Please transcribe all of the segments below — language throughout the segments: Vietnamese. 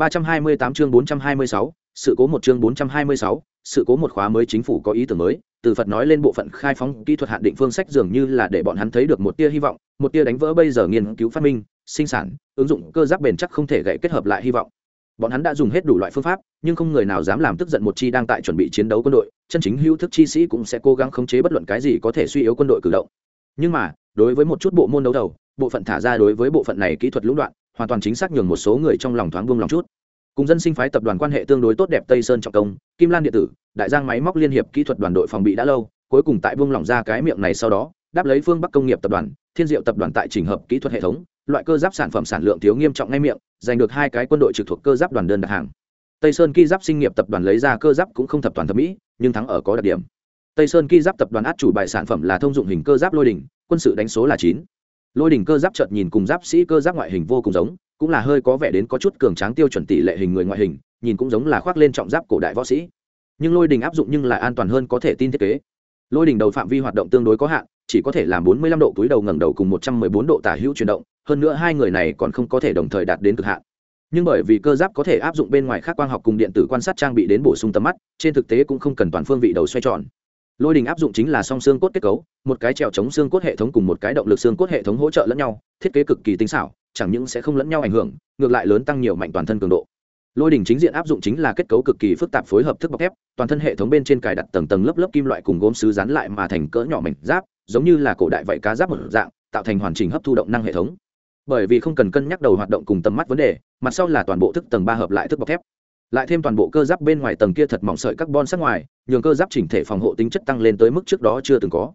328 chương 426, sự cố một chương 426, sự cố một khóa mới chính phủ có ý tưởng mới, từ Phật nói lên bộ phận khai phóng kỹ thuật hạn định phương sách dường như là để bọn hắn thấy được một tia hy vọng, một tia đánh vỡ bây giờ nghiên cứu phát minh, sinh sản, ứng dụng cơ giáp bền chắc không thể gãy kết hợp lại hy vọng. Bọn hắn đã dùng hết đủ loại phương pháp, nhưng không người nào dám làm tức giận một chi đang tại chuẩn bị chiến đấu quân đội, chân chính hữu thức chi sĩ cũng sẽ cố gắng khống chế bất luận cái gì có thể suy yếu quân đội cử động. Nhưng mà, đối với một chút bộ môn đấu đầu, bộ phận thả ra đối với bộ phận này kỹ thuật lũng đoạn, hoàn toàn chính xác nhường một số người trong lòng thoáng buông lòng chút. Cùng dân sinh phái tập đoàn quan hệ tương đối tốt đẹp tây sơn trọng công, kim lan điện tử, đại giang máy móc liên hiệp kỹ thuật đoàn đội phòng bị đã lâu, cuối cùng tại buông lỏng ra cái miệng này sau đó, đáp lấy phương bắc công nghiệp tập đoàn, thiên diệu tập đoàn tại trình hợp kỹ thuật hệ thống, loại cơ giáp sản phẩm sản lượng thiếu nghiêm trọng ngay miệng, giành được hai cái quân đội trực thuộc cơ giáp đoàn đơn đặt hàng. Tây sơn ki giáp sinh nghiệp tập đoàn lấy ra cơ giáp cũng không thập toàn thẩm mỹ, nhưng thắng ở có đặc điểm. Tây sơn ki giáp tập đoàn át chủ bài sản phẩm là thông dụng hình cơ giáp lôi đỉnh, quân sự đánh số là chín lôi đỉnh cơ giáp chợt nhìn cùng giáp sĩ cơ giáp ngoại hình vô cùng giống, cũng là hơi có vẻ đến có chút cường tráng tiêu chuẩn tỷ lệ hình người ngoại hình, nhìn cũng giống là khoác lên trọng giáp cổ đại võ sĩ. Nhưng lôi đình áp dụng nhưng lại an toàn hơn có thể tin thiết kế. Lôi đình đầu phạm vi hoạt động tương đối có hạn, chỉ có thể làm 45 độ túi đầu ngẩng đầu cùng 114 độ tả hữu chuyển động, hơn nữa hai người này còn không có thể đồng thời đạt đến cực hạn. Nhưng bởi vì cơ giáp có thể áp dụng bên ngoài khác quang học cùng điện tử quan sát trang bị đến bổ sung tầm mắt, trên thực tế cũng không cần toàn phương vị đầu xoay tròn lôi đình áp dụng chính là song xương cốt kết cấu, một cái trèo chống xương cốt hệ thống cùng một cái động lực xương cốt hệ thống hỗ trợ lẫn nhau, thiết kế cực kỳ tinh xảo, chẳng những sẽ không lẫn nhau ảnh hưởng, ngược lại lớn tăng nhiều mạnh toàn thân cường độ. Lôi đình chính diện áp dụng chính là kết cấu cực kỳ phức tạp phối hợp thức bọc thép, toàn thân hệ thống bên trên cài đặt tầng tầng lớp lớp kim loại cùng gốm sứ dán lại mà thành cỡ nhỏ mảnh giáp, giống như là cổ đại vậy cá giáp một dạng, tạo thành hoàn chỉnh hấp thu động năng hệ thống. Bởi vì không cần cân nhắc đầu hoạt động cùng tầm mắt vấn đề, mặt sau là toàn bộ thức tầng ba hợp lại thức bọc thép lại thêm toàn bộ cơ giáp bên ngoài tầng kia thật mỏng sợi carbon sắc ngoài, nhường cơ giáp chỉnh thể phòng hộ tính chất tăng lên tới mức trước đó chưa từng có.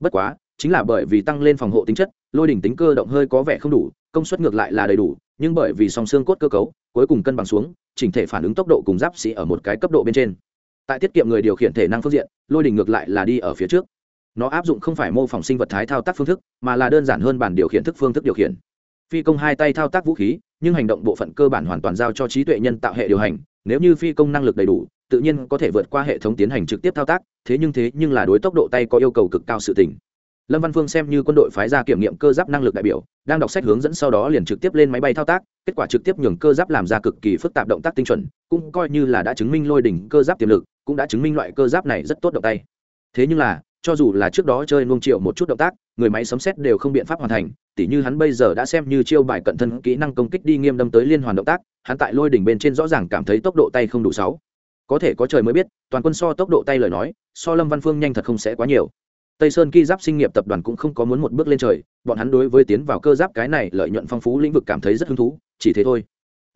Bất quá, chính là bởi vì tăng lên phòng hộ tính chất, lôi đỉnh tính cơ động hơi có vẻ không đủ, công suất ngược lại là đầy đủ, nhưng bởi vì song xương cốt cơ cấu, cuối cùng cân bằng xuống, chỉnh thể phản ứng tốc độ cùng giáp sĩ ở một cái cấp độ bên trên. Tại tiết kiệm người điều khiển thể năng phương diện, lôi đỉnh ngược lại là đi ở phía trước. Nó áp dụng không phải mô phỏng sinh vật thái thao tác phương thức, mà là đơn giản hơn bản điều khiển thức phương thức điều khiển. Phi công hai tay thao tác vũ khí, nhưng hành động bộ phận cơ bản hoàn toàn giao cho trí tuệ nhân tạo hệ điều hành nếu như phi công năng lực đầy đủ, tự nhiên có thể vượt qua hệ thống tiến hành trực tiếp thao tác, thế nhưng thế nhưng là đối tốc độ tay có yêu cầu cực cao sự tỉnh lâm văn phương xem như quân đội phái ra kiểm nghiệm cơ giáp năng lực đại biểu, đang đọc sách hướng dẫn sau đó liền trực tiếp lên máy bay thao tác, kết quả trực tiếp nhường cơ giáp làm ra cực kỳ phức tạp động tác tinh chuẩn, cũng coi như là đã chứng minh lôi đỉnh cơ giáp tiềm lực, cũng đã chứng minh loại cơ giáp này rất tốt động tay. Thế nhưng là cho dù là trước đó chơi nung triệu một chút động tác, người máy sấm xét đều không biện pháp hoàn thành, tỉ như hắn bây giờ đã xem như chiêu bài cận thân kỹ năng công kích đi nghiêm đâm tới liên hoàn động tác, hắn tại lôi đỉnh bên trên rõ ràng cảm thấy tốc độ tay không đủ sáu. Có thể có trời mới biết, toàn quân so tốc độ tay lời nói, so lâm văn phương nhanh thật không sẽ quá nhiều. Tây sơn ki giáp sinh nghiệp tập đoàn cũng không có muốn một bước lên trời, bọn hắn đối với tiến vào cơ giáp cái này lợi nhuận phong phú lĩnh vực cảm thấy rất hứng thú, chỉ thế thôi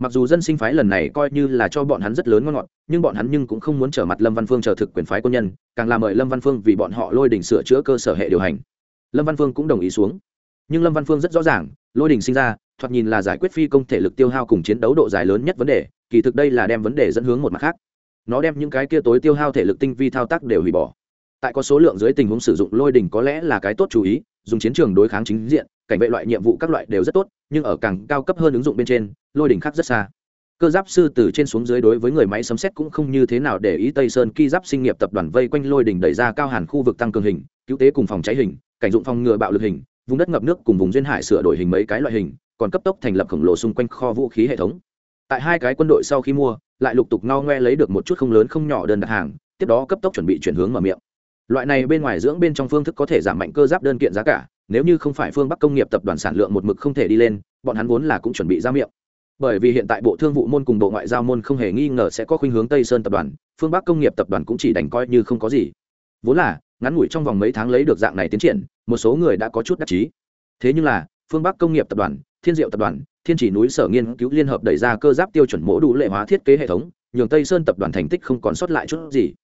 mặc dù dân sinh phái lần này coi như là cho bọn hắn rất lớn ngon ngọt, nhưng bọn hắn nhưng cũng không muốn trở mặt lâm văn phương trở thực quyền phái quân nhân, càng làm mời lâm văn phương vì bọn họ lôi đỉnh sửa chữa cơ sở hệ điều hành. Lâm văn phương cũng đồng ý xuống. Nhưng lâm văn phương rất rõ ràng, lôi đỉnh sinh ra, thoạt nhìn là giải quyết phi công thể lực tiêu hao cùng chiến đấu độ dài lớn nhất vấn đề, kỳ thực đây là đem vấn đề dẫn hướng một mặt khác. Nó đem những cái kia tối tiêu hao thể lực tinh vi thao tác đều hủy bỏ. Tại có số lượng dưới tình huống sử dụng lôi đỉnh có lẽ là cái tốt chú ý, dùng chiến trường đối kháng chính diện cảnh vệ loại nhiệm vụ các loại đều rất tốt, nhưng ở càng cao cấp hơn ứng dụng bên trên, lôi đỉnh khác rất xa. Cơ giáp sư từ trên xuống dưới đối với người máy sấm xét cũng không như thế nào để ý tây sơn ki giáp sinh nghiệp tập đoàn vây quanh lôi đỉnh đẩy ra cao hẳn khu vực tăng cường hình, cứu tế cùng phòng cháy hình, cảnh dụng phòng ngừa bạo lực hình, vùng đất ngập nước cùng vùng duyên hải sửa đổi hình mấy cái loại hình, còn cấp tốc thành lập khổng lồ xung quanh kho vũ khí hệ thống. Tại hai cái quân đội sau khi mua, lại lục tục ngao ngoe lấy được một chút không lớn không nhỏ đơn đặt hàng, tiếp đó cấp tốc chuẩn bị chuyển hướng mở miệng. Loại này bên ngoài dưỡng bên trong phương thức có thể giảm mạnh cơ giáp đơn kiện giá cả nếu như không phải phương bắc công nghiệp tập đoàn sản lượng một mực không thể đi lên, bọn hắn vốn là cũng chuẩn bị ra miệng. Bởi vì hiện tại bộ thương vụ môn cùng bộ ngoại giao môn không hề nghi ngờ sẽ có khuynh hướng tây sơn tập đoàn, phương bắc công nghiệp tập đoàn cũng chỉ đành coi như không có gì. Vốn là, ngắn ngủi trong vòng mấy tháng lấy được dạng này tiến triển, một số người đã có chút đắc chí. Thế nhưng là, phương bắc công nghiệp tập đoàn, thiên diệu tập đoàn, thiên chỉ núi sở nghiên cứu liên hợp đẩy ra cơ giáp tiêu chuẩn mỗ đủ lệ hóa thiết kế hệ thống, nhường tây sơn tập đoàn thành tích không còn sót lại chút gì.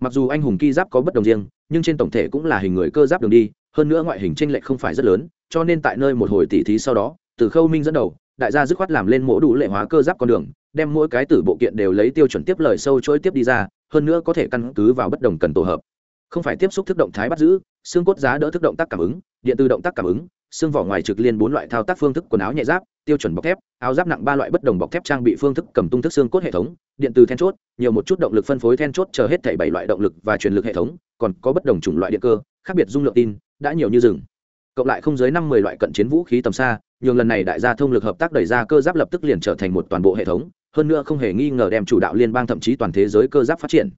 Mặc dù anh hùng ki giáp có bất đồng riêng, nhưng trên tổng thể cũng là hình người cơ giáp đường đi hơn nữa ngoại hình tranh lệch không phải rất lớn, cho nên tại nơi một hồi tỉ thí sau đó, từ khâu minh dẫn đầu, đại gia dứt khoát làm lên mỗ đủ lệ hóa cơ giáp con đường, đem mỗi cái tử bộ kiện đều lấy tiêu chuẩn tiếp lời sâu chối tiếp đi ra, hơn nữa có thể căn cứ vào bất đồng cần tổ hợp. Không phải tiếp xúc thức động thái bắt giữ, xương cốt giá đỡ thức động tác cảm ứng, điện từ động tác cảm ứng, xương vỏ ngoài trực liên bốn loại thao tác phương thức quần áo nhẹ giáp, tiêu chuẩn bọc thép, áo giáp nặng ba loại bất đồng bọc thép trang bị phương thức cầm tung thức xương cốt hệ thống, điện từ then chốt, nhiều một chút động lực phân phối then chốt chờ hết thảy bảy loại động lực và truyền lực hệ thống, còn có bất đồng chủng loại điện cơ, khác biệt dung lượng tin đã nhiều như rừng. Cộng lại không dưới năm mười loại cận chiến vũ khí tầm xa, nhường lần này đại gia thông lực hợp tác đẩy ra cơ giáp lập tức liền trở thành một toàn bộ hệ thống, hơn nữa không hề nghi ngờ đem chủ đạo liên bang thậm chí toàn thế giới cơ giáp phát triển.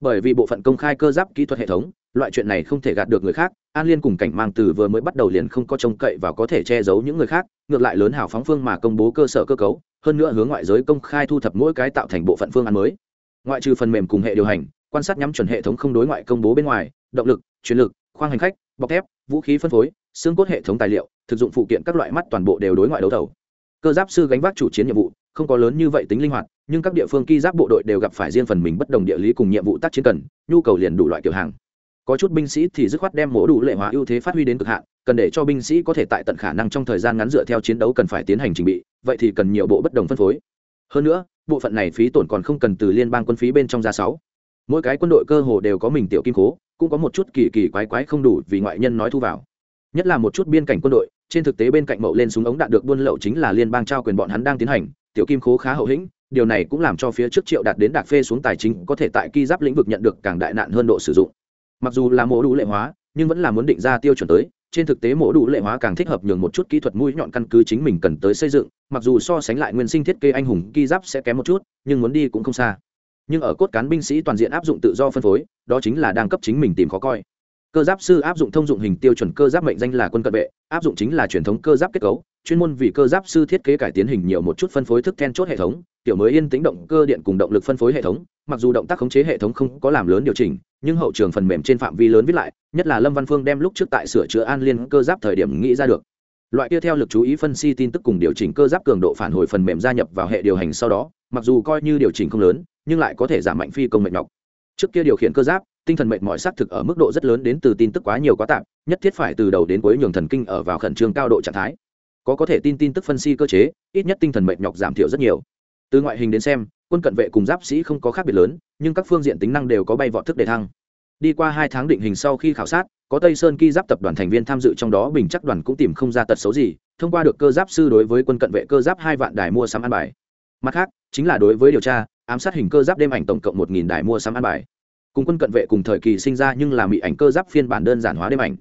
Bởi vì bộ phận công khai cơ giáp kỹ thuật hệ thống, loại chuyện này không thể gạt được người khác, an liên cùng cảnh mang từ vừa mới bắt đầu liền không có trông cậy và có thể che giấu những người khác, ngược lại lớn hào phóng phương mà công bố cơ sở cơ cấu, hơn nữa hướng ngoại giới công khai thu thập mỗi cái tạo thành bộ phận phương án mới. Ngoại trừ phần mềm cùng hệ điều hành, quan sát nhắm chuẩn hệ thống không đối ngoại công bố bên ngoài, động lực, chuyển lực, khoang hành khách bọc thép, vũ khí phân phối, xương cốt hệ thống tài liệu, thực dụng phụ kiện các loại mắt toàn bộ đều đối ngoại đấu thầu. Cơ giáp sư gánh vác chủ chiến nhiệm vụ, không có lớn như vậy tính linh hoạt, nhưng các địa phương ki giáp bộ đội đều gặp phải riêng phần mình bất đồng địa lý cùng nhiệm vụ tác chiến cần, nhu cầu liền đủ loại kiểu hàng. Có chút binh sĩ thì dứt khoát đem mổ đủ lệ hóa ưu thế phát huy đến cực hạn, cần để cho binh sĩ có thể tại tận khả năng trong thời gian ngắn dựa theo chiến đấu cần phải tiến hành trình bị, vậy thì cần nhiều bộ bất đồng phân phối. Hơn nữa, bộ phận này phí tổn còn không cần từ liên bang quân phí bên trong ra sáu. Mỗi cái quân đội cơ hồ đều có mình tiểu kim cố cũng có một chút kỳ kỳ quái quái không đủ vì ngoại nhân nói thu vào. Nhất là một chút biên cảnh quân đội, trên thực tế bên cạnh mậu lên súng ống đạn được buôn lậu chính là liên bang trao quyền bọn hắn đang tiến hành, tiểu kim khố khá hậu hĩnh, điều này cũng làm cho phía trước triệu đạt đến đạc phê xuống tài chính có thể tại ki giáp lĩnh vực nhận được càng đại nạn hơn độ sử dụng. Mặc dù là mổ đủ lệ hóa, nhưng vẫn là muốn định ra tiêu chuẩn tới, trên thực tế mổ đủ lệ hóa càng thích hợp nhường một chút kỹ thuật mũi nhọn căn cứ chính mình cần tới xây dựng, mặc dù so sánh lại nguyên sinh thiết kế anh hùng ki giáp sẽ kém một chút, nhưng muốn đi cũng không xa nhưng ở cốt cán binh sĩ toàn diện áp dụng tự do phân phối, đó chính là đang cấp chính mình tìm khó coi. Cơ giáp sư áp dụng thông dụng hình tiêu chuẩn cơ giáp mệnh danh là quân cận vệ, áp dụng chính là truyền thống cơ giáp kết cấu, chuyên môn vì cơ giáp sư thiết kế cải tiến hình nhiều một chút phân phối thức then chốt hệ thống tiểu mới yên tĩnh động cơ điện cùng động lực phân phối hệ thống, mặc dù động tác khống chế hệ thống không có làm lớn điều chỉnh, nhưng hậu trường phần mềm trên phạm vi lớn viết lại, nhất là lâm văn phương đem lúc trước tại sửa chữa an liên cơ giáp thời điểm nghĩ ra được. Loại kia theo lực chú ý phân xì tin tức cùng điều chỉnh cơ giáp cường độ phản hồi phần mềm gia nhập vào hệ điều hành sau đó, mặc dù coi như điều chỉnh không lớn nhưng lại có thể giảm mạnh phi công mệnh nhọc. Trước kia điều khiển cơ giáp, tinh thần mệnh mọi xác thực ở mức độ rất lớn đến từ tin tức quá nhiều quá tạm nhất thiết phải từ đầu đến cuối nhường thần kinh ở vào khẩn trương cao độ trạng thái. Có có thể tin tin tức phân 析 cơ chế, ít nhất tinh thần mệnh nhọc giảm thiểu rất nhiều. Từ ngoại hình đến xem, quân cận vệ cùng giáp sĩ không có khác biệt lớn, nhưng các phương diện tính năng đều có bay vọt thức đề thăng. Đi qua hai tháng định hình sau khi khảo sát, có tây sơn ki giáp tập đoàn thành viên tham dự trong đó bình chắc đoàn cũng tìm không ra tật xấu gì, thông qua được cơ giáp sư đối với quân cận vệ cơ giáp hai vạn đài mua sắm ăn bài mặt khác, chính là đối với điều tra, ám sát hình cơ giáp đêm ảnh tổng cộng một nghìn đài mua sắm ăn bài cùng quân cận vệ cùng thời kỳ sinh ra nhưng là mỹ ảnh cơ giáp phiên bản đơn giản hóa đêm ảnh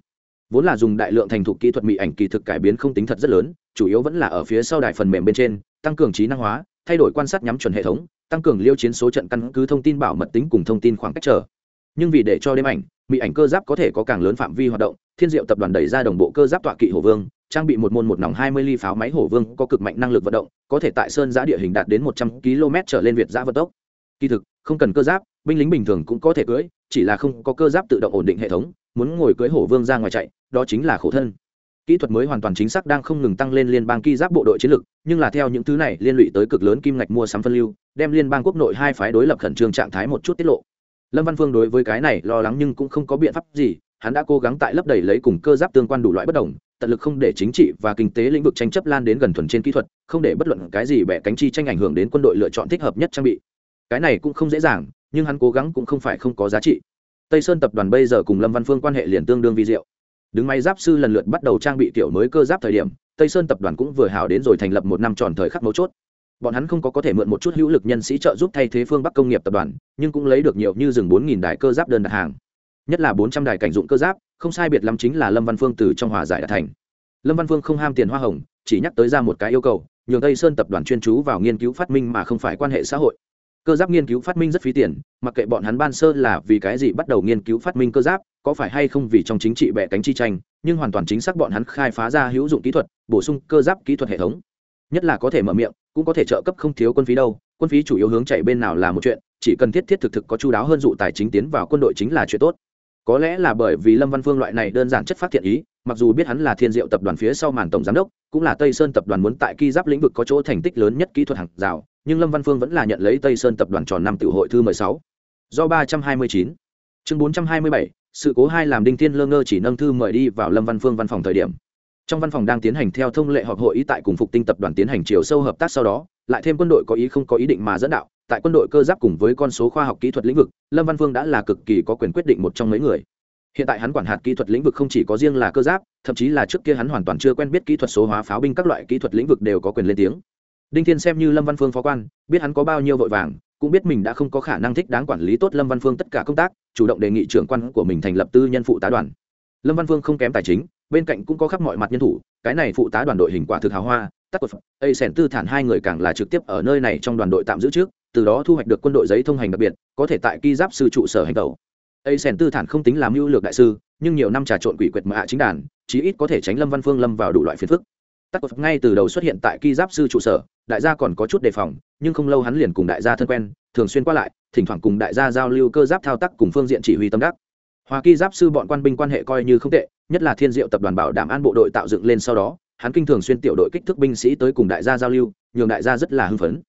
vốn là dùng đại lượng thành thục kỹ thuật mỹ ảnh kỳ thực cải biến không tính thật rất lớn, chủ yếu vẫn là ở phía sau đài phần mềm bên trên, tăng cường trí năng hóa, thay đổi quan sát nhắm chuẩn hệ thống, tăng cường liêu chiến số trận căn cứ thông tin bảo mật tính cùng thông tin khoảng cách chờ. nhưng vì để cho đêm ảnh, mỹ ảnh cơ giáp có thể có càng lớn phạm vi hoạt động, thiên diệu tập đoàn đẩy ra đồng bộ cơ giáp tọa kỵ hổ vương trang bị một môn một nòng hai mươi ly pháo máy hổ vương có cực mạnh năng lực vận động, có thể tại sơn giã địa hình đạt đến một trăm km trở lên việt giã vận tốc. Kỳ thực, không cần cơ giáp, binh lính bình thường cũng có thể cưỡi, chỉ là không có cơ giáp tự động ổn định hệ thống, muốn ngồi cưỡi hổ vương ra ngoài chạy, đó chính là khổ thân. Kỹ thuật mới hoàn toàn chính xác đang không ngừng tăng lên liên bang ki giáp bộ đội chiến lược nhưng là theo những thứ này liên lụy tới cực lớn kim ngạch mua sắm phân lưu, đem liên bang quốc nội hai phái đối lập khẩn trương trạng thái một chút tiết lộ. Lâm văn phương đối với cái này lo lắng nhưng cũng không có biện pháp gì, hắn đã cố gắng tại lấp đầy lấy cùng cơ giáp tương quan đủ loại bất đồng tận lực không để chính trị và kinh tế lĩnh vực tranh chấp lan đến gần thuần trên kỹ thuật, không để bất luận cái gì bẻ cánh chi tranh ảnh hưởng đến quân đội lựa chọn thích hợp nhất trang bị. Cái này cũng không dễ dàng, nhưng hắn cố gắng cũng không phải không có giá trị. Tây sơn tập đoàn bây giờ cùng lâm văn phương quan hệ liền tương đương vi diệu. Đứng máy giáp sư lần lượt bắt đầu trang bị kiểu mới cơ giáp thời điểm, tây sơn tập đoàn cũng vừa hào đến rồi thành lập một năm tròn thời khắc mấu chốt. Bọn hắn không có có thể mượn một chút hữu lực nhân sĩ trợ giúp thay thế phương bắc công nghiệp tập đoàn, nhưng cũng lấy được nhiều như rừng bốn nghìn đài cơ giáp đơn đặt hàng. Nhất là bốn trăm đài cảnh dụng cơ giáp, không sai biệt lắm chính là lâm văn phương từ trong hòa giải đã thành lâm văn phương không ham tiền hoa hồng, chỉ nhắc tới ra một cái yêu cầu, nhường tây sơn tập đoàn chuyên chú vào nghiên cứu phát minh mà không phải quan hệ xã hội. Cơ giáp nghiên cứu phát minh rất phí tiền, mặc kệ bọn hắn ban sơ là vì cái gì bắt đầu nghiên cứu phát minh cơ giáp, có phải hay không vì trong chính trị bẻ cánh chi tranh, nhưng hoàn toàn chính xác bọn hắn khai phá ra hữu dụng kỹ thuật, bổ sung cơ giáp kỹ thuật hệ thống. Nhất là có thể mở miệng, cũng có thể trợ cấp không thiếu quân phí đâu, quân phí chủ yếu hướng chạy bên nào là một chuyện, chỉ cần thiết thiết thực thực có chú đáo hơn dụ tài chính tiến vào quân đội chính là chuyện tốt. Có lẽ là bởi vì lâm văn phương loại này đơn giản chất phát thiện ý mặc dù biết hắn là thiên diệu tập đoàn phía sau màn tổng giám đốc, cũng là tây sơn tập đoàn muốn tại ki giáp lĩnh vực có chỗ thành tích lớn nhất kỹ thuật hàng rào, nhưng lâm văn phương vẫn là nhận lấy tây sơn tập đoàn tròn năm tiểu hội thư mười sáu. Do ba trăm hai mươi chín. Chương bốn trăm hai mươi bảy, sự cố hai làm đinh thiên lơ ngơ chỉ nâng thư mời đi vào lâm văn phương văn phòng thời điểm. Trong văn phòng đang tiến hành theo thông lệ họp hội ý tại cùng phục tinh tập đoàn tiến hành chiều sâu hợp tác sau đó, lại thêm quân đội có ý không có ý định mà dẫn đạo, tại quân đội cơ giáp cùng với con số khoa học kỹ thuật lĩnh vực, lâm văn phương đã là cực kỳ có quyền quyết định một trong mấy người hiện tại hắn quản hạt kỹ thuật lĩnh vực không chỉ có riêng là cơ giáp, thậm chí là trước kia hắn hoàn toàn chưa quen biết kỹ thuật số hóa pháo binh các loại kỹ thuật lĩnh vực đều có quyền lên tiếng. Đinh thiên xem như lâm văn phương phó quan, biết hắn có bao nhiêu vội vàng, cũng biết mình đã không có khả năng thích đáng quản lý tốt lâm văn phương tất cả công tác, chủ động đề nghị trưởng quan của mình thành lập tư nhân phụ tá đoàn. Lâm văn phương không kém tài chính, bên cạnh cũng có khắp mọi mặt nhân thủ, cái này phụ tá đoàn đội hình quả thực hào hoa, tắc quật ây sẻn tư thản hai người càng là trực tiếp ở nơi này trong đoàn đội tạm giữ trước, từ đó thu hoạch được quân đội giấy thông hành đặc biệt, có thể tại ki giáp sư trụ sở hành tàu ấy sẻn tư thản không tính làm mưu lược đại sư, nhưng nhiều năm trà trộn quỷ quyệt mà hạ chính đàn, chí ít có thể tránh lâm văn phương lâm vào đủ loại phiền phức. Tắc cột ngay từ đầu xuất hiện tại ki giáp sư trụ sở, đại gia còn có chút đề phòng, nhưng không lâu hắn liền cùng đại gia thân quen, thường xuyên qua lại, thỉnh thoảng cùng đại gia giao lưu cơ giáp thao tác cùng phương diện chỉ huy tâm đắc. Hoa ki giáp sư bọn quan binh quan hệ coi như không tệ, nhất là thiên diệu tập đoàn bảo đảm an bộ đội tạo dựng lên sau đó, hắn kinh thường xuyên tiểu đội kích thước binh sĩ tới cùng đại gia giao lưu, nhường đại gia rất là hưng phấn.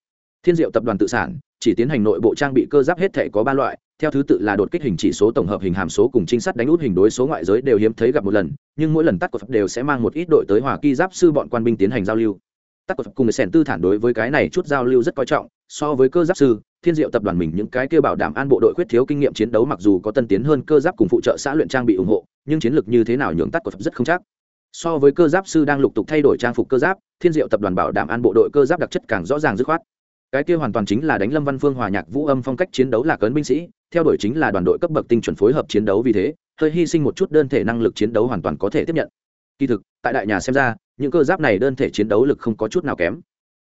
Thiên diệu tập đoàn tự sản, chỉ tiến hành nội bộ trang bị cơ giáp hết thể có ba loại theo thứ tự là đột kích hình chỉ số tổng hợp hình hàm số cùng trinh sát đánh út hình đối số ngoại giới đều hiếm thấy gặp một lần, nhưng mỗi lần tắt của phật đều sẽ mang một ít đội tới hòa kỳ giáp sư bọn quan binh tiến hành giao lưu. Tắt của phật cùng sẻn tư thản đối với cái này chút giao lưu rất coi trọng, so với cơ giáp sư, thiên diệu tập đoàn mình những cái kêu bảo đảm an bộ đội khuyết thiếu kinh nghiệm chiến đấu mặc dù có tân tiến hơn cơ giáp cùng phụ trợ xã luyện trang bị ủng hộ, nhưng chiến lược như thế nào nhường tắt của phật rất không chắc. So với cơ giáp sư đang lục tục thay đổi trang phục cơ giáp, thiên diệu tập đoàn bảo đảm an bộ đội cơ giáp đặc chất càng rõ ràng dứt khoát. Cái kia hoàn toàn chính là đánh lâm văn phương hòa nhạc vũ âm phong cách chiến đấu là cấn binh sĩ theo đuổi chính là đoàn đội cấp bậc tinh chuẩn phối hợp chiến đấu vì thế, hơi hy sinh một chút đơn thể năng lực chiến đấu hoàn toàn có thể tiếp nhận. Kỳ thực, tại đại nhà xem ra, những cơ giáp này đơn thể chiến đấu lực không có chút nào kém.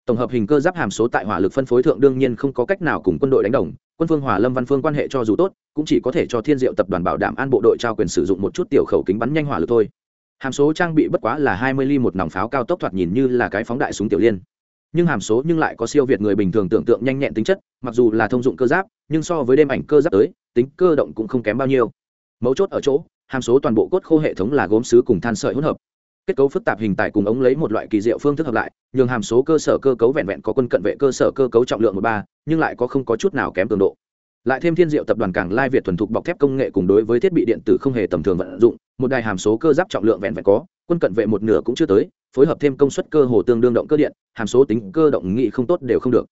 Tổng hợp hình cơ giáp hàm số tại hỏa lực phân phối thượng đương nhiên không có cách nào cùng quân đội đánh đồng, quân phương hòa lâm văn phương quan hệ cho dù tốt, cũng chỉ có thể cho thiên diệu tập đoàn bảo đảm an bộ đội trao quyền sử dụng một chút tiểu khẩu kính bắn nhanh hỏa lực thôi. Hàm số trang bị bất quá là hai mươi ly một nòng pháo cao tốc thoạt nhìn như là cái phóng đại súng tiểu liên. Nhưng hàm số nhưng lại có siêu việt người bình thường tưởng tượng nhanh nhẹn tính chất, mặc dù là thông dụng cơ giáp nhưng so với đêm ảnh cơ giáp tới, tính cơ động cũng không kém bao nhiêu. Mấu chốt ở chỗ, hàm số toàn bộ cốt khô hệ thống là gốm xứ cùng than sợi hỗn hợp. Kết cấu phức tạp hình tại cùng ống lấy một loại kỳ diệu phương thức hợp lại, nhường hàm số cơ sở cơ cấu vẹn vẹn có quân cận vệ cơ sở cơ cấu trọng lượng một ba, nhưng lại có không có chút nào kém cường độ. Lại thêm thiên diệu tập đoàn càng lai việt thuần thục bọc thép công nghệ cùng đối với thiết bị điện tử không hề tầm thường vận dụng, một đài hàm số cơ giáp trọng lượng vẹn vẹn có, quân cận vệ một nửa cũng chưa tới, phối hợp thêm công suất cơ hồ tương đương động cơ điện, hàm số tính cơ động nghị không tốt đều không được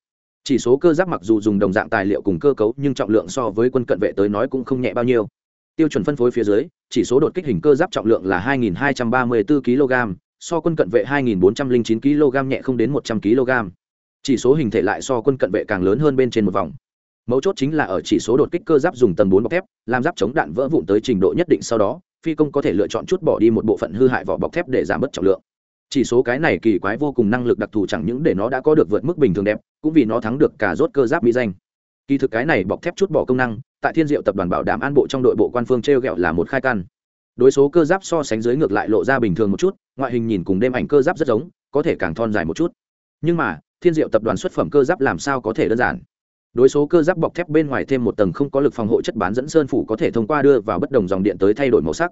chỉ số cơ giáp mặc dù dùng đồng dạng tài liệu cùng cơ cấu, nhưng trọng lượng so với quân cận vệ tới nói cũng không nhẹ bao nhiêu. Tiêu chuẩn phân phối phía dưới, chỉ số đột kích hình cơ giáp trọng lượng là 2.234 kg, so quân cận vệ 2.409 kg nhẹ không đến 100 kg. Chỉ số hình thể lại so quân cận vệ càng lớn hơn bên trên một vòng. Mấu chốt chính là ở chỉ số đột kích cơ giáp dùng tầng bốn bọc thép, làm giáp chống đạn vỡ vụn tới trình độ nhất định sau đó, phi công có thể lựa chọn chút bỏ đi một bộ phận hư hại vỏ bọc thép để giảm bớt trọng lượng chỉ số cái này kỳ quái vô cùng năng lực đặc thù chẳng những để nó đã có được vượt mức bình thường đẹp, cũng vì nó thắng được cả rốt cơ giáp mỹ danh. Kỳ thực cái này bọc thép chút bỏ công năng, tại thiên diệu tập đoàn bảo đảm an bộ trong đội bộ quan phương t r e o g ẹ o là một khai căn. Đối số cơ giáp so sánh dưới ngược lại lộ ra bình thường một chút, ngoại hình nhìn cùng đêm ảnh cơ giáp rất giống, có thể càng thon dài một chút. Nhưng mà, thiên diệu tập đoàn xuất phẩm cơ giáp làm sao có thể đơn giản? Đối số cơ giáp bọc thép bên ngoài thêm một tầng không có lực phòng hộ chất bán dẫn sơn phủ có thể thông qua đưa vào bất đồng dòng điện tới thay đổi màu sắc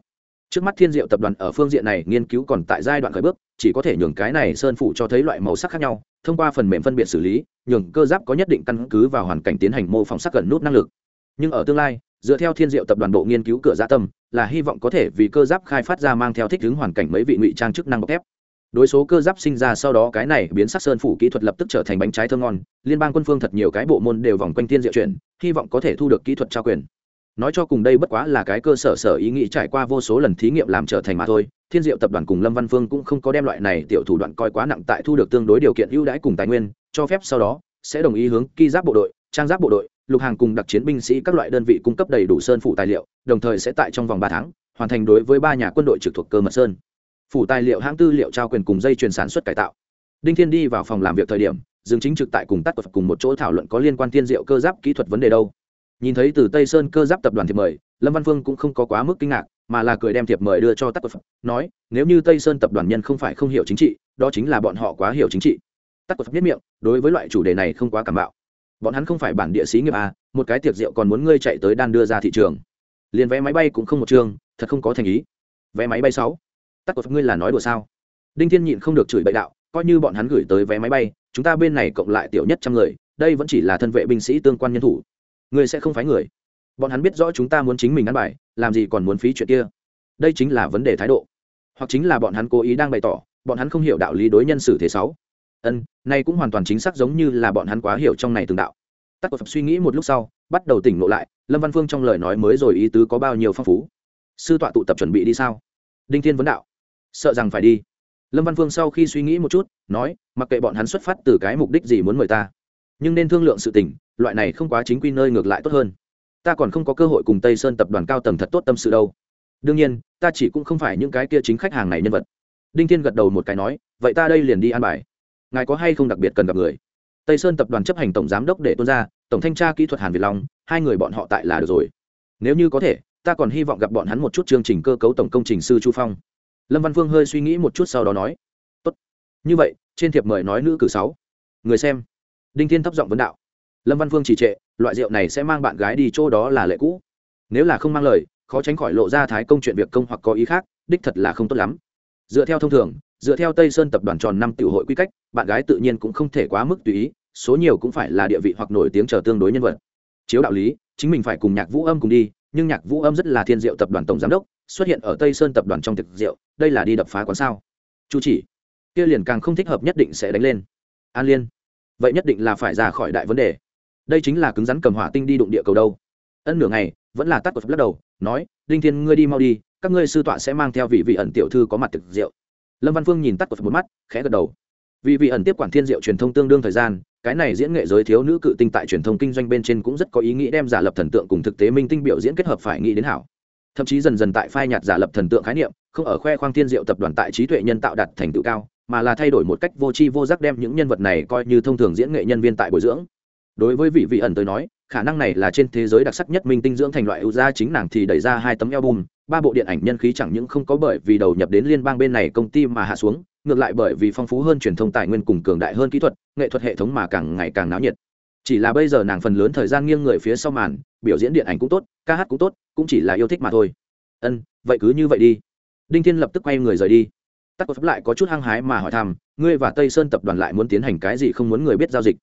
trước mắt thiên diệu tập đoàn ở phương diện này nghiên cứu còn tại giai đoạn khởi bước, chỉ có thể nhường cái này sơn phủ cho thấy loại màu sắc khác nhau, thông qua phần mềm phân biệt xử lý, nhường cơ giáp có nhất định căn cứ vào hoàn cảnh tiến hành mô phỏng sắc gần nút năng lực. Nhưng ở tương lai, dựa theo thiên diệu tập đoàn bộ nghiên cứu cửa gia tâm, là hy vọng có thể vì cơ giáp khai phát ra mang theo thích ứng hoàn cảnh mấy vị ngụy trang chức năng bọc thép. Đối số cơ giáp sinh ra sau đó cái này biến sắc sơn phủ kỹ thuật lập tức trở thành bánh trái thơ ngon, liên bang quân phương thật nhiều cái bộ môn đều vòng quanh thiên diệu chuyển, hy vọng có thể thu được kỹ thuật trao quyền nói cho cùng đây bất quá là cái cơ sở sở ý nghĩ trải qua vô số lần thí nghiệm làm trở thành mà thôi, thiên diệu tập đoàn cùng lâm văn phương cũng không có đem loại này tiểu thủ đoạn coi quá nặng tại thu được tương đối điều kiện ưu đãi cùng tài nguyên, cho phép sau đó sẽ đồng ý hướng ki giáp bộ đội, trang giáp bộ đội, lục hàng cùng đặc chiến binh sĩ các loại đơn vị cung cấp đầy đủ sơn phủ tài liệu, đồng thời sẽ tại trong vòng ba tháng hoàn thành đối với ba nhà quân đội trực thuộc cơ mật sơn. Phủ tài liệu hãng tư liệu trao quyền cùng dây chuyền sản xuất cải tạo. Đinh thiên đi vào phòng làm việc thời điểm, dương chính trực tại cùng tắt cùng một chỗ thảo luận có liên quan thiên diệu cơ giáp kỹ thuật vấn đề đâu nhìn thấy từ tây sơn cơ giáp tập đoàn thiệp mời, lâm văn phương cũng không có quá mức kinh ngạc, mà là cười đem thiệp mời đưa cho tắc quật nói, nếu như tây sơn tập đoàn nhân không phải không hiểu chính trị, đó chính là bọn họ quá hiểu chính trị. Tắc quật biết miệng, đối với loại chủ đề này không quá cảm bạo. Bọn hắn không phải bản địa sĩ nghiệp à một cái tiệc rượu còn muốn ngươi chạy tới đan đưa ra thị trường. Liền vé máy bay cũng không một chương thật không có thành ý. Vé máy bay sáu? Tắc quật ngươi là nói đùa sao? Đinh thiên nhịn không được chửi bậy đạo, coi như bọn hắn gửi tới vé máy bay, chúng ta bên này cộng lại tiểu nhất trăm người, đây vẫn chỉ là thân vệ binh sĩ tương quan nhân thủ ngươi sẽ không phái người. Bọn hắn biết rõ chúng ta muốn chính mình ăn bài, làm gì còn muốn phí chuyện kia. Đây chính là vấn đề thái độ. Hoặc chính là bọn hắn cố ý đang bày tỏ, bọn hắn không hiểu đạo lý đối nhân xử thế sáu ân nay cũng hoàn toàn chính xác giống như là bọn hắn quá hiểu trong này từng đạo. Tắc phật suy nghĩ một lúc sau, bắt đầu tỉnh ngộ lại, lâm văn phương trong lời nói mới rồi ý tứ có bao nhiêu phong phú. Sư tọa tụ tập chuẩn bị đi sao? Đinh thiên vấn đạo. Sợ rằng phải đi. Lâm văn phương sau khi suy nghĩ một chút, nói, mặc kệ bọn hắn xuất phát từ cái mục đích gì muốn mời ta, nhưng nên thương lượng sự tình loại này không quá chính quy nơi ngược lại tốt hơn. Ta còn không có cơ hội cùng tây sơn tập đoàn cao tầng thật tốt tâm sự đâu. Đương nhiên, ta chỉ cũng không phải những cái kia chính khách hàng này nhân vật. Đinh thiên gật đầu một cái nói, vậy ta đây liền đi an bài. Ngài có hay không đặc biệt cần gặp người? Tây sơn tập đoàn chấp hành tổng giám đốc để tuân ra, tổng thanh tra kỹ thuật hàn việt long, hai người bọn họ tại là được rồi. Nếu như có thể, ta còn hy vọng gặp bọn hắn một chút chương trình cơ cấu tổng công trình sư chu phong. Lâm văn phương hơi suy nghĩ một chút sau đó nói, tốt. Như vậy, trên thiệp mời nói nữ cử sáu. Người xem. Đinh thiên thấp giọng vấn đạo lâm văn phương chỉ trệ, loại rượu này sẽ mang bạn gái đi chỗ đó là lệ cũ. Nếu là không mang lời, khó tránh khỏi lộ ra thái công chuyện việc công hoặc có ý khác, đích thật là không tốt lắm. Dựa theo thông thường, dựa theo tây sơn tập đoàn tròn năm tiểu hội quy cách, bạn gái tự nhiên cũng không thể quá mức tùy ý, số nhiều cũng phải là địa vị hoặc nổi tiếng chờ tương đối nhân vật. Chiếu đạo lý, chính mình phải cùng nhạc vũ âm cùng đi, nhưng nhạc vũ âm rất là thiên diệu tập đoàn tổng giám đốc, xuất hiện ở tây sơn tập đoàn trong thực diệu đây là đi đập phá quán sao? Chu chỉ, kia liền càng không thích hợp nhất định sẽ đánh lên. An liên, vậy nhất định là phải ra khỏi đại vấn đề đây chính là cứng rắn cầm hỏa tinh đi đụng địa cầu đâu. Ân nửa ngày, vẫn là tắt của lắc đầu, nói, đinh thiên, ngươi đi mau đi, các ngươi sư tọa sẽ mang theo vị vị ẩn tiểu thư có mặt thực rượu. Lâm văn phương nhìn tắt của một mắt, khẽ gật đầu. Vị vị ẩn tiếp quản thiên diệu truyền thông tương đương thời gian, cái này diễn nghệ giới thiếu nữ cự tinh tại truyền thông kinh doanh bên trên cũng rất có ý nghĩ đem giả lập thần tượng cùng thực tế minh tinh biểu diễn kết hợp phải nghĩ đến hảo. Thậm chí dần dần tại phai nhạt giả lập thần tượng khái niệm, không ở khoe khoang thiên diệu tập đoàn tại trí tuệ nhân tạo đạt thành tựu cao, mà là thay đổi một cách vô tri vô giác đem những nhân vật này coi như thông thường diễn nghệ nhân viên tại bồi dưỡng đối với vị vị ẩn tới nói, khả năng này là trên thế giới đặc sắc nhất minh tinh dưỡng thành loại ưu gia chính nàng thì đẩy ra hai tấm album, ba bộ điện ảnh nhân khí chẳng những không có bởi vì đầu nhập đến liên bang bên này công ty mà hạ xuống, ngược lại bởi vì phong phú hơn truyền thông tài nguyên cùng cường đại hơn kỹ thuật, nghệ thuật hệ thống mà càng ngày càng náo nhiệt. Chỉ là bây giờ nàng phần lớn thời gian nghiêng người phía sau màn, biểu diễn điện ảnh cũng tốt, ca hát cũng tốt, cũng chỉ là yêu thích mà thôi. Ân, vậy cứ như vậy đi. Đinh thiên lập tức quay người rời đi. Tắc có lại có chút hăng hái mà hỏi thăm, ngươi và tây sơn tập đoàn lại muốn tiến hành cái gì không muốn người biết giao dịch?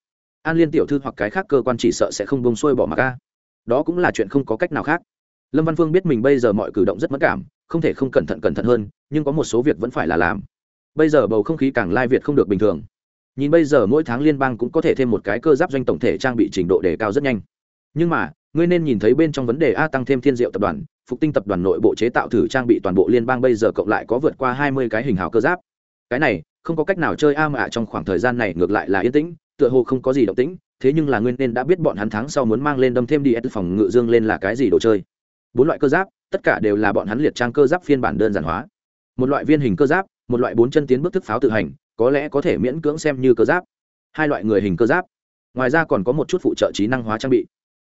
An liên tiểu thư hoặc cái khác cơ quan chỉ sợ sẽ không bông xuôi bỏ mặc ca đó cũng là chuyện không có cách nào khác. Lâm văn phương biết mình bây giờ mọi cử động rất mất cảm, không thể không cẩn thận cẩn thận hơn, nhưng có một số việc vẫn phải là làm. Bây giờ bầu không khí càng lai việt không được bình thường. Nhìn bây giờ mỗi tháng liên bang cũng có thể thêm một cái cơ giáp doanh tổng thể trang bị trình độ đề cao rất nhanh. Nhưng mà, ngươi nên nhìn thấy bên trong vấn đề a tăng thêm thiên diệu tập đoàn, phục tinh tập đoàn nội bộ chế tạo thử trang bị toàn bộ liên bang bây giờ cộng lại có vượt qua hai mươi cái hình hào cơ giáp. Cái này, không có cách nào chơi a mà trong khoảng thời gian này ngược lại là yên tĩnh tựa hồ không có gì động tĩnh, thế nhưng là nguyên nên đã biết bọn hắn thắng sau muốn mang lên đâm thêm đi ép phòng ngự dương lên là cái gì đồ chơi. Bốn loại cơ giáp, tất cả đều là bọn hắn liệt trang cơ giáp phiên bản đơn giản hóa. Một loại viên hình cơ giáp, một loại bốn chân tiến bước thức pháo tự hành, có lẽ có thể miễn cưỡng xem như cơ giáp. Hai loại người hình cơ giáp. Ngoài ra còn có một chút phụ trợ trí năng hóa trang bị.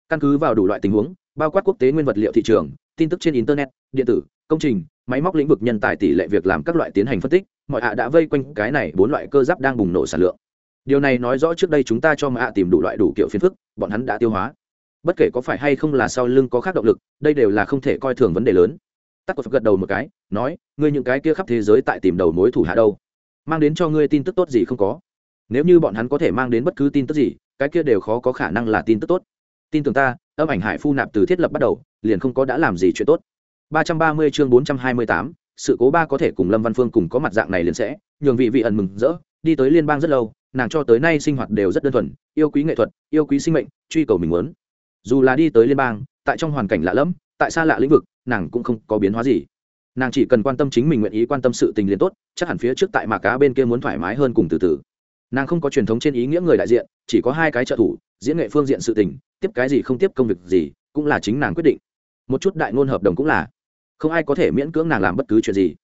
Căn cứ vào đủ loại tình huống, bao quát quốc tế nguyên vật liệu thị trường, tin tức trên internet, điện tử, công trình, máy móc lĩnh vực nhân tài tỷ lệ việc làm các loại tiến hành phân tích, mọi hạ đã vây quanh cái này bốn loại cơ giáp đang bùng nổ sản lượng điều này nói rõ trước đây chúng ta cho mạ tìm đủ loại đủ kiểu phiền phức bọn hắn đã tiêu hóa. Bất kể có phải hay không là sau lưng có khác động lực đây đều là không thể coi thường vấn đề lớn. Tắc cột gật đầu một cái nói ngươi những cái kia khắp thế giới tại tìm đầu mối thủ hạ đâu? Mang đến cho ngươi tin tức tốt gì không có? Nếu như bọn hắn có thể mang đến bất cứ tin tức gì cái kia đều khó có khả năng là tin tức tốt. Tin tưởng ta âm ảnh hải phu nạp từ thiết lập bắt đầu liền không có đã làm gì chuyện tốt. 330 chương 428, sự cố ba có thể cùng lâm văn phương cùng có mặt dạng này liền sẽ nhường vị vị ẩn mừng rỡ đi tới liên bang rất lâu nàng cho tới nay sinh hoạt đều rất đơn thuần, yêu quý nghệ thuật, yêu quý sinh mệnh, truy cầu mình muốn. Dù là đi tới liên bang, tại trong hoàn cảnh lạ lẫm, tại xa lạ lĩnh vực, nàng cũng không có biến hóa gì. Nàng chỉ cần quan tâm chính mình nguyện ý quan tâm sự tình liền tốt, chắc hẳn phía trước tại mà cá bên kia muốn thoải mái hơn cùng từ từ. Nàng không có truyền thống trên ý nghĩa người đại diện, chỉ có hai cái trợ thủ, diễn nghệ phương diện sự tình, tiếp cái gì không tiếp công việc gì, cũng là chính nàng quyết định. Một chút đại ngôn hợp đồng cũng là. Không ai có thể miễn cưỡng nàng làm bất cứ chuyện gì.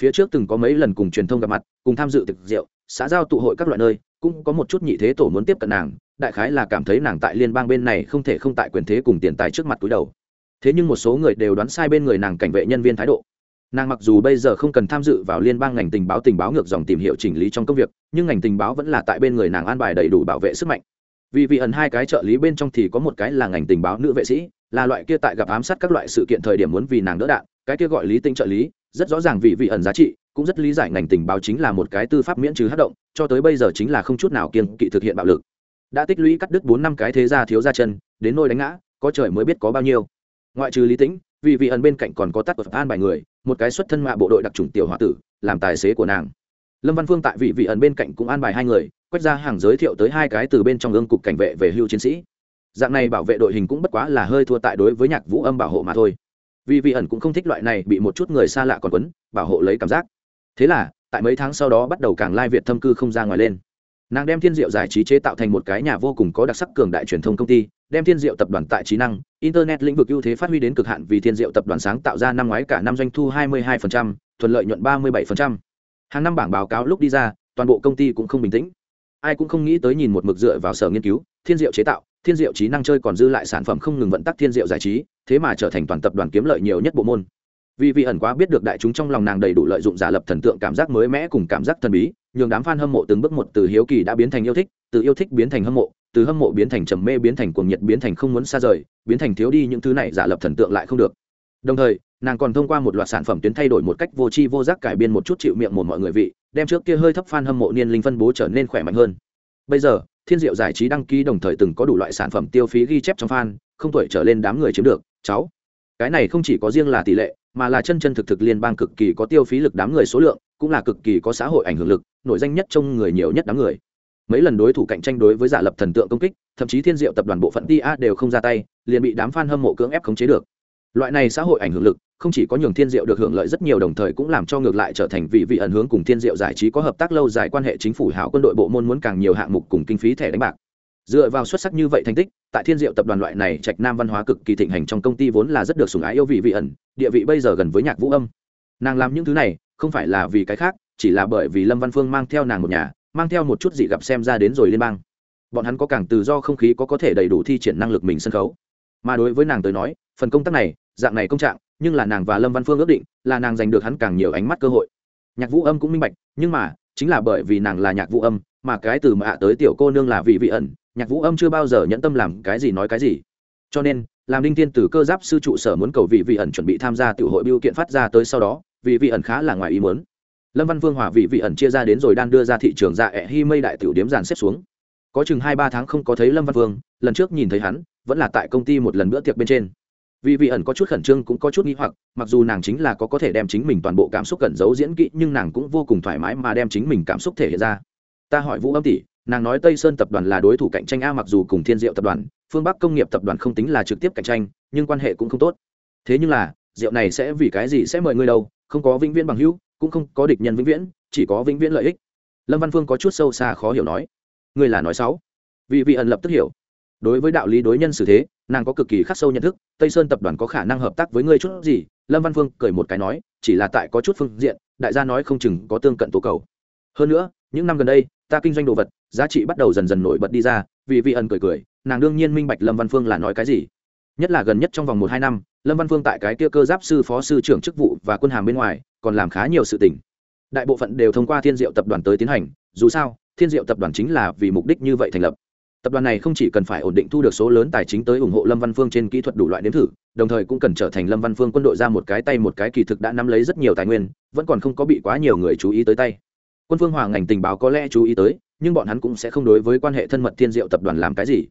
Phía trước từng có mấy lần cùng truyền thông gặp mặt, cùng tham dự thực rượu, xã giao tụ hội các loại nơi cũng có một chút nhị thế tổ muốn tiếp cận nàng, đại khái là cảm thấy nàng tại liên bang bên này không thể không tại quyền thế cùng tiền tài trước mặt túi đầu. Thế nhưng một số người đều đoán sai bên người nàng cảnh vệ nhân viên thái độ. Nàng mặc dù bây giờ không cần tham dự vào liên bang ngành tình báo tình báo ngược dòng tìm hiểu chỉnh lý trong công việc, nhưng ngành tình báo vẫn là tại bên người nàng an bài đầy đủ bảo vệ sức mạnh. Vì vị ẩn hai cái trợ lý bên trong thì có một cái là ngành tình báo nữ vệ sĩ, là loại kia tại gặp ám sát các loại sự kiện thời điểm muốn vì nàng đỡ đạn, cái kia gọi lý tinh trợ lý, rất rõ ràng vì vị ẩn giá trị cũng rất lý giải ngành tình báo chính là một cái tư pháp miễn trừ hát động, cho tới bây giờ chính là không chút nào kiên kỵ thực hiện bạo lực. Đã tích lũy cắt đứt bốn năm cái thế gia thiếu ra chân, đến nôi đánh ngã, có trời mới biết có bao nhiêu. Ngoại trừ lý tĩnh, vì vị ẩn bên cạnh còn có tắt của an bài người, một cái xuất thân mạ bộ đội đặc trùng tiểu h tử, làm tài xế của nàng. Lâm văn phương tại vị vị ẩn bên cạnh cũng an bài hai người, quét ra hàng giới thiệu tới hai cái từ bên trong ương cục cảnh vệ về hưu chiến sĩ. Dạng này bảo vệ đội hình cũng bất quá là hơi thua tại đối với nhạc vũ âm bảo hộ mà thôi. Vì vị ẩn cũng không thích loại này bị một chút người xa lạ còn quấn, bảo hộ lấy cảm giác thế là tại mấy tháng sau đó bắt đầu càng lai việt thâm cư không ra ngoài lên. Nàng đem thiên diệu giải trí chế tạo thành một cái nhà vô cùng có đặc sắc cường đại truyền thông công ty đem thiên diệu tập đoàn tại trí năng internet lĩnh vực ưu thế phát huy đến cực hạn vì thiên diệu tập đoàn sáng tạo ra năm ngoái cả năm doanh thu 22%, thuận lợi nhuận 37%. hàng năm bảng báo cáo lúc đi ra toàn bộ công ty cũng không bình tĩnh. Ai cũng không nghĩ tới nhìn một mực dựa vào sở nghiên cứu thiên diệu chế tạo thiên diệu trí năng chơi còn dư lại sản phẩm không ngừng vận tắc thiên diệu giải trí thế mà trở thành toàn tập đoàn kiếm lợi nhiều nhất bộ môn vì vị ẩn quá biết được đại chúng trong lòng nàng đầy đủ lợi dụng giả lập thần tượng cảm giác mới mẽ cùng cảm giác thần bí, nhường đám fan hâm mộ từng bước một từ hiếu kỳ đã biến thành yêu thích, từ yêu thích biến thành hâm mộ, từ hâm mộ biến thành trầm mê biến thành cuồng nhiệt biến thành không muốn xa rời, biến thành thiếu đi những thứ này giả lập thần tượng lại không được. Đồng thời, nàng còn thông qua một loạt sản phẩm tuyến thay đổi một cách vô tri vô giác cải biên một chút chịu miệng một mọi người vị, đem trước kia hơi thấp fan hâm mộ niên linh phân bố trở nên khỏe mạnh hơn. Bây giờ, thiên diệu giải trí đăng ký đồng thời từng có đủ loại sản phẩm tiêu phí ghi chép trong fan, không tuổi trở lên đám người chiếm được, cháu cái này không chỉ có riêng là tỷ lệ, mà là chân chân thực thực liên bang cực kỳ có tiêu phí lực đám người số lượng, cũng là cực kỳ có xã hội ảnh hưởng lực nội danh nhất trong người nhiều nhất đám người. Mấy lần đối thủ cạnh tranh đối với giả lập thần tượng công kích, thậm chí thiên diệu tập đoàn bộ phận tia đều không ra tay, liền bị đám f a n hâm mộ cưỡng ép khống chế được. Loại này xã hội ảnh hưởng lực, không chỉ có nhường thiên diệu được hưởng lợi rất nhiều, đồng thời cũng làm cho ngược lại trở thành vị vị ẩn hướng cùng thiên diệu giải trí có hợp tác lâu dài quan hệ chính phủ hảo quân đội bộ môn muốn càng nhiều hạng mục cùng kinh phí thẻ đánh bạc dựa vào xuất sắc như vậy thành tích, tại thiên diệu tập đoàn loại này trạch nam văn hóa cực kỳ thịnh hành trong công ty vốn là rất được sùng ái yêu vị vị ẩn, địa vị bây giờ gần với nhạc vũ âm. Nàng làm những thứ này, không phải là vì cái khác, chỉ là bởi vì lâm văn phương mang theo nàng một nhà, mang theo một chút gì gặp xem ra đến rồi liên bang. Bọn hắn có càng tự do không khí có có thể đầy đủ thi triển năng lực mình sân khấu. Mà đối với nàng tới nói, phần công tác này, dạng này công trạng, nhưng là nàng và lâm văn phương ước định, là nàng giành được hắn càng nhiều ánh mắt cơ hội. Nhạc vũ âm cũng minh bạch, nhưng mà, chính là bởi vì nàng là nhạc vũ âm, mà cái từ mà ạ tới tiểu cô nương là vị vị ẩn nhạc vũ âm chưa bao giờ nhẫn tâm làm cái gì nói cái gì. Cho nên, làm đinh tiên từ cơ giáp sư trụ sở muốn cầu vị vị ẩn chuẩn bị tham gia tiểu hội biêu kiện phát ra tới sau đó, vị vị ẩn khá là ngoài ý muốn. Lâm văn vương hòa vị vị ẩn chia ra đến rồi đan đưa ra thị trường dạ ẹ hi mây đại tiểu điếm dàn xếp xuống. Có chừng hai ba tháng không có thấy lâm văn vương, lần trước nhìn thấy hắn, vẫn là tại công ty một lần bữa tiệc bên trên. Vị vị ẩn có chút khẩn trương cũng có chút nghi hoặc, mặc dù nàng chính là có có thể đem chính mình toàn bộ cảm xúc cẩn giấu diễn kỹ, nhưng nàng cũng vô cùng thoải mái mà đem chính mình cảm xúc thể hiện ra. Ta hỏi vũ âm tỷ nàng nói tây sơn tập đoàn là đối thủ cạnh tranh a, mặc dù cùng thiên diệu tập đoàn, phương bắc công nghiệp tập đoàn không tính là trực tiếp cạnh tranh, nhưng quan hệ cũng không tốt. Thế nhưng là, rượu này sẽ vì cái gì sẽ mời ngươi đâu, không có vĩnh viễn bằng hữu, cũng không có địch nhân vĩnh viễn, chỉ có vĩnh viễn lợi ích. Lâm văn phương có chút sâu xa khó hiểu nói. Ngươi là nói sáu vị vị ẩn lập tức hiểu. Đối với đạo lý đối nhân xử thế, nàng có cực kỳ khắc sâu nhận thức, tây sơn tập đoàn có khả năng hợp tác với ngươi chút gì? Lâm văn phương cười một cái nói, chỉ là tại có chút phương diện, đại gia nói không chừng có tương cận tố cầu. Hơn nữa những năm gần đây, ta kinh doanh đồ vật, giá trị bắt đầu dần dần nổi bật đi ra, vì vị ẩn cười cười, nàng đương nhiên minh bạch lâm văn phương là nói cái gì. Nhất là gần nhất trong vòng một hai năm, lâm văn phương tại cái kia cơ giáp sư phó sư trưởng chức vụ và quân hàm bên ngoài, còn làm khá nhiều sự tình. Đại bộ phận đều thông qua thiên diệu tập đoàn tới tiến hành, dù sao, thiên diệu tập đoàn chính là vì mục đích như vậy thành lập. Tập đoàn này không chỉ cần phải ổn định thu được số lớn tài chính tới ủng hộ lâm văn phương trên kỹ thuật đủ loại nếm thử, đồng thời cũng cần trở thành lâm văn phương quân đội ra một cái tay một cái kỳ thực đã nắm lấy rất nhiều tài nguyên, vẫn còn không có bị quá nhiều người chú ý tới tay quân phương hòa ngành tình báo có lẽ chú ý tới, nhưng bọn hắn cũng sẽ không đối với quan hệ thân mật thiên diệu tập đoàn làm cái gì.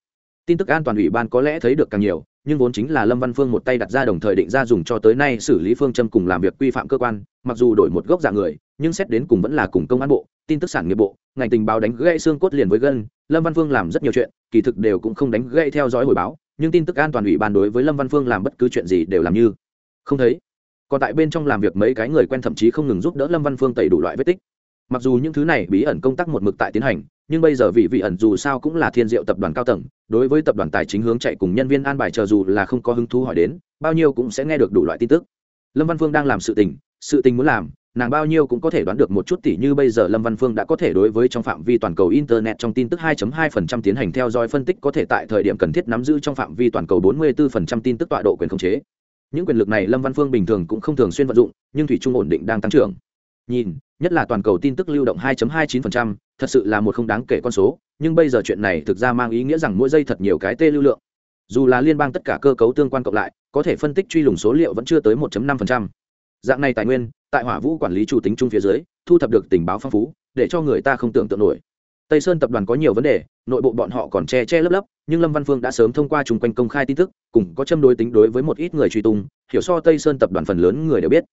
Tin tức an toàn ủy ban có lẽ thấy được càng nhiều, nhưng vốn chính là lâm văn phương một tay đặt ra đồng thời định ra dùng cho tới nay xử lý phương châm cùng làm việc quy phạm cơ quan, mặc dù đổi một gốc dạng người, nhưng xét đến cùng vẫn là cùng công an bộ, tin tức sản nghiệp bộ, ngành tình báo đánh gãy xương cốt liền với gân, lâm văn phương làm rất nhiều chuyện, kỳ thực đều cũng không đánh gãy theo dõi hồi báo, nhưng tin tức an toàn ủy ban đối với lâm văn phương làm bất cứ chuyện gì đều làm như không thấy. Còn tại bên trong làm việc mấy cái người quen thậm chí không ngừng giúp đỡ lâm văn phương tẩy đủ loại vết tích mặc dù những thứ này bí ẩn công tác một mực tại tiến hành, nhưng bây giờ vị vị ẩn dù sao cũng là thiên diệu tập đoàn cao tầng, đối với tập đoàn tài chính hướng chạy cùng nhân viên an bài chờ dù là không có hứng thú hỏi đến, bao nhiêu cũng sẽ nghe được đủ loại tin tức. Lâm văn phương đang làm sự tình sự tình muốn làm, nàng bao nhiêu cũng có thể đoán được một chút tỷ như bây giờ lâm văn phương đã có thể đối với trong phạm vi toàn cầu internet trong tin tức 2.2% tiến hành theo dõi phân tích có thể tại thời điểm cần thiết nắm giữ trong phạm vi toàn cầu 44% tin tức tọa độ quyền khống chế. Những quyền lực này lâm văn phương bình thường cũng không thường xuyên vận dụng, nhưng thủy trung ổn định đang tăng trưởng. Nhìn nhất là toàn cầu tin tức lưu động 2.29%, thật sự là một không đáng kể con số nhưng bây giờ chuyện này thực ra mang ý nghĩa rằng mỗi giây thật nhiều cái tê lưu lượng. Dù là liên bang tất cả cơ cấu tương quan cộng lại có thể phân tích truy lùng số liệu vẫn chưa tới 1.5%. dạng này tài nguyên tại hỏa vũ quản lý chủ tính trung phía dưới thu thập được tình báo phong phú để cho người ta không tưởng tượng nổi. Tây sơn tập đoàn có nhiều vấn đề nội bộ bọn họ còn che che lấp lấp nhưng lâm văn phương đã sớm thông qua chung quanh công khai tin tức cùng có châm đối tính đối với một ít người truy tung hiểu so tây sơn tập đoàn phần lớn người đều biết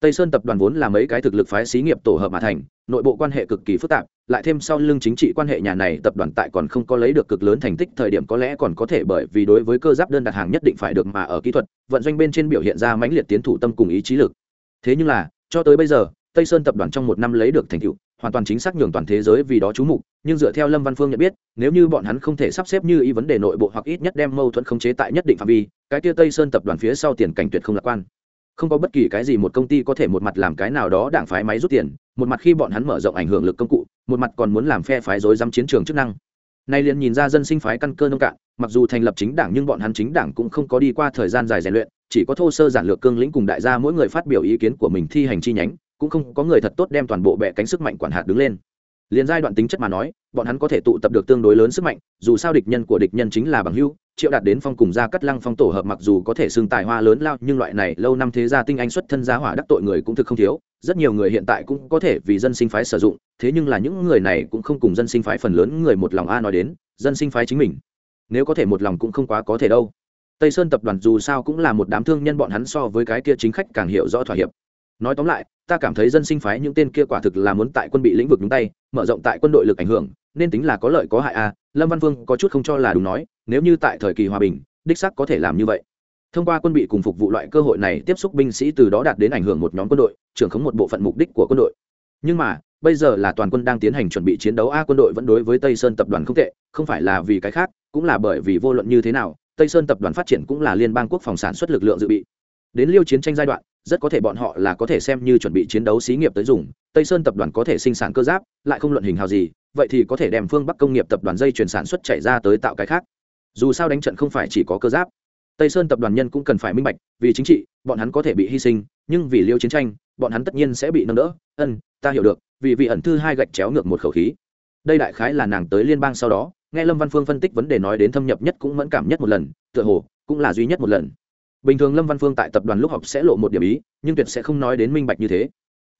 tây sơn tập đoàn vốn là mấy cái thực lực phái xí nghiệp tổ hợp mà thành, nội bộ quan hệ cực kỳ phức tạp, lại thêm sau lưng chính trị quan hệ nhà này tập đoàn tại còn không có lấy được cực lớn thành tích thời điểm có lẽ còn có thể bởi vì đối với cơ giáp đơn đặt hàng nhất định phải được mà ở kỹ thuật, vận doanh bên trên biểu hiện ra mãnh liệt tiến thủ tâm cùng ý chí lực. Thế nhưng là, cho tới bây giờ, tây sơn tập đoàn trong một năm lấy được thành tựu, hoàn toàn chính xác nhường toàn thế giới vì đó chú mục, nhưng dựa theo lâm văn phương nhận biết, nếu như bọn hắn không thể sắp xếp như ý vấn đề nội bộ hoặc ít nhất đem mâu thuẫn khống chế tại nhất định phạm vi, cái kia tây sơn tập đoàn phía sau tiền cảnh tuyệt không lạc quan không có bất kỳ cái gì một công ty có thể một mặt làm cái nào đó đảng phái máy rút tiền, một mặt khi bọn hắn mở rộng ảnh hưởng lực công cụ, một mặt còn muốn làm phe phái dối dám chiến trường chức năng. Nay liền nhìn ra dân sinh phái căn cơ nông cạn, mặc dù thành lập chính đảng nhưng bọn hắn chính đảng cũng không có đi qua thời gian dài rèn luyện, chỉ có thô sơ giản lược cương lĩnh cùng đại gia mỗi người phát biểu ý kiến của mình thi hành chi nhánh, cũng không có người thật tốt đem toàn bộ bệ cánh sức mạnh quản hạt đứng lên liền giai đoạn tính chất mà nói, bọn hắn có thể tụ tập được tương đối lớn sức mạnh, dù sao địch nhân của địch nhân chính là bằng hưu triệu đạt đến phong cùng gia cắt lăng phong tổ hợp mặc dù có thể xưng tài hoa lớn lao, nhưng loại này lâu năm thế gia tinh anh xuất thân gia hỏa đắc tội người cũng thực không thiếu, rất nhiều người hiện tại cũng có thể vì dân sinh phái sử dụng, thế nhưng là những người này cũng không cùng dân sinh phái phần lớn người một lòng a nói đến, dân sinh phái chính mình. Nếu có thể một lòng cũng không quá có thể đâu. Tây sơn tập đoàn dù sao cũng là một đám thương nhân, bọn hắn so với cái kia chính khách càng hiểu rõ thỏa hiệp nói tóm lại, ta cảm thấy dân sinh phái những tên kia quả thực là muốn tại quân bị lĩnh vực nhúng tay, mở rộng tại quân đội lực ảnh hưởng, nên tính là có lợi có hại a lâm văn vương có chút không cho là đúng nói, nếu như tại thời kỳ hòa bình, đích sắc có thể làm như vậy. Thông qua quân bị cùng phục vụ loại cơ hội này tiếp xúc binh sĩ từ đó đạt đến ảnh hưởng một nhóm quân đội, trưởng khống một bộ phận mục đích của quân đội. Nhưng mà, bây giờ là toàn quân đang tiến hành chuẩn bị chiến đấu, a quân đội vẫn đối với tây sơn tập đoàn không tệ, không phải là vì cái khác, cũng là bởi vì vô luận như thế nào, tây sơn tập đoàn phát triển cũng là liên bang quốc phòng sản xuất lực lượng dự bị. Đến liêu chiến tranh giai đoạn rất có thể bọn họ là có thể xem như chuẩn bị chiến đấu xí nghiệp tới dùng, tây sơn tập đoàn có thể sinh sản cơ giáp, lại không luận hình hào gì, vậy thì có thể đem phương bắc công nghiệp tập đoàn dây chuyển sản xuất chạy ra tới tạo cái khác. Dù sao đánh trận không phải chỉ có cơ giáp. Tây sơn tập đoàn nhân cũng cần phải minh bạch, vì chính trị, bọn hắn có thể bị hy sinh, nhưng vì liêu chiến tranh, bọn hắn tất nhiên sẽ bị nâng đỡ. Ân, ta hiểu được, vì vị ẩn thư hai gạch chéo ngược một khẩu khí. Đây đại khái là nàng tới liên bang sau đó, nghe lâm văn phương phân tích vấn đề nói đến thâm nhập nhất cũng mẫn cảm nhất một lần, tựa hồ cũng là duy nhất một lần bình thường lâm văn phương tại tập đoàn lúc học sẽ lộ một điểm ý, nhưng tuyệt sẽ không nói đến minh bạch như thế.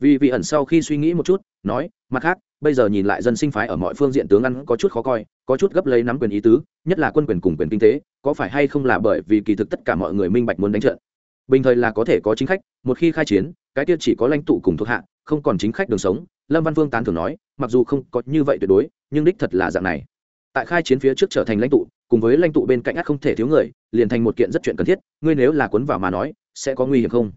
Vì vị ẩn sau khi suy nghĩ một chút, nói, mặt khác, bây giờ nhìn lại dân sinh phái ở mọi phương diện tướng ăn có chút khó coi, có chút gấp lấy nắm quyền ý tứ, nhất là quân quyền cùng quyền kinh tế, có phải hay không là bởi vì kỳ thực tất cả mọi người minh bạch muốn đánh trận? Bình thời là có thể có chính khách, một khi khai chiến, cái tiết chỉ có lãnh tụ cùng thuộc hạ, không còn chính khách đường sống. Lâm văn vương tán thường nói, mặc dù không có như vậy tuyệt đối, nhưng đích thật là dạng này tại khai chiến phía trước trở thành lãnh tụ, cùng với lãnh tụ bên cạnh ác không thể thiếu người, liền thành một kiện rất chuyện cần thiết, ngươi nếu là cuốn vào mà nói, sẽ có nguy hiểm không?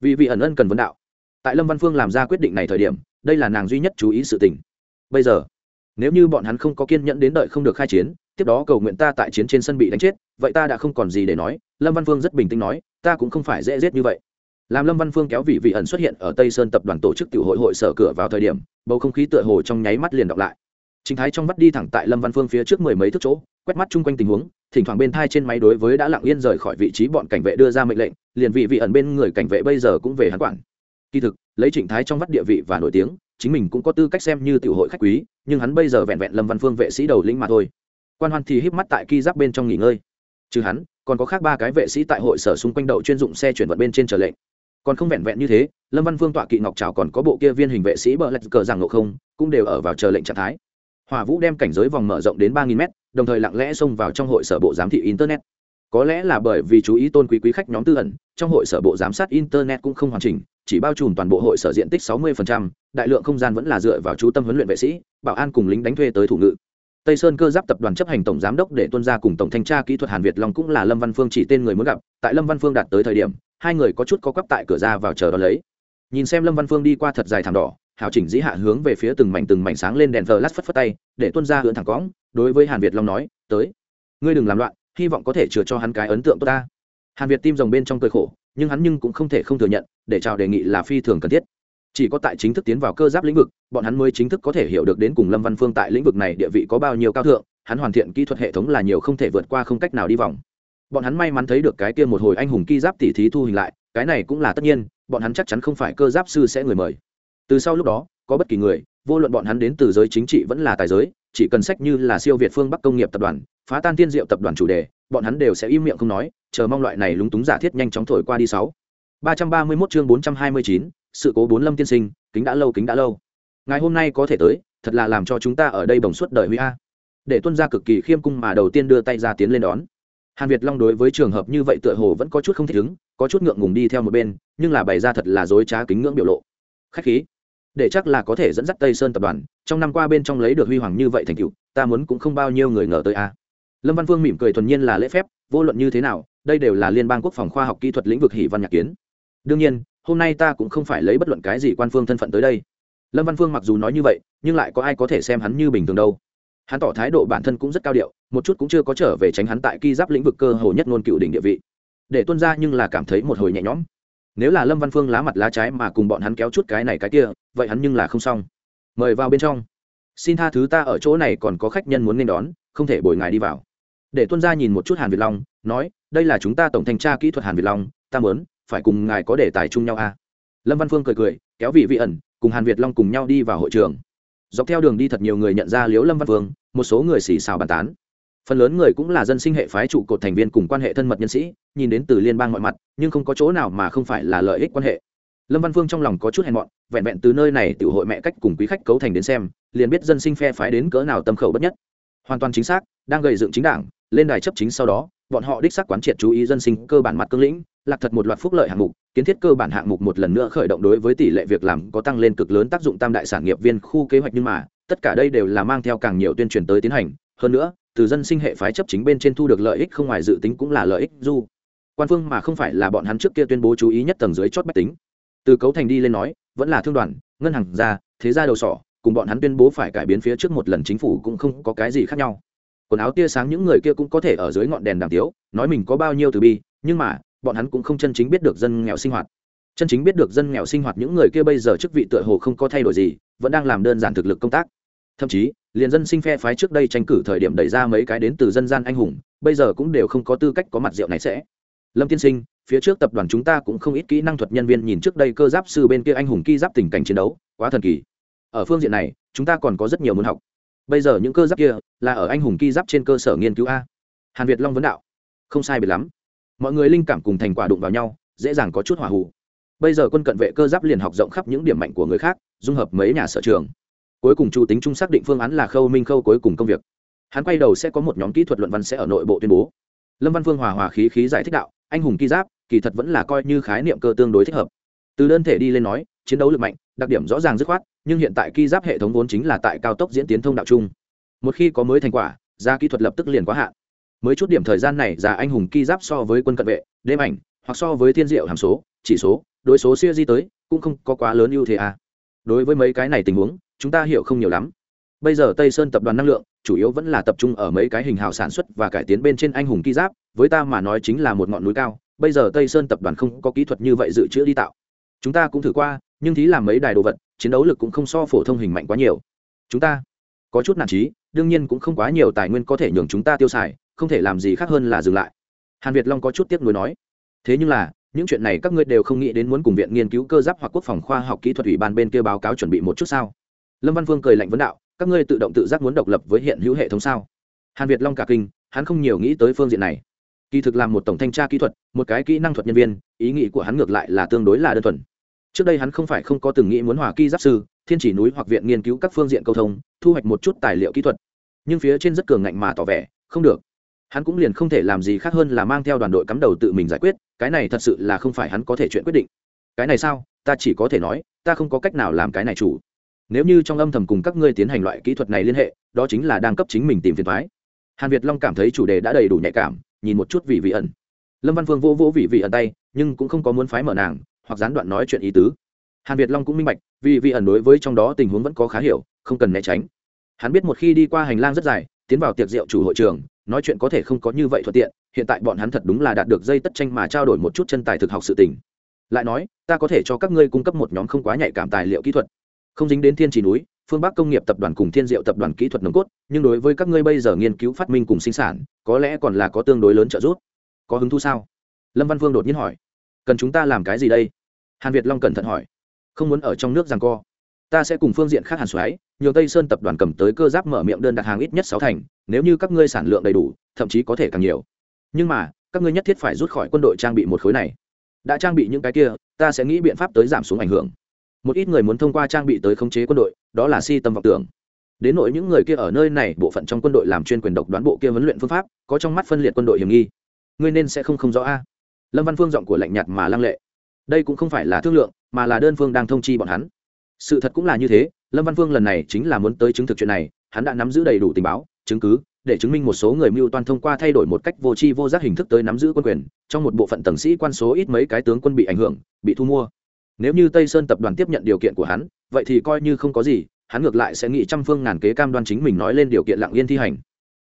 Vì vị ẩn ân cần vấn đạo. Tại lâm văn phương làm ra quyết định này thời điểm, đây là nàng duy nhất chú ý sự tình. Bây giờ, nếu như bọn hắn không có kiên nhẫn đến đợi không được khai chiến, tiếp đó cầu nguyện ta tại chiến trên sân bị đánh chết, vậy ta đã không còn gì để nói, lâm văn phương rất bình tĩnh nói, ta cũng không phải dễ giết như vậy. Làm lâm văn phương kéo vị vị ẩn xuất hiện ở tây sơn tập đoàn tổ chức tiểu hội hội sở cửa vào thời điểm, bầu không khí tựa hồ trong nháy mắt liền đọc lại chính thái trong mắt đi thẳng tại lâm văn phương phía trước mười mấy thước chỗ, quét mắt chung quanh tình huống, thỉnh thoảng bên thai trên máy đối với đã lặng yên rời khỏi vị trí bọn cảnh vệ đưa ra mệnh lệnh, liền vị vị ẩn bên người cảnh vệ bây giờ cũng về hắn quản. Kỳ thực, lấy trịnh thái trong vắt địa vị và nổi tiếng, chính mình cũng có tư cách xem như tiểu hội khách quý, nhưng hắn bây giờ vẹn vẹn lâm văn phương vệ sĩ đầu lĩnh mà thôi. Quan hoan thì híp mắt tại ki giáp bên trong nghỉ ngơi. Trừ hắn, còn có khác ba cái vệ sĩ tại hội sở xung quanh đậu chuyên dụng xe chuyển vận bên trên trở lệnh. Còn không vẹn vẹn như thế, lâm văn phương tọa kỵ ngọc trào còn có bộ kia viên hình vệ sĩ bờ lạch cờ rằng ngộ không, cũng đều ở vào chờ lệnh trạng thái hỏa vũ đem cảnh giới vòng mở rộng đến ba nghìn m đồng thời lặng lẽ xông vào trong hội sở bộ giám thị internet. Có lẽ là bởi vì chú ý tôn quý quý khách nhóm tư ẩn trong hội sở bộ giám sát internet cũng không hoàn chỉnh chỉ bao trùm toàn bộ hội sở diện tích 60%, đại lượng không gian vẫn là dựa vào chú tâm huấn luyện vệ sĩ bảo an cùng lính đánh thuê tới thủ ngự. Tây sơn cơ giáp tập đoàn chấp hành tổng giám đốc để tuân gia cùng tổng thanh tra kỹ thuật hàn việt long cũng là lâm văn phương chỉ tên người muốn gặp tại lâm văn phương đạt tới thời điểm hai người có chút có quắp tại cửa ra vào chờ đón lấy. Nhìn xem lâm văn phương đi qua thật dài thảm đỏ hảo chỉnh dĩ hạ hướng về phía từng mảnh từng mảnh sáng lên đèn thờ lát phất phất tay, để tuân ra hướng thẳng cõng, đối với hàn việt long nói, tới, ngươi đừng làm loạn, hy vọng có thể chừa cho hắn cái ấn tượng tốt ta. Hàn việt tim rồng bên trong cười khổ, nhưng hắn nhưng cũng không thể không thừa nhận, để chào đề nghị là phi thường cần thiết. Chỉ có tại chính thức tiến vào cơ giáp lĩnh vực, bọn hắn mới chính thức có thể hiểu được đến cùng lâm văn phương tại lĩnh vực này địa vị có bao nhiêu cao thượng, hắn hoàn thiện kỹ thuật hệ thống là nhiều không thể vượt qua không cách nào đi vòng. Bọn hắn may mắn thấy được cái kia một hồi anh hùng ki giáp tỉ thí thu hình lại, cái này cũng là tất nhiên, bọn hắn chắc chắn không phải cơ giáp sư sẽ người mời từ sau lúc đó, có bất kỳ người, vô luận bọn hắn đến từ giới chính trị vẫn là tài giới, chỉ cần sách như là siêu việt phương bắc công nghiệp tập đoàn, phá tan tiên diệu tập đoàn chủ đề, bọn hắn đều sẽ im miệng không nói, chờ mong loại này lúng túng giả thiết nhanh chóng thổi qua đi sáu. ba trăm ba mươi mốt chương bốn trăm hai mươi chín, sự cố bốn lâm tiên sinh, kính đã lâu, kính đã lâu. Ngày hôm nay có thể tới, thật là làm cho chúng ta ở đây bồng suốt đời huy a. Để tuân ra cực kỳ khiêm cung mà đầu tiên đưa tay ra tiến lên đón. Hàn việt long đối với trường hợp như vậy tựa hồ vẫn có chút không thích ứng, có chút ngượng ngùng đi theo một bên, nhưng là bày ra thật là dối trá kính ngưỡng biểu lộ. Khách khí để chắc là có thể dẫn dắt tây sơn tập đoàn, trong năm qua bên trong lấy được huy hoàng như vậy thành cựu ta muốn cũng không bao nhiêu người ngờ tới a. Lâm văn vương mỉm cười thuần nhiên là lễ phép, vô luận như thế nào, đây đều là liên bang quốc phòng khoa học kỹ thuật lĩnh vực hỷ văn nhạc kiến. Đương nhiên, hôm nay ta cũng không phải lấy bất luận cái gì quan phương thân phận tới đây. Lâm văn phương mặc dù nói như vậy, nhưng lại có ai có thể xem hắn như bình thường đâu. Hắn tỏ thái độ bản thân cũng rất cao điệu, một chút cũng chưa có trở về tránh hắn tại ki giáp lĩnh vực cơ hồ nhất ngôn cựu đỉnh địa vị. Để tuân ra nhưng là cảm thấy một hồi nhẹ nhõm nếu là lâm văn phương lá mặt lá trái mà cùng bọn hắn kéo chút cái này cái kia, vậy hắn nhưng là không xong. Mời vào bên trong. Xin tha thứ ta ở chỗ này còn có khách nhân muốn nên đón, không thể bồi ngài đi vào. Để tuân ra nhìn một chút hàn việt long, nói, đây là chúng ta tổng thanh tra kỹ thuật hàn việt long, ta mớn phải cùng ngài có đề tài chung nhau à. lâm văn phương cười cười, kéo vị vị ẩn, cùng hàn việt long cùng nhau đi vào hội trường. Dọc theo đường đi thật nhiều người nhận ra liếu lâm văn phương, một số người xì xào bàn tán phần lớn người cũng là dân sinh hệ phái trụ cột thành viên cùng quan hệ thân mật nhân sĩ, nhìn đến từ liên bang mọi mặt, nhưng không có chỗ nào mà không phải là lợi ích quan hệ. Lâm văn phương trong lòng có chút hèn mọn, vẹn vẹn từ nơi này tiểu hội mẹ cách cùng quý khách cấu thành đến xem, liền biết dân sinh phe phái đến cỡ nào tâm khẩu bất nhất. Hoàn toàn chính xác, đang gầy dựng chính đảng, lên đài chấp chính sau đó, bọn họ đích xác quán triệt chú ý dân sinh cơ bản mặt cương lĩnh, lạc thật một loạt phúc lợi hạng mục, kiến thiết cơ bản hạng mục một lần nữa khởi động đối với tỷ lệ việc làm có tăng lên cực lớn tác dụng tam đại sản nghiệp viên khu kế hoạch nhưng mà, tất cả đây đều là mang theo càng nhiều tuyên truyền tới tiến hành. Hơn nữa từ dân sinh hệ phái chấp chính bên trên thu được lợi ích không ngoài dự tính cũng là lợi ích du. Quan phương mà không phải là bọn hắn trước kia tuyên bố chú ý nhất tầng dưới chót bách tính. Từ cấu thành đi lên nói, vẫn là thương đoàn, ngân hàng ra thế gia đầu sỏ, cùng bọn hắn tuyên bố phải cải biến phía trước một lần chính phủ cũng không có cái gì khác nhau. Quần áo tia sáng những người kia cũng có thể ở dưới ngọn đèn đàm tiếu, nói mình có bao nhiêu từ bi, nhưng mà, bọn hắn cũng không chân chính biết được dân nghèo sinh hoạt. Chân chính biết được dân nghèo sinh hoạt những người kia bây giờ chức vị tựa hồ không có thay đổi gì, vẫn đang làm đơn giản thực lực công tác. Thậm chí liền dân sinh phe phái trước đây tranh cử thời điểm đẩy ra mấy cái đến từ dân gian anh hùng, bây giờ cũng đều không có tư cách có mặt rượu này sẽ. Lâm tiên sinh, phía trước tập đoàn chúng ta cũng không ít kỹ năng thuật nhân viên nhìn trước đây cơ giáp sư bên kia anh hùng ki giáp tình cảnh chiến đấu, quá thần kỳ. Ở phương diện này, chúng ta còn có rất nhiều muốn học. Bây giờ những cơ giáp kia là ở anh hùng ki giáp trên cơ sở nghiên cứu a. Hàn việt long vấn đạo. Không sai biệt lắm. Mọi người linh cảm cùng thành quả đụng vào nhau, dễ dàng có chút hỏa hù. Bây giờ quân cận vệ cơ giáp liền học rộng khắp những điểm mạnh của người khác, dung hợp mấy nhà sở trường cuối cùng chu tính trung xác định phương án là khâu minh khâu cuối cùng công việc. Hắn quay đầu sẽ có một nhóm kỹ thuật luận văn sẽ ở nội bộ tuyên bố. Lâm văn phương hòa hòa khí khí giải thích đạo, anh hùng ký giáp, kỳ thật vẫn là coi như khái niệm cơ tương đối thích hợp. Từ đơn thể đi lên nói, chiến đấu lực mạnh, đặc điểm rõ ràng dứt khoát, nhưng hiện tại ký giáp hệ thống vốn chính là tại cao tốc diễn tiến thông đạo chung. Một khi có mới thành quả ra kỹ thuật lập tức liền quá hạn. Mới chút điểm thời gian này ra anh hùng ký giáp so với quân cận vệ, đêm ảnh, hoặc so với thiên diệu hàm số, chỉ số, đối số siêu di tới, cũng không có quá lớn ưu thế à. đối với mấy cái này tình huống chúng ta hiểu không nhiều lắm. Bây giờ tây sơn tập đoàn năng lượng, chủ yếu vẫn là tập trung ở mấy cái hình hào sản xuất và cải tiến bên trên anh hùng ki giáp, với ta mà nói chính là một ngọn núi cao. Bây giờ tây sơn tập đoàn không có kỹ thuật như vậy dự trữ đi tạo. Chúng ta cũng thử qua, nhưng thí làm mấy đài đồ vật, chiến đấu lực cũng không so phổ thông hình mạnh quá nhiều. Chúng ta có chút nản trí, đương nhiên cũng không quá nhiều tài nguyên có thể nhường chúng ta tiêu xài, không thể làm gì khác hơn là dừng lại. Hàn việt long có chút tiếc nuối nói. Thế nhưng là, những chuyện này các ngươi đều không nghĩ đến muốn cùng viện nghiên cứu cơ giáp hoặc quốc phòng khoa học kỹ thuật ủy ban bên kia báo cáo chuẩn bị một chút sao? Lâm văn vương cười lạnh vấn đạo, các ngươi tự động tự giác muốn độc lập với hiện hữu hệ thống sao? Hàn việt long cả kinh, hắn không nhiều nghĩ tới phương diện này. Kỳ thực làm một tổng thanh tra kỹ thuật, một cái kỹ năng thuật nhân viên, ý nghĩ của hắn ngược lại là tương đối là đơn thuần. Trước đây hắn không phải không có từng nghĩ muốn hòa kỳ giáp sư, thiên chỉ núi hoặc viện nghiên cứu các phương diện câu thông, thu hoạch một chút tài liệu kỹ thuật. Nhưng phía trên rất cường ngạnh mà tỏ vẻ, không được. Hắn cũng liền không thể làm gì khác hơn là mang theo đoàn đội cắm đầu tự mình giải quyết, cái này thật sự là không phải hắn có thể chuyện quyết định. Cái này sao? Ta chỉ có thể nói, ta không có cách nào làm cái này chủ nếu như trong âm thầm cùng các ngươi tiến hành loại kỹ thuật này liên hệ, đó chính là đang cấp chính mình tìm phiền thoái. Hàn việt long cảm thấy chủ đề đã đầy đủ nhạy cảm, nhìn một chút vị vị ẩn. Lâm văn phương vô vỗ vị vị ẩn tay, nhưng cũng không có muốn phái mở nàng, hoặc gián đoạn nói chuyện ý tứ. Hàn việt long cũng minh bạch vì vị ẩn đối với trong đó tình huống vẫn có khá hiểu, không cần né tránh. Hắn biết một khi đi qua hành lang rất dài, tiến vào tiệc rượu chủ hội trường, nói chuyện có thể không có như vậy thuận tiện, hiện tại bọn hắn thật đúng là đạt được dây tất tranh mà trao đổi một chút chân tài thực học sự tình. Lại nói, ta có thể cho các ngươi cung cấp một nhóm không quá nhạy cảm tài liệu kỹ thuật không dính đến thiên trì núi, phương bắc công nghiệp tập đoàn cùng thiên diệu tập đoàn kỹ thuật nồng cốt, nhưng đối với các ngươi bây giờ nghiên cứu phát minh cùng sinh sản, có lẽ còn là có tương đối lớn trợ giúp. Có hứng thú sao? Lâm văn phương đột nhiên hỏi. Cần chúng ta làm cái gì đây? Hàn việt long cẩn thận hỏi. Không muốn ở trong nước rằng co. Ta sẽ cùng phương diện khác hàn xoáy, nhiều tây sơn tập đoàn cầm tới cơ giáp mở miệng đơn đặt hàng ít nhất sáu thành, nếu như các ngươi sản lượng đầy đủ, thậm chí có thể càng nhiều. Nhưng mà, các ngươi nhất thiết phải rút khỏi quân đội trang bị một khối này. Đã trang bị những cái kia, ta sẽ nghĩ biện pháp tới giảm xuống ảnh hưởng một ít người muốn thông qua trang bị tới khống chế quân đội, đó là si tâm vọng tưởng. Đến nỗi những người kia ở nơi này, bộ phận trong quân đội làm chuyên quyền độc đoán bộ kia huấn luyện phương pháp, có trong mắt phân liệt quân đội hiểm nghi. Ngươi nên sẽ không không rõ a. Lâm văn phương giọng của lạnh nhạt mà lăng lệ. Đây cũng không phải là thương lượng, mà là đơn phương đang thông chi bọn hắn. Sự thật cũng là như thế, lâm văn phương lần này chính là muốn tới chứng thực chuyện này, hắn đã nắm giữ đầy đủ tình báo, chứng cứ, để chứng minh một số người mưu toan thông qua thay đổi một cách vô tri vô giác hình thức tới nắm giữ quân quyền, trong một bộ phận tầng sĩ quan số ít mấy cái tướng quân bị ảnh hưởng, bị thu mua nếu như tây sơn tập đoàn tiếp nhận điều kiện của hắn, vậy thì coi như không có gì, hắn ngược lại sẽ nghĩ trăm phương ngàn kế cam đoan chính mình nói lên điều kiện lặng yên thi hành.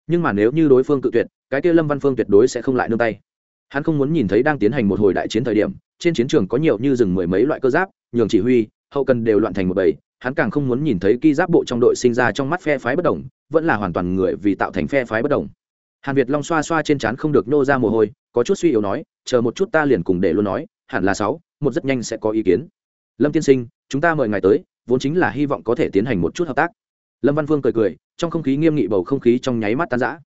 Nhưng mà nếu như đối phương cự tuyệt, cái kia lâm văn phương tuyệt đối sẽ không lại nương tay. Hắn không muốn nhìn thấy đang tiến hành một hồi đại chiến thời điểm, trên chiến trường có nhiều như rừng mười mấy loại cơ giáp, nhường chỉ huy, hậu cần đều loạn thành một bầy, hắn càng không muốn nhìn thấy ki giáp bộ trong đội sinh ra trong mắt phe phái bất đồng, vẫn là hoàn toàn người vì tạo thành phe phái bất đồng. Hàn việt long xoa xoa trên trán không được nô ra mồ hôi, có chút suy yếu nói, chờ một chút ta liền cùng để luôn nói, hẳn là sáu một rất nhanh sẽ có ý kiến. Lâm tiên sinh, chúng ta mời ngài tới, vốn chính là hy vọng có thể tiến hành một chút hợp tác. Lâm văn phương cười cười, trong không khí nghiêm nghị bầu không khí trong nháy mắt tan rã.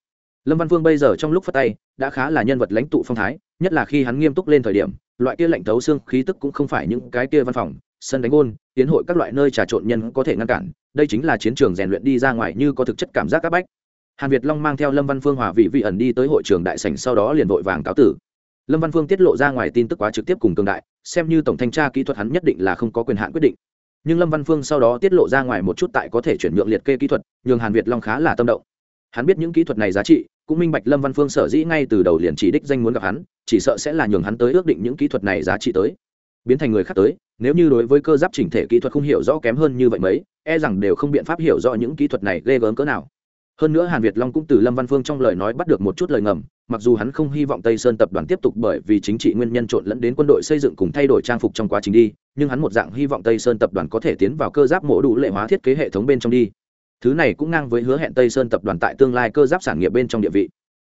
Lâm văn phương bây giờ trong lúc phát tay, đã khá là nhân vật lãnh tụ phong thái, nhất là khi hắn nghiêm túc lên thời điểm, loại kia lạnh thấu xương khí tức cũng không phải những cái kia văn phòng, sân đánh ôn tiến hội các loại nơi trà trộn nhân có thể ngăn cản, đây chính là chiến trường rèn luyện đi ra ngoài như có thực chất cảm giác các bách. Hàn việt long mang theo lâm văn phương hòa vị vị ẩn đi tới hội trường đại sảnh sau đó liền vội vàng cáo tử. Lâm văn phương tiết lộ ra ngoài tin tức quá trực tiếp cùng cường đại xem như tổng thanh tra kỹ thuật hắn nhất định là không có quyền hạn quyết định. Nhưng lâm văn phương sau đó tiết lộ ra ngoài một chút tại có thể chuyển nhượng liệt kê kỹ thuật, nhường hàn việt long khá là tâm động. Hắn biết những kỹ thuật này giá trị, cũng minh bạch lâm văn phương sở dĩ ngay từ đầu liền chỉ đích danh muốn gặp hắn, chỉ sợ sẽ là nhường hắn tới ước định những kỹ thuật này giá trị tới. Biến thành người khác tới, nếu như đối với cơ giáp chỉnh thể kỹ thuật không hiểu rõ kém hơn như vậy mấy e rằng đều không biện pháp hiểu rõ những kỹ thuật này ghê gớm cỡ nào hơn nữa hàn việt long cũng từ lâm văn phương trong lời nói bắt được một chút lời ngầm, mặc dù hắn không hy vọng tây sơn tập đoàn tiếp tục bởi vì chính trị nguyên nhân trộn lẫn đến quân đội xây dựng cùng thay đổi trang phục trong quá trình đi, nhưng hắn một dạng hy vọng tây sơn tập đoàn có thể tiến vào cơ giáp mổ đủ lệ hóa thiết kế hệ thống bên trong đi. Thứ này cũng ngang với hứa hẹn tây sơn tập đoàn tại tương lai cơ giáp sản nghiệp bên trong địa vị.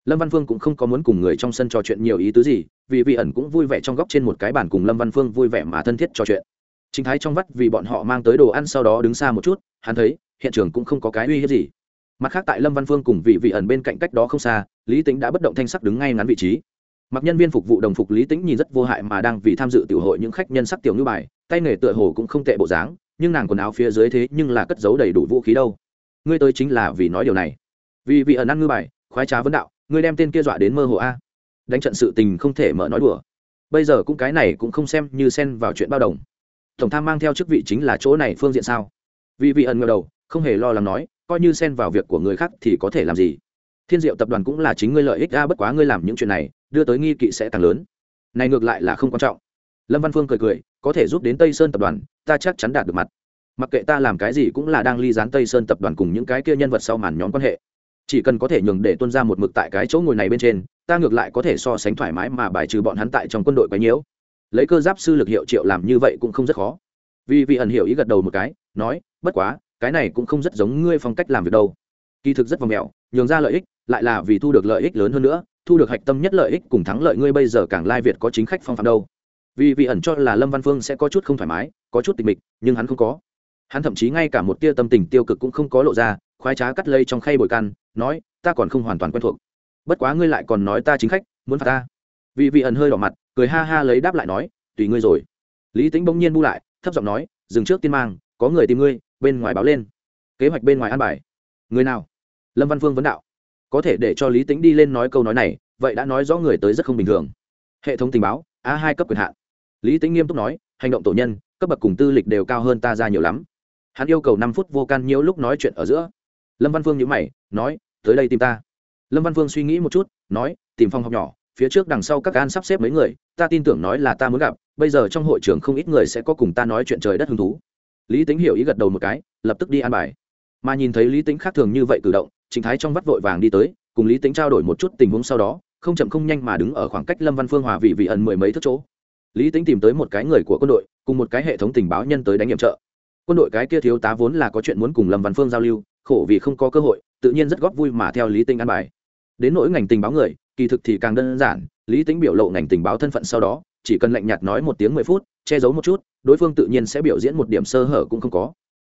Lâm văn phương cũng không có muốn cùng người trong sân trò chuyện nhiều ý tứ gì, vì vị ẩn cũng vui vẻ trong góc trên một cái bàn cùng lâm văn phương vui vẻ mà thân thiết trò chuyện. Chính thái trong vắt vì bọn họ mang tới đồ ăn sau đó đứng xa một chút, hắn thấy, hiện trường cũng không có cái uy hiếp gì mặt khác tại lâm văn phương cùng vị vị ẩn bên cạnh cách đó không xa, lý tính đã bất động thanh sắc đứng ngay ngắn vị trí. Mặc nhân viên phục vụ đồng phục, lý tính nhìn rất vô hại mà đang vì tham dự tiểu hội những khách nhân sắc tiểu như bài, tay nghề tựa hồ cũng không tệ bộ dáng, nhưng nàng quần áo phía dưới thế nhưng là cất giấu đầy đủ vũ khí đâu. Ngươi tới chính là vì nói điều này. Vì vị ẩn ăn ngư bài, khoái trá vấn đạo, ngươi đem tên kia dọa đến mơ hồ a. Đánh trận sự tình không thể mở nói đùa. Bây giờ cũng cái này cũng không xem như xen vào chuyện bao đồng. Tổng tham mang theo chức vị chính là chỗ này phương diện sao? Vì vị ẩn ngờ đầu, không hề lo lắng nói coi như xen vào việc của người khác thì có thể làm gì? Thiên diệu tập đoàn cũng là chính ngươi lợi ích ra bất quá ngươi làm những chuyện này, đưa tới nghi kỵ sẽ càng lớn. Này ngược lại là không quan trọng. Lâm văn phương cười cười, có thể giúp đến tây sơn tập đoàn, ta chắc chắn đạt được mặt. Mặc kệ ta làm cái gì cũng là đang ly gián tây sơn tập đoàn cùng những cái kia nhân vật sau màn nhóm quan hệ. Chỉ cần có thể nhường để tuân ra một mực tại cái chỗ ngồi này bên trên, ta ngược lại có thể so sánh thoải mái mà bài trừ bọn hắn tại trong quân đội quấy nhiễu. Lấy cơ giáp sư lực hiệu triệu làm như vậy cũng không rất khó. Vì vị ẩn hiểu ý gật đầu một cái, nói, bất quá cái này cũng không rất giống ngươi phong cách làm việc đâu. Kỳ thực rất vòng mèo nhường ra lợi ích, lại là vì thu được lợi ích lớn hơn nữa, thu được hạch tâm nhất lợi ích cùng thắng lợi ngươi bây giờ càng lai việt có chính khách phong phạm đâu. Vì vị ẩn cho là lâm văn phương sẽ có chút không thoải mái, có chút tịch mịch, nhưng hắn không có. Hắn thậm chí ngay cả một tia tâm tình tiêu cực cũng không có lộ ra, khoái trá cắt lây trong khay bồi căn, nói, ta còn không hoàn toàn quen thuộc. Bất quá ngươi lại còn nói ta chính khách, muốn phạt ta. Vì vị ẩn hơi đỏ mặt, cười ha ha lấy đáp lại nói, tùy ngươi rồi. Lý tính bỗng nhiên bu lại, thấp giọng nói, dừng trước tiên mang, có người tìm ngươi bên ngoài báo lên. Kế hoạch bên ngoài an bài. Người nào? Lâm văn phương vấn đạo. Có thể để cho lý tính đi lên nói câu nói này, vậy đã nói rõ người tới rất không bình thường. Hệ thống tình báo, a hai cấp quyền hạn. Lý tính nghiêm túc nói, hành động tổ nhân, cấp bậc cùng tư lịch đều cao hơn ta ra nhiều lắm. Hắn yêu cầu năm phút vô can nhiễu lúc nói chuyện ở giữa. Lâm văn phương nhữ mày, nói, tới đây tìm ta. Lâm văn phương suy nghĩ một chút, nói, tìm phòng học nhỏ, phía trước đằng sau các an sắp xếp mấy người, ta tin tưởng nói là ta muốn gặp, bây giờ trong hội trường không ít người sẽ có cùng ta nói chuyện trời đất hứng thú lý tính hiểu ý gật đầu một cái, lập tức đi an bài. Mà nhìn thấy lý tính khác thường như vậy cử động trịnh thái trong vắt vội vàng đi tới, cùng lý tính trao đổi một chút tình huống sau đó, không chậm không nhanh mà đứng ở khoảng cách lâm văn phương hòa vị vị ẩn mười mấy thước chỗ. Lý tính tìm tới một cái người của quân đội, cùng một cái hệ thống tình báo nhân tới đánh nhiệm trợ. Quân đội cái kia thiếu tá vốn là có chuyện muốn cùng lâm văn phương giao lưu, khổ vì không có cơ hội, tự nhiên rất góp vui mà theo lý tính an bài. Đến nỗi ngành tình báo người, kỳ thực thì càng đơn giản, lý tính biểu lộ ngành tình báo thân phận sau đó, chỉ cần lạnh nhạt nói một tiếng mười phút, che giấu một chút đối phương tự nhiên sẽ biểu diễn một điểm sơ hở cũng không có.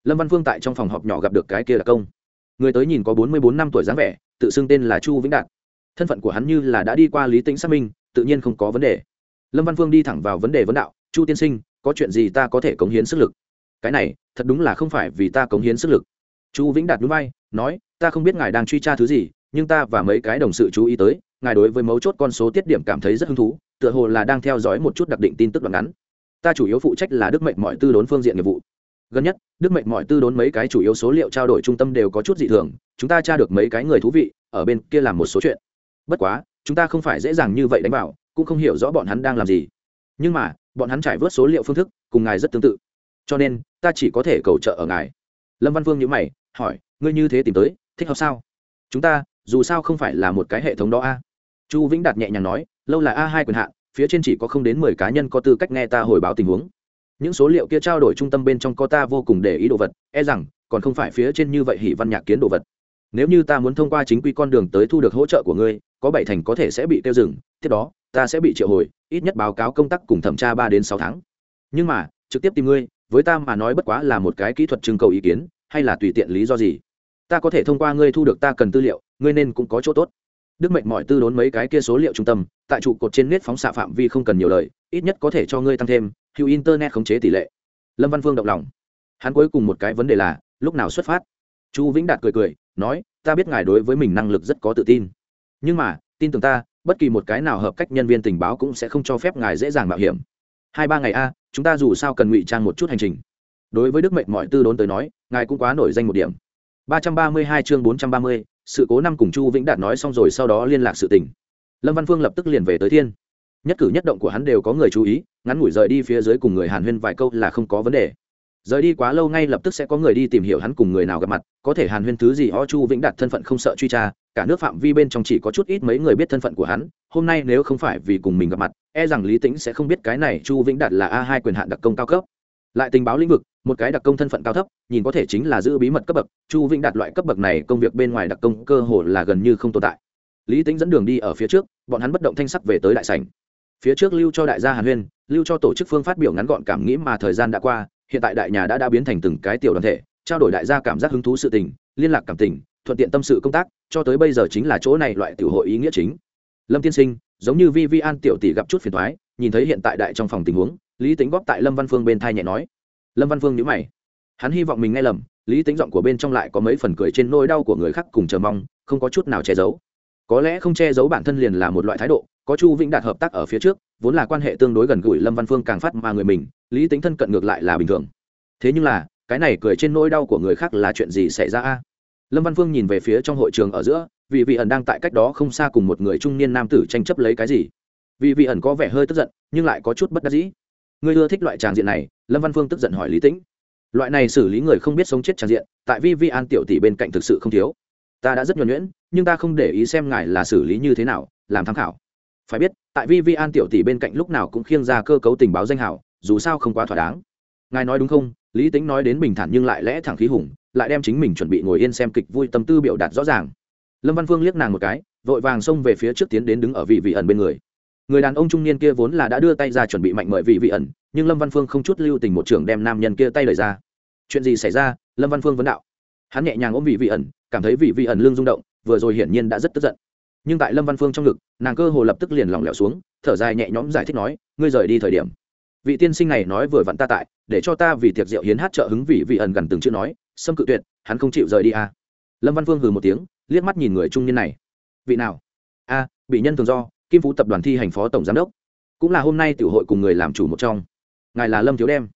Lâm văn phương tại trong phòng họp nhỏ gặp được cái kia là công. Người tới nhìn có bốn mươi bốn năm tuổi dáng vẻ, tự xưng tên là chu vĩnh đạt. Thân phận của hắn như là đã đi qua lý tính xác minh, tự nhiên không có vấn đề. Lâm văn phương đi thẳng vào vấn đề vấn đạo, chu tiên sinh, có chuyện gì ta có thể cống hiến sức lực? Cái này, thật đúng là không phải vì ta cống hiến sức lực. Chu vĩnh đạt núi bay nói, ta không biết ngài đang truy tra thứ gì, nhưng ta và mấy cái đồng sự chú ý tới, ngài đối với mấu chốt con số tiết điểm cảm thấy rất hứng thú, tựa hồ là đang theo dõi một chút đặc định tin tức đoạn ngắn ta chủ yếu phụ trách là đức mệnh mọi tư đốn phương diện nghiệp vụ. Gần nhất, đức mệnh mọi tư đốn mấy cái chủ yếu số liệu trao đổi trung tâm đều có chút dị thường, chúng ta tra được mấy cái người thú vị, ở bên kia làm một số chuyện. Bất quá, chúng ta không phải dễ dàng như vậy đánh vào, cũng không hiểu rõ bọn hắn đang làm gì. Nhưng mà, bọn hắn trải vớt số liệu phương thức, cùng ngài rất tương tự. Cho nên, ta chỉ có thể cầu trợ ở ngài. Lâm văn vương nhữ mày, hỏi, ngươi như thế tìm tới, thích hợp sao? Chúng ta, dù sao không phải là một cái hệ thống đó a. Chu vĩnh đạt nhẹ nhàng nói, lâu là a hai quyền hạn phía trên chỉ có không đến mười cá nhân có tư cách nghe ta hồi báo tình huống. Những số liệu kia trao đổi trung tâm bên trong có ta vô cùng để ý đồ vật e rằng, còn không phải phía trên như vậy hỷ văn nhạc kiến đồ vật. Nếu như ta muốn thông qua chính quy con đường tới thu được hỗ trợ của ngươi, có bảy thành có thể sẽ bị tiêu dừng, tiếp đó, ta sẽ bị triệu hồi, ít nhất báo cáo công tác cùng thẩm tra ba đến sáu tháng. Nhưng mà, trực tiếp tìm ngươi, với ta mà nói bất quá là một cái kỹ thuật trưng cầu ý kiến, hay là tùy tiện lý do gì? Ta có thể thông qua ngươi thu được ta cần tư liệu, ngươi nên cũng có chỗ tốt đức mệnh mọi tư đốn mấy cái kia số liệu trung tâm, tại trụ cột trên nét phóng xạ phạm vi không cần nhiều lời, ít nhất có thể cho ngươi tăng thêm, hữu internet khống chế tỷ lệ. Lâm văn phương động lòng. Hắn cuối cùng một cái vấn đề là, lúc nào xuất phát? Chu vĩnh đạt cười cười, nói, ta biết ngài đối với mình năng lực rất có tự tin. Nhưng mà, tin tưởng ta, bất kỳ một cái nào hợp cách nhân viên tình báo cũng sẽ không cho phép ngài dễ dàng mạo hiểm. Hai ba ngày a, chúng ta dù sao cần ngụy trang một chút hành trình. Đối với đức mệnh mọi tư đốn tới nói, ngài cũng quá nổi danh một điểm. Ba trăm ba mươi hai chương bốn trăm ba mươi sự cố năm cùng chu vĩnh đạt nói xong rồi sau đó liên lạc sự tình. Lâm văn phương lập tức liền về tới thiên. Nhất cử nhất động của hắn đều có người chú ý, ngắn ngủi rời đi phía dưới cùng người hàn huyên vài câu là không có vấn đề. Rời đi quá lâu ngay lập tức sẽ có người đi tìm hiểu hắn cùng người nào gặp mặt, có thể hàn huyên thứ gì o chu vĩnh đạt thân phận không sợ truy tra, cả nước phạm vi bên trong chỉ có chút ít mấy người biết thân phận của hắn, hôm nay nếu không phải vì cùng mình gặp mặt e rằng lý tĩnh sẽ không biết cái này chu vĩnh đạt là a hai quyền hạn đặc công cao cấp. Lại tình báo lĩnh vực một cái đặc công thân phận cao thấp, nhìn có thể chính là giữ bí mật cấp bậc, chu vĩnh đạt loại cấp bậc này công việc bên ngoài đặc công cơ hồ là gần như không tồn tại. Lý tính dẫn đường đi ở phía trước, bọn hắn bất động thanh sắc về tới đại sảnh. Phía trước lưu cho đại gia hàn huyên, lưu cho tổ chức phương phát biểu ngắn gọn cảm nghĩ mà thời gian đã qua, hiện tại đại nhà đã đã biến thành từng cái tiểu đoàn thể, trao đổi đại gia cảm giác hứng thú sự tình, liên lạc cảm tình, thuận tiện tâm sự công tác, cho tới bây giờ chính là chỗ này loại tiểu hội ý nghĩa chính. Lâm tiên sinh, giống như vi vi an tiểu tỷ gặp chút phiền thoái nhìn thấy hiện tại đại trong phòng tình huống, lý tính góp tại lâm văn phương bên thai nhẹ nói lâm văn phương nhữ mày. Hắn hy vọng mình nghe lầm, lý tính giọng của bên trong lại có mấy phần cười trên nỗi đau của người khác cùng chờ mong, không có chút nào che giấu. Có lẽ không che giấu bản thân liền là một loại thái độ, có chu vĩnh đạt hợp tác ở phía trước, vốn là quan hệ tương đối gần gũi, lâm văn phương càng phát mà người mình, lý tính thân cận ngược lại là bình thường. Thế nhưng là, cái này cười trên nỗi đau của người khác là chuyện gì xảy ra a? Lâm văn phương nhìn về phía trong hội trường ở giữa, vì vị ẩn đang tại cách đó không xa cùng một người trung niên nam tử tranh chấp lấy cái gì. Vì vị ẩn có vẻ hơi tức giận, nhưng lại có chút bất đắc dĩ ngươi ưa thích loại tràng diện này, lâm văn phương tức giận hỏi lý tĩnh. Loại này xử lý người không biết sống chết tràng diện, tại vi vi an tiểu tỷ bên cạnh thực sự không thiếu. Ta đã rất nhuẩn nhuyễn, nhưng ta không để ý xem ngài là xử lý như thế nào, làm tham khảo. Phải biết, tại vi vi an tiểu tỷ bên cạnh lúc nào cũng khiêng ra cơ cấu tình báo danh hảo, dù sao không quá thỏa đáng. Ngài nói đúng không? Lý tính nói đến bình thản nhưng lại lẽ thẳng khí hùng, lại đem chính mình chuẩn bị ngồi yên xem kịch vui tâm tư biểu đạt rõ ràng. Lâm văn phương liếc nàng một cái, vội vàng xông về phía trước tiến đến đứng ở vị vị ẩn bên người người đàn ông trung niên kia vốn là đã đưa tay ra chuẩn bị mạnh mời vị vị ẩn, nhưng lâm văn phương không chút lưu tình một trường đem nam nhân kia tay lời ra. Chuyện gì xảy ra? Lâm văn phương vấn đạo. Hắn nhẹ nhàng ôm vị vị ẩn, cảm thấy vị vị ẩn lương rung động, vừa rồi hiển nhiên đã rất tức giận. Nhưng tại lâm văn phương trong ngực, nàng cơ hồ lập tức liền lỏng lẻo xuống, thở dài nhẹ nhõm giải thích nói, ngươi rời đi thời điểm. Vị tiên sinh này nói vừa vặn ta tại, để cho ta vì tiệc rượu hiến hát trợ hứng vị vị ẩn gần từng chữ nói xâm cự tuyệt, hắn không chịu rời đi à. lâm văn phương hừ một tiếng, liếc mắt nhìn người trung niên này. Vị nào? A, bị nhân thường do kim phú tập đoàn thi hành phó tổng giám đốc. Cũng là hôm nay tiểu hội cùng người làm chủ một trong. Ngài là lâm thiếu đem.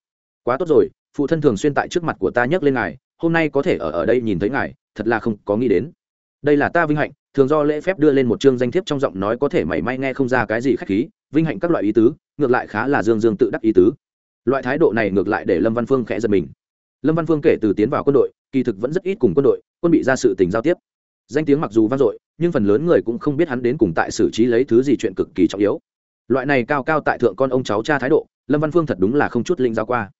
Quá tốt rồi, phụ thân thường xuyên tại trước mặt của ta nhắc lên ngài, hôm nay có thể ở ở đây nhìn thấy ngài, thật là không có nghĩ đến. Đây là ta vinh hạnh, thường do lễ phép đưa lên một chương danh thiếp trong giọng nói có thể mảy may nghe không ra cái gì khách khí, vinh hạnh các loại ý tứ, ngược lại khá là dương dương tự đắc ý tứ. Loại thái độ này ngược lại để lâm văn phương khẽ giật mình. Lâm văn phương kể từ tiến vào quân đội, kỳ thực vẫn rất ít cùng quân đội, quân bị ra sự tình giao tiếp danh tiếng mặc dù vang dội, nhưng phần lớn người cũng không biết hắn đến cùng tại xử trí lấy thứ gì chuyện cực kỳ trọng yếu. Loại này cao cao tại thượng con ông cháu cha thái độ, lâm văn phương thật đúng là không chút linh giao qua.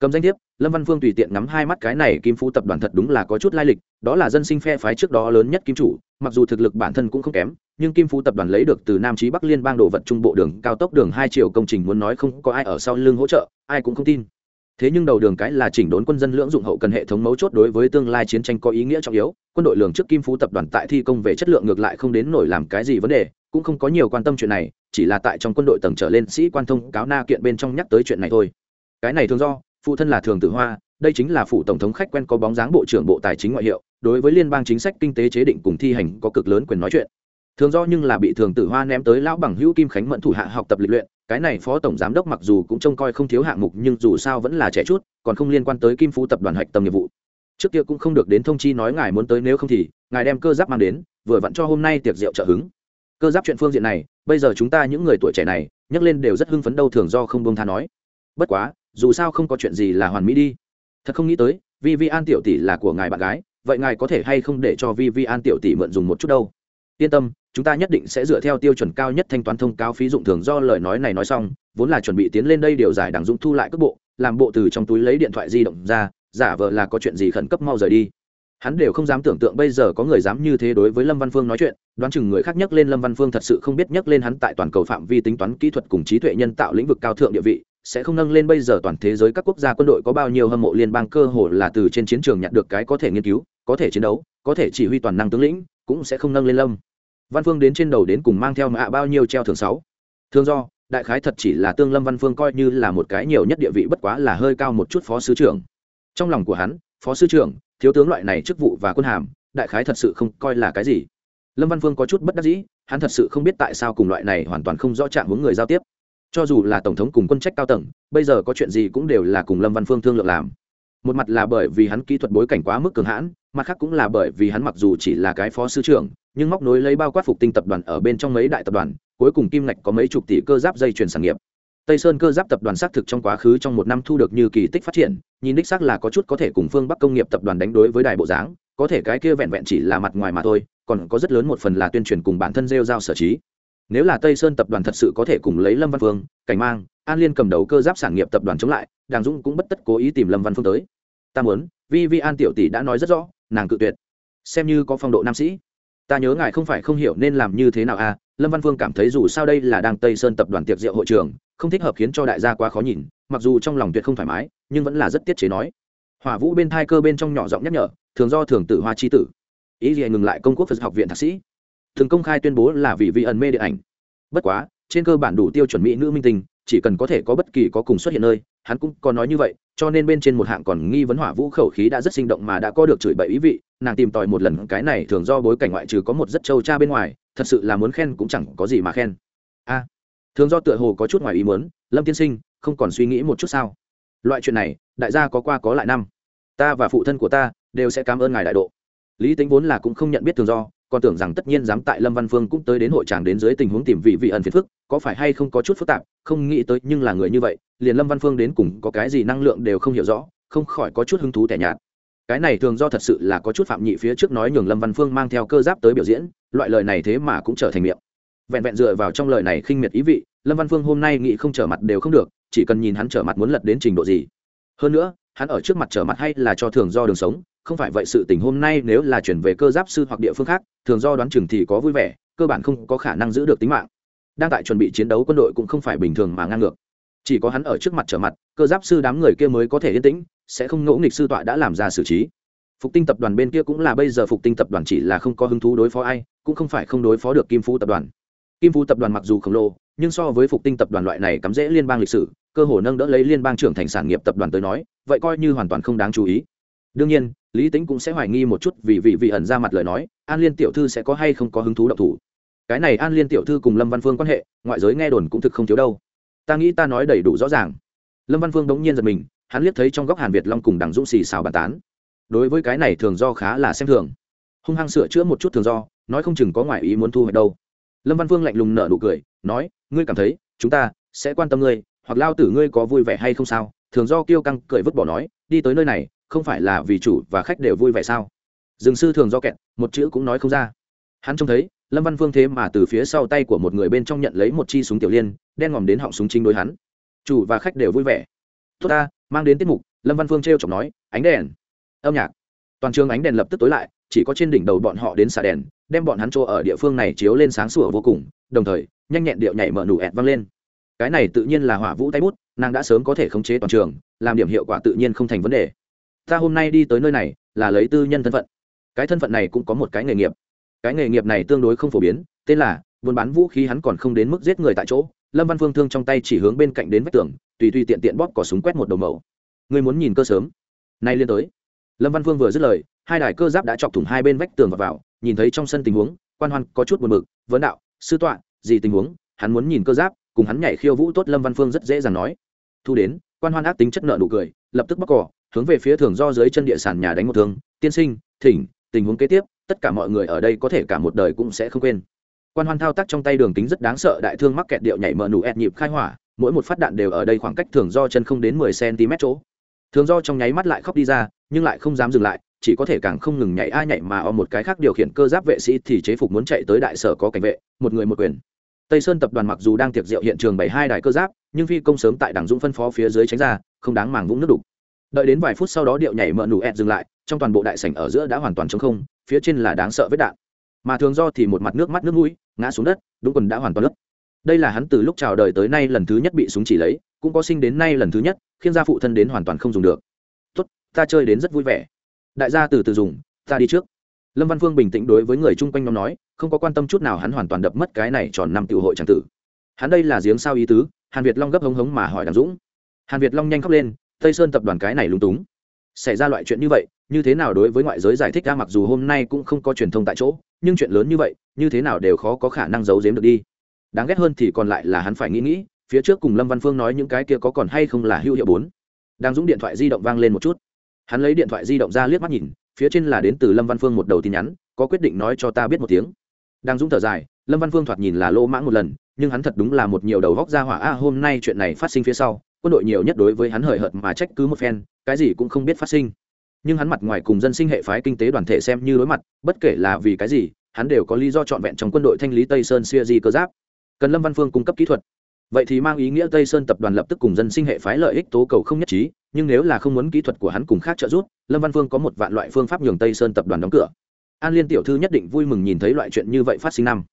Cầm danh thiếp, lâm văn phương tùy tiện ngắm hai mắt cái này kim phú tập đoàn thật đúng là có chút lai lịch, đó là dân sinh phe phái trước đó lớn nhất kim chủ, mặc dù thực lực bản thân cũng không kém, nhưng kim phú tập đoàn lấy được từ nam trí bắc liên bang đồ vật trung bộ đường, cao tốc đường hai chiều công trình muốn nói không có ai ở sau lưng hỗ trợ, ai cũng không tin thế nhưng đầu đường cái là chỉnh đốn quân dân lưỡng dụng hậu cần hệ thống mấu chốt đối với tương lai chiến tranh có ý nghĩa trọng yếu, quân đội lường trước kim phú tập đoàn tại thi công về chất lượng ngược lại không đến nổi làm cái gì vấn đề, cũng không có nhiều quan tâm chuyện này, chỉ là tại trong quân đội tầng trở lên sĩ quan thông cáo na kiện bên trong nhắc tới chuyện này thôi. Cái này thường do, phụ thân là thường tử hoa, đây chính là phụ tổng thống khách quen có bóng dáng bộ trưởng bộ tài chính ngoại hiệu, đối với liên bang chính sách kinh tế chế định cùng thi hành có cực lớn quyền nói chuyện. Thường do nhưng là bị thường tử hoa ném tới lão bằng hữu kim khánh mẫn thủ hạ học tập lịch luyện cái này phó tổng giám đốc mặc dù cũng trông coi không thiếu hạng mục nhưng dù sao vẫn là trẻ chút, còn không liên quan tới kim phú tập đoàn hạch Tầm nghiệp vụ. Trước kia cũng không được đến thông chi nói ngài muốn tới nếu không thì, ngài đem cơ giáp mang đến, vừa vặn cho hôm nay tiệc rượu trợ hứng. Cơ giáp chuyện phương diện này, bây giờ chúng ta những người tuổi trẻ này, nhắc lên đều rất hưng phấn đâu thường do không bông tha nói. Bất quá, dù sao không có chuyện gì là hoàn mỹ đi. Thật không nghĩ tới vi vi an tiểu tỷ là của ngài bạn gái, vậy ngài có thể hay không để cho vi vi an tiểu tỷ mượn dùng một chút đâu? Yên tâm, chúng ta nhất định sẽ dựa theo tiêu chuẩn cao nhất thanh toán thông cáo phí dụng thường do lời nói này nói xong, vốn là chuẩn bị tiến lên đây điều giải đảng dũng thu lại cước bộ, làm bộ từ trong túi lấy điện thoại di động ra, giả vờ là có chuyện gì khẩn cấp mau rời đi. Hắn đều không dám tưởng tượng bây giờ có người dám như thế đối với lâm văn phương nói chuyện, đoán chừng người khác nhắc lên lâm văn phương thật sự không biết nhắc lên hắn tại toàn cầu phạm vi tính toán kỹ thuật cùng trí tuệ nhân tạo lĩnh vực cao thượng địa vị, sẽ không nâng lên bây giờ toàn thế giới các quốc gia quân đội có bao nhiêu hâm mộ liên bang cơ hồ là từ trên chiến trường nhặt được cái có thể nghiên cứu, có thể chiến đấu, có thể chỉ huy toàn năng tướng lĩnh cũng sẽ không nâng lên lâm. Văn phương đến trên đầu đến cùng mang theo mạ bao nhiêu treo thường sáu. Thương do, đại khái thật chỉ là tương lâm văn phương coi như là một cái nhiều nhất địa vị bất quá là hơi cao một chút phó sứ trưởng. Trong lòng của hắn, phó sứ trưởng, thiếu tướng loại này chức vụ và quân hàm, đại khái thật sự không coi là cái gì. Lâm văn phương có chút bất đắc dĩ, hắn thật sự không biết tại sao cùng loại này hoàn toàn không rõ trạng hướng người giao tiếp. Cho dù là tổng thống cùng quân trách cao tầng, bây giờ có chuyện gì cũng đều là cùng lâm văn phương thương lượng làm một mặt là bởi vì hắn kỹ thuật bối cảnh quá mức cường hãn, mặt khác cũng là bởi vì hắn mặc dù chỉ là cái phó sư trưởng, nhưng móc nối lấy bao quát phục tinh tập đoàn ở bên trong mấy đại tập đoàn, cuối cùng kim ngạch có mấy chục tỷ cơ giáp dây chuyển sản nghiệp. Tây sơn cơ giáp tập đoàn xác thực trong quá khứ trong một năm thu được như kỳ tích phát triển, nhìn đích xác là có chút có thể cùng phương bắc công nghiệp tập đoàn đánh đối với đài bộ dáng, có thể cái kia vẹn vẹn chỉ là mặt ngoài mà thôi, còn có rất lớn một phần là tuyên truyền cùng bản thân rêu giao sở trí. Nếu là tây sơn tập đoàn thật sự có thể cùng lấy lâm văn phương, cảnh mang, an liên cầm đầu cơ giáp sản nghiệp tập đoàn chống lại, đàng dũng cũng bất tất cố ý tìm lâm văn phương tới ta muốn vi vi an tiểu tỷ đã nói rất rõ nàng cự tuyệt. Xem như có phong độ nam sĩ. Ta nhớ ngài không phải không hiểu nên làm như thế nào à? Lâm văn phương cảm thấy dù sao đây là đang tây sơn tập đoàn tiệc rượu hội trường không thích hợp khiến cho đại gia quá khó nhìn mặc dù trong lòng tuyệt không thoải mái nhưng vẫn là rất tiết chế nói. Hỏa vũ bên thai cơ bên trong nhỏ giọng nhắc nhở thường do thường tử hoa chi tử. Ý gì ngừng lại công quốc phật học viện thạc sĩ. Thường công khai tuyên bố là vì Vi ẩn mê điện ảnh. Bất quá trên cơ bản đủ tiêu chuẩn mỹ nữ minh tình, chỉ cần có thể có bất kỳ có cùng xuất hiện nơi hắn cũng có nói như vậy cho nên bên trên một hạng còn nghi vấn hỏa vũ khẩu khí đã rất sinh động mà đã có được chửi bậy ý vị, nàng tìm tòi một lần cái này thường do bối cảnh ngoại trừ có một rất trâu cha bên ngoài, thật sự là muốn khen cũng chẳng có gì mà khen. A à, thường do tựa hồ có chút ngoài ý muốn, lâm tiên sinh, không còn suy nghĩ một chút sao? Loại chuyện này, đại gia có qua có lại năm. Ta và phụ thân của ta đều sẽ cảm ơn ngài đại độ. Lý tính vốn là cũng không nhận biết thường do còn tưởng rằng tất nhiên dám tại lâm văn phương cũng tới đến hội tràng đến dưới tình huống tìm vị vị ẩn phiền phức, có phải hay không có chút phức tạp, không nghĩ tới nhưng là người như vậy, liền lâm văn phương đến cùng có cái gì năng lượng đều không hiểu rõ, không khỏi có chút hứng thú tẻ nhạt. Cái này thường do thật sự là có chút phạm nhị phía trước nói nhường lâm văn phương mang theo cơ giáp tới biểu diễn, loại lời này thế mà cũng trở thành miệng. Vẹn vẹn dựa vào trong lời này khinh miệt ý vị, lâm văn phương hôm nay nghĩ không trở mặt đều không được, chỉ cần nhìn hắn trở mặt muốn lật đến trình độ gì. Hơn nữa, hắn ở trước mặt trở mặt hay là cho thường do đường sống không phải vậy sự tình hôm nay nếu là chuyển về cơ giáp sư hoặc địa phương khác, thường do đoán chừng thì có vui vẻ, cơ bản không có khả năng giữ được tính mạng. Đang tại chuẩn bị chiến đấu quân đội cũng không phải bình thường mà ngang ngược. Chỉ có hắn ở trước mặt trở mặt, cơ giáp sư đám người kia mới có thể yên tĩnh, sẽ không ngẫu nghịch sư tọa đã làm ra xử trí. Phục tinh tập đoàn bên kia cũng là bây giờ phục tinh tập đoàn chỉ là không có hứng thú đối phó ai, cũng không phải không đối phó được kim phú tập đoàn. Kim phú tập đoàn mặc dù khổng lồ, nhưng so với phục tinh tập đoàn loại này cắm rễ liên bang lịch sử, cơ hồ nâng đỡ lấy liên bang trưởng thành sản nghiệp tập đoàn tới nói, vậy coi như hoàn toàn không đáng chú ý. Đương nhiên lý tính cũng sẽ hoài nghi một chút vì vị vị ẩn ra mặt lời nói, an liên tiểu thư sẽ có hay không có hứng thú độc thủ. Cái này an liên tiểu thư cùng lâm văn phương quan hệ, ngoại giới nghe đồn cũng thực không thiếu đâu. Ta nghĩ ta nói đầy đủ rõ ràng. Lâm văn phương đống nhiên giật mình, hắn liếc thấy trong góc hàn việt long cùng đằng dũng xì xào bàn tán. Đối với cái này thường do khá là xem thường. Hung hăng sửa chữa một chút thường do, nói không chừng có ngoại ý muốn thu hoạch đâu. Lâm văn phương lạnh lùng nở nụ cười, nói, ngươi cảm thấy, chúng ta sẽ quan tâm ngươi, hoặc lao tử ngươi có vui vẻ hay không sao? Thường do kiêu căng cười vứt bỏ nói, đi tới nơi này không phải là vì chủ và khách đều vui vẻ sao? Dừng sư thường do kẹt, một chữ cũng nói không ra. Hắn trông thấy, lâm văn phương thế mà từ phía sau tay của một người bên trong nhận lấy một chi súng tiểu liên, đen ngòm đến họng súng chính đối hắn. Chủ và khách đều vui vẻ. Tốt ta, mang đến tiết mục, lâm văn phương t r e o chọc nói, ánh đèn. Âm nhạc. Toàn trường ánh đèn lập tức tối lại, chỉ có trên đỉnh đầu bọn họ đến xả đèn, đem bọn hắn chỗ ở địa phương này chiếu lên sáng sủa vô cùng, đồng thời, nhanh nhẹn điệu nhảy mở nủ ẹt vang lên. Cái này tự nhiên là hỏa vũ tay bút, nàng đã sớm có thể khống chế toàn trường, làm điểm hiệu quả tự nhiên không thành vấn đề ta hôm nay đi tới nơi này là lấy tư nhân thân phận. Cái thân phận này cũng có một cái nghề nghiệp. Cái nghề nghiệp này tương đối không phổ biến, tên là buôn bán vũ khí hắn còn không đến mức giết người tại chỗ. Lâm văn phương thương trong tay chỉ hướng bên cạnh đến vách tường, tùy tùy tiện tiện bóp cỏ súng quét một đầu mẫu người muốn nhìn cơ sớm. Nay liên tới. Lâm văn phương vừa dứt lời, hai đài cơ giáp đã chọc thủng hai bên vách tường và vào, nhìn thấy trong sân tình huống, quan hoan có chút buồn mực vấn đạo, sư tọa, gì tình huống? Hắn muốn nhìn cơ giáp, cùng hắn nhảy khiêu vũ tốt. Lâm văn phương rất dễ dàng nói. Thu đến, quan hoan ác tính chất nợ nụ cười, lập tức bóc cỏ hướng về phía thường do dưới chân địa sàn nhà đánh một thương. Tiên sinh, thỉnh, tình huống kế tiếp, tất cả mọi người ở đây có thể cả một đời cũng sẽ không quên. Quan hoan thao tác trong tay đường kính rất đáng sợ, đại thương mắc kẹt điệu nhảy mở nụ ẹt nhịp khai hỏa, mỗi một phát đạn đều ở đây khoảng cách thường do chân không đến mười cm chỗ. Thường do trong nháy mắt lại khóc đi ra, nhưng lại không dám dừng lại, chỉ có thể càng không ngừng nhảy a nhảy mà o một cái khác điều khiển cơ giáp vệ sĩ thì chế phục muốn chạy tới đại sở có cảnh vệ, một người một quyền. Tây sơn tập đoàn mặc dù đang tiệc rượu hiện trường bảy hai đài cơ giáp, nhưng phi công sớm tại đảng dũng phân phó phía dưới tránh ra, không đáng màng vũng nước đục đợi đến vài phút sau đó điệu nhảy mỡ nụ ẹt dừng lại, trong toàn bộ đại sảnh ở giữa đã hoàn toàn trống không, phía trên là đáng sợ vết đạn. Mà thường do thì một mặt nước mắt nước mũi, ngã xuống đất, đúng quần đã hoàn toàn lấp. Đây là hắn từ lúc chào đời tới nay lần thứ nhất bị súng chỉ lấy, cũng có sinh đến nay lần thứ nhất, khiến gia phụ thân đến hoàn toàn không dùng được. Tốt, ta chơi đến rất vui vẻ. Đại gia từ từ dùng, ta đi trước. Lâm văn phương bình tĩnh đối với người chung quanh nhóm nói, không có quan tâm chút nào hắn hoàn toàn đập mất cái này tròn năm tiểu hội tràng tử. Hắn đây là giếng sao ý tứ, hàn việt long gấp hống hống mà hỏi đàm dũng. Hàn việt long nhanh khóc lên tây sơn tập đoàn cái này lúng túng. Xảy ra loại chuyện như vậy, như thế nào đối với ngoại giới giải thích ra mặc dù hôm nay cũng không có truyền thông tại chỗ, nhưng chuyện lớn như vậy, như thế nào đều khó có khả năng giấu giếm được đi. Đáng ghét hơn thì còn lại là hắn phải nghĩ nghĩ, phía trước cùng lâm văn phương nói những cái kia có còn hay không là hữu hiệu bốn. Đang dũng điện thoại di động vang lên một chút. Hắn lấy điện thoại di động ra liếc mắt nhìn, phía trên là đến từ lâm văn phương một đầu tin nhắn, có quyết định nói cho ta biết một tiếng. Đang dũng thở dài, lâm văn phương thoạt nhìn là lô mãng một lần, nhưng hắn thật đúng là một nhiều đầu góc ra hỏa, a, hôm nay chuyện này phát sinh phía sau quân đội nhiều nhất đối với hắn hời hợt mà trách cứ một phen, cái gì cũng không biết phát sinh. Nhưng hắn mặt ngoài cùng dân sinh hệ phái kinh tế đoàn thể xem như đối mặt, bất kể là vì cái gì, hắn đều có lý do trọn vẹn trong quân đội thanh lý tây sơn xuya di cơ giáp. Cần lâm văn phương cung cấp kỹ thuật. Vậy thì mang ý nghĩa tây sơn tập đoàn lập tức cùng dân sinh hệ phái lợi ích tố cầu không nhất trí, nhưng nếu là không muốn kỹ thuật của hắn cùng khác trợ giúp, lâm văn phương có một vạn loại phương pháp nhường tây sơn tập đoàn đóng cửa. An liên tiểu thư nhất định vui mừng nhìn thấy loại chuyện như vậy phát sinh năm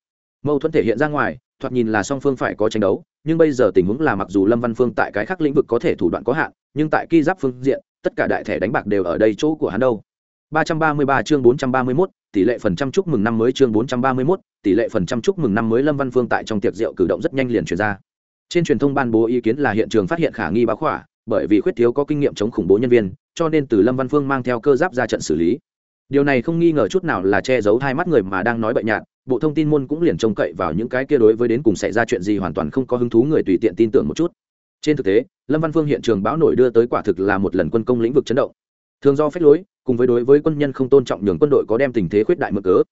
mâu thuẫn thể hiện ra ngoài thoạt nhìn là song phương phải có tranh đấu nhưng bây giờ tình huống là mặc dù lâm văn phương tại cái khác lĩnh vực có thể thủ đoạn có hạn nhưng tại ki giáp phương diện tất cả đại thẻ đánh bạc đều ở đây chỗ của hắn đâu 333 chương 431, tỷ lệ phần trăm chúc mừng năm mới chương 431, tỷ lệ phần trăm chúc mừng năm mới Lâm Văn Phương tại trong tiệc rượu cử động rất nhanh liền truyền ra. Trên truyền thông ban bố ý kiến là hiện trường phát hiện khả nghi báo khỏa, bởi vì khuyết thiếu có kinh nghiệm chống khủng bố nhân viên, cho nên từ Lâm Văn Phương mang theo cơ giáp ra trận xử lý. Điều này không nghi ngờ chút nào là che giấu hai mắt người mà đang nói bệnh nhạt, bộ thông tin môn cũng liền trông cậy vào những cái kia đối với đến cùng xảy ra chuyện gì hoàn toàn không có hứng thú người tùy tiện tin tưởng một chút. Trên thực tế, lâm văn phương hiện trường bão nổi đưa tới quả thực là một lần quân công lĩnh vực chấn động. Thường do phép lối, cùng với đối với quân nhân không tôn trọng nhường quân đội có đem tình thế khuyết đại mở cớ.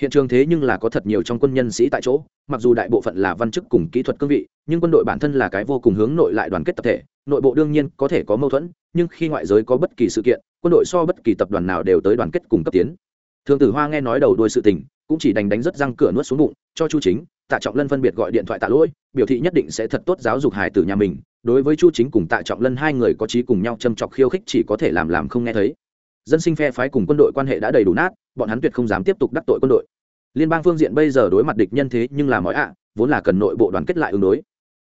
Hiện trường thế nhưng là có thật nhiều trong quân nhân sĩ tại chỗ, mặc dù đại bộ phận là văn chức cùng kỹ thuật cương vị, nhưng quân đội bản thân là cái vô cùng hướng nội lại đoàn kết tập thể, nội bộ đương nhiên có thể có mâu thuẫn, nhưng khi ngoại giới có bất kỳ sự kiện, quân đội so bất kỳ tập đoàn nào đều tới đoàn kết cùng cấp tiến. Thường tử hoa nghe nói đầu đuôi sự tình cũng chỉ đành đánh rất răng cửa nuốt xuống bụng, cho chu chính, tạ trọng lân phân biệt gọi điện thoại tạ lỗi, biểu thị nhất định sẽ thật tốt giáo dục hải tử nhà mình. Đối với chu chính cùng tạ trọng lân hai người có trí cùng nhau châm chọc khiêu khích chỉ có thể làm làm không nghe thấy. Dân sinh phe phái cùng quân đội quan hệ đã đầy đủ nát, bọn hắn tuyệt không dám tiếp tục đắc tội quân đội. Liên bang phương diện bây giờ đối mặt địch nhân thế nhưng là mọi ạ, vốn là cần nội bộ đoàn kết lại ứng đối.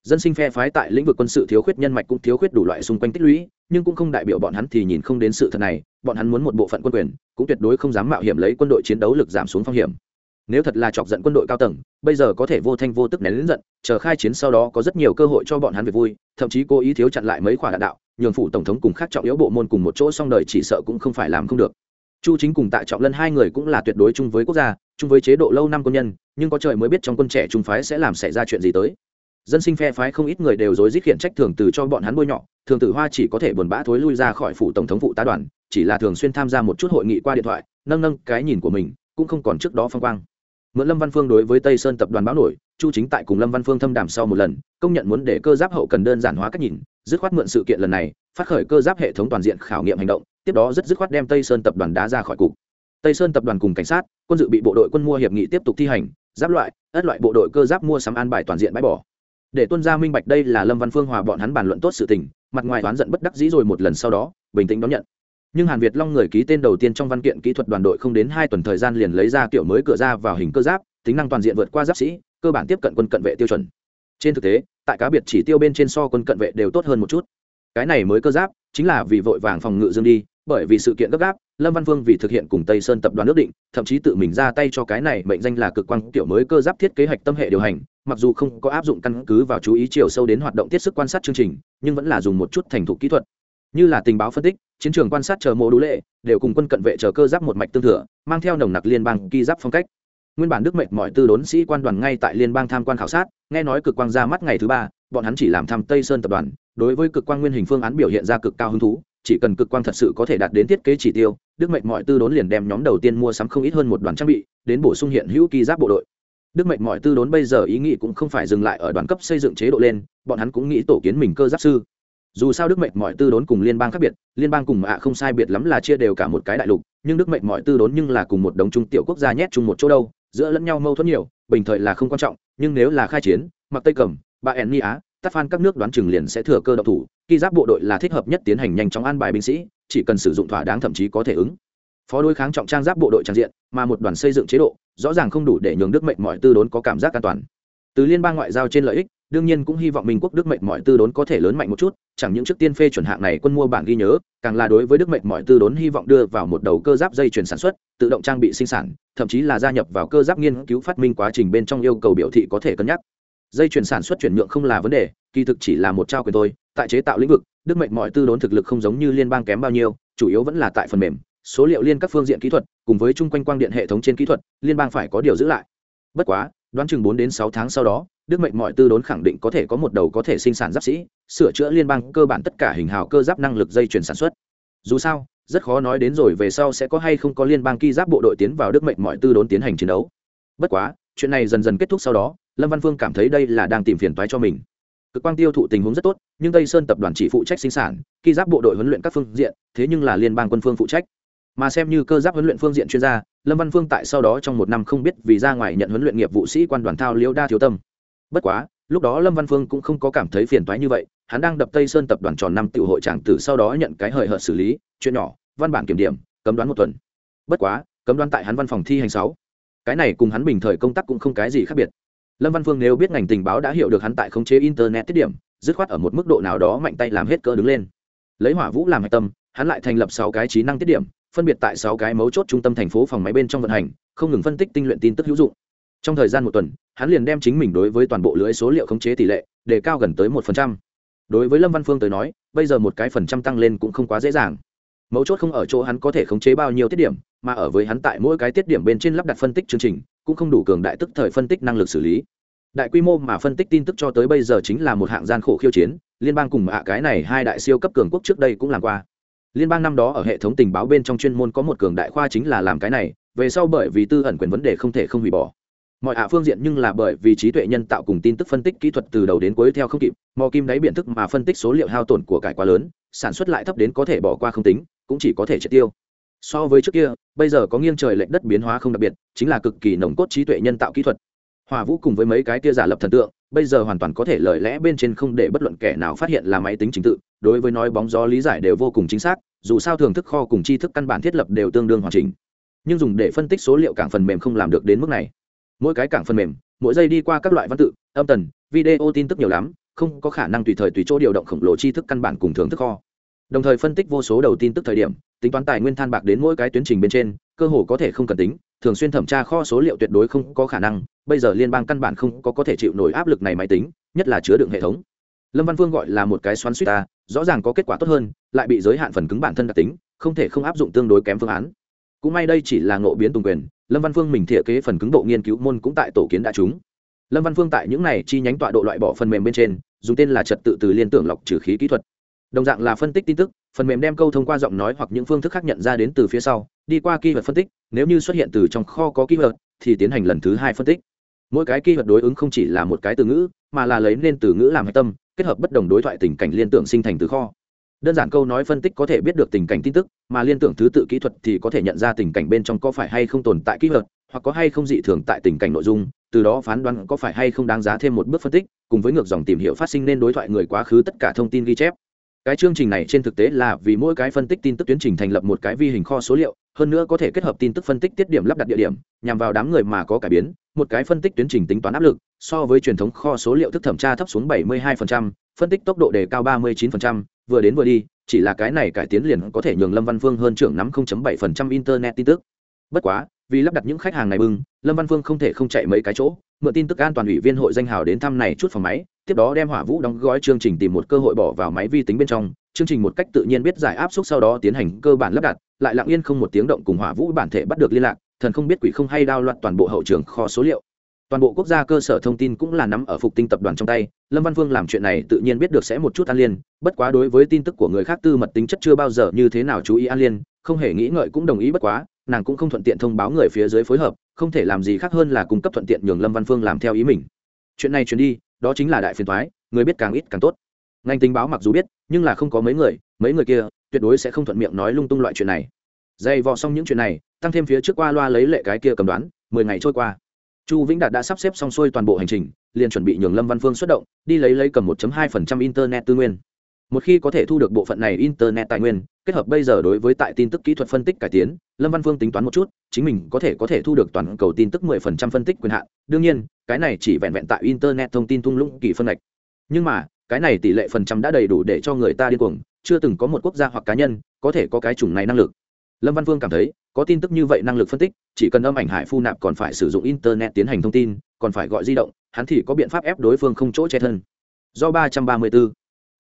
Dân sinh phe phái tại lĩnh vực quân sự thiếu khuyết nhân mạch cũng thiếu khuyết đủ loại xung quanh tích lũy, nhưng cũng không đại biểu bọn hắn thì nhìn không đến sự thật này, bọn hắn muốn một bộ phận quân quyền, cũng tuyệt đối không dám mạo hiểm lấy quân đội chiến đấu lực giảm xuống phong hiểm nếu thật là chọc giận quân đội cao tầng, bây giờ có thể vô thanh vô tức nén lính giận, chờ khai chiến sau đó có rất nhiều cơ hội cho bọn hắn về vui, thậm chí cố ý thiếu chặn lại mấy khoản đạn đạo, nhường phủ tổng thống cùng khác trọng yếu bộ môn cùng một chỗ xong đời chỉ sợ cũng không phải làm không được. Chu chính cùng tạ trọng lân hai người cũng là tuyệt đối chung với quốc gia, chung với chế độ lâu năm quân nhân, nhưng có trời mới biết trong quân trẻ trung phái sẽ làm xảy ra chuyện gì tới. Dân sinh phe phái không ít người đều dối dít khiển trách thường từ cho bọn hắn bôi nhọ, thường tử hoa chỉ có thể buồn bã thối lui ra khỏi phủ tổng thống phụ tá đoàn, chỉ là thường xuyên tham gia một chút hội nghị qua điện thoại, nâng nâng cái nhìn của mình, cũng không còn trước đó phong quang mượn lâm văn phương đối với tây sơn tập đoàn báo nổi, chu chính tại cùng lâm văn phương thâm đàm sau một lần, công nhận muốn để cơ giáp hậu cần đơn giản hóa cách nhìn, dứt khoát mượn sự kiện lần này, phát khởi cơ giáp hệ thống toàn diện khảo nghiệm hành động, tiếp đó rất dứt khoát đem tây sơn tập đoàn đá ra khỏi cục. Tây sơn tập đoàn cùng cảnh sát, quân dự bị bộ đội quân mua hiệp nghị tiếp tục thi hành, giáp loại, ất loại bộ đội cơ giáp mua sắm an bài toàn diện bãi bỏ. Để tuân gia minh bạch đây là lâm văn phương hòa bọn hắn bàn luận tốt sự tình, mặt ngoài oán giận bất đắc dĩ rồi một lần sau đó, bình tĩnh đón nhận nhưng hàn việt long người ký tên đầu tiên trong văn kiện kỹ thuật đoàn đội không đến hai tuần thời gian liền lấy ra kiểu mới cửa ra vào hình cơ giáp, tính năng toàn diện vượt qua giáp sĩ, cơ bản tiếp cận quân cận vệ tiêu chuẩn. Trên thực tế, tại cá biệt chỉ tiêu bên trên so quân cận vệ đều tốt hơn một chút. Cái này mới cơ giáp, chính là vì vội vàng phòng ngự dương đi, bởi vì sự kiện gấp gáp, lâm văn vương vì thực hiện cùng tây sơn tập đoàn ước định, thậm chí tự mình ra tay cho cái này mệnh danh là cực quang kiểu mới cơ giáp thiết kế hạch tâm hệ điều hành, mặc dù không có áp dụng căn cứ vào chú ý chiều sâu đến hoạt động tiết sức quan sát chương trình, nhưng vẫn là dùng một chút thành thục kỹ thuật như là tình báo phân tích, chiến trường quan sát chờ mộ đủ lệ, đều cùng quân cận vệ chờ cơ giáp một mạch tương thừa, mang theo nồng nặc liên bang ghi giáp phong cách. Nguyên bản đức mệnh mọi tư đốn sĩ quan đoàn ngay tại liên bang tham quan khảo sát, nghe nói cực quang ra mắt ngày thứ ba, bọn hắn chỉ làm thăm tây sơn tập đoàn, đối với cực quang nguyên hình phương án biểu hiện ra cực cao hứng thú, chỉ cần cực quang thật sự có thể đạt đến thiết kế chỉ tiêu, đức mệnh mọi tư đốn liền đem nhóm đầu tiên mua sắm không ít hơn một đoàn trang bị, đến bổ sung hiện hữu kỳ giáp bộ đội. Đức mệnh mọi tư đốn bây giờ ý nghĩ cũng không phải dừng lại ở đoàn cấp xây dựng chế độ lên, bọn hắn cũng nghĩ tổ kiến mình cơ giáp sư dù sao đức mệnh mọi tư đốn cùng liên bang khác biệt, liên bang cùng ạ không sai biệt lắm là chia đều cả một cái đại lục, nhưng đức mệnh mọi tư đốn nhưng là cùng một đống trung tiểu quốc gia nhét chung một chỗ đâu, giữa lẫn nhau mâu thuẫn nhiều, bình thời là không quan trọng, nhưng nếu là khai chiến, mặc tây cầm bà ẻn ni á tắt phan các nước đoán chừng liền sẽ thừa cơ độc thủ khi giáp bộ đội là thích hợp nhất tiến hành nhanh chóng an bài binh sĩ, chỉ cần sử dụng thỏa đáng thậm chí có thể ứng. Phó đối kháng trọng trang giáp bộ đội trang diện, mà một đoàn xây dựng chế độ, rõ ràng không đủ để nhường đức mệnh mọi tư đốn có cảm giác an toàn. Từ liên bang ngoại giao trên lợi ích đương nhiên cũng hy vọng minh quốc đức mệnh mọi tư đốn có thể lớn mạnh một chút, chẳng những trước tiên phê chuẩn hạng này quân mua bản ghi nhớ, càng là đối với đức mệnh mọi tư đốn hy vọng đưa vào một đầu cơ giáp dây chuyển sản xuất, tự động trang bị sinh sản, thậm chí là gia nhập vào cơ giáp nghiên cứu phát minh quá trình bên trong yêu cầu biểu thị có thể cân nhắc. Dây chuyển sản xuất chuyển nhượng không là vấn đề, kỳ thực chỉ là một trao quyền thôi, tại chế tạo lĩnh vực, đức mệnh mọi tư đốn thực lực không giống như liên bang kém bao nhiêu, chủ yếu vẫn là tại phần mềm, số liệu liên các phương diện kỹ thuật, cùng với chung quanh quang điện hệ thống trên kỹ thuật, liên bang phải có điều giữ lại. Bất quá, đoán chừng bốn đến sáu tháng sau đó đức mệnh mọi tư đốn khẳng định có thể có một đầu có thể sinh sản giáp sĩ, sửa chữa liên bang cơ bản tất cả hình hào cơ giáp năng lực dây chuyển sản xuất. Dù sao, rất khó nói đến rồi về sau sẽ có hay không có liên bang ki giáp bộ đội tiến vào đức mệnh mọi tư đốn tiến hành chiến đấu. Bất quá, chuyện này dần dần kết thúc sau đó, lâm văn phương cảm thấy đây là đang tìm phiền toái cho mình. Cực quang tiêu thụ tình huống rất tốt, nhưng tây sơn tập đoàn chỉ phụ trách sinh sản ki giáp bộ đội huấn luyện các phương diện, thế nhưng là liên bang quân phương phụ trách. Mà xem như cơ giáp huấn luyện phương diện chuyên gia, lâm văn phương tại sau đó trong một năm không biết vì ra ngoài nhận huấn luyện nghiệp vụ sĩ quan đoàn thao liễu đa thiếu tâm bất quá, lúc đó lâm văn phương cũng không có cảm thấy phiền toái như vậy, hắn đang đập tây sơn tập đoàn tròn năm tiểu hội tràng tử sau đó nhận cái hời hợt xử lý, chuyện nhỏ, văn bản kiểm điểm, cấm đoán một tuần. Bất quá, cấm đoán tại hắn văn phòng thi hành sáu. Cái này cùng hắn bình thời công tác cũng không cái gì khác biệt. Lâm văn phương nếu biết ngành tình báo đã hiểu được hắn tại khống chế internet tiết điểm, dứt khoát ở một mức độ nào đó mạnh tay làm hết cỡ đứng lên. Lấy hỏa vũ làm hạch tâm, hắn lại thành lập sáu cái trí năng tiết điểm, phân biệt tại sáu cái mấu chốt trung tâm thành phố phòng máy bên trong vận hành, không ngừng phân tích tinh luyện tin tức hữu dụng trong thời gian một tuần, hắn liền đem chính mình đối với toàn bộ lưới số liệu khống chế tỷ lệ để cao gần tới một phần trăm. Đối với lâm văn phương tới nói, bây giờ một cái phần trăm tăng lên cũng không quá dễ dàng. Mấu chốt không ở chỗ hắn có thể khống chế bao nhiêu tiết điểm, mà ở với hắn tại mỗi cái tiết điểm bên trên lắp đặt phân tích chương trình, cũng không đủ cường đại tức thời phân tích năng lực xử lý. Đại quy mô mà phân tích tin tức cho tới bây giờ chính là một hạng gian khổ khiêu chiến, liên bang cùng hạ cái này hai đại siêu cấp cường quốc trước đây cũng làm qua. Liên bang năm đó ở hệ thống tình báo bên trong chuyên môn có một cường đại khoa chính là làm cái này, về sau bởi vì tư ẩn quyền vấn đề không thể không hủy bỏ mọi hạ phương diện nhưng là bởi vì trí tuệ nhân tạo cùng tin tức phân tích kỹ thuật từ đầu đến cuối theo không kịp, mò kim đáy biện thức mà phân tích số liệu hao tổn của cải quá lớn, sản xuất lại thấp đến có thể bỏ qua không tính, cũng chỉ có thể triệt tiêu. So với trước kia, bây giờ có nghiêng trời lệch đất biến hóa không đặc biệt, chính là cực kỳ nồng cốt trí tuệ nhân tạo kỹ thuật. Hòa vũ cùng với mấy cái kia giả lập thần tượng, bây giờ hoàn toàn có thể lời lẽ bên trên không để bất luận kẻ nào phát hiện là máy tính chính tự, đối với nói bóng gió lý giải đều vô cùng chính xác, dù sao thưởng thức kho cùng tri thức căn bản thiết lập đều tương đương hoàn chỉnh. Nhưng dùng để phân tích số liệu cảng phần mềm không làm được đến mức này mỗi cái cảng phần mềm, mỗi giây đi qua các loại văn tự, âm tần, video tin tức nhiều lắm, không có khả năng tùy thời tùy chỗ điều động khổng lồ tri thức căn bản cùng thưởng thức kho. Đồng thời phân tích vô số đầu tin tức thời điểm, tính toán tài nguyên than bạc đến mỗi cái tuyến trình bên trên, cơ hồ có thể không cần tính, thường xuyên thẩm tra kho số liệu tuyệt đối không có khả năng, bây giờ liên bang căn bản không có có thể chịu nổi áp lực này máy tính, nhất là chứa đựng hệ thống. Lâm văn vương gọi là một cái xoắn suýt ta, rõ ràng có kết quả tốt hơn, lại bị giới hạn phần cứng bản thân đặc tính, không thể không áp dụng tương đối kém phương án. Cũng may đây chỉ là ngộ biến tùng quyền lâm văn phương mình thiện kế phần cứng độ nghiên cứu môn cũng tại tổ kiến đã chúng lâm văn phương tại những này chi nhánh tọa độ loại bỏ phần mềm bên trên dùng tên là trật tự từ liên tưởng lọc trừ khí kỹ thuật. Đồng dạng là phân tích tin tức phần mềm đem câu thông qua giọng nói hoặc những phương thức khác nhận ra đến từ phía sau đi qua kỹ thuật phân tích nếu như xuất hiện từ trong kho có kỹ thuật, thì tiến hành lần thứ hai phân tích. Mỗi cái kỹ thuật đối ứng không chỉ là một cái từ ngữ mà là lấy nên từ ngữ làm hạch tâm kết hợp bất đồng đối thoại tình cảnh liên tưởng sinh thành từ kho đơn giản câu nói phân tích có thể biết được tình cảnh tin tức mà liên tưởng thứ tự kỹ thuật thì có thể nhận ra tình cảnh bên trong có phải hay không tồn tại kỹ thuật hoặc có hay không dị thường tại tình cảnh nội dung từ đó phán đoán có phải hay không đáng giá thêm một bước phân tích cùng với ngược dòng tìm hiểu phát sinh nên đối thoại người quá khứ tất cả thông tin ghi chép. Cái chương trình này trên thực tế là vì mỗi cái phân tích tin tức tuyến trình thành lập một cái vi hình kho số liệu hơn nữa có thể kết hợp tin tức phân tích tiết điểm lắp đặt địa điểm nhằm vào đám người mà có cải biến một cái phân tích tuyến trình tính toán áp lực so với truyền thống kho số liệu thức thẩm tra thấp xuống 72%, phân tích tốc độ đề cao 39%, vừa đến vừa đi, chỉ là cái này cải tiến liền có thể nhường lâm văn phương hơn trưởng nắm 0.7% internet tin tức. Bất quá, vì lắp đặt những khách hàng này bưng, lâm văn phương không thể không chạy mấy cái chỗ, mượn tin tức an toàn ủy viên hội danh hào đến thăm này chút phòng máy, tiếp đó đem hỏa vũ đóng gói chương trình tìm một cơ hội bỏ vào máy vi tính bên trong, chương trình một cách tự nhiên biết giải áp suất sau đó tiến hành cơ bản lắp đặt, lại lặng yên không một tiếng động cùng hỏa vũ bản thể bắt được liên lạc, thần không biết quỷ không hay đao loạn toàn bộ hậu trường kho số liệu toàn bộ quốc gia cơ sở thông tin cũng là nắm ở phục tinh tập đoàn trong tay, lâm văn phương làm chuyện này tự nhiên biết được sẽ một chút an liên, bất quá đối với tin tức của người khác tư mật tính chất chưa bao giờ như thế nào chú ý an liên, không hề nghĩ ngợi cũng đồng ý bất quá, nàng cũng không thuận tiện thông báo người phía dưới phối hợp, không thể làm gì khác hơn là cung cấp thuận tiện nhường lâm văn phương làm theo ý mình. Chuyện này chuyển đi, đó chính là đại phiền thoái người biết càng ít càng tốt. Ngành tình báo mặc dù biết, nhưng là không có mấy người mấy người kia, tuyệt đối sẽ không thuận miệng nói lung tung loại chuyện này. Dày vò xong những chuyện này, tăng thêm phía trước qua loa lấy lệ cái kia cầm đoán, mười ngày trôi qua chu vĩnh đạt đã sắp xếp xong xuôi toàn bộ hành trình, liền chuẩn bị nhường lâm văn phương xuất động, đi lấy lấy cầm 1 hai phần trăm internet tư nguyên. Một khi có thể thu được bộ phận này internet tài nguyên, kết hợp bây giờ đối với tại tin tức kỹ thuật phân tích cải tiến, lâm văn phương tính toán một chút, chính mình có thể có thể thu được toàn cầu tin tức 10% phân tích quyền hạn. Đương nhiên, cái này chỉ vẹn vẹn tại internet thông tin thung lũng kỳ phân lệch nhưng mà, cái này tỷ lệ phần trăm đã đầy đủ để cho người ta điên cuồng, chưa từng có một quốc gia hoặc cá nhân có thể có cái chủng này năng lực. Lâm văn phương cảm thấy có tin tức như vậy năng lực phân tích, chỉ cần âm ảnh hải phu nạp còn phải sử dụng internet tiến hành thông tin, còn phải gọi di động, hắn thì có biện pháp ép đối phương không chỗ che thân. Do ba trăm ba mươi bốn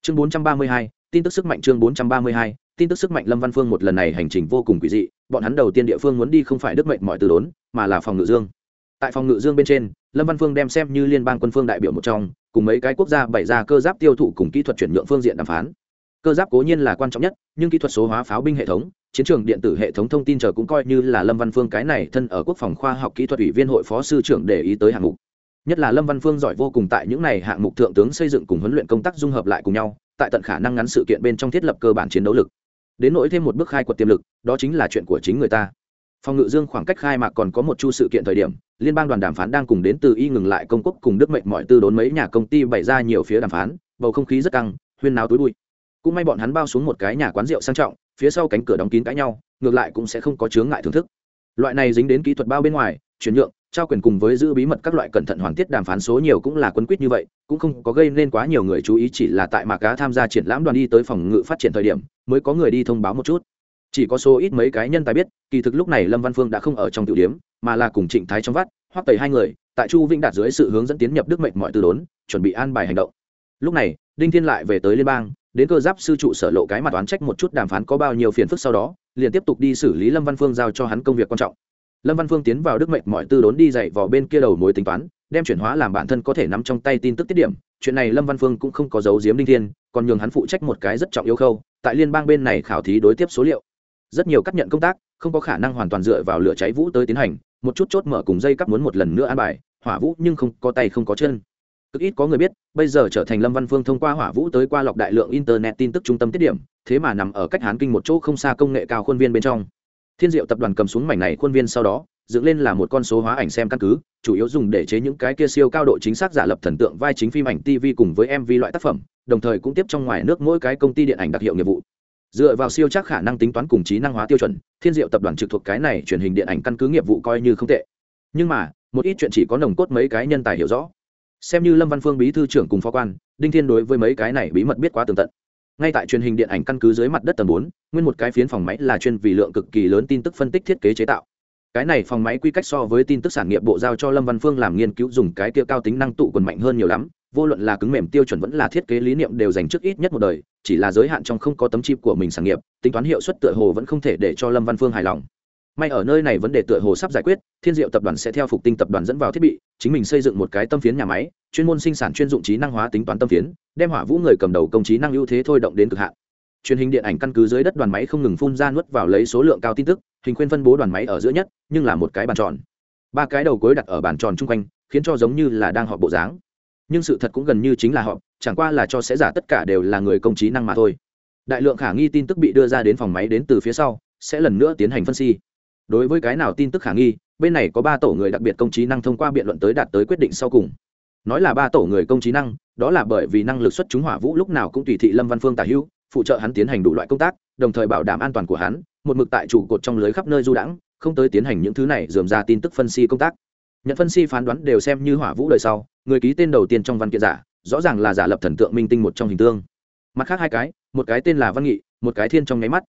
chương bốn trăm ba mươi hai, tin tức sức mạnh chương bốn trăm ba mươi hai, tin tức sức mạnh lâm văn phương một lần này hành trình vô cùng quỷ dị, bọn hắn đầu tiên địa phương muốn đi không phải đức mệnh mọi từ đốn, mà là phòng ngự dương. Tại phòng ngự dương bên trên, lâm văn phương đem xem như liên bang quân phương đại biểu một trong, cùng mấy cái quốc gia bày ra cơ giáp tiêu thụ cùng kỹ thuật chuyển nhượng phương diện đàm phán cơ giáp cố nhiên là quan trọng nhất, nhưng kỹ thuật số hóa pháo binh hệ thống, chiến trường điện tử hệ thống thông tin chờ cũng coi như là lâm văn phương cái này thân ở quốc phòng khoa học kỹ thuật ủy viên hội phó sư trưởng để ý tới hạng mục. Nhất là lâm văn phương giỏi vô cùng tại những này hạng mục thượng tướng xây dựng cùng huấn luyện công tác dung hợp lại cùng nhau, tại tận khả năng ngắn sự kiện bên trong thiết lập cơ bản chiến đấu lực. Đến nỗi thêm một bước khai quật tiềm lực, đó chính là chuyện của chính người ta. Phòng ngự dương khoảng cách khai mạc còn có một chu sự kiện thời điểm, liên bang đoàn đàm phán đang cùng đến từ y ngừng lại công quốc cùng đức mệnh mọi tư đốn mấy nhà công ty bày ra nhiều phía đàm phán, bầu không khí rất căng, huyên náo túi bụi cũng may bọn hắn bao xuống một cái nhà quán rượu sang trọng, phía sau cánh cửa đóng kín cãi nhau, ngược lại cũng sẽ không có chướng ngại thưởng thức. Loại này dính đến kỹ thuật bao bên ngoài, chuyển nhượng, trao quyền cùng với giữ bí mật các loại cẩn thận hoàn tiết đàm phán số nhiều cũng là quân quýt như vậy, cũng không có gây nên quá nhiều người chú ý chỉ là tại mạc cá tham gia triển lãm đoàn đi tới phòng ngự phát triển thời điểm, mới có người đi thông báo một chút. Chỉ có số ít mấy cái nhân tài biết, kỳ thực lúc này lâm văn phương đã không ở trong tiểu điếm mà là cùng trịnh thái trong vắt, hoắc tẩy hai người, tại chu vĩnh đạt dưới sự hướng dẫn tiến nhập đức mệnh mọi từ đốn, chuẩn bị an bài hành động. Lúc này, đinh thiên lại về tới liên bang đến cơ giáp sư trụ sở lộ cái mặt oán trách một chút đàm phán có bao nhiêu phiền phức sau đó, liền tiếp tục đi xử lý lâm văn phương giao cho hắn công việc quan trọng. Lâm văn phương tiến vào đức mệnh mọi tư đốn đi dạy vào bên kia đầu mối tính toán, đem chuyển hóa làm bản thân có thể nắm trong tay tin tức tiết điểm. Chuyện này lâm văn phương cũng không có giấu diếm đinh thiên, còn nhường hắn phụ trách một cái rất trọng yếu khâu, tại liên bang bên này khảo thí đối tiếp số liệu. Rất nhiều cắt nhận công tác, không có khả năng hoàn toàn dựa vào lửa cháy vũ tới tiến hành, một chút chốt mở cùng dây cắp muốn một lần nữa an bài, hỏa vũ nhưng không có tay không có chân cực ít có người biết, bây giờ trở thành lâm văn phương thông qua hỏa vũ tới qua lọc đại lượng internet tin tức trung tâm tiết điểm, thế mà nằm ở cách hán kinh một chỗ không xa công nghệ cao khuôn viên bên trong. Thiên diệu tập đoàn cầm xuống mảnh này khuôn viên sau đó, dựng lên là một con số hóa ảnh xem căn cứ, chủ yếu dùng để chế những cái kia siêu cao độ chính xác giả lập thần tượng, vai chính phim ảnh tv cùng với mv loại tác phẩm, đồng thời cũng tiếp trong ngoài nước mỗi cái công ty điện ảnh đặc hiệu nghiệp vụ. Dựa vào siêu chắc khả năng tính toán cùng trí năng hóa tiêu chuẩn, thiên diệu tập đoàn trực thuộc cái này truyền hình điện ảnh căn cứ nghiệp vụ coi như không tệ. Nhưng mà, một ít chuyện chỉ có nồng cốt mấy cái nhân tài hiểu rõ xem như lâm văn phương bí thư trưởng cùng phó quan, đinh thiên đối với mấy cái này bí mật biết quá tường tận. Ngay tại truyền hình điện ảnh căn cứ dưới mặt đất tầng bốn, nguyên một cái phiến phòng máy là chuyên vì lượng cực kỳ lớn tin tức phân tích thiết kế chế tạo. Cái này phòng máy quy cách so với tin tức sản nghiệp bộ giao cho lâm văn phương làm nghiên cứu dùng cái kia cao tính năng tụ còn mạnh hơn nhiều lắm, vô luận là cứng mềm tiêu chuẩn vẫn là thiết kế lý niệm đều dành trước ít nhất một đời, chỉ là giới hạn trong không có tấm chip của mình sản nghiệp, tính toán hiệu suất tựa hồ vẫn không thể để cho lâm văn phương hài lòng may ở nơi này vấn đề tựa hồ sắp giải quyết, thiên diệu tập đoàn sẽ theo phục tinh tập đoàn dẫn vào thiết bị, chính mình xây dựng một cái tâm phiến nhà máy, chuyên môn sinh sản chuyên dụng trí năng hóa tính toán tâm phiến, đem hỏa vũ người cầm đầu công trí năng ưu thế thôi động đến cực hạn. Truyền hình điện ảnh căn cứ dưới đất đoàn máy không ngừng phun ra nuốt vào lấy số lượng cao tin tức, hình khuyên phân bố đoàn máy ở giữa nhất, nhưng là một cái bàn tròn. Ba cái đầu cối đặt ở bàn tròn chung quanh, khiến cho giống như là đang họp bộ dáng. Nhưng sự thật cũng gần như chính là họp, chẳng qua là cho sẽ giả tất cả đều là người công trí năng mà thôi. Đại lượng khả nghi tin tức bị đưa ra đến phòng máy đến từ phía sau, sẽ lần nữa tiến hành phân 析 đối với cái nào tin tức khả nghi, bên này có ba tổ người đặc biệt công trí năng thông qua biện luận tới đạt tới quyết định sau cùng. Nói là ba tổ người công trí năng, đó là bởi vì năng lực xuất chúng hỏa vũ lúc nào cũng tùy thị lâm văn phương tả hữu, phụ trợ hắn tiến hành đủ loại công tác, đồng thời bảo đảm an toàn của hắn, một mực tại trụ cột trong lưới khắp nơi du đãng, không tới tiến hành những thứ này dườm ra tin tức phân 析 công tác. Nhận phân 析 phán đoán đều xem như hỏa vũ đời sau, người ký tên đầu tiên trong văn kiện giả, rõ ràng là giả lập thần tượng minh tinh một trong hình tương. Mặt khác hai cái, một cái tên là văn nghị, một cái thiên trong nháy mắt.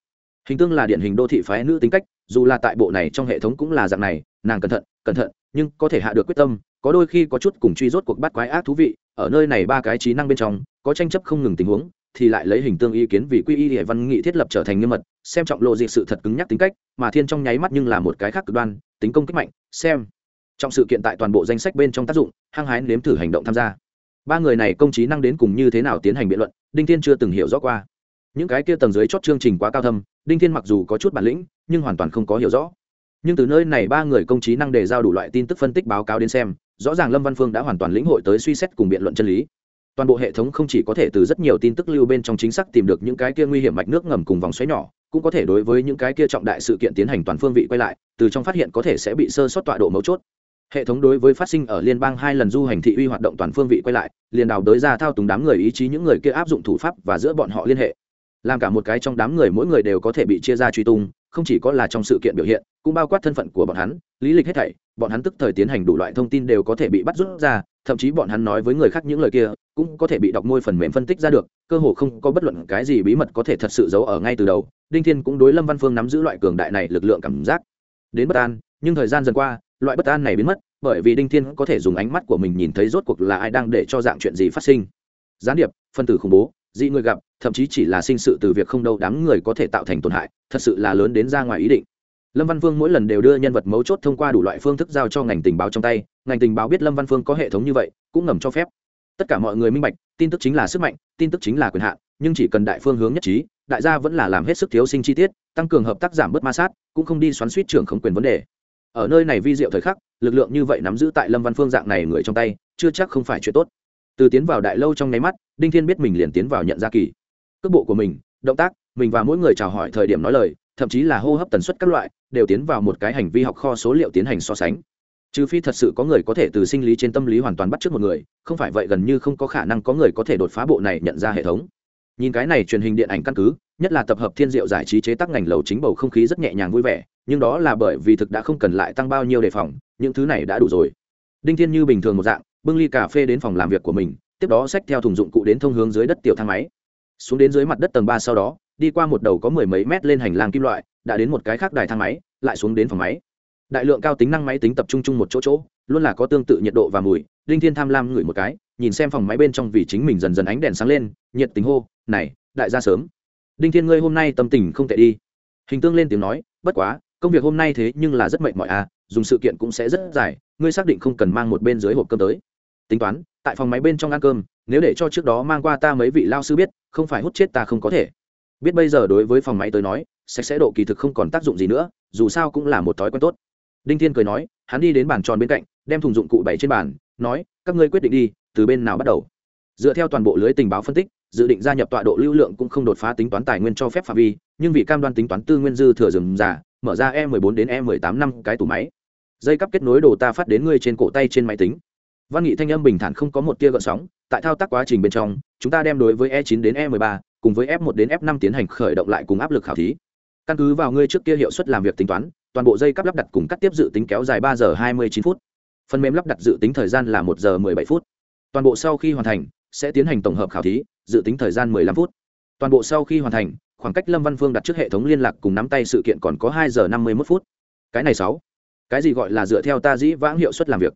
Hình tương là điển hình đô thị phái nữ tính cách dù là tại bộ này trong hệ thống cũng là dạng này, nàng cẩn thận cẩn thận, nhưng có thể hạ được quyết tâm, có đôi khi có chút cùng truy rốt cuộc bắt quái ác thú vị, ở nơi này ba cái trí năng bên trong, có tranh chấp không ngừng tình huống, thì lại lấy hình tương ý kiến vì quy y hệ văn nghị thiết lập trở thành nghiêm mật, xem trọng lộ diện sự thật cứng nhắc tính cách, mà thiên trong nháy mắt nhưng là một cái khác cực đoan, tính công kích mạnh, xem. Trong sự kiện tại toàn bộ danh sách bên trong tác dụng, hăng hái nếm thử hành động tham gia. Ba người này công trí năng đến cùng như thế nào tiến hành biện luận, đinh thiên chưa từng hiểu rõ qua những cái kia tầng dưới chót chương trình quá cao thâm, đinh thiên mặc dù có chút bản lĩnh, nhưng hoàn toàn không có hiểu rõ. Nhưng từ nơi này ba người công trí năng đề giao đủ loại tin tức phân tích báo cáo đến xem, rõ ràng lâm văn phương đã hoàn toàn lĩnh hội tới suy xét cùng biện luận chân lý. Toàn bộ hệ thống không chỉ có thể từ rất nhiều tin tức lưu bên trong chính xác tìm được những cái kia nguy hiểm mạch nước ngầm cùng vòng xoáy nhỏ, cũng có thể đối với những cái kia trọng đại sự kiện tiến hành toàn phương vị quay lại, từ trong phát hiện có thể sẽ bị sơ sót tọa độ mấu chốt. Hệ thống đối với phát sinh ở liên bang hai lần du hành thị uy hoạt động toàn phương vị quay lại, liền đào đới ra thao túng đám người ý chí những người kia áp dụng thủ pháp và giữa bọn họ liên hệ làm cả một cái trong đám người mỗi người đều có thể bị chia ra truy tung, không chỉ có là trong sự kiện biểu hiện, cũng bao quát thân phận của bọn hắn, lý lịch hết thảy, bọn hắn tức thời tiến hành đủ loại thông tin đều có thể bị bắt rút ra, thậm chí bọn hắn nói với người khác những lời kia, cũng có thể bị đọc môi phần mềm phân tích ra được, cơ hồ không có bất luận cái gì bí mật có thể thật sự giấu ở ngay từ đầu. Đinh thiên cũng đối lâm văn phương nắm giữ loại cường đại này lực lượng cảm giác đến bất an, nhưng thời gian dần qua, loại bất an này biến mất, bởi vì đinh thiên có thể dùng ánh mắt của mình nhìn thấy rốt cuộc là ai đang để cho dạng chuyện gì phát sinh. Gián điệp, phân tử khủng bố, dị người gặp thậm chí chỉ là sinh sự từ việc không đâu đám người có thể tạo thành tổn hại, thật sự là lớn đến ra ngoài ý định. Lâm văn Vương mỗi lần đều đưa nhân vật mấu chốt thông qua đủ loại phương thức giao cho ngành tình báo trong tay, ngành tình báo biết lâm văn phương có hệ thống như vậy, cũng ngầm cho phép. Tất cả mọi người minh bạch, tin tức chính là sức mạnh, tin tức chính là quyền hạn, nhưng chỉ cần đại phương hướng nhất trí, đại gia vẫn là làm hết sức thiếu sinh chi tiết, tăng cường hợp tác giảm bớt ma sát, cũng không đi xoắn suýt trưởng không quyền vấn đề. Ở nơi này vi diệu thời khắc, lực lượng như vậy nắm giữ tại lâm văn phương dạng này người trong tay, chưa chắc không phải chuyện tốt. Từ tiến vào đại lâu trong nháy mắt, đinh thiên biết mình liền tiến vào nhận ra kỳ cước bộ của mình, động tác, mình và mỗi người chào hỏi thời điểm nói lời, thậm chí là hô hấp tần suất các loại, đều tiến vào một cái hành vi học kho số liệu tiến hành so sánh. Trừ phi thật sự có người có thể từ sinh lý trên tâm lý hoàn toàn bắt trước một người, không phải vậy gần như không có khả năng có người có thể đột phá bộ này nhận ra hệ thống. Nhìn cái này truyền hình điện ảnh căn cứ, nhất là tập hợp thiên diệu giải trí chế tác ngành lầu chính bầu không khí rất nhẹ nhàng vui vẻ, nhưng đó là bởi vì thực đã không cần lại tăng bao nhiêu đề phòng, những thứ này đã đủ rồi. Đinh thiên như bình thường một dạng, bưng ly cà phê đến phòng làm việc của mình, tiếp đó xách theo thùng dụng cụ đến thông hướng dưới đất tiểu thang máy xuống đến dưới mặt đất tầng ba sau đó, đi qua một đầu có mười mấy mét lên hành lang kim loại, đã đến một cái khác đài thang máy, lại xuống đến phòng máy. Đại lượng cao tính năng máy tính tập trung chung một chỗ chỗ, luôn là có tương tự nhiệt độ và mùi linh thiên tham lam ngửi một cái, nhìn xem phòng máy bên trong vì chính mình dần dần ánh đèn sáng lên, nhiệt tình hô, này, đại gia sớm. Đinh thiên ngươi hôm nay tâm tình không tệ đi. Hình tương lên tiếng nói, bất quá, công việc hôm nay thế nhưng là rất mệt mỏi à dùng sự kiện cũng sẽ rất dài, ngươi xác định không cần mang một bên dưới hộp cơm tới. Tính toán, tại phòng máy bên trong ăn cơm nếu để cho trước đó mang qua ta mấy vị lao sư biết, không phải hút chết ta không có thể. Biết bây giờ đối với phòng máy tới nói, sạch sẽ độ kỳ thực không còn tác dụng gì nữa, dù sao cũng là một thói quen tốt. Đinh thiên cười nói, hắn đi đến bàn tròn bên cạnh, đem thùng dụng cụ bày trên bàn, nói, các ngươi quyết định đi, từ bên nào bắt đầu? Dựa theo toàn bộ lưới tình báo phân tích, dự định gia nhập tọa độ lưu lượng cũng không đột phá tính toán tài nguyên cho phép phạm vi, nhưng vì cam đoan tính toán tư nguyên dư thừa rừng giả mở ra e 14 đến e 18 năm cái tủ máy. Dây cắp kết nối đồ ta phát đến ngươi trên cổ tay trên máy tính văn nghị thanh âm bình thản không có một tia gợn sóng, tại thao tác quá trình bên trong, chúng ta đem đối với e 9 đến e 13 cùng với f 1 đến f 5 tiến hành khởi động lại cùng áp lực khảo thí. Căn cứ vào ngươi trước kia hiệu suất làm việc tính toán, toàn bộ dây cắp lắp đặt cùng cắt tiếp dự tính kéo dài ba giờ hai mươi chín phút. Phần mềm lắp đặt dự tính thời gian là một giờ mười bảy phút. Toàn bộ sau khi hoàn thành, sẽ tiến hành tổng hợp khảo thí, dự tính thời gian mười lăm phút. Toàn bộ sau khi hoàn thành, khoảng cách lâm văn phương đặt trước hệ thống liên lạc cùng nắm tay sự kiện còn có hai giờ năm mươi mốt phút. Cái này sáu. Cái gì gọi là dựa theo ta dĩ vãng hiệu suất làm việc?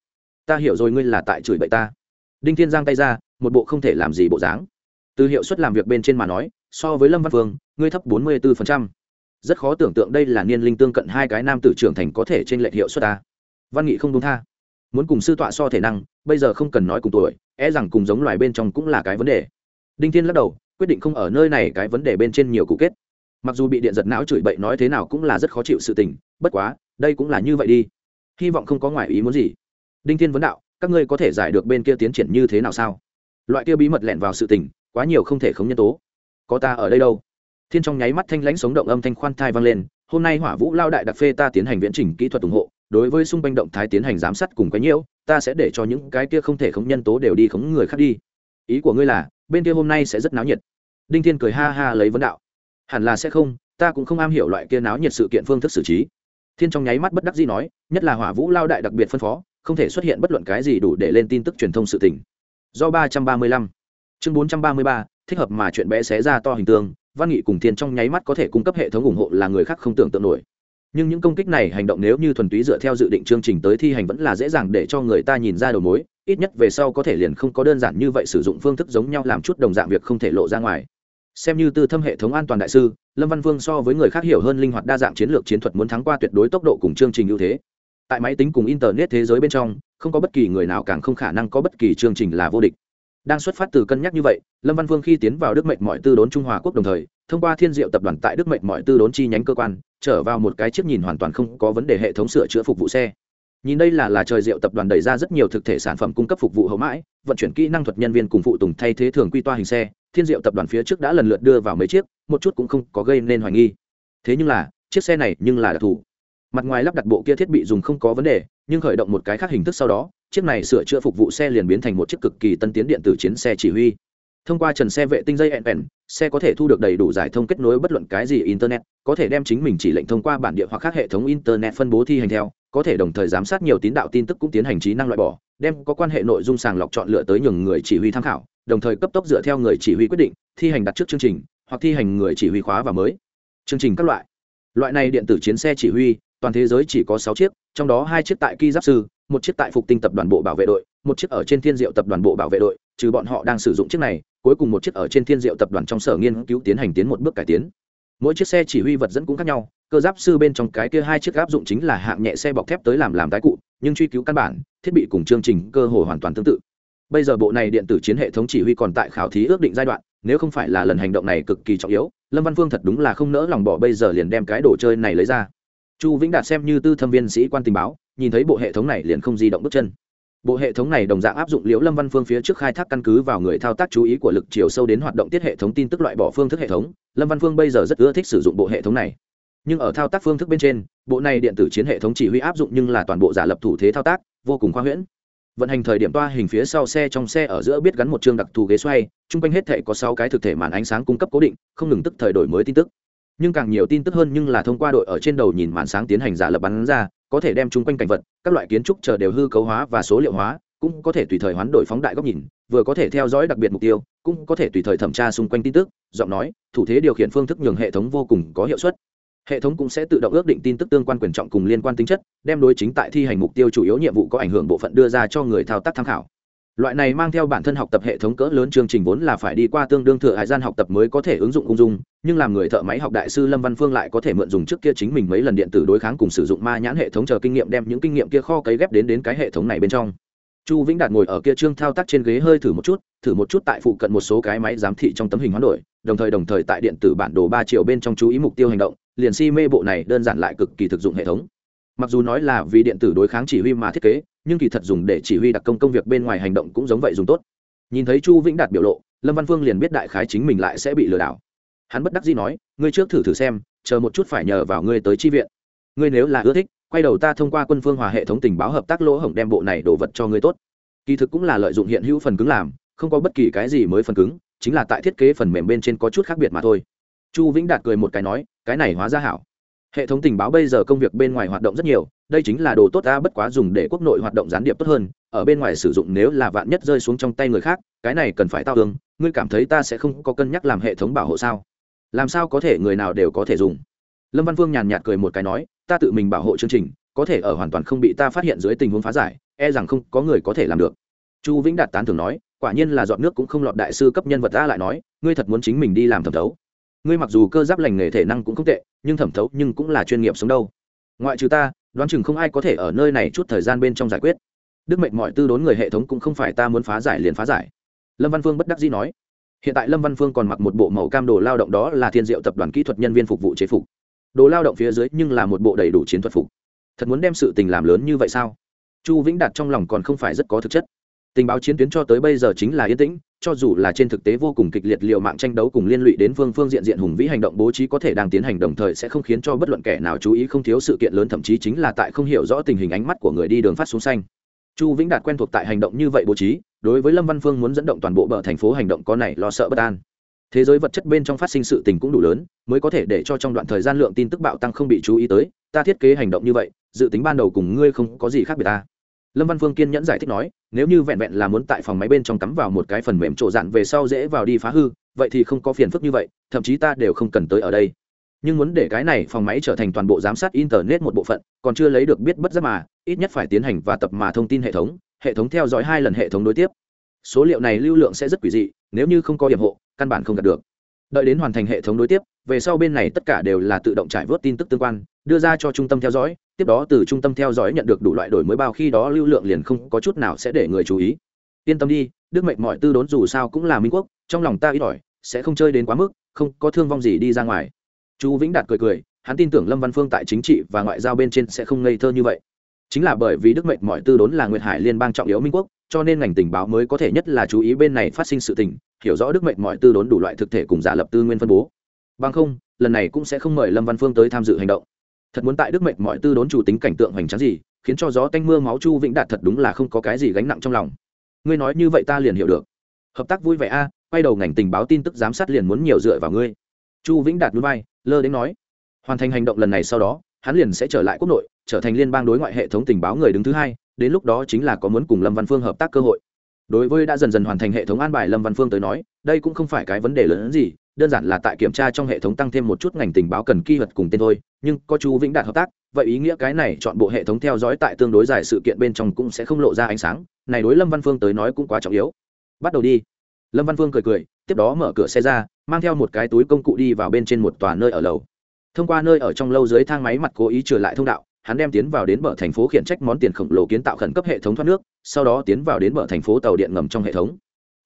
Ta hiểu rồi, ngươi là tại chửi bậy ta. Đinh thiên giang tay ra, một bộ không thể làm gì bộ dáng. Từ hiệu suất làm việc bên trên mà nói, so với lâm văn phương ngươi thấp bốn mươi 44%. rất khó tưởng tượng đây là niên linh tương cận hai cái nam tử trưởng thành có thể trên lệch hiệu suất ta. Văn nghị không đúng tha. Muốn cùng sư tọa so thể năng, bây giờ không cần nói cùng tuổi e rằng cùng giống loài bên trong cũng là cái vấn đề. Đinh thiên lắc đầu, quyết định không ở nơi này cái vấn đề bên trên nhiều cụ kết. Mặc dù bị điện giật não chửi bậy nói thế nào cũng là rất khó chịu sự tình, bất quá, đây cũng là như vậy đi. Hy vọng không có ngoại ý muốn gì đinh thiên vấn đạo, các ngươi có thể giải được bên kia tiến triển như thế nào sao? Loại kia bí mật lẻn vào sự tình, quá nhiều không thể không nhân tố. Có ta ở đây đâu? Thiên trong nháy mắt thanh lãnh sống động âm thanh khoan thai vang lên, hôm nay hỏa vũ lao đại đặc phê ta tiến hành viễn trình kỹ thuật ủng hộ, đối với xung quanh động thái tiến hành giám sát cùng quấy nhiễu, ta sẽ để cho những cái kia không thể khống nhân tố đều đi khống người khác đi. Ý của ngươi là, bên kia hôm nay sẽ rất náo nhiệt. Đinh thiên cười ha ha lấy vấn đạo. Hẳn là sẽ không, ta cũng không am hiểu loại kia náo nhiệt sự kiện phương thức xử trí. Thiên trong nháy mắt bất đắc dĩ nói, nhất là hỏa vũ lao đại đặc biệt phân phó không thể xuất hiện bất luận cái gì đủ để lên tin tức truyền thông sự tình. Do ba trăm ba mươi lăm. Chương bốn trăm ba mươi ba, thích hợp mà chuyện bé xé ra to hình tương, văn nghị cùng thiên trong nháy mắt có thể cung cấp hệ thống ủng hộ là người khác không tưởng tượng nổi. Nhưng những công kích này hành động nếu như thuần túy dựa theo dự định chương trình tới thi hành vẫn là dễ dàng để cho người ta nhìn ra đầu mối, ít nhất về sau có thể liền không có đơn giản như vậy sử dụng phương thức giống nhau làm chút đồng dạng việc không thể lộ ra ngoài. Xem như tư thâm hệ thống an toàn đại sư, lâm văn vương so với người khác hiểu hơn linh hoạt đa dạng chiến lược chiến thuật muốn thắng qua tuyệt đối tốc độ cùng chương trình ưu thế tại máy tính cùng internet thế giới bên trong, không có bất kỳ người nào càng không khả năng có bất kỳ chương trình là vô địch. Đang xuất phát từ cân nhắc như vậy, lâm văn vương khi tiến vào đức mệnh mọi tư đốn trung hòa quốc đồng thời, thông qua thiên diệu tập đoàn tại đức mệnh mọi tư đốn chi nhánh cơ quan, trở vào một cái chiếc nhìn hoàn toàn không có vấn đề hệ thống sửa chữa phục vụ xe. Nhìn đây là là trời diệu tập đoàn đẩy ra rất nhiều thực thể sản phẩm cung cấp phục vụ hậu mãi, vận chuyển kỹ năng thuật nhân viên cùng phụ tùng thay thế thường quy toa hình xe, thiên diệu tập đoàn phía trước đã lần lượt đưa vào mấy chiếc, một chút cũng không có gây nên hoài nghi. Thế nhưng là, chiếc xe này nhưng là đặc thù mặt ngoài lắp đặt bộ kia thiết bị dùng không có vấn đề, nhưng khởi động một cái khác hình thức sau đó, chiếc này sửa chữa phục vụ xe liền biến thành một chiếc cực kỳ tân tiến điện tử chiến xe chỉ huy. Thông qua trần xe vệ tinh dây nn xe có thể thu được đầy đủ giải thông kết nối bất luận cái gì internet, có thể đem chính mình chỉ lệnh thông qua bản địa hoặc các hệ thống internet phân bố thi hành theo, có thể đồng thời giám sát nhiều tín đạo tin tức cũng tiến hành trí năng loại bỏ, đem có quan hệ nội dung sàng lọc chọn lựa tới nhường người chỉ huy tham khảo, đồng thời cấp tốc dựa theo người chỉ huy quyết định, thi hành đặt trước chương trình, hoặc thi hành người chỉ huy khóa và mới. Chương trình các loại. Loại này điện tử chiến xe chỉ huy toàn thế giới chỉ có sáu chiếc, trong đó hai chiếc tại ki giáp sư một chiếc tại phục tinh tập đoàn bộ bảo vệ đội, một chiếc ở trên thiên diệu tập đoàn bộ bảo vệ đội, trừ bọn họ đang sử dụng chiếc này, cuối cùng một chiếc ở trên thiên diệu tập đoàn trong sở nghiên cứu tiến hành tiến một bước cải tiến. Mỗi chiếc xe chỉ huy vật dẫn cũng khác nhau, cơ giáp sư bên trong cái kia hai chiếc áp dụng chính là hạng nhẹ xe bọc thép tới làm làm tái cụ, nhưng truy cứu căn bản, thiết bị cùng chương trình cơ hồ hoàn toàn tương tự. Bây giờ bộ này điện tử chiến hệ thống chỉ huy còn tại khảo thí ước định giai đoạn, nếu không phải là lần hành động này cực kỳ trọng yếu, lâm văn phương thật đúng là không nỡ lòng bỏ bây giờ liền đem cái đồ chơi này lấy ra chu vĩnh đạt xem như tư thâm viên sĩ quan tình báo, nhìn thấy bộ hệ thống này liền không di động bước chân. Bộ hệ thống này đồng dạng áp dụng liễu lâm văn phương phía trước khai thác căn cứ vào người thao tác chú ý của lực chiều sâu đến hoạt động tiết hệ thống tin tức loại bỏ phương thức hệ thống. Lâm văn phương bây giờ rất ưa thích sử dụng bộ hệ thống này. Nhưng ở thao tác phương thức bên trên, bộ này điện tử chiến hệ thống chỉ huy áp dụng nhưng là toàn bộ giả lập thủ thế thao tác, vô cùng khoa huyễn. Vận hành thời điểm toa hình phía sau xe trong xe ở giữa biết gắn một chương đặc thù ghế xoay chung quanh hết thể có sáu cái thực thể màn ánh sáng cung cấp cố định, không ngừng tức thời đổi mới tin tức nhưng càng nhiều tin tức hơn nhưng là thông qua đội ở trên đầu nhìn màn sáng tiến hành giả lập bắn ra, có thể đem chung quanh cảnh vật, các loại kiến trúc chờ đều hư cấu hóa và số liệu hóa, cũng có thể tùy thời hoán đổi phóng đại góc nhìn, vừa có thể theo dõi đặc biệt mục tiêu, cũng có thể tùy thời thẩm tra xung quanh tin tức, giọng nói, thủ thế điều khiển phương thức nhường hệ thống vô cùng có hiệu suất. Hệ thống cũng sẽ tự động ước định tin tức tương quan quyền trọng cùng liên quan tính chất, đem đối chính tại thi hành mục tiêu chủ yếu nhiệm vụ có ảnh hưởng bộ phận đưa ra cho người thao tác tham khảo loại này mang theo bản thân học tập hệ thống cỡ lớn chương trình vốn là phải đi qua tương đương thừa hải gian học tập mới có thể ứng dụng ung dung, nhưng làm người thợ máy học đại sư lâm văn phương lại có thể mượn dùng trước kia chính mình mấy lần điện tử đối kháng cùng sử dụng ma nhãn hệ thống chờ kinh nghiệm đem những kinh nghiệm kia kho cấy ghép đến đến cái hệ thống này bên trong. Chu vĩnh đạt ngồi ở kia trương thao tác trên ghế hơi thử một chút, thử một chút tại phụ cận một số cái máy giám thị trong tấm hình hoán đổi, đồng thời đồng thời tại điện tử bản đồ ba triệu bên trong chú ý mục tiêu hành động, liền si mê bộ này đơn giản lại cực kỳ thực dụng hệ thống. Mặc dù nói là vì điện tử đối kháng chỉ huy mà thiết kế nhưng kỳ thật dùng để chỉ huy đặc công công việc bên ngoài hành động cũng giống vậy dùng tốt. Nhìn thấy chu vĩnh đạt biểu lộ, lâm văn phương liền biết đại khái chính mình lại sẽ bị lừa đảo. Hắn bất đắc dĩ nói, ngươi trước thử thử xem, chờ một chút phải nhờ vào ngươi tới chi viện. Ngươi nếu là ưa thích, quay đầu ta thông qua quân phương hòa hệ thống tình báo hợp tác lỗ hổng đem bộ này đồ vật cho ngươi tốt. Kỳ thực cũng là lợi dụng hiện hữu phần cứng làm, không có bất kỳ cái gì mới phần cứng, chính là tại thiết kế phần mềm bên trên có chút khác biệt mà thôi. Chu vĩnh đạt cười một cái nói, cái này hóa ra hảo hệ thống tình báo bây giờ công việc bên ngoài hoạt động rất nhiều, đây chính là đồ tốt ta bất quá dùng để quốc nội hoạt động gián điệp tốt hơn, ở bên ngoài sử dụng nếu là vạn nhất rơi xuống trong tay người khác, cái này cần phải tao tường ngươi cảm thấy ta sẽ không có cân nhắc làm hệ thống bảo hộ sao? Làm sao có thể người nào đều có thể dùng? Lâm văn Vương nhàn nhạt cười một cái nói, ta tự mình bảo hộ chương trình, có thể ở hoàn toàn không bị ta phát hiện dưới tình huống phá giải e rằng không có người có thể làm được. Chu vĩnh đạt tán thường nói, quả nhiên là dọn nước cũng không lọt đại sư cấp nhân vật ta lại nói, ngươi thật muốn chính mình đi làm thẩm thấu ngươi mặc dù cơ giáp lành nghề thể năng cũng không tệ, nhưng thẩm thấu nhưng cũng là chuyên nghiệp sống đâu. Ngoại trừ ta, đoán chừng không ai có thể ở nơi này chút thời gian bên trong giải quyết. Đức mệnh mọi tư đốn người hệ thống cũng không phải ta muốn phá giải liền phá giải. Lâm văn phương bất đắc dĩ nói. Hiện tại lâm văn phương còn mặc một bộ màu cam đồ lao động đó là thiên diệu tập đoàn kỹ thuật nhân viên phục vụ chế phục. Đồ lao động phía dưới nhưng là một bộ đầy đủ chiến thuật phục. Thật muốn đem sự tình làm lớn như vậy sao? Chu vĩnh đạt trong lòng còn không phải rất có thực chất tình báo chiến tuyến cho tới bây giờ chính là yên tĩnh, cho dù là trên thực tế vô cùng kịch liệt liệu mạng tranh đấu cùng liên lụy đến phương phương diện diện hùng vĩ hành động bố trí có thể đang tiến hành đồng thời sẽ không khiến cho bất luận kẻ nào chú ý không thiếu sự kiện lớn, thậm chí chính là tại không hiểu rõ tình hình ánh mắt của người đi đường phát xuống xanh. Chu vĩnh đạt quen thuộc tại hành động như vậy bố trí, đối với lâm văn phương muốn dẫn động toàn bộ bờ thành phố hành động có này lo sợ bất an. Thế giới vật chất bên trong phát sinh sự tình cũng đủ lớn, mới có thể để cho trong đoạn thời gian lượng tin tức bạo tăng không bị chú ý tới, ta thiết kế hành động như vậy, dự tính ban đầu cùng ngươi không có gì khác biệt ta lâm văn phương kiên nhẫn giải thích nói, nếu như vẹn vẹn là muốn tại phòng máy bên trong cắm vào một cái phần mềm trộn dạn về sau dễ vào đi phá hư, vậy thì không có phiền phức như vậy, thậm chí ta đều không cần tới ở đây. Nhưng muốn để cái này phòng máy trở thành toàn bộ giám sát internet một bộ phận, còn chưa lấy được biết bất giác mà, ít nhất phải tiến hành và tập mà thông tin hệ thống hệ thống theo dõi hai lần hệ thống đối tiếp. Số liệu này lưu lượng sẽ rất quỷ dị, nếu như không có điểm hộ, căn bản không đạt được. Đợi đến hoàn thành hệ thống đối tiếp về sau bên này tất cả đều là tự động trải vớt tin tức tương quan, đưa ra cho trung tâm theo dõi, tiếp đó từ trung tâm theo dõi nhận được đủ loại đổi mới bao khi đó lưu lượng liền không có chút nào sẽ để người chú ý. Yên tâm đi, đức mệnh mọi tư đốn dù sao cũng là minh quốc, trong lòng ta ít ỏi, sẽ không chơi đến quá mức, không có thương vong gì đi ra ngoài. Chú vĩnh đạt cười cười, hắn tin tưởng lâm văn phương tại chính trị và ngoại giao bên trên sẽ không ngây thơ như vậy. Chính là bởi vì đức mệnh mọi tư đốn là nguyệt hải liên bang trọng yếu minh quốc, cho nên ngành tình báo mới có thể nhất là chú ý bên này phát sinh sự tình, hiểu rõ đức mệnh mọi tư đốn đủ loại thực thể cùng giả lập tư nguyên phân bố bằng không, lần này cũng sẽ không mời lâm văn phương tới tham dự hành động. Thật muốn tại đức mệnh mọi tư đốn chủ tính cảnh tượng hoành tráng gì, khiến cho gió tanh mưa máu chu vĩnh đạt thật đúng là không có cái gì gánh nặng trong lòng. Ngươi nói như vậy ta liền hiểu được. Hợp tác vui vẻ a, quay đầu ngành tình báo tin tức giám sát liền muốn nhiều dựa vào ngươi. Chu vĩnh đạt núi vai, lơ đến nói. Hoàn thành hành động lần này sau đó, hắn liền sẽ trở lại quốc nội, trở thành liên bang đối ngoại hệ thống tình báo người đứng thứ hai, đến lúc đó chính là có muốn cùng lâm văn phương hợp tác cơ hội. Đối với đã dần dần hoàn thành hệ thống an bài lâm văn phương tới nói, đây cũng không phải cái vấn đề lớn hơn gì đơn giản là tại kiểm tra trong hệ thống tăng thêm một chút ngành tình báo cần kỹ thuật cùng tên thôi, nhưng có chú vĩnh đạt hợp tác, vậy ý nghĩa cái này chọn bộ hệ thống theo dõi tại tương đối dài sự kiện bên trong cũng sẽ không lộ ra ánh sáng, này đối lâm văn phương tới nói cũng quá trọng yếu. Bắt đầu đi. Lâm văn phương cười cười, tiếp đó mở cửa xe ra, mang theo một cái túi công cụ đi vào bên trên một tòa nơi ở lầu. Thông qua nơi ở trong lâu dưới thang máy mặt cố ý trở lại thông đạo, hắn đem tiến vào đến bờ thành phố khiển trách món tiền khổng lồ kiến tạo khẩn cấp hệ thống thoát nước, sau đó tiến vào đến bờ thành phố tàu điện ngầm trong hệ thống.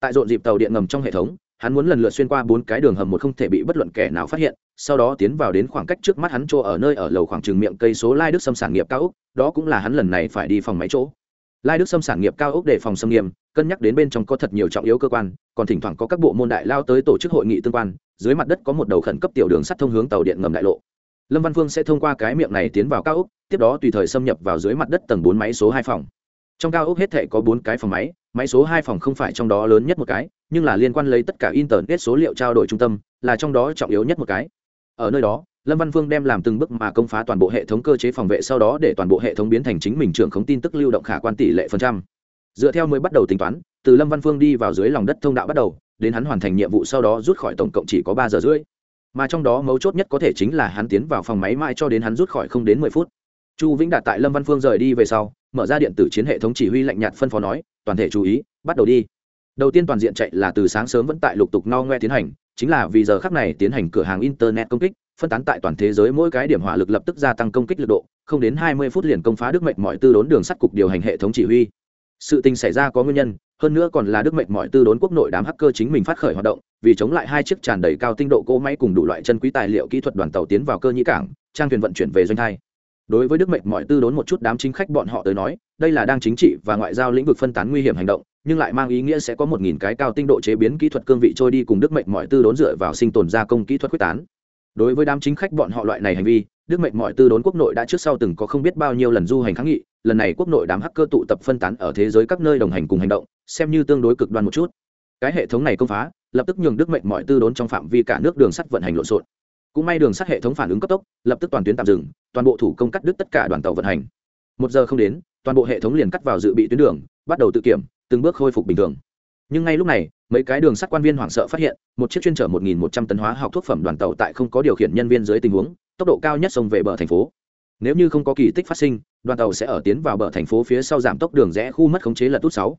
Tại rộn dịp tàu điện ngầm trong hệ thống hắn muốn lần lượt xuyên qua bốn cái đường hầm một không thể bị bất luận kẻ nào phát hiện, sau đó tiến vào đến khoảng cách trước mắt hắn chỗ ở nơi ở lầu khoảng chừng miệng cây số lai đức xâm sản nghiệp cao ốc, đó cũng là hắn lần này phải đi phòng máy chỗ. Lai đức xâm sản nghiệp cao ốc để phòng xâm nghiêm, cân nhắc đến bên trong có thật nhiều trọng yếu cơ quan, còn thỉnh thoảng có các bộ môn đại lao tới tổ chức hội nghị tương quan, dưới mặt đất có một đầu khẩn cấp tiểu đường sắt thông hướng tàu điện ngầm đại lộ. Lâm văn phương sẽ thông qua cái miệng này tiến vào cao ốc, tiếp đó tùy thời xâm nhập vào dưới mặt đất tầng bốn máy số hai phòng. Trong cao ốc hết thể có bốn cái phòng máy máy số hai phòng không phải trong đó lớn nhất một cái nhưng là liên quan lấy tất cả internet số liệu trao đổi trung tâm, là trong đó trọng yếu nhất một cái. Ở nơi đó, lâm văn phương đem làm từng bước mà công phá toàn bộ hệ thống cơ chế phòng vệ sau đó để toàn bộ hệ thống biến thành chính mình trưởng khống tin tức lưu động khả quan tỷ lệ phần trăm. Dựa theo mới bắt đầu tính toán, từ lâm văn phương đi vào dưới lòng đất thông đạo bắt đầu, đến hắn hoàn thành nhiệm vụ sau đó rút khỏi tổng cộng chỉ có ba giờ rưỡi. Mà trong đó mấu chốt nhất có thể chính là hắn tiến vào phòng máy mãi cho đến hắn rút khỏi không đến mười phút. Chu vĩnh đạt tại lâm văn phương rời đi về sau, mở ra điện tử chiến hệ thống chỉ huy lạnh nhạt phân phó nói, toàn thể chú ý, bắt đầu đi đầu tiên toàn diện chạy là từ sáng sớm vẫn tại lục tục no ngoe tiến hành, chính là vì giờ khắc này tiến hành cửa hàng internet công kích, phân tán tại toàn thế giới mỗi cái điểm hỏa lực lập tức gia tăng công kích lực độ, không đến hai mươi phút liền công phá đức mệnh mọi tư đốn đường sắt cục điều hành hệ thống chỉ huy. Sự tình xảy ra có nguyên nhân, hơn nữa còn là đức mệnh mọi tư đốn quốc nội đám hacker chính mình phát khởi hoạt động, vì chống lại hai chiếc tràn đầy cao tinh độ cỗ máy cùng đủ loại chân quý tài liệu kỹ thuật đoàn tàu tiến vào cơ nhĩ cảng, trang thuyền vận chuyển về doanh thai. Đối với đức mệnh mọi tư đốn một chút đám chính khách bọn họ tới nói, đây là đang chính trị và ngoại giao lĩnh vực phân tán nguy hiểm hành động nhưng lại mang ý nghĩa sẽ có một nghìn cái cao tinh độ chế biến kỹ thuật cương vị trôi đi cùng đức mệnh mọi tư đốn dựa vào sinh tồn gia công kỹ thuật quyết tán. Đối với đám chính khách bọn họ loại này hành vi, đức mệnh mọi tư đốn quốc nội đã trước sau từng có không biết bao nhiêu lần du hành kháng nghị, lần này quốc nội đám hacker tụ tập phân tán ở thế giới các nơi đồng hành cùng hành động, xem như tương đối cực đoan một chút. Cái hệ thống này công phá, lập tức nhường đức mệnh mọi tư đốn trong phạm vi cả nước đường sắt vận hành lộn xộn. Cũng may đường sắt hệ thống phản ứng cấp tốc, lập tức toàn tuyến tạm dừng, toàn bộ thủ công cắt đứt tất cả đoàn tàu vận hành. Một giờ không đến, toàn bộ hệ thống liền cắt vào dự bị tuyến đường, bắt đầu tự kiểm từng bước khôi phục bình thường. Nhưng ngay lúc này, mấy cái đường sắt quan viên hoảng sợ phát hiện, một chiếc chuyên chở một nghìn một trăm tấn hóa học thuốc phẩm đoàn tàu tại không có điều khiển nhân viên dưới tình huống, tốc độ cao nhất xông về bờ thành phố. Nếu như không có kỳ tích phát sinh, đoàn tàu sẽ ở tiến vào bờ thành phố phía sau giảm tốc đường rẽ khu mất khống chế lật tút sáu.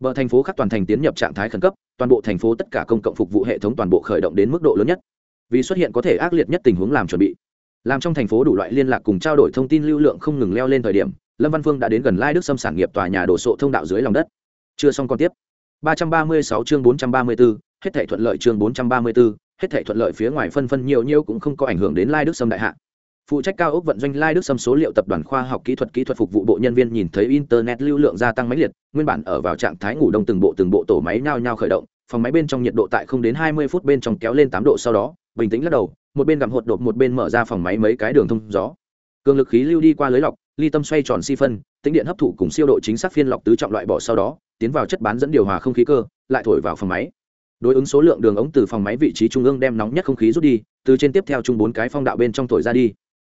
Bờ thành phố khắc toàn thành tiến nhập trạng thái khẩn cấp, toàn bộ thành phố tất cả công cộng phục vụ hệ thống toàn bộ khởi động đến mức độ lớn nhất. Vì xuất hiện có thể ác liệt nhất tình huống làm chuẩn bị. Làm trong thành phố đủ loại liên lạc cùng trao đổi thông tin lưu lượng không ngừng leo lên thời điểm, lâm văn phương đã đến gần lai đức xâm sản nghiệp tòa nhà đổ sộ thông đạo dưới lòng đất chưa xong còn tiếp. 336 chương 434, hết thảy thuận lợi chương 434, hết thảy thuận lợi phía ngoài phân phân nhiều nhiêu cũng không có ảnh hưởng đến lai đức sâm đại hạ. Phụ trách cao ốc vận doanh lai đức sâm số liệu tập đoàn khoa học kỹ thuật kỹ thuật phục vụ bộ nhân viên nhìn thấy internet lưu lượng gia tăng máy liệt nguyên bản ở vào trạng thái ngủ đông từng bộ từng bộ tổ máy nhao nhao khởi động phòng máy bên trong nhiệt độ tại không đến 20 phút bên trong kéo lên 8 độ sau đó bình tĩnh lắc đầu một bên gặm hột đột một bên mở ra phòng máy mấy cái đường thông gió. Cường lực khí lưu đi qua lưới lọc ly tâm xoay tròn si phân tính điện hấp thụ cùng siêu độ chính xác phiên lọc tứ trọng loại bỏ sau đó, tiến vào chất bán dẫn điều hòa không khí cơ, lại thổi vào phòng máy. Đối ứng số lượng đường ống từ phòng máy vị trí trung ương đem nóng nhất không khí rút đi, từ trên tiếp theo chung bốn cái phong đạo bên trong thổi ra đi.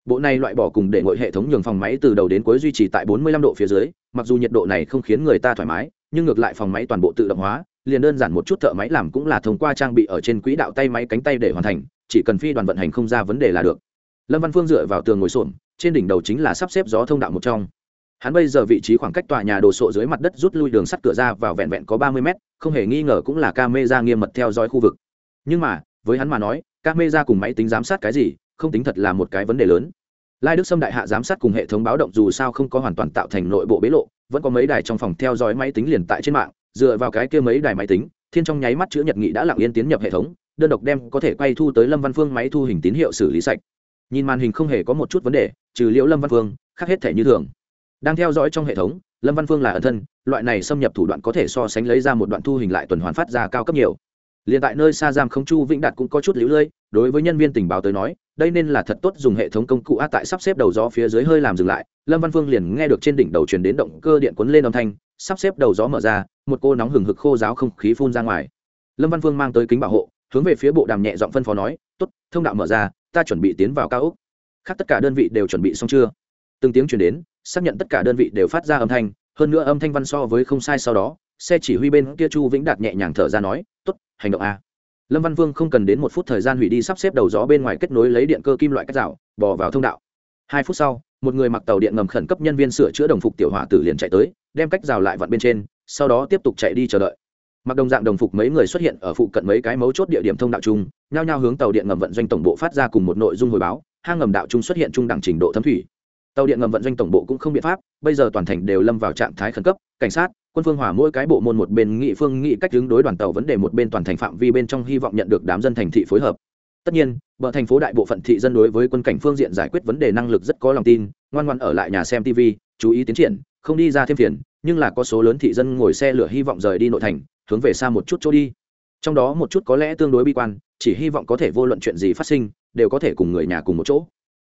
Bộ này loại bỏ cùng để ngội hệ thống nhường phòng máy từ đầu đến cuối duy trì tại 45 độ phía dưới, mặc dù nhiệt độ này không khiến người ta thoải mái, nhưng ngược lại phòng máy toàn bộ tự động hóa, liền đơn giản một chút thợ máy làm cũng là thông qua trang bị ở trên quỹ đạo tay máy cánh tay để hoàn thành, chỉ cần phi đoàn vận hành không ra vấn đề là được lâm văn phương dựa vào tường ngồi xổm, trên đỉnh đầu chính là sắp xếp gió thông đạo một trong. Hắn bây giờ vị trí khoảng cách tòa nhà đồ sộ dưới mặt đất rút lui đường sắt cửa ra vào vẹn vẹn có ba mươi mét, không hề nghi ngờ cũng là ca mê ra nghiêm mật theo dõi khu vực. Nhưng mà, với hắn mà nói, ca mê ra cùng máy tính giám sát cái gì, không tính thật là một cái vấn đề lớn. Lai đức xâm đại hạ giám sát cùng hệ thống báo động dù sao không có hoàn toàn tạo thành nội bộ bế lộ, vẫn có mấy đài trong phòng theo dõi máy tính liền tại trên mạng, dựa vào cái kia mấy đài máy tính, thiên trong nháy mắt chữ nhật nghị đã lặng yên tiến nhập hệ thống, đơn độc đem có thể quay thu tới lâm văn phương máy thu hình tín hiệu xử lý sạch nhìn màn hình không hề có một chút vấn đề trừ liễu lâm văn phương khác hết thể như thường. Đang theo dõi trong hệ thống lâm văn phương là ẩn thân loại này xâm nhập thủ đoạn có thể so sánh lấy ra một đoạn thu hình lại tuần hoàn phát ra cao cấp nhiều. Liền tại nơi xa giam không chu vĩnh đạt cũng có chút lũ lơi, đối với nhân viên tình báo tới nói đây nên là thật tốt dùng hệ thống công cụ a tại sắp xếp đầu gió phía dưới hơi làm dừng lại. Lâm văn phương liền nghe được trên đỉnh đầu truyền đến động cơ điện quấn lên âm thanh sắp xếp đầu gió mở ra một cô nóng hừng hực khô giáo không khí phun ra ngoài. Lâm văn phương mang tới kính bảo hộ hướng về phía bộ đàm nhẹ giọng phân phó nói tốt thông đạo mở ra ta chuẩn bị tiến vào cao ốc khác tất cả đơn vị đều chuẩn bị xong chưa? Từng tiếng chuyển đến, xác nhận tất cả đơn vị đều phát ra âm thanh, hơn nữa âm thanh văn so với không sai sau đó, xe chỉ huy bên kia chu vĩnh đạt nhẹ nhàng thở ra nói, tốt, hành động a. Lâm văn vương không cần đến một phút thời gian hủy đi sắp xếp đầu gió bên ngoài kết nối lấy điện cơ kim loại cắt rào, bò vào thông đạo. Hai phút sau, một người mặc tàu điện ngầm khẩn cấp nhân viên sửa chữa đồng phục tiểu hỏa tử liền chạy tới, đem cách rào lại vặn bên trên, sau đó tiếp tục chạy đi chờ đợi mặc đồng dạng đồng phục mấy người xuất hiện ở phụ cận mấy cái mấu chốt địa điểm thông đạo chung, nhao nhao hướng tàu điện ngầm vận doanh tổng bộ phát ra cùng một nội dung hồi báo, hang ngầm đạo chung xuất hiện trung đẳng trình độ thấm thủy. Tàu điện ngầm vận doanh tổng bộ cũng không biện pháp, bây giờ toàn thành đều lâm vào trạng thái khẩn cấp, cảnh sát, quân phương hòa mỗi cái bộ môn một bên nghị phương nghị cách hướng đối đoàn tàu vấn đề một bên toàn thành phạm vi bên trong hy vọng nhận được đám dân thành thị phối hợp. Tất nhiên, bờ thành phố đại bộ phận thị dân đối với quân cảnh phương diện giải quyết vấn đề năng lực rất có lòng tin, ngoan ngoan ở lại nhà xem tv chú ý tiến triển, không đi ra thêm phiền, nhưng là có số lớn thị dân ngồi xe lửa hy vọng rời đi nội thành hướng về xa một chút chỗ đi. Trong đó một chút có lẽ tương đối bi quan, chỉ hy vọng có thể vô luận chuyện gì phát sinh, đều có thể cùng người nhà cùng một chỗ.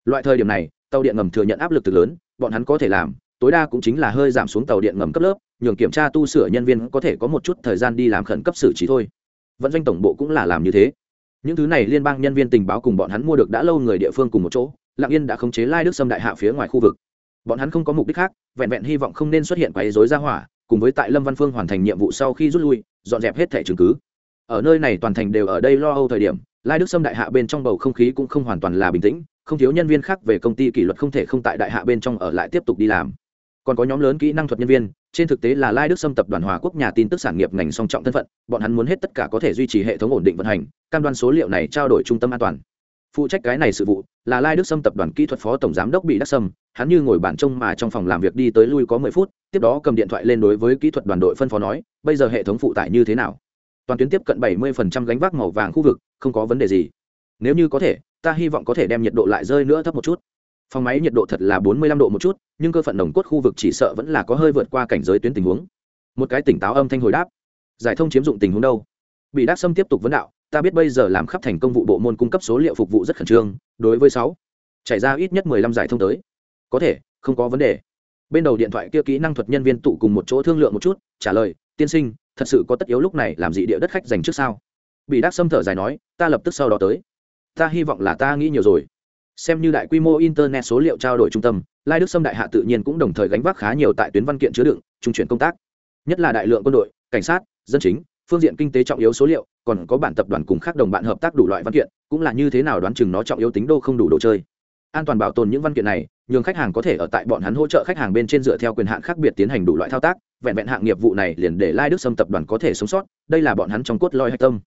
Loại thời điểm này, tàu điện ngầm thừa nhận áp lực từ lớn, bọn hắn có thể làm, tối đa cũng chính là hơi giảm xuống tàu điện ngầm cấp lớp, nhường kiểm tra tu sửa nhân viên có thể có một chút thời gian đi làm khẩn cấp xử trí thôi. Vận doanh tổng bộ cũng là làm như thế. Những thứ này liên bang nhân viên tình báo cùng bọn hắn mua được đã lâu người địa phương cùng một chỗ, lạng yên đã khống chế lai đức xâm đại hạ phía ngoài khu vực. Bọn hắn không có mục đích khác, vẹn vẹn hy vọng không nên xuất hiện quấy dối ra hỏa cùng với tại lâm văn phương hoàn thành nhiệm vụ sau khi rút lui, dọn dẹp hết thẻ chứng cứ. Ở nơi này toàn thành đều ở đây lo âu thời điểm, lai đức Sâm đại hạ bên trong bầu không khí cũng không hoàn toàn là bình tĩnh, không thiếu nhân viên khác về công ty kỷ luật không thể không tại đại hạ bên trong ở lại tiếp tục đi làm. Còn có nhóm lớn kỹ năng thuật nhân viên, trên thực tế là lai đức xâm tập đoàn hòa quốc nhà tin tức sản nghiệp ngành song trọng thân phận, bọn hắn muốn hết tất cả có thể duy trì hệ thống ổn định vận hành, cam đoan số liệu này trao đổi trung tâm an toàn. Phụ trách cái này sự vụ là lai đức sâm tập đoàn kỹ thuật phó tổng giám đốc bị đắc sâm, hắn như ngồi bản trông mà trong phòng làm việc đi tới lui có mười phút tiếp đó cầm điện thoại lên đối với kỹ thuật đoàn đội phân phó nói, bây giờ hệ thống phụ tải như thế nào? Toàn tuyến tiếp cận bảy mươi phần trăm gánh vác màu vàng khu vực, không có vấn đề gì. Nếu như có thể, ta hy vọng có thể đem nhiệt độ lại rơi nữa thấp một chút. Phòng máy nhiệt độ thật là bốn mươi lăm độ một chút, nhưng cơ phận nồng cốt khu vực chỉ sợ vẫn là có hơi vượt qua cảnh giới tuyến tình huống. Một cái tỉnh táo âm thanh hồi đáp. Giải thông chiếm dụng tình huống đâu? Bị đắc sâm tiếp tục vấn đạo, ta biết bây giờ làm khắp thành công vụ bộ môn cung cấp số liệu phục vụ rất khẩn trương, đối với sáu chảy ra ít nhất mười lăm giải thông tới. Có thể, không có vấn đề bên đầu điện thoại kia kỹ năng thuật nhân viên tụ cùng một chỗ thương lượng một chút, trả lời, tiên sinh, thật sự có tất yếu lúc này làm gì địa đất khách dành trước sao? Bị đắc xâm thở dài nói, ta lập tức sau đó tới. Ta hy vọng là ta nghĩ nhiều rồi. Xem như đại quy mô internet số liệu trao đổi trung tâm, lai đức sâm đại hạ tự nhiên cũng đồng thời gánh vác khá nhiều tại tuyến văn kiện chứa đựng, trung chuyển công tác. Nhất là đại lượng quân đội, cảnh sát, dân chính, phương diện kinh tế trọng yếu số liệu, còn có bản tập đoàn cùng khác đồng bạn hợp tác đủ loại văn kiện, cũng là như thế nào đoán chừng nó trọng yếu tính đô không đủ đồ chơi an toàn bảo tồn những văn kiện này, nhường khách hàng có thể ở tại bọn hắn hỗ trợ khách hàng bên trên dựa theo quyền hạn khác biệt tiến hành đủ loại thao tác, vẹn vẹn hạng nghiệp vụ này liền để lai đức Sâm tập đoàn có thể sống sót, đây là bọn hắn trong cốt loi hạch tâm.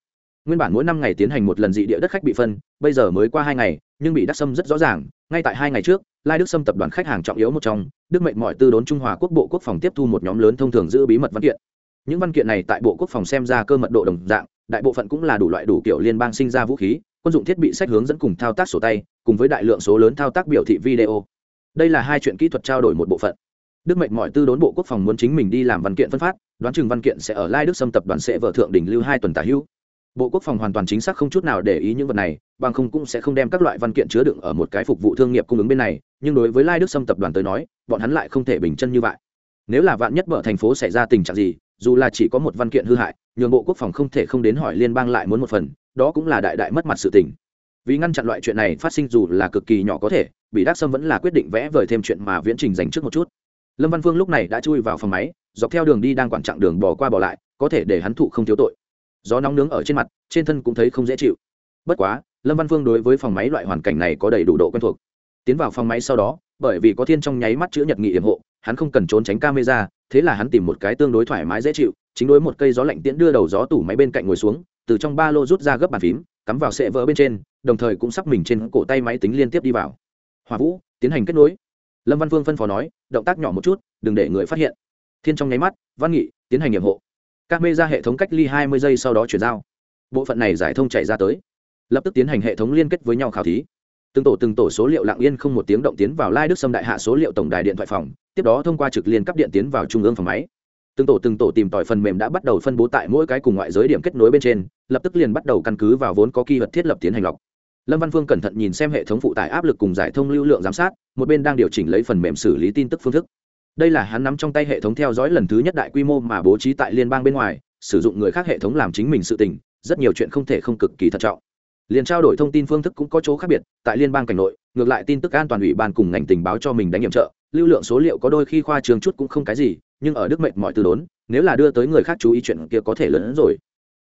Nguyên bản mỗi năm ngày tiến hành một lần dị địa đất khách bị phân, bây giờ mới qua hai ngày, nhưng bị đắc sâm rất rõ ràng, ngay tại hai ngày trước, lai đức Sâm tập đoàn khách hàng trọng yếu một trong, đức mệnh mọi tư đốn trung hòa quốc bộ quốc phòng tiếp thu một nhóm lớn thông thường giữ bí mật văn kiện. Những văn kiện này tại bộ quốc phòng xem ra cơ mật độ đồng dạng, đại bộ phận cũng là đủ loại đủ kiểu liên bang sinh ra vũ khí quân dụng thiết bị sách hướng dẫn cùng thao tác sổ tay, cùng với đại lượng số lớn thao tác biểu thị video. Đây là hai chuyện kỹ thuật trao đổi một bộ phận. Đức mệnh mọi tư đốn bộ quốc phòng muốn chính mình đi làm văn kiện phân phát, đoán chừng văn kiện sẽ ở lai đức xâm tập đoàn sẽ vợ thượng đỉnh lưu hai tuần tả hữu. Bộ quốc phòng hoàn toàn chính xác không chút nào để ý những vật này, bằng không cũng sẽ không đem các loại văn kiện chứa đựng ở một cái phục vụ thương nghiệp cung ứng bên này, nhưng đối với lai đức xâm tập đoàn tới nói, bọn hắn lại không thể bình chân như vậy. Nếu là vạn nhất mở thành phố xảy ra tình trạng gì dù là chỉ có một văn kiện hư hại, nhường bộ quốc phòng không thể không đến hỏi liên bang lại muốn một phần, đó cũng là đại đại mất mặt sự tình. Vì ngăn chặn loại chuyện này phát sinh dù là cực kỳ nhỏ có thể, bị đắc sâm vẫn là quyết định vẽ vời thêm chuyện mà viễn trình dành trước một chút. Lâm văn phương lúc này đã chui vào phòng máy, dọc theo đường đi đang quản chặng đường bỏ qua bỏ lại, có thể để hắn thụ không thiếu tội. Gió nóng nướng ở trên mặt, trên thân cũng thấy không dễ chịu. Bất quá, lâm văn phương đối với phòng máy loại hoàn cảnh này có đầy đủ độ quen thuộc. Tiến vào phòng máy sau đó, bởi vì có thiên trong nháy mắt chữ nhật nghị yểm hộ, hắn không cần trốn tránh camera thế là hắn tìm một cái tương đối thoải mái dễ chịu, chính đối một cây gió lạnh tiễn đưa đầu gió tủ máy bên cạnh ngồi xuống, từ trong ba lô rút ra gấp bàn phím, cắm vào sệ vỡ bên trên, đồng thời cũng sắp mình trên cổ tay máy tính liên tiếp đi vào. Hòa vũ, tiến hành kết nối. Lâm văn phương phân phó nói, động tác nhỏ một chút, đừng để người phát hiện. Thiên trong nháy mắt, văn nghị, tiến hành nhiệm hộ. Các mê ra hệ thống cách ly hai mươi giây sau đó chuyển giao. Bộ phận này giải thông chạy ra tới. Lập tức tiến hành hệ thống liên kết với nhau khảo thí. Từng tổ từng tổ số liệu lặng yên không một tiếng động tiến vào lai đức xâm đại hạ số liệu tổng đài điện thoại phòng tiếp đó thông qua trực liên cấp điện tiến vào trung ương phòng máy. Từng tổ từng tổ tìm tòi phần mềm đã bắt đầu phân bố tại mỗi cái cùng ngoại giới điểm kết nối bên trên, lập tức liền bắt đầu căn cứ vào vốn có kỳ vật thiết lập tiến hành lọc. Lâm văn phương cẩn thận nhìn xem hệ thống phụ tải áp lực cùng giải thông lưu lượng giám sát, một bên đang điều chỉnh lấy phần mềm xử lý tin tức phương thức. Đây là hắn nắm trong tay hệ thống theo dõi lần thứ nhất đại quy mô mà bố trí tại liên bang bên ngoài, sử dụng người khác hệ thống làm chính mình sự tình, rất nhiều chuyện không thể không cực kỳ thận trọng. Liền trao đổi thông tin phương thức cũng có chỗ khác biệt, tại liên bang cảnh nội, ngược lại tin tức an toàn ủy ban cùng ngành tình báo cho mình đánh nhiệm trợ lưu lượng số liệu có đôi khi khoa trường chút cũng không cái gì, nhưng ở đức mệnh mọi từ đốn, nếu là đưa tới người khác chú ý chuyện kia có thể lớn hơn rồi.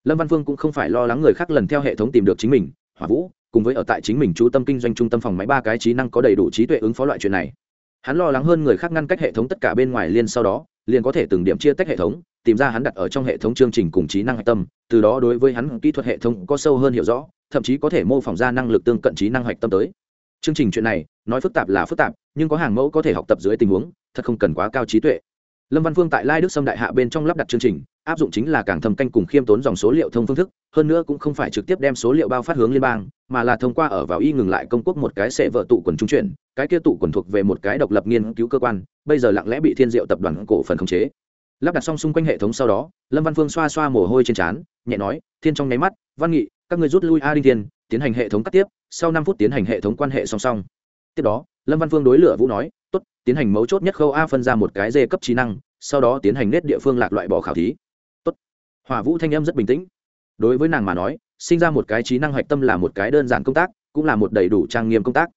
Lâm văn phương cũng không phải lo lắng người khác lần theo hệ thống tìm được chính mình, hỏa vũ, cùng với ở tại chính mình chú tâm kinh doanh trung tâm phòng máy ba cái trí năng có đầy đủ trí tuệ ứng phó loại chuyện này. Hắn lo lắng hơn người khác ngăn cách hệ thống tất cả bên ngoài liên sau đó, liền có thể từng điểm chia tách hệ thống, tìm ra hắn đặt ở trong hệ thống chương trình cùng trí năng hạch tâm, từ đó đối với hắn kỹ thuật hệ thống có sâu hơn hiểu rõ, thậm chí có thể mô phỏng ra năng lực tương cận trí năng hạch tâm tới chương trình chuyện này, nói phức tạp là phức tạp, nhưng có hàng mẫu có thể học tập dưới tình huống, thật không cần quá cao trí tuệ. Lâm văn phương tại lai đức sâm đại hạ bên trong lắp đặt chương trình, áp dụng chính là càng thâm canh cùng khiêm tốn dòng số liệu thông phương thức, hơn nữa cũng không phải trực tiếp đem số liệu bao phát hướng liên bang, mà là thông qua ở vào y ngừng lại công quốc một cái sẽ vợ tụ quần trung chuyển cái kia tụ quần thuộc về một cái độc lập nghiên cứu cơ quan, bây giờ lặng lẽ bị thiên diệu tập đoàn cổ phần khống chế. Lắp đặt xong xung quanh hệ thống sau đó, lâm văn phương xoa xoa mồ hôi trên trán, nhẹ nói, thiên trong nháy mắt, văn nghị, các người rút lui a đinh thiên tiến hành hệ thống cắt tiếp, sau năm phút tiến hành hệ thống quan hệ song song. Tiếp đó, lâm văn phương đối lửa vũ nói, tốt, tiến hành mấu chốt nhất khâu a phân ra một cái dê cấp trí năng, sau đó tiến hành nết địa phương lạc loại bỏ khảo thí. Tốt. Hỏa vũ thanh âm rất bình tĩnh. Đối với nàng mà nói, sinh ra một cái trí năng hạch tâm là một cái đơn giản công tác, cũng là một đầy đủ trang nghiêm công tác.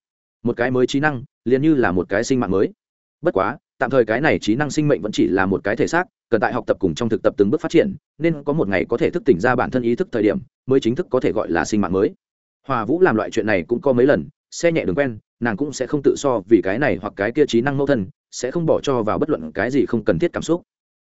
Một cái mới trí năng, liền như là một cái sinh mạng mới. Bất quá, tạm thời cái này trí năng sinh mệnh vẫn chỉ là một cái thể xác, cần tại học tập cùng trong thực tập từng bước phát triển, nên có một ngày có thể thức tỉnh ra bản thân ý thức thời điểm, mới chính thức có thể gọi là sinh mạng mới hòa vũ làm loại chuyện này cũng có mấy lần, xe nhẹ đường quen, nàng cũng sẽ không tự so vì cái này hoặc cái kia trí năng mẫu thân, sẽ không bỏ cho vào bất luận cái gì không cần thiết cảm xúc.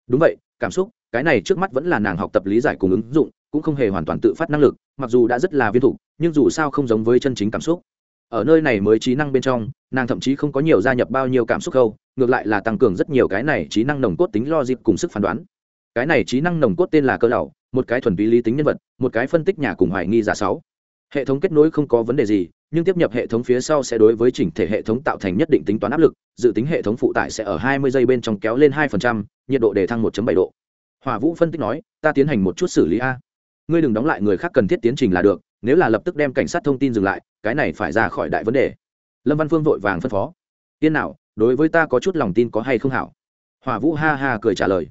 Đúng vậy, cảm xúc, cái này trước mắt vẫn là nàng học tập lý giải cùng ứng dụng, cũng không hề hoàn toàn tự phát năng lực, mặc dù đã rất là viên thủ nhưng dù sao không giống với chân chính cảm xúc. Ở nơi này mới trí năng bên trong, nàng thậm chí không có nhiều gia nhập bao nhiêu cảm xúc khâu ngược lại là tăng cường rất nhiều cái này trí năng nồng cốt tính lo dịp cùng sức phán đoán. Cái này trí năng nồng cốt tên là cơ đầu một cái thuần túy lý tính nhân vật, một cái phân tích nhà cùng hoài nghi giả sáu hệ thống kết nối không có vấn đề gì nhưng tiếp nhập hệ thống phía sau sẽ đối với chỉnh thể hệ thống tạo thành nhất định tính toán áp lực dự tính hệ thống phụ tải sẽ ở 20 giây bên trong kéo lên 2%, nhiệt độ đề thăng 1.7 độ. Hỏa vũ phân tích nói ta tiến hành một chút xử lý a. Ngươi đừng đóng lại người khác cần thiết tiến trình là được nếu là lập tức đem cảnh sát thông tin dừng lại cái này phải ra khỏi đại vấn đề. Lâm văn phương vội vàng phân phó tiên nào đối với ta có chút lòng tin có hay không hảo? Hỏa vũ ha ha cười trả lời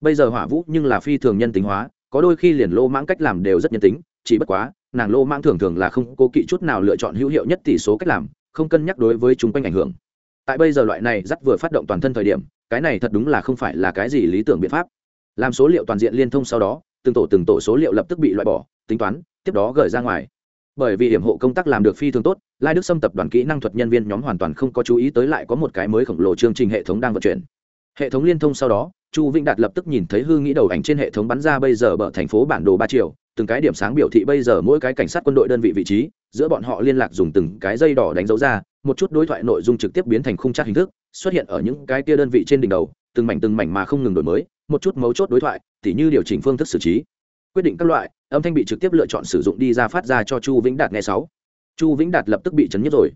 bây giờ hỏa vũ nhưng là phi thường nhân tính hóa có đôi khi liền lô mãng cách làm đều rất nhân tính chỉ bất quá nàng lô mãng thường thường là không cố kỵ chút nào lựa chọn hữu hiệu nhất tỷ số cách làm, không cân nhắc đối với chúng quanh ảnh hưởng. Tại bây giờ loại này dắt vừa phát động toàn thân thời điểm, cái này thật đúng là không phải là cái gì lý tưởng biện pháp. Làm số liệu toàn diện liên thông sau đó, từng tổ từng tổ số liệu lập tức bị loại bỏ, tính toán, tiếp đó gửi ra ngoài. Bởi vì hiểm hộ công tác làm được phi thường tốt, lai đức xâm tập đoàn kỹ năng thuật nhân viên nhóm hoàn toàn không có chú ý tới lại có một cái mới khổng lồ chương trình hệ thống đang vận chuyển. Hệ thống liên thông sau đó, chu vĩnh đạt lập tức nhìn thấy hư nghĩ đầu ảnh trên hệ thống bắn ra bây giờ bờ thành phố bản đồ ba triệu từng cái điểm sáng biểu thị bây giờ mỗi cái cảnh sát quân đội đơn vị vị trí, giữa bọn họ liên lạc dùng từng cái dây đỏ đánh dấu ra, một chút đối thoại nội dung trực tiếp biến thành khung chat hình thức, xuất hiện ở những cái kia đơn vị trên đỉnh đầu, từng mảnh từng mảnh mà không ngừng đổi mới, một chút mấu chốt đối thoại, tỉ như điều chỉnh phương thức xử trí. Quyết định các loại, âm thanh bị trực tiếp lựa chọn sử dụng đi ra phát ra cho chu vĩnh đạt nghe sáu. Chu vĩnh đạt lập tức bị chấn nhất rồi.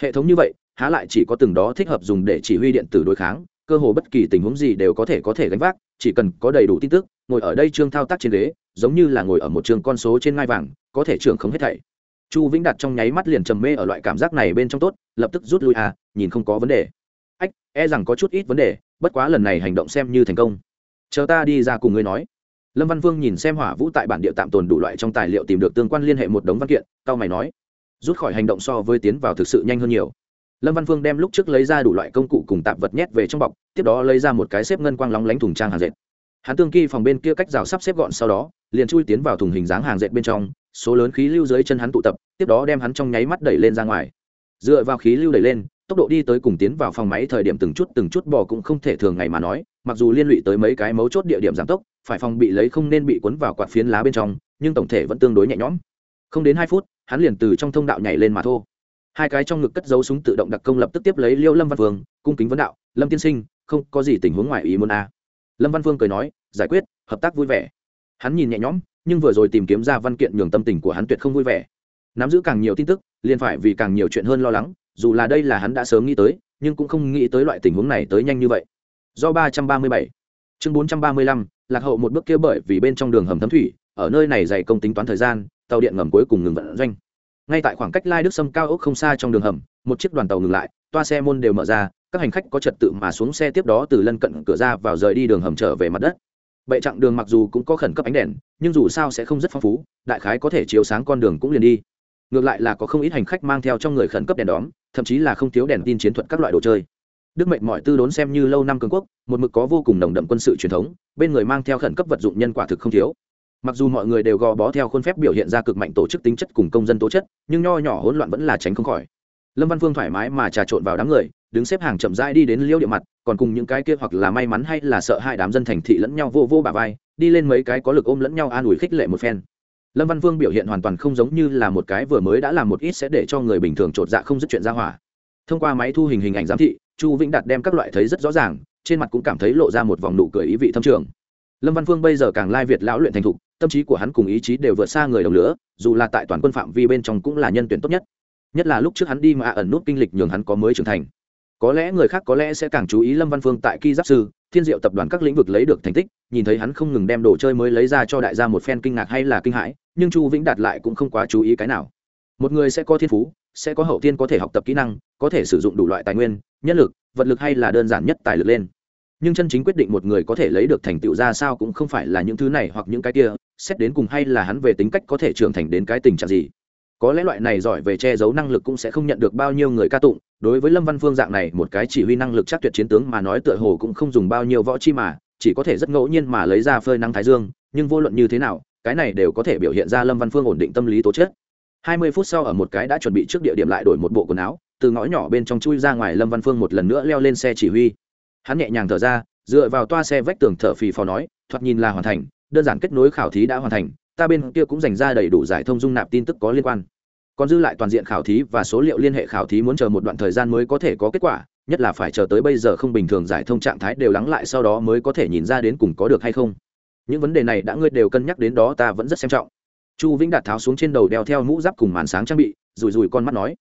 Hệ thống như vậy, há lại chỉ có từng đó thích hợp dùng để chỉ huy điện tử đối kháng, cơ hồ bất kỳ tình huống gì đều có thể có thể gánh vác chỉ cần có đầy đủ tin tức, ngồi ở đây trương thao tác trên ghế, giống như là ngồi ở một trường con số trên ngai vàng, có thể trưởng không hết thảy. Chu vĩnh đạt trong nháy mắt liền trầm mê ở loại cảm giác này bên trong tốt, lập tức rút lui à nhìn không có vấn đề. Ách e rằng có chút ít vấn đề, bất quá lần này hành động xem như thành công. Chờ ta đi ra cùng ngươi nói. Lâm văn vương nhìn xem hỏa vũ tại bản địa tạm tồn đủ loại trong tài liệu tìm được tương quan liên hệ một đống văn kiện cao mày nói, rút khỏi hành động so với tiến vào thực sự nhanh hơn nhiều lâm văn phương đem lúc trước lấy ra đủ loại công cụ cùng tạp vật nhét về trong bọc, tiếp đó lấy ra một cái xếp ngân quang lóng lánh thùng trang hàng dệt. Hắn tương kỳ phòng bên kia cách rào sắp xếp gọn sau đó, liền chui tiến vào thùng hình dáng hàng dệt bên trong, số lớn khí lưu dưới chân hắn tụ tập, tiếp đó đem hắn trong nháy mắt đẩy lên ra ngoài. Dựa vào khí lưu đẩy lên, tốc độ đi tới cùng tiến vào phòng máy thời điểm từng chút từng chút bò cũng không thể thường ngày mà nói, mặc dù liên lụy tới mấy cái mấu chốt địa điểm giảm tốc, phải phòng bị lấy không nên bị cuốn vào quạt phiến lá bên trong, nhưng tổng thể vẫn tương đối nhẹ nhõm. Không đến hai phút, hắn liền từ trong thông đạo nhảy lên mà thô hai cái trong ngực cất dấu súng tự động đặc công lập tức tiếp lấy liêu lâm văn vương cung kính vấn đạo, lâm tiên sinh, không có gì tình huống ngoài ý muốn a à. lâm văn vương cười nói, giải quyết, hợp tác vui vẻ. Hắn nhìn nhẹ nhõm, nhưng vừa rồi tìm kiếm ra văn kiện nhường tâm tình của hắn tuyệt không vui vẻ. Nắm giữ càng nhiều tin tức, liền phải vì càng nhiều chuyện hơn lo lắng, dù là đây là hắn đã sớm nghĩ tới, nhưng cũng không nghĩ tới loại tình huống này tới nhanh như vậy. Do ba trăm ba mươi bảy. Chương bốn trăm ba mươi lăm, lạc hậu một bước kia bởi vì bên trong đường hầm thấm thủy, ở nơi này dày công tính toán thời gian, tàu điện ngầm cuối cùng ngừng vận doanh ngay tại khoảng cách lai đức sâm cao ốc không xa trong đường hầm, một chiếc đoàn tàu ngừng lại, toa xe môn đều mở ra, các hành khách có trật tự mà xuống xe tiếp đó từ lân cận cửa ra vào rời đi đường hầm trở về mặt đất. Bệ chặng đường mặc dù cũng có khẩn cấp ánh đèn, nhưng dù sao sẽ không rất phong phú, đại khái có thể chiếu sáng con đường cũng liền đi. Ngược lại là có không ít hành khách mang theo trong người khẩn cấp đèn đóm, thậm chí là không thiếu đèn tin chiến thuật các loại đồ chơi. Đức mệnh mọi tư đốn xem như lâu năm cường quốc, một mực có vô cùng nồng đậm quân sự truyền thống, bên người mang theo khẩn cấp vật dụng nhân quả thực không thiếu mặc dù mọi người đều gò bó theo khuôn phép biểu hiện ra cực mạnh tổ chức tính chất cùng công dân tố chất, nhưng nho nhỏ hỗn loạn vẫn là tránh không khỏi. Lâm văn phương thoải mái mà trà trộn vào đám người, đứng xếp hàng chậm rãi đi đến liêu địa mặt, còn cùng những cái kia hoặc là may mắn hay là sợ hai đám dân thành thị lẫn nhau vô vô bà vai, đi lên mấy cái có lực ôm lẫn nhau an ủi khích lệ một phen. Lâm văn vương biểu hiện hoàn toàn không giống như là một cái vừa mới đã làm một ít sẽ để cho người bình thường t dạ không dứt chuyện ra hỏa. Thông qua máy thu hình hình ảnh giám thị, chu vĩnh đạt đem các loại thấy rất rõ ràng, trên mặt cũng cảm thấy lộ ra một vòng nụ cười ý vị thâm trường lâm văn phương bây giờ càng lai việt lão luyện thành thục, tâm trí của hắn cùng ý chí đều vượt xa người đồng lửa, dù là tại toàn quân phạm vi bên trong cũng là nhân tuyển tốt nhất. Nhất là lúc trước hắn đi mà ẩn nút kinh lịch nhường hắn có mới trưởng thành. Có lẽ người khác có lẽ sẽ càng chú ý lâm văn phương tại ki giáp sư, thiên diệu tập đoàn các lĩnh vực lấy được thành tích, nhìn thấy hắn không ngừng đem đồ chơi mới lấy ra cho đại gia một phen kinh ngạc hay là kinh hãi, nhưng chu vĩnh đạt lại cũng không quá chú ý cái nào. Một người sẽ có thiên phú, sẽ có hậu tiên có thể học tập kỹ năng, có thể sử dụng đủ loại tài nguyên, nhân lực, vật lực hay là đơn giản nhất tài lực lên nhưng chân chính quyết định một người có thể lấy được thành tựu ra sao cũng không phải là những thứ này hoặc những cái kia, xét đến cùng hay là hắn về tính cách có thể trưởng thành đến cái tình trạng gì. Có lẽ loại này giỏi về che giấu năng lực cũng sẽ không nhận được bao nhiêu người ca tụng, đối với lâm văn phương dạng này, một cái chỉ huy năng lực chắc tuyệt chiến tướng mà nói tựa hồ cũng không dùng bao nhiêu võ chi mà, chỉ có thể rất ngẫu nhiên mà lấy ra phơi năng thái dương, nhưng vô luận như thế nào, cái này đều có thể biểu hiện ra lâm văn phương ổn định tâm lý tố chất. Hai mươi phút sau ở một cái đã chuẩn bị trước địa điểm lại đổi một bộ quần áo, từ ngõ nhỏ bên trong chui ra ngoài, lâm văn phương một lần nữa leo lên xe chỉ huy hắn nhẹ nhàng thở ra, dựa vào toa xe vách tường thở phì phò nói, thoạt nhìn là hoàn thành, đơn giản kết nối khảo thí đã hoàn thành, ta bên kia cũng dành ra đầy đủ giải thông dung nạp tin tức có liên quan. Còn dư lại toàn diện khảo thí và số liệu liên hệ khảo thí muốn chờ một đoạn thời gian mới có thể có kết quả, nhất là phải chờ tới bây giờ không bình thường giải thông trạng thái đều lắng lại sau đó mới có thể nhìn ra đến cùng có được hay không. Những vấn đề này đã ngươi đều cân nhắc đến đó ta vẫn rất xem trọng. Chu vĩnh đạt tháo xuống trên đầu đeo theo mũ giáp cùng màn sáng trang bị rùi rùi con mắt nói.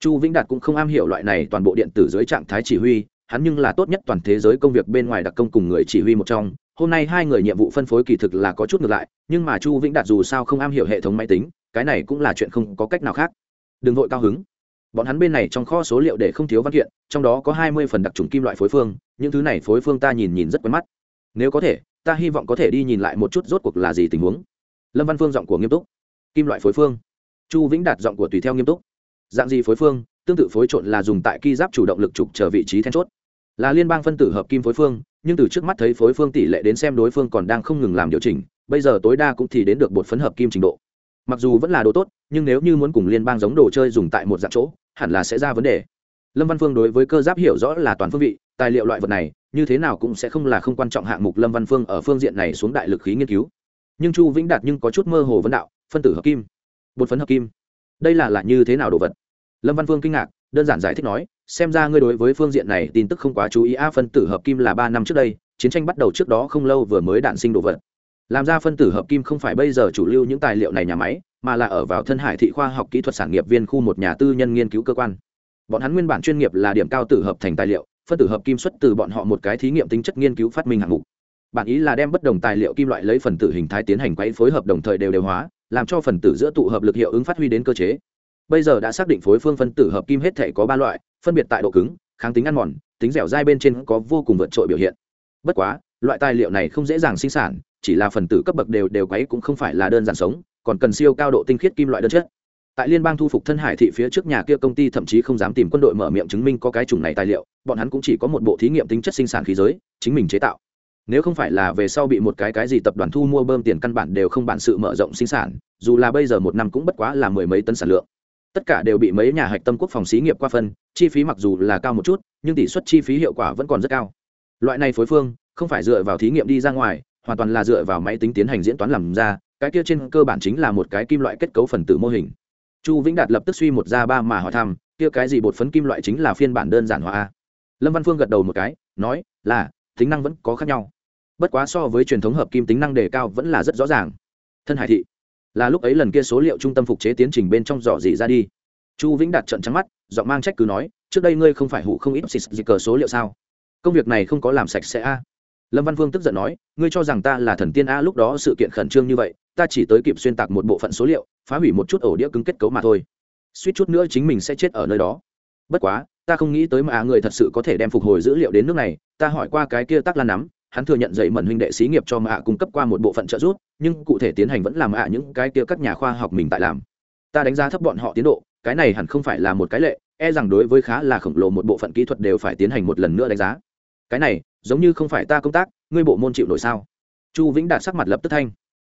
Chu vĩnh đạt cũng không am hiểu loại này toàn bộ điện tử dưới trạng thái chỉ huy hắn nhưng là tốt nhất toàn thế giới công việc bên ngoài đặc công cùng người chỉ huy một trong. Hôm nay hai người nhiệm vụ phân phối kỳ thực là có chút ngược lại, nhưng mà chu vĩnh đạt dù sao không am hiểu hệ thống máy tính, cái này cũng là chuyện không có cách nào khác. Đừng vội cao hứng. Bọn hắn bên này trong kho số liệu để không thiếu văn kiện, trong đó có hai mươi phần đặc trùng kim loại phối phương, những thứ này phối phương ta nhìn nhìn rất quen mắt. Nếu có thể, ta hy vọng có thể đi nhìn lại một chút rốt cuộc là gì tình huống. Lâm văn phương giọng của nghiêm túc. Kim loại phối phương. Chu vĩnh đạt giọng của tùy theo nghiêm túc. Dạng gì phối phương? Tương tự phối trộn là dùng tại ki giáp chủ động lực trục chờ vị trí then chốt là liên bang phân tử hợp kim phối phương, nhưng từ trước mắt thấy phối phương tỷ lệ đến xem đối phương còn đang không ngừng làm điều chỉnh, bây giờ tối đa cũng thì đến được một phấn hợp kim trình độ. Mặc dù vẫn là đồ tốt, nhưng nếu như muốn cùng liên bang giống đồ chơi dùng tại một dạng chỗ, hẳn là sẽ ra vấn đề. Lâm văn phương đối với cơ giáp hiểu rõ là toàn phương vị, tài liệu loại vật này, như thế nào cũng sẽ không là không quan trọng hạng mục lâm văn phương ở phương diện này xuống đại lực khí nghiên cứu. Nhưng chu vĩnh đạt nhưng có chút mơ hồ vấn đạo, phân tử hợp kim. Bột phấn hợp kim. Đây là là như thế nào đồ vật? Lâm văn phương kinh ngạc đơn giản giải thích nói, xem ra ngươi đối với phương diện này tin tức không quá chú ý. A, phân tử hợp kim là ba năm trước đây, chiến tranh bắt đầu trước đó không lâu vừa mới đạn sinh đồ vật. Làm ra phân tử hợp kim không phải bây giờ chủ lưu những tài liệu này nhà máy, mà là ở vào thân hải thị khoa học kỹ thuật sản nghiệp viên khu một nhà tư nhân nghiên cứu cơ quan. Bọn hắn nguyên bản chuyên nghiệp là điểm cao tử hợp thành tài liệu, phân tử hợp kim xuất từ bọn họ một cái thí nghiệm tính chất nghiên cứu phát minh hạng mục. Bản ý là đem bất đồng tài liệu kim loại lấy phần tử hình thái tiến hành quấy phối hợp đồng thời đều đều hóa, làm cho phần tử giữa tụ hợp lực hiệu ứng phát huy đến cơ chế bây giờ đã xác định phối phương phân tử hợp kim hết thể có ba loại, phân biệt tại độ cứng, kháng tính ăn mòn, tính dẻo dai bên trên có vô cùng vượt trội biểu hiện. Bất quá, loại tài liệu này không dễ dàng sinh sản, chỉ là phần tử cấp bậc đều đều quấy cũng không phải là đơn giản sống, còn cần siêu cao độ tinh khiết kim loại đơn chất. Tại liên bang thu phục thân hải thị phía trước nhà kia công ty thậm chí không dám tìm quân đội mở miệng chứng minh có cái chủng này tài liệu, bọn hắn cũng chỉ có một bộ thí nghiệm tính chất sinh sản khí giới, chính mình chế tạo. Nếu không phải là về sau bị một cái cái gì tập đoàn thu mua bơm tiền căn bản đều không bản sự mở rộng sinh sản, dù là bây giờ một năm cũng bất quá là mười mấy tấn sản lượng tất cả đều bị mấy nhà hạch tâm quốc phòng xí nghiệp qua phân, chi phí mặc dù là cao một chút, nhưng tỷ suất chi phí hiệu quả vẫn còn rất cao. Loại này phối phương, không phải dựa vào thí nghiệm đi ra ngoài, hoàn toàn là dựa vào máy tính tiến hành diễn toán làm ra, cái kia trên cơ bản chính là một cái kim loại kết cấu phần tử mô hình. Chu vĩnh đạt lập tức suy một ra ba mà hỏi thăm, kia cái gì bột phấn kim loại chính là phiên bản đơn giản hóa lâm văn phương gật đầu một cái, nói, là, tính năng vẫn có khác nhau. Bất quá so với truyền thống hợp kim tính năng đề cao vẫn là rất rõ ràng. Thân hải thị là lúc ấy lần kia số liệu trung tâm phục chế tiến trình bên trong dò dỉ ra đi. Chu vĩnh đạt trận trắng mắt, giọng mang trách cứ nói, trước đây ngươi không phải hụ không ít xịt dịch cờ số liệu sao? Công việc này không có làm sạch sẽ a. Lâm văn vương tức giận nói, ngươi cho rằng ta là thần tiên a, lúc đó sự kiện khẩn trương như vậy, ta chỉ tới kịp xuyên tạc một bộ phận số liệu, phá hủy một chút ổ đĩa cứng kết cấu mà thôi. Suýt chút nữa chính mình sẽ chết ở nơi đó. Bất quá, ta không nghĩ tới mà người thật sự có thể đem phục hồi dữ liệu đến nước này, ta hỏi qua cái kia tắc lan nắm hắn thừa nhận dạy mẩn huynh đệ xí nghiệp cho mạ cung cấp qua một bộ phận trợ giúp, nhưng cụ thể tiến hành vẫn làm ạ những cái kia các nhà khoa học mình tại làm. Ta đánh giá thấp bọn họ tiến độ, cái này hẳn không phải là một cái lệ e rằng đối với khá là khổng lồ một bộ phận kỹ thuật đều phải tiến hành một lần nữa đánh giá. Cái này, giống như không phải ta công tác, ngươi bộ môn chịu nổi sao? Chu vĩnh đạt sắc mặt lập tức thanh.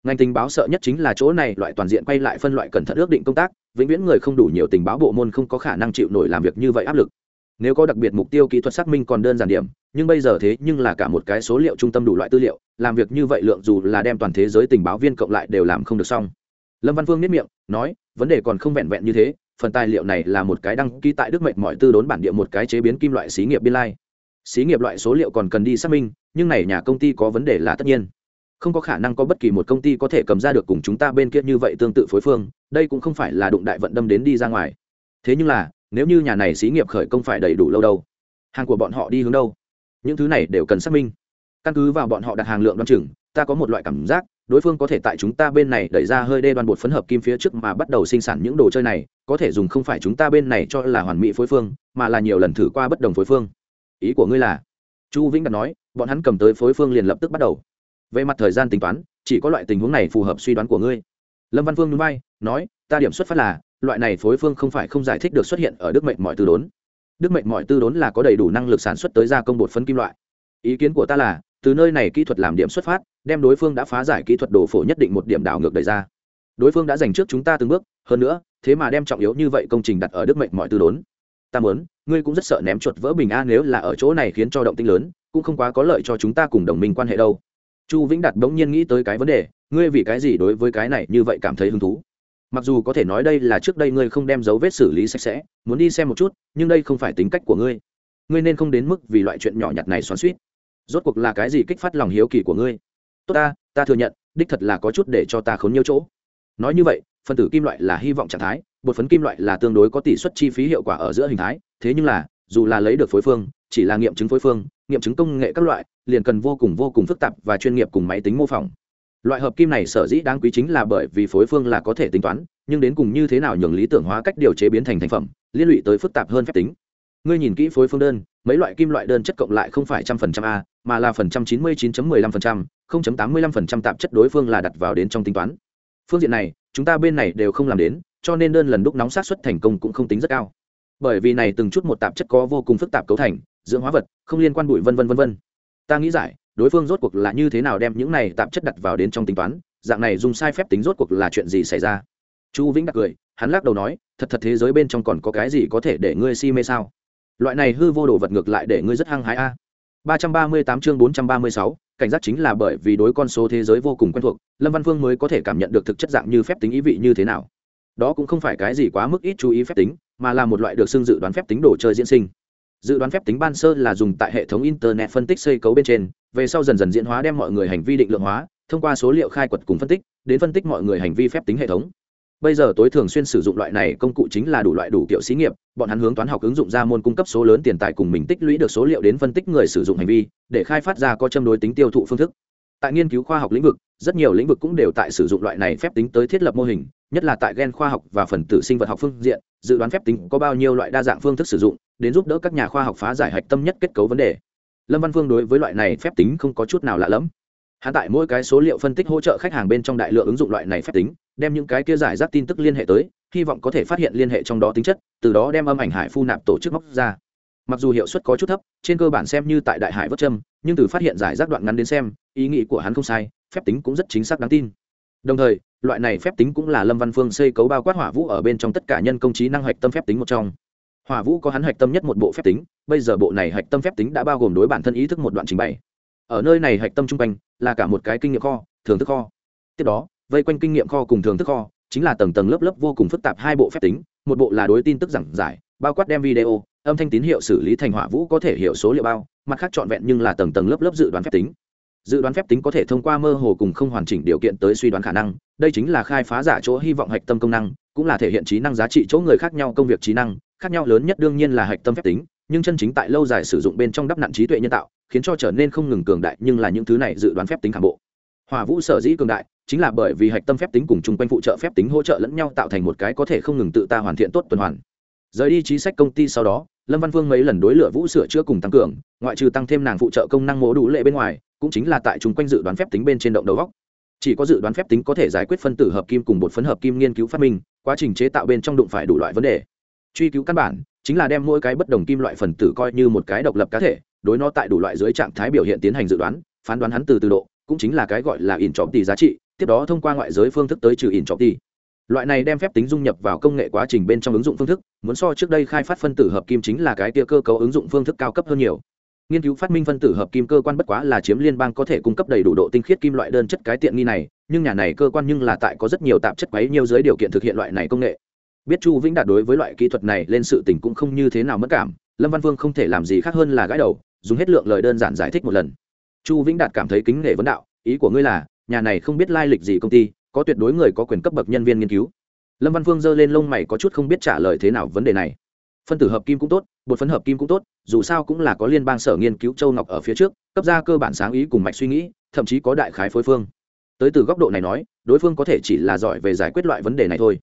Ngành tình báo sợ nhất chính là chỗ này, loại toàn diện quay lại phân loại cẩn thận ước định công tác, vĩnh viễn người không đủ nhiều tình báo bộ môn không có khả năng chịu nổi làm việc như vậy áp lực nếu có đặc biệt mục tiêu kỹ thuật xác minh còn đơn giản điểm, nhưng bây giờ thế nhưng là cả một cái số liệu trung tâm đủ loại tư liệu, làm việc như vậy lượng dù là đem toàn thế giới tình báo viên cộng lại đều làm không được xong. Lâm văn Vương nếp miệng, nói, vấn đề còn không vẹn vẹn như thế, phần tài liệu này là một cái đăng ký tại đức mệnh mọi tư đốn bản địa một cái chế biến kim loại xí nghiệp biên lai. Xí nghiệp loại số liệu còn cần đi xác minh, nhưng này nhà công ty có vấn đề là tất nhiên. Không có khả năng có bất kỳ một công ty có thể cầm ra được cùng chúng ta bên kia như vậy tương tự phối phương, đây cũng không phải là đụng đại vận đâm đến đi ra ngoài. Thế nhưng là nếu như nhà này xí nghiệp khởi công phải đầy đủ lâu đâu, hàng của bọn họ đi hướng đâu? Những thứ này đều cần xác minh. Căn cứ vào bọn họ đặt hàng lượng đoan chừng, ta có một loại cảm giác, đối phương có thể tại chúng ta bên này đẩy ra hơi đê đoan bột phấn hợp kim phía trước mà bắt đầu sinh sản những đồ chơi này, có thể dùng không phải chúng ta bên này cho là hoàn mỹ phối phương, mà là nhiều lần thử qua bất đồng phối phương. Ý của ngươi là? Chu vĩnh đặt nói, bọn hắn cầm tới phối phương liền lập tức bắt đầu. Về mặt thời gian tính toán, chỉ có loại tình huống này phù hợp suy đoán của ngươi. Lâm văn phương núi bay nói ta điểm xuất phát là, loại này phối phương không phải không giải thích được xuất hiện ở đức mệnh mọi tư đốn. Đức mệnh mọi tư đốn là có đầy đủ năng lực sản xuất tới gia công bột phấn kim loại. Ý kiến của ta là, từ nơi này kỹ thuật làm điểm xuất phát, đem đối phương đã phá giải kỹ thuật đồ phổ nhất định một điểm đảo ngược đẩy ra. Đối phương đã giành trước chúng ta từng bước, hơn nữa, thế mà đem trọng yếu như vậy công trình đặt ở đức mệnh mọi tư đốn. Ta muốn, ngươi cũng rất sợ ném chuột vỡ bình a nếu là ở chỗ này khiến cho động tinh lớn, cũng không quá có lợi cho chúng ta cùng đồng minh quan hệ đâu. Chu vĩnh đạt bỗng nhiên nghĩ tới cái vấn đề, ngươi vì cái gì đối với cái này như vậy cảm thấy hứng thú? Mặc dù có thể nói đây là trước đây ngươi không đem dấu vết xử lý sạch sẽ, muốn đi xem một chút, nhưng đây không phải tính cách của ngươi. Ngươi nên không đến mức vì loại chuyện nhỏ nhặt này xoắn suýt rốt cuộc là cái gì kích phát lòng hiếu kỳ của ngươi? Tốt ta ta thừa nhận, đích thật là có chút để cho ta khốn nhiều chỗ. Nói như vậy phân tử kim loại là hy vọng trạng thái, bột phấn kim loại là tương đối có tỷ suất chi phí hiệu quả ở giữa hình thái. Thế nhưng là, dù là lấy được phối phương, chỉ là nghiệm chứng phối phương, nghiệm chứng công nghệ các loại, liền cần vô cùng vô cùng phức tạp và chuyên nghiệp cùng máy tính mô phỏng loại hợp kim này sở dĩ đáng quý chính là bởi vì phối phương là có thể tính toán, nhưng đến cùng như thế nào nhường lý tưởng hóa cách điều chế biến thành thành phẩm, liên lụy tới phức tạp hơn phép tính. Ngươi nhìn kỹ phối phương đơn, mấy loại kim loại đơn chất cộng lại không phải trăm phần trăm a, mà là phần trăm chín mươi chín mười lăm phần trăm, không chấm tám mươi lăm phần trăm tạp chất đối phương là đặt vào đến trong tính toán. Phương diện này, chúng ta bên này đều không làm đến, cho nên đơn lần đúc nóng sát xuất thành công cũng không tính rất cao. Bởi vì này từng chút một tạp chất có vô cùng phức tạp cấu thành, dưỡng hóa vật, không liên quan bụi vân vân vân vân. Ta nghĩ giải đối phương rốt cuộc là như thế nào đem những này tạp chất đặt vào đến trong tính toán, dạng này dùng sai phép tính rốt cuộc là chuyện gì xảy ra? Chu vĩnh đặc cười, hắn lắc đầu nói, thật thật thế giới bên trong còn có cái gì có thể để ngươi si mê sao? Loại này hư vô đồ vật ngược lại để ngươi rất hăng hái a. ba trăm ba mươi tám chương bốn trăm ba mươi sáu, cảnh giác chính là bởi vì đối con số thế giới vô cùng quen thuộc, lâm văn phương mới có thể cảm nhận được thực chất dạng như phép tính ý vị như thế nào. Đó cũng không phải cái gì quá mức ít chú ý phép tính, mà là một loại được xưng dự đoán phép tính đồ chơi diễn sinh. Dự đoán phép tính ban sơ là dùng tại hệ thống internet phân tích xây cấu bên trên về sau dần dần diễn hóa đem mọi người hành vi định lượng hóa, thông qua số liệu khai quật cùng phân tích, đến phân tích mọi người hành vi phép tính hệ thống. Bây giờ tối thường xuyên sử dụng loại này công cụ chính là đủ loại đủ kiểu xí nghiệp, bọn hắn hướng toán học ứng dụng ra môn cung cấp số lớn tiền tài cùng mình tích lũy được số liệu đến phân tích người sử dụng hành vi, để khai phát ra có châm đối tính tiêu thụ phương thức. Tại nghiên cứu khoa học lĩnh vực, rất nhiều lĩnh vực cũng đều tại sử dụng loại này phép tính tới thiết lập mô hình, nhất là tại gen khoa học và phần tử sinh vật học phương diện, dự đoán phép tính có bao nhiêu loại đa dạng phương thức sử dụng, đến giúp đỡ các nhà khoa học phá giải hạch tâm nhất kết cấu vấn đề lâm văn phương đối với loại này phép tính không có chút nào lạ lẫm. Hắn tại mỗi cái số liệu phân tích hỗ trợ khách hàng bên trong đại lượng ứng dụng loại này phép tính, đem những cái kia giải rác tin tức liên hệ tới, hy vọng có thể phát hiện liên hệ trong đó tính chất, từ đó đem âm ảnh hải phu nạp tổ chức móc ra. Mặc dù hiệu suất có chút thấp, trên cơ bản xem như tại đại hải vất châm, nhưng từ phát hiện giải rác đoạn ngắn đến xem, ý nghĩ của hắn không sai, phép tính cũng rất chính xác đáng tin. Đồng thời, loại này phép tính cũng là lâm văn phương xây cấu bao quát hỏa vũ ở bên trong tất cả nhân công trí năng hạch tâm phép tính một trong hỏa vũ có hắn hạch tâm nhất một bộ phép tính, bây giờ bộ này hạch tâm phép tính đã bao gồm đối bản thân ý thức một đoạn trình bày. Ở nơi này hạch tâm trung quanh, là cả một cái kinh nghiệm kho thường thức kho. Tiếp đó, vây quanh kinh nghiệm kho cùng thường thức kho, chính là tầng tầng lớp lớp vô cùng phức tạp hai bộ phép tính, một bộ là đối tin tức giảng giải, bao quát đem video, âm thanh tín hiệu xử lý thành hỏa vũ có thể hiểu số liệu bao, mặt khác trọn vẹn nhưng là tầng tầng lớp lớp dự đoán phép tính. Dự đoán phép tính có thể thông qua mơ hồ cùng không hoàn chỉnh điều kiện tới suy đoán khả năng, đây chính là khai phá giả chỗ hy vọng hạch tâm công năng, cũng là thể hiện trí năng giá trị chỗ người khác nhau công việc trí năng khác nhau lớn nhất đương nhiên là hạch tâm phép tính, nhưng chân chính tại lâu dài sử dụng bên trong đắp nặn trí tuệ nhân tạo, khiến cho trở nên không ngừng cường đại, nhưng là những thứ này dự đoán phép tính khảm bộ. Hỏa vũ sở dĩ cường đại, chính là bởi vì hạch tâm phép tính cùng chung quanh phụ trợ phép tính hỗ trợ lẫn nhau tạo thành một cái có thể không ngừng tự ta hoàn thiện tốt tuần hoàn. Rời đi chính sách công ty sau đó, lâm văn vương mấy lần đối lửa vũ sửa chữa cùng tăng cường, ngoại trừ tăng thêm nàng phụ trợ công năng mố đủ lệ bên ngoài, cũng chính là tại chung quanh dự đoán phép tính bên trên động đầu góc. Chỉ có dự đoán phép tính có thể giải quyết phân tử hợp kim cùng bột phấn hợp kim nghiên cứu phát minh, quá trình chế tạo bên trong đụng phải đủ loại vấn đề truy cứu căn bản, chính là đem mỗi cái bất đồng kim loại phần tử coi như một cái độc lập cá thể, đối nó tại đủ loại dưới trạng thái biểu hiện tiến hành dự đoán, phán đoán hắn từ từ độ, cũng chính là cái gọi là in trọng tỷ giá trị, tiếp đó thông qua ngoại giới phương thức tới trừ in trọng tỷ loại này đem phép tính dung nhập vào công nghệ quá trình bên trong ứng dụng phương thức, muốn so trước đây khai phát phân tử hợp kim chính là cái tia cơ cấu ứng dụng phương thức cao cấp hơn nhiều. Nghiên cứu phát minh phân tử hợp kim cơ quan bất quá là chiếm liên bang có thể cung cấp đầy đủ độ tinh khiết kim loại đơn chất cái tiện nghi này, nhưng nhà này cơ quan nhưng là tại có rất nhiều tạp chất quấy nhiều dưới điều kiện thực hiện loại này công nghệ biết chu vĩnh đạt đối với loại kỹ thuật này lên sự tình cũng không như thế nào mất cảm, lâm văn vương không thể làm gì khác hơn là gãi đầu, dùng hết lượng lời đơn giản giải thích một lần. Chu vĩnh đạt cảm thấy kính nể vấn đạo, ý của ngươi là, nhà này không biết lai lịch gì công ty, có tuyệt đối người có quyền cấp bậc nhân viên nghiên cứu. Lâm văn vương giơ lên lông mày có chút không biết trả lời thế nào vấn đề này. Phân tử hợp kim cũng tốt, bột phấn hợp kim cũng tốt, dù sao cũng là có liên bang sở nghiên cứu châu ngọc ở phía trước, cấp ra cơ bản sáng ý cùng mạch suy nghĩ, thậm chí có đại khái phối phương. Tới từ góc độ này nói, đối phương có thể chỉ là giỏi về giải quyết loại vấn đề này thôi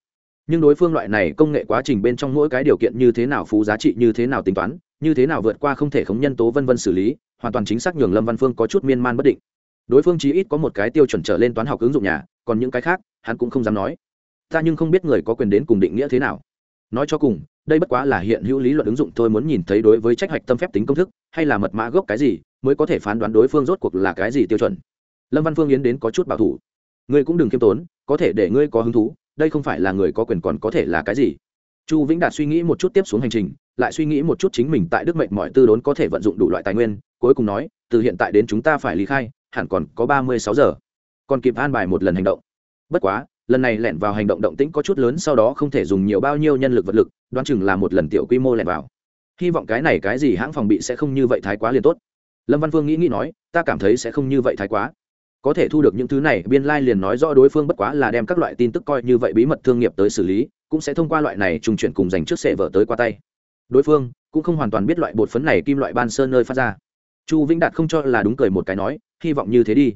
nhưng đối phương loại này công nghệ quá trình bên trong mỗi cái điều kiện như thế nào, phú giá trị như thế nào, tính toán, như thế nào vượt qua không thể khống nhân tố vân vân xử lý, hoàn toàn chính xác nhường lâm văn phương có chút miên man bất định. Đối phương chí ít có một cái tiêu chuẩn trở lên toán học ứng dụng nhà, còn những cái khác, hắn cũng không dám nói. Ta nhưng không biết người có quyền đến cùng định nghĩa thế nào. Nói cho cùng, đây bất quá là hiện hữu lý luận ứng dụng, tôi muốn nhìn thấy đối với trách hoạch tâm phép tính công thức, hay là mật mã gốc cái gì, mới có thể phán đoán đối phương rốt cuộc là cái gì tiêu chuẩn. Lâm văn phương yến đến có chút bảo thủ. Ngươi cũng đừng kiêm tốn, có thể để ngươi có hứng thú đây không phải là người có quyền còn có thể là cái gì? Chu vĩnh đạt suy nghĩ một chút tiếp xuống hành trình, lại suy nghĩ một chút chính mình tại đức mệnh mọi tư đốn có thể vận dụng đủ loại tài nguyên, cuối cùng nói, từ hiện tại đến chúng ta phải lý khai, hẳn còn có ba mươi sáu giờ. Còn kịp an bài một lần hành động. Bất quá, lần này lẻn vào hành động động tĩnh có chút lớn, sau đó không thể dùng nhiều bao nhiêu nhân lực vật lực, đoán chừng là một lần tiểu quy mô lẻn vào. Hy vọng cái này cái gì hãng phòng bị sẽ không như vậy thái quá liền tốt. Lâm văn phương nghĩ nghĩ nói, ta cảm thấy sẽ không như vậy thái quá có thể thu được những thứ này, biên lai、like、liền nói rõ đối phương bất quá là đem các loại tin tức coi như vậy bí mật thương nghiệp tới xử lý, cũng sẽ thông qua loại này trùng chuyển cùng dành trước sệ vở tới qua tay. Đối phương cũng không hoàn toàn biết loại bột phấn này kim loại ban sơn nơi phát ra. Chu vĩnh đạt không cho là đúng cười một cái nói, hy vọng như thế đi.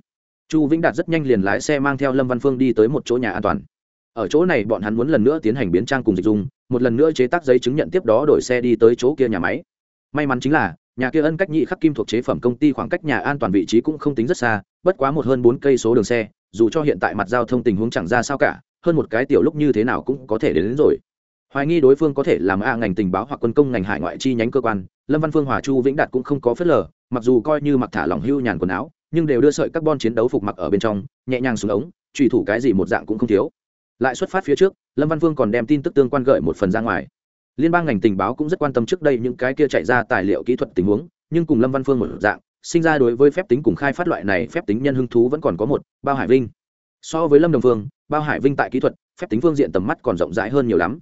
Chu vĩnh đạt rất nhanh liền lái xe mang theo lâm văn phương đi tới một chỗ nhà an toàn. Ở chỗ này bọn hắn muốn lần nữa tiến hành biến trang cùng dịch dung, một lần nữa chế tác giấy chứng nhận tiếp đó đổi xe đi tới chỗ kia nhà máy. May mắn chính là nhà kia ân cách nhị khắc kim thuộc chế phẩm công ty khoảng cách nhà an toàn vị trí cũng không tính rất xa bất quá một hơn bốn cây số đường xe dù cho hiện tại mặt giao thông tình huống chẳng ra sao cả hơn một cái tiểu lúc như thế nào cũng có thể đến, đến rồi. Hoài nghi đối phương có thể làm a ngành tình báo hoặc quân công ngành hải ngoại chi nhánh cơ quan lâm văn phương hòa chu vĩnh đạt cũng không có phớt lờ mặc dù coi như mặc thả lỏng hưu nhàn quần áo nhưng đều đưa sợi carbon chiến đấu phục mặc ở bên trong nhẹ nhàng xuống ống trùy thủ cái gì một dạng cũng không thiếu. Lại xuất phát phía trước lâm văn phương còn đem tin tức tương quan gợi một phần ra ngoài liên bang ngành tình báo cũng rất quan tâm trước đây những cái kia chạy ra tài liệu kỹ thuật tình huống, nhưng cùng lâm văn phương một dạng, sinh ra đối với phép tính cùng khai phát loại này phép tính nhân hứng thú vẫn còn có một, bao hải vinh. So với lâm đồng phương, bao hải vinh tại kỹ thuật, phép tính phương diện tầm mắt còn rộng rãi hơn nhiều lắm.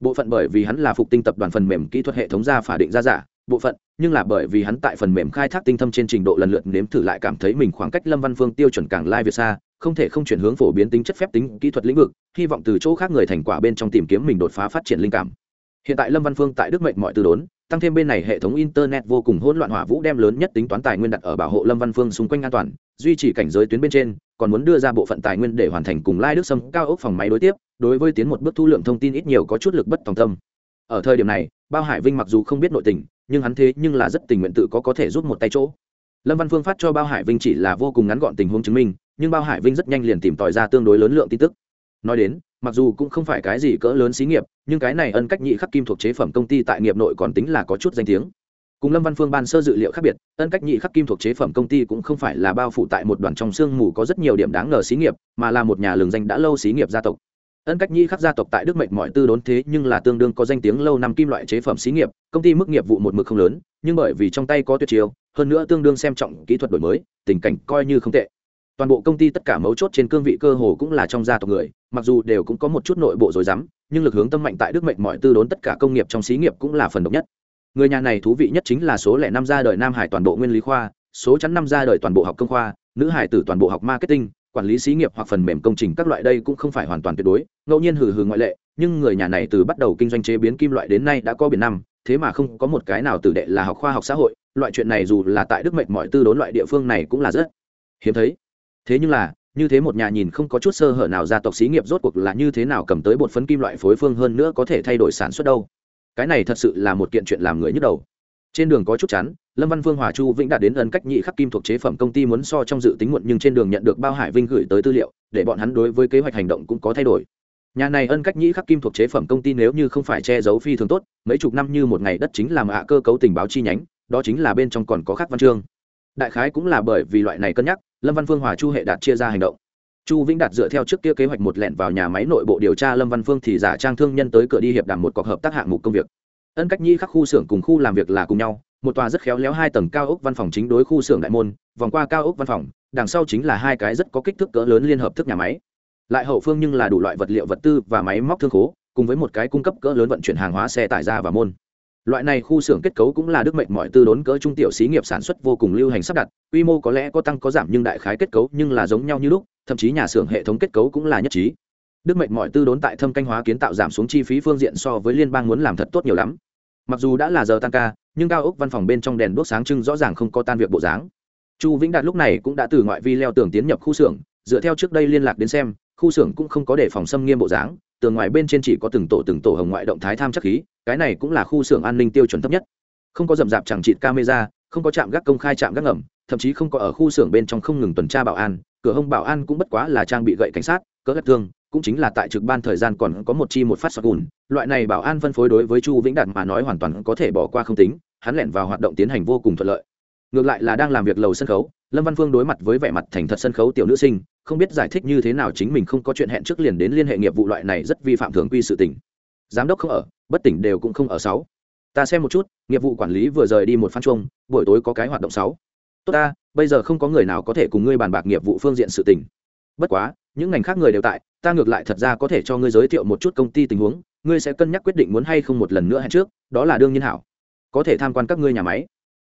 Bộ phận bởi vì hắn là phục tinh tập đoàn phần mềm kỹ thuật hệ thống ra phả định ra giả, bộ phận, nhưng là bởi vì hắn tại phần mềm khai thác tinh thâm trên trình độ lần lượt nếm thử lại cảm thấy mình khoảng cách lâm văn phương tiêu chuẩn càng lai việt xa, không thể không chuyển hướng phổ biến tính chất phép tính kỹ thuật lĩnh vực, hy vọng từ chỗ khác người thành quả bên trong tìm kiếm mình đột phá phát triển linh cảm hiện tại lâm văn phương tại đức mệnh mọi từ đốn, tăng thêm bên này hệ thống internet vô cùng hỗn loạn hỏa vũ đem lớn nhất tính toán tài nguyên đặt ở bảo hộ lâm văn phương xung quanh an toàn, duy trì cảnh giới tuyến bên trên, còn muốn đưa ra bộ phận tài nguyên để hoàn thành cùng lai đức sâm cao ốc phòng máy đối tiếp, đối với tiến một bước thu lượng thông tin ít nhiều có chút lực bất tòng tâm. Ở thời điểm này, bao hải vinh mặc dù không biết nội tình, nhưng hắn thế nhưng là rất tình nguyện tự có có thể rút một tay chỗ. Lâm văn phương phát cho bao hải vinh chỉ là vô cùng ngắn gọn tình huống chứng minh, nhưng bao hải vinh rất nhanh liền tìm tòi ra tương đối lớn lượng tin tức. Nói đến mặc dù cũng không phải cái gì cỡ lớn xí nghiệp, nhưng cái này ân cách nhị khắc kim thuộc chế phẩm công ty tại nghiệp nội còn tính là có chút danh tiếng. Cùng lâm văn phương ban sơ dự liệu khác biệt, ân cách nhị khắc kim thuộc chế phẩm công ty cũng không phải là bao phủ tại một đoàn trong sương mù có rất nhiều điểm đáng ngờ xí nghiệp, mà là một nhà lường danh đã lâu xí nghiệp gia tộc. Ân cách nhị khắc gia tộc tại đức mệnh mọi tư đốn thế nhưng là tương đương có danh tiếng lâu năm kim loại chế phẩm xí nghiệp, công ty mức nghiệp vụ một mực không lớn, nhưng bởi vì trong tay có tuyệt chiêu, hơn nữa tương đương xem trọng kỹ thuật đổi mới, tình cảnh coi như không tệ toàn bộ công ty tất cả mấu chốt trên cương vị cơ hồ cũng là trong gia tộc người, mặc dù đều cũng có một chút nội bộ rồi dám nhưng lực hướng tâm mạnh tại đức mệnh mọi tư đốn tất cả công nghiệp trong xí nghiệp cũng là phần độc nhất. Người nhà này thú vị nhất chính là số lẻ năm ra đời nam hải toàn bộ nguyên lý khoa, số chắn năm ra đời toàn bộ học công khoa, nữ hải tử toàn bộ học marketing, quản lý xí nghiệp hoặc phần mềm công trình các loại đây cũng không phải hoàn toàn tuyệt đối, ngẫu nhiên hừ hừ ngoại lệ, nhưng người nhà này từ bắt đầu kinh doanh chế biến kim loại đến nay đã có biển năm, thế mà không có một cái nào tử đệ là học khoa học xã hội, loại chuyện này dù là tại đức mệnh mọi tư đốn loại địa phương này cũng là rất hiếm thấy thế nhưng là, như thế một nhà nhìn không có chút sơ hở nào gia tộc xí nghiệp rốt cuộc là như thế nào cầm tới bột phấn kim loại phối phương hơn nữa có thể thay đổi sản xuất đâu? Cái này thật sự là một kiện chuyện làm người nhức đầu. Trên đường có chút chắn lâm văn Vương hòa chu vĩnh đạt đến ấn cách nhị khắc kim thuộc chế phẩm công ty muốn so trong dự tính muộn nhưng trên đường nhận được bao hải vinh gửi tới tư liệu, để bọn hắn đối với kế hoạch hành động cũng có thay đổi. Nhà này ân cách nhĩ khắc kim thuộc chế phẩm công ty nếu như không phải che giấu phi thường tốt, mấy chục năm như một ngày đất chính làm hạ cơ cấu tình báo chi nhánh, đó chính là bên trong còn có khắc văn chương. Đại khái cũng là bởi vì loại này cân nhắc lâm văn phương hòa chu hệ đạt chia ra hành động. Chu vĩnh đạt dựa theo trước kia kế hoạch một lẹn vào nhà máy nội bộ điều tra lâm văn phương thì giả trang thương nhân tới cửa đi hiệp đàm một cọc hợp tác hạng mục công việc. Ân cách nhi khắc khu xưởng cùng khu làm việc là cùng nhau, một tòa rất khéo léo hai tầng cao ốc văn phòng chính đối khu xưởng đại môn, vòng qua cao ốc văn phòng, đằng sau chính là hai cái rất có kích thước cỡ lớn liên hợp thức nhà máy. Lại hậu phương nhưng là đủ loại vật liệu vật tư và máy móc thương khố, cùng với một cái cung cấp cỡ lớn vận chuyển hàng hóa xe tải ra và môn loại này khu xưởng kết cấu cũng là đức mệnh mọi tư đốn cỡ trung tiểu xí nghiệp sản xuất vô cùng lưu hành sắp đặt, quy mô có lẽ có tăng có giảm nhưng đại khái kết cấu nhưng là giống nhau như lúc, thậm chí nhà xưởng hệ thống kết cấu cũng là nhất trí. Đức mệnh mọi tư đốn tại thâm canh hóa kiến tạo giảm xuống chi phí phương diện so với liên bang muốn làm thật tốt nhiều lắm. Mặc dù đã là giờ tan ca, nhưng cao ốc văn phòng bên trong đèn đốt sáng trưng rõ ràng không có tan việc bộ dáng. Chu vĩnh đạt lúc này cũng đã từ ngoại vi leo tường tiến nhập khu xưởng, dựa theo trước đây liên lạc đến xem, khu xưởng cũng không có đề phòng xâm nghiêm bộ dáng, tường ngoài bên trên chỉ có từng tổ từng tổ hồng ngoại động thái tham chắc khí cái này cũng là khu xưởng an ninh tiêu chuẩn thấp nhất. Không có rậm rạp chẳng trịt camera, không có trạm gác công khai trạm gác ngầm, thậm chí không có ở khu xưởng bên trong không ngừng tuần tra bảo an, cửa hông bảo an cũng bất quá là trang bị gậy cảnh sát, cỡ gắt thương, cũng chính là tại trực ban thời gian còn có một chi một phát sọt gùn. Loại này bảo an phân phối đối với chu vĩnh đạt mà nói hoàn toàn có thể bỏ qua không tính, hắn lẻn vào hoạt động tiến hành vô cùng thuận lợi. Ngược lại là đang làm việc lầu sân khấu, lâm văn phương đối mặt với vẻ mặt thành thật sân khấu tiểu nữ sinh, không biết giải thích như thế nào chính mình không có chuyện hẹn trước liền đến liên hệ nghiệp vụ loại này rất vi phạm thường quy sự tình. Giám đốc không ở bất tỉnh đều cũng không ở sáu. Ta xem một chút, nghiệp vụ quản lý vừa rời đi một phan chuông, buổi tối có cái hoạt động sáu. Tốt ta, bây giờ không có người nào có thể cùng ngươi bàn bạc nghiệp vụ phương diện sự tình. Bất quá, những ngành khác người đều tại, ta ngược lại thật ra có thể cho ngươi giới thiệu một chút công ty tình huống, ngươi sẽ cân nhắc quyết định muốn hay không một lần nữa hẹn trước, đó là đương nhiên hảo. Có thể tham quan các ngươi nhà máy.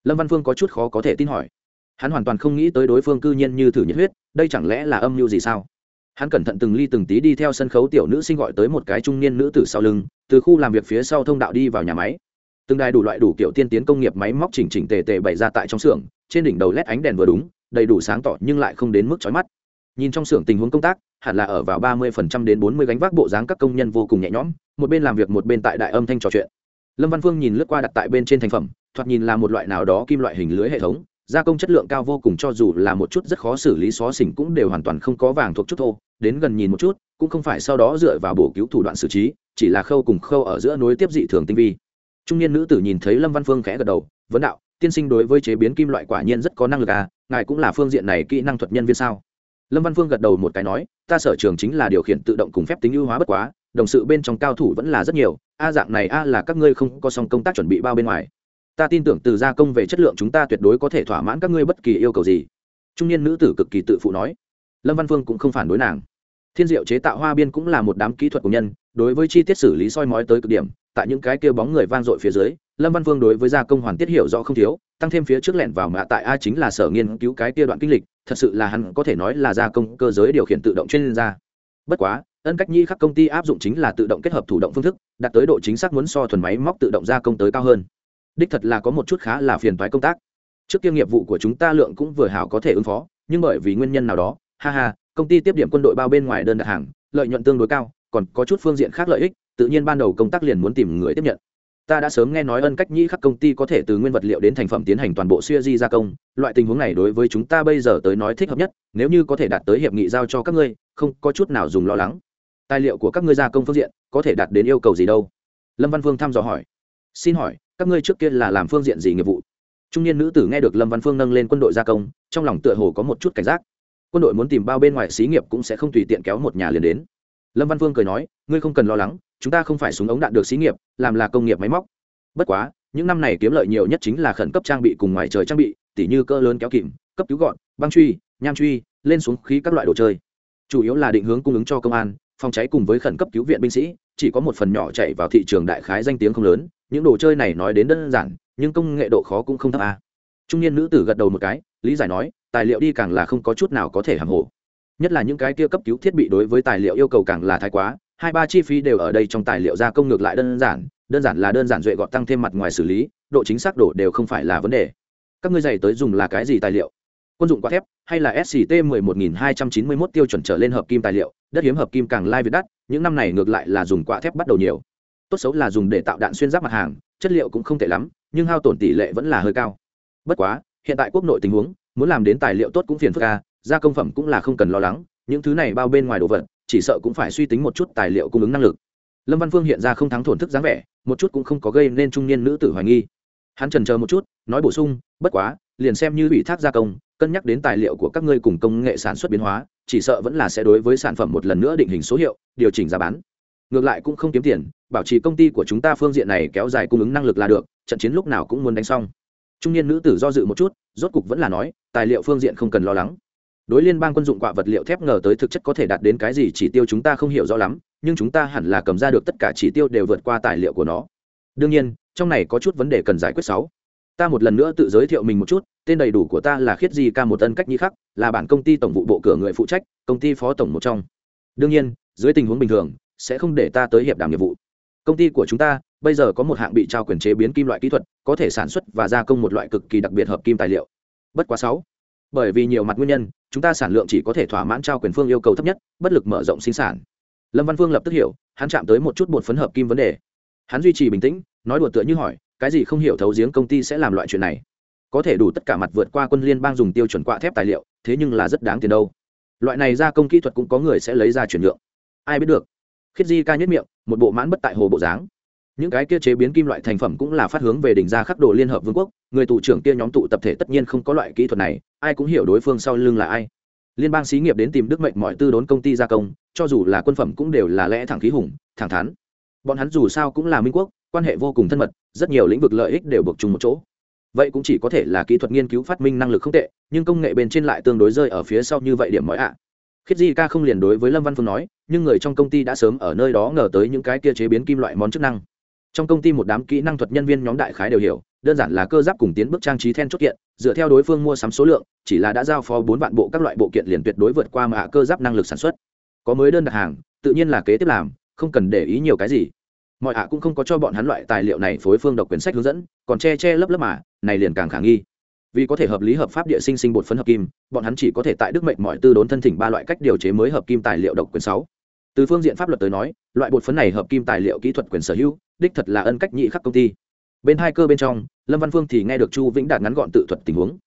Lâm văn phương có chút khó có thể tin hỏi. Hắn hoàn toàn không nghĩ tới đối phương cư nhiên như thử nhiệt huyết, đây chẳng lẽ là âm mưu gì sao? Hắn cẩn thận từng ly từng tí đi theo sân khấu tiểu nữ sinh gọi tới một cái trung niên nữ tử sau lưng từ khu làm việc phía sau thông đạo đi vào nhà máy. Từng đài đủ loại đủ kiểu tiên tiến công nghiệp máy móc chỉnh chỉnh tề tề bày ra tại trong xưởng, trên đỉnh đầu led ánh đèn vừa đúng, đầy đủ sáng tỏ nhưng lại không đến mức chói mắt. Nhìn trong xưởng tình huống công tác, hẳn là ở vào ba mươi phần trăm đến bốn mươi gánh vác bộ dáng các công nhân vô cùng nhẹ nhõm, một bên làm việc một bên tại đại âm thanh trò chuyện. Lâm văn phương nhìn lướt qua đặt tại bên trên thành phẩm, thoạt nhìn là một loại nào đó kim loại hình lưới hệ thống gia công chất lượng cao vô cùng cho dù là một chút rất khó xử lý xó xỉnh cũng đều hoàn toàn không có vàng thuộc chút thô, đến gần nhìn một chút, cũng không phải sau đó dựa vào bổ cứu thủ đoạn xử trí, chỉ là khâu cùng khâu ở giữa nối tiếp dị thường tinh vi. Trung niên nữ tử nhìn thấy lâm văn phương khẽ gật đầu, vấn đạo, tiên sinh đối với chế biến kim loại quả nhiên rất có năng lực à ngài cũng là phương diện này kỹ năng thuật nhân viên sao? Lâm văn phương gật đầu một cái nói, ta sở trường chính là điều khiển tự động cùng phép tính ưu hóa bất quá, đồng sự bên trong cao thủ vẫn là rất nhiều, a dạng này a là các ngươi không có xong công tác chuẩn bị bao bên ngoài ta tin tưởng từ gia công về chất lượng chúng ta tuyệt đối có thể thỏa mãn các ngươi bất kỳ yêu cầu gì. Trung niên nữ tử cực kỳ tự phụ nói. Lâm văn phương cũng không phản đối nàng. Thiên diệu chế tạo hoa biên cũng là một đám kỹ thuật của nhân, đối với chi tiết xử lý soi mói tới cực điểm, tại những cái kia bóng người vang dội phía dưới, lâm văn phương đối với gia công hoàn tiết hiểu rõ không thiếu, tăng thêm phía trước lẹn vào mạ tại a chính là sở nghiên cứu cái kia đoạn kinh lịch, thật sự là hắn có thể nói là gia công cơ giới điều khiển tự động chuyên gia. Bất quá, ân cách nhi khắc công ty áp dụng chính là tự động kết hợp thủ động phương thức, đạt tới độ chính xác muốn so thuần máy móc tự động gia công tới cao hơn đích thật là có một chút khá là phiền toái công tác. Trước kia nghiệp vụ của chúng ta lượng cũng vừa hảo có thể ứng phó, nhưng bởi vì nguyên nhân nào đó, ha ha, công ty tiếp điểm quân đội bao bên ngoài đơn đặt hàng, lợi nhuận tương đối cao, còn có chút phương diện khác lợi ích, tự nhiên ban đầu công tác liền muốn tìm người tiếp nhận. Ta đã sớm nghe nói ân cách nhĩ khắc công ty có thể từ nguyên vật liệu đến thành phẩm tiến hành toàn bộ siêu di gia công, loại tình huống này đối với chúng ta bây giờ tới nói thích hợp nhất, nếu như có thể đạt tới hiệp nghị giao cho các ngươi, không có chút nào dùng lo lắng. Tài liệu của các ngươi gia công phương diện có thể đạt đến yêu cầu gì đâu? Lâm văn phương thăm dò hỏi. Xin hỏi các ngươi trước kia là làm phương diện gì nghiệp vụ? Trung niên nữ tử nghe được lâm văn phương nâng lên quân đội gia công, trong lòng tựa hồ có một chút cảnh giác. Quân đội muốn tìm bao bên ngoài xí nghiệp cũng sẽ không tùy tiện kéo một nhà liền đến. Lâm văn phương cười nói, ngươi không cần lo lắng, chúng ta không phải súng ống đạn được xí nghiệp, làm là công nghiệp máy móc. Bất quá, những năm này kiếm lợi nhiều nhất chính là khẩn cấp trang bị cùng ngoài trời trang bị, tỉ như cỡ lớn kéo kìm, cấp cứu gọn, băng truy, nham truy, lên xuống khí các loại đồ chơi. Chủ yếu là định hướng cung ứng cho công an, phòng cháy cùng với khẩn cấp cứu viện binh sĩ, chỉ có một phần nhỏ chạy vào thị trường đại khái danh tiếng không lớn những đồ chơi này nói đến đơn giản, nhưng công nghệ độ khó cũng không thấp à. trung niên nữ tử gật đầu một cái, lý giải nói, tài liệu đi càng là không có chút nào có thể hàng hồ. Nhất là những cái kia cấp cứu thiết bị đối với tài liệu yêu cầu càng là thái quá, hai ba chi phí đều ở đây trong tài liệu gia công ngược lại đơn giản đơn giản là đơn giản duệ gọt tăng thêm mặt ngoài xử lý, độ chính xác đổ đều không phải là vấn đề. Các ngươi giày tới dùng là cái gì tài liệu? Quân dụng quả thép hay là sct 11291 tiêu chuẩn trở lên hợp kim tài liệu, đất hiếm hợp kim càng lai việt đắt, những năm này ngược lại là dùng quả thép bắt đầu nhiều tốt xấu là dùng để tạo đạn xuyên giáp mặt hàng, chất liệu cũng không tệ lắm, nhưng hao tổn tỷ lệ vẫn là hơi cao. Bất quá, hiện tại quốc nội tình huống, muốn làm đến tài liệu tốt cũng phiền phức ca gia công phẩm cũng là không cần lo lắng, những thứ này bao bên ngoài đồ vật, chỉ sợ cũng phải suy tính một chút tài liệu cung ứng năng lực. Lâm văn phương hiện ra không thắng thổn thức dáng vẻ, một chút cũng không có gây nên trung niên nữ tử hoài nghi. Hắn trần chờ một chút, nói bổ sung, bất quá, liền xem như ủy thác gia công, cân nhắc đến tài liệu của các ngươi cùng công nghệ sản xuất biến hóa, chỉ sợ vẫn là sẽ đối với sản phẩm một lần nữa định hình số hiệu, điều chỉnh giá bán ngược lại cũng không kiếm tiền, bảo trì công ty của chúng ta phương diện này kéo dài cung ứng năng lực là được, trận chiến lúc nào cũng muốn đánh xong. Trung niên nữ tử do dự một chút, rốt cục vẫn là nói, tài liệu phương diện không cần lo lắng. Đối liên bang quân dụng quạ vật liệu thép ngờ tới thực chất có thể đạt đến cái gì chỉ tiêu chúng ta không hiểu rõ lắm, nhưng chúng ta hẳn là cầm ra được tất cả chỉ tiêu đều vượt qua tài liệu của nó. Đương nhiên, trong này có chút vấn đề cần giải quyết sáu. Ta một lần nữa tự giới thiệu mình một chút, tên đầy đủ của ta là khiết di ca một tân cách nhi khắc, là bản công ty tổng vụ bộ cửa người phụ trách, công ty phó tổng một trong. Đương nhiên, dưới tình huống bình thường sẽ không để ta tới hiệp đàm nghiệp vụ. Công ty của chúng ta, bây giờ có một hạng bị trao quyền chế biến kim loại kỹ thuật, có thể sản xuất và gia công một loại cực kỳ đặc biệt hợp kim tài liệu. Bất quá sáu. Bởi vì nhiều mặt nguyên nhân, chúng ta sản lượng chỉ có thể thỏa mãn trao quyền phương yêu cầu thấp nhất, bất lực mở rộng sinh sản. Lâm văn phương lập tức hiểu, hắn chạm tới một chút bột phấn hợp kim vấn đề. Hắn duy trì bình tĩnh, nói đùa tựa như hỏi, cái gì không hiểu thấu giếng công ty sẽ làm loại chuyện này? Có thể đủ tất cả mặt vượt qua quân liên bang dùng tiêu chuẩn quạ thép tài liệu, thế nhưng là rất đáng tiền đâu. Loại này gia công kỹ thuật cũng có người sẽ lấy ra chuyển nhượng. Ai biết được khiết di ca nhất miệng, một bộ mãn bất tại hồ bộ dáng. Những cái kia chế biến kim loại thành phẩm cũng là phát hướng về đỉnh ra khắc đồ liên hợp vương quốc, người tù trưởng kia nhóm tụ tập thể tất nhiên không có loại kỹ thuật này, ai cũng hiểu đối phương sau lưng là ai. Liên bang xí nghiệp đến tìm đức mệnh mọi tư đốn công ty gia công, cho dù là quân phẩm cũng đều là lẽ thẳng khí hùng, thẳng thắn. Bọn hắn dù sao cũng là minh quốc, quan hệ vô cùng thân mật, rất nhiều lĩnh vực lợi ích đều buộc chung một chỗ. Vậy cũng chỉ có thể là kỹ thuật nghiên cứu phát minh năng lực không tệ, nhưng công nghệ bên trên lại tương đối rơi ở phía sau như vậy điểm mọi ạ khiết di ca không liền đối với lâm văn phương nói, nhưng người trong công ty đã sớm ở nơi đó ngờ tới những cái kia chế biến kim loại món chức năng. Trong công ty một đám kỹ năng thuật nhân viên nhóm đại khái đều hiểu, đơn giản là cơ giáp cùng tiến bước trang trí then chốt kiện, dựa theo đối phương mua sắm số lượng, chỉ là đã giao phó bốn vạn bộ các loại bộ kiện liền tuyệt đối vượt qua mạ cơ giáp năng lực sản xuất. Có mới đơn đặt hàng, tự nhiên là kế tiếp làm, không cần để ý nhiều cái gì. Mọi ạ cũng không có cho bọn hắn loại tài liệu này phối phương độc quyển sách hướng dẫn, còn che che lấp lấp mà, này liền càng khả nghi vì có thể hợp lý hợp pháp địa sinh sinh bột phấn hợp kim, bọn hắn chỉ có thể tại đức mệnh mọi tư đốn thân thỉnh ba loại cách điều chế mới hợp kim tài liệu độc quyền sáu. Từ phương diện pháp luật tới nói, loại bột phấn này hợp kim tài liệu kỹ thuật quyền sở hữu, đích thật là ân cách nhị khắc công ty. Bên hai cơ bên trong, lâm văn phương thì nghe được chu vĩnh đạt ngắn gọn tự thuật tình huống.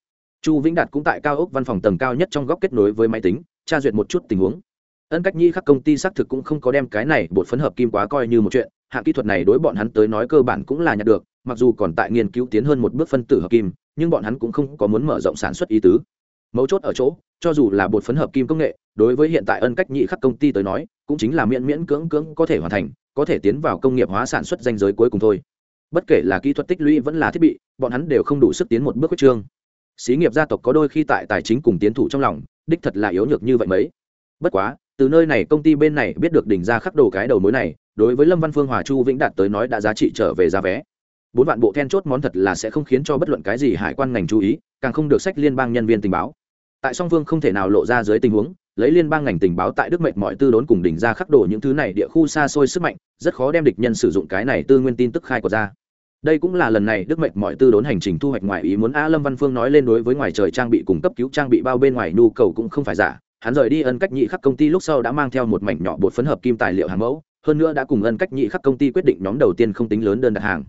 Chu vĩnh đạt cũng tại cao ốc văn phòng tầng cao nhất trong góc kết nối với máy tính, tra duyệt một chút tình huống. Ân cách nhị khắc công ty xác thực cũng không có đem cái này bột phấn hợp kim quá coi như một chuyện, hạng kỹ thuật này đối bọn hắn tới nói cơ bản cũng là nhận được, mặc dù còn tại nghiên cứu tiến hơn một bước phân tử hợp kim nhưng bọn hắn cũng không có muốn mở rộng sản xuất ý tứ. Mấu chốt ở chỗ, cho dù là bột phấn hợp kim công nghệ, đối với hiện tại ân cách nhị khắc công ty tới nói, cũng chính là miễn miễn cưỡng cưỡng có thể hoàn thành, có thể tiến vào công nghiệp hóa sản xuất danh giới cuối cùng thôi. Bất kể là kỹ thuật tích lũy vẫn là thiết bị, bọn hắn đều không đủ sức tiến một bước quyết trương. Xí nghiệp gia tộc có đôi khi tại tài chính cùng tiến thủ trong lòng, đích thật là yếu nhược như vậy mấy. Bất quá, từ nơi này công ty bên này biết được đỉnh ra khắc đồ cái đầu mối này, đối với lâm văn phương, hòa chu vĩnh đạt tới nói đã giá trị trở về giá vé bốn vạn bộ then chốt món thật là sẽ không khiến cho bất luận cái gì hải quan ngành chú ý, càng không được sách liên bang nhân viên tình báo. Tại song phương không thể nào lộ ra dưới tình huống, lấy liên bang ngành tình báo tại đức mệnh mọi tư đốn cùng đỉnh ra khắc đổ những thứ này địa khu xa xôi sức mạnh, rất khó đem địch nhân sử dụng cái này tư nguyên tin tức khai của ra. Đây cũng là lần này đức mệnh mọi tư đốn hành trình thu hoạch ngoài ý muốn a lâm văn phương nói lên đối với ngoài trời trang bị cung cấp cứu trang bị bao bên ngoài nhu cầu cũng không phải giả. Hắn rời đi ân cách nhị khắc công ty lúc sau đã mang theo một mảnh nhỏ bột phấn hợp kim tài liệu hàng mẫu, hơn nữa đã cùng ân cách nhị khắc công ty quyết định nhóm đầu tiên không tính lớn đơn đặt hàng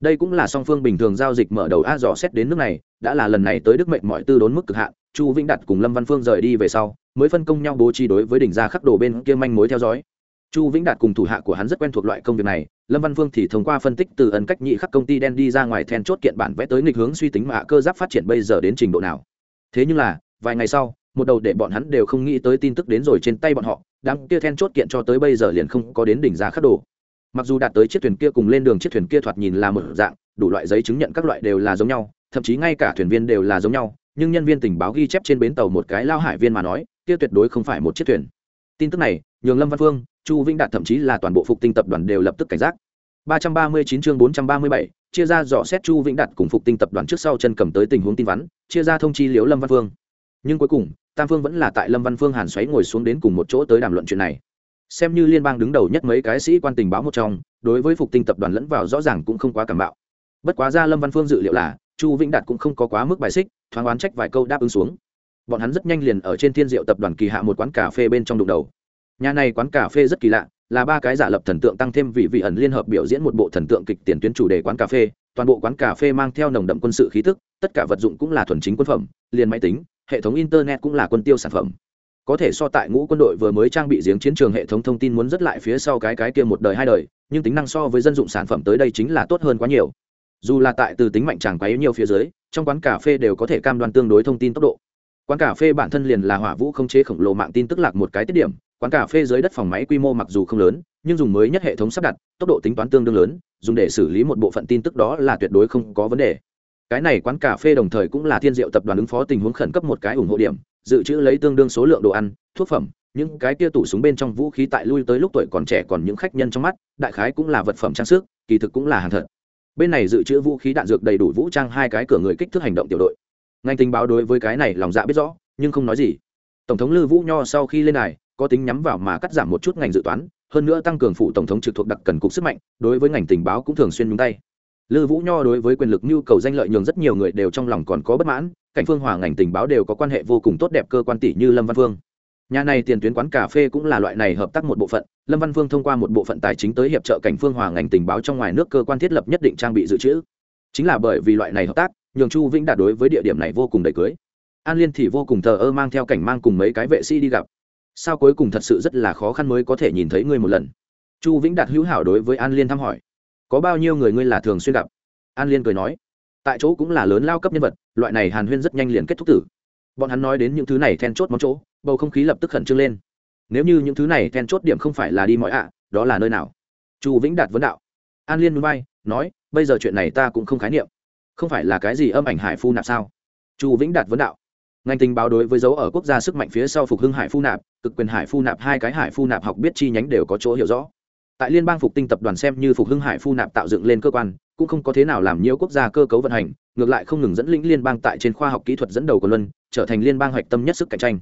đây cũng là song phương bình thường giao dịch mở đầu a dò xét đến nước này, đã là lần này tới đức mệnh mọi tư đốn mức cực hạn, chu vĩnh đặt cùng lâm văn phương rời đi về sau, mới phân công nhau bố trí đối với đỉnh gia khắc đồ bên kia manh mối theo dõi. Chu vĩnh đạt cùng thủ hạ của hắn rất quen thuộc loại công việc này, lâm văn phương thì thông qua phân tích từ ẩn cách nhị khắc công ty đen đi ra ngoài then chốt kiện bản vẽ tới nghịch hướng suy tính mà cơ giáp phát triển bây giờ đến trình độ nào. Thế nhưng là, vài ngày sau, một đầu để bọn hắn đều không nghĩ tới tin tức đến rồi trên tay bọn họ đang kia then chốt kiện cho tới bây giờ liền không có đến đỉnh gia khắc đồ mặc dù đạt tới chiếc thuyền kia cùng lên đường chiếc thuyền kia thoạt nhìn là một dạng đủ loại giấy chứng nhận các loại đều là giống nhau thậm chí ngay cả thuyền viên đều là giống nhau nhưng nhân viên tình báo ghi chép trên bến tàu một cái lao hải viên mà nói kia tuyệt đối không phải một chiếc thuyền. Tin tức này nhường lâm văn phương chu vĩnh đạt thậm chí là toàn bộ phục tinh tập đoàn đều lập tức cảnh giác. 339 chương 437, chia ra dò xét chu vĩnh đạt cùng phục tinh tập đoàn trước sau chân cầm tới tình huống tin vắn chia ra thông chi liếu lâm văn phương. Nhưng cuối cùng tam phương vẫn là tại lâm văn phương hàn xoáy ngồi xuống đến cùng một chỗ tới đàm luận chuyện này xem như liên bang đứng đầu nhất mấy cái sĩ quan tình báo một trong, đối với phục tinh tập đoàn lẫn vào rõ ràng cũng không quá cảm bạo. Bất quá ra lâm văn phương dự liệu là, chu vĩnh đạt cũng không có quá mức bài xích, thoáng oán trách vài câu đáp ứng xuống. Bọn hắn rất nhanh liền ở trên thiên diệu tập đoàn kỳ hạ một quán cà phê bên trong đụng đầu. Nhà này quán cà phê rất kỳ lạ, là ba cái giả lập thần tượng tăng thêm vị vị ẩn liên hợp biểu diễn một bộ thần tượng kịch tiền tuyến chủ đề quán cà phê, toàn bộ quán cà phê mang theo nồng đậm quân sự khí tức, tất cả vật dụng cũng là thuần chính quân phẩm, liền máy tính, hệ thống internet cũng là quân tiêu sản phẩm có thể so tại ngũ quân đội vừa mới trang bị giếng chiến trường hệ thống thông tin muốn rất lại phía sau cái cái kia một đời hai đời, nhưng tính năng so với dân dụng sản phẩm tới đây chính là tốt hơn quá nhiều. Dù là tại từ tính mạnh chẳng quá yếu nhiều phía dưới, trong quán cà phê đều có thể cam đoan tương đối thông tin tốc độ. Quán cà phê bản thân liền là hỏa vũ không chế khổng lồ mạng tin tức lạc một cái tiết điểm, quán cà phê dưới đất phòng máy quy mô mặc dù không lớn, nhưng dùng mới nhất hệ thống sắp đặt, tốc độ tính toán tương đương lớn, dùng để xử lý một bộ phận tin tức đó là tuyệt đối không có vấn đề. Cái này quán cà phê đồng thời cũng là thiên diệu tập đoàn ứng phó tình huống khẩn cấp một cái ủng hộ điểm dự trữ lấy tương đương số lượng đồ ăn, thuốc phẩm, những cái kia tủ súng bên trong vũ khí tại lui tới lúc tuổi còn trẻ còn những khách nhân trong mắt, đại khái cũng là vật phẩm trang sức, kỳ thực cũng là hàng thật. Bên này dự trữ vũ khí đạn dược đầy đủ vũ trang hai cái cửa người kích thước hành động tiểu đội. Ngành tình báo đối với cái này lòng dạ biết rõ, nhưng không nói gì. Tổng thống lư vũ nho sau khi lên này có tính nhắm vào mà cắt giảm một chút ngành dự toán, hơn nữa tăng cường phụ tổng thống trực thuộc đặc cần cục sức mạnh, đối với ngành tình báo cũng thường xuyên nhúng tay. Lư vũ nho đối với quyền lực nhu cầu danh lợi nhường rất nhiều người đều trong lòng còn có bất mãn cảnh phương hòa ngành tình báo đều có quan hệ vô cùng tốt đẹp cơ quan tỷ như lâm văn phương. Nhà này tiền tuyến quán cà phê cũng là loại này hợp tác một bộ phận. Lâm văn phương thông qua một bộ phận tài chính tới hiệp trợ cảnh phương hòa ngành tình báo trong ngoài nước cơ quan thiết lập nhất định trang bị dự trữ. Chính là bởi vì loại này hợp tác, nhường chu vĩnh đạt đối với địa điểm này vô cùng đầy cưới. An liên thì vô cùng thờ ơ mang theo cảnh mang cùng mấy cái vệ sĩ đi gặp. Sao cuối cùng thật sự rất là khó khăn mới có thể nhìn thấy ngươi một lần? Chu vĩnh đạt hữu hảo đối với an liên thăm hỏi. Có bao nhiêu người ngươi là thường xuyên gặp? An liên cười nói tại chỗ cũng là lớn lao cấp nhân vật, loại này hàn huyên rất nhanh liền kết thúc tử. Bọn hắn nói đến những thứ này then chốt món chỗ, bầu không khí lập tức khẩn trương lên. Nếu như những thứ này then chốt điểm không phải là đi mọi ạ, đó là nơi nào? Chu vĩnh đạt vấn đạo. An liên núi bay, nói, bây giờ chuyện này ta cũng không khái niệm. Không phải là cái gì âm ảnh hải phu nạp sao? Chu vĩnh đạt vấn đạo. Ngành tình báo đối với dấu ở quốc gia sức mạnh phía sau phục hưng hải phu nạp, cực quyền hải phu nạp hai cái hải phu nạp học biết chi nhánh đều có chỗ hiểu rõ. Tại liên bang phục tinh tập đoàn xem như phục hưng hải phu nạp tạo dựng lên cơ quan cũng không có thế nào làm nhiều quốc gia cơ cấu vận hành, ngược lại không ngừng dẫn lĩnh liên bang tại trên khoa học kỹ thuật dẫn đầu của luân, trở thành liên bang hoạch tâm nhất sức cạnh tranh.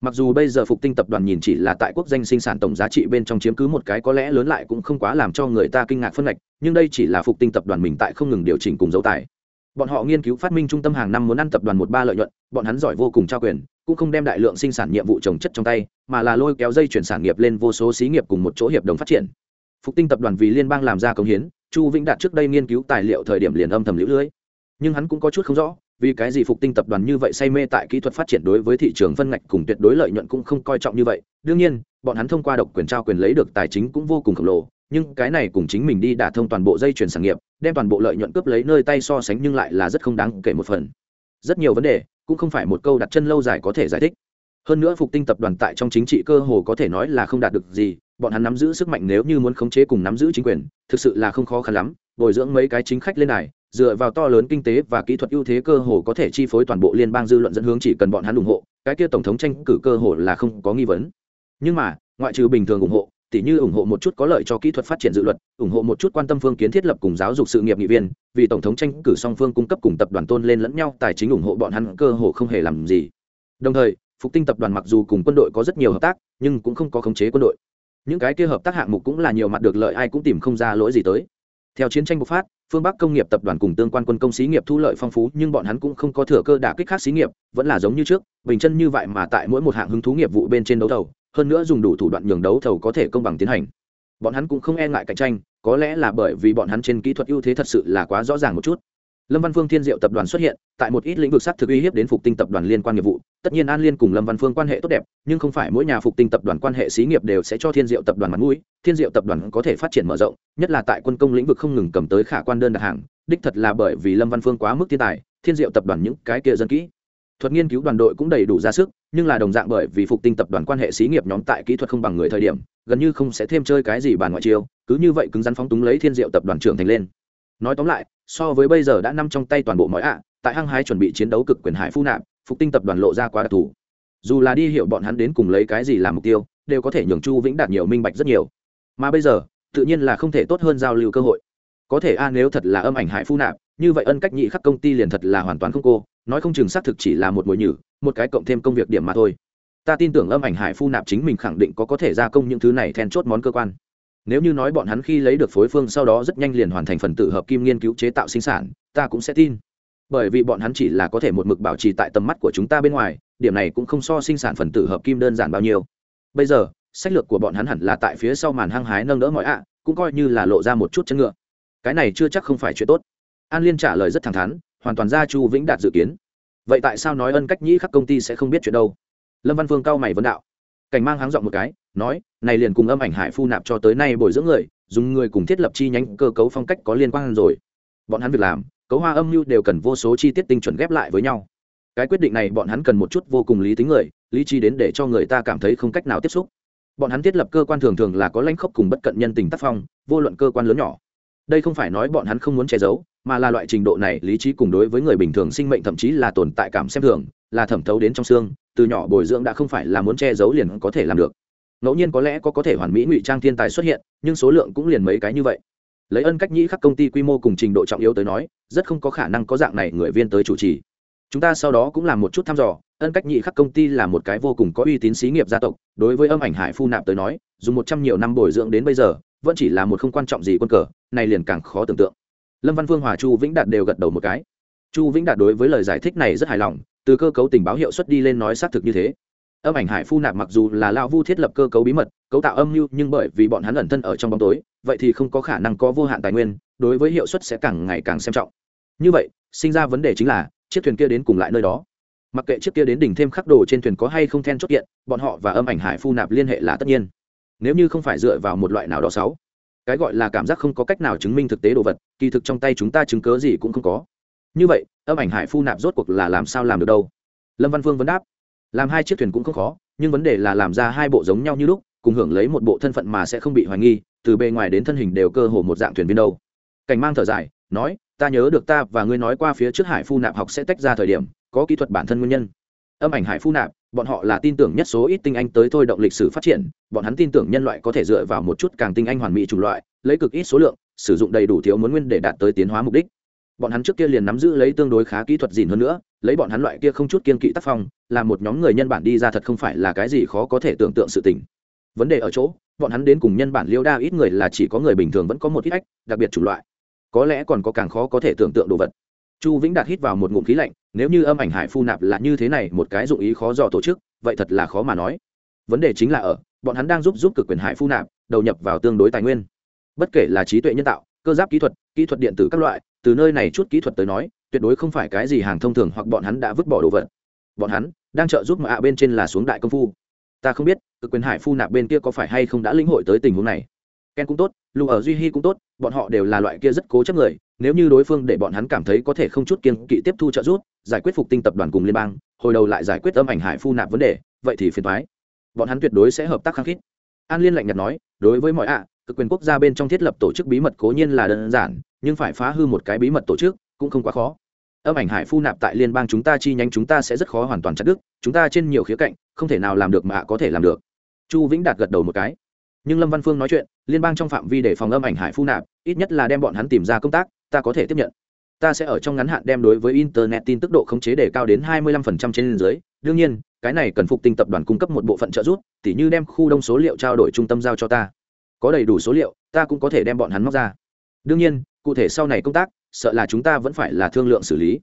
Mặc dù bây giờ phục tinh tập đoàn nhìn chỉ là tại quốc danh sinh sản tổng giá trị bên trong chiếm cứ một cái có lẽ lớn lại cũng không quá làm cho người ta kinh ngạc phân ngạch, nhưng đây chỉ là phục tinh tập đoàn mình tại không ngừng điều chỉnh cùng dấu tài bọn họ nghiên cứu phát minh trung tâm hàng năm muốn ăn tập đoàn một ba lợi nhuận, bọn hắn giỏi vô cùng trao quyền, cũng không đem đại lượng sinh sản nhiệm vụ trồng chất trong tay, mà là lôi kéo dây chuyển sản nghiệp lên vô số xí nghiệp cùng một chỗ hiệp đồng phát triển. Phục tinh tập đoàn vì liên bang làm ra công hiến chu vĩnh đạt trước đây nghiên cứu tài liệu thời điểm liền âm thầm lũ lưới. Nhưng hắn cũng có chút không rõ, vì cái gì phục tinh tập đoàn như vậy say mê tại kỹ thuật phát triển đối với thị trường phân ngạch cùng tuyệt đối lợi nhuận cũng không coi trọng như vậy. Đương nhiên, bọn hắn thông qua độc quyền trao quyền lấy được tài chính cũng vô cùng khổng lồ, nhưng cái này cùng chính mình đi đả thông toàn bộ dây chuyển sản nghiệp, đem toàn bộ lợi nhuận cướp lấy nơi tay so sánh nhưng lại là rất không đáng kể một phần. Rất nhiều vấn đề, cũng không phải một câu đặt chân lâu dài có thể giải thích. Hơn nữa phục tinh tập đoàn tại trong chính trị cơ hồ có thể nói là không đạt được gì bọn hắn nắm giữ sức mạnh nếu như muốn khống chế cùng nắm giữ chính quyền, thực sự là không khó khăn lắm, bồi dưỡng mấy cái chính khách lên này dựa vào to lớn kinh tế và kỹ thuật ưu thế cơ hồ có thể chi phối toàn bộ liên bang dư luận dẫn hướng chỉ cần bọn hắn ủng hộ, cái kia tổng thống tranh cử cơ hồ là không có nghi vấn. Nhưng mà, ngoại trừ bình thường ủng hộ, tỉ như ủng hộ một chút có lợi cho kỹ thuật phát triển dự luật, ủng hộ một chút quan tâm phương kiến thiết lập cùng giáo dục sự nghiệp nghị viên, vì tổng thống tranh cử song phương cung cấp cùng tập đoàn tôn lên lẫn nhau, tài chính ủng hộ bọn hắn cơ hồ không hề làm gì. Đồng thời, phục tinh tập đoàn mặc dù cùng quân đội có rất nhiều hợp tác, nhưng cũng không có khống chế quân đội những cái kia hợp tác hạng mục cũng là nhiều mặt được lợi, ai cũng tìm không ra lỗi gì tới. Theo chiến tranh bộc phát, phương bắc công nghiệp tập đoàn cùng tương quan quân công xí nghiệp thu lợi phong phú, nhưng bọn hắn cũng không có thừa cơ đả kích khác xí nghiệp, vẫn là giống như trước, bình chân như vậy mà tại mỗi một hạng hứng thú nghiệp vụ bên trên đấu thầu, hơn nữa dùng đủ thủ đoạn nhường đấu thầu có thể công bằng tiến hành. Bọn hắn cũng không e ngại cạnh tranh, có lẽ là bởi vì bọn hắn trên kỹ thuật ưu thế thật sự là quá rõ ràng một chút lâm văn phương thiên diệu tập đoàn xuất hiện, tại một ít lĩnh vực sắc thực uy hiếp đến phục tinh tập đoàn liên quan nghiệp vụ. Tất nhiên an liên cùng lâm văn phương quan hệ tốt đẹp, nhưng không phải mỗi nhà phục tinh tập đoàn quan hệ xí nghiệp đều sẽ cho thiên diệu tập đoàn mặt mũi. Thiên diệu tập đoàn có thể phát triển mở rộng, nhất là tại quân công lĩnh vực không ngừng cầm tới khả quan đơn đặt hàng, đích thật là bởi vì lâm văn phương quá mức thiên tài, thiên diệu tập đoàn những cái kia dân kỹ. Thuật nghiên cứu đoàn đội cũng đầy đủ ra sức, nhưng là đồng dạng bởi vì phục tinh tập đoàn quan hệ xí nghiệp nhóm tại kỹ thuật không bằng người thời điểm, gần như không sẽ thêm chơi cái gì bàn ngoại chiêu, cứ như vậy cứng rắn phóng túng lấy thiên diệu tập đoàn trưởng thành lên nói tóm lại, so với bây giờ đã nằm trong tay toàn bộ mọi ạ, tại hăng hái chuẩn bị chiến đấu cực quyền hải phu nạp, phục tinh tập đoàn lộ ra quá đặc thù. Dù là đi hiểu bọn hắn đến cùng lấy cái gì làm mục tiêu, đều có thể nhường chu vĩnh đạt nhiều minh bạch rất nhiều. Mà bây giờ, tự nhiên là không thể tốt hơn giao lưu cơ hội. Có thể a, nếu thật là âm ảnh hải phu nạp, như vậy ân cách nhị khắc công ty liền thật là hoàn toàn không cô, nói không chừng xác thực chỉ là một mồi nhử, một cái cộng thêm công việc điểm mà thôi. Ta tin tưởng âm ảnh hải phu nạp chính mình khẳng định có có thể gia công những thứ này then chốt món cơ quan nếu như nói bọn hắn khi lấy được phối phương sau đó rất nhanh liền hoàn thành phần tử hợp kim nghiên cứu chế tạo sinh sản, ta cũng sẽ tin. Bởi vì bọn hắn chỉ là có thể một mực bảo trì tại tầm mắt của chúng ta bên ngoài, điểm này cũng không so sinh sản phần tử hợp kim đơn giản bao nhiêu. Bây giờ, sách lược của bọn hắn hẳn là tại phía sau màn hăng hái nâng đỡ mọi ạ, cũng coi như là lộ ra một chút chân ngựa. Cái này chưa chắc không phải chuyện tốt. An liên trả lời rất thẳng thắn, hoàn toàn ra chu vĩnh đạt dự kiến. Vậy tại sao nói ân cách nhĩ khắc công ty sẽ không biết chuyện đâu? Lâm văn phương cao mày vấn đạo cảnh mang háng dọn một cái, nói, này liền cùng âm ảnh hải phu nạp cho tới nay bồi dưỡng người, dùng người cùng thiết lập chi nhánh cơ cấu phong cách có liên quan rồi. Bọn hắn việc làm, cấu hoa âm mưu đều cần vô số chi tiết tinh chuẩn ghép lại với nhau. Cái quyết định này bọn hắn cần một chút vô cùng lý tính người, lý trí đến để cho người ta cảm thấy không cách nào tiếp xúc. Bọn hắn thiết lập cơ quan thường thường là có lãnh khốc cùng bất cận nhân tình tác phong, vô luận cơ quan lớn nhỏ. Đây không phải nói bọn hắn không muốn che giấu mà là loại trình độ này, lý trí cùng đối với người bình thường sinh mệnh thậm chí là tồn tại cảm xem thường, là thẩm thấu đến trong xương, từ nhỏ bồi dưỡng đã không phải là muốn che giấu liền có thể làm được. Ngẫu nhiên có lẽ có có thể hoàn mỹ ngụy trang thiên tài xuất hiện, nhưng số lượng cũng liền mấy cái như vậy. Lấy ân cách nhĩ khắc công ty quy mô cùng trình độ trọng yếu tới nói, rất không có khả năng có dạng này người viên tới chủ trì. Chúng ta sau đó cũng làm một chút thăm dò, ân cách nhị khắc công ty là một cái vô cùng có uy tín xí nghiệp gia tộc, đối với âm ảnh hải phu nạp tới nói dùng một trăm nhiều năm bồi dưỡng đến bây giờ, vẫn chỉ là một không quan trọng gì quân cờ, này liền càng khó tưởng tượng lâm văn phương, hòa chu vĩnh đạt đều gật đầu một cái. Chu vĩnh đạt đối với lời giải thích này rất hài lòng, từ cơ cấu tình báo hiệu suất đi lên nói xác thực như thế. Âm ảnh hải phu nạp mặc dù là lao vu thiết lập cơ cấu bí mật, cấu tạo âm mưu, nhưng bởi vì bọn hắn ẩn thân ở trong bóng tối, vậy thì không có khả năng có vô hạn tài nguyên, đối với hiệu suất sẽ càng ngày càng xem trọng. Như vậy, sinh ra vấn đề chính là, chiếc thuyền kia đến cùng lại nơi đó. Mặc kệ chiếc kia đến đỉnh thêm khắc đồ trên thuyền có hay không then chốt kiện, bọn họ và âm ảnh hải phu nạp liên hệ là tất nhiên. Nếu như không phải dựa vào một loại nào đó sáu cái gọi là cảm giác không có cách nào chứng minh thực tế đồ vật, kỳ thực trong tay chúng ta chứng cớ gì cũng không có. Như vậy, âm ảnh hải phu nạp rốt cuộc là làm sao làm được đâu? Lâm văn phương vấn đáp, làm hai chiếc thuyền cũng không khó, nhưng vấn đề là làm ra hai bộ giống nhau như lúc, cùng hưởng lấy một bộ thân phận mà sẽ không bị hoài nghi, từ bề ngoài đến thân hình đều cơ hồ một dạng thuyền viên đâu. Cảnh mang thở dài, nói, ta nhớ được ta và ngươi nói qua phía trước hải phu nạp học sẽ tách ra thời điểm, có kỹ thuật bản thân nguyên nhân âm ảnh hải phu nạp, bọn họ là tin tưởng nhất số ít tinh anh tới thôi động lịch sử phát triển, bọn hắn tin tưởng nhân loại có thể dựa vào một chút càng tinh anh hoàn mỹ chủng loại, lấy cực ít số lượng, sử dụng đầy đủ thiếu muốn nguyên để đạt tới tiến hóa mục đích. Bọn hắn trước kia liền nắm giữ lấy tương đối khá kỹ thuật gìn hơn nữa, lấy bọn hắn loại kia không chút kiên kỵ tác phong, là một nhóm người nhân bản đi ra thật không phải là cái gì khó có thể tưởng tượng sự tình. Vấn đề ở chỗ, bọn hắn đến cùng nhân bản liêu đa ít người là chỉ có người bình thường vẫn có một ít ách, đặc biệt chủng loại. Có lẽ còn có càng khó có thể tưởng tượng đồ vật chu vĩnh đạt hít vào một ngụm khí lạnh, nếu như âm ảnh hải phu nạp là như thế này một cái dụng ý khó dò tổ chức, vậy thật là khó mà nói. Vấn đề chính là ở, bọn hắn đang giúp giúp cực quyền hải phu nạp, đầu nhập vào tương đối tài nguyên. Bất kể là trí tuệ nhân tạo, cơ giáp kỹ thuật kỹ thuật điện tử các loại, từ nơi này chút kỹ thuật tới nói, tuyệt đối không phải cái gì hàng thông thường hoặc bọn hắn đã vứt bỏ đồ vật. Bọn hắn đang trợ giúp mà ạ bên trên là xuống đại công phu. Ta không biết, cực quyền hải phu nạp bên kia có phải hay không đã lĩnh hội tới tình huống này ken cũng tốt lù ở duy hy cũng tốt, bọn họ đều là loại kia rất cố chấp người, nếu như đối phương để bọn hắn cảm thấy có thể không chút kiên kỵ tiếp thu trợ giúp, giải quyết phục tinh tập đoàn cùng liên bang, hồi đầu lại giải quyết âm ảnh hải phu nạp vấn đề, vậy thì phiền thoái bọn hắn tuyệt đối sẽ hợp tác khăng khít. An liên lạnh nhạt nói, đối với mọi ạ, cực quyền quốc gia bên trong thiết lập tổ chức bí mật cố nhiên là đơn giản, nhưng phải phá hư một cái bí mật tổ chức cũng không quá khó. Âm ảnh hải phu nạp tại liên bang chúng ta chi nhánh chúng ta sẽ rất khó hoàn toàn chặt đứt, chúng ta trên nhiều khía cạnh, không thể nào làm được mà có thể làm được. Chu vĩnh đạt gật đầu một cái nhưng lâm văn phương nói chuyện liên bang trong phạm vi để phòng âm ảnh hải phu nạp ít nhất là đem bọn hắn tìm ra công tác ta có thể tiếp nhận ta sẽ ở trong ngắn hạn đem đối với internet tin tức độ khống chế để cao đến 25% trên dưới đương nhiên cái này cần phục tinh tập đoàn cung cấp một bộ phận trợ giúp tỉ như đem khu đông số liệu trao đổi trung tâm giao cho ta có đầy đủ số liệu ta cũng có thể đem bọn hắn móc ra đương nhiên cụ thể sau này công tác sợ là chúng ta vẫn phải là thương lượng xử lý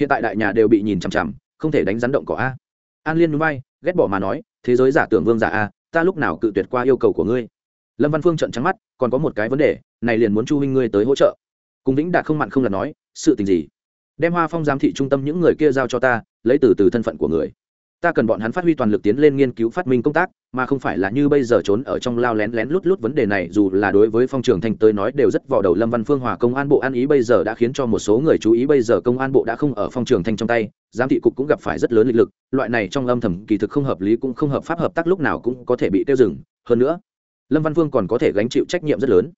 hiện tại đại nhà đều bị nhìn chằm chằm không thể đánh rắn động cỏ a an liên núi bay ghét bỏ mà nói thế giới giả tưởng vương giả a ta lúc nào cự tuyệt qua yêu cầu của ngươi? Lâm văn phương trận trắng mắt, còn có một cái vấn đề, này liền muốn chu huynh ngươi tới hỗ trợ. Cùng vĩnh đạt không mặn không lần nói, sự tình gì? Đem hoa phong giám thị trung tâm những người kia giao cho ta, lấy từ từ thân phận của người. Ta cần bọn hắn phát huy toàn lực tiến lên nghiên cứu phát minh công tác mà không phải là như bây giờ trốn ở trong lao lén lén lút lút vấn đề này, dù là đối với phong trường thanh tới nói đều rất vào đầu lâm văn phương hòa công an bộ an ý bây giờ đã khiến cho một số người chú ý bây giờ công an bộ đã không ở phong trường thanh trong tay, giám thị cục cũng gặp phải rất lớn lịch lực, loại này trong âm thầm kỳ thực không hợp lý cũng không hợp pháp hợp tác lúc nào cũng có thể bị tiêu dừng. Hơn nữa, lâm văn phương còn có thể gánh chịu trách nhiệm rất lớn.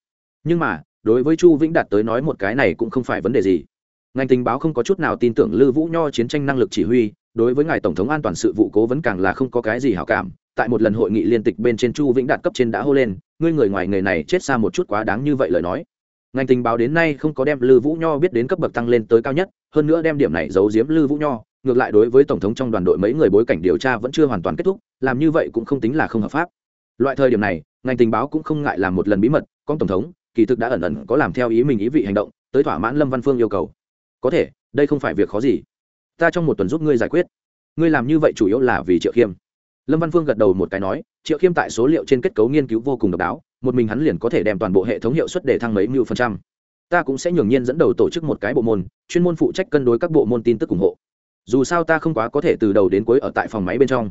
Nhưng mà, đối với chu vĩnh đạt tới nói một cái này cũng không phải vấn đề gì. Ngành tình báo không có chút nào tin tưởng lư vũ nho chiến tranh năng lực chỉ huy, đối với ngài tổng thống an toàn sự vụ cố vấn càng là không có cái gì hảo cảm tại một lần hội nghị liên tịch bên trên chu vĩnh đạt cấp trên đã hô lên, ngươi người ngoài nghề này chết xa một chút quá đáng như vậy lời nói. Ngành tình báo đến nay không có đem lư vũ nho biết đến cấp bậc tăng lên tới cao nhất, hơn nữa đem điểm này giấu giếm lư vũ nho, ngược lại đối với tổng thống trong đoàn đội mấy người bối cảnh điều tra vẫn chưa hoàn toàn kết thúc, làm như vậy cũng không tính là không hợp pháp. Loại thời điểm này, ngành tình báo cũng không ngại làm một lần bí mật, con tổng thống, kỳ thực đã ẩn ẩn có làm theo ý mình ý vị hành động, tới thỏa mãn lâm văn phương yêu cầu. Có thể, đây không phải việc khó gì. Ta trong một tuần giúp ngươi giải quyết. Ngươi làm như vậy chủ yếu là vì triệu khiêm lâm văn phương gật đầu một cái nói, triệu khiêm tại số liệu trên kết cấu nghiên cứu vô cùng độc đáo, một mình hắn liền có thể đem toàn bộ hệ thống hiệu suất để thăng mấy mưu phần trăm. Ta cũng sẽ nhường nhiên dẫn đầu tổ chức một cái bộ môn, chuyên môn phụ trách cân đối các bộ môn tin tức ủng hộ. Dù sao ta không quá có thể từ đầu đến cuối ở tại phòng máy bên trong.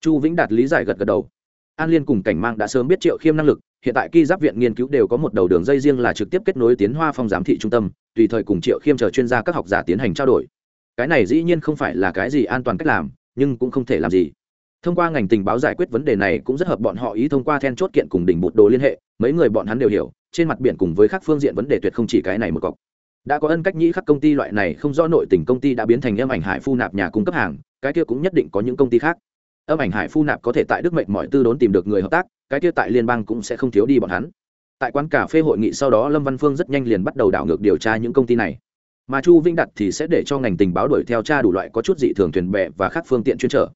Chu vĩnh đạt lý giải gật gật đầu. An liên cùng cảnh mang đã sớm biết triệu khiêm năng lực, hiện tại khi giáp viện nghiên cứu đều có một đầu đường dây riêng là trực tiếp kết nối tiến hoa phong giám thị trung tâm, tùy thời cùng triệu khiêm chờ chuyên gia các học giả tiến hành trao đổi. Cái này dĩ nhiên không phải là cái gì an toàn cách làm, nhưng cũng không thể làm gì thông qua ngành tình báo giải quyết vấn đề này cũng rất hợp bọn họ ý thông qua then chốt kiện cùng đỉnh bụt đồ liên hệ, mấy người bọn hắn đều hiểu, trên mặt biển cùng với các phương diện vấn đề tuyệt không chỉ cái này một cọc. Đã có ân cách nhĩ khắc công ty loại này không rõ nội tình công ty đã biến thành âm ảnh hải phu nạp nhà cung cấp hàng, cái kia cũng nhất định có những công ty khác. Âm ảnh hải phu nạp có thể tại đức mệnh mọi tư đốn tìm được người hợp tác, cái kia tại liên bang cũng sẽ không thiếu đi bọn hắn. Tại quán cà phê hội nghị sau đó lâm văn phương rất nhanh liền bắt đầu đảo ngược điều tra những công ty này. Mà chu vĩnh đặt thì sẽ để cho ngành tình báo đuổi theo tra đủ loại có chút dị thường thuyền bè và các phương tiện chuyên trở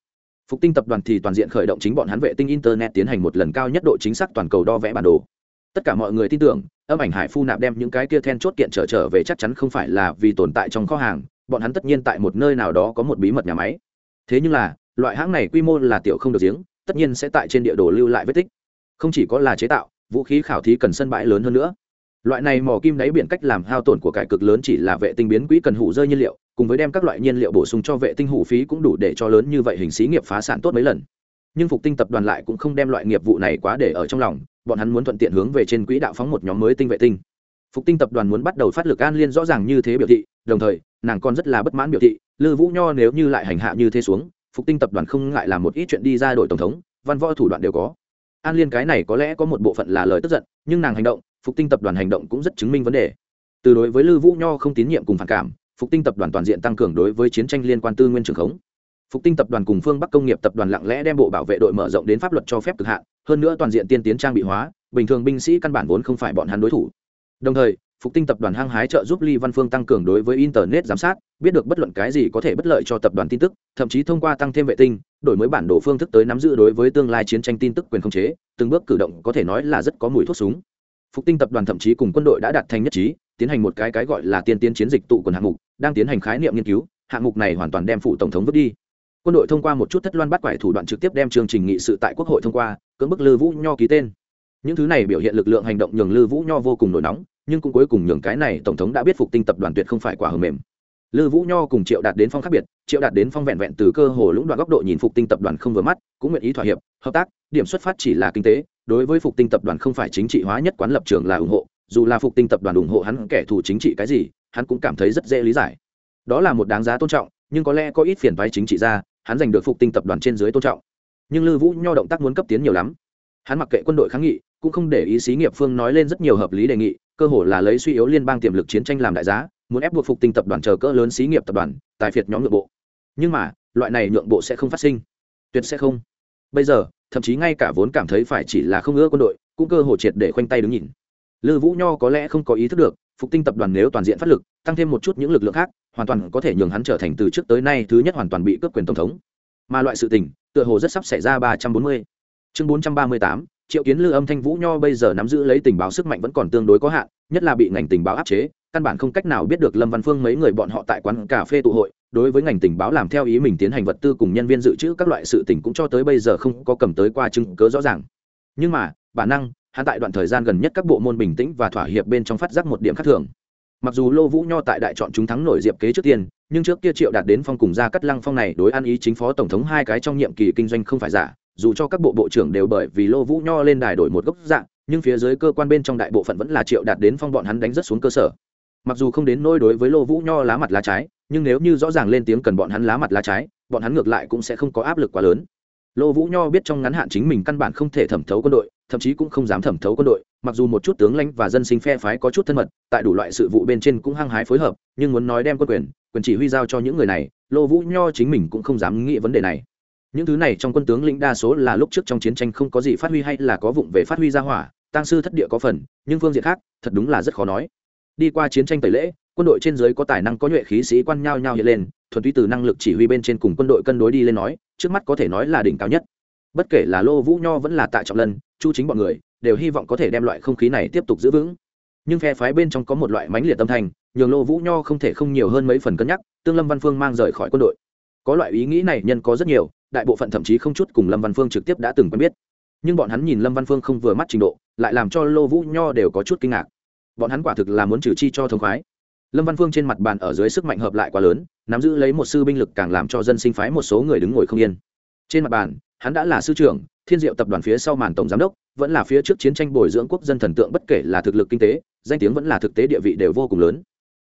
phục tinh tập đoàn thì toàn diện khởi động chính bọn hắn vệ tinh internet tiến hành một lần cao nhất độ chính xác toàn cầu đo vẽ bản đồ. Tất cả mọi người tin tưởng, âm ảnh hải phu nạp đem những cái kia then chốt kiện trở trở về chắc chắn không phải là vì tồn tại trong kho hàng, bọn hắn tất nhiên tại một nơi nào đó có một bí mật nhà máy. Thế nhưng là, loại hãng này quy mô là tiểu không được giếng, tất nhiên sẽ tại trên địa đồ lưu lại vết tích. Không chỉ có là chế tạo, vũ khí khảo thí cần sân bãi lớn hơn nữa. Loại này mỏ kim đáy biển cách làm hao tổn của cải cực lớn chỉ là vệ tinh biến quỹ cần hủ rơi nhiên liệu cùng với đem các loại nhiên liệu bổ sung cho vệ tinh hủ phí cũng đủ để cho lớn như vậy hình xí nghiệp phá sản tốt mấy lần. Nhưng phục tinh tập đoàn lại cũng không đem loại nghiệp vụ này quá để ở trong lòng, bọn hắn muốn thuận tiện hướng về trên quỹ đạo phóng một nhóm mới tinh vệ tinh. Phục tinh tập đoàn muốn bắt đầu phát lực an liên rõ ràng như thế biểu thị, đồng thời, nàng còn rất là bất mãn biểu thị, lư vũ nho nếu như lại hành hạ như thế xuống, phục tinh tập đoàn không ngại làm một ít chuyện đi ra đội tổng thống, văn võ thủ đoạn đều có. An liên cái này có lẽ có một bộ phận là lời tức giận, nhưng nàng hành động, phục tinh tập đoàn hành động cũng rất chứng minh vấn đề. Từ đối với lư vũ nho không tín nhiệm cùng phản cảm phục tinh tập đoàn toàn diện tăng cường đối với chiến tranh liên quan tư nguyên trường khống. Phục tinh tập đoàn cùng phương bắc công nghiệp tập đoàn lặng lẽ đem bộ bảo vệ đội mở rộng đến pháp luật cho phép cực hạn, hơn nữa toàn diện tiên tiến trang bị hóa, bình thường binh sĩ căn bản vốn không phải bọn hắn đối thủ. Đồng thời, phục tinh tập đoàn hăng hái trợ giúp ly văn phương tăng cường đối với internet giám sát, biết được bất luận cái gì có thể bất lợi cho tập đoàn tin tức, thậm chí thông qua tăng thêm vệ tinh, đổi mới bản đồ phương thức tới nắm giữ đối với tương lai chiến tranh tin tức quyền khống chế, từng bước cử động có thể nói là rất có mùi thuốc súng. Phục tinh tập đoàn thậm chí cùng quân đội đã đạt thành nhất trí tiến hành một cái cái gọi là tiên tiến chiến dịch tụ quần hạng mục, đang tiến hành khái niệm nghiên cứu, hạng mục này hoàn toàn đem phụ tổng thống vứt đi. Quân đội thông qua một chút thất loan bắt quải thủ đoạn trực tiếp đem chương trình nghị sự tại quốc hội thông qua, cưỡng bức lư vũ nho ký tên. Những thứ này biểu hiện lực lượng hành động nhường lư vũ nho vô cùng nổi nóng, nhưng cũng cuối cùng nhường cái này tổng thống đã biết phục tinh tập đoàn tuyệt không phải quả hờ mềm. Lư vũ nho cùng triệu đạt đến phong khác biệt, triệu đạt đến phong vẹn vẹn từ cơ hồ lũng đoạn góc độ nhìn phục tinh tập đoàn không vừa mắt, cũng nguyện ý thỏa hiệp, hợp tác, điểm xuất phát chỉ là kinh tế, đối với phục tinh tập đoàn không phải chính trị hóa nhất quán lập trường là ủng hộ dù là phục tinh tập đoàn ủng hộ hắn kẻ thù chính trị cái gì, hắn cũng cảm thấy rất dễ lý giải. Đó là một đáng giá tôn trọng, nhưng có lẽ có ít phiền phái chính trị ra, hắn giành được phục tinh tập đoàn trên dưới tôn trọng. Nhưng lư vũ nho động tác muốn cấp tiến nhiều lắm. Hắn mặc kệ quân đội kháng nghị, cũng không để ý xí nghiệp phương nói lên rất nhiều hợp lý đề nghị, cơ hồ là lấy suy yếu liên bang tiềm lực chiến tranh làm đại giá, muốn ép buộc phục tinh tập đoàn chờ cỡ lớn xí nghiệp tập đoàn, tài phiệt nhóm nhượng bộ. Nhưng mà, loại này nhượng bộ sẽ không phát sinh. Tuyệt sẽ không. Bây giờ, thậm chí ngay cả vốn cảm thấy phải chỉ là không ưa quân đội, cũng cơ hồ triệt để khoanh tay đứng nhìn lư vũ nho có lẽ không có ý thức được, phục tinh tập đoàn nếu toàn diện phát lực, tăng thêm một chút những lực lượng khác, hoàn toàn có thể nhường hắn trở thành từ trước tới nay thứ nhất hoàn toàn bị cướp quyền tổng thống. Mà loại sự tình, tựa hồ rất sắp xảy ra ba trăm bốn mươi. Chương bốn trăm ba mươi tám, triệu kiến lư âm thanh vũ nho bây giờ nắm giữ lấy tình báo sức mạnh vẫn còn tương đối có hạn, nhất là bị ngành tình báo áp chế, căn bản không cách nào biết được lâm văn phương mấy người bọn họ tại quán cà phê tụ hội, đối với ngành tình báo làm theo ý mình tiến hành vật tư cùng nhân viên dự trữ các loại sự tình cũng cho tới bây giờ không có cầm tới qua chứng cớ rõ ràng. Nhưng mà, bản năng hắn tại đoạn thời gian gần nhất các bộ môn bình tĩnh và thỏa hiệp bên trong phát giác một điểm khác thường. Mặc dù lô vũ nho tại đại chọn chúng thắng nổi diệp kế trước tiên, nhưng trước kia triệu đạt đến phong cùng ra cắt lăng phong này đối ăn ý chính phó tổng thống hai cái trong nhiệm kỳ kinh doanh không phải giả, dù cho các bộ bộ trưởng đều bởi vì lô vũ nho lên đài đổi một gốc dạng, nhưng phía dưới cơ quan bên trong đại bộ phận vẫn là triệu đạt đến phong bọn hắn đánh rất xuống cơ sở. Mặc dù không đến nỗi đối với lô vũ nho lá mặt lá trái, nhưng nếu như rõ ràng lên tiếng cần bọn hắn lá mặt lá trái, bọn hắn ngược lại cũng sẽ không có áp lực quá lớn. Lô vũ nho biết trong ngắn hạn chính mình căn bản không thể thẩm thấu quân đội thậm chí cũng không dám thẩm thấu quân đội, mặc dù một chút tướng lãnh và dân sinh phe phái có chút thân mật, tại đủ loại sự vụ bên trên cũng hăng hái phối hợp, nhưng muốn nói đem quân quyền quyền chỉ huy giao cho những người này, lô vũ nho chính mình cũng không dám nghĩ vấn đề này. Những thứ này trong quân tướng lĩnh đa số là lúc trước trong chiến tranh không có gì phát huy hay là có vụng về phát huy ra hỏa tăng sư thất địa có phần, nhưng phương diện khác, thật đúng là rất khó nói. Đi qua chiến tranh tẩy lễ, quân đội trên dưới có tài năng có nhuệ khí sĩ quan nhao nhao hiện lên, thuần túy từ năng lực chỉ huy bên trên cùng quân đội cân đối đi lên nói, trước mắt có thể nói là đỉnh cao nhất bất kể là lô vũ nho vẫn là tạ trọng lân, chu chính bọn người, đều hy vọng có thể đem loại không khí này tiếp tục giữ vững. Nhưng phe phái bên trong có một loại mãnh liệt tâm thành, nhường lô vũ nho không thể không nhiều hơn mấy phần cân nhắc, tương lâm văn phương mang rời khỏi quân đội. Có loại ý nghĩ này nhân có rất nhiều, đại bộ phận thậm chí không chút cùng lâm văn phương trực tiếp đã từng quen biết. Nhưng bọn hắn nhìn lâm văn phương không vừa mắt trình độ, lại làm cho lô vũ nho đều có chút kinh ngạc. Bọn hắn quả thực là muốn trừ chi cho thống khoái. Lâm văn phương trên mặt bàn ở dưới sức mạnh hợp lại quá lớn, nắm giữ lấy một sư binh lực càng làm cho dân sinh phái một số người đứng ngồi không yên. Trên mặt bàn hắn đã là sư trưởng, thiên diệu tập đoàn phía sau màn tổng giám đốc, vẫn là phía trước chiến tranh bồi dưỡng quốc dân thần tượng bất kể là thực lực kinh tế, danh tiếng vẫn là thực tế địa vị đều vô cùng lớn.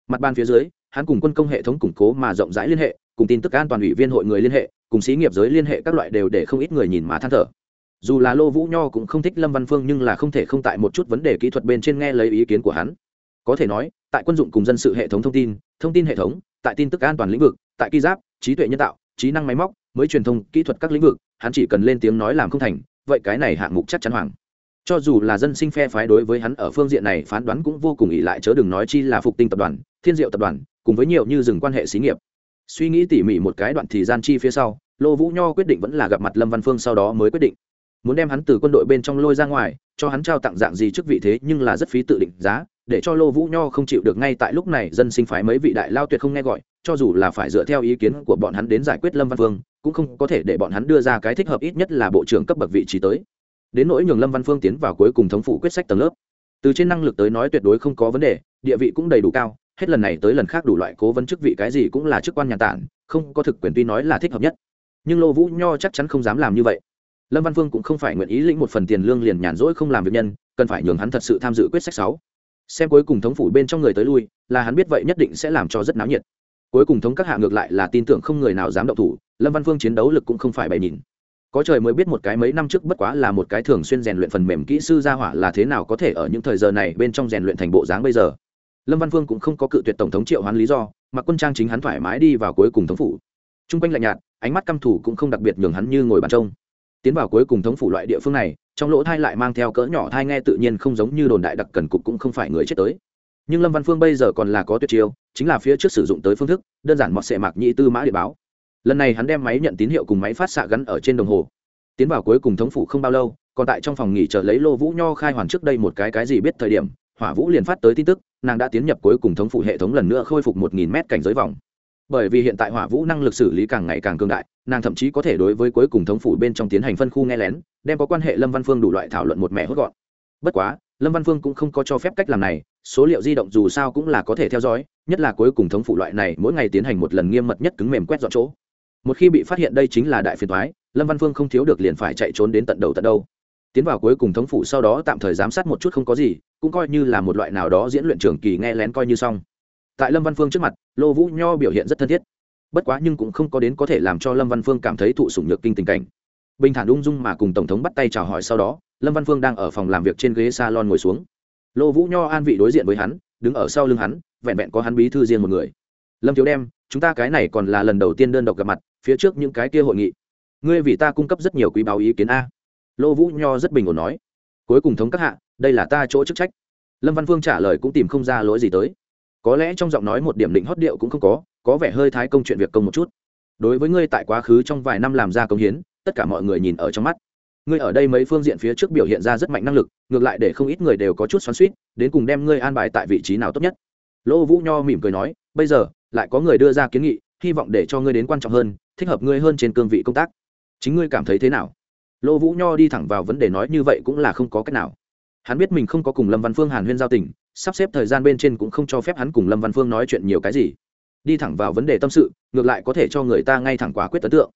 Mặt ban phía dưới, hắn cùng quân công hệ thống củng cố mà rộng rãi liên hệ, cùng tin tức an toàn ủy viên hội người liên hệ, cùng xí nghiệp giới liên hệ các loại đều để không ít người nhìn mà than thở. Dù là lô vũ nho cũng không thích lâm văn phương nhưng là không thể không tại một chút vấn đề kỹ thuật bên trên nghe lấy ý kiến của hắn. Có thể nói, tại quân dụng cùng dân sự hệ thống thông tin thông tin hệ thống, tại tin tức an toàn lĩnh vực, tại ký giáp, trí tuệ nhân tạo, trí năng máy móc, mới truyền thông, kỹ thuật các lĩnh vực hắn chỉ cần lên tiếng nói làm không thành, vậy cái này hạng mục chắc chắn hoàng cho dù là dân sinh phe phái đối với hắn ở phương diện này phán đoán cũng vô cùng ỷ lại, chớ đừng nói chi là phục tinh tập đoàn, thiên diệu tập đoàn, cùng với nhiều như dừng quan hệ xí nghiệp. Suy nghĩ tỉ mỉ một cái đoạn thì gian chi phía sau, lô vũ nho quyết định vẫn là gặp mặt lâm văn phương sau đó mới quyết định. Muốn đem hắn từ quân đội bên trong lôi ra ngoài, cho hắn trao tặng dạng gì trước vị thế nhưng là rất phí tự định giá, để cho lô vũ nho không chịu được ngay tại lúc này dân sinh phái mấy vị đại lao tuyệt không nghe gọi cho dù là phải dựa theo ý kiến của bọn hắn đến giải quyết lâm văn phương, cũng không có thể để bọn hắn đưa ra cái thích hợp ít nhất là bộ trưởng cấp bậc vị trí tới. Đến nỗi nhường lâm văn phương tiến vào cuối cùng thống phủ quyết sách tầng lớp. Từ trên năng lực tới nói tuyệt đối không có vấn đề, địa vị cũng đầy đủ cao, hết lần này tới lần khác đủ loại cố vấn chức vị cái gì cũng là chức quan nhà tản, không có thực quyền tuy nói là thích hợp nhất. Nhưng lô vũ nho chắc chắn không dám làm như vậy. Lâm văn phương cũng không phải nguyện ý lĩnh một phần tiền lương liền nhàn rỗi không làm việc nhân, cần phải nhường hắn thật sự tham dự quyết sách sáu. Xem cuối cùng thống phủ bên trong người tới lui, là hắn biết vậy nhất định sẽ làm cho rất náo nhiệt cuối cùng thống các hạ ngược lại là tin tưởng không người nào dám động thủ, lâm văn phương chiến đấu lực cũng không phải bày nhìn. Có trời mới biết một cái mấy năm trước bất quá là một cái thường xuyên rèn luyện phần mềm kỹ sư gia hỏa là thế nào có thể ở những thời giờ này bên trong rèn luyện thành bộ dáng bây giờ. Lâm văn phương cũng không có cự tuyệt tổng thống triệu hoán lý do mà quân trang chính hắn thoải mái đi vào cuối cùng thống phủ. T r u n g quanh lạnh nhạt, ánh mắt căm thủ cũng không đặc biệt nhường hắn như ngồi bàn trông. Tiến vào cuối cùng thống phủ loại địa phương này, trong lỗ thai lại mang theo cỡ nhỏ thai nghe tự nhiên không giống như đồn đại đặc cần cục cũng không phải người chết tới nhưng lâm văn phương bây giờ còn là có tuyệt chiêu, chính là phía trước sử dụng tới phương thức, đơn giản mọt sệ mạc nhị tư mã địa báo. Lần này hắn đem máy nhận tín hiệu cùng máy phát xạ gắn ở trên đồng hồ. Tiến vào cuối cùng thống phủ không bao lâu, còn tại trong phòng nghỉ chờ lấy lô vũ nho khai hoàn trước đây một cái cái gì biết thời điểm, hỏa vũ liền phát tới tin tức, nàng đã tiến nhập cuối cùng thống phủ hệ thống lần nữa khôi phục một nghìn mét cảnh giới vòng. Bởi vì hiện tại hỏa vũ năng lực xử lý càng ngày càng cương đại, nàng thậm chí có thể đối với cuối cùng thống phủ bên trong tiến hành phân khu nghe lén, đem có quan hệ lâm văn phương đủ loại thảo luận một mẹ hốt gọn. Bất quá lâm văn phương cũng không có cho phép cách làm này, số liệu di động dù sao cũng là có thể theo dõi, nhất là cuối cùng thống phụ loại này, mỗi ngày tiến hành một lần nghiêm mật nhất cứng mềm quét dọn chỗ. Một khi bị phát hiện đây chính là đại phiền thoái lâm văn phương không thiếu được liền phải chạy trốn đến tận đầu tận đâu. Tiến vào cuối cùng thống phụ sau đó tạm thời giám sát một chút không có gì, cũng coi như là một loại nào đó diễn luyện trường kỳ nghe lén coi như xong. Tại lâm văn phương trước mặt, lô vũ nho biểu hiện rất thân thiết. Bất quá nhưng cũng không có đến có thể làm cho lâm văn phương cảm thấy thụ sủng nhược kinh tình cảnh. Bình thản ung dung mà cùng tổng thống bắt tay chào hỏi sau đó lâm văn phương đang ở phòng làm việc trên ghế s a lon ngồi xuống. Lô vũ nho an vị đối diện với hắn, đứng ở sau lưng hắn, vẹn vẹn có hắn bí thư riêng một người. Lâm thiếu đem, chúng ta cái này còn là lần đầu tiên đơn độc gặp mặt, phía trước những cái kia hội nghị. Ngươi vì ta cung cấp rất nhiều quý báo ý kiến a. Lô vũ nho rất bình ổn nói. Cuối cùng thống các hạ, đây là ta chỗ chức trách. Lâm văn phương trả lời cũng tìm không ra lỗi gì tới. Có lẽ trong giọng nói một điểm định hót điệu cũng không có có vẻ hơi thái công chuyện việc công một chút. Đối với ngươi tại quá khứ trong vài năm làm ra công hiến, tất cả mọi người nhìn ở trong mắt ngươi ở đây mấy phương diện phía trước biểu hiện ra rất mạnh năng lực, ngược lại để không ít người đều có chút xoắn suýt đến cùng đem ngươi an bài tại vị trí nào tốt nhất. Lô vũ nho mỉm cười nói, bây giờ, lại có người đưa ra kiến nghị, hy vọng để cho ngươi đến quan trọng hơn, thích hợp ngươi hơn trên cương vị công tác. Chính ngươi cảm thấy thế nào? Lô vũ nho đi thẳng vào vấn đề nói như vậy cũng là không có cách nào. Hắn biết mình không có cùng lâm văn phương hàn huyên giao tình, sắp xếp thời gian bên trên cũng không cho phép hắn cùng lâm văn phương nói chuyện nhiều cái gì. Đi thẳng vào vấn đề tâm sự, ngược lại có thể cho người ta ngay thẳng quả quyết ấn tượng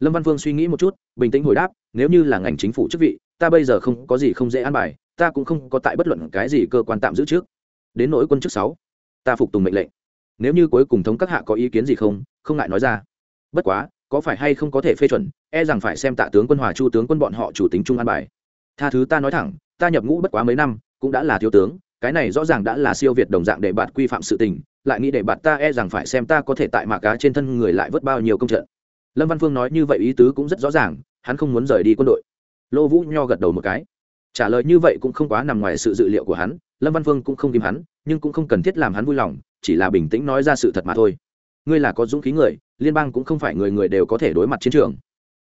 lâm văn phương suy nghĩ một chút, bình tĩnh hồi đáp, nếu như là ngành chính phủ chức vị, ta bây giờ không có gì không dễ an bài, ta cũng không có tại bất luận cái gì cơ quan tạm giữ trước. Đến nỗi quân chức sáu, ta phục tùng mệnh lệnh. Nếu như cuối cùng thống các hạ có ý kiến gì không không ngại nói ra. Bất quá, có phải hay không có thể phê chuẩn e rằng phải xem tạ tướng quân hòa chu tướng quân bọn họ chủ tính trung an bài. Tha thứ ta nói thẳng, ta nhập ngũ bất quá mấy năm, cũng đã là thiếu tướng, cái này rõ ràng đã là siêu việt đồng dạng để bạt quy phạm sự tình, lại nghĩ để bạt ta e rằng phải xem ta có thể tại mạ cá trên thân người lại vớt bao nhiêu công trận lâm văn phương nói như vậy ý tứ cũng rất rõ ràng hắn không muốn rời đi quân đội lô vũ nho gật đầu một cái trả lời như vậy cũng không quá nằm ngoài sự dự liệu của hắn lâm văn phương cũng không kìm hắn nhưng cũng không cần thiết làm hắn vui lòng chỉ là bình tĩnh nói ra sự thật mà thôi ngươi là có dũng khí người liên bang cũng không phải người người đều có thể đối mặt chiến trường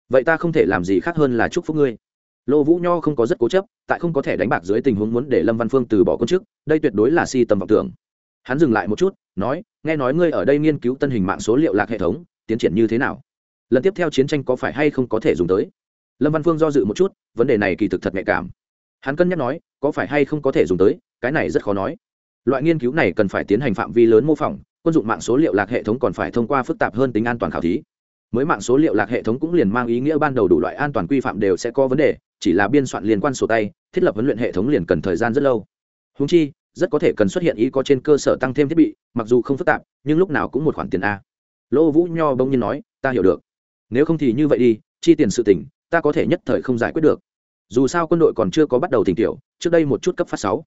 vậy ta không thể làm gì khác hơn là chúc phúc ngươi lô vũ nho không có rất cố chấp tại không có thể đánh bạc dưới tình huống muốn để lâm văn phương từ bỏ quân chức đây tuyệt đối là si tầm vọng tưởng hắn dừng lại một chút nói nghe nói ngươi ở đây nghiên cứu tân hình mạng số liệu lạc hệ thống tiến triển như thế nào lần tiếp theo chiến tranh có phải hay không có thể dùng tới? Lâm văn phương do dự một chút, vấn đề này kỳ thực thật nhạy cảm. Hắn cân nhắc nói, có phải hay không có thể dùng tới, cái này rất khó nói. Loại nghiên cứu này cần phải tiến hành phạm vi lớn mô phỏng, quân dụng mạng số liệu lạc hệ thống còn phải thông qua phức tạp hơn tính an toàn khảo thí. Mới mạng số liệu lạc hệ thống cũng liền mang ý nghĩa ban đầu đủ loại an toàn quy phạm đều sẽ có vấn đề, chỉ là biên soạn liên quan sổ tay, thiết lập huấn luyện hệ thống liền cần thời gian rất lâu. Húng chi, rất có thể cần xuất hiện ý có trên cơ sở tăng thêm thiết bị, mặc dù không phức tạp, nhưng lúc nào cũng một khoản tiền a. Lô vũ nho bỗng nhiên nói, ta hiểu được nếu không thì như vậy đi, chi tiền sự tỉnh ta có thể nhất thời không giải quyết được. Dù sao quân đội còn chưa có bắt đầu tỉnh tiểu, trước đây một chút cấp phát sáu.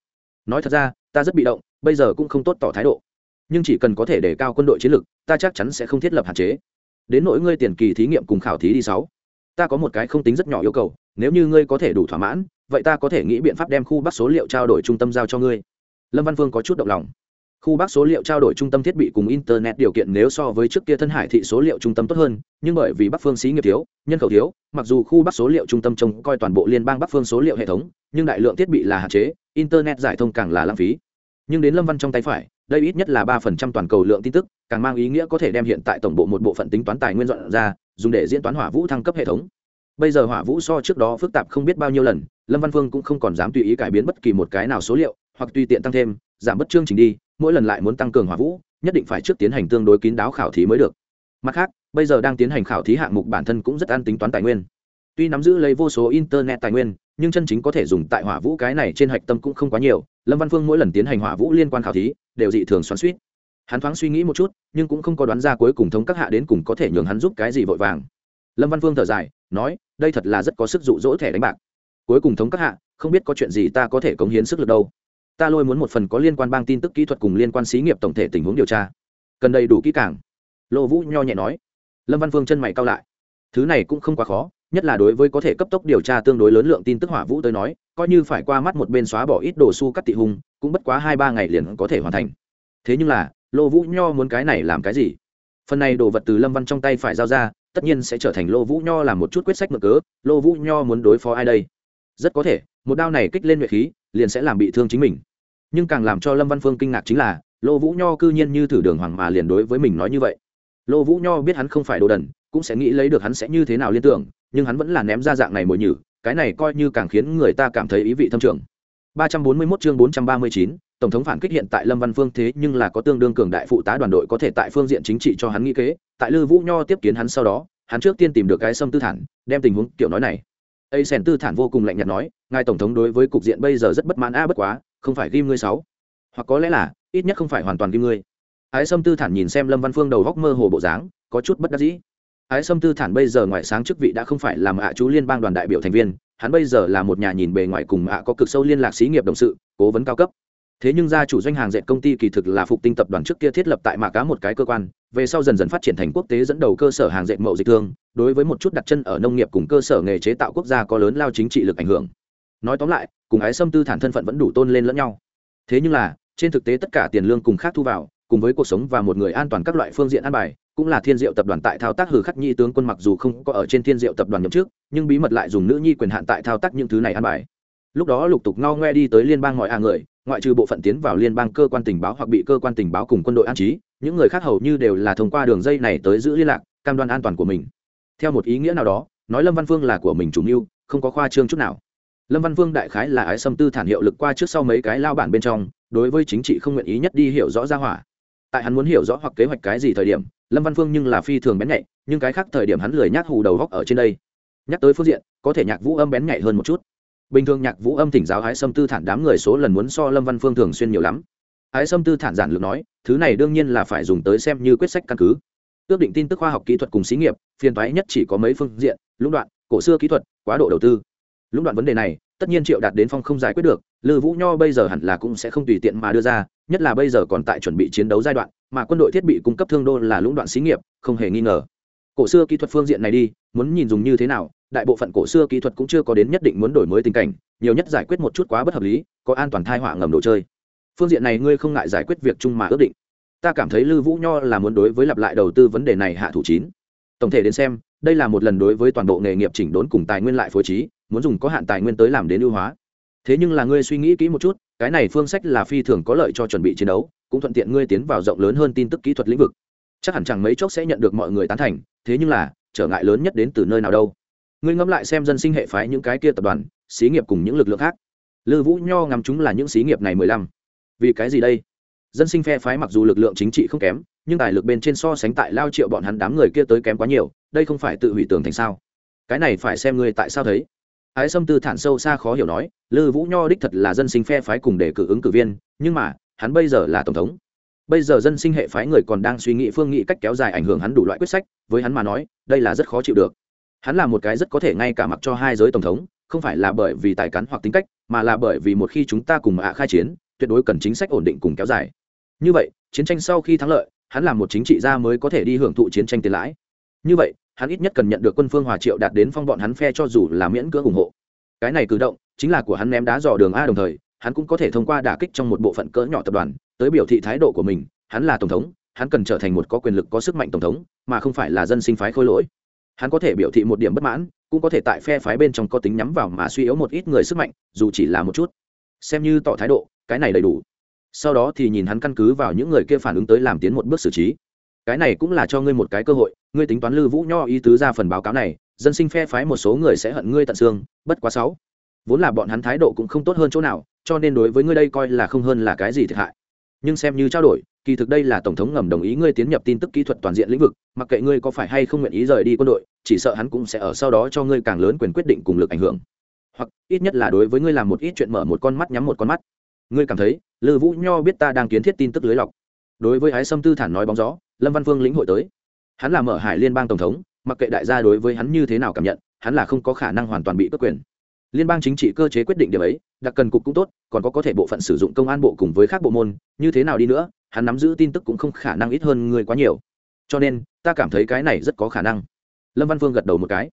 Nói thật ra, ta rất bị động, bây giờ cũng không tốt tỏ thái độ. Nhưng chỉ cần có thể để cao quân đội chiến lược ta chắc chắn sẽ không thiết lập hạn chế. Đến nỗi ngươi tiền kỳ thí nghiệm cùng khảo thí đi sáu. Ta có một cái không tính rất nhỏ yêu cầu, nếu như ngươi có thể đủ thỏa mãn, vậy ta có thể nghĩ biện pháp đem khu bắc số liệu trao đổi trung tâm giao cho ngươi. Lâm văn phương có chút động lòng khu bắc số liệu trao đổi trung tâm thiết bị cùng internet điều kiện nếu so với trước kia thân hải thị số liệu trung tâm tốt hơn, nhưng bởi vì bắc phương xí nghiệp thiếu, nhân khẩu thiếu, mặc dù khu bắc số liệu trung tâm trông coi toàn bộ liên bang bắc phương số liệu hệ thống, nhưng đại lượng thiết bị là hạn chế, internet giải thông càng là lãng phí. Nhưng đến lâm văn trong tay phải, đây ít nhất là ba phần trăm toàn cầu lượng tin tức, càng mang ý nghĩa có thể đem hiện tại tổng bộ một bộ phận tính toán tài nguyên dọn ra, dùng để diễn toán hỏa vũ thăng cấp hệ thống. Bây giờ hỏa vũ so trước đó phức tạp không biết bao nhiêu lần, lâm văn phương cũng không còn dám tùy ý cải biến bất kỳ một cái nào số liệu, hoặc tùy tiện tăng thêm, giảm bất chương trình đi mỗi lần lại muốn tăng cường hỏa vũ, nhất định phải trước tiến hành tương đối kín đáo khảo thí mới được. Mặt khác, bây giờ đang tiến hành khảo thí hạng mục bản thân cũng rất an tính toán tài nguyên. Tuy nắm giữ lấy vô số internet tài nguyên, nhưng chân chính có thể dùng tại hỏa vũ cái này trên hạch tâm cũng không quá nhiều. Lâm văn phương mỗi lần tiến hành hỏa vũ liên quan khảo thí, đều dị thường xoắn suýt hắn thoáng suy nghĩ một chút, nhưng cũng không có đoán ra cuối cùng thống các hạ đến cùng có thể nhường hắn giúp cái gì vội vàng. Lâm văn phương thở dài, nói, đây thật là rất có sức dụ dỗ thẻ đánh bạc. Cuối cùng thống các hạ, không biết có chuyện gì ta có thể cống hiến sức lực đâu ta lôi muốn một phần có liên quan bang tin tức kỹ thuật cùng liên quan xí nghiệp tổng thể tình huống điều tra. Cần đầy đủ kỹ càng. Lô vũ nho nhẹ nói. Lâm văn phương chân mày cao lại. Thứ này cũng không quá khó, nhất là đối với có thể cấp tốc điều tra tương đối lớn lượng tin tức hỏa vũ tới nói, coi như phải qua mắt một bên xóa bỏ ít đồ su cắt tị hùng cũng bất quá hai ba ngày liền có thể hoàn thành. Thế nhưng là, lô vũ nho muốn cái này làm cái gì? Phần này đồ vật từ lâm văn trong tay phải giao ra, tất nhiên sẽ trở thành lô vũ nho làm một chút quyết sách mở cớ, lô vũ nho muốn đối phó ai đây? Rất có thể, một đao này kích lên nhuệ khí, liền sẽ làm bị thương chính mình nhưng càng làm cho lâm văn phương kinh ngạc chính là lô vũ nho cư nhiên như thử đường hoàng mà liền đối với mình nói như vậy. Lô vũ nho biết hắn không phải đồ đần cũng sẽ nghĩ lấy được hắn sẽ như thế nào liên tưởng nhưng hắn vẫn là ném ra dạng này mồi nhử cái này coi như càng khiến người ta cảm thấy ý vị thâm trường. 341 chương 439, tổng thống phản kích hiện tại lâm văn phương thế nhưng là có tương đương cường đại phụ tá đoàn đội có thể tại phương diện chính trị cho hắn nghĩ kế tại lư vũ nho tiếp kiến hắn sau đó hắn trước tiên tìm được cái sâm tư thản đem tình huống kiểu nói này. Ây sen tư thản vô cùng lạnh nhạt nói ngài tổng thống đối với cục diện bây giờ rất bất mãn a bất quá không phải ghim ngươi sáu. Hoặc có lẽ là, ít nhất không phải hoàn toàn ghim ngươi. Ái sâm tư thản nhìn xem lâm văn phương đầu góc mơ hồ bộ dáng, có chút bất đắc dĩ. Ái sâm tư thản bây giờ ngoại sáng chức vị đã không phải làm ạ chú liên bang đoàn đại biểu thành viên, hắn bây giờ là một nhà nhìn bề ngoài cùng ạ có cực sâu liên lạc xí nghiệp đồng sự, cố vấn cao cấp. Thế nhưng gia chủ doanh hàng dệt công ty kỳ thực là phục tinh tập đoàn trước kia thiết lập tại mạ cá một cái cơ quan, về sau dần dần phát triển thành quốc tế dẫn đầu cơ sở hàng dệt mậu dịch thương, đối với một chút đặt chân ở nông nghiệp cùng cơ sở nghề chế tạo quốc gia có lớn lao chính trị lực ảnh hưởng. Nói tóm lại cùng ái sâm tư thản thân phận vẫn đủ tôn lên lẫn nhau. Thế nhưng là, trên thực tế tất cả tiền lương cùng khác thu vào, cùng với cuộc sống và một người an toàn các loại phương diện an bài, cũng là thiên diệu tập đoàn tại thao tác hử khắc nhi tướng quân mặc dù không có ở trên thiên diệu tập đoàn nhậm trước nhưng bí mật lại dùng nữ nhi quyền hạn tại thao tác những thứ này an bài. Lúc đó lục tục ngao ngoe đi tới liên bang ngoại a người, ngoại trừ bộ phận tiến vào liên bang cơ quan tình báo hoặc bị cơ quan tình báo cùng quân đội an trí, những người khác hầu như đều là thông qua đường dây này tới giữ liên lạc, cam đoan an toàn của mình. Theo một ý nghĩa nào đó, nói lâm văn phương là của mình chủ mưu, không có khoa trương chút nào lâm văn Vương đại khái là ái xâm tư thản hiệu lực qua trước sau mấy cái lao bản bên trong, đối với chính trị không nguyện ý nhất đi hiểu rõ ra hỏa. Tại hắn muốn hiểu rõ hoặc kế hoạch cái gì thời điểm, lâm văn phương nhưng là phi thường bén nhạy, nhưng cái khác thời điểm hắn lười nhác hù đầu góc ở trên đây. Nhắc tới phương diện, có thể nhạc vũ âm bén nhạy hơn một chút. Bình thường nhạc vũ âm thỉnh giáo ái sâm tư thản đám người số lần muốn so lâm văn phương thường xuyên nhiều lắm. Ái sâm tư thản giản lược nói, thứ này đương nhiên là phải dùng tới xem như quyết sách căn cứ. Ước định tin tức khoa học kỹ thuật cùng xí nghiệp, phiền toái nhất chỉ có mấy phương diện, lũng đoạn, cổ xưa kỹ thuật, quá độ đầu tư lũng đoạn vấn đề này, tất nhiên triệu đạt đến phong không giải quyết được, lư vũ nho bây giờ hẳn là cũng sẽ không tùy tiện mà đưa ra, nhất là bây giờ còn tại chuẩn bị chiến đấu giai đoạn, mà quân đội thiết bị cung cấp thương đô là lũng đoạn xí nghiệp, không hề nghi ngờ. Cổ xưa kỹ thuật phương diện này đi, muốn nhìn dùng như thế nào, đại bộ phận cổ xưa kỹ thuật cũng chưa có đến nhất định muốn đổi mới tình cảnh, nhiều nhất giải quyết một chút quá bất hợp lý, có an toàn thai họa ngầm đồ chơi. Phương diện này ngươi không ngại giải quyết việc chung mà ước định. Ta cảm thấy lư vũ nho là muốn đối với lặp lại đầu tư vấn đề này hạ thủ chín. Tổng thể đến xem, đây là một lần đối với toàn bộ nghề nghiệp chỉnh đốn cùng tài nguyên lại phối trí muốn dùng có hạn tài nguyên tới làm đến ưu hóa. Thế nhưng là ngươi suy nghĩ kỹ một chút, cái này phương sách là phi thường có lợi cho chuẩn bị chiến đấu, cũng thuận tiện ngươi tiến vào rộng lớn hơn tin tức kỹ thuật lĩnh vực. Chắc hẳn chẳng mấy chốc sẽ nhận được mọi người tán thành, thế nhưng là, trở ngại lớn nhất đến từ nơi nào đâu. Ngươi ngẫm lại xem dân sinh hệ phái những cái kia tập đoàn, xí nghiệp cùng những lực lượng khác. Lư vũ nho ngắm chúng là những xí nghiệp này mười lăm. Vì cái gì đây? Dân sinh phe phái mặc dù lực lượng chính trị không kém, nhưng tài lực bên trên so sánh tại lao triệu bọn hắn đám người kia tới kém quá nhiều, đây không phải tự hủy tường thành sao? Cái này phải xem ngươi tại sao thấy ái sâm tư thản sâu xa khó hiểu nói, lư vũ nho đích thật là dân sinh phe phái cùng để cử ứng cử viên, nhưng mà, hắn bây giờ là tổng thống. Bây giờ dân sinh hệ phái người còn đang suy nghĩ phương nghị cách kéo dài ảnh hưởng hắn đủ loại quyết sách, với hắn mà nói, đây là rất khó chịu được. Hắn là một cái rất có thể ngay cả mặc cho hai giới tổng thống, không phải là bởi vì tài cán hoặc tính cách, mà là bởi vì một khi chúng ta cùng ạ khai chiến, tuyệt đối cần chính sách ổn định cùng kéo dài. Như vậy, chiến tranh sau khi thắng lợi, hắn là một chính trị gia mới có thể đi hưởng thụ chiến tranh tiền lãi. Như vậy hắn ít nhất cần nhận được quân phương hòa triệu đạt đến phong bọn hắn phe cho dù là miễn cưỡng ủng hộ. Cái này cử động chính là của hắn ném đá dò đường a đồng thời, hắn cũng có thể thông qua đả kích trong một bộ phận cỡ nhỏ tập đoàn, tới biểu thị thái độ của mình, hắn là tổng thống, hắn cần trở thành một có quyền lực, có sức mạnh tổng thống, mà không phải là dân sinh phái khôi lỗi. Hắn có thể biểu thị một điểm bất mãn, cũng có thể tại phe phái bên trong có tính nhắm vào mà suy yếu một ít người sức mạnh, dù chỉ là một chút. Xem như tỏ thái độ, cái này đầy đủ. Sau đó thì nhìn hắn căn cứ vào những người kia phản ứng tới làm tiến một bước xử trí cái này cũng là cho ngươi một cái cơ hội, ngươi tính toán lư vũ nho ý tứ ra phần báo cáo này, dân sinh phe phái một số người sẽ hận ngươi tận xương, bất quá sáu. Vốn là bọn hắn thái độ cũng không tốt hơn chỗ nào, cho nên đối với ngươi đây coi là không hơn là cái gì thiệt hại. Nhưng xem như trao đổi, kỳ thực đây là tổng thống ngầm đồng ý ngươi tiến nhập tin tức kỹ thuật toàn diện lĩnh vực, mặc kệ ngươi có phải hay không nguyện ý rời đi quân đội, chỉ sợ hắn cũng sẽ ở sau đó cho ngươi càng lớn quyền quyết định cùng lực ảnh hưởng. Hoặc, ít nhất là đối với ngươi làm một ít chuyện mở một con mắt nhắm một con mắt. Ngươi cảm thấy, lư vũ nho biết ta đang kiến thiết tin tức lưới lọc. Đối với ái sâm tư thản nói bóng gió lâm văn phương lĩnh hội tới. Hắn là mở hải liên bang tổng thống, mặc kệ đại gia đối với hắn như thế nào cảm nhận, hắn là không có khả năng hoàn toàn bị cướp quyền. Liên bang chính trị cơ chế quyết định điểm ấy, đặc cần cục cũng tốt, còn có có thể bộ phận sử dụng công an bộ cùng với các bộ môn, như thế nào đi nữa, hắn nắm giữ tin tức cũng không khả năng ít hơn người quá nhiều. Cho nên, ta cảm thấy cái này rất có khả năng. Lâm văn phương gật đầu một cái.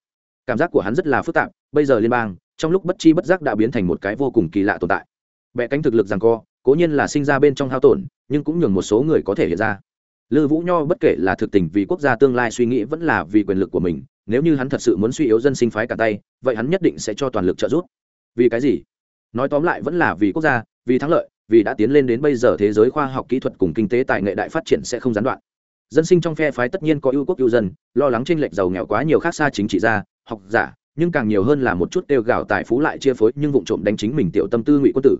Cảm giác của hắn rất là phức tạp, bây giờ liên bang, trong lúc bất chi bất giác đã biến thành một cái vô cùng kỳ lạ tồn tại. Bệ cánh thực lực rằng co, cố nhiên là sinh ra bên trong hao tổn, nhưng cũng nhường một số người có thể hiện ra lư vũ nho bất kể là thực tình vì quốc gia tương lai suy nghĩ vẫn là vì quyền lực của mình, nếu như hắn thật sự muốn suy yếu dân sinh phái cả tay, vậy hắn nhất định sẽ cho toàn lực trợ giúp. Vì cái gì? Nói tóm lại vẫn là vì quốc gia, vì thắng lợi, vì đã tiến lên đến bây giờ thế giới khoa học kỹ thuật cùng kinh tế tài nghệ đại phát triển sẽ không gián đoạn. Dân sinh trong phe phái tất nhiên có ưu quốc ưu dân, lo lắng tranh lệch giàu nghèo quá nhiều khác xa chính trị gia, học giả, nhưng càng nhiều hơn là một chút tiêu gạo tài phú lại chia phối nhưng vụ trộm đánh chính mình tiểu tâm tư ngụy quân tử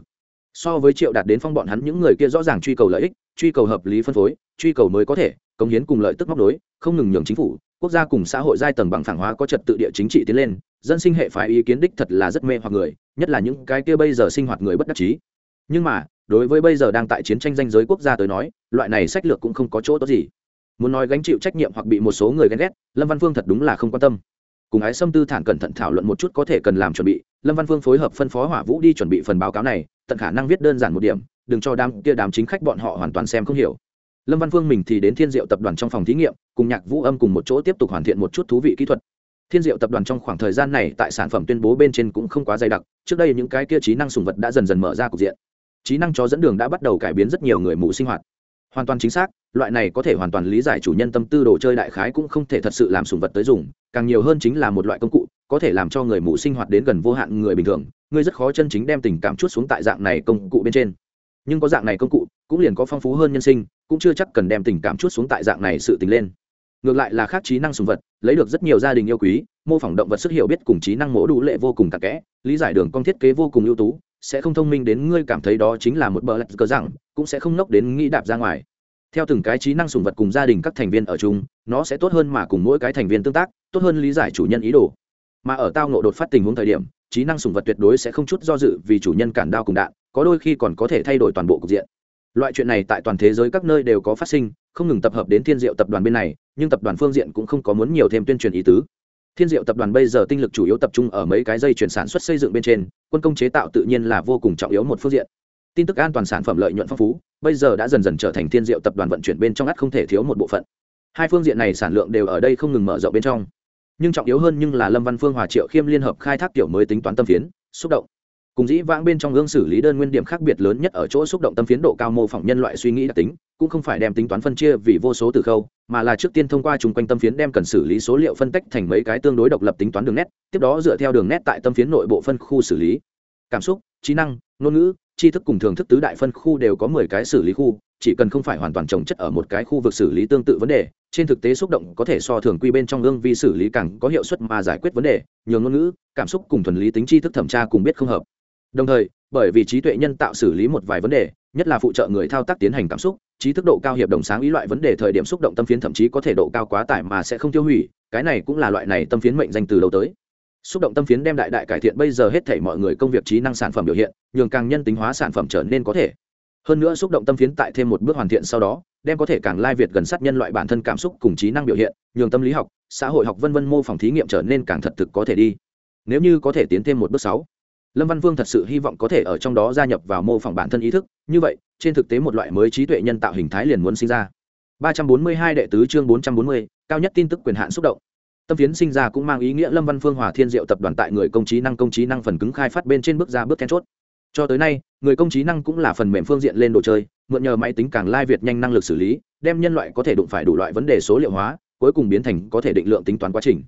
so với triệu đạt đến phong bọn hắn những người kia rõ ràng truy cầu lợi ích, truy cầu hợp lý phân phối, truy cầu mới có thể, cống hiến cùng lợi tức móc đối không ngừng nhường chính phủ, quốc gia cùng xã hội giai tầng bằng phẳng hóa có trật tự địa chính trị tiến lên, dân sinh hệ phái ý kiến đích thật là rất mê hoặc người, nhất là những cái kia bây giờ sinh hoạt người bất đắc chí. Nhưng mà, đối với bây giờ đang tại chiến tranh danh giới quốc gia tới nói, loại này sách lược cũng không có chỗ tốt gì. Muốn nói gánh chịu trách nhiệm hoặc bị một số người ghen ghét, lâm văn phương thật đúng là không quan tâm cùng ái sâm tư thản cẩn thận thảo luận một chút có thể cần làm chuẩn bị, lâm văn phương phối hợp phân phó hỏa vũ đi chuẩn bị phần báo cáo này, tận khả năng viết đơn giản một điểm, đừng cho đám kia đám chính khách bọn họ hoàn toàn xem không hiểu. Lâm văn phương mình thì đến thiên diệu tập đoàn trong phòng thí nghiệm, cùng nhạc vũ âm cùng một chỗ tiếp tục hoàn thiện một chút thú vị kỹ thuật. Thiên diệu tập đoàn trong khoảng thời gian này tại sản phẩm tuyên bố bên trên cũng không quá dày đặc, trước đây những cái kia trí năng sùng vật đã dần dần mở ra cục diện. Trí năng chó dẫn đường đã bắt đầu cải biến rất nhiều người mù sinh hoạt. Hoàn toàn chính xác loại này có thể hoàn toàn lý giải chủ nhân tâm tư đồ chơi đại khái cũng không thể thật sự làm sùng vật tới dùng, càng nhiều hơn chính là một loại công cụ, có thể làm cho người mù sinh hoạt đến gần vô hạn người bình thường ngươi rất khó chân chính đem tình cảm chút xuống tại dạng này công cụ bên trên. Nhưng có dạng này công cụ, cũng liền có phong phú hơn nhân sinh, cũng chưa chắc cần đem tình cảm chút xuống tại dạng này sự tình lên. Ngược lại là khác trí năng sùng vật, lấy được rất nhiều gia đình yêu quý, mô phỏng động vật sức hiểu biết cùng trí năng mổ đủ lệ vô cùng tạc kẽ, lý giải đường con thiết kế vô cùng ưu tú, sẽ không thông minh đến ngươi cảm thấy đó chính là một bờ lạch cờ rằng cũng sẽ không nốc đến nghĩ đạp ra ngoài theo từng cái trí năng sùng vật cùng gia đình các thành viên ở chung, nó sẽ tốt hơn mà cùng mỗi cái thành viên tương tác, tốt hơn lý giải chủ nhân ý đồ. Mà ở tao nộ đột phát tình huống thời điểm, trí năng sùng vật tuyệt đối sẽ không chút do dự vì chủ nhân cản đao cùng đạn, có đôi khi còn có thể thay đổi toàn bộ cục diện. Loại chuyện này tại toàn thế giới các nơi đều có phát sinh, không ngừng tập hợp đến thiên diệu tập đoàn bên này, nhưng tập đoàn phương diện cũng không có muốn nhiều thêm tuyên truyền ý tứ. Thiên diệu tập đoàn bây giờ tinh lực chủ yếu tập trung ở mấy cái dây chuyển sản xuất xây dựng bên trên, quân công chế tạo tự nhiên là vô cùng trọng yếu một phương diện tin tức an toàn sản phẩm lợi nhuận phong phú, bây giờ đã dần dần trở thành thiên diệu tập đoàn vận chuyển bên trong ắt không thể thiếu một bộ phận. Hai phương diện này sản lượng đều ở đây không ngừng mở rộng bên trong. Nhưng trọng yếu hơn nhưng là lâm văn phương, hòa triệu khiêm liên hợp khai thác tiểu mới tính toán tâm phiến, xúc động. Cùng dĩ vãng bên trong gương xử lý đơn nguyên điểm khác biệt lớn nhất ở chỗ xúc động tâm phiến độ cao mô phỏng nhân loại suy nghĩ đặc tính, cũng không phải đem tính toán phân chia vì vô số từ khâu, mà là trước tiên thông qua chung quanh tâm phiến đem cần xử lý số liệu phân tách thành mấy cái tương đối độc lập tính toán đường nét, tiếp đó dựa theo đường nét tại tâm phiến nội bộ phân khu xử lý. Cảm xúc, trí năng, ngôn ngữ tri thức cùng thường thức tứ đại phân khu đều có mười cái xử lý khu, chỉ cần không phải hoàn toàn trồng chất ở một cái khu vực xử lý tương tự vấn đề, trên thực tế xúc động có thể so thường quy bên trong ương vi xử lý càng có hiệu suất mà giải quyết vấn đề, nhường ngôn ngữ, cảm xúc cùng thuần lý tính tri thức thẩm tra cùng biết không hợp. Đồng thời, bởi vì trí tuệ nhân tạo xử lý một vài vấn đề, nhất là phụ trợ người thao tác tiến hành cảm xúc, trí thức độ cao hiệp đồng sáng ý loại vấn đề thời điểm xúc động tâm phiến thậm chí có thể độ cao quá tải mà sẽ không tiêu hủy, cái này cũng là loại này tâm phiến mệnh danh từ đầu tới xúc động tâm phiến đem đại đại cải thiện bây giờ hết thảy mọi người công việc trí năng sản phẩm biểu hiện nhường càng nhân tính hóa sản phẩm trở nên có thể. Hơn nữa xúc động tâm phiến tại thêm một bước hoàn thiện sau đó đem có thể càng lai việt gần sát nhân loại bản thân cảm xúc cùng trí năng biểu hiện nhường tâm lý học xã hội học vân vân mô phỏng thí nghiệm trở nên càng thật thực có thể đi. Nếu như có thể tiến thêm một bước sáu lâm văn vương thật sự hy vọng có thể ở trong đó gia nhập vào mô phỏng bản thân ý thức như vậy trên thực tế một loại mới trí tuệ nhân tạo hình thái liền muốn sinh ra. 342 đệ tứ chương 440, cao nhất tin tức quyền hạn xúc động tâm phiến sinh ra cũng mang ý nghĩa lâm văn phương hòa thiên diệu tập đoàn tại người công trí năng công trí năng phần cứng khai phát bên trên bước ra bước then chốt. Cho tới nay, người công trí năng cũng là phần mềm phương diện lên đồ chơi, mượn nhờ máy tính càng lai việt nhanh năng lực xử lý, đem nhân loại có thể đụng phải đủ loại vấn đề số liệu hóa, cuối cùng biến thành có thể định lượng tính toán quá trình.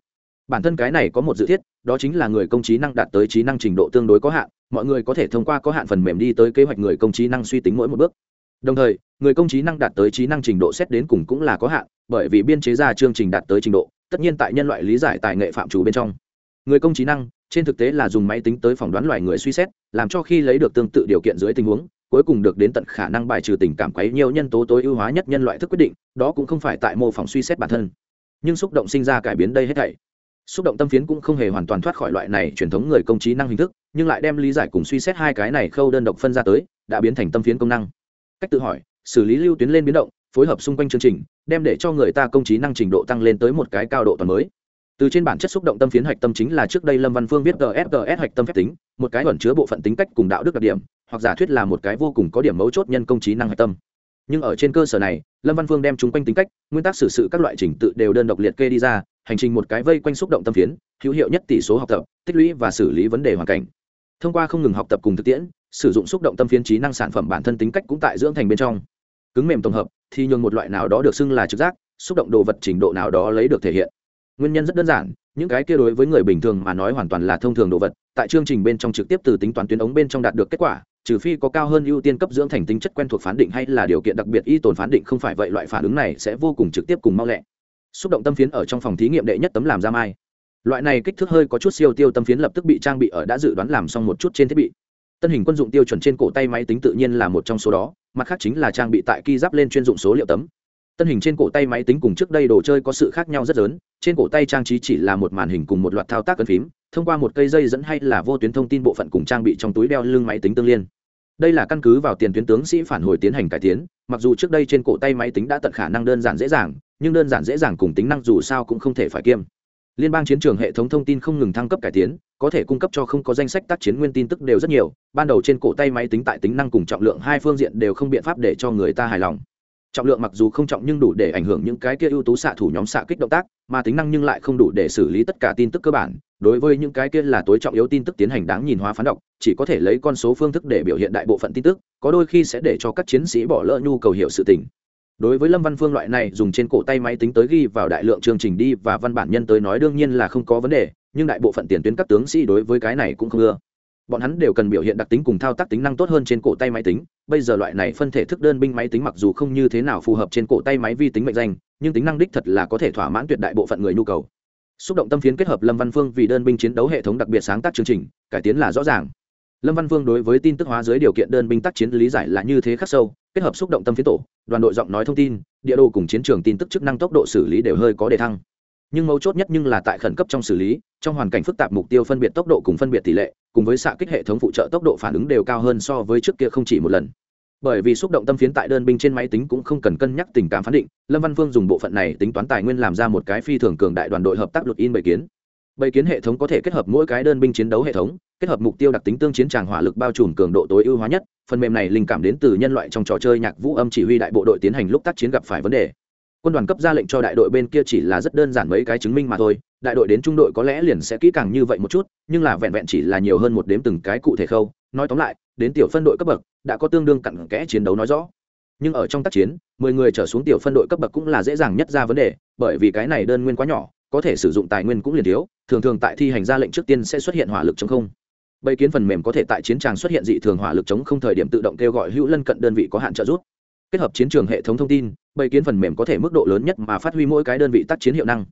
Bản thân cái này có một dự thiết, đó chính là người công trí năng đạt tới trí năng trình độ tương đối có hạn, mọi người có thể thông qua có hạn phần mềm đi tới kế hoạch người công trí năng suy tính mỗi một bước. Đồng thời, người công trí năng đạt tới trí năng trình độ xét đến cùng cũng là có hạn, bởi vì biên chế ra chương trình đạt tới trình độ tất nhiên tại nhân loại lý giải tài nghệ phạm chủ bên trong. Người công trí năng, trên thực tế là dùng máy tính tới phỏng đoán loài người suy xét, làm cho khi lấy được tương tự điều kiện dưới tình huống, cuối cùng được đến tận khả năng bài trừ tình cảm quấy nhiều nhân tố tối ưu hóa nhất nhân loại thức quyết định, đó cũng không phải tại mô phỏng suy xét bản thân. Nhưng xúc động sinh ra cải biến đây hết thảy. Xúc động tâm phiến cũng không hề hoàn toàn thoát khỏi loại này truyền thống người công trí năng hình thức, nhưng lại đem lý giải cùng suy xét hai cái này khâu đơn độc phân ra tới, đã biến thành tâm phiến công năng. Cách tự hỏi, xử lý lưu tuyến lên biến động, phối hợp xung quanh chương trình đem để cho người ta công trí năng trình độ tăng lên tới một cái cao độ toàn mới. Từ trên bản chất xúc động tâm phiến hạch tâm chính là trước đây lâm văn phương viết gsgs hạch tâm phép tính, một cái ẩn chứa bộ phận tính cách cùng đạo đức đặc điểm, hoặc giả thuyết là một cái vô cùng có điểm mấu chốt nhân công trí năng hạch tâm. Nhưng ở trên cơ sở này, lâm văn phương đem chúng quanh tính cách, nguyên tắc xử sự các loại trình tự đều đơn độc liệt kê đi ra, hành trình một cái vây quanh xúc động tâm phiến, hữu hiệu nhất tỷ số học tập, tích lũy và xử lý vấn đề hoàn cảnh. Thông qua không ngừng học tập cùng thực tiễn, sử dụng xúc động tâm phiến trí năng sản phẩm bản thân tính cách cũng tại dưỡng thành bên trong. Cứng mềm tổng hợp thì nhường một loại nào đó được xưng là trực giác, xúc động đồ vật trình độ nào đó lấy được thể hiện. Nguyên nhân rất đơn giản, những cái kia đối với người bình thường mà nói hoàn toàn là thông thường đồ vật, tại chương trình bên trong trực tiếp từ tính toán tuyến ống bên trong đạt được kết quả, trừ phi có cao hơn ưu tiên cấp dưỡng thành tính chất quen thuộc phán định hay là điều kiện đặc biệt y tồn phán định không phải vậy, loại phản ứng này sẽ vô cùng trực tiếp cùng mau lẹ. Xúc động tâm phiến ở trong phòng thí nghiệm đệ nhất tấm làm ra mai. Loại này kích thước hơi có chút siêu tiêu tâm phiến lập tức bị trang bị ở đã dự đoán làm xong một chút trên thiết bị. Tân hình quân dụng tiêu chuẩn trên cổ tay máy tính tự nhiên là một trong số đó mặt khác chính là trang bị tại ki giáp lên chuyên dụng số liệu tấm. Tân hình trên cổ tay máy tính cùng trước đây đồ chơi có sự khác nhau rất lớn, trên cổ tay trang trí chỉ là một màn hình cùng một loạt thao tác cân phím, thông qua một cây dây dẫn hay là vô tuyến thông tin bộ phận cùng trang bị trong túi đeo lưng máy tính tương liên. Đây là căn cứ vào tiền tuyến tướng sĩ phản hồi tiến hành cải tiến, mặc dù trước đây trên cổ tay máy tính đã tận khả năng đơn giản dễ dàng, nhưng đơn giản dễ dàng cùng tính năng dù sao cũng không thể phải kiêm. Liên bang chiến trường hệ thống thông tin không ngừng thăng cấp cải tiến có thể cung cấp cho không có danh sách tác chiến nguyên tin tức đều rất nhiều, ban đầu trên cổ tay máy tính tại tính năng cùng trọng lượng hai phương diện đều không biện pháp để cho người ta hài lòng. Trọng lượng mặc dù không trọng nhưng đủ để ảnh hưởng những cái kia ưu tú xạ thủ nhóm xạ kích động tác, mà tính năng nhưng lại không đủ để xử lý tất cả tin tức cơ bản. Đối với những cái kia là tối trọng yếu tin tức tiến hành đáng nhìn hóa phán đọc, chỉ có thể lấy con số phương thức để biểu hiện đại bộ phận tin tức, có đôi khi sẽ để cho các chiến sĩ bỏ lỡ nhu cầu hiểu sự tình. Đối với lâm văn phương loại này dùng trên cổ tay máy tính tới ghi vào đại lượng chương trình đi và văn bản nhân tới nói đương nhiên là không có vấn đề nhưng đại bộ phận tiền tuyến các tướng sĩ đối với cái này cũng không ưa. Bọn hắn đều cần biểu hiện đặc tính cùng thao tác tính năng tốt hơn trên cổ tay máy tính, bây giờ loại này phân thể thức đơn binh máy tính mặc dù không như thế nào phù hợp trên cổ tay máy vi tính mệnh danh, nhưng tính năng đích thật là có thể thỏa mãn tuyệt đại bộ phận người nhu cầu. Xúc động tâm phiến kết hợp lâm văn phương vì đơn binh chiến đấu hệ thống đặc biệt sáng tác chương trình, cải tiến là rõ ràng. Lâm văn phương đối với tin tức hóa dưới điều kiện đơn binh tác chiến lý giải là như thế khắc sâu, kết hợp xúc động tâm phiến tổ, đoàn đội giọng nói thông tin, địa đồ cùng chiến trường tin tức chức năng tốc độ xử lý đều hơi có đề thăng nhưng mấu chốt nhất nhưng là tại khẩn cấp trong xử lý, trong hoàn cảnh phức tạp mục tiêu phân biệt tốc độ cùng phân biệt tỷ lệ, cùng với xạ kích hệ thống phụ trợ tốc độ phản ứng đều cao hơn so với trước kia không chỉ một lần. Bởi vì xúc động tâm phiến tại đơn binh trên máy tính cũng không cần cân nhắc tình cảm phán định, lâm văn Vương dùng bộ phận này tính toán tài nguyên làm ra một cái phi thường cường đại đoàn đội hợp tác luật in bảy kiến. Bảy kiến hệ thống có thể kết hợp mỗi cái đơn binh chiến đấu hệ thống, kết hợp mục tiêu đặc tính tương chiến tràng hỏa lực bao trùm cường độ tối ưu hóa nhất, phần mềm này linh cảm đến từ nhân loại trong trò chơi nhạc vũ âm chỉ huy đại bộ đội tiến hành lúc tác chiến gặp phải vấn đề quân đoàn cấp ra lệnh cho đại đội bên kia chỉ là rất đơn giản mấy cái chứng minh mà thôi, đại đội đến trung đội có lẽ liền sẽ kỹ càng như vậy một chút, nhưng là vẹn vẹn chỉ là nhiều hơn một đếm từng cái cụ thể khâu. Nói tóm lại, đến tiểu phân đội cấp bậc, đã có tương đương cặn kẽ chiến đấu nói rõ. Nhưng ở trong tác chiến, mười người trở xuống tiểu phân đội cấp bậc cũng là dễ dàng nhất ra vấn đề, bởi vì cái này đơn nguyên quá nhỏ, có thể sử dụng tài nguyên cũng liền thiếu, thường thường tại thi hành ra lệnh trước tiên sẽ xuất hiện hỏa lực chống không. Bầy kiến phần mềm có thể tại chiến tràng xuất hiện dị thường hỏa lực chống không thời điểm tự động kêu gọi hữu lân cận đơn vị có hạn trợ giúp kết hợp chiến trường hệ thống thông tin, bầy kiến phần mềm có thể mức độ lớn nhất mà phát huy mỗi cái đơn vị tác chiến hiệu năng.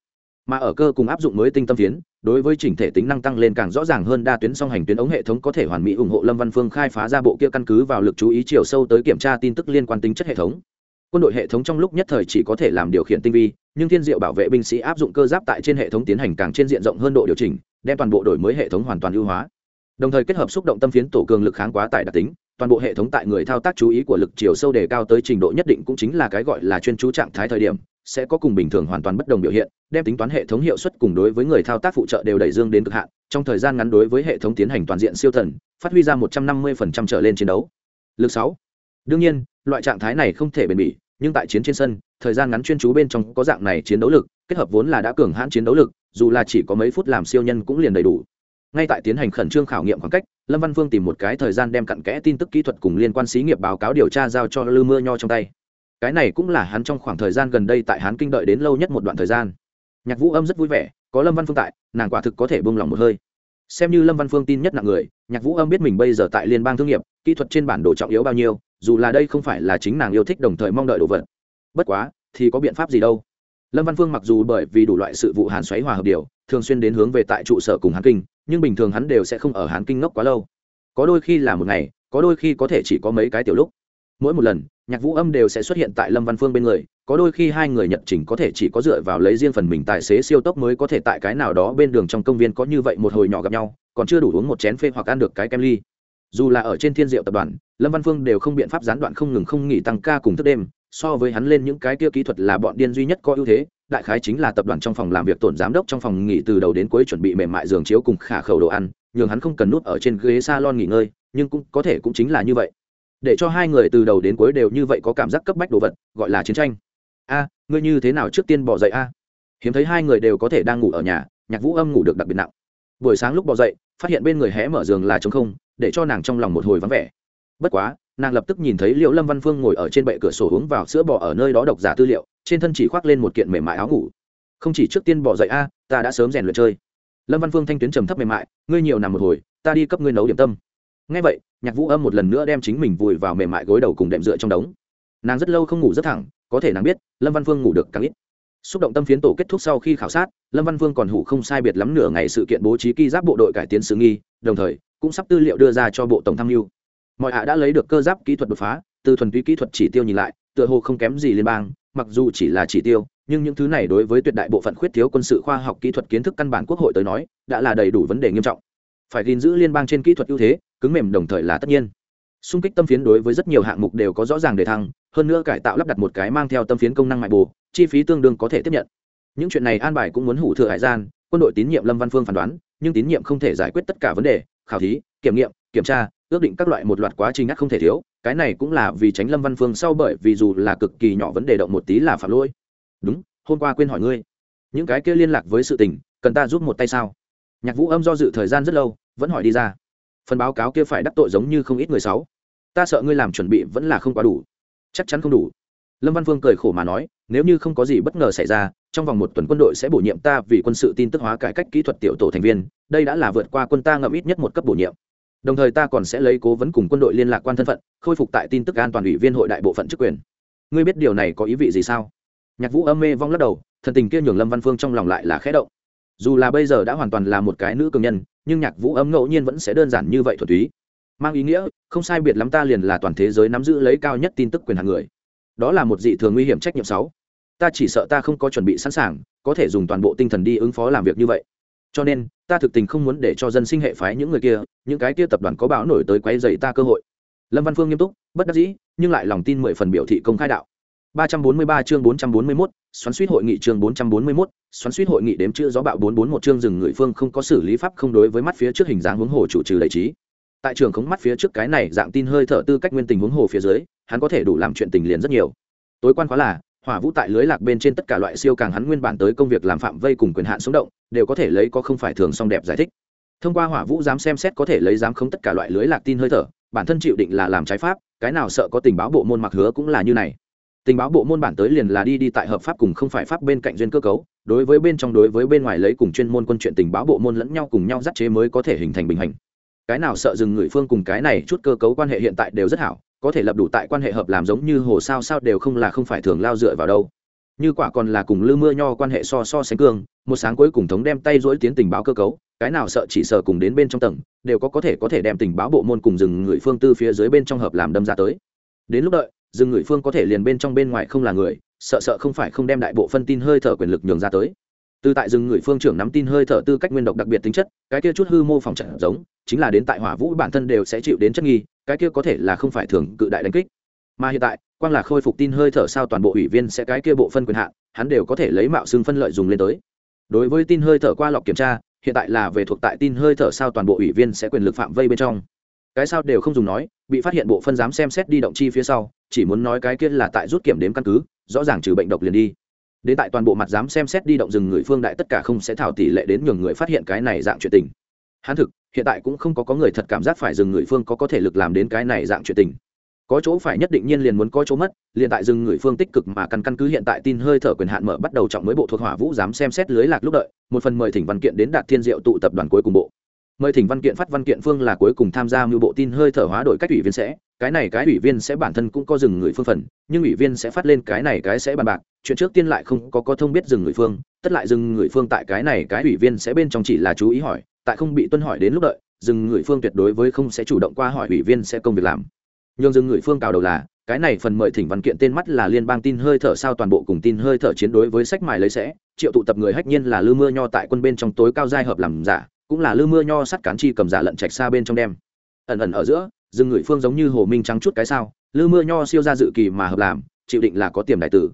Mà ở cơ cùng áp dụng mới tinh tâm phiến đối với chỉnh thể tính năng tăng lên càng rõ ràng hơn đa tuyến song hành tuyến ống hệ thống có thể hoàn mỹ ủng hộ lâm văn phương khai phá ra bộ kia căn cứ vào lực chú ý chiều sâu tới kiểm tra tin tức liên quan tính chất hệ thống. Quân đội hệ thống trong lúc nhất thời chỉ có thể làm điều khiển tinh vi, nhưng thiên diệu bảo vệ binh sĩ áp dụng cơ giáp tại trên hệ thống tiến hành càng trên diện rộng hơn độ điều chỉnh, đem toàn bộ đổi mới hệ thống hoàn toàn ưu hóa. Đồng thời kết hợp xúc động tâm phiến tổ cường lực kháng quá tải đặc tính toàn bộ hệ thống tại người thao tác chú ý của lực chiều sâu đề cao tới trình độ nhất định cũng chính là cái gọi là chuyên chú trạng thái thời điểm, sẽ có cùng bình thường hoàn toàn bất đồng biểu hiện, đem tính toán hệ thống hiệu suất cùng đối với người thao tác phụ trợ đều đẩy dương đến cực hạn, trong thời gian ngắn đối với hệ thống tiến hành toàn diện siêu thần, phát huy ra một trăm năm mươi phần trăm trở lên chiến đấu. Lực sáu. Đương nhiên, loại trạng thái này không thể bền bỉ, nhưng tại chiến trên sân, thời gian ngắn chuyên chú bên trong có dạng này chiến đấu lực, kết hợp vốn là đã cường hãn chiến đấu lực, dù là chỉ có mấy phút làm siêu nhân cũng liền đầy đủ ngay tại tiến hành khẩn trương khảo nghiệm khoảng cách, lâm văn phương tìm một cái thời gian đem cặn kẽ tin tức kỹ thuật cùng liên quan xí nghiệp báo cáo điều tra giao cho lư mưa nho trong tay. Cái này cũng là hắn trong khoảng thời gian gần đây tại hắn kinh đợi đến lâu nhất một đoạn thời gian. Nhạc vũ âm rất vui vẻ, có lâm văn phương tại, nàng quả thực có thể bông lòng một hơi. Xem như lâm văn phương tin nhất nặng người, nhạc vũ âm biết mình bây giờ tại liên bang thương nghiệp, kỹ thuật trên bản đồ trọng yếu bao nhiêu, dù là đây không phải là chính nàng yêu thích đồng thời mong đợi đồ vật. Bất quá, thì có biện pháp gì đâu. Lâm văn phương mặc dù bởi vì đủ loại sự vụ hàn xoáy hòa hợp điều, thường xuyên đến hướng về tại trụ sở cùng hàn kinh nhưng bình thường hắn đều sẽ không ở hàn kinh ngốc quá lâu. Có đôi khi là một ngày, có đôi khi có thể chỉ có mấy cái tiểu lúc. Mỗi một lần, nhạc vũ âm đều sẽ xuất hiện tại lâm văn phương bên người, có đôi khi hai người nhận trình có thể chỉ có dựa vào lấy riêng phần mình tài xế siêu tốc mới có thể tại cái nào đó bên đường trong công viên có như vậy một hồi nhỏ gặp nhau, còn chưa đủ uống một chén phê hoặc ăn được cái kem ly. Dù là ở trên thiên diệu tập đoàn, lâm văn phương đều không biện pháp gián đoạn không ngừng không nghỉ tăng ca cùng thức đêm, so với hắn lên những cái kia kỹ thuật là bọn điên duy nhất có ưu thế đại khái chính là tập đoàn trong phòng làm việc tổn giám đốc trong phòng nghỉ từ đầu đến cuối chuẩn bị mềm mại giường chiếu cùng khả khẩu đồ ăn, nhường hắn không cần nút ở trên ghế salon nghỉ ngơi, nhưng cũng có thể cũng chính là như vậy. Để cho hai người từ đầu đến cuối đều như vậy có cảm giác cấp bách đồ vật, gọi là chiến tranh. A, ngươi như thế nào trước tiên bỏ dậy a? Hiếm thấy hai người đều có thể đang ngủ ở nhà, nhạc vũ âm ngủ được đặc biệt nặng. Buổi sáng lúc bỏ dậy, phát hiện bên người hé mở giường là trống không, để cho nàng trong lòng một hồi vắng vẻ. Bất quá, nàng lập tức nhìn thấy liệu lâm văn phương ngồi ở trên bệ cửa sổ hướng vào sữa bò ở nơi đó độc giả tư liệu trên thân chỉ khoác lên một kiện mềm mại áo ngủ. Không chỉ trước tiên bỏ dậy a, ta đã sớm rèn luyện chơi. Lâm văn phương thanh tuyến trầm thấp mềm mại, ngươi nhiều nằm một hồi, ta đi cấp ngươi nấu điểm tâm. Ngay vậy, nhạc vũ âm một lần nữa đem chính mình vùi vào mềm mại gối đầu cùng đệm dựa trong đống. Nàng rất lâu không ngủ rất thẳng, có thể nàng biết, lâm văn phương ngủ được càng ít. Xúc động tâm phiến tổ kết thúc sau khi khảo sát, lâm văn phương còn hủ không sai biệt lắm nửa ngày sự kiện bố trí ki giáp bộ đội cải tiến sự nghi, đồng thời, cũng sắp tư liệu đưa ra cho bộ tổng tham mưu. Mọi hạ đã lấy được cơ giáp kỹ thuật đột phá, từ thuần túy kỹ thuật chỉ tiêu nhìn lại tựa hồ không kém gì liên bang, mặc dù chỉ là chỉ tiêu, nhưng những thứ này đối với tuyệt đại bộ phận khuyết thiếu quân sự khoa học kỹ thuật kiến thức căn bản quốc hội tới nói, đã là đầy đủ vấn đề nghiêm trọng. Phải gìn giữ liên bang trên kỹ thuật ưu thế, cứng mềm đồng thời là tất nhiên. Xung kích tâm phiến đối với rất nhiều hạng mục đều có rõ ràng đề thăng, hơn nữa cải tạo lắp đặt một cái mang theo tâm phiến công năng mại bù chi phí tương đương có thể tiếp nhận. Những chuyện này an bài cũng muốn hủ thừa hải gian, quân đội tín nhiệm lâm văn phương phán đoán, nhưng tín nhiệm không thể giải quyết tất cả vấn đề, khảo thí, kiểm nghiệm, kiểm tra, ước định các loại một loạt quá trình ngắt không thể thiếu cái này cũng là vì tránh lâm văn phương sau bởi vì dù là cực kỳ nhỏ vấn đề động một tí là phạm lỗi. Đúng, hôm qua quên hỏi ngươi. Những cái kia liên lạc với sự tình, cần ta giúp một tay sao? Nhạc vũ âm do dự thời gian rất lâu, vẫn hỏi đi ra. Phần báo cáo kia phải đắc tội giống như không ít người sáu. Ta sợ ngươi làm chuẩn bị vẫn là không quá đủ. Chắc chắn không đủ. Lâm văn phương cười khổ mà nói, nếu như không có gì bất ngờ xảy ra, trong vòng một tuần quân đội sẽ bổ nhiệm ta vì quân sự tin tức hóa cải cách kỹ thuật tiểu tổ thành viên, đây đã là vượt qua quân ta ngậm ít nhất một cấp bổ nhiệm đồng thời ta còn sẽ lấy cố vấn cùng quân đội liên lạc quan thân phận, khôi phục tại tin tức an toàn ủy viên hội đại bộ phận chức quyền. Ngươi biết điều này có ý vị gì sao? Nhạc vũ âm mê vong lắc đầu, thần tình kia nhường lâm văn phương trong lòng lại là khẽ động. Dù là bây giờ đã hoàn toàn là một cái nữ cường nhân, nhưng nhạc vũ âm ngẫu nhiên vẫn sẽ đơn giản như vậy thuật túy. Mang ý nghĩa, không sai biệt lắm ta liền là toàn thế giới nắm giữ lấy cao nhất tin tức quyền hàng người. Đó là một dị thường nguy hiểm trách nhiệm sáu. Ta chỉ sợ ta không có chuẩn bị sẵn sàng, có thể dùng toàn bộ tinh thần đi ứng phó làm việc như vậy cho nên ta thực tình không muốn để cho dân sinh hệ phái những người kia những cái kia tập đoàn có báo nổi tới quay dày ta cơ hội lâm văn phương nghiêm túc bất đắc dĩ nhưng lại lòng tin mười phần biểu thị công khai đạo 343 chương 441, xoắn suýt hội nghị chương 441, xoắn suýt hội nghị đếm chữ gió bạo 441 chương rừng người phương không có xử lý pháp không đối với mắt phía trước hình dáng hướng hồ chủ trừ đầy trí. Tại trường khống mắt phía trước cái này dạng tin hơi thở tư cách nguyên tình hướng hồ phía dưới, hắn có thể đủ làm chuyện tình liền rất nhiều. Tối quan khóa là, hỏa vũ tại lưới lạc bên trên tất cả loại siêu càng hắn nguyên bản tới công việc làm phạm vây cùng quyền hạn sống động, đều có thể lấy có không phải thường song đẹp giải thích. Thông qua hỏa vũ dám xem xét có thể lấy dám không tất cả loại lưới lạc tin hơi thở, bản thân chịu định là làm trái pháp cái nào sợ có tình báo bộ môn mặc hứa cũng là như này tình báo bộ môn bản tới liền là đi đi tại hợp pháp cùng không phải pháp bên cạnh duyên cơ cấu đối với bên trong đối với bên ngoài lấy cùng chuyên môn quân chuyện tình báo bộ môn lẫn nhau cùng nhau dắt chế mới có thể hình thành bình hành cái nào sợ dừng người phương cùng cái này chút cơ cấu quan hệ hiện tại đều rất hảo có thể lập đủ tại quan hệ hợp làm giống như hồ sao sao đều không là không phải thường lao dựa vào đâu. Như quả còn là cùng lư mưa nho quan hệ so so sánh cương, một sáng cuối cùng thống đem tay rỗi tiến tình báo cơ cấu, cái nào sợ chỉ sợ cùng đến bên trong tầng, đều có có thể có thể đem tình báo bộ môn cùng rừng người phương tư phía dưới bên trong hợp làm đâm ra tới. Đến lúc đợi dừng người phương có thể liền bên trong bên ngoài không là người, sợ sợ không phải không đem đại bộ phân tin hơi thở quyền lực nhường ra tới. Từ tại rừng người phương trưởng nắm tin hơi thở tư cách nguyên độc đặc biệt tính chất, cái kia chút hư mô phòng trận giống, chính là đến tại hỏa vũ bản thân đều sẽ chịu đến chất nghi cái kia có thể là không phải thường cự đại đánh kích. Mà hiện tại, quang là khôi phục tin hơi thở sao toàn bộ ủy viên sẽ cái kia bộ phân quyền hạn, hắn đều có thể lấy mạo xưng phân lợi dùng lên tới. Đối với tin hơi thở qua lọc kiểm tra, hiện tại là về thuộc tại tin hơi thở sao toàn bộ ủy viên sẽ quyền lực phạm vây bên trong. Cái sao đều không dùng nói, bị phát hiện bộ phân giám xem xét đi động chi phía sau, chỉ muốn nói cái kia là tại rút kiểm đếm căn cứ, rõ ràng trừ bệnh độc liền đi. Đến tại toàn bộ mặt dám xem xét đi động rừng người phương đại tất cả không sẽ thảo tỷ lệ đến nhường người phát hiện cái này dạng chuyện tình. Hắn thực hiện tại cũng không có có người thật cảm giác phải dừng người phương có có thể lực làm đến cái này dạng chuyện tình. Có chỗ phải nhất định nhiên liền muốn có chỗ mất, liền tại rừng người phương tích cực mà căn căn cứ hiện tại tin hơi thở quyền hạn mở bắt đầu trọng mới bộ thuộc hỏa vũ dám xem xét lưới lạc lúc đợi, một phần mời thỉnh văn kiện đến đạt thiên diệu tụ tập đoàn cuối cùng bộ. Mời thỉnh văn kiện phát văn kiện phương là cuối cùng tham gia mưu bộ tin hơi thở hóa đổi cách ủy viên sẽ, cái này cái ủy viên sẽ bản thân cũng có dừng người phương phần, nhưng ủy viên sẽ phát lên cái này cái sẽ bàn bạc, chuyện trước tiên lại không có có thông biết dừng người phương, tất lại dừng người phương tại cái này cái ủy viên sẽ bên trong chỉ là chú ý hỏi tại không bị tuân hỏi đến lúc đợi dừng người phương tuyệt đối với không sẽ chủ động qua hỏi ủy viên sẽ công việc làm. Nhưng dừng người phương cào đầu là, cái này phần mời thỉnh văn kiện tên mắt là liên bang tin hơi thở sao toàn bộ cùng tin hơi thở chiến đối với sách mài lấy sẽ, triệu tụ tập người hách nhiên là lư mưa nho tại quân bên trong tối cao giai hợp làm giả, cũng là lư mưa nho sắt cán chi cầm giả lận trạch xa bên trong đem. Ẩn ẩn ở giữa rừng người phương giống như hồ minh trắng chút cái sao, lư mưa nho siêu ra dự kỳ mà hợp làm, chịu định là có tiềm đại tử.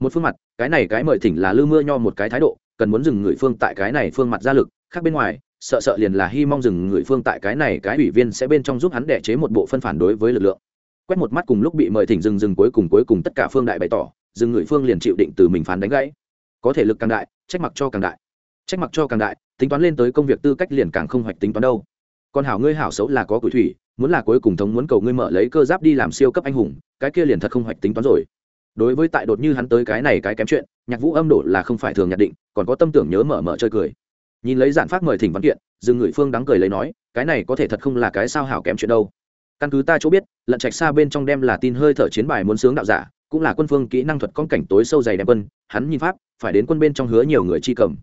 Một phương mặt, cái này cái mời thỉnh là lư mưa nho một cái thái độ, cần muốn dừng người phương tại cái này phương mặt ra lực, khác bên ngoài sợ sợ liền là hy mong dừng người phương tại cái này, cái ủy viên sẽ bên trong giúp hắn đẻ chế một bộ phân phản đối với lực lượng. Quét một mắt cùng lúc bị mời thỉnh dừng dừng cuối cùng cuối cùng tất cả phương đại bày tỏ, dừng người phương liền chịu định từ mình phán đánh gãy. Có thể lực càng đại, trách mặc cho càng đại. Trách mặc cho càng đại, tính toán lên tới công việc tư cách liền càng không hoạch tính toán đâu. Còn hảo ngươi hảo xấu là có củi thủy, muốn là cuối cùng thống muốn cầu ngươi mở lấy cơ giáp đi làm siêu cấp anh hùng, cái kia liền thật không hoạch tính toán rồi. Đối với tại đột như hắn tới cái này cái kém chuyện, nhạc vũ âm đổ là không phải thường nhận định, còn có tâm tưởng nhớ mở mở chơi cười nhìn lấy giản phát mời thỉnh văn kiện, dừng người phương đắng cười lấy nói, cái này có thể thật không là cái sao hảo kém chuyện đâu. Căn cứ ta chỗ biết, lận trạch xa bên trong đem là tin hơi thở chiến bài muốn sướng đạo giả, cũng là quân phương kỹ năng thuật con cảnh tối sâu dày đem quân, hắn nhìn pháp, phải đến quân bên trong hứa nhiều người chi cầm.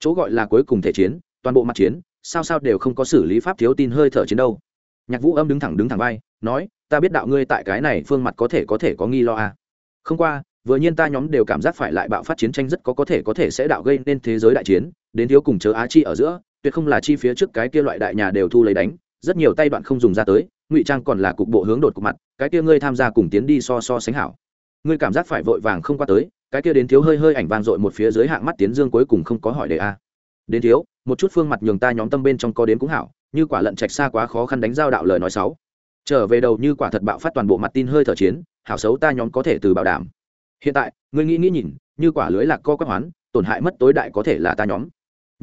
Chỗ gọi là cuối cùng thể chiến, toàn bộ mặt chiến, sao sao đều không có xử lý pháp thiếu tin hơi thở chiến đâu. Nhạc vũ âm đứng thẳng đứng thẳng vai, nói, ta biết đạo ngươi tại cái này phương mặt có thể có thể có nghi lo à. không qua, vừa nhiên ta nhóm đều cảm giác phải lại bạo phát chiến tranh rất có có thể có thể sẽ đạo gây nên thế giới đại chiến đến thiếu cùng chớ á chi ở giữa, tuyệt không là chi phía trước cái kia loại đại nhà đều thu lấy đánh, rất nhiều tay đoạn không dùng ra tới, ngụy trang còn là cục bộ hướng đột cục mặt, cái kia ngươi tham gia cùng tiến đi so so sánh hảo. Ngươi cảm giác phải vội vàng không qua tới, cái kia đến thiếu hơi hơi ảnh vang dội một phía dưới hạng mắt tiến dương cuối cùng không có hỏi đề a. Đến thiếu, một chút phương mặt nhường ta nhóm tâm bên trong có đến cũng hảo, như quả lận trạch xa quá khó khăn đánh giao đạo lời nói xấu. Trở về đầu như quả thật bạo phát toàn bộ mặt tin hơi thở chiến, hảo xấu ta nhóm có thể từ bảo đảm. Hiện tại, ngươi nghĩ nghĩ nhìn, như quả lưới lạc co quắc hoán, tổn hại mất tối đại có thể là ta nhóm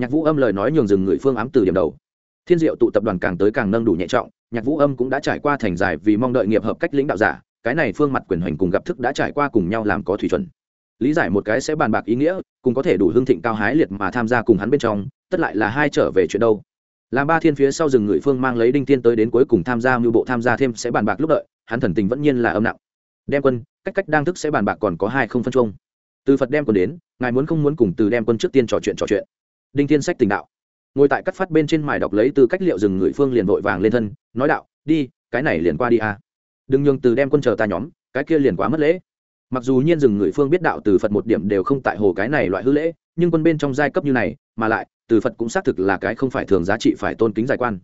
nhạc vũ âm lời nói nhường dừng người phương ám từ điểm đầu. Thiên diệu tụ tập đoàn càng tới càng nâng đủ nhẹ trọng, nhạc vũ âm cũng đã trải qua thành dài vì mong đợi nghiệp hợp cách lãnh đạo giả, cái này phương mặt quyền hành cùng gặp thức đã trải qua cùng nhau làm có thủy chuẩn. Lý giải một cái sẽ bàn bạc ý nghĩa, cùng có thể đủ hương thịnh cao hái liệt mà tham gia cùng hắn bên trong, tất lại là hai trở về chuyện đâu. Làm ba thiên phía sau rừng người phương mang lấy đinh tiên tới đến cuối cùng tham gia mưu bộ tham gia thêm sẽ bàn bạc lúc đợi, hắn thần tình vẫn nhiên là âm nặng. Đem quân, cách cách đang thức sẽ bàn bạc còn có hai không phân chung. Từ phật đem quân đến, ngài muốn không muốn cùng từ đem quân trước tiên trò chuyện trò chuyện đinh Thiên sách tình đạo. Ngồi tại cắt phát bên trên mài đọc lấy từ cách liệu rừng người phương liền vội vàng lên thân, nói đạo, đi, cái này liền qua đi à. đừng nhường từ đem quân chờ ta nhóm, cái kia liền quá mất lễ. Mặc dù nhiên rừng người phương biết đạo từ phật một điểm đều không tại hồ cái này loại hư lễ, nhưng quân bên trong giai cấp như này, mà lại, từ phật cũng xác thực là cái không phải thường giá trị phải tôn kính giải quan.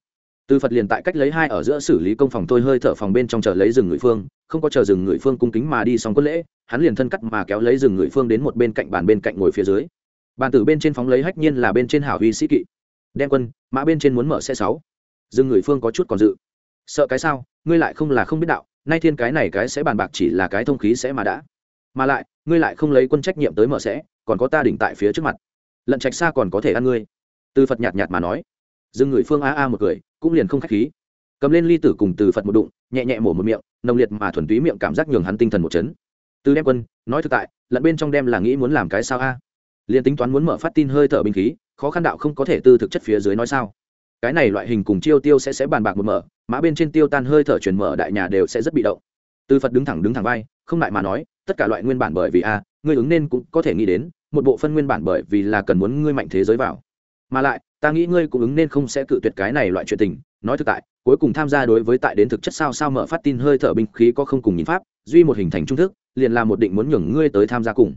Từ phật liền tại cách lấy hai ở giữa xử lý công phòng tôi hơi thở phòng bên trong chờ lấy rừng người phương, không có chờ rừng người phương cung kính mà đi xong quân lễ, hắn liền thân cắt mà kéo lấy rừng người phương đến một bên cạnh bàn bên cạnh ngồi phía dưới bàn tử bên trên phóng lấy hách nhiên là bên trên hảo huy sĩ kỵ. Đem quân, mã bên trên muốn mở xe sáu. Dừng người phương có chút còn dự. Sợ cái sao, ngươi lại không là không biết đạo, nay thiên cái này cái sẽ bàn bạc chỉ là cái thông khí sẽ mà đã. Mà lại, ngươi lại không lấy quân trách nhiệm tới mở sẽ, còn có ta đỉnh tại phía trước mặt. Lận trạch xa còn có thể ăn ngươi. Từ phật nhạt nhạt mà nói. Dừng người phương a a một cười, cũng liền không khách khí. Cầm lên ly tử cùng từ phật một đụng, nhẹ nhẹ mổ một miệng, nồng liệt mà thuần túy miệng cảm giác nhường hắn tinh thần một chấn. Từ đem quân, nói thực tại, lận bên trong đem là nghĩ muốn làm cái sao a? Liền tính toán muốn mở phát tin hơi thở binh khí, khó khăn đạo không có thể tư thực chất phía dưới nói sao. Cái này loại hình cùng chiêu tiêu sẽ sẽ bàn bạc một mở, mã bên trên tiêu tan hơi thở chuyển mở đại nhà đều sẽ rất bị động. Từ phật đứng thẳng đứng thẳng vai, không lại mà nói, tất cả loại nguyên bản bởi vì a, ngươi ứng nên cũng có thể nghĩ đến, một bộ phân nguyên bản bởi vì là cần muốn ngươi mạnh thế giới vào. Mà lại, ta nghĩ ngươi cũng ứng nên không sẽ cự tuyệt cái này loại chuyện tình, nói thực tại, cuối cùng tham gia đối với tại đến thực chất sao sao mở phát tin hơi thở binh khí có không cùng nhìn pháp, duy một hình thành trung thức, liền là một định muốn nhường ngươi tới tham gia cùng.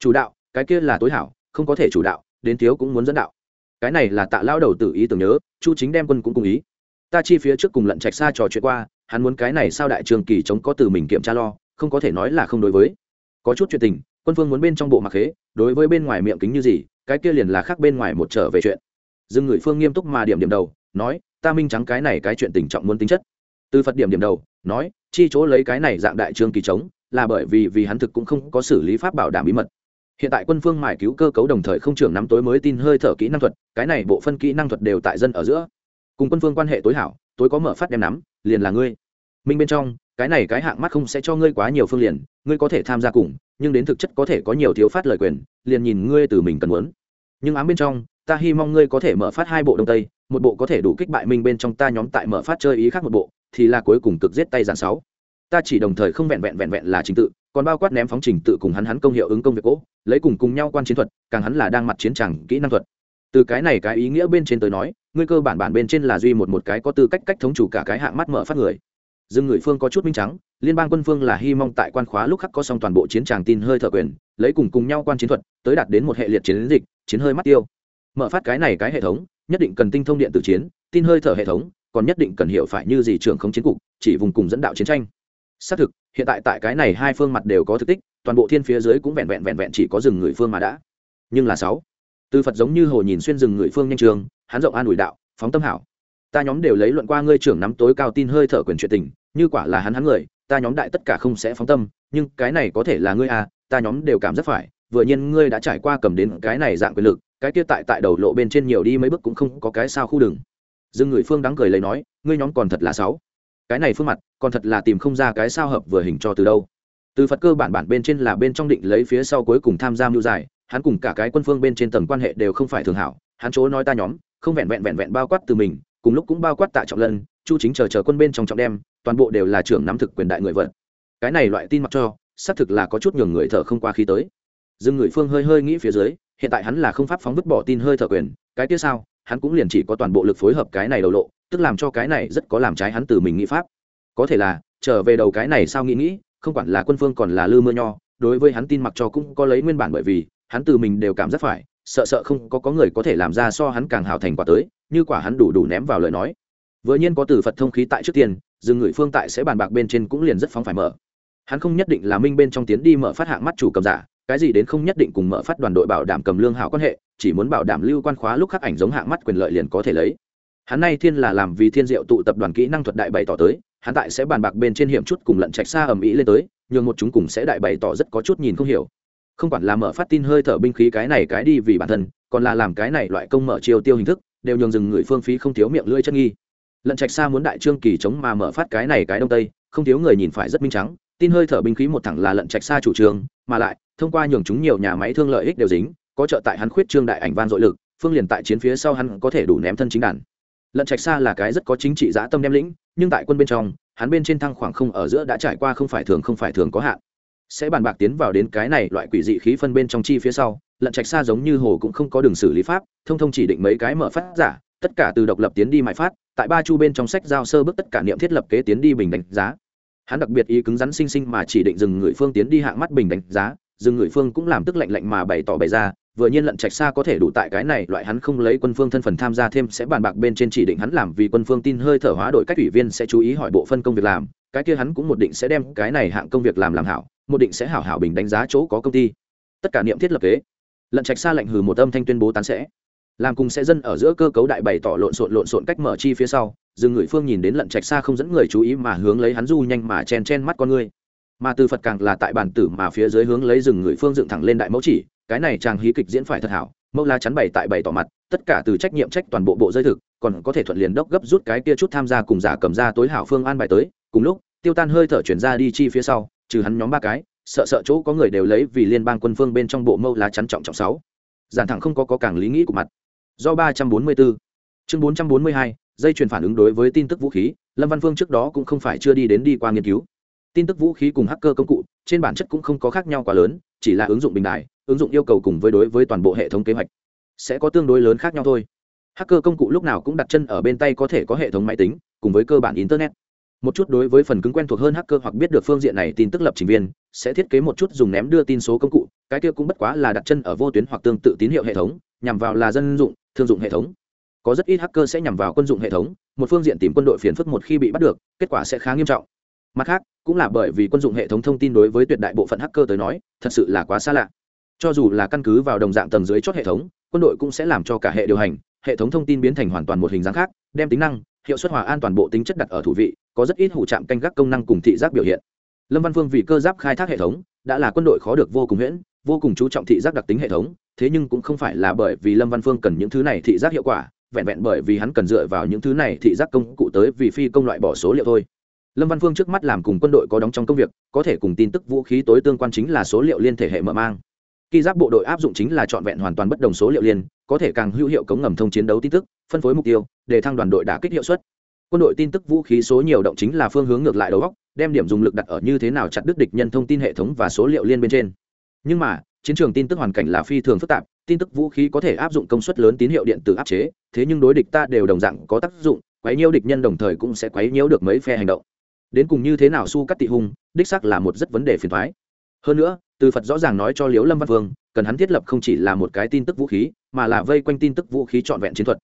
Chủ đạo cái kia là tối hảo, không có thể chủ đạo, đến thiếu cũng muốn dẫn đạo. Cái này là tạ lao đầu tự ý tưởng nhớ, chu chính đem quân cũng cùng ý. Ta chi phía trước cùng lận trạch xa trò chuyện qua, hắn muốn cái này sao đại trường kỳ chống có từ mình kiểm tra lo, không có thể nói là không đối với. Có chút chuyện tình, quân phương muốn bên trong bộ mặc khế, đối với bên ngoài miệng kính như gì, cái kia liền là khác bên ngoài một trở về chuyện. Dừng người phương nghiêm túc mà điểm điểm đầu, nói, ta minh trắng cái này cái chuyện tình trọng muốn tính chất. Từ phật điểm điểm đầu, nói, chi chỗ lấy cái này dạng đại trương kỳ chống, là bởi vì vì hắn thực cũng không có xử lý pháp bảo đảm bí mật hiện tại quân phương mải cứu cơ cấu đồng thời không trưởng nắm tối mới tin hơi thở kỹ năng thuật, cái này bộ phân kỹ năng thuật đều tại dân ở giữa. Cùng quân phương quan hệ tối hảo, tối có mở phát đem nắm, liền là ngươi. Minh bên trong, cái này cái hạng mắt không sẽ cho ngươi quá nhiều phương liền, ngươi có thể tham gia cùng, nhưng đến thực chất có thể có nhiều thiếu phát lời quyền, liền nhìn ngươi từ mình cần muốn. Nhưng ám bên trong, ta hy mong ngươi có thể mở phát hai bộ đông tây, một bộ có thể đủ kích bại minh bên trong ta nhóm tại mở phát chơi ý khác một bộ, thì là cuối cùng cực giết tay giàn sáu. Ta chỉ đồng thời không vẹn vẹn vẹn vẹn là trình tự còn bao quát ném phóng trình tự cùng hắn hắn công hiệu ứng công việc cỗ, lấy cùng cùng nhau quan chiến thuật, càng hắn là đang mặt chiến tràng kỹ năng thuật. Từ cái này cái ý nghĩa bên trên tới nói, ngươi cơ bản bản bên trên là duy một một cái có tư cách cách thống chủ cả cái hạng mắt mở phát người. Dừng người phương có chút minh trắng, liên bang quân phương là hy mong tại quan khóa lúc khắc có xong toàn bộ chiến tràng tin hơi thợ quyền, lấy cùng cùng nhau quan chiến thuật, tới đạt đến một hệ liệt chiến dịch, chiến hơi mắt tiêu. Mở phát cái này cái hệ thống, nhất định cần tinh thông điện tử chiến, tin hơi thở hệ thống, còn nhất định cần hiểu phải như gì trưởng không chiến cục, chỉ vùng cùng dẫn đạo chiến tranh. Xác thực hiện tại tại cái này hai phương mặt đều có thực tích, toàn bộ thiên phía dưới cũng vẹn vẹn vẹn vẹn chỉ có rừng người phương mà đã. Nhưng là sáu tư phật giống như hồ nhìn xuyên rừng người phương nhanh trường, hắn rộng an ủi đạo, phóng tâm hảo. Ta nhóm đều lấy luận qua ngươi trưởng nắm tối cao tin hơi thở quyền chuyện tình, như quả là hắn hắn người, ta nhóm đại tất cả không sẽ phóng tâm, nhưng cái này có thể là ngươi à ta nhóm đều cảm rất phải, vừa nhiên ngươi đã trải qua cầm đến cái này dạng quyền lực, cái kia tại tại đầu lộ bên trên nhiều đi mấy bước cũng không có cái sao khu đừng dừng người phương đáng cười lấy nói, ngươi nhóm còn thật là sáu cái này phương mặt, còn thật là tìm không ra cái sao hợp vừa hình cho từ đâu. Từ phật cơ bản bản bên trên là bên trong định lấy phía sau cuối cùng tham gia mưu giải, hắn cùng cả cái quân phương bên trên tầng quan hệ đều không phải thường hảo, hắn chỗ nói ta nhóm, không vẹn vẹn vẹn vẹn bao quát từ mình, cùng lúc cũng bao quát tại trọng lân, chu chính chờ chờ quân bên trong trọng đem, toàn bộ đều là trưởng nắm thực quyền đại người vật. Cái này loại tin mặc cho, xác thực là có chút nhường người thở không qua khí tới. Dừng người phương hơi hơi nghĩ phía dưới, hiện tại hắn là không pháp phóng vứt bỏ tin hơi thở quyền, cái kia sao, hắn cũng liền chỉ có toàn bộ lực phối hợp cái này đầu lộ tức làm cho cái này rất có làm trái hắn từ mình nghĩ pháp. Có thể là, trở về đầu cái này sao nghĩ nghĩ, không quản là quân phương còn là lư mưa nho, đối với hắn tin mặc cho cũng có lấy nguyên bản bởi vì, hắn từ mình đều cảm giác phải, sợ sợ không có có người có thể làm ra so hắn càng hào thành quả tới, như quả hắn đủ đủ ném vào lời nói. Vừa nhiên có từ phật thông khí tại trước tiên dừng người phương tại sẽ bàn bạc bên trên cũng liền rất phóng phải mở. Hắn không nhất định là minh bên trong tiến đi mở phát hạng mắt chủ cầm giả, cái gì đến không nhất định cùng mở phát đoàn đội bảo đảm cầm lương hảo quan hệ, chỉ muốn bảo đảm lưu quan khóa lúc khắc ảnh giống hạng mắt quyền lợi liền có thể lấy hắn nay thiên là làm vì thiên diệu tụ tập đoàn kỹ năng thuật đại bày tỏ tới, hắn tại sẽ bàn bạc bên trên hiểm chút cùng lận trạch xa ầm ĩ lên tới, nhường một chúng cùng sẽ đại bày tỏ rất có chút nhìn không hiểu. Không quản là mở phát tin hơi thở binh khí cái này cái đi vì bản thân, còn là làm cái này loại công mở chiêu tiêu hình thức, đều nhường dừng người phương phí không thiếu miệng lưỡi chân nghi. Lận trạch xa muốn đại trương kỳ chống mà mở phát cái này cái đông tây, không thiếu người nhìn phải rất minh trắng, tin hơi thở binh khí một thẳng là lận trạch xa chủ trương, mà lại, thông qua nhường chúng nhiều nhà máy thương lợi ích đều dính, có trợ tại hắn khuyết trương đại ảnh van dội lực, phương liền tại chiến phía sau hắn có thể đủ ném thân chính đàn lận trạch xa là cái rất có chính trị giã tâm đem lĩnh, nhưng tại quân bên trong, hắn bên trên thăng khoảng không ở giữa đã trải qua không phải thường không phải thường có hạn. Sẽ bàn bạc tiến vào đến cái này loại quỷ dị khí phân bên trong chi phía sau, lận trạch xa giống như hồ cũng không có đường xử lý pháp, thông thông chỉ định mấy cái mở phát giả, tất cả từ độc lập tiến đi mãi phát, tại ba chu bên trong sách giao sơ bước tất cả niệm thiết lập kế tiến đi bình đánh giá. Hắn đặc biệt ý cứng rắn sinh sinh mà chỉ định dừng người phương tiến đi hạng mắt bình đánh giá, dừng người phương cũng làm tức lạnh lạnh mà bày tỏ bày ra vừa nhiên lận trạch xa có thể đủ tại cái này, loại hắn không lấy quân phương thân phần tham gia thêm sẽ bàn bạc bên trên chỉ định hắn làm vì quân phương tin hơi thở hóa đội cách ủy viên sẽ chú ý hỏi bộ phân công việc làm, cái kia hắn cũng một định sẽ đem cái này hạng công việc làm làm hảo, một định sẽ hảo hảo bình đánh giá chỗ có công ty. Tất cả niệm thiết lập kế. Lận trạch xa lệnh hừ một âm thanh tuyên bố tán sẽ. Làm cùng sẽ dân ở giữa cơ cấu đại bày tỏ lộn xộn lộn xộn cách mở chi phía sau, dừng người phương nhìn đến lận trạch xa không dẫn người chú ý mà hướng lấy hắn du nhanh mà chen chen mắt con ngươi mà từ phật càng là tại bản tử mà phía dưới hướng lấy rừng người phương dựng thẳng lên đại mẫu chỉ, cái này chàng hí kịch diễn phải thật hảo, mẫu la chắn bày tại bày tỏ mặt, tất cả từ trách nhiệm trách toàn bộ bộ rơi thực, còn có thể thuận liền đốc gấp rút cái kia chút tham gia cùng giả cầm ra tối hảo phương an bài tới, cùng lúc, tiêu tan hơi thở chuyển ra đi chi phía sau, trừ hắn nhóm ba cái, sợ sợ chỗ có người đều lấy vì liên bang quân phương bên trong bộ mâu lá chắn trọng trọng sáu. Giản thẳng không có có càng lý nghĩ của mặt. Do ba trăm bốn mươi 344 chương bốn trăm bốn mươi hai, dây truyền phản ứng đối với tin tức vũ khí, lâm văn phương trước đó cũng không phải chưa đi đến đi qua nghiên cứu tin tức vũ khí cùng hacker công cụ, trên bản chất cũng không có khác nhau quá lớn, chỉ là ứng dụng bình đại ứng dụng yêu cầu cùng với đối với toàn bộ hệ thống kế hoạch, sẽ có tương đối lớn khác nhau thôi. Hacker công cụ lúc nào cũng đặt chân ở bên tay có thể có hệ thống máy tính, cùng với cơ bản internet. Một chút đối với phần cứng quen thuộc hơn hacker hoặc biết được phương diện này tin tức lập trình viên, sẽ thiết kế một chút dùng ném đưa tin số công cụ, cái kia cũng bất quá là đặt chân ở vô tuyến hoặc tương tự tín hiệu hệ thống, nhằm vào là dân dụng, thương dụng hệ thống. Có rất ít hacker sẽ nhằm vào quân dụng hệ thống, một phương diện tìm quân đội phiền phức một khi bị bắt được, kết quả sẽ khá nghiêm trọng mặt khác, cũng là bởi vì quân dụng hệ thống thông tin đối với tuyệt đại bộ phận hacker tới nói, thật sự là quá xa lạ. Cho dù là căn cứ vào đồng dạng tầng dưới chót hệ thống, quân đội cũng sẽ làm cho cả hệ điều hành, hệ thống thông tin biến thành hoàn toàn một hình dáng khác, đem tính năng, hiệu suất hòa an toàn bộ tính chất đặt ở thủ vị, có rất ít hủ chạm canh gác công năng cùng thị giác biểu hiện. Lâm văn phương vì cơ giáp khai thác hệ thống, đã là quân đội khó được vô cùng huyễn, vô cùng chú trọng thị giác đặc tính hệ thống, thế nhưng cũng không phải là bởi vì lâm văn phương cần những thứ này thị giác hiệu quả, vẹn vẹn bởi vì hắn cần dựa vào những thứ này thị giác công cụ tới vì phi công loại bỏ số liệu thôi lâm văn phương trước mắt làm cùng quân đội có đóng trong công việc, có thể cùng tin tức vũ khí tối tương quan chính là số liệu liên thể hệ mở mang. Khi giáp bộ đội áp dụng chính là trọn vẹn hoàn toàn bất đồng số liệu liên, có thể càng hữu hiệu cống ngầm thông chiến đấu tin tức, phân phối mục tiêu, để thăng đoàn đội đã kích hiệu suất. Quân đội tin tức vũ khí số nhiều động chính là phương hướng ngược lại đầu góc đem điểm dùng lực đặt ở như thế nào chặt đứt địch nhân thông tin hệ thống và số liệu liên bên trên. Nhưng mà, chiến trường tin tức hoàn cảnh là phi thường phức tạp, tin tức vũ khí có thể áp dụng công suất lớn tín hiệu điện tử áp chế, thế nhưng đối địch ta đều đồng dạng có tác dụng, quấy nhiễu địch nhân đồng thời cũng sẽ quấy nhiễu được mấy phe hành động đến cùng như thế nào su cắt tị hung, đích sắc là một rất vấn đề phiền thoái hơn nữa, từ phật rõ ràng nói cho liễu lâm văn vương, cần hắn thiết lập không chỉ là một cái tin tức vũ khí, mà là vây quanh tin tức vũ khí trọn vẹn chiến thuật.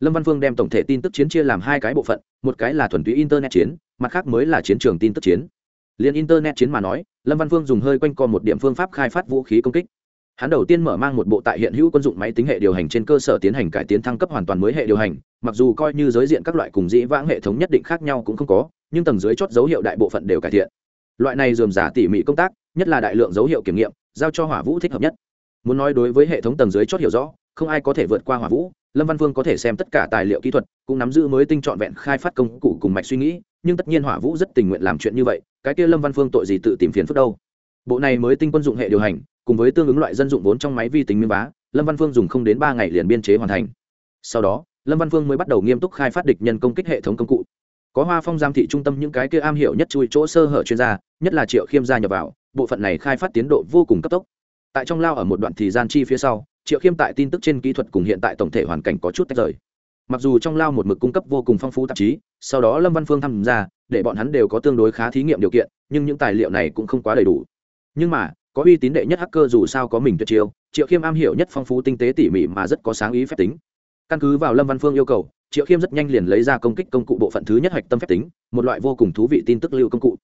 Lâm văn Vương đem tổng thể tin tức chiến chia làm hai cái bộ phận, một cái là thuần túy internet chiến, mặt khác mới là chiến trường tin tức chiến. Liên internet chiến mà nói, lâm văn Vương dùng hơi quanh co một điểm phương pháp khai phát vũ khí công kích hắn đầu tiên mở mang một bộ tại hiện hữu quân dụng máy tính hệ điều hành trên cơ sở tiến hành cải tiến thăng cấp hoàn toàn mới hệ điều hành, mặc dù coi như giới diện các loại cùng dĩ vãng hệ thống nhất định khác nhau cũng không có, nhưng tầng dưới chót dấu hiệu đại bộ phận đều cải thiện. Loại này dườm giả tỉ mỉ công tác, nhất là đại lượng dấu hiệu kiểm nghiệm, giao cho hỏa vũ thích hợp nhất. Muốn nói đối với hệ thống tầng dưới chót hiểu rõ, không ai có thể vượt qua hỏa vũ, lâm văn vương có thể xem tất cả tài liệu kỹ thuật, cũng nắm giữ mới tinh trọn vẹn khai phát công cụ cùng mạch suy nghĩ, nhưng tất nhiên hỏa vũ rất tình nguyện làm chuyện như vậy, cái kia lâm văn phương tội gì tự tìm phiền phức đâu? Bộ này mới tinh quân dụng hệ điều hành cùng với tương ứng loại dân dụng vốn trong máy vi tính miếng vá, lâm văn phương dùng không đến ba ngày liền biên chế hoàn thành. Sau đó, lâm văn phương mới bắt đầu nghiêm túc khai phát địch nhân công kích hệ thống công cụ. Có hoa phong giam thị trung tâm những cái kia am hiểu nhất chui chỗ sơ hở chuyên gia, nhất là triệu khiêm gia nhập vào, bộ phận này khai phát tiến độ vô cùng cấp tốc. Tại trong lao ở một đoạn thì gian chi phía sau, triệu khiêm tại tin tức trên kỹ thuật cùng hiện tại tổng thể hoàn cảnh có chút tách rời. Mặc dù trong lao một mực cung cấp vô cùng phong phú tạp chí, sau đó lâm văn phương tham gia, để bọn hắn đều có tương đối khá thí nghiệm điều kiện, nhưng những tài liệu này cũng không quá đầy đủ. Nhưng mà có uy tín đệ nhất hacker dù sao có mình tuyệt chiêu, triệu khiêm am hiểu nhất phong phú tinh tế tỉ mỉ mà rất có sáng ý phép tính. Căn cứ vào lâm văn phương yêu cầu, triệu khiêm rất nhanh liền lấy ra công kích công cụ bộ phận thứ nhất hạch tâm phép tính, một loại vô cùng thú vị tin tức lưu công cụ.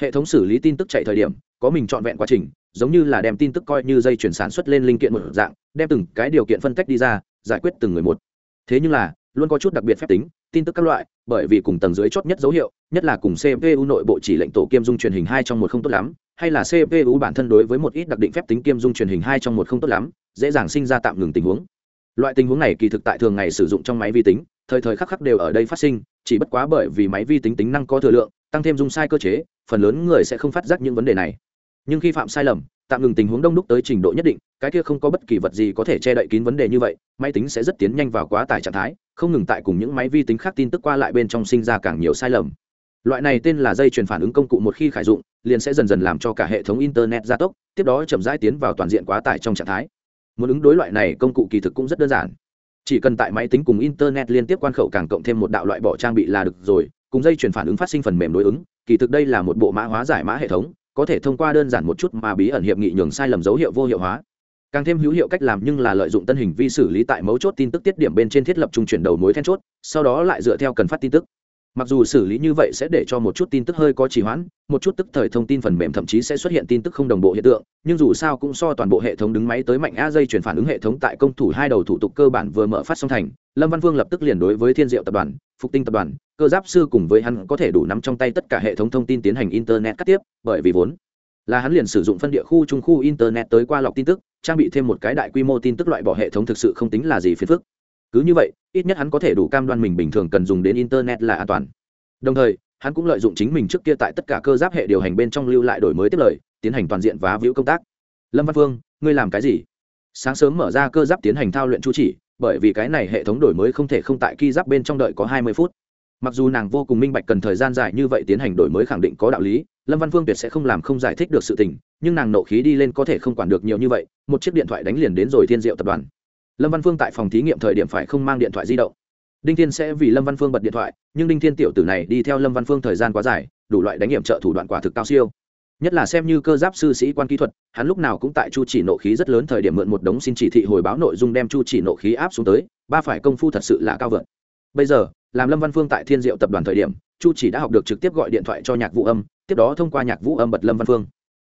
Hệ thống xử lý tin tức chạy thời điểm, có mình trọn vẹn quá trình, giống như là đem tin tức coi như dây chuyển sản xuất lên linh kiện một dạng, đem từng cái điều kiện phân cách đi ra, giải quyết từng người một. Thế nhưng là, luôn có chút đặc biệt phép tính, tin tức các loại, bởi vì cùng tầng dưới chót nhất dấu hiệu, nhất là cùng cpu nội bộ chỉ lệnh tổ kiêm dung truyền hình hai trong một không tốt lắm hay là cpu bản thân đối với một ít đặc định phép tính kiêm dung truyền hình hai trong một không tốt lắm, dễ dàng sinh ra tạm ngừng tình huống. Loại tình huống này kỳ thực tại thường ngày sử dụng trong máy vi tính, thời thời khắc khắc đều ở đây phát sinh, chỉ bất quá bởi vì máy vi tính tính năng có thừa lượng, tăng thêm dung sai cơ chế, phần lớn người sẽ không phát giác những vấn đề này. Nhưng khi phạm sai lầm, tạm ngừng tình huống đông đúc tới trình độ nhất định, cái kia không có bất kỳ vật gì có thể che đậy kín vấn đề như vậy, máy tính sẽ rất tiến nhanh vào quá tải trạng thái, không ngừng tại cùng những máy vi tính khác tin tức qua lại bên trong sinh ra càng nhiều sai lầm loại này tên là dây chuyển phản ứng công cụ một khi khải dụng, liền sẽ dần dần làm cho cả hệ thống internet gia tốc, tiếp đó chậm rãi tiến vào toàn diện quá tải trong trạng thái. Muốn ứng đối loại này công cụ kỳ thực cũng rất đơn giản. Chỉ cần tại máy tính cùng internet liên tiếp quan khẩu càng cộng thêm một đạo loại bỏ trang bị là được rồi, cùng dây chuyển phản ứng phát sinh phần mềm đối ứng, kỳ thực đây là một bộ mã hóa giải mã hệ thống, có thể thông qua đơn giản một chút mà bí ẩn hiệp nghị nhường sai lầm dấu hiệu vô hiệu hóa. Càng thêm hữu hiệu cách làm nhưng là lợi dụng tân hình vi xử lý tại mấu chốt tin tức tiết điểm bên trên thiết lập trung chuyển đầu mối then chốt, sau đó lại dựa theo cần phát tin tức mặc dù xử lý như vậy sẽ để cho một chút tin tức hơi có trì hoãn, một chút tức thời thông tin phần mềm thậm chí sẽ xuất hiện tin tức không đồng bộ hiện tượng, nhưng dù sao cũng so toàn bộ hệ thống đứng máy tới mạnh a dây chuyển phản ứng hệ thống tại công thủ hai đầu thủ tục cơ bản vừa mở phát xong thành, lâm văn vương lập tức liền đối với thiên diệu tập đoàn, phục tinh tập đoàn, cơ giáp sư cùng với hắn có thể đủ nắm trong tay tất cả hệ thống thông tin tiến hành internet cắt tiếp, bởi vì vốn là hắn liền sử dụng phân địa khu, trung khu internet tới qua lọc tin tức, trang bị thêm một cái đại quy mô tin tức loại bỏ hệ thống thực sự không tính là gì phiền phức cứ như vậy, ít nhất hắn có thể đủ cam đoan mình bình thường cần dùng đến internet là an toàn. Đồng thời, hắn cũng lợi dụng chính mình trước kia tại tất cả cơ giáp hệ điều hành bên trong lưu lại đổi mới tiếp lời, tiến hành toàn diện vá víu công tác. Lâm văn phương, ngươi làm cái gì? Sáng sớm mở ra cơ giáp tiến hành thao luyện chu chỉ, bởi vì cái này hệ thống đổi mới không thể không tại ki giáp bên trong đợi có hai mươi phút. Mặc dù nàng vô cùng minh bạch cần thời gian dài như vậy tiến hành đổi mới khẳng định có đạo lý, lâm văn phương tuyệt sẽ không làm không giải thích được sự tình, nhưng nàng nộ khí đi lên có thể không quản được nhiều như vậy, một chiếc điện thoại đánh liền đến rồi thiên diệu tập đoàn lâm văn phương tại phòng thí nghiệm thời điểm phải không mang điện thoại di động. Đinh thiên sẽ vì lâm văn phương bật điện thoại, nhưng đinh thiên tiểu tử này đi theo lâm văn phương thời gian quá dài, đủ loại đánh nghiệm trợ thủ đoạn quả thực cao siêu. Nhất là xem như cơ giáp sư sĩ quan kỹ thuật, hắn lúc nào cũng tại chu chỉ nộ khí rất lớn thời điểm mượn một đống xin chỉ thị hồi báo nội dung đem chu chỉ nộ khí áp xuống tới, ba phải công phu thật sự là cao vượt. Bây giờ, làm lâm văn phương tại thiên diệu tập đoàn thời điểm, chu chỉ đã học được trực tiếp gọi điện thoại cho nhạc vũ âm, tiếp đó thông qua nhạc vũ âm bật lâm văn phương.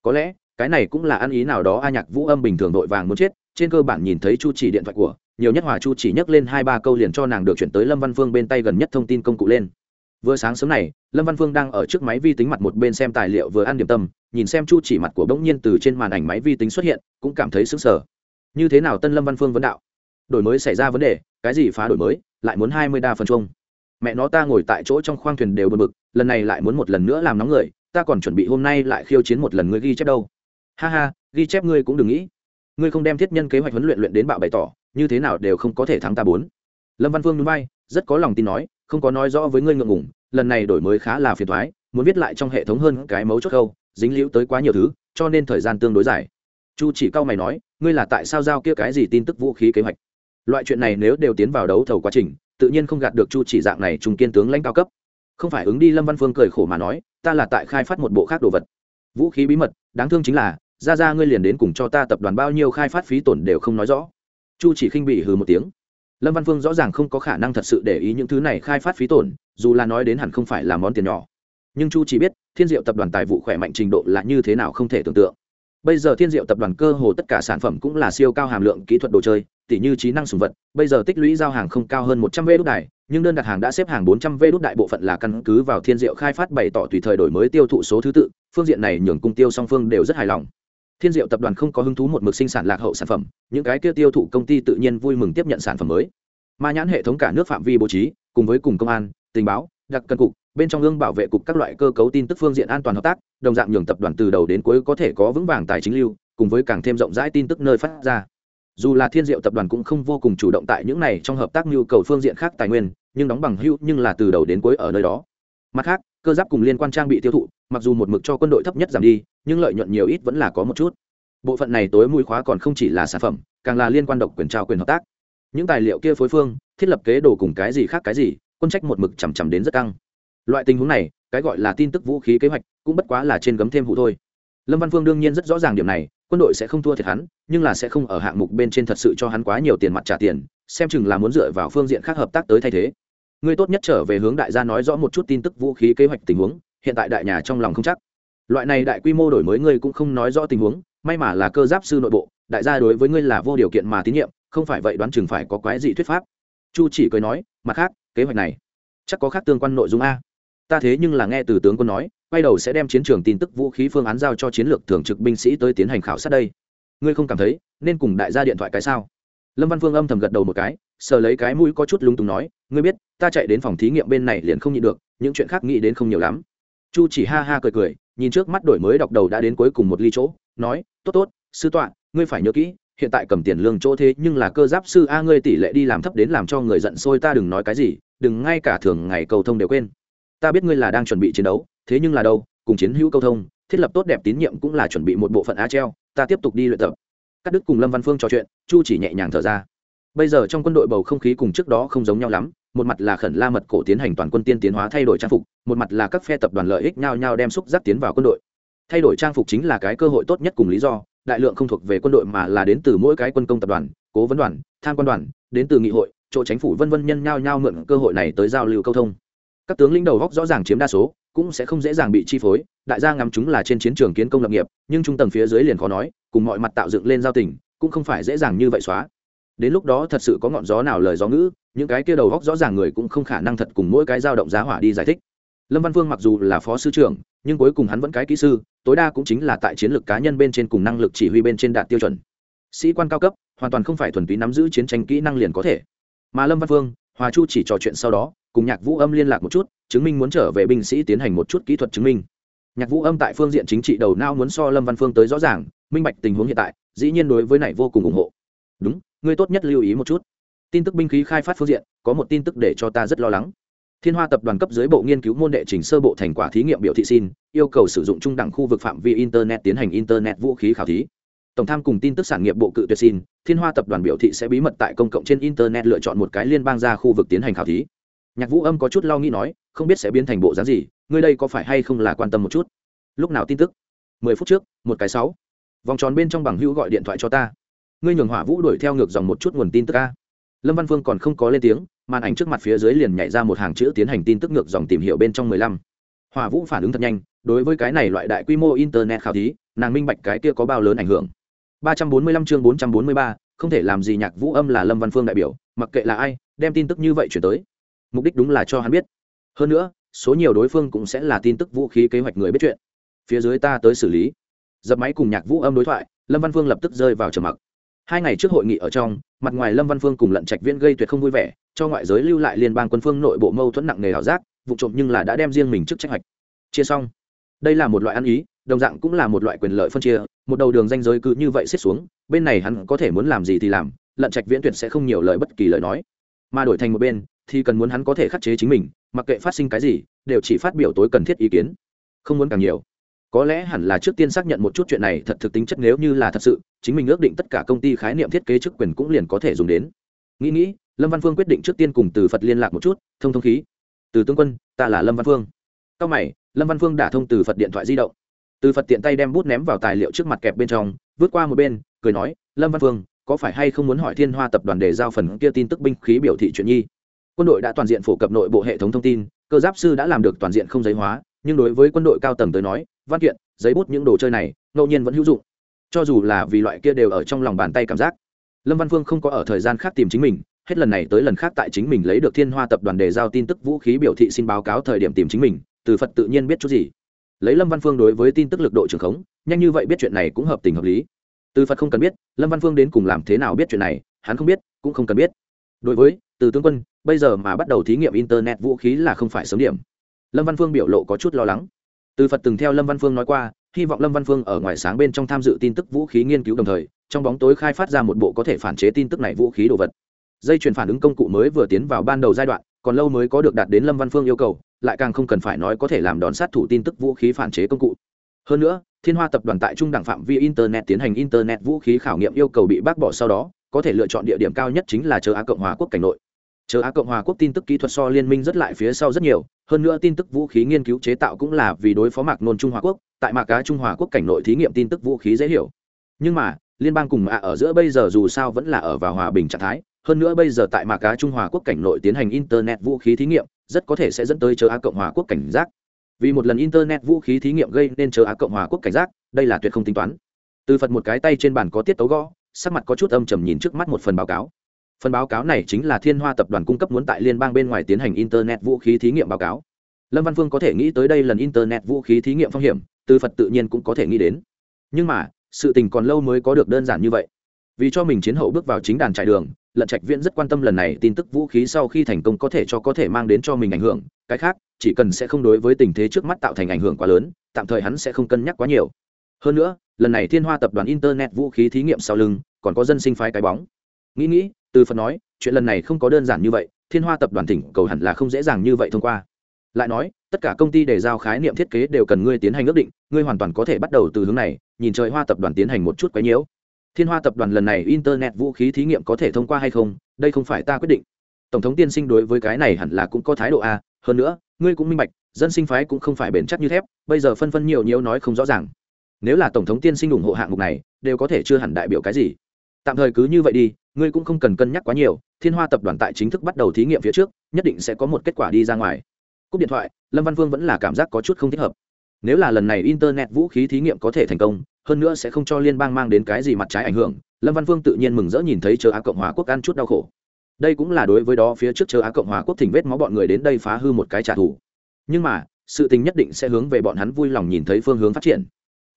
Có lẽ, cái này cũng là ăn ý nào đó a, nhạc vũ âm bình thường đội vàng muốn chết trên cơ bản nhìn thấy chu chỉ điện thoại của, nhiều nhất hòa chu chỉ nhắc lên hai ba câu liền cho nàng được chuyển tới lâm văn phương bên tay gần nhất thông tin công cụ lên. Vừa sáng sớm này, lâm văn phương đang ở trước máy vi tính mặt một bên xem tài liệu vừa ăn điểm tâm, nhìn xem chu chỉ mặt của bỗng nhiên từ trên màn ảnh máy vi tính xuất hiện, cũng cảm thấy sững sờ. Như thế nào tân lâm văn phương vấn đạo? Đổi mới xảy ra vấn đề, cái gì phá đổi mới, lại muốn hai mươi đa phần chung mẹ nó ta ngồi tại chỗ trong khoang thuyền đều bật bực, lần này lại muốn một lần nữa làm nóng người, ta còn chuẩn bị hôm nay lại khiêu chiến một lần ngươi ghi chép đâu. Ha ha, ghi chép ngươi cũng đừng nghĩ ngươi không đem thiết nhân kế hoạch huấn luyện luyện đến bạo bày tỏ, như thế nào đều không có thể thắng ta bốn. Lâm văn Vương núi bay rất có lòng tin nói, không có nói rõ với ngươi ngượng ngủng lần này đổi mới khá là phiền thoái muốn viết lại trong hệ thống hơn cái mấu chốt khâu dính liễu tới quá nhiều thứ, cho nên thời gian tương đối dài. Chu chỉ cao mày nói, ngươi là tại sao giao kia cái gì tin tức vũ khí kế hoạch? Loại chuyện này nếu đều tiến vào đấu thầu quá trình, tự nhiên không gạt được chu chỉ dạng này trung kiên tướng lãnh cao cấp. Không phải ứng đi lâm văn phương cười khổ mà nói, ta là tại khai phát một bộ khác đồ vật. Vũ khí bí mật, đáng thương chính là ra ra ngươi liền đến cùng cho ta tập đoàn bao nhiêu khai phát phí tổn đều không nói rõ. Chu chỉ khinh bị hừ một tiếng. Lâm văn phương rõ ràng không có khả năng thật sự để ý những thứ này khai phát phí tổn, dù là nói đến hẳn không phải là món tiền nhỏ. Nhưng chu chỉ biết, thiên diệu tập đoàn tài vụ khỏe mạnh trình độ là như thế nào không thể tưởng tượng. Bây giờ thiên diệu tập đoàn cơ hồ tất cả sản phẩm cũng là siêu cao hàm lượng kỹ thuật đồ chơi, tỉ như trí năng sùng vật, bây giờ tích lũy giao hàng không cao hơn một trăm v đốt đài, nhưng đơn đặt hàng đã xếp hàng bốn trăm v đốt đại bộ phận là căn cứ vào thiên diệu khai phát bày tỏ tùy thời đổi mới tiêu thụ số thứ tự, phương diện này nhường cung tiêu song phương đều rất hài lòng thiên diệu tập đoàn không có hứng thú một mực sinh sản lạc hậu sản phẩm, những cái kia tiêu thụ công ty tự nhiên vui mừng tiếp nhận sản phẩm mới. Mà nhãn hệ thống cả nước phạm vi bố trí, cùng với cùng công an, tình báo, đặc cân cục, bên trong ương bảo vệ cục các loại cơ cấu tin tức phương diện an toàn hợp tác, đồng dạng nhường tập đoàn từ đầu đến cuối có thể có vững vàng tài chính lưu, cùng với càng thêm rộng rãi tin tức nơi phát ra. Dù là thiên diệu tập đoàn cũng không vô cùng chủ động tại những này trong hợp tác nhu cầu phương diện khác tài nguyên, nhưng đóng bằng hữu nhưng là từ đầu đến cuối ở nơi đó mặt khác, cơ giáp cùng liên quan trang bị tiêu thụ, mặc dù một mực cho quân đội thấp nhất giảm đi, nhưng lợi nhuận nhiều ít vẫn là có một chút. Bộ phận này tối mũi khóa còn không chỉ là sản phẩm, càng là liên quan độc quyền trao quyền hợp tác. Những tài liệu kia phối phương, thiết lập kế đồ cùng cái gì khác cái gì, quân trách một mực chằm chằm đến rất căng. Loại tình huống này, cái gọi là tin tức vũ khí kế hoạch, cũng bất quá là trên gấm thêm vụ thôi. Lâm văn phương đương nhiên rất rõ ràng điểm này, quân đội sẽ không thua thiệt hắn, nhưng là sẽ không ở hạng mục bên trên thật sự cho hắn quá nhiều tiền mặt trả tiền, xem chừng là muốn dựa vào phương diện khác hợp tác tới thay thế ngươi tốt nhất trở về hướng đại gia nói rõ một chút tin tức vũ khí kế hoạch tình huống, hiện tại đại nhà trong lòng không chắc. Loại này đại quy mô đổi mới ngươi cũng không nói rõ tình huống, may mà là cơ giáp sư nội bộ, đại gia đối với ngươi là vô điều kiện mà tín nhiệm, không phải vậy đoán chừng phải có quái dị thuyết pháp. Chu chỉ cười nói, mặt khác, kế hoạch này chắc có khác tương quan nội dung a. Ta thế nhưng là nghe từ tướng quân nói, quay đầu sẽ đem chiến trường tin tức vũ khí phương án giao cho chiến lược thường trực binh sĩ tới tiến hành khảo sát đây. Ngươi không cảm thấy, nên cùng đại gia điện thoại cái sao? Lâm văn phương âm thầm gật đầu một cái sờ lấy cái mũi có chút lúng túng nói, ngươi biết, ta chạy đến phòng thí nghiệm bên này liền không nhịn được, những chuyện khác nghĩ đến không nhiều lắm. Chu chỉ ha ha cười cười, nhìn trước mắt đổi mới đọc đầu đã đến cuối cùng một ly chỗ, nói, tốt tốt, sư tọa, ngươi phải nhớ kỹ, hiện tại cầm tiền lương chỗ thế nhưng là cơ giáp sư a ngươi tỷ lệ đi làm thấp đến làm cho người giận sôi ta đừng nói cái gì, đừng ngay cả thường ngày cầu thông đều quên. Ta biết ngươi là đang chuẩn bị chiến đấu, thế nhưng là đâu, cùng chiến hữu cầu thông, thiết lập tốt đẹp tín nhiệm cũng là chuẩn bị một bộ phận a treo, ta tiếp tục đi luyện tập. Cắt đức cùng lâm văn phương trò chuyện, chu chỉ nhẹ nhàng thở ra bây giờ trong quân đội bầu không khí cùng trước đó không giống nhau lắm, một mặt là khẩn la mật cổ tiến hành toàn quân tiên tiến hóa thay đổi trang phục, một mặt là các phe tập đoàn lợi ích nhau nhau đem xúc giác tiến vào quân đội. Thay đổi trang phục chính là cái cơ hội tốt nhất cùng lý do, đại lượng không thuộc về quân đội mà là đến từ mỗi cái quân công tập đoàn, cố vấn đoàn, tham quan đoàn, đến từ nghị hội, chỗ chính phủ vân vân nhân nhau nhau mượn cơ hội này tới giao lưu câu thông. Các tướng lĩnh đầu góc rõ ràng chiếm đa số, cũng sẽ không dễ dàng bị chi phối, đại gia ngắm chúng là trên chiến trường kiến công lập nghiệp, nhưng trung tầng phía dưới liền khó nói, cùng mọi mặt tạo dựng lên giao tình, cũng không phải dễ dàng như vậy xóa đến lúc đó thật sự có ngọn gió nào lời gió ngữ, những cái kia đầu góc rõ ràng người cũng không khả năng thật cùng mỗi cái dao động giá hỏa đi giải thích. Lâm văn vương mặc dù là phó sư trưởng, nhưng cuối cùng hắn vẫn cái kỹ sư, tối đa cũng chính là tại chiến lược cá nhân bên trên cùng năng lực chỉ huy bên trên đạt tiêu chuẩn. Sĩ quan cao cấp, hoàn toàn không phải thuần túy nắm giữ chiến tranh kỹ năng liền có thể. Mà lâm văn vương, hòa chu chỉ trò chuyện sau đó, cùng nhạc vũ âm liên lạc một chút, chứng minh muốn trở về binh sĩ tiến hành một chút kỹ thuật chứng minh. Nhạc vũ âm tại phương diện chính trị đầu não muốn so lâm văn phương tới rõ ràng, minh bạch tình huống hiện tại, dĩ nhiên đối với này vô cùng ủng hộ. Đúng ngươi tốt nhất lưu ý một chút. Tin tức binh khí khai phát phương diện, có một tin tức để cho ta rất lo lắng. Thiên hoa tập đoàn cấp dưới bộ nghiên cứu môn đệ trình sơ bộ thành quả thí nghiệm biểu thị xin, yêu cầu sử dụng trung đẳng khu vực phạm vi internet tiến hành internet vũ khí khảo thí. Tổng tham cùng tin tức sản nghiệp bộ cự tuyệt xin, thiên hoa tập đoàn biểu thị sẽ bí mật tại công cộng trên internet lựa chọn một cái liên bang ra khu vực tiến hành khảo thí. Nhạc vũ âm có chút lo nghĩ nói, không biết sẽ biến thành bộ dáng gì, ngươi đây có phải hay không là quan tâm một chút? Lúc nào tin tức? Mười phút trước, một cái sáu. Vòng tròn bên trong bằng hữu gọi điện thoại cho ta ngươi nhường hỏa vũ đuổi theo ngược dòng một chút nguồn tin tức a. Lâm văn phương còn không có lên tiếng, màn ảnh trước mặt phía dưới liền nhảy ra một hàng chữ tiến hành tin tức ngược dòng tìm hiểu bên trong mười lăm. Hỏa vũ phản ứng thật nhanh, đối với cái này loại đại quy mô internet khảo thí, nàng minh bạch cái kia có bao lớn ảnh hưởng. Ba trăm bốn mươi lăm chương bốn trăm bốn mươi ba, không thể làm gì nhạc vũ âm là lâm văn phương đại biểu, mặc kệ là ai, đem tin tức như vậy chuyển tới. Mục đích đúng là cho hắn biết. Hơn nữa, số nhiều đối phương cũng sẽ là tin tức vũ khí kế hoạch người biết chuyện. Phía dưới ta tới xử lý. Dập máy cùng nhạc vũ âm đối thoại, lâm văn phương lập tức rơi vào trầm mặc hai ngày trước hội nghị ở trong, mặt ngoài lâm văn phương cùng lận trạch viễn gây tuyệt không vui vẻ, cho ngoại giới lưu lại liên bang quân phương nội bộ mâu thuẫn nặng nề ảo giác, vụ trộm nhưng là đã đem riêng mình trước trách hoạch. Chia xong, đây là một loại ăn ý, đồng dạng cũng là một loại quyền lợi phân chia, một đầu đường danh giới cứ như vậy xếp xuống, bên này hắn có thể muốn làm gì thì làm, lận trạch viễn tuyệt sẽ không nhiều lời bất kỳ lời nói. Mà đổi thành một bên, thì cần muốn hắn có thể khắc chế chính mình, mặc kệ phát sinh cái gì, đều chỉ phát biểu tối cần thiết ý kiến. Không muốn càng nhiều. Có lẽ hẳn là trước tiên xác nhận một chút chuyện này thật thực tính chất nếu như là thật sự chính mình ước định tất cả công ty khái niệm thiết kế chức quyền cũng liền có thể dùng đến. Nghĩ nghĩ, lâm văn phương quyết định trước tiên cùng từ phật liên lạc một chút, thông thông khí. Từ tướng quân, ta là lâm văn phương. Sau mày, lâm văn phương đả thông từ phật điện thoại di động. Từ phật tiện tay đem bút ném vào tài liệu trước mặt kẹp bên trong vượt qua một bên, cười nói, lâm văn phương, có phải hay không muốn hỏi thiên hoa tập đoàn để giao phần kia tin tức binh khí biểu thị chuyện nhi? Quân đội đã toàn diện phổ cập nội bộ hệ thống thông tin, cơ giáp sư đã làm được toàn diện không giấy hóa, nhưng đối với quân đội cao tầng tới nói, văn kiện, giấy bút những đồ chơi này, ngẫu nhiên vẫn hữu dụng cho dù là vì loại kia đều ở trong lòng bàn tay cảm giác. Lâm văn phương không có ở thời gian khác tìm chính mình, hết lần này tới lần khác tại chính mình lấy được thiên hoa tập đoàn đề giao tin tức vũ khí biểu thị xin báo cáo thời điểm tìm chính mình, từ phật tự nhiên biết chút gì. Lấy lâm văn phương đối với tin tức lực độ trường khống, nhanh như vậy biết chuyện này cũng hợp tình hợp lý. Từ phật không cần biết, lâm văn phương đến cùng làm thế nào biết chuyện này, hắn không biết, cũng không cần biết. Đối với, từ tướng quân, bây giờ mà bắt đầu thí nghiệm internet vũ khí là không phải sớm điểm. Lâm văn phương biểu lộ có chút lo lắng. Từ phật từng theo lâm văn phương nói qua hy vọng lâm văn phương ở ngoài sáng bên trong tham dự tin tức vũ khí nghiên cứu đồng thời trong bóng tối khai phát ra một bộ có thể phản chế tin tức này vũ khí đồ vật. Dây chuyển phản ứng công cụ mới vừa tiến vào ban đầu giai đoạn còn lâu mới có được đạt đến lâm văn phương yêu cầu lại càng không cần phải nói có thể làm đón sát thủ tin tức vũ khí phản chế công cụ. Hơn nữa thiên hoa tập đoàn tại trung đẳng phạm vi internet tiến hành internet vũ khí khảo nghiệm yêu cầu bị bác bỏ sau đó có thể lựa chọn địa điểm cao nhất chính là chờ á cộng hòa quốc cảnh nội. Chờ Á Cộng hòa quốc tin tức kỹ thuật so liên minh rất lại phía sau rất nhiều, hơn nữa tin tức vũ khí nghiên cứu chế tạo cũng là vì đối phó Mạc Nôn Trung Hoa quốc, tại Mạc Cá Trung Hoa quốc cảnh nội thí nghiệm tin tức vũ khí dễ hiểu. Nhưng mà, liên bang cùng ạ ở giữa bây giờ dù sao vẫn là ở vào hòa bình trạng thái, hơn nữa bây giờ tại Mạc Cá Trung Hoa quốc cảnh nội tiến hành internet vũ khí thí nghiệm, rất có thể sẽ dẫn tới chờ Á Cộng hòa quốc cảnh giác. Vì một lần internet vũ khí thí nghiệm gây nên chờ Á Cộng hòa quốc cảnh giác, đây là tuyệt không tính toán. Từ Phật một cái tay trên bàn có tiết tấu gõ, sắc mặt có chút âm trầm nhìn trước mắt một phần báo cáo phần báo cáo này chính là thiên hoa tập đoàn cung cấp muốn tại liên bang bên ngoài tiến hành internet vũ khí thí nghiệm báo cáo. Lâm văn phương có thể nghĩ tới đây lần internet vũ khí thí nghiệm phong hiểm, từ phật tự nhiên cũng có thể nghĩ đến. Nhưng mà, sự tình còn lâu mới có được đơn giản như vậy. Vì cho mình chiến hậu bước vào chính đàn trải đường, lận trạch viễn rất quan tâm lần này tin tức vũ khí sau khi thành công có thể cho có thể mang đến cho mình ảnh hưởng, cái khác, chỉ cần sẽ không đối với tình thế trước mắt tạo thành ảnh hưởng quá lớn, tạm thời hắn sẽ không cân nhắc quá nhiều. Hơn nữa, lần này thiên hoa tập đoàn internet vũ khí thí nghiệm sau lưng, còn có dân sinh phái cái bóng nghĩ nghĩ, từ phật nói, chuyện lần này không có đơn giản như vậy, thiên hoa tập đoàn tỉnh cầu hẳn là không dễ dàng như vậy thông qua. Lại nói, tất cả công ty để giao khái niệm thiết kế đều cần ngươi tiến hành ước định, ngươi hoàn toàn có thể bắt đầu từ hướng này, nhìn trời hoa tập đoàn tiến hành một chút quấy nhiễu. Thiên hoa tập đoàn lần này internet vũ khí thí nghiệm có thể thông qua hay không, đây không phải ta quyết định. Tổng thống tiên sinh đối với cái này hẳn là cũng có thái độ a, hơn nữa, ngươi cũng minh bạch, dân sinh phái cũng không phải bền chắc như thép, bây giờ phân phân nhiều nhiều nói không rõ ràng. Nếu là tổng thống tiên sinh ủng hộ hạng mục này, đều có thể chưa hẳn đại biểu cái gì tạm thời cứ như vậy đi, ngươi cũng không cần cân nhắc quá nhiều, thiên hoa tập đoàn tại chính thức bắt đầu thí nghiệm phía trước, nhất định sẽ có một kết quả đi ra ngoài. Cúp điện thoại, lâm văn vương vẫn là cảm giác có chút không thích hợp. Nếu là lần này internet vũ khí thí nghiệm có thể thành công, hơn nữa sẽ không cho liên bang mang đến cái gì mặt trái ảnh hưởng, lâm văn vương tự nhiên mừng rỡ nhìn thấy chờ á cộng hòa quốc ăn chút đau khổ. Đây cũng là đối với đó phía trước chờ á cộng hòa quốc thỉnh vết máu bọn người đến đây phá hư một cái trả thù. Nhưng mà, sự tình nhất định sẽ hướng về bọn hắn vui lòng nhìn thấy phương hướng phát triển.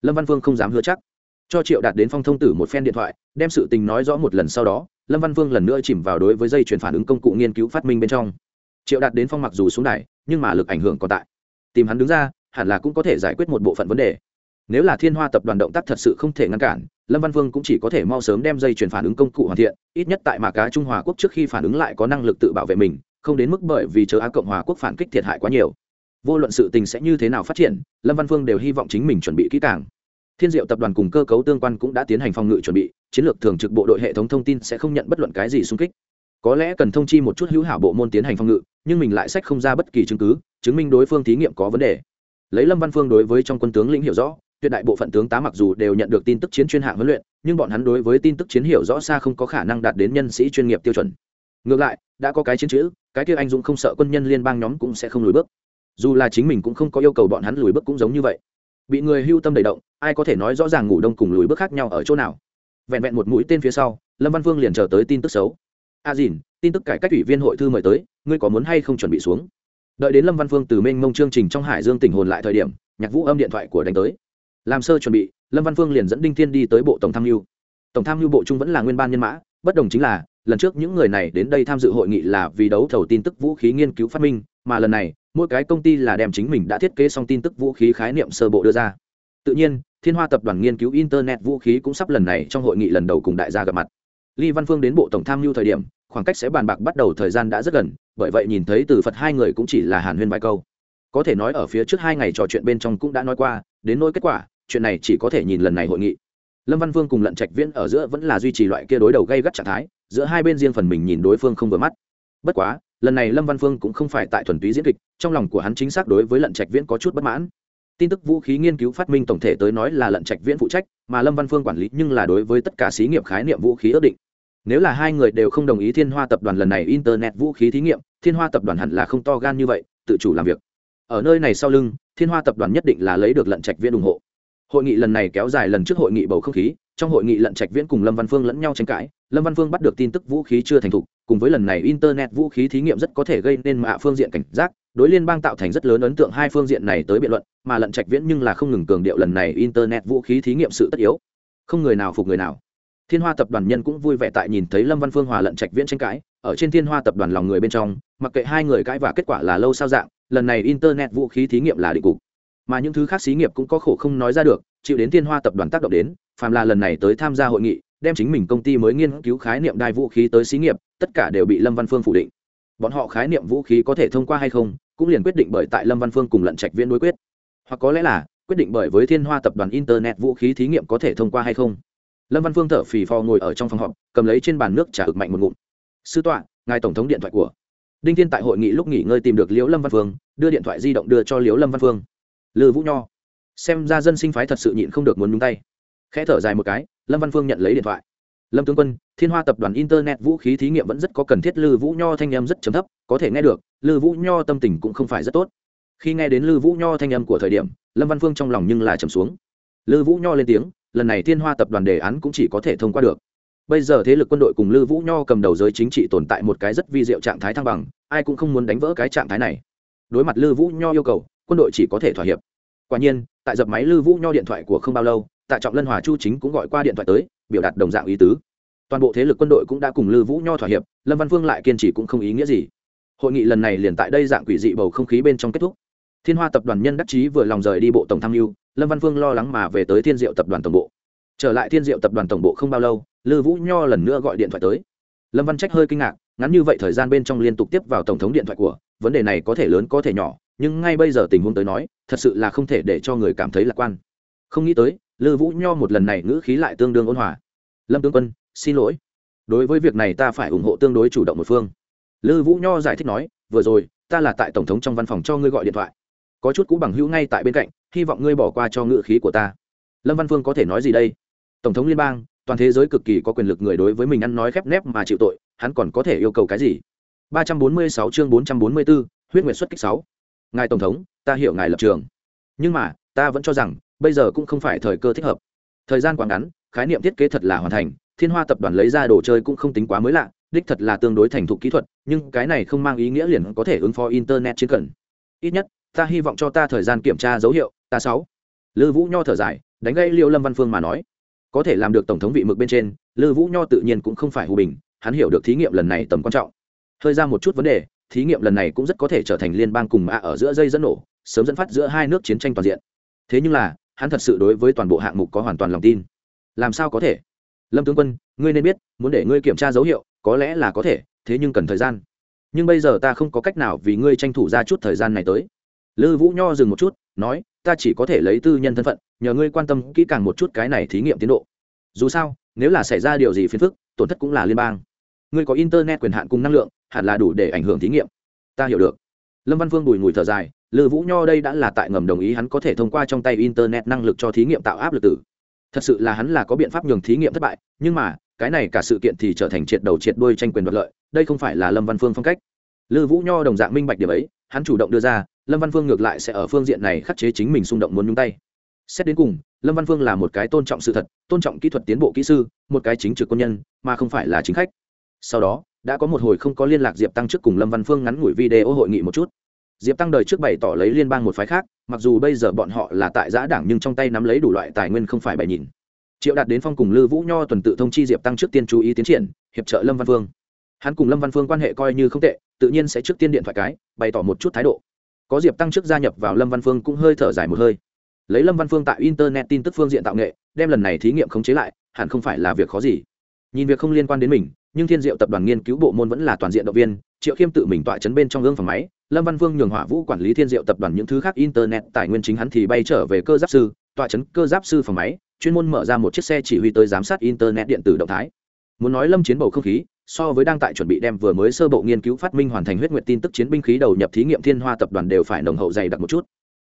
Lâm văn vương không dám hứa chắc cho triệu đạt đến phong thông tử một phen điện thoại, đem sự tình nói rõ một lần sau đó, lâm văn vương lần nữa chìm vào đối với dây chuyển phản ứng công cụ nghiên cứu phát minh bên trong. Triệu đạt đến phong mặc dù xuống đài, nhưng mà lực ảnh hưởng còn tại. Tìm hắn đứng ra, hẳn là cũng có thể giải quyết một bộ phận vấn đề. Nếu là thiên hoa tập đoàn động tác thật sự không thể ngăn cản, lâm văn vương cũng chỉ có thể mau sớm đem dây chuyển phản ứng công cụ hoàn thiện, ít nhất tại mà cá trung hòa quốc trước khi phản ứng lại có năng lực tự bảo vệ mình, không đến mức bởi vì chờ á cộng hòa quốc phản kích thiệt hại quá nhiều. Vô luận sự tình sẽ như thế nào phát triển, lâm văn Vương đều hy vọng chính mình chuẩn bị kỹ càng thiên diệu tập đoàn cùng cơ cấu tương quan cũng đã tiến hành phòng ngự chuẩn bị, chiến lược thường trực bộ đội hệ thống thông tin sẽ không nhận bất luận cái gì xung kích. Có lẽ cần thông chi một chút hữu hảo bộ môn tiến hành phòng ngự, nhưng mình lại sách không ra bất kỳ chứng cứ, chứng minh đối phương thí nghiệm có vấn đề. Lấy lâm văn phương đối với trong quân tướng lĩnh hiểu rõ, tuyệt đại bộ phận tướng tá mặc dù đều nhận được tin tức chiến chuyên hạng huấn luyện, nhưng bọn hắn đối với tin tức chiến hiểu rõ xa không có khả năng đạt đến nhân sĩ chuyên nghiệp tiêu chuẩn. Ngược lại, đã có cái chiến chữ, cái kia anh dũng không sợ quân nhân liên bang nhóm cũng sẽ không lùi bước. Dù là chính mình cũng không có yêu cầu bọn hắn lùi bước cũng giống như vậy bị người hưu tâm đầy động, ai có thể nói rõ ràng ngủ đông cùng lùi bước khác nhau ở chỗ nào. Vẹn vẹn một mũi tên phía sau, lâm văn vương liền chờ tới tin tức xấu. A dìn, tin tức cải cách ủy viên hội thư mời tới, ngươi có muốn hay không chuẩn bị xuống? Đợi đến lâm văn phương từ mênh mông chương trình trong hải dương tỉnh hồn lại thời điểm, nhạc vũ âm điện thoại của đánh tới. Làm sơ chuẩn bị, lâm văn phương liền dẫn đinh thiên đi tới bộ tổng tham mưu. Tổng tham mưu bộ trung vẫn là nguyên ban nhân mã, bất đồng chính là, lần trước những người này đến đây tham dự hội nghị là vì đấu thầu tin tức vũ khí nghiên cứu phát minh, mà lần này mỗi cái công ty là đem chính mình đã thiết kế xong tin tức vũ khí khái niệm sơ bộ đưa ra. Tự nhiên, thiên hoa tập đoàn nghiên cứu internet vũ khí cũng sắp lần này trong hội nghị lần đầu cùng đại gia gặp mặt. Lý văn phương đến bộ tổng tham mưu thời điểm, khoảng cách sẽ bàn bạc bắt đầu thời gian đã rất gần, bởi vậy nhìn thấy từ phật hai người cũng chỉ là hàn huyên vài câu. Có thể nói ở phía trước hai ngày trò chuyện bên trong cũng đã nói qua, đến nỗi kết quả, chuyện này chỉ có thể nhìn lần này hội nghị. Lâm văn vương cùng lận trạch viễn ở giữa vẫn là duy trì loại kia đối đầu gây gắt trạng thái, giữa hai bên riêng phần mình nhìn đối phương không vừa mắt. Bất quá lần này lâm văn phương cũng không phải tại thuần túy diễn kịch trong lòng của hắn chính xác đối với lận trạch viễn có chút bất mãn tin tức vũ khí nghiên cứu phát minh tổng thể tới nói là lận trạch viễn phụ trách mà lâm văn phương quản lý nhưng là đối với tất cả xí nghiệp khái niệm vũ khí ước định nếu là hai người đều không đồng ý thiên hoa tập đoàn lần này internet vũ khí thí nghiệm thiên hoa tập đoàn hẳn là không to gan như vậy tự chủ làm việc ở nơi này sau lưng thiên hoa tập đoàn nhất định là lấy được lận trạch viễn ủng hộ hội nghị lần này kéo dài lần trước hội nghị bầu không khí, trong hội nghị lận trạch viễn cùng lâm văn phương lẫn nhau tranh cãi, lâm văn phương bắt được tin tức vũ khí chưa thành thục, cùng với lần này internet vũ khí thí nghiệm rất có thể gây nên mạ phương diện cảnh giác, đối liên bang tạo thành rất lớn ấn tượng hai phương diện này tới biện luận, mà lận trạch viễn nhưng là không ngừng cường điệu lần này internet vũ khí thí nghiệm sự tất yếu. Không người nào phục người nào. Thiên hoa tập đoàn nhân cũng vui vẻ tại nhìn thấy lâm văn phương hòa lận trạch viễn tranh cãi, ở trên thiên hoa tập đoàn lòng người bên trong, mặc kệ hai người cãi và kết quả là lâu sao dạng, lần này internet vũ khí thí nghiệm là định cục mà những thứ khác xí nghiệp cũng có khổ không nói ra được, chịu đến thiên hoa tập đoàn tác động đến, phàm là lần này tới tham gia hội nghị, đem chính mình công ty mới nghiên cứu khái niệm đai vũ khí tới xí nghiệp, tất cả đều bị lâm văn phương phủ định. Bọn họ khái niệm vũ khí có thể thông qua hay không, cũng liền quyết định bởi tại lâm văn phương cùng lận trạch viên đối quyết. Hoặc có lẽ là, quyết định bởi với thiên hoa tập đoàn internet vũ khí thí nghiệm có thể thông qua hay không. Lâm văn phương thở phì phò ngồi ở trong phòng họp, cầm lấy trên bàn nước trả ực mạnh một ngụm. Sư tọa, ngài tổng thống điện thoại của đinh thiên tại hội nghị lúc nghỉ ngơi tìm được liễu lâm văn phương, đưa điện thoại di động đưa cho liễu lâm văn phương lư vũ nho xem ra dân sinh phái thật sự nhịn không được muốn nhúng tay khẽ thở dài một cái lâm văn phương nhận lấy điện thoại lâm tướng quân thiên hoa tập đoàn internet vũ khí thí nghiệm vẫn rất có cần thiết lư vũ nho thanh âm rất chấm thấp có thể nghe được lư vũ nho tâm tình cũng không phải rất tốt khi nghe đến lư vũ nho thanh âm của thời điểm lâm văn phương trong lòng nhưng là trầm xuống lư vũ nho lên tiếng lần này thiên hoa tập đoàn đề án cũng chỉ có thể thông qua được bây giờ thế lực quân đội cùng lư vũ nho cầm đầu giới chính trị tồn tại một cái rất vi diệu trạng thái thăng bằng ai cũng không muốn đánh vỡ cái trạng thái này đối mặt lư vũ nho yêu cầu quân đội chỉ có thể thỏa hiệp. Quả nhiên, tại dập máy lư vũ nho điện thoại của không bao lâu, tạ trọng lân hòa chu chính cũng gọi qua điện thoại tới, biểu đạt đồng dạng ý tứ. Toàn bộ thế lực quân đội cũng đã cùng lư vũ nho thỏa hiệp, lâm văn phương lại kiên trì cũng không ý nghĩa gì. Hội nghị lần này liền tại đây dạng quỷ dị bầu không khí bên trong kết thúc. Thiên hoa tập đoàn nhân đắc chí vừa lòng rời đi bộ tổng tham mưu, lâm văn phương lo lắng mà về tới thiên diệu tập đoàn tổng bộ. Trở lại thiên diệu tập đoàn tổng bộ không bao lâu, lư vũ nho lần nữa gọi điện thoại tới. Lâm văn trách hơi kinh ngạc, ngắn như vậy thời gian bên trong liên tục tiếp vào tổng thống điện thoại của, vấn đề này có thể lớn có thể nhỏ nhưng ngay bây giờ tình huống tới nói thật sự là không thể để cho người cảm thấy lạc quan. Không nghĩ tới lư vũ nho một lần này ngữ khí lại tương đương ôn hòa. Lâm tướng quân xin lỗi. Đối với việc này ta phải ủng hộ tương đối chủ động một phương. Lư vũ nho giải thích nói vừa rồi ta là tại tổng thống trong văn phòng cho ngươi gọi điện thoại. Có chút cũ bằng hữu ngay tại bên cạnh hy vọng ngươi bỏ qua cho ngữ khí của ta. Lâm văn phương có thể nói gì đây? Tổng thống liên bang toàn thế giới cực kỳ có quyền lực người đối với mình ăn nói khép nép mà chịu tội hắn còn có thể yêu cầu cái gì? 346 chương 444, huyết nguyệt xuất kích 6 ngài tổng thống, ta hiểu ngài lập trường. Nhưng mà, ta vẫn cho rằng, bây giờ cũng không phải thời cơ thích hợp. Thời gian quá ngắn, khái niệm thiết kế thật là hoàn thành, thiên hoa tập đoàn lấy ra đồ chơi cũng không tính quá mới lạ, đích thật là tương đối thành thục kỹ thuật, nhưng cái này không mang ý nghĩa liền có thể ứng phó internet chiến cần. Ít nhất, ta hy vọng cho ta thời gian kiểm tra dấu hiệu, ta sáu. Lư vũ nho thở dài, đánh gây liêu lâm văn phương mà nói. Có thể làm được tổng thống vị mực bên trên, lư vũ nho tự nhiên cũng không phải hù bình, hắn hiểu được thí nghiệm lần này tầm quan trọng. Hơi ra một chút vấn đề thí nghiệm lần này cũng rất có thể trở thành liên bang cùng mã ở giữa dây dẫn nổ, sớm dẫn phát giữa hai nước chiến tranh toàn diện. Thế nhưng là, hắn thật sự đối với toàn bộ hạng mục có hoàn toàn lòng tin. Làm sao có thể? Lâm tướng quân, ngươi nên biết, muốn để ngươi kiểm tra dấu hiệu, có lẽ là có thể, thế nhưng cần thời gian. Nhưng bây giờ ta không có cách nào vì ngươi tranh thủ ra chút thời gian này tới. Lư vũ nho dừng một chút, nói, ta chỉ có thể lấy tư nhân thân phận, nhờ ngươi quan tâm kỹ càng một chút cái này thí nghiệm tiến độ. Dù sao, nếu là xảy ra điều gì phiền phức, tổn thất cũng là liên bang ngươi có internet quyền hạn cùng năng lượng, hẳn là đủ để ảnh hưởng thí nghiệm. Ta hiểu được. Lâm văn phương bùi ngùi thở dài, lư vũ nho đây đã là tại ngầm đồng ý hắn có thể thông qua trong tay internet năng lực cho thí nghiệm tạo áp lực tử. Thật sự là hắn là có biện pháp nhường thí nghiệm thất bại, nhưng mà, cái này cả sự kiện thì trở thành triệt đầu triệt đuôi tranh quyền đoạt lợi, đây không phải là lâm văn phương phong cách. Lư vũ nho đồng dạng minh bạch điểm ấy, hắn chủ động đưa ra, lâm văn phương ngược lại sẽ ở phương diện này khắc chế chính mình xung động muốn nhúng tay. Xét đến cùng, lâm văn phương là một cái tôn trọng sự thật, tôn trọng kỹ thuật tiến bộ kỹ sư, một cái chính trực quân nhân, mà không phải là chính khách sau đó, đã có một hồi không có liên lạc diệp tăng trước cùng lâm văn phương ngắn ngủi video hội nghị một chút. Diệp tăng đời trước bày tỏ lấy liên bang một phái khác, mặc dù bây giờ bọn họ là tại giã đảng nhưng trong tay nắm lấy đủ loại tài nguyên không phải bày nhìn triệu đạt đến phong cùng lư vũ nho tuần tự thông chi diệp tăng trước tiên chú ý tiến triển, hiệp trợ lâm văn phương. Hắn cùng lâm văn phương quan hệ coi như không tệ, tự nhiên sẽ trước tiên điện thoại cái, bày tỏ một chút thái độ. Có diệp tăng trước gia nhập vào lâm văn phương cũng hơi thở dài một hơi. Lấy lâm văn phương tại internet tin tức phương diện tạo nghệ, đem lần này thí nghiệm khống chế lại, hẳn không phải là việc khó gì. Nhìn việc không liên quan đến mình nhưng thiên diệu tập đoàn nghiên cứu bộ môn vẫn là toàn diện động viên, triệu khiêm tự mình tọa chấn bên trong gương phòng máy, lâm văn vương nhường hỏa vũ quản lý thiên diệu tập đoàn những thứ khác internet, tài nguyên chính hắn thì bay trở về cơ giáp sư, tọa chấn cơ giáp sư phòng máy, chuyên môn mở ra một chiếc xe chỉ huy tới giám sát internet điện tử động thái. Muốn nói lâm chiến bầu không khí, so với đang tại chuẩn bị đem vừa mới sơ bộ nghiên cứu phát minh hoàn thành huyết nguyệt tin tức chiến binh khí đầu nhập thí nghiệm thiên hoa tập đoàn đều phải nồng hậu dày đặc một chút.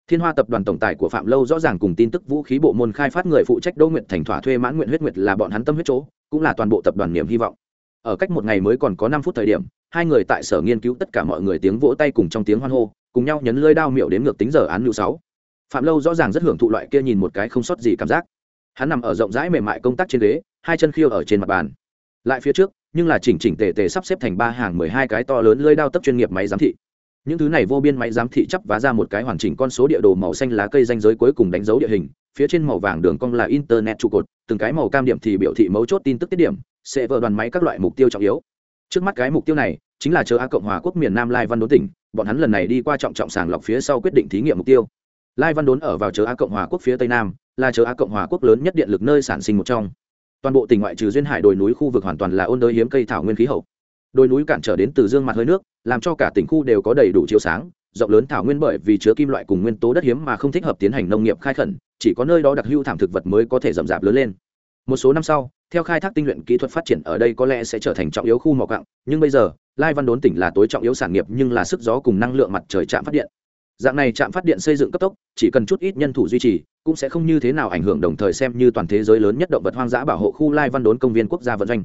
Thiên hoa tập đoàn tổng tài của phạm lâu rõ ràng cùng tin tức vũ khí bộ môn khai phát người phụ trách đỗ nguyện thành thỏa thuê mãn nguyện huyết nguyệt là bọn hắn tâm huyết chỗ, cũng là toàn bộ tập đoàn niềm hy vọng ở cách một ngày mới còn có năm phút thời điểm, hai người tại sở nghiên cứu tất cả mọi người tiếng vỗ tay cùng trong tiếng hoan hô, cùng nhau nhấn lơi đao miệu đến ngược tính giờ án nhu sáu. Phạm lâu rõ ràng rất hưởng thụ loại kia nhìn một cái không sót gì cảm giác. Hắn nằm ở rộng rãi mềm mại công tác trên ghế, hai chân khiêu ở trên mặt bàn. Lại phía trước, nhưng là chỉnh chỉnh tề tề sắp xếp thành ba hàng mười hai cái to lớn lơi đao tấp chuyên nghiệp máy giám thị. Những thứ này vô biên máy giám thị chấp vá ra một cái hoàn chỉnh con số địa đồ màu xanh lá cây danh giới cuối cùng đánh dấu địa hình, phía trên màu vàng đường cong là internet trụ cột, từng cái màu cam điểm thì biểu thị mấu chốt tin tức tiết điểm sẽ vờ đoàn máy các loại mục tiêu trọng yếu. Trước mắt cái mục tiêu này chính là chờ a cộng hòa quốc miền nam lai văn đốn tỉnh, bọn hắn lần này đi qua trọng trọng sàng lọc phía sau quyết định thí nghiệm mục tiêu. Lai văn đốn ở vào chờ a cộng hòa quốc phía tây nam, là chờ a cộng hòa quốc lớn nhất điện lực nơi sản sinh một trong. Toàn bộ tỉnh ngoại trừ duyên hải đồi núi khu vực hoàn toàn là ôn đới hiếm cây thảo nguyên khí hậu. Đồi núi cản trở đến từ dương mặt hơi nước, làm cho cả tỉnh khu đều có đầy đủ chiếu sáng, rộng lớn thảo nguyên bởi vì chứa kim loại cùng nguyên tố đất hiếm mà không thích hợp tiến hành nông nghiệp khai khẩn, chỉ có nơi đó đặc hữu thảm thực vật mới có thể rậm rạp lớn lên một số năm sau, theo khai thác tinh luyện kỹ thuật phát triển ở đây có lẽ sẽ trở thành trọng yếu khu mỏ cặng nhưng bây giờ, lai văn đốn tỉnh là tối trọng yếu sản nghiệp nhưng là sức gió cùng năng lượng mặt trời trạm phát điện. Dạng này trạm phát điện xây dựng cấp tốc, chỉ cần chút ít nhân thủ duy trì, cũng sẽ không như thế nào ảnh hưởng đồng thời xem như toàn thế giới lớn nhất động vật hoang dã bảo hộ khu lai văn đốn công viên quốc gia vận doanh.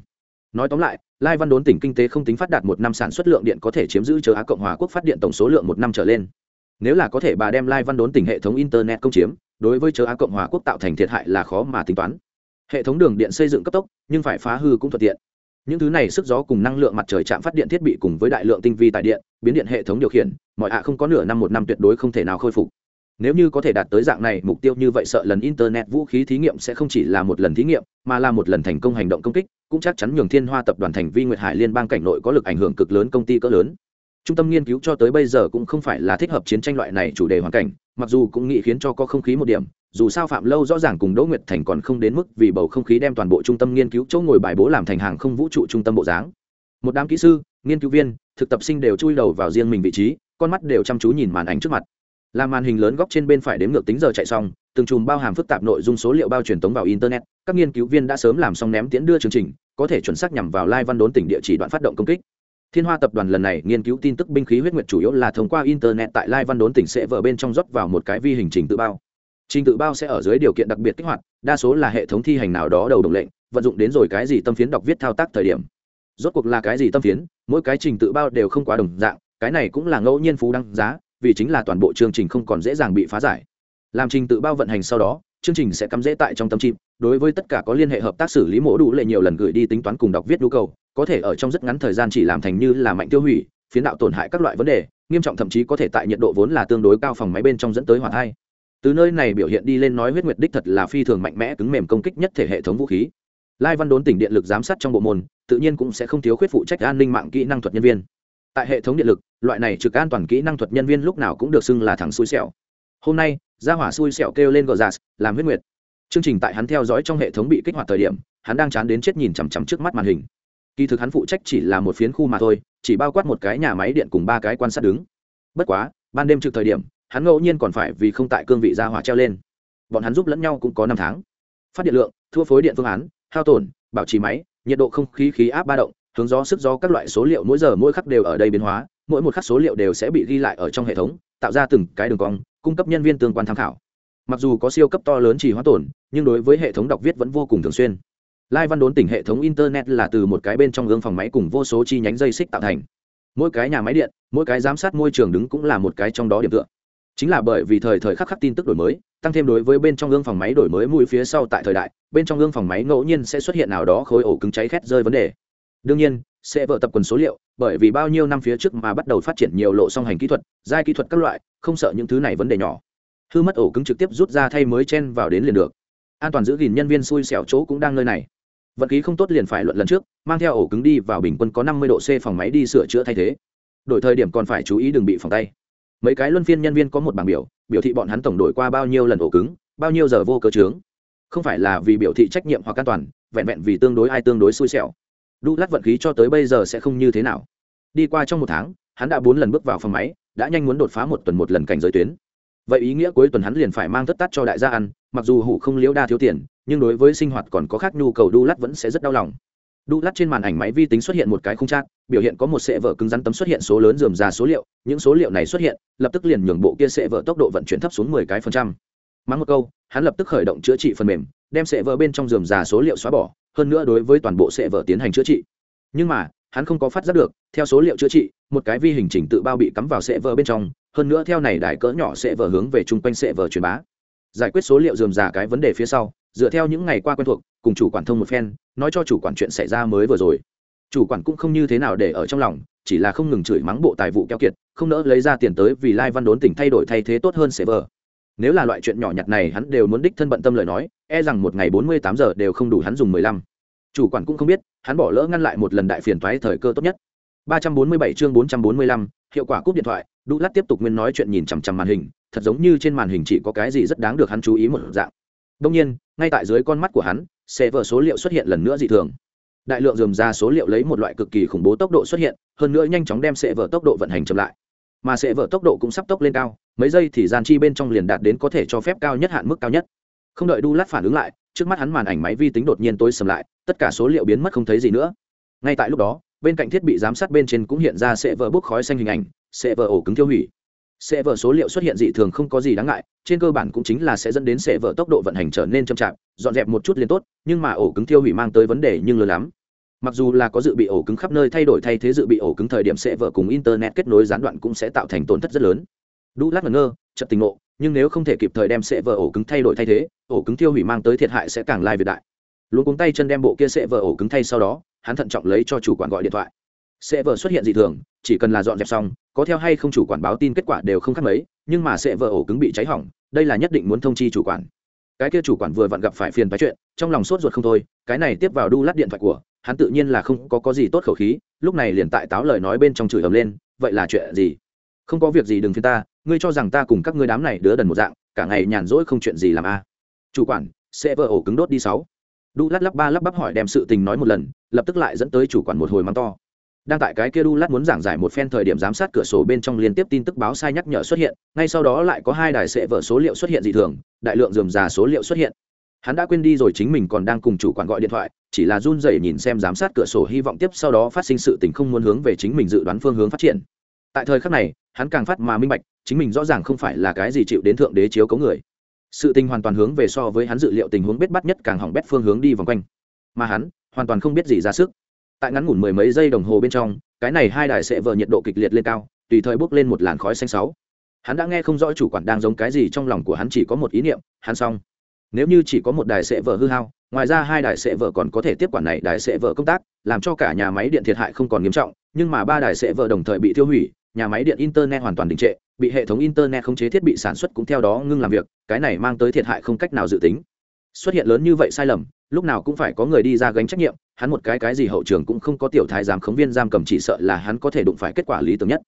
Nói tóm lại, lai văn đốn tỉnh kinh tế không tính phát đạt một năm sản xuất lượng điện có thể chiếm giữ chờ á cộng hòa quốc phát điện tổng số lượng một năm trở lên. Nếu là có thể bà đem lai văn đốn tỉnh hệ thống internet công chiếm, đối với chờ á cộng hòa quốc tạo thành thiệt hại là khó mà tính toán hệ thống đường điện xây dựng cấp tốc, nhưng phải phá hư cũng thuận tiện. Những thứ này sức gió cùng năng lượng mặt trời chạm phát điện thiết bị cùng với đại lượng tinh vi tại điện, biến điện hệ thống điều khiển, mọi ạ không có nửa năm một năm tuyệt đối không thể nào khôi phục. Nếu như có thể đạt tới dạng này, mục tiêu như vậy sợ lần internet vũ khí thí nghiệm sẽ không chỉ là một lần thí nghiệm, mà là một lần thành công hành động công kích, cũng chắc chắn nhường thiên hoa tập đoàn thành vi nguyệt hải liên bang cảnh nội có lực ảnh hưởng cực lớn công ty cỡ lớn. Trung tâm nghiên cứu cho tới bây giờ cũng không phải là thích hợp chiến tranh loại này chủ đề hoàn cảnh, mặc dù cũng nghĩ khiến cho có không khí một điểm dù sao phạm lâu rõ ràng cùng đỗ nguyệt thành còn không đến mức vì bầu không khí đem toàn bộ trung tâm nghiên cứu chỗ ngồi bài bố làm thành hàng không vũ trụ trung tâm bộ dáng. Một đám kỹ sư, nghiên cứu viên, thực tập sinh đều chui đầu vào riêng mình vị trí, con mắt đều chăm chú nhìn màn ảnh trước mặt. Làm màn hình lớn góc trên bên phải đếm ngược tính giờ chạy xong, từng chùm bao hàm phức tạp nội dung số liệu bao truyền tống vào internet, các nghiên cứu viên đã sớm làm xong ném tiễn đưa chương trình, có thể chuẩn xác nhằm vào lai văn đốn tỉnh địa chỉ đoạn phát động công kích. Thiên hoa tập đoàn lần này nghiên cứu tin tức binh khí huyết nguyệt chủ yếu là thông qua internet tại lai văn đốn tỉnh sẽ vở bên trong rót vào một cái vi hình trình tự bao trình tự bao sẽ ở dưới điều kiện đặc biệt kích hoạt, đa số là hệ thống thi hành nào đó đầu đồng lệnh, vận dụng đến rồi cái gì tâm phiến đọc viết thao tác thời điểm. Rốt cuộc là cái gì tâm phiến, mỗi cái trình tự bao đều không quá đồng dạng, cái này cũng là ngẫu nhiên phú đăng giá, vì chính là toàn bộ chương trình không còn dễ dàng bị phá giải. Làm trình tự bao vận hành sau đó, chương trình sẽ cắm dễ tại trong tâm chim, đối với tất cả có liên hệ hợp tác xử lý mổ đủ lệ nhiều lần gửi đi tính toán cùng đọc viết nhu cầu, có thể ở trong rất ngắn thời gian chỉ làm thành như là mạnh tiêu hủy, phiến đạo tổn hại các loại vấn đề, nghiêm trọng thậm chí có thể tại nhiệt độ vốn là tương đối cao phòng máy bên trong dẫn tới hỏa thai từ nơi này biểu hiện đi lên nói huyết nguyệt đích thật là phi thường mạnh mẽ cứng mềm công kích nhất thể hệ thống vũ khí. Lai văn đốn tỉnh điện lực giám sát trong bộ môn tự nhiên cũng sẽ không thiếu khuyết phụ trách an ninh mạng kỹ năng thuật nhân viên. Tại hệ thống điện lực loại này trực an toàn kỹ năng thuật nhân viên lúc nào cũng được xưng là thằng xui xẻo. Hôm nay gia hỏa xui xẻo kêu lên gờ giả, làm huyết nguyệt. Chương trình tại hắn theo dõi trong hệ thống bị kích hoạt thời điểm hắn đang chán đến chết nhìn chằm chằm trước mắt màn hình. Kỳ thực hắn phụ trách chỉ là một phiến khu mà thôi chỉ bao quát một cái nhà máy điện cùng ba cái quan sát đứng. Bất quá ban đêm trực thời điểm hắn ngẫu nhiên còn phải vì không tại cương vị gia hỏa treo lên. Bọn hắn giúp lẫn nhau cũng có năm tháng. Phát điện lượng, thua phối điện phương án, hao tổn, bảo trì máy, nhiệt độ không khí khí áp ba động, hướng gió sức gió các loại số liệu mỗi giờ mỗi khắc đều ở đây biến hóa, mỗi một khắc số liệu đều sẽ bị ghi lại ở trong hệ thống, tạo ra từng cái đường cong, cung cấp nhân viên tương quan tham khảo. Mặc dù có siêu cấp to lớn chỉ hóa tổn, nhưng đối với hệ thống đọc viết vẫn vô cùng thường xuyên. Lai văn đốn tỉnh hệ thống internet là từ một cái bên trong gương phòng máy cùng vô số chi nhánh dây xích tạo thành. Mỗi cái nhà máy điện, mỗi cái giám sát môi trường đứng cũng là một cái trong đó điểm tựa chính là bởi vì thời thời khắc khắc tin tức đổi mới, tăng thêm đối với bên trong gương phòng máy đổi mới mũi phía sau tại thời đại, bên trong gương phòng máy ngẫu nhiên sẽ xuất hiện nào đó khối ổ cứng cháy khét rơi vấn đề. Đương nhiên, sẽ vợ tập quần số liệu, bởi vì bao nhiêu năm phía trước mà bắt đầu phát triển nhiều lộ song hành kỹ thuật, giai kỹ thuật các loại, không sợ những thứ này vấn đề nhỏ. Hư mất ổ cứng trực tiếp rút ra thay mới chen vào đến liền được. An toàn giữ gìn nhân viên xui xẻo chỗ cũng đang nơi này. Vận khí không tốt liền phải luận lần trước, mang theo ổ cứng đi vào bình quân có năm mươi độ c phòng máy đi sửa chữa thay thế. Đổi thời điểm còn phải chú ý đừng bị phòng tay mấy cái luân phiên nhân viên có một bảng biểu biểu thị bọn hắn tổng đổi qua bao nhiêu lần ổ cứng, bao nhiêu giờ vô cơ trướng không phải là vì biểu thị trách nhiệm hoặc an toàn, vẹn vẹn vì tương đối ai tương đối xui xẻo. Đu lát vận khí cho tới bây giờ sẽ không như thế nào. Đi qua trong một tháng, hắn đã bốn lần bước vào phòng máy, đã nhanh muốn đột phá một tuần một lần cảnh giới tuyến. Vậy ý nghĩa cuối tuần hắn liền phải mang tất tát cho đại gia ăn, mặc dù hủ không liễu đa thiếu tiền, nhưng đối với sinh hoạt còn có khác nhu cầu đu lát vẫn sẽ rất đau lòng đu lát trên màn ảnh máy vi tính xuất hiện một cái khung trạng biểu hiện có một sệ vở cứng rắn tấm xuất hiện số lớn dườm ra số liệu, những số liệu này xuất hiện, lập tức liền nhường bộ kia sệ vở tốc độ vận chuyển thấp xuống mười cái phần trăm. Mắng một câu, hắn lập tức khởi động chữa trị phần mềm, đem sệ vở bên trong dườm ra số liệu xóa bỏ, hơn nữa đối với toàn bộ sệ vở tiến hành chữa trị. Nhưng mà, hắn không có phát giác được, theo số liệu chữa trị, một cái vi hình chỉnh tự bao bị cắm vào sệ vở bên trong, hơn nữa theo này đài cỡ nhỏ sệ vở hướng về chung quanh sệ vở truyền bá giải quyết số liệu dườm ra cái vấn đề phía sau, dựa theo những ngày qua quen thuộc, cùng chủ quản thông một phen, nói cho chủ quản chuyện xảy ra mới vừa rồi. Chủ quản cũng không như thế nào để ở trong lòng, chỉ là không ngừng chửi mắng bộ tài vụ keo kiệt, không nỡ lấy ra tiền tới vì lai văn đốn tỉnh thay đổi thay thế tốt hơn server nếu là loại chuyện nhỏ nhặt này hắn đều muốn đích thân bận tâm lời nói e rằng một ngày bốn mươi tám giờ đều không đủ hắn dùng mười lăm. Chủ quản cũng không biết, hắn bỏ lỡ ngăn lại một lần đại phiền toái thời cơ tốt nhất. ba trăm bốn mươi bảy chương bốn trăm bốn mươi lăm, hiệu quả cúp điện thoại đu lát tiếp tục nguyên nói chuyện nhìn chằm chằm màn hình, thật giống như trên màn hình chỉ có cái gì rất đáng được hắn chú ý một dạng. Đông nhiên, ngay tại dưới con mắt của hắn xe vở số liệu xuất hiện lần nữa dị thường. Đại lượng dườm ra số liệu lấy một loại cực kỳ khủng bố tốc độ xuất hiện, hơn nữa nhanh chóng đem xe vở tốc độ vận hành chậm lại. Mà xe vở tốc độ cũng sắp tốc lên cao, mấy giây thì gian chi bên trong liền đạt đến có thể cho phép cao nhất hạn mức cao nhất. Không đợi đu lát phản ứng lại, trước mắt hắn màn ảnh máy vi tính đột nhiên tối sầm lại, tất cả số liệu biến mất không thấy gì nữa. Ngay tại lúc đó bên cạnh thiết bị giám sát bên trên cũng hiện ra sẽ vỡ bốc khói xanh hình ảnh, sẽ vỡ ổ cứng tiêu hủy. Sẽ vỡ số liệu xuất hiện dị thường không có gì đáng ngại, trên cơ bản cũng chính là sẽ dẫn đến sẽ vỡ tốc độ vận hành trở nên chậm chạp, dọn dẹp một chút liền tốt, nhưng mà ổ cứng tiêu hủy mang tới vấn đề nhưng lớn lắm. Mặc dù là có dự bị ổ cứng khắp nơi thay đổi thay thế dự bị ổ cứng thời điểm sẽ vỡ cùng internet kết nối gián đoạn cũng sẽ tạo thành tổn thất rất lớn. Đu lát ngẩn ngơ chật tình ngộ, nhưng nếu không thể kịp thời đem sẽ vỡ ổ cứng thay đổi thay thế, ổ cứng tiêu hủy mang tới thiệt hại sẽ càng lai việt đại. Luôn cuống tay chân đem bộ kia sẽ vỡ ổ cứng thay sau đó hắn thận trọng lấy cho chủ quản gọi điện thoại. Sẽ vợ xuất hiện dị thường, chỉ cần là dọn dẹp xong, có theo hay không chủ quản báo tin kết quả đều không khác mấy, nhưng mà sẽ vợ ổ cứng bị cháy hỏng, đây là nhất định muốn thông chi chủ quản. Cái kia chủ quản vừa vặn gặp phải phiền phái chuyện, trong lòng sốt ruột không thôi, cái này tiếp vào đu lát điện thoại của, hắn tự nhiên là không có có gì tốt khẩu khí, lúc này liền tại táo lời nói bên trong chửi ầm lên, vậy là chuyện gì? Không có việc gì, đừng phiền ta, ngươi cho rằng ta cùng các ngươi đám này đứa đần một dạng, cả ngày nhàn rỗi không chuyện gì làm a. Chủ quản, sẽ vợ ổ cứng đốt đi sáu đu lát lắp ba lắp bắp hỏi đem sự tình nói một lần, lập tức lại dẫn tới chủ quản một hồi mắng to. Đang tại cái kia đu lát muốn giảng giải một phen thời điểm giám sát cửa sổ bên trong liên tiếp tin tức báo sai nhắc nhở xuất hiện, ngay sau đó lại có hai đài sệ vở số liệu xuất hiện dị thường, đại lượng dườm già số liệu xuất hiện. Hắn đã quên đi rồi chính mình còn đang cùng chủ quản gọi điện thoại, chỉ là run rẩy nhìn xem giám sát cửa sổ hy vọng tiếp sau đó phát sinh sự tình không muốn hướng về chính mình dự đoán phương hướng phát triển. Tại thời khắc này, hắn càng phát mà minh bạch, chính mình rõ ràng không phải là cái gì chịu đến thượng đế chiếu cấu người sự tình hoàn toàn hướng về so với hắn dự liệu tình huống bết bắt nhất càng hỏng bét phương hướng đi vòng quanh. Mà hắn, hoàn toàn không biết gì ra sức. Tại ngắn ngủn mười mấy giây đồng hồ bên trong, cái này hai đài sẽ vờ nhiệt độ kịch liệt lên cao, tùy thời bốc lên một làn khói xanh sáu. Hắn đã nghe không rõ chủ quản đang giống cái gì trong lòng của hắn chỉ có một ý niệm, hắn xong. Nếu như chỉ có một đài sẽ vờ hư hao, ngoài ra hai đài sẽ vờ còn có thể tiếp quản này đài sẽ vờ công tác, làm cho cả nhà máy điện thiệt hại không còn nghiêm trọng, nhưng mà ba đài sẽ vờ đồng thời bị tiêu hủy, nhà máy điện internet hoàn toàn đình trệ bị hệ thống internet khống chế thiết bị sản xuất cũng theo đó ngưng làm việc, cái này mang tới thiệt hại không cách nào dự tính. Xuất hiện lớn như vậy sai lầm, lúc nào cũng phải có người đi ra gánh trách nhiệm, hắn một cái cái gì hậu trường cũng không có tiểu thái giám khống viên giam cầm chỉ sợ là hắn có thể đụng phải kết quả lý tưởng nhất.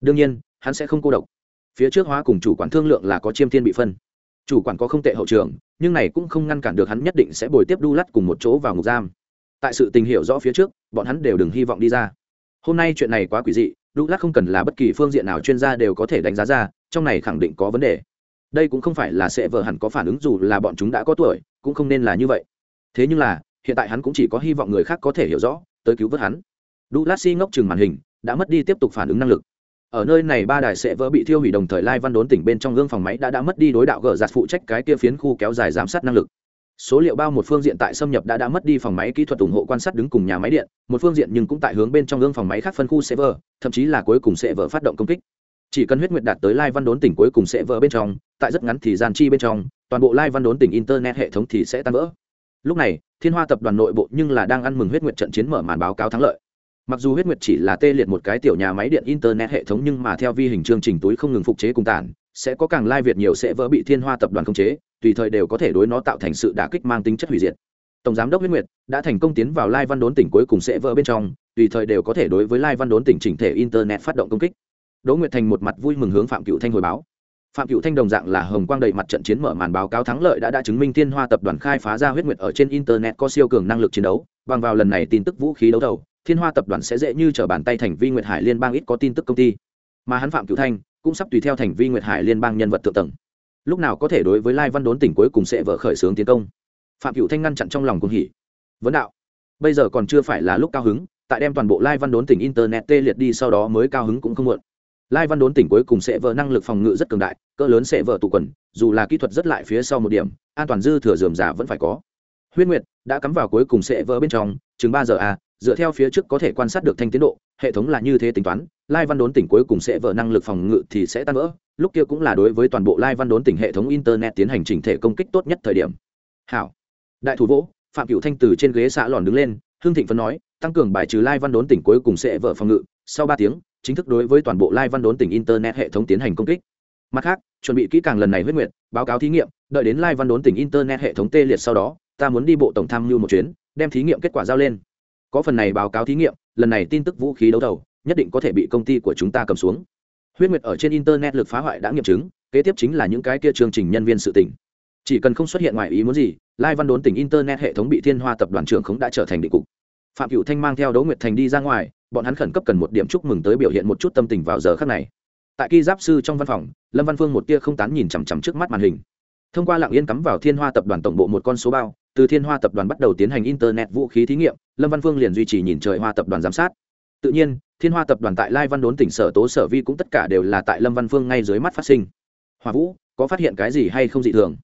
Đương nhiên, hắn sẽ không cô độc. Phía trước hóa cùng chủ quản thương lượng là có chiêm thiên bị phân. Chủ quản có không tệ hậu trường, nhưng này cũng không ngăn cản được hắn nhất định sẽ bồi tiếp đu lắt cùng một chỗ vào ngục giam. Tại sự tình hiểu rõ phía trước, bọn hắn đều đừng hy vọng đi ra. Hôm nay chuyện này quá quỷ dị đu lắt không cần là bất kỳ phương diện nào chuyên gia đều có thể đánh giá ra, trong này khẳng định có vấn đề. Đây cũng không phải là sẽ vợ hẳn có phản ứng dù là bọn chúng đã có tuổi, cũng không nên là như vậy. Thế nhưng là, hiện tại hắn cũng chỉ có hy vọng người khác có thể hiểu rõ, tới cứu vớt hắn. Đu lát si ngốc chừng màn hình, đã mất đi tiếp tục phản ứng năng lực. Ở nơi này ba đài sẽ vỡ bị thiêu hủy đồng thời lai văn đốn tỉnh bên trong gương phòng máy đã đã mất đi đối đạo gờ giạt phụ trách cái kia phiến khu kéo dài giám sát năng lực số liệu bao một phương diện tại xâm nhập đã đã mất đi phòng máy kỹ thuật ủng hộ quan sát đứng cùng nhà máy điện, một phương diện nhưng cũng tại hướng bên trong gương phòng máy khác phân khu sẽ thậm chí là cuối cùng sẽ phát động công kích. Chỉ cần huyết nguyệt đạt tới lai văn đốn tỉnh cuối cùng sẽ bên trong, tại rất ngắn thì gian chi bên trong, toàn bộ lai văn đốn tỉnh internet hệ thống thì sẽ tan vỡ. Lúc này, thiên hoa tập đoàn nội bộ nhưng là đang ăn mừng huyết nguyệt trận chiến mở màn báo cáo thắng lợi. Mặc dù huyết nguyệt chỉ là tê liệt một cái tiểu nhà máy điện internet hệ thống nhưng mà theo vi hình chương trình túi không ngừng phục chế cùng tản sẽ có càng lai việt nhiều sẽ vỡ bị thiên hoa tập đoàn khống chế tùy thời đều có thể đối nó tạo thành sự đả kích mang tính chất hủy diệt. Tổng giám đốc huyết nguyệt đã thành công tiến vào lai văn đốn tỉnh cuối cùng sẽ vỡ bên trong, tùy thời đều có thể đối với lai văn đốn tỉnh chỉnh thể internet phát động công kích. Đỗ nguyệt thành một mặt vui mừng hướng phạm cựu thanh hồi báo. Phạm cựu thanh đồng dạng là hồng quang đầy mặt trận chiến mở màn báo cáo thắng lợi đã đã chứng minh thiên hoa tập đoàn khai phá ra huyết nguyệt ở trên internet có siêu cường năng lực chiến đấu. Bằng vào lần này tin tức vũ khí đấu đầu thiên hoa tập đoàn sẽ dễ như t bàn tay thành vi nguyệt hải liên bang ít có tin tức công ty. Mà hắn phạm cựu thanh cũng sắp tùy theo thành vi nguyệt hải liên bang nhân vật thượng tầng lúc nào có thể đối với lai văn đốn tỉnh cuối cùng sẽ vỡ khởi xướng tiến công. Phạm cựu thanh ngăn chặn trong lòng cùng hỉ. Vấn đạo. Bây giờ còn chưa phải là lúc cao hứng, tại đem toàn bộ lai văn đốn tỉnh internet tê liệt đi sau đó mới cao hứng cũng không muộn. Lai văn đốn tỉnh cuối cùng sẽ vỡ năng lực phòng ngự rất cường đại, cỡ lớn sẽ vỡ tụ quần, dù là kỹ thuật rất lại phía sau một điểm, an toàn dư thừa dườm giả vẫn phải có. Huyết nguyệt đã cắm vào cuối cùng sẽ vỡ bên trong, chừng ba giờ a dựa theo phía trước có thể quan sát được thanh tiến độ, hệ thống là như thế tính toán, lai văn đốn tỉnh cuối cùng sẽ vỡ năng lực phòng ngự thì sẽ tan vỡ lúc kia cũng là đối với toàn bộ lai văn đốn tỉnh hệ thống internet tiến hành chỉnh thể công kích tốt nhất thời điểm. Hảo. Đại thủ vỗ, phạm cựu thanh từ trên ghế xã lòn đứng lên hương thịnh phân nói, tăng cường bài trừ lai văn đốn tỉnh cuối cùng sẽ vỡ phòng ngự. Sau ba tiếng, chính thức đối với toàn bộ lai văn đốn tỉnh internet hệ thống tiến hành công kích. Mặt khác, chuẩn bị kỹ càng lần này huyết nguyện báo cáo thí nghiệm, đợi đến lai văn đốn tỉnh internet hệ thống tê liệt sau đó, ta muốn đi bộ tổng tham mưu một chuyến, đem thí nghiệm kết quả giao lên. Có phần này báo cáo thí nghiệm, lần này tin tức vũ khí đấu thầu, nhất định có thể bị công ty của chúng ta cầm xuống huyết nguyệt ở trên internet lực phá hoại đã nghiệm chứng, kế tiếp chính là những cái kia chương trình nhân viên sự tỉnh chỉ cần không xuất hiện ngoài ý muốn gì, lai văn đốn tỉnh internet hệ thống bị thiên hoa tập đoàn trưởng khống đã trở thành định cục. Phạm cựu thanh mang theo đỗ nguyệt thành đi ra ngoài, bọn hắn khẩn cấp cần một điểm chúc mừng tới biểu hiện một chút tâm tình vào giờ khắc này. Tại kỳ giáp sư trong văn phòng, lâm văn phương một tia không tán nhìn chằm chằm trước mắt màn hình. Thông qua lặng yên cắm vào thiên hoa tập đoàn tổng bộ một con số bao, từ thiên hoa tập đoàn bắt đầu tiến hành internet vũ khí thí nghiệm, lâm văn phương liền duy trì nhìn trời hoa tập đoàn giám sát. Tự nhiên thiên hoa tập đoàn tại lai văn đốn tỉnh sở tố sở vi cũng tất cả đều là tại lâm văn phương ngay dưới mắt phát sinh. Hòa vũ, có phát hiện cái gì hay không dị thường?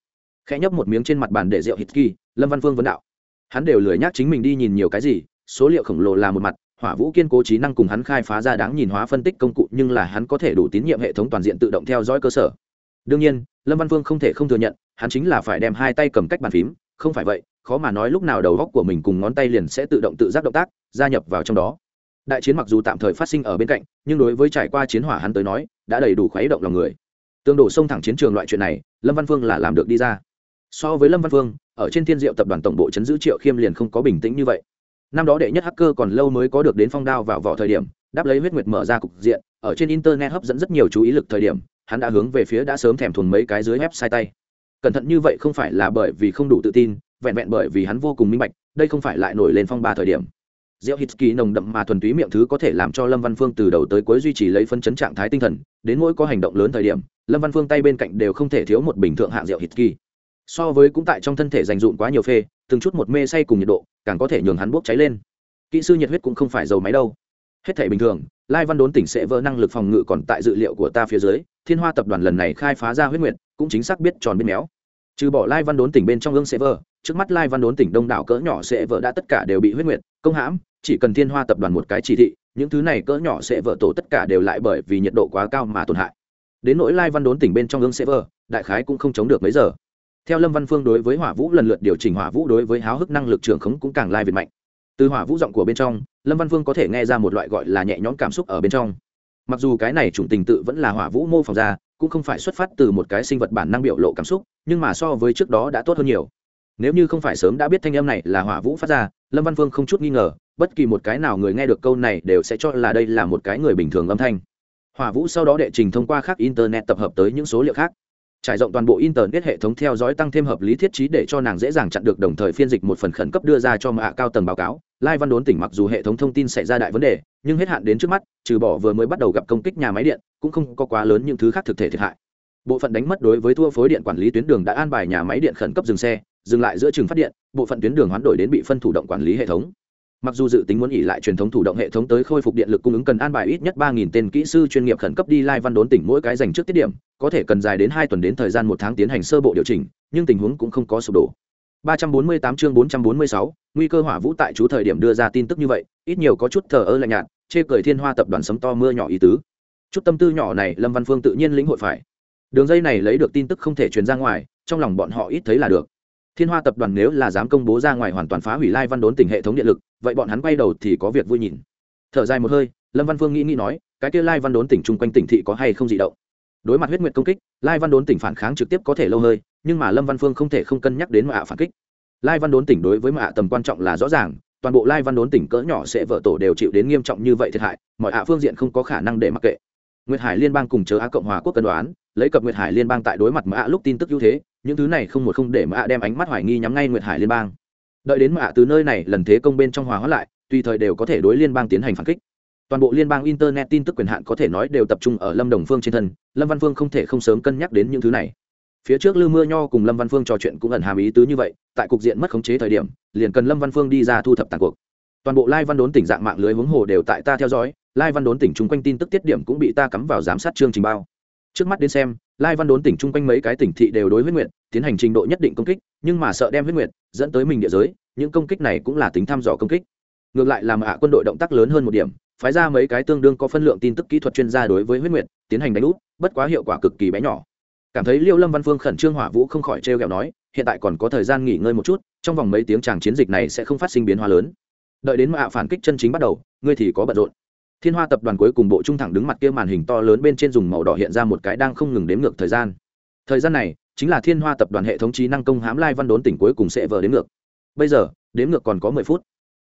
Khẽ nhấp một miếng trên mặt bàn để rượu hít kỳ, lâm văn phương vấn đạo. Hắn đều lười nhác chính mình đi nhìn nhiều cái gì, số liệu khổng lồ là một mặt, hỏa vũ kiên cố trí năng cùng hắn khai phá ra đáng nhìn hóa phân tích công cụ nhưng là hắn có thể đủ tín nhiệm hệ thống toàn diện tự động theo dõi cơ sở. Đương nhiên, lâm văn Vương không thể không thừa nhận, hắn chính là phải đem hai tay cầm cách bàn phím, không phải vậy, khó mà nói lúc nào đầu góc của mình cùng ngón tay liền sẽ tự động tự giác động tác, gia nhập vào trong đó đại chiến mặc dù tạm thời phát sinh ở bên cạnh, nhưng đối với trải qua chiến hỏa hắn tới nói, đã đầy đủ khuấy động lòng người. Tương đổ sông thẳng chiến trường loại chuyện này, lâm văn phương là làm được đi ra. So với lâm văn phương, ở trên thiên diệu tập đoàn tổng bộ chấn giữ triệu khiêm liền không có bình tĩnh như vậy. Năm đó đệ nhất hacker còn lâu mới có được đến phong đao vào vỏ thời điểm, đáp lấy huyết nguyệt mở ra cục diện, ở trên internet hấp dẫn rất nhiều chú ý lực thời điểm, hắn đã hướng về phía đã sớm thèm thuồng mấy cái dưới website tay. Cẩn thận như vậy không phải là bởi vì không đủ tự tin, vẹn vẹn bởi vì hắn vô cùng minh bạch, đây không phải lại nổi lên phong ba thời điểm rượu hít kỳ nồng đậm mà thuần túy miệng thứ có thể làm cho lâm văn phương từ đầu tới cuối duy trì lấy phân chấn trạng thái tinh thần, đến mỗi có hành động lớn thời điểm, lâm văn phương tay bên cạnh đều không thể thiếu một bình thượng hạng rượu hít kỳ. So với cũng tại trong thân thể dành dụm quá nhiều phê, từng chút một mê say cùng nhiệt độ, càng có thể nhường hắn bốc cháy lên. Kỹ sư nhiệt huyết cũng không phải dầu máy đâu. Hết thể bình thường, lai văn đốn tỉnh sẽ vỡ năng lực phòng ngự còn tại dự liệu của ta phía dưới, thiên hoa tập đoàn lần này khai phá ra huyết nguyện cũng chính xác biết tròn biết méo. Trừ bỏ lai văn đốn tỉnh bên trong ương sẽ vỡ trước mắt lai văn đốn tỉnh đông đảo cỡ nhỏ sẽ vợ đã tất cả đều bị huyết nguyệt, công hãm, chỉ cần thiên hoa tập đoàn một cái chỉ thị, những thứ này cỡ nhỏ sẽ vợ tổ tất cả đều lại bởi vì nhiệt độ quá cao mà tổn hại. Đến nỗi lai văn đốn tỉnh bên trong ương sẽ vợ, đại khái cũng không chống được mấy giờ. Theo lâm văn phương đối với hỏa vũ lần lượt điều chỉnh, hỏa vũ đối với háo hức năng lực trưởng khống cũng càng lai việt mạnh. Từ hỏa vũ giọng của bên trong, lâm văn phương có thể nghe ra một loại gọi là nhẹ nhõm cảm xúc ở bên trong. Mặc dù cái này chủng tình tự vẫn là hỏa vũ mô phỏng ra, cũng không phải xuất phát từ một cái sinh vật bản năng biểu lộ cảm xúc, nhưng mà so với trước đó đã tốt hơn nhiều nếu như không phải sớm đã biết thanh âm này là hỏa vũ phát ra, lâm văn phương không chút nghi ngờ, bất kỳ một cái nào người nghe được câu này đều sẽ cho là đây là một cái người bình thường âm thanh. Hỏa vũ sau đó đệ trình thông qua khác internet tập hợp tới những số liệu khác. Trải rộng toàn bộ internet hệ thống theo dõi tăng thêm hợp lý thiết trí để cho nàng dễ dàng chặn được đồng thời phiên dịch một phần khẩn cấp đưa ra cho mạ cao tầng báo cáo. Lai văn đốn tỉnh mặc dù hệ thống thông tin xảy ra đại vấn đề, nhưng hết hạn đến trước mắt, trừ bỏ vừa mới bắt đầu gặp công kích nhà máy điện, cũng không có quá lớn những thứ khác thực thể thiệt hại. Bộ phận đánh mất đối với thua phối điện quản lý tuyến đường đã an bài nhà máy điện khẩn cấp dừng xe dừng lại giữa trường phát điện bộ phận tuyến đường hoán đổi đến bị phân thủ động quản lý hệ thống. Mặc dù dự tính muốn nghỉ lại truyền thống thủ động hệ thống tới khôi phục điện lực cung ứng cần an bài ít nhất ba nghìn tên kỹ sư chuyên nghiệp khẩn cấp đi lai văn đốn tỉnh mỗi cái dành trước tiết điểm có thể cần dài đến hai tuần đến thời gian một tháng tiến hành sơ bộ điều chỉnh nhưng tình huống cũng không có sụp đổ. 348 chương 446, nguy cơ hỏa vũ tại chú thời điểm đưa ra tin tức như vậy ít nhiều có chút thờ ơ lạnh nhạt chê cười thiên hoa tập đoàn sấm to mưa nhỏ ý tứ. Chút tâm tư nhỏ này lâm văn phương tự nhiên lĩnh hội phải. Đường dây này lấy được tin tức không thể truyền ra ngoài trong lòng bọn họ ít thấy là được thiên hoa tập đoàn nếu là dám công bố ra ngoài hoàn toàn phá hủy lai văn đốn tỉnh hệ thống điện lực, vậy bọn hắn quay đầu thì có việc vui nhìn. Thở dài một hơi, lâm văn phương nghĩ nghĩ nói, cái kia lai văn đốn tỉnh chung quanh tỉnh thị có hay không dị động? Đối mặt huyết nguyệt công kích, lai văn đốn tỉnh phản kháng trực tiếp có thể lâu hơi, nhưng mà lâm văn phương không thể không cân nhắc đến mạ phản kích. Lai văn đốn tỉnh đối với mạ tầm quan trọng là rõ ràng, toàn bộ lai văn đốn tỉnh cỡ nhỏ sẽ vợ tổ đều chịu đến nghiêm trọng như vậy thiệt hại, mọi hạ phương diện không có khả năng để mặc kệ. Nguyệt hải liên bang cùng chớ á cộng hòa quốc cân đoán, lấy cập nguyệt hải liên bang tại đối mặt mạ lúc tin tức ưu thế những thứ này không một không để mạ đem ánh mắt hoài nghi nhắm ngay nguyệt hải liên bang. Đợi đến mạ từ nơi này lần thế công bên trong hòa hóa lại, tùy thời đều có thể đối liên bang tiến hành phản kích. Toàn bộ liên bang internet tin tức quyền hạn có thể nói đều tập trung ở lâm đồng phương trên thân, lâm văn phương không thể không sớm cân nhắc đến những thứ này. Phía trước lư mưa nho cùng lâm văn phương trò chuyện cũng ẩn hàm ý tứ như vậy, tại cục diện mất khống chế thời điểm, liền cần lâm văn phương đi ra thu thập tàn cuộc. Toàn bộ lai văn đốn tỉnh dạng mạng lưới hướng hồ đều tại ta theo dõi, lai văn đốn tỉnh chung quanh tin tức tiết điểm cũng bị ta cắm vào giám sát chương trình bao. Trước mắt đến xem lai văn đốn tỉnh chung quanh mấy cái tỉnh thị đều đối huyết nguyện tiến hành trình độ nhất định công kích, nhưng mà sợ đem huyết nguyện dẫn tới mình địa giới, những công kích này cũng là tính thăm dò công kích. Ngược lại làm hạ quân đội động tác lớn hơn một điểm, phái ra mấy cái tương đương có phân lượng tin tức kỹ thuật chuyên gia đối với huyết nguyện tiến hành đánh úp, bất quá hiệu quả cực kỳ bé nhỏ. Cảm thấy liêu lâm văn phương khẩn trương hỏa vũ không khỏi trêu ghẹo nói, hiện tại còn có thời gian nghỉ ngơi một chút, trong vòng mấy tiếng tràng chiến dịch này sẽ không phát sinh biến hóa lớn. Đợi đến ạ phản kích chân chính bắt đầu, ngươi thì có bận rộn thiên hoa tập đoàn cuối cùng bộ trung thẳng đứng mặt kia màn hình to lớn bên trên dùng màu đỏ hiện ra một cái đang không ngừng đếm ngược thời gian. Thời gian này, chính là thiên hoa tập đoàn hệ thống trí năng công hãm lai văn đốn tỉnh cuối cùng sẽ vờ đếm ngược. Bây giờ, đếm ngược còn có mười phút.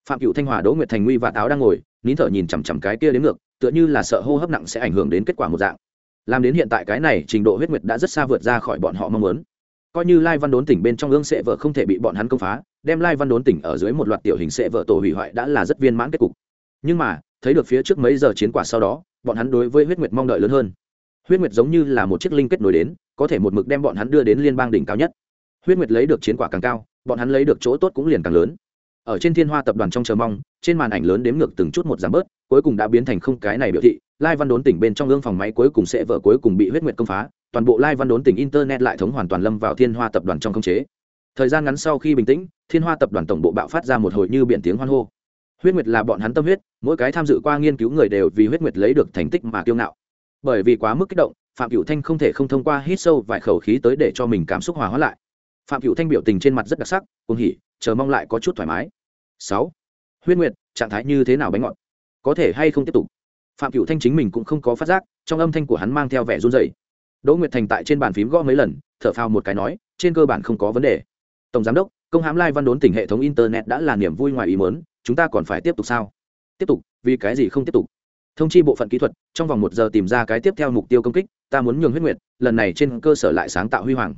Phạm cựu thanh hòa, đỗ nguyệt thành nguy và táo đang ngồi, nín thở nhìn chằm chằm cái kia đếm ngược, tựa như là sợ hô hấp nặng sẽ ảnh hưởng đến kết quả một dạng. Làm đến hiện tại cái này, trình độ huyết nguyệt đã rất xa vượt ra khỏi bọn họ mong muốn. Coi như lai văn đốn tỉnh bên trong ương sẽ vợ không thể bị bọn hắn công phá, đem lai văn đốn tỉnh ở dưới một loạt tiểu hình sẽ vợ tổ hủy hoại đã là rất viên mãn kết cục nhưng mà, thấy được phía trước mấy giờ chiến quả sau đó, bọn hắn đối với huyết nguyệt mong đợi lớn hơn. Huyết nguyệt giống như là một chiếc linh kết nối đến, có thể một mực đem bọn hắn đưa đến liên bang đỉnh cao nhất. Huyết nguyệt lấy được chiến quả càng cao, bọn hắn lấy được chỗ tốt cũng liền càng lớn. Ở trên thiên hoa tập đoàn trong chờ mong, trên màn ảnh lớn đếm ngược từng chút một giảm bớt, cuối cùng đã biến thành không cái này biểu thị, lai văn đốn tỉnh bên trong gương phòng máy cuối cùng sẽ vỡ, cuối cùng bị huyết nguyệt công phá, toàn bộ lai văn đốn tỉnh internet lại thống hoàn toàn lâm vào thiên hoa tập đoàn trong không chế. Thời gian ngắn sau khi bình tĩnh, thiên hoa tập đoàn tổng bộ bạo phát ra một hồi như biển tiếng hoan hô huyết nguyệt là bọn hắn tâm huyết, mỗi cái tham dự qua nghiên cứu người đều vì huyết nguyệt lấy được thành tích mà kiêu ngạo. Bởi vì quá mức kích động, phạm cựu thanh không thể không thông qua hít sâu vài khẩu khí tới để cho mình cảm xúc hòa hóa lại. Phạm cựu thanh biểu tình trên mặt rất đặc sắc cùng hỉ, chờ mong lại có chút thoải mái. Sáu, huyết nguyệt, trạng thái như thế nào bánh ngọt? Có thể hay không tiếp tục? Phạm cựu thanh chính mình cũng không có phát giác, trong âm thanh của hắn mang theo vẻ run dày đỗ nguyệt thành tại trên bàn phím gõ mấy lần, thở phao một cái nói, trên cơ bản không có vấn đề. Tổng giám đốc, công hãm lai văn đốn tỉnh hệ thống internet đã là niềm vui ngoài ý mớn chúng ta còn phải tiếp tục sao? Tiếp tục, vì cái gì không tiếp tục? Thông chi bộ phận kỹ thuật, trong vòng một giờ tìm ra cái tiếp theo mục tiêu công kích, ta muốn nhường huyết nguyệt, lần này trên cơ sở lại sáng tạo huy hoàng.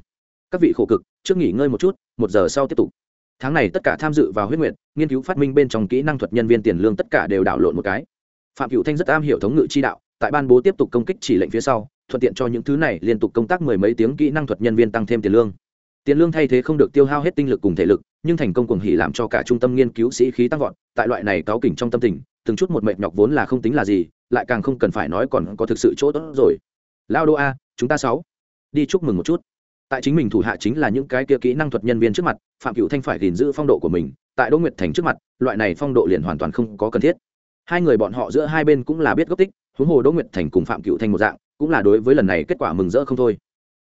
Các vị khổ cực, trước nghỉ ngơi một chút, một giờ sau tiếp tục. Tháng này tất cả tham dự vào huyết nguyệt, nghiên cứu phát minh bên trong kỹ năng thuật nhân viên tiền lương tất cả đều đảo lộn một cái. Phạm cựu thanh rất am hiểu thống ngự chi đạo, tại ban bố tiếp tục công kích chỉ lệnh phía sau, thuận tiện cho những thứ này liên tục công tác mười mấy tiếng kỹ năng thuật nhân viên tăng thêm tiền lương tiền lương thay thế không được tiêu hao hết tinh lực cùng thể lực, nhưng thành công cuồng hỉ làm cho cả trung tâm nghiên cứu sĩ khí tăng vọt, tại loại này cáo kỉnh trong tâm tình, từng chút một mệt nhọc vốn là không tính là gì, lại càng không cần phải nói còn có thực sự chỗ tốt rồi. Lao đô a, chúng ta sáu. Đi chúc mừng một chút. Tại chính mình thủ hạ chính là những cái kia kỹ năng thuật nhân viên trước mặt, phạm cựu thanh phải gìn giữ phong độ của mình, tại đỗ nguyệt thành trước mặt, loại này phong độ liền hoàn toàn không có cần thiết. Hai người bọn họ giữa hai bên cũng là biết gốc tích, huống hồ đỗ nguyệt thành cùng phạm cựu thanh một dạng, cũng là đối với lần này kết quả mừng rỡ không thôi.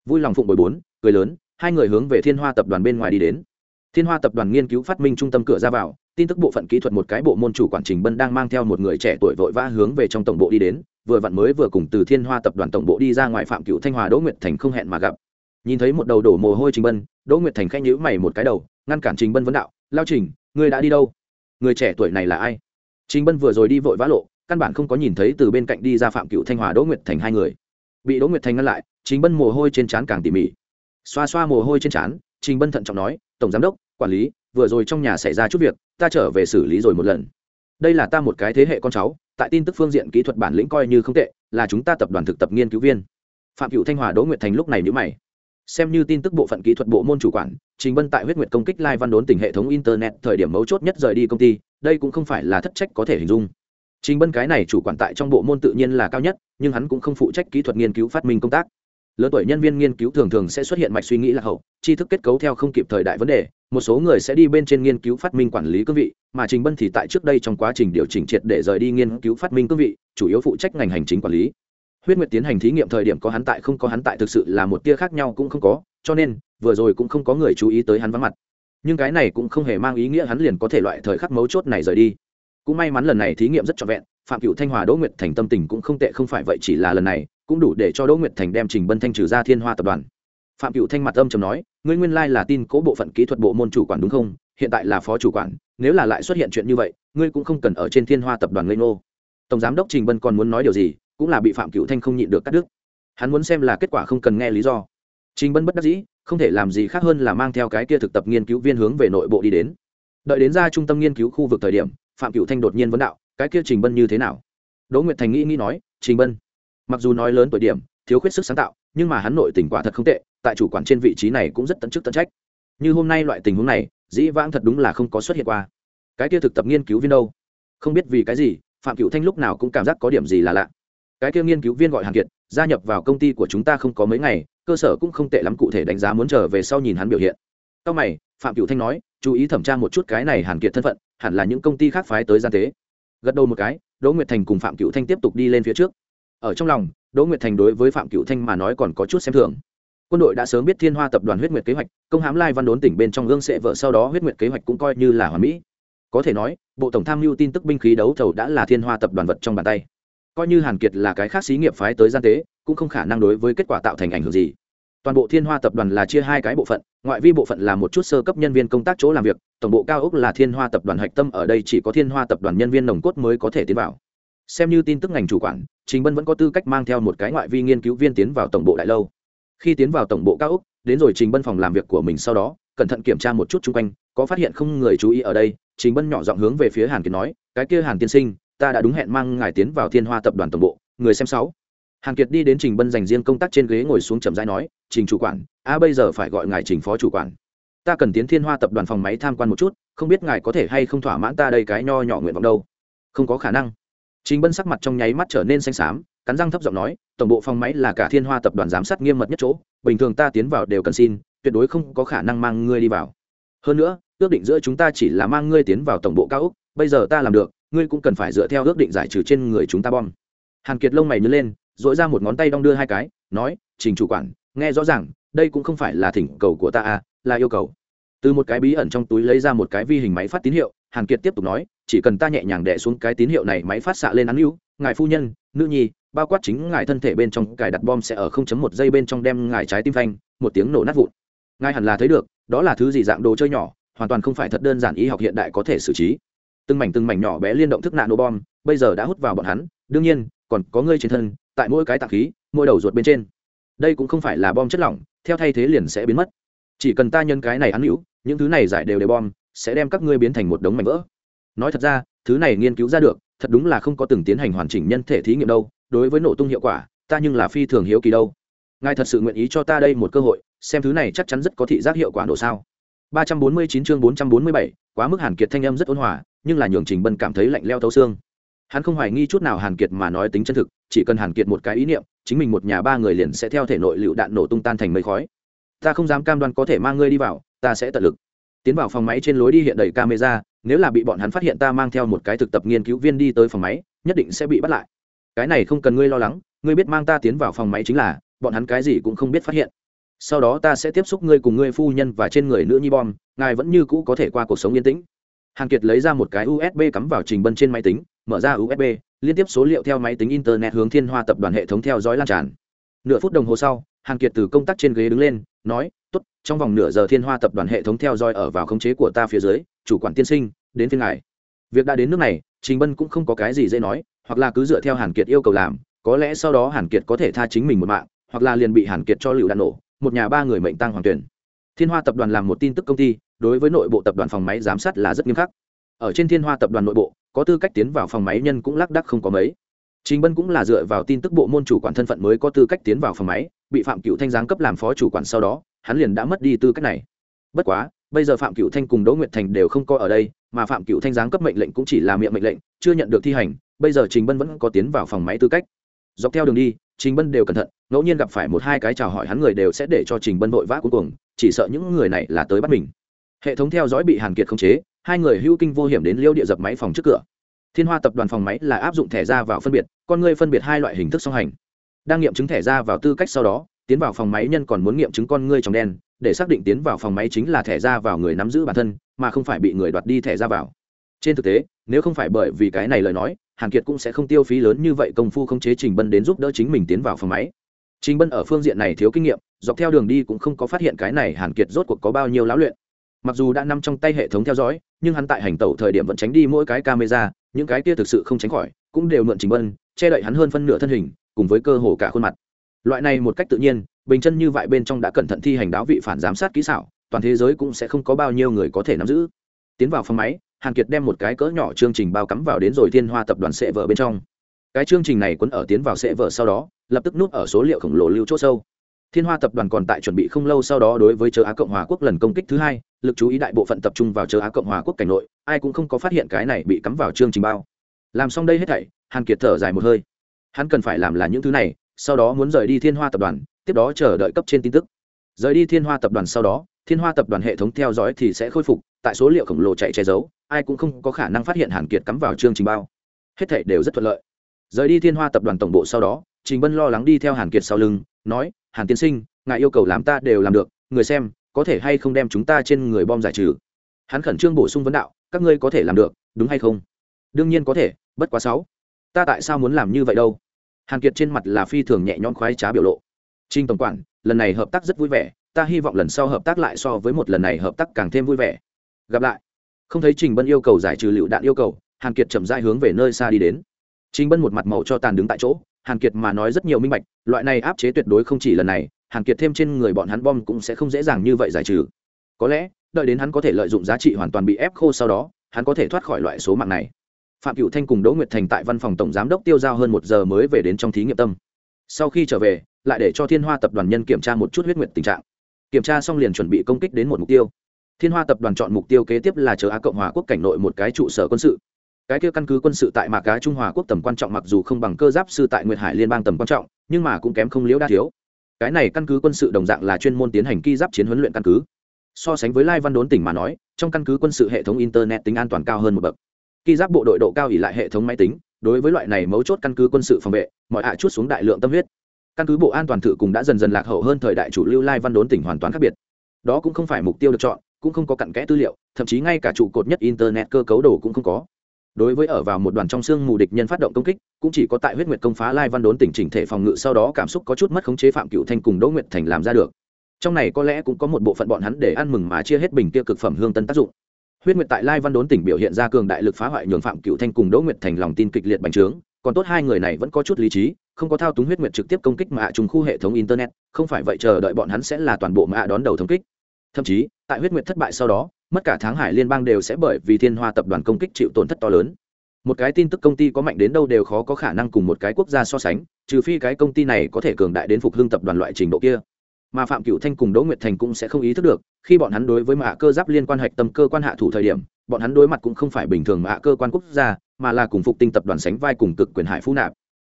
Vui lòng phụng bồi bốn, cười lớn hai người hướng về thiên hoa tập đoàn bên ngoài đi đến. Thiên hoa tập đoàn nghiên cứu phát minh trung tâm cửa ra vào, tin tức bộ phận kỹ thuật một cái bộ môn chủ quản trình bân đang mang theo một người trẻ tuổi vội vã hướng về trong tổng bộ đi đến, vừa vặn mới vừa cùng từ thiên hoa tập đoàn tổng bộ đi ra ngoài phạm cựu thanh hòa, đỗ nguyệt thành không hẹn mà gặp. Nhìn thấy một đầu đổ mồ hôi trình bân, đỗ nguyệt thành khẽ nhữ mày một cái đầu, ngăn cản trình bân vấn đạo, lao trình, ngươi đã đi đâu? Người trẻ tuổi này là ai? Trình bân vừa rồi đi vội vã lộ, căn bản không có nhìn thấy từ bên cạnh đi ra phạm cựu thanh hòa, đỗ nguyệt thành hai người. Bị đỗ nguyệt thành ngăn lại, trình bân mồ hôi trên trán càng tỉ mỉ xoa xoa mồ hôi trên trán, trình bân thận trọng nói, tổng giám đốc, quản lý, vừa rồi trong nhà xảy ra chút việc, ta trở về xử lý rồi một lần. Đây là ta một cái thế hệ con cháu, tại tin tức phương diện kỹ thuật bản lĩnh coi như không tệ, là chúng ta tập đoàn thực tập nghiên cứu viên. Phạm cựu thanh hòa, đỗ nguyệt thành lúc này nhữ mày. Xem như tin tức bộ phận kỹ thuật bộ môn chủ quản, trình bân tại huyết nguyệt công kích lai văn đốn tỉnh hệ thống internet thời điểm mấu chốt nhất rời đi công ty, đây cũng không phải là thất trách có thể hình dung. Trình bân cái này chủ quản tại trong bộ môn tự nhiên là cao nhất, nhưng hắn cũng không phụ trách kỹ thuật nghiên cứu phát minh công tác lớn tuổi nhân viên nghiên cứu thường thường sẽ xuất hiện mạch suy nghĩ lạc hậu, tri thức kết cấu theo không kịp thời đại vấn đề, một số người sẽ đi bên trên nghiên cứu phát minh quản lý cương vị, mà trình bân thì tại trước đây trong quá trình điều chỉnh triệt để rời đi nghiên cứu phát minh cương vị, chủ yếu phụ trách ngành hành chính quản lý. Huyết nguyệt tiến hành thí nghiệm thời điểm có hắn tại không có hắn tại thực sự là một tia khác nhau cũng không có, cho nên, vừa rồi cũng không có người chú ý tới hắn vắng mặt. Nhưng cái này cũng không hề mang ý nghĩa hắn liền có thể loại thời khắc mấu chốt này rời đi. Cũng may mắn lần này thí nghiệm rất trọn vẹn, phạm cựu thanh hòa, đỗ nguyệt thành tâm tình cũng không tệ không phải vậy chỉ là lần này cũng đủ để cho đỗ nguyệt thành đem trình bân thanh trừ ra thiên hoa tập đoàn. Phạm cựu thanh mặt âm chầm nói, ngươi nguyên lai là tin cố bộ phận kỹ thuật bộ môn chủ quản đúng không? Hiện tại là phó chủ quản, nếu là lại xuất hiện chuyện như vậy, ngươi cũng không cần ở trên thiên hoa tập đoàn lên ngô. Tổng giám đốc trình bân còn muốn nói điều gì, cũng là bị phạm cựu thanh không nhịn được cắt đứt. Hắn muốn xem là kết quả không cần nghe lý do. Trình bân bất đắc dĩ, không thể làm gì khác hơn là mang theo cái kia thực tập nghiên cứu viên hướng về nội bộ đi đến. Đợi đến ra trung tâm nghiên cứu khu vực thời điểm, phạm cựu thanh đột nhiên vấn đạo, cái kia trình bân như thế nào? Đỗ nguyệt thành nghĩ nghĩ nói, trình bân mặc dù nói lớn tuổi điểm, thiếu khuyết sức sáng tạo, nhưng mà hắn nội tình quả thật không tệ, tại chủ quản trên vị trí này cũng rất tận chức tận trách. Như hôm nay loại tình huống này, dĩ vãng thật đúng là không có xuất hiện qua. Cái kia thực tập nghiên cứu viên đâu? Không biết vì cái gì, phạm cựu thanh lúc nào cũng cảm giác có điểm gì là lạ. Cái kia nghiên cứu viên gọi hàn kiệt, gia nhập vào công ty của chúng ta không có mấy ngày, cơ sở cũng không tệ lắm cụ thể đánh giá muốn trở về sau nhìn hắn biểu hiện. Sau mày, phạm cựu thanh nói, chú ý thẩm tra một chút cái này hàn kiệt thân phận, hẳn là những công ty khác phái tới gian tế. Gật đầu một cái, đỗ nguyệt thành cùng phạm cựu thanh tiếp tục đi lên phía trước ở trong lòng, đỗ nguyệt thành đối với phạm cựu thanh mà nói còn có chút xem thường. Quân đội đã sớm biết thiên hoa tập đoàn huyết nguyệt kế hoạch, công hám lai văn đốn tỉnh bên trong gương sệ vợ sau đó huyết nguyệt kế hoạch cũng coi như là hoàn mỹ. Có thể nói, bộ tổng tham mưu tin tức binh khí đấu thầu đã là thiên hoa tập đoàn vật trong bàn tay. Coi như hàn kiệt là cái khác xí nghiệp phái tới gian tế, cũng không khả năng đối với kết quả tạo thành ảnh hưởng gì. Toàn bộ thiên hoa tập đoàn là chia hai cái bộ phận, ngoại vi bộ phận là một chút sơ cấp nhân viên công tác chỗ làm việc, tổng bộ cao ốc là thiên hoa tập đoàn hạch tâm, ở đây chỉ có thiên hoa tập đoàn nhân viên nồng cốt mới có thể tiến vào xem như tin tức ngành chủ quản, trình bân vẫn có tư cách mang theo một cái ngoại vi nghiên cứu viên tiến vào tổng bộ đại lâu. Khi tiến vào tổng bộ cao úc đến rồi trình bân phòng làm việc của mình sau đó, cẩn thận kiểm tra một chút chung quanh, có phát hiện không người chú ý ở đây, trình bân nhỏ giọng hướng về phía hàn kiệt nói, cái kia hàn tiên sinh, ta đã đúng hẹn mang ngài tiến vào thiên hoa tập đoàn tổng bộ, người xem sáu. Hàn kiệt đi đến trình bân dành riêng công tác trên ghế ngồi xuống chậm rãi nói, trình chủ quản, a, bây giờ phải gọi ngài trình phó chủ quản. Ta cần tiến thiên hoa tập đoàn phòng máy tham quan một chút, không biết ngài có thể hay không thỏa mãn ta đây cái nho nhỏ nguyện vọng đâu. Không có khả năng. Chính bân sắc mặt trong nháy mắt trở nên xanh xám, cắn răng thấp giọng nói, tổng bộ phòng máy là cả thiên hoa tập đoàn giám sát nghiêm mật nhất chỗ, bình thường ta tiến vào đều cần xin, tuyệt đối không có khả năng mang ngươi đi vào. Hơn nữa, ước định giữa chúng ta chỉ là mang ngươi tiến vào tổng bộ cao úc bây giờ ta làm được, ngươi cũng cần phải dựa theo ước định giải trừ trên người chúng ta bom. Hàn kiệt lông mày nhớ lên dội ra một ngón tay đong đưa hai cái, nói, trình chủ quản, nghe rõ ràng, đây cũng không phải là thỉnh cầu của ta à là yêu cầu. Từ một cái bí ẩn trong túi lấy ra một cái vi hình máy phát tín hiệu, hàn kiệt tiếp tục nói chỉ cần ta nhẹ nhàng đẻ xuống cái tín hiệu này máy phát xạ lên án hữu, ngài phu nhân, nữ nhi, bao quát chính ngài thân thể bên trong, cài đặt bom sẽ ở 0.1 giây bên trong đem ngài trái tim phanh, một tiếng nổ nát vụn. Ngài hẳn là thấy được, đó là thứ gì dạng đồ chơi nhỏ, hoàn toàn không phải thật đơn giản y học hiện đại có thể xử trí. Từng mảnh từng mảnh nhỏ bé liên động thức nạn nổ bom, bây giờ đã hút vào bọn hắn, đương nhiên, còn có ngươi trên thân, tại mỗi cái tạng khí, mỗi đầu ruột bên trên. Đây cũng không phải là bom chất lỏng, theo thay thế liền sẽ biến mất. Chỉ cần ta nhân cái này án hữu, những thứ này giải đều đều bom, sẽ đem các ngươi biến thành một đống mảnh vỡ nói thật ra thứ này nghiên cứu ra được thật đúng là không có từng tiến hành hoàn chỉnh nhân thể thí nghiệm đâu đối với nổ tung hiệu quả ta nhưng là phi thường hiếu kỳ đâu. Ngài thật sự nguyện ý cho ta đây một cơ hội xem thứ này chắc chắn rất có thị giác hiệu quả nổ sao. 349 chương 447, quá mức hàn kiệt thanh âm rất ôn hòa nhưng là nhường trình bân cảm thấy lạnh leo thấu xương. Hắn không hoài nghi chút nào hàn kiệt mà nói tính chân thực chỉ cần hàn kiệt một cái ý niệm chính mình một nhà ba người liền sẽ theo thể nội lựu đạn nổ tung tan thành mây khói. Ta không dám cam đoan có thể mang ngươi đi vào ta sẽ tận lực. Tiến vào phòng máy trên lối đi hiện đầy camera nếu là bị bọn hắn phát hiện ta mang theo một cái thực tập nghiên cứu viên đi tới phòng máy, nhất định sẽ bị bắt lại. Cái này không cần ngươi lo lắng, ngươi biết mang ta tiến vào phòng máy chính là, bọn hắn cái gì cũng không biết phát hiện. Sau đó ta sẽ tiếp xúc ngươi cùng ngươi phu nhân và trên người nữ nhi bom, ngài vẫn như cũ có thể qua cuộc sống yên tĩnh. Hàn kiệt lấy ra một cái usb cắm vào trình bân trên máy tính, mở ra usb liên tiếp số liệu theo máy tính internet hướng thiên hoa tập đoàn hệ thống theo dõi lan tràn. Nửa phút đồng hồ sau hàn kiệt từ công tác trên ghế đứng lên, nói, tốt, trong vòng nửa giờ thiên hoa tập đoàn hệ thống theo dõi ở vào khống chế của ta phía dưới chủ quản tiên sinh đến phiên ngài. Việc đã đến nước này trình bân cũng không có cái gì dễ nói hoặc là cứ dựa theo hàn kiệt yêu cầu làm có lẽ sau đó hàn kiệt có thể tha chính mình một mạng hoặc là liền bị hàn kiệt cho lựu đạn nổ một nhà ba người mệnh tăng hoàng tuyển. Thiên hoa tập đoàn làm một tin tức công ty đối với nội bộ tập đoàn phòng máy giám sát là rất nghiêm khắc. Ở trên thiên hoa tập đoàn nội bộ có tư cách tiến vào phòng máy nhân cũng lác đắc không có mấy. Trình Bân cũng là dựa vào tin tức bộ môn chủ quản thân phận mới có tư cách tiến vào phòng máy, bị Phạm Cựu Thanh giáng cấp làm phó chủ quản sau đó, hắn liền đã mất đi tư cách này. Bất quá, bây giờ Phạm Cựu Thanh cùng Đỗ Nguyệt Thành đều không coi ở đây, mà Phạm Cựu Thanh giáng cấp mệnh lệnh cũng chỉ là miệng mệnh lệnh, chưa nhận được thi hành, bây giờ Trình Bân vẫn có tiến vào phòng máy tư cách. Dọc theo đường đi, Trình Bân đều cẩn thận, ngẫu nhiên gặp phải một hai cái chào hỏi hắn người đều sẽ để cho Trình Bân vội vã cuối cùng, chỉ sợ những người này là tới bắt mình. Hệ thống theo dõi bị Hàn Kiệt khống chế, hai người hưu kinh vô hiểm đến liêu địa dập máy phòng trước cửa thiên hoa tập đoàn phòng máy là áp dụng thẻ ra vào phân biệt con người phân biệt hai loại hình thức song hành đang nghiệm chứng thẻ ra vào tư cách sau đó tiến vào phòng máy nhân còn muốn nghiệm chứng con ngươi trong đen để xác định tiến vào phòng máy chính là thẻ ra vào người nắm giữ bản thân, mà không phải bị người đoạt đi thẻ ra vào. Trên thực tế, nếu không phải bởi vì cái này lời nói, hàn kiệt cũng sẽ không tiêu phí lớn như vậy công phu không chế trình bân đến giúp đỡ chính mình tiến vào phòng máy. Trình bân ở phương diện này thiếu kinh nghiệm, dọc theo đường đi cũng không có phát hiện cái này hàn kiệt rốt cuộc có bao nhiêu lão luyện. Mặc dù đã nằm trong tay hệ thống theo dõi, nhưng hắn tại hành tẩu thời điểm vẫn tránh đi mỗi cái camera, những cái kia thực sự không tránh khỏi, cũng đều mượn trình bân, che đậy hắn hơn phân nửa thân hình, cùng với cơ hồ cả khuôn mặt loại này một cách tự nhiên, bình chân như vậy bên trong đã cẩn thận thi hành đáo vị phản giám sát kỹ xảo, toàn thế giới cũng sẽ không có bao nhiêu người có thể nắm giữ. Tiến vào phòng máy, hàn kiệt đem một cái cỡ nhỏ chương trình bao cắm vào đến rồi thiên hoa tập đoàn sệ vợ bên trong. Cái chương trình này quấn ở tiến vào sệ vợ sau đó, lập tức núp ở số liệu khổng lồ lưu c h ỗ sâu. Thiên hoa tập đoàn còn tại chuẩn bị không lâu sau đó đối với châu á cộng hòa quốc lần công kích thứ hai, lực chú ý đại bộ phận tập trung vào châu á cộng hòa quốc cảnh nội, ai cũng không có phát hiện cái này bị cắm vào chương trình bao. Làm xong đây hết thảy, hàn kiệt thở dài một hơi. Hắn cần phải làm là những thứ này sau đó muốn rời đi thiên hoa tập đoàn, tiếp đó chờ đợi cấp trên tin tức. Rời đi thiên hoa tập đoàn sau đó, thiên hoa tập đoàn hệ thống theo dõi thì sẽ khôi phục, tại số liệu khổng lồ chạy che giấu, ai cũng không có khả năng phát hiện hàn kiệt cắm vào chương trình bao. Hết thể đều rất thuận lợi. Rời đi thiên hoa tập đoàn tổng bộ sau đó, trình bân lo lắng đi theo hàn kiệt sau lưng, nói, hàn tiên sinh, ngài yêu cầu làm ta đều làm được, người xem, có thể hay không đem chúng ta trên người bom giải trừ? Hắn khẩn trương bổ sung vấn đạo, các ngươi có thể làm được, đúng hay không? Đương nhiên có thể, bất quá sáu. Ta tại sao muốn làm như vậy đâu? Hàn kiệt trên mặt là phi thường nhẹ nhõm khoái trá biểu lộ. Trinh tổng quản, lần này hợp tác rất vui vẻ, ta hy vọng lần sau hợp tác lại so với một lần này hợp tác càng thêm vui vẻ. Gặp lại. Không thấy trình bân yêu cầu giải trừ lựu đạn yêu cầu, hàn kiệt chậm rãi hướng về nơi xa đi đến. Trình bân một mặt màu cho tàn đứng tại chỗ, hàn kiệt mà nói rất nhiều minh bạch, loại này áp chế tuyệt đối không chỉ lần này, hàn kiệt thêm trên người bọn hắn bom cũng sẽ không dễ dàng như vậy giải trừ. Có lẽ, đợi đến hắn có thể lợi dụng giá trị hoàn toàn bị ép khô sau đó, hắn có thể thoát khỏi loại số mạng này phạm cựu thanh cùng đỗ nguyệt thành tại văn phòng tổng giám đốc tiêu giao hơn một giờ mới về đến trong thí nghiệm tâm. Sau khi trở về, lại để cho thiên hoa tập đoàn nhân kiểm tra một chút huyết nguyệt tình trạng. Kiểm tra xong liền chuẩn bị công kích đến một mục tiêu. Thiên hoa tập đoàn chọn mục tiêu kế tiếp là chờ á cộng hòa quốc cảnh nội một cái trụ sở quân sự. Cái kia căn cứ quân sự tại mạc cá trung hòa quốc tầm quan trọng mặc dù không bằng cơ giáp sư tại nguyệt hải liên bang tầm quan trọng, nhưng mà cũng kém không liễu đa thiếu. Cái này căn cứ quân sự đồng dạng là chuyên môn tiến hành ki giáp chiến huấn luyện căn cứ. So sánh với lai văn đốn tỉnh mà nói, trong căn cứ quân sự hệ thống internet tính an toàn cao hơn một bậc. Khi giáp bộ đội độ cao ỉ lại hệ thống máy tính, đối với loại này mấu chốt căn cứ quân sự phòng vệ, mọi hạ chút xuống đại lượng tâm huyết. Căn cứ bộ an toàn thự cùng đã dần dần lạc hậu hơn thời đại chủ lưu lai văn đốn tỉnh hoàn toàn khác biệt. Đó cũng không phải mục tiêu được chọn, cũng không có cặn kẽ tư liệu, thậm chí ngay cả trụ cột nhất internet cơ cấu đồ cũng không có. Đối với ở vào một đoàn trong xương mù địch nhân phát động công kích, cũng chỉ có tại huyết nguyệt công phá lai văn đốn tỉnh chỉnh thể phòng ngự sau đó cảm xúc có chút mất khống chế phạm cựu thanh cùng đỗ nguyệt thành làm ra được. Trong này có lẽ cũng có một bộ phận bọn hắn để ăn mừng mà chia hết bình tiêu cực phẩm hương tân tác dụng huyết nguyệt tại lai văn đốn tỉnh biểu hiện ra cường đại lực phá hoại nhường phạm cựu thanh cùng đỗ nguyệt thành lòng tin kịch liệt bành trướng, còn tốt hai người này vẫn có chút lý trí, không có thao túng huyết nguyệt trực tiếp công kích mạ trùng khu hệ thống internet, không phải vậy chờ đợi bọn hắn sẽ là toàn bộ mạ đón đầu thống kích. Thậm chí, tại huyết nguyệt thất bại sau đó, mất cả tháng hải liên bang đều sẽ bởi vì thiên hoa tập đoàn công kích chịu tổn thất to lớn. Một cái tin tức công ty có mạnh đến đâu đều khó có khả năng cùng một cái quốc gia so sánh, trừ phi cái công ty này có thể cường đại đến phục hưng tập đoàn loại trình độ kia mà phạm cựu thanh cùng đỗ nguyệt thành cũng sẽ không ý thức được, khi bọn hắn đối với mạ cơ giáp liên quan hạch tâm cơ quan hạ thủ thời điểm, bọn hắn đối mặt cũng không phải bình thường mạ cơ quan quốc gia, mà là cùng phục tinh tập đoàn sánh vai cùng cực quyền hải phú nạp.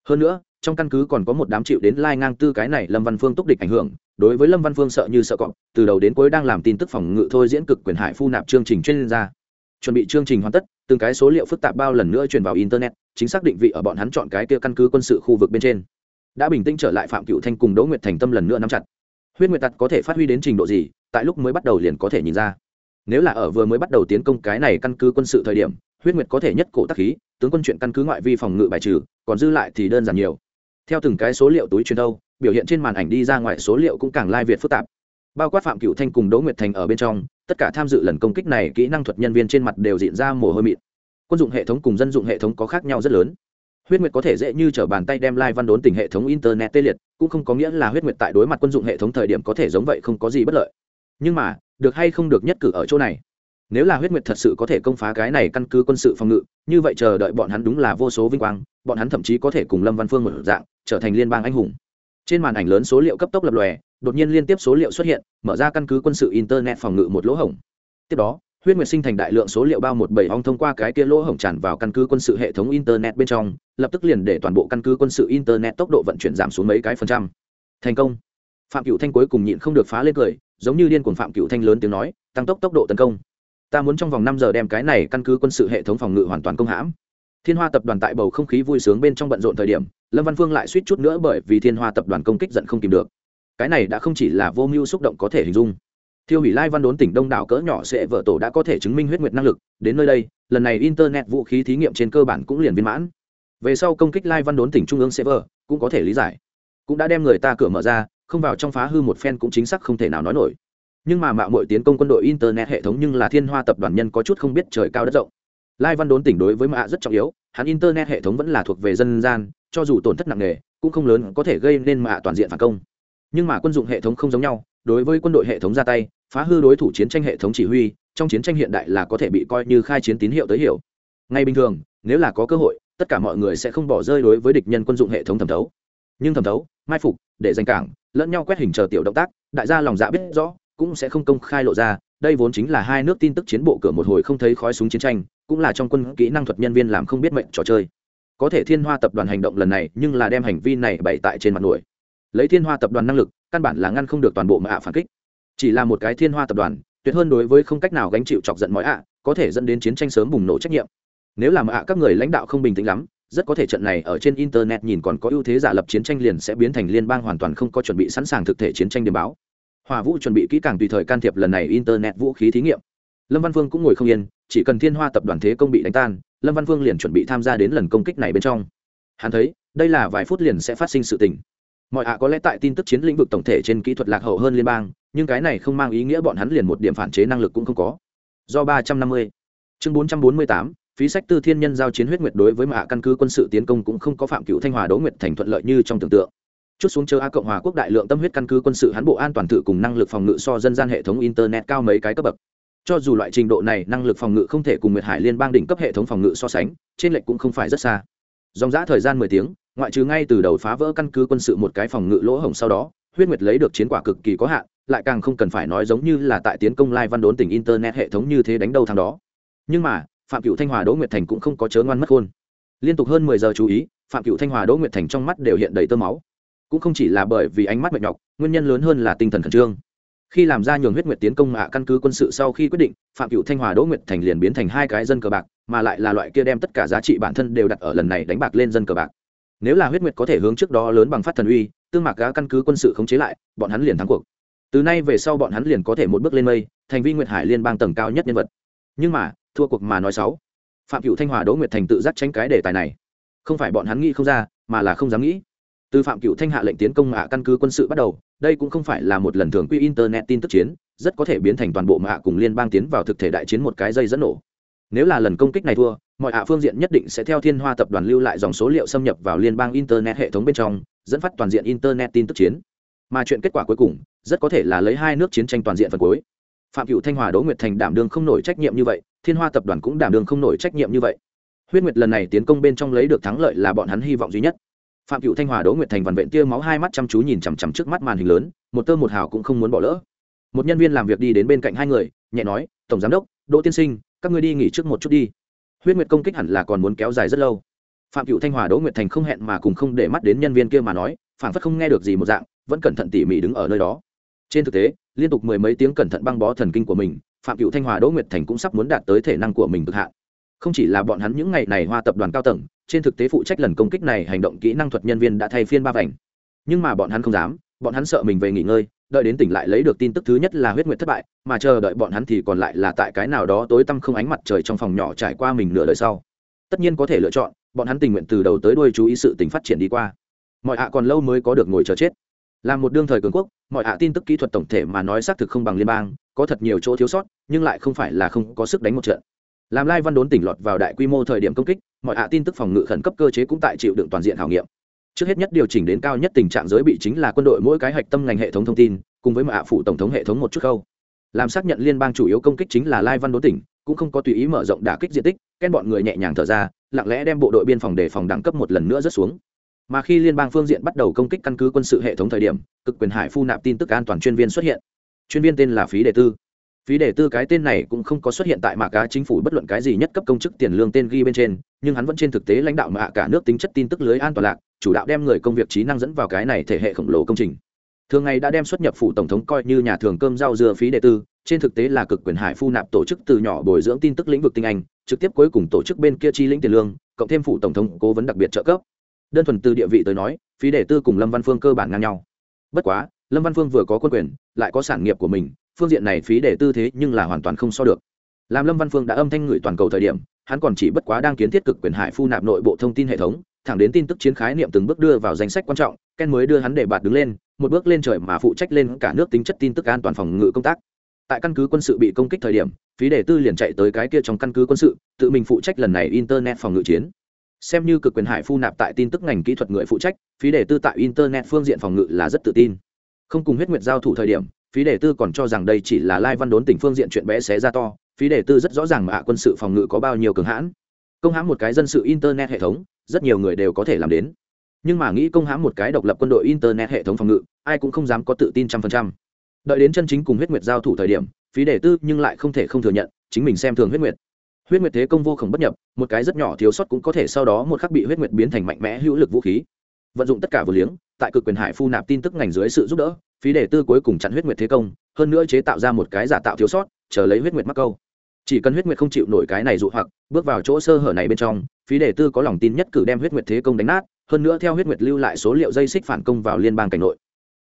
Hơn nữa, trong căn cứ còn có một đám chịu đến lai ngang tư cái này lâm văn phương túc địch ảnh hưởng, đối với lâm văn phương sợ như sợ cọp, từ đầu đến cuối đang làm tin tức phòng ngự thôi diễn cực quyền hải phu nạp chương trình chuyên gia. Chuẩn bị chương trình hoàn tất, từng cái số liệu phức tạp bao lần nữa truyền vào internet, chính xác định vị ở bọn hắn chọn cái kia căn cứ quân sự khu vực bên trên. Đã bình tĩnh trở lại, phạm cựu thanh cùng đỗ nguyệt thành tâm lần nữa nắm chặt huyết nguyệt tật có thể phát huy đến trình độ gì, tại lúc mới bắt đầu liền có thể nhìn ra. Nếu là ở vừa mới bắt đầu tiến công cái này căn cứ quân sự thời điểm, huyết nguyệt có thể nhất cổ tác khí, tướng quân chuyện căn cứ ngoại vi phòng ngự bài trừ, còn dư lại thì đơn giản nhiều. Theo từng cái số liệu túi truyền đâu, biểu hiện trên màn ảnh đi ra ngoài số liệu cũng càng lai việt phức tạp. Bao quát phạm cựu thanh cùng đỗ nguyệt thành ở bên trong, tất cả tham dự lần công kích này kỹ năng thuật nhân viên trên mặt đều diễn ra mồ hôi mịn. Quân dụng hệ thống cùng dân dụng hệ thống có khác nhau rất lớn huyết nguyệt có thể dễ như t r ở bàn tay đem lai văn đốn tình hệ thống internet tê liệt, cũng không có nghĩa là huyết nguyệt tại đối mặt quân dụng hệ thống thời điểm có thể giống vậy không có gì bất lợi. Nhưng mà, được hay không được nhất cử ở chỗ này. Nếu là huyết nguyệt thật sự có thể công phá cái này căn cứ quân sự phòng ngự, như vậy chờ đợi bọn hắn đúng là vô số vinh quang, bọn hắn thậm chí có thể cùng lâm văn phương một dạng, trở thành liên bang anh hùng. Trên màn ảnh lớn số liệu cấp tốc lập lòe, đột nhiên liên tiếp số liệu xuất hiện, mở ra căn cứ quân sự internet phòng ngự một lỗ hổng. Tiếp đó huyết nguyệt sinh thành đại lượng số liệu bao một bảy ong thông qua cái kia lỗ hổng tràn vào căn cứ quân sự hệ thống internet bên trong, lập tức liền để toàn bộ căn cứ quân sự internet tốc độ vận chuyển giảm xuống mấy cái phần trăm. Thành công. Phạm cựu thanh cuối cùng nhịn không được phá lên cười, giống như điên cuồng phạm cựu thanh lớn tiếng nói, tăng tốc tốc độ tấn công. Ta muốn trong vòng năm giờ đem cái này căn cứ quân sự hệ thống phòng ngự hoàn toàn công hãm. Thiên hoa tập đoàn tại bầu không khí vui sướng bên trong bận rộn thời điểm, lâm văn phương lại suýt chút nữa bởi vì thiên hoa tập đoàn công kích giận không tìm được. Cái này đã không chỉ là vô mưu xúc động có thể hình dung thiêu hủy lai văn đốn tỉnh đông đảo cỡ nhỏ sẽ vợ tổ đã có thể chứng minh huyết nguyệt năng lực. Đến nơi đây, lần này internet vũ khí thí nghiệm trên cơ bản cũng liền viên mãn. Về sau công kích lai văn đốn tỉnh trung ương server cũng có thể lý giải. Cũng đã đem người ta cửa mở ra, không vào trong phá hư một phen cũng chính xác không thể nào nói nổi. Nhưng mà mạo muội tiến công quân đội internet hệ thống nhưng là thiên hoa tập đoàn nhân có chút không biết trời cao đất rộng. Lai văn đốn tỉnh đối với mạ rất trọng yếu, hắn internet hệ thống vẫn là thuộc về dân gian, cho dù tổn thất nặng nề, cũng không lớn có thể gây nên mạ toàn diện phản công. Nhưng mà quân dụng hệ thống không giống nhau, đối với quân đội hệ thống ra tay phá hư đối thủ chiến tranh hệ thống chỉ huy, trong chiến tranh hiện đại là có thể bị coi như khai chiến tín hiệu tới hiểu. Ngay bình thường, nếu là có cơ hội, tất cả mọi người sẽ không bỏ rơi đối với địch nhân quân dụng hệ thống thẩm thấu. Nhưng thẩm thấu, mai phục, để giành cảng, lẫn nhau quét hình chờ tiểu động tác, đại gia lòng dạ biết rõ, cũng sẽ không công khai lộ ra, đây vốn chính là hai nước tin tức chiến bộ cửa một hồi không thấy khói súng chiến tranh, cũng là trong quân kỹ năng thuật nhân viên làm không biết mệnh trò chơi. Có thể thiên hoa tập đoàn hành động lần này, nhưng là đem hành vi này bày tại trên mặt nổi. Lấy thiên hoa tập đoàn năng lực, căn bản là ngăn không được toàn bộ mạ phản kích chỉ là một cái thiên hoa tập đoàn, tuyệt hơn đối với không cách nào gánh chịu chọc giận mọi ạ, có thể dẫn đến chiến tranh sớm bùng nổ trách nhiệm. Nếu làm ạ, các người lãnh đạo không bình tĩnh lắm, rất có thể trận này ở trên internet nhìn còn có ưu thế giả lập chiến tranh liền sẽ biến thành liên bang hoàn toàn không có chuẩn bị sẵn sàng thực thể chiến tranh điểm báo. Hòa vũ chuẩn bị kỹ càng tùy thời can thiệp lần này internet vũ khí thí nghiệm. Lâm văn Vương cũng ngồi không yên, chỉ cần thiên hoa tập đoàn thế công bị đánh tan, lâm văn Vương liền chuẩn bị tham gia đến lần công kích này bên trong. Hắn thấy, đây là vài phút liền sẽ phát sinh sự tình mọi ạ có lẽ tại tin tức chiến lĩnh vực tổng thể trên kỹ thuật lạc hậu hơn liên bang, nhưng cái này không mang ý nghĩa bọn hắn liền một điểm phản chế năng lực cũng không có. Do ba trăm năm mươi, chương bốn trăm bốn mươi tám, phí sách tư thiên nhân giao chiến huyết nguyệt đối với mạ căn cứ quân sự tiến công cũng không có phạm cựu thanh hòa đỗ nguyệt thành thuận lợi như trong tưởng tượng. Chút xuống chờ a cộng hòa quốc đại lượng tâm huyết căn cứ quân sự hắn bộ an toàn tự cùng năng lực phòng ngự so dân gian hệ thống internet cao mấy cái cấp bậc. Cho dù loại trình độ này, năng lực phòng ngự không thể cùng nguyệt hải liên bang đỉnh cấp hệ thống phòng ngự so sánh, trên lệch cũng không phải rất xa. Dòng giã thời gian mười tiếng ngoại trừ ngay từ đầu phá vỡ căn cứ quân sự một cái phòng ngự lỗ hổng sau đó, huyết nguyệt lấy được chiến quả cực kỳ có hạn, lại càng không cần phải nói giống như là tại tiến công lai văn đốn tỉnh internet hệ thống như thế đánh đầu thằng đó. Nhưng mà, phạm cựu thanh hòa, đỗ nguyệt thành cũng không có chớ ngoan mất khôn liên tục hơn mười giờ chú ý, phạm cựu thanh hòa, đỗ nguyệt thành trong mắt đều hiện đầy tơ máu. Cũng không chỉ là bởi vì ánh mắt mệt nhọc, nguyên nhân lớn hơn là tinh thần khẩn trương. Khi làm ra nhường huyết nguyệt tiến công hạ căn cứ quân sự sau khi quyết định, phạm cựu thanh hòa, đỗ nguyệt thành liền biến thành hai cái dân cờ bạc, mà lại là loại kia đem tất cả giá trị bản thân đều đặt ở lần này đánh bạc lên dân cờ bạc nếu là huyết nguyệt có thể hướng trước đó lớn bằng phát thần uy, tương mạc gá căn cứ quân sự khống chế lại, bọn hắn liền thắng cuộc. Từ nay về sau bọn hắn liền có thể một bước lên mây, thành vi nguyệt hải liên bang tầng cao nhất nhân vật. Nhưng mà, thua cuộc mà nói sáu phạm cựu thanh hòa, đỗ nguyệt thành tự giác tránh cái đề tài này. Không phải bọn hắn nghĩ không ra, mà là không dám nghĩ. Từ phạm cựu thanh hạ lệnh tiến công mạ căn cứ quân sự bắt đầu, đây cũng không phải là một lần thường quy internet tin tức chiến, rất có thể biến thành toàn bộ mạ cùng liên bang tiến vào thực thể đại chiến một cái dây dẫn nổ nếu là lần công kích này thua, mọi hạ phương diện nhất định sẽ theo thiên hoa tập đoàn lưu lại dòng số liệu xâm nhập vào liên bang internet hệ thống bên trong, dẫn phát toàn diện internet tin tức chiến. Mà chuyện kết quả cuối cùng, rất có thể là lấy hai nước chiến tranh toàn diện phần cuối. Phạm cựu thanh hòa, đỗ nguyệt thành đảm đương không nổi trách nhiệm như vậy, thiên hoa tập đoàn cũng đảm đương không nổi trách nhiệm như vậy. Huyết nguyệt lần này tiến công bên trong lấy được thắng lợi là bọn hắn hy vọng duy nhất. Phạm cựu thanh hòa, đỗ nguyệt thành vằn vện tia máu hai mắt chăm chú nhìn chằm chằm trước mắt màn hình lớn, một tơ một hào cũng không muốn bỏ lỡ. Một nhân viên làm việc đi đến bên cạnh hai người, nhẹ nói, tổng giám đốc, đỗ tiên sinh các ngươi đi nghỉ trước một chút đi. Huyết nguyệt công kích hẳn là còn muốn kéo dài rất lâu. Phạm cựu thanh hòa, đỗ nguyệt thành không hẹn mà cùng không để mắt đến nhân viên kia mà nói phản phất không nghe được gì một dạng, vẫn cẩn thận tỉ mỉ đứng ở nơi đó. Trên thực tế, liên tục mười mấy tiếng cẩn thận băng bó thần kinh của mình, phạm cựu thanh hòa, đỗ nguyệt thành cũng sắp muốn đạt tới thể năng của mình cực hạn. Không chỉ là bọn hắn những ngày này hoa tập đoàn cao tầng, trên thực tế phụ trách lần công kích này hành động kỹ năng thuật nhân viên đã thay phiên ba vành. Nhưng mà bọn hắn không dám, bọn hắn sợ mình về nghỉ ngơi đợi đến tỉnh lại lấy được tin tức thứ nhất là huyết nguyệt thất bại, mà chờ đợi bọn hắn thì còn lại là tại cái nào đó tối tăm không ánh mặt trời trong phòng nhỏ trải qua mình nửa đời sau. Tất nhiên có thể lựa chọn, bọn hắn tình nguyện từ đầu tới đuôi chú ý sự tình phát triển đi qua. Mọi ạ còn lâu mới có được ngồi chờ chết. Là một đương thời cường quốc, mọi ạ tin tức kỹ thuật tổng thể mà nói xác thực không bằng liên bang, có thật nhiều chỗ thiếu sót, nhưng lại không phải là không có sức đánh một trận. Làm lai văn đốn tỉnh lọt vào đại quy mô thời điểm công kích, mọi ạ tin tức phòng ngự khẩn cấp cơ chế cũng tại chịu đựng toàn diện khảo nghiệm trước hết nhất điều chỉnh đến cao nhất tình trạng giới bị chính là quân đội mỗi cái hạch tâm ngành hệ thống thông tin, cùng với mạ phụ tổng thống hệ thống một chút khâu. Làm xác nhận liên bang chủ yếu công kích chính là lai văn đố tỉnh, cũng không có tùy ý mở rộng đả kích diện tích ken bọn người nhẹ nhàng thở ra, lặng lẽ đem bộ đội biên phòng đề phòng đẳng cấp một lần nữa rớt xuống. Mà khi liên bang phương diện bắt đầu công kích căn cứ quân sự hệ thống thời điểm, cực quyền hải phu nạp tin tức an toàn chuyên viên xuất hiện. Chuyên viên tên là phí đề tư. Phí đề tư cái tên này cũng không có xuất hiện tại mạ cá chính phủ bất luận cái gì nhất cấp công chức tiền lương tên ghi bên trên, nhưng hắn vẫn trên thực tế lãnh đạo mạ cả nước tính chất tin tức lưới an toàn lạc chủ đạo đem người công việc trí năng dẫn vào cái này thể hệ khổng lồ công trình. Thường ngày đã đem xuất nhập phủ tổng thống coi như nhà thường cơm rau dưa phí đề tư, trên thực tế là cực quyền hải phu nạp tổ chức từ nhỏ bồi dưỡng tin tức lĩnh vực tinh anh, trực tiếp cuối cùng tổ chức bên kia chi lĩnh tiền lương, cộng thêm phủ tổng thống cố vấn đặc biệt trợ cấp. Đơn thuần từ địa vị tới nói, phí đề tư cùng lâm văn phương cơ bản ngang nhau. Bất quá, lâm văn phương vừa có quân quyền, lại có sản nghiệp của mình, phương diện này phí đề tư thế nhưng là hoàn toàn không so được. Làm lâm văn phương đã âm thanh ngửi toàn cầu thời điểm, hắn còn chỉ bất quá đang kiến thiết cực quyền hải phu nạp nội bộ thông tin hệ thống thẳng đến tin tức chiến khái niệm từng bước đưa vào danh sách quan trọng, ken mới đưa hắn để bạt đứng lên, một bước lên trời mà phụ trách lên cả nước tính chất tin tức an toàn phòng ngự công tác. Tại căn cứ quân sự bị công kích thời điểm, phí đề tư liền chạy tới cái kia trong căn cứ quân sự, tự mình phụ trách lần này internet phòng ngự chiến. Xem như cực quyền hải phu nạp tại tin tức ngành kỹ thuật người phụ trách, phí đề tư tại internet phương diện phòng ngự là rất tự tin. Không cùng huyết nguyệt giao thủ thời điểm, phí đề tư còn cho rằng đây chỉ là lai văn đốn tỉnh phương diện chuyện bé xé ra to, phí đề tư rất rõ ràng mà quân sự phòng ngự có bao nhiêu cường hãn. Công hãm một cái dân sự internet hệ thống rất nhiều người đều có thể làm đến. Nhưng mà nghĩ công hãm một cái độc lập quân đội internet hệ thống phòng ngự, ai cũng không dám có tự tin trăm phần trăm. Đợi đến chân chính cùng huyết nguyệt giao thủ thời điểm, phí đề tư nhưng lại không thể không thừa nhận, chính mình xem thường huyết nguyệt. Huyết nguyệt thế công vô khổng bất nhập, một cái rất nhỏ thiếu sót cũng có thể sau đó một khắc bị huyết nguyệt biến thành mạnh mẽ hữu lực vũ khí. Vận dụng tất cả vừa liếng, tại cực quyền hải phu nạp tin tức ngành dưới sự giúp đỡ, phí đề tư cuối cùng chặn huyết nguyệt thế công, hơn nữa chế tạo ra một cái giả tạo thiếu sót, chờ lấy huyết nguyệt mắc câu chỉ cần huyết nguyệt không chịu nổi cái này dụ hoặc, bước vào chỗ sơ hở này bên trong, phí đề tư có lòng tin nhất cử đem huyết nguyệt thế công đánh nát, hơn nữa theo huyết nguyệt lưu lại số liệu dây xích phản công vào liên bang cảnh nội.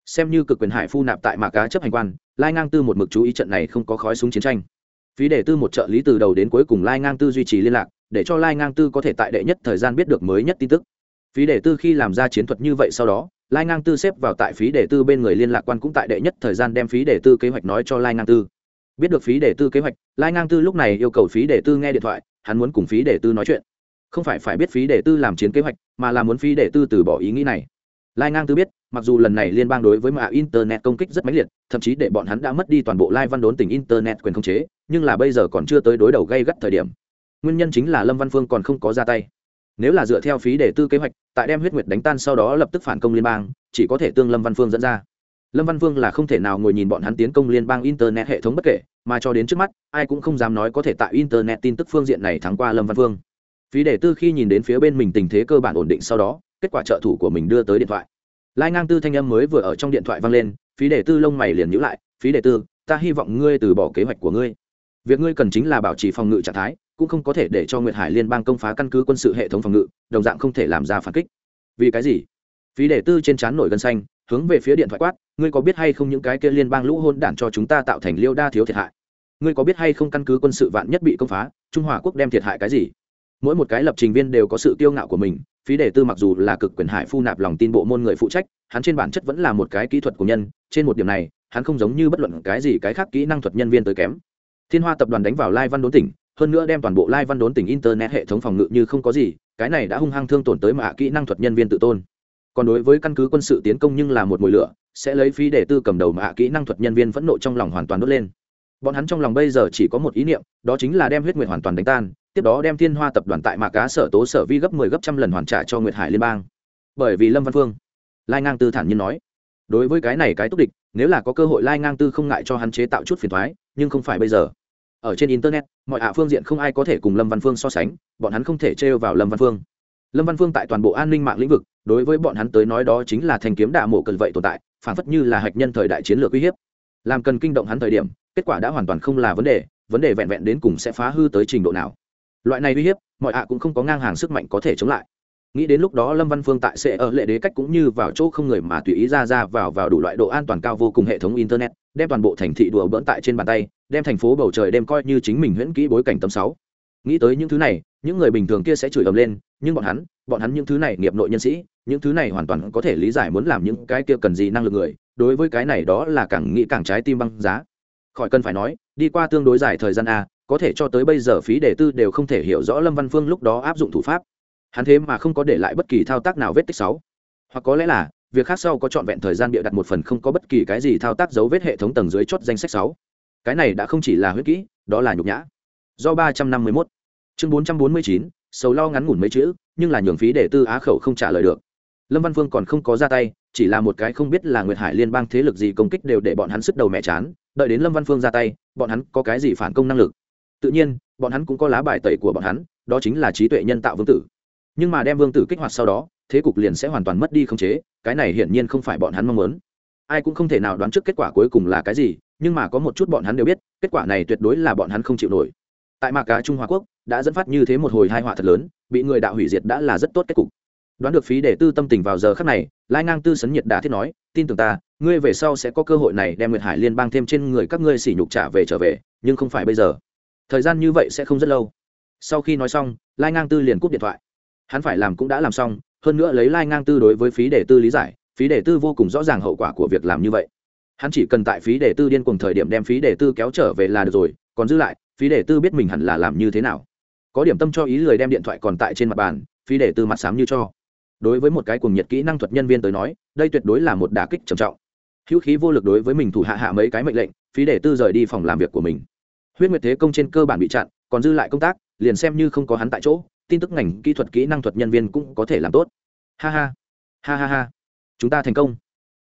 Xem như cực quyền hải phu nạp tại mạc cá chấp hành quan, lai ngang tư một mực chú ý trận này không có khói súng chiến tranh. Phí đề tư một trợ lý từ đầu đến cuối cùng lai ngang tư duy trì liên lạc, để cho lai ngang tư có thể tại đệ nhất thời gian biết được mới nhất tin tức. Phí đề tư khi làm ra chiến thuật như vậy sau đó, lai ngang tư xếp vào tại phí đề tư bên người liên lạc quan cũng tại đệ nhất thời gian đem phí đề tư kế hoạch nói cho lai ngang tư biết được phí đề tư kế hoạch, lai ngang tư lúc này yêu cầu phí đề tư nghe điện thoại, hắn muốn cùng phí đề tư nói chuyện. Không phải phải biết phí đề tư làm chiến kế hoạch, mà là muốn phí đề tư từ bỏ ý nghĩ này. Lai ngang tư biết, mặc dù lần này liên bang đối với mạng internet công kích rất mãnh liệt, thậm chí để bọn hắn đã mất đi toàn bộ lai văn đốn tỉnh internet quyền khống chế, nhưng là bây giờ còn chưa tới đối đầu gây gắt thời điểm. Nguyên nhân chính là lâm văn phương còn không có ra tay. Nếu là dựa theo phí để tư kế hoạch, tại đem huyết nguyệt đánh tan sau đó lập tức phản công liên bang, chỉ có thể tương lâm văn phương dẫn ra lâm văn Vương là không thể nào ngồi nhìn bọn hắn tiến công liên bang internet hệ thống bất kể, mà cho đến trước mắt, ai cũng không dám nói có thể tại internet tin tức phương diện này thắng qua lâm văn Vương. phí để tư khi nhìn đến phía bên mình tình thế cơ bản ổn định sau đó, kết quả trợ thủ của mình đưa tới điện thoại. Lai ngang tư thanh âm mới vừa ở trong điện thoại vang lên, phí để tư lông mày liền nhữ lại, phí để tư, ta hy vọng ngươi từ bỏ kế hoạch của ngươi. Việc ngươi cần chính là bảo trì phòng ngự trạng thái, cũng không có thể để cho nguyệt hải liên bang công phá căn cứ quân sự hệ thống phòng ngự, đồng dạng không thể làm ra phản kích. Vì cái gì? Phí Đề tư trên trán nổi gân xanh hướng về phía điện thoại quát, ngươi có biết hay không những cái kia liên bang lũ hôn đản cho chúng ta tạo thành liêu đa thiếu thiệt hại? Ngươi có biết hay không căn cứ quân sự vạn nhất bị công phá, trung hòa quốc đem thiệt hại cái gì? Mỗi một cái lập trình viên đều có sự tiêu ngạo của mình, phí đề tư mặc dù là cực quyền hải phu nạp lòng tin bộ môn người phụ trách, hắn trên bản chất vẫn là một cái kỹ thuật của nhân, trên một điểm này, hắn không giống như bất luận cái gì cái khác kỹ năng thuật nhân viên tới kém. Thiên hoa tập đoàn đánh vào lai văn đốn tỉnh, hơn nữa đem toàn bộ lai văn đốn tỉnh internet hệ thống phòng ngự như không có gì, cái này đã hung hăng thương tổn tới mạ kỹ năng thuật nhân viên tự tôn còn đối với căn cứ quân sự tiến công nhưng là một mùi lửa, sẽ lấy phí để tư cầm đầu mạ kỹ năng thuật nhân viên phẫn nộ trong lòng hoàn toàn đốt lên. Bọn hắn trong lòng bây giờ chỉ có một ý niệm, đó chính là đem huyết nguyện hoàn toàn đánh tan, tiếp đó đem thiên hoa tập đoàn tại mạc cá sở tố sở vi gấp mười 10 gấp trăm lần hoàn trả cho nguyệt hải liên bang. Bởi vì lâm văn phương, lai ngang tư thản nhiên nói, đối với cái này cái túc địch, nếu là có cơ hội lai ngang tư không ngại cho hắn chế tạo chút phiền thoái nhưng không phải bây giờ. Ở trên internet, mọi ạ phương diện không ai có thể cùng lâm văn phương so sánh, bọn hắn không thể trêu vào lâm văn phương lâm văn phương tại toàn bộ an ninh mạng lĩnh vực, đối với bọn hắn tới nói đó chính là thanh kiếm đạ mộ cần vậy tồn tại, phản phất như là hạch nhân thời đại chiến lược uy hiếp. Làm cần kinh động hắn thời điểm, kết quả đã hoàn toàn không là vấn đề vấn đề vẹn vẹn đến cùng sẽ phá hư tới trình độ nào. Loại này uy hiếp, mọi ạ cũng không có ngang hàng sức mạnh có thể chống lại. Nghĩ đến lúc đó lâm văn phương tại sẽ ở lệ đế cách cũng như vào chỗ không người mà tùy ý ra ra vào vào đủ loại độ an toàn cao vô cùng hệ thống internet, đem toàn bộ thành thị đùa bỡn tại trên bàn tay, đem thành phố bầu trời đem coi như chính mình huyễn kỹ bối cảnh tầm sáu nghĩ tới những thứ này, những người bình thường kia sẽ chửi ầm lên, nhưng bọn hắn bọn hắn những thứ này nghiệp nội nhân sĩ, những thứ này hoàn toàn có thể lý giải muốn làm những cái kia cần gì năng lực người, đối với cái này đó là càng nghĩ càng trái tim băng giá. Khỏi cần phải nói, đi qua tương đối dài thời gian a, có thể cho tới bây giờ phí đề tư đều không thể hiểu rõ lâm văn phương lúc đó áp dụng thủ pháp. Hắn thế mà không có để lại bất kỳ thao tác nào vết tích sáu hoặc có lẽ là, việc khác sau có trọn vẹn thời gian bịa đặt một phần không có bất kỳ cái gì thao tác dấu vết hệ thống tầng dưới chốt danh sách sáu cái này đã không chỉ là huyết kỹ, đó là nhục nhã. Do ba trăm năm mươi 351 chương bốn trăm bốn mươi chín, sầu lo ngắn ngủn mấy chữ, nhưng là nhường phí để tư á khẩu không trả lời được. Lâm văn phương còn không có ra tay, chỉ là một cái không biết là nguyệt hải liên bang thế lực gì công kích đều để bọn hắn sức đầu mẹ chán, đợi đến lâm văn phương ra tay, bọn hắn có cái gì phản công năng lực? Tự nhiên, bọn hắn cũng có lá bài tẩy của bọn hắn, đó chính là trí tuệ nhân tạo vương tử. Nhưng mà đem vương tử kích hoạt sau đó, thế cục liền sẽ hoàn toàn mất đi khống chế, cái này hiển nhiên không phải bọn hắn mong muốn. Ai cũng không thể nào đoán trước kết quả cuối cùng là cái gì, nhưng mà có một chút bọn hắn đều biết, kết quả này tuyệt đối là bọn hắn không chịu nổi tại mạc cá trung hoa quốc đã dẫn phát như thế một hồi hai họa thật lớn, bị người đạo hủy diệt đã là rất tốt kết cục. Đoán được phí để tư tâm tình vào giờ khắc này, lai ngang tư sấn nhiệt đà thiết nói, tin tưởng ta, ngươi về sau sẽ có cơ hội này đem nguyệt hải liên bang thêm trên người các ngươi sỉ nhục trả về trở về, nhưng không phải bây giờ. Thời gian như vậy sẽ không rất lâu. Sau khi nói xong, lai ngang tư liền cúp điện thoại. Hắn phải làm cũng đã làm xong, hơn nữa lấy lai ngang tư đối với phí để tư lý giải, phí để tư vô cùng rõ ràng hậu quả của việc làm như vậy. Hắn chỉ cần tại phí để tư điên cùng thời điểm đem phí để tư kéo trở về là được rồi, còn giữ lại phí để tư biết mình hẳn là làm như thế nào. Có điểm tâm cho ý lười đem điện thoại còn tại trên mặt bàn, phí để tư mặt sám như cho. Đối với một cái cùng nhiệt kỹ năng thuật nhân viên tới nói, đây tuyệt đối là một đả kích trầm trọng. Hữu khí vô lực đối với mình thủ hạ hạ mấy cái mệnh lệnh, phí để tư rời đi phòng làm việc của mình. Huyết nguyệt thế công trên cơ bản bị chặn, còn dư lại công tác, liền xem như không có hắn tại chỗ, tin tức ngành kỹ thuật kỹ năng thuật nhân viên cũng có thể làm tốt. Ha ha ha ha ha. Chúng ta thành công.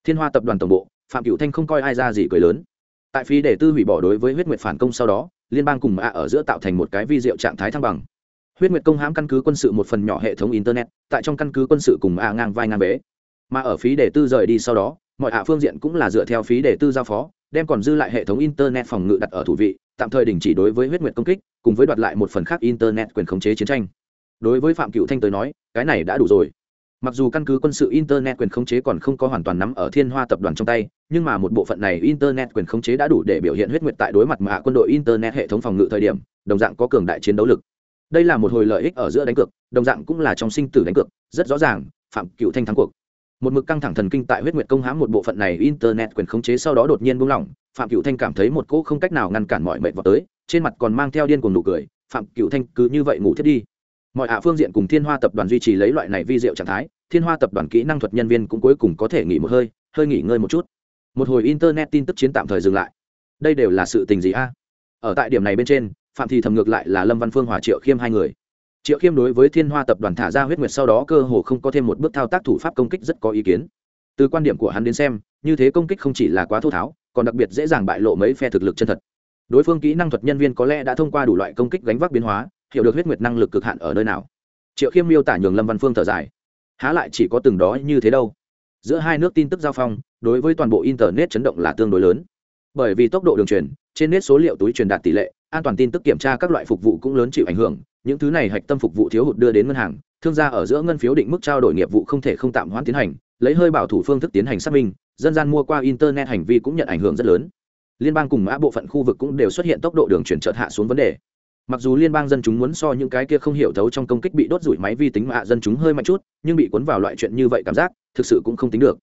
Thiên hoa tập đoàn tổng bộ, phạm cựu thanh không coi ai ra gì cười lớn. Tại phí để tư hủy bỏ đối với huyết nguyệt phản công sau đó liên bang cùng mạ ở giữa tạo thành một cái vi diệu trạng thái thăng bằng. Huyết nguyệt công hãm căn cứ quân sự một phần nhỏ hệ thống internet, tại trong căn cứ quân sự cùng mạ ngang vai ngang bế. Mà ở phí để tư rời đi sau đó, mọi hạ phương diện cũng là dựa theo phí để tư giao phó, đem còn dư lại hệ thống internet phòng ngự đặt ở thủ vị, tạm thời đình chỉ đối với huyết nguyệt công kích, cùng với đoạt lại một phần khác internet quyền khống chế chiến tranh. Đối với phạm cựu thanh tới nói, cái này đã đủ rồi mặc dù căn cứ quân sự internet quyền khống chế còn không có hoàn toàn nắm ở thiên hoa tập đoàn trong tay, nhưng mà một bộ phận này internet quyền khống chế đã đủ để biểu hiện huyết nguyệt tại đối mặt mà quân đội internet hệ thống phòng ngự thời điểm, đồng dạng có cường đại chiến đấu lực. Đây là một hồi lợi ích ở giữa đánh cược, đồng dạng cũng là trong sinh tử đánh cược, rất rõ ràng, phạm cựu thanh thắng cuộc. Một mực căng thẳng thần kinh tại huyết nguyệt công hãm một bộ phận này internet quyền khống chế sau đó đột nhiên buông lỏng, phạm cựu thanh cảm thấy một cỗ không cách nào ngăn cản mọi mệnh vào tới, trên mặt còn mang theo điên cuồng nụ cười, phạm cựu thanh cứ như vậy ngủ thiết đi mọi hạ phương diện cùng thiên hoa tập đoàn duy trì lấy loại này vi diệu trạng thái, thiên hoa tập đoàn kỹ năng thuật nhân viên cũng cuối cùng có thể nghỉ một hơi hơi nghỉ ngơi một chút. Một hồi internet tin tức chiến tạm thời dừng lại. Đây đều là sự tình gì a? Ở tại điểm này bên trên, phạm thì thầm ngược lại là lâm văn phương hòa triệu khiêm hai người. Triệu khiêm đối với thiên hoa tập đoàn thả ra huyết nguyệt sau đó cơ hồ không có thêm một bước thao tác thủ pháp công kích rất có ý kiến. Từ quan điểm của hắn đến xem, như thế công kích không chỉ là quá thô tháo, còn đặc biệt dễ dàng bại lộ mấy phe thực lực chân thật. Đối phương kỹ năng thuật nhân viên có lẽ đã thông qua đủ loại công kích gánh vác biến hóa hiểu được huyết nguyệt năng lực cực hạn ở nơi nào. Triệu khiêm miêu tả nhường lâm văn phương thở dài. Há lại chỉ có từng đó như thế đâu. Giữa hai nước tin tức giao phong, đối với toàn bộ internet chấn động là tương đối lớn. Bởi vì tốc độ đường truyền, trên nét số liệu túi truyền đạt tỷ lệ, an toàn tin tức kiểm tra các loại phục vụ cũng lớn chịu ảnh hưởng, những thứ này hạch tâm phục vụ thiếu hụt đưa đến ngân hàng, thương gia ở giữa ngân phiếu định mức trao đổi nghiệp vụ không thể không tạm hoãn tiến hành, lấy hơi bảo thủ phương thức tiến hành xác minh, dân gian mua qua internet hành vi cũng nhận ảnh hưởng rất lớn. Liên bang cùng mã bộ phận khu vực cũng đều xuất hiện tốc độ đường chuyển chợt hạ xuống vấn đề mặc dù liên bang dân chúng muốn so những cái kia không hiểu thấu trong công kích bị đốt rủi máy vi tính mạ dân chúng hơi mạnh chút, nhưng bị cuốn vào loại chuyện như vậy cảm giác, thực sự cũng không tính được.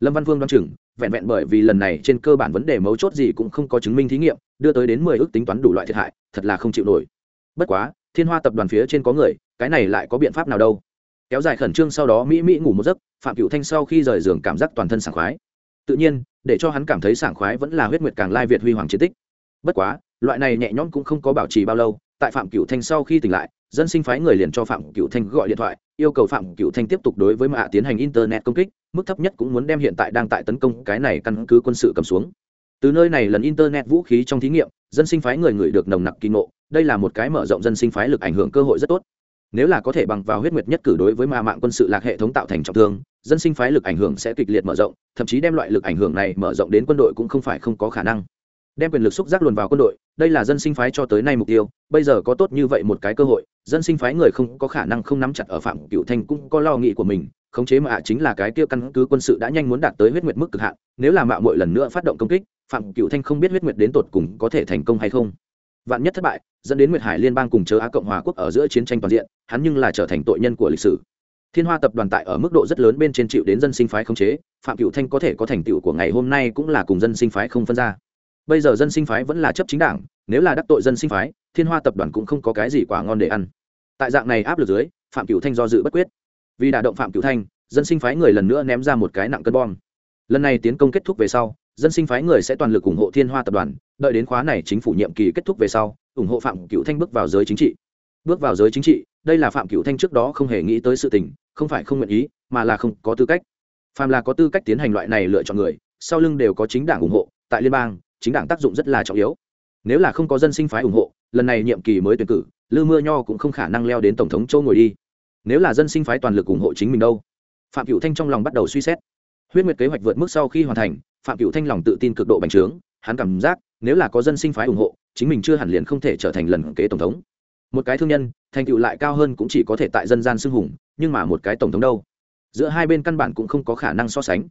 Lâm văn vương đoán chừng, vẹn vẹn bởi vì lần này trên cơ bản vấn đề mấu chốt gì cũng không có chứng minh thí nghiệm, đưa tới đến mười ước tính toán đủ loại thiệt hại, thật là không chịu nổi. Bất quá, thiên hoa tập đoàn phía trên có người, cái này lại có biện pháp nào đâu? Kéo dài khẩn trương sau đó mỹ mỹ ngủ một giấc, phạm cựu thanh sau khi rời giường cảm giác toàn thân sảng khoái. Tự nhiên, để cho hắn cảm thấy sảng khoái vẫn là huyết nguyệt càng lai việt huy hoàng chiến tích. Bất quá, loại này nhẹ nhõm cũng không có bảo trì bao lâu tại phạm cựu thanh sau khi tỉnh lại, dân sinh phái người liền cho phạm cựu thanh gọi điện thoại, yêu cầu phạm cựu thanh tiếp tục đối với mạ tiến hành internet công kích, mức thấp nhất cũng muốn đem hiện tại đang tại tấn công cái này căn cứ quân sự cầm xuống. Từ nơi này lần internet vũ khí trong thí nghiệm, dân sinh phái người người được nồng nặc kỳ ngộ, đây là một cái mở rộng dân sinh phái lực ảnh hưởng cơ hội rất tốt. Nếu là có thể bằng vào huyết nguyệt nhất cử đối với ma mạng quân sự lạc hệ thống tạo thành trọng thương, dân sinh phái lực ảnh hưởng sẽ kịch liệt mở rộng, thậm chí đem loại lực ảnh hưởng này mở rộng đến quân đội cũng không phải không có khả năng. Đem quyền lực xúc giác luồn vào quân đội đây là dân sinh phái cho tới nay mục tiêu, bây giờ có tốt như vậy một cái cơ hội, dân sinh phái người không có khả năng không nắm chặt ở phạm cựu thanh cũng có lo nghĩ của mình, khống chế mạ chính là cái kia căn cứ quân sự đã nhanh muốn đạt tới huyết nguyệt mức cực hạn, nếu là mạo mỗi lần nữa phát động công kích, phạm cựu thanh không biết huyết nguyệt đến tột cùng có thể thành công hay không. Vạn nhất thất bại, dẫn đến nguyệt hải liên bang cùng chớ á cộng hòa quốc ở giữa chiến tranh toàn diện, hắn nhưng là trở thành tội nhân của lịch sử. Thiên hoa tập đoàn tại ở mức độ rất lớn bên trên chịu đến dân sinh phái khống chế, phạm cựu thanh có thể có thành tựu của ngày hôm nay cũng là cùng dân sinh phái không phân ra bây giờ dân sinh phái vẫn là chấp chính đảng, nếu là đắc tội dân sinh phái, thiên hoa tập đoàn cũng không có cái gì quả ngon để ăn. Tại dạng này áp lực dưới, phạm cựu thanh do dự bất quyết. Vì đả động phạm cựu thanh, dân sinh phái người lần nữa ném ra một cái nặng cân bom. Lần này tiến công kết thúc về sau, dân sinh phái người sẽ toàn lực ủng hộ thiên hoa tập đoàn, đợi đến khóa này chính phủ nhiệm kỳ kết thúc về sau, ủng hộ phạm cựu thanh bước vào giới chính trị. Bước vào giới chính trị, đây là phạm cựu thanh trước đó không hề nghĩ tới sự tình, không phải không nguyện ý, mà là không có tư cách. Phạm là có tư cách tiến hành loại này lựa chọn người, sau lưng đều có chính đảng ủng hộ, tại liên bang chính đảng tác dụng rất là trọng yếu. Nếu là không có dân sinh phái ủng hộ, lần này nhiệm kỳ mới tuyển cử, lư mưa nho cũng không khả năng leo đến tổng thống châu ngồi đi. Nếu là dân sinh phái toàn lực ủng hộ chính mình đâu? Phạm cựu thanh trong lòng bắt đầu suy xét. Huyết nguyệt kế hoạch vượt mức sau khi hoàn thành, phạm cựu thanh lòng tự tin cực độ bành trướng, hắn cảm giác, nếu là có dân sinh phái ủng hộ, chính mình chưa hẳn liền không thể trở thành lần kế tổng thống. Một cái thương nhân, thành tựu lại cao hơn cũng chỉ có thể tại dân gian xưng hùng, nhưng mà một cái tổng thống đâu? Giữa hai bên căn bản cũng không có khả năng so sánh.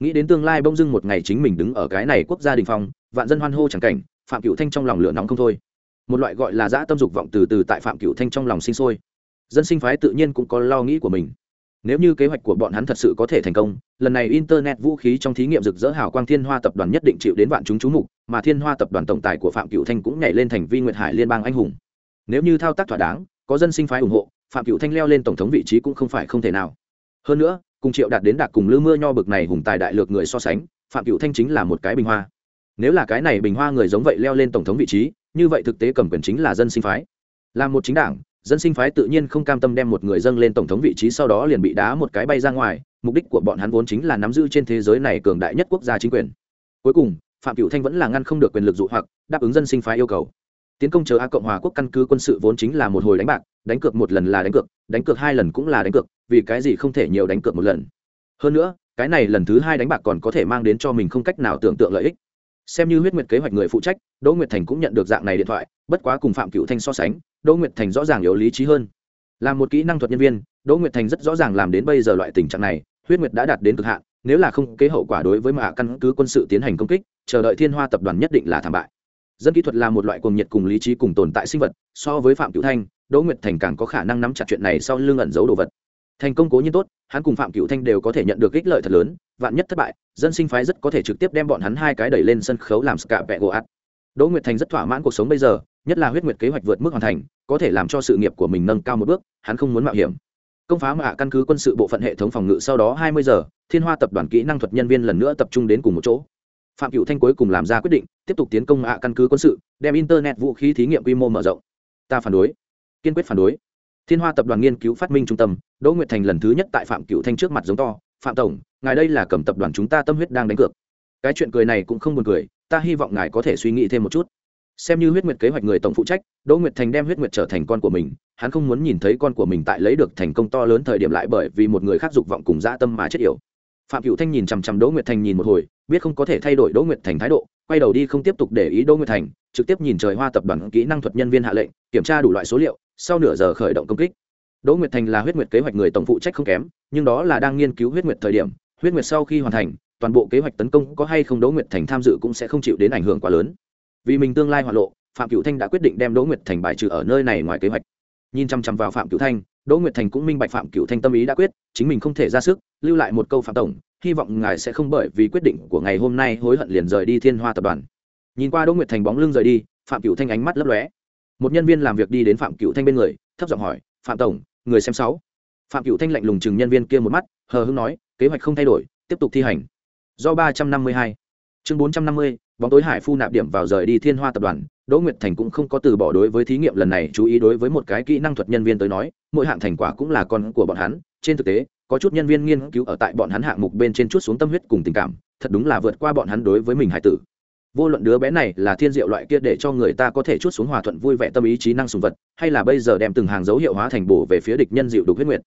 Nghĩ đến tương lai bông dưng một ngày chính mình đứng ở cái này quốc gia đình phong vạn dân hoan hô chẳng cảnh, phạm cựu thanh trong lòng lửa nóng không thôi. Một loại gọi là dã tâm dục vọng từ từ tại phạm cựu thanh trong lòng sinh sôi. Dân sinh phái tự nhiên cũng có lo nghĩ của mình. Nếu như kế hoạch của bọn hắn thật sự có thể thành công, lần này internet vũ khí trong thí nghiệm rực rỡ hào quang thiên hoa tập đoàn nhất định chịu đến vạn chúng chú mục, mà thiên hoa tập đoàn tổng tài của phạm cựu thanh cũng nhảy lên thành vi nguyệt hải liên bang anh hùng. Nếu như thao tác thỏa đáng, có dân sinh phái ủng hộ, phạm cựu thanh leo lên tổng thống vị trí cũng không phải không thể nào. Hơn nữa, cùng triệu đạt đến đạt cùng lư mưa nho bực này hùng tài đại lược người so sánh, phạm cựu thanh chính là một cái bình hoa nếu là cái này bình hoa người giống vậy leo lên tổng thống vị trí, như vậy thực tế cầm quyền chính là dân sinh phái. Là một chính đảng, dân sinh phái tự nhiên không cam tâm đem một người dâng lên tổng thống vị trí sau đó liền bị đá một cái bay ra ngoài, mục đích của bọn hắn vốn chính là nắm giữ trên thế giới này cường đại nhất quốc gia chính quyền. Cuối cùng, phạm cựu thanh vẫn là ngăn không được quyền lực dụ hoặc, đáp ứng dân sinh phái yêu cầu. Tiến công chờ a cộng hòa quốc căn cứ quân sự vốn chính là một hồi đánh bạc, đánh cược một lần là đánh cược đánh cược hai lần cũng là đánh cược, vì cái gì không thể nhiều đánh cược một lần? Hơn nữa, cái này lần thứ hai đánh bạc còn có thể mang đến cho mình không cách nào tưởng tượng lợi ích xem như huyết nguyệt kế hoạch người phụ trách, đỗ nguyệt thành cũng nhận được dạng này điện thoại, bất quá cùng phạm cựu thanh so sánh, đỗ nguyệt thành rõ ràng yếu lý trí hơn. Là một kỹ năng thuật nhân viên, đỗ nguyệt thành rất rõ ràng làm đến bây giờ loại tình trạng này, huyết nguyệt đã đạt đến cực hạn, nếu là không kế hậu quả đối với mạ căn cứ quân sự tiến hành công kích, chờ đợi thiên hoa tập đoàn nhất định là thảm bại. Dân kỹ thuật là một loại cuồng nhiệt cùng lý trí cùng tồn tại sinh vật, so với phạm cựu thanh, đỗ nguyệt thành càng có khả năng nắm chặt chuyện này sau lưng ẩn giấu đồ vật thành công cố nhiên tốt, hắn cùng phạm cựu thanh đều có thể nhận được ích lợi thật lớn, vạn nhất thất bại, dân sinh phái rất có thể trực tiếp đem bọn hắn hai cái đẩy lên sân khấu làm scạ vẹ gỗ ạt. Đỗ nguyệt thành rất thỏa mãn cuộc sống bây giờ, nhất là huyết nguyệt kế hoạch vượt mức hoàn thành, có thể làm cho sự nghiệp của mình nâng cao một bước, hắn không muốn mạo hiểm. Công phá mạ căn cứ quân sự bộ phận hệ thống phòng ngự sau đó hai mươi giờ, thiên hoa tập đoàn kỹ năng thuật nhân viên lần nữa tập trung đến cùng một chỗ. Phạm cựu thanh cuối cùng làm ra quyết định, tiếp tục tiến công mạ căn cứ quân sự, đem internet vũ khí thí nghiệm quy mô mở rộng. Ta phản đối. Kiên quyết phản đối thiên hoa tập đoàn nghiên cứu phát minh trung tâm, đỗ nguyệt thành lần thứ nhất tại phạm cựu thanh trước mặt giống to, phạm tổng, ngài đây là cầm tập đoàn chúng ta tâm huyết đang đánh cược. Cái chuyện cười này cũng không buồn cười, ta hy vọng ngài có thể suy nghĩ thêm một chút. Xem như huyết nguyệt kế hoạch người tổng phụ trách, đỗ nguyệt thành đem huyết nguyệt trở thành con của mình, hắn không muốn nhìn thấy con của mình tại lấy được thành công to lớn thời điểm lại bởi vì một người khác dục vọng cùng dã tâm mà chết yểu. Phạm cựu thanh nhìn chằm chằm đỗ nguyệt thành nhìn một hồi, biết không có thể thay đổi đỗ nguyệt thành thái độ, quay đầu đi không tiếp tục để ý đỗ nguyệt thành trực tiếp nhìn trời hoa tập đoàn kỹ năng thuật nhân viên hạ lệnh, kiểm tra đủ loại số liệu, sau nửa giờ khởi động công kích. Đỗ nguyệt thành là huyết nguyệt kế hoạch người tổng phụ trách không kém, nhưng đó là đang nghiên cứu huyết nguyệt thời điểm, huyết nguyệt sau khi hoàn thành, toàn bộ kế hoạch tấn công có hay không đỗ nguyệt thành tham dự cũng sẽ không chịu đến ảnh hưởng quá lớn. Vì mình tương lai hoạt lộ, phạm cựu thanh đã quyết định đem đỗ nguyệt thành bài trừ ở nơi này ngoài kế hoạch. Nhìn chăm chăm vào phạm cựu thanh, đỗ nguyệt thành cũng minh bạch phạm cựu thanh tâm ý đã quyết, chính mình không thể ra sức, lưu lại một câu phạm tổng, hy vọng ngài sẽ không bởi vì quyết định của ngày hôm nay hối hận liền rời đi thiên hoa tập đoàn nhìn qua đỗ nguyệt thành bóng lưng rời đi, phạm cựu thanh ánh mắt lấp lóe. Một nhân viên làm việc đi đến phạm cựu thanh bên người, thấp giọng hỏi, phạm tổng, người xem sáu. Phạm cựu thanh lạnh lùng chừng nhân viên kia một mắt, hờ hưng nói, kế hoạch không thay đổi, tiếp tục thi hành. Do ba trăm năm mươi hai. Chương bốn trăm năm mươi, bóng tối hải phu nạp điểm vào rời đi thiên hoa tập đoàn, đỗ nguyệt thành cũng không có từ bỏ đối với thí nghiệm lần này chú ý đối với một cái kỹ năng thuật nhân viên tới nói, mỗi hạng thành quả cũng là con của bọn hắn. Trên thực tế, có chút nhân viên nghiên cứu ở tại bọn hắn hạng mục bên trên chút xuống tâm huyết cùng tình cảm, thật đúng là vượt qua bọn hắn đối với mình hải tử vô luận đứa bé này là thiên diệu loại kia để cho người ta có thể chút xuống hòa thuận vui vẻ tâm ý trí năng sùng vật, hay là bây giờ đem từng hàng dấu hiệu hóa thành bổ về phía địch nhân dịu đục huyết nguyệt.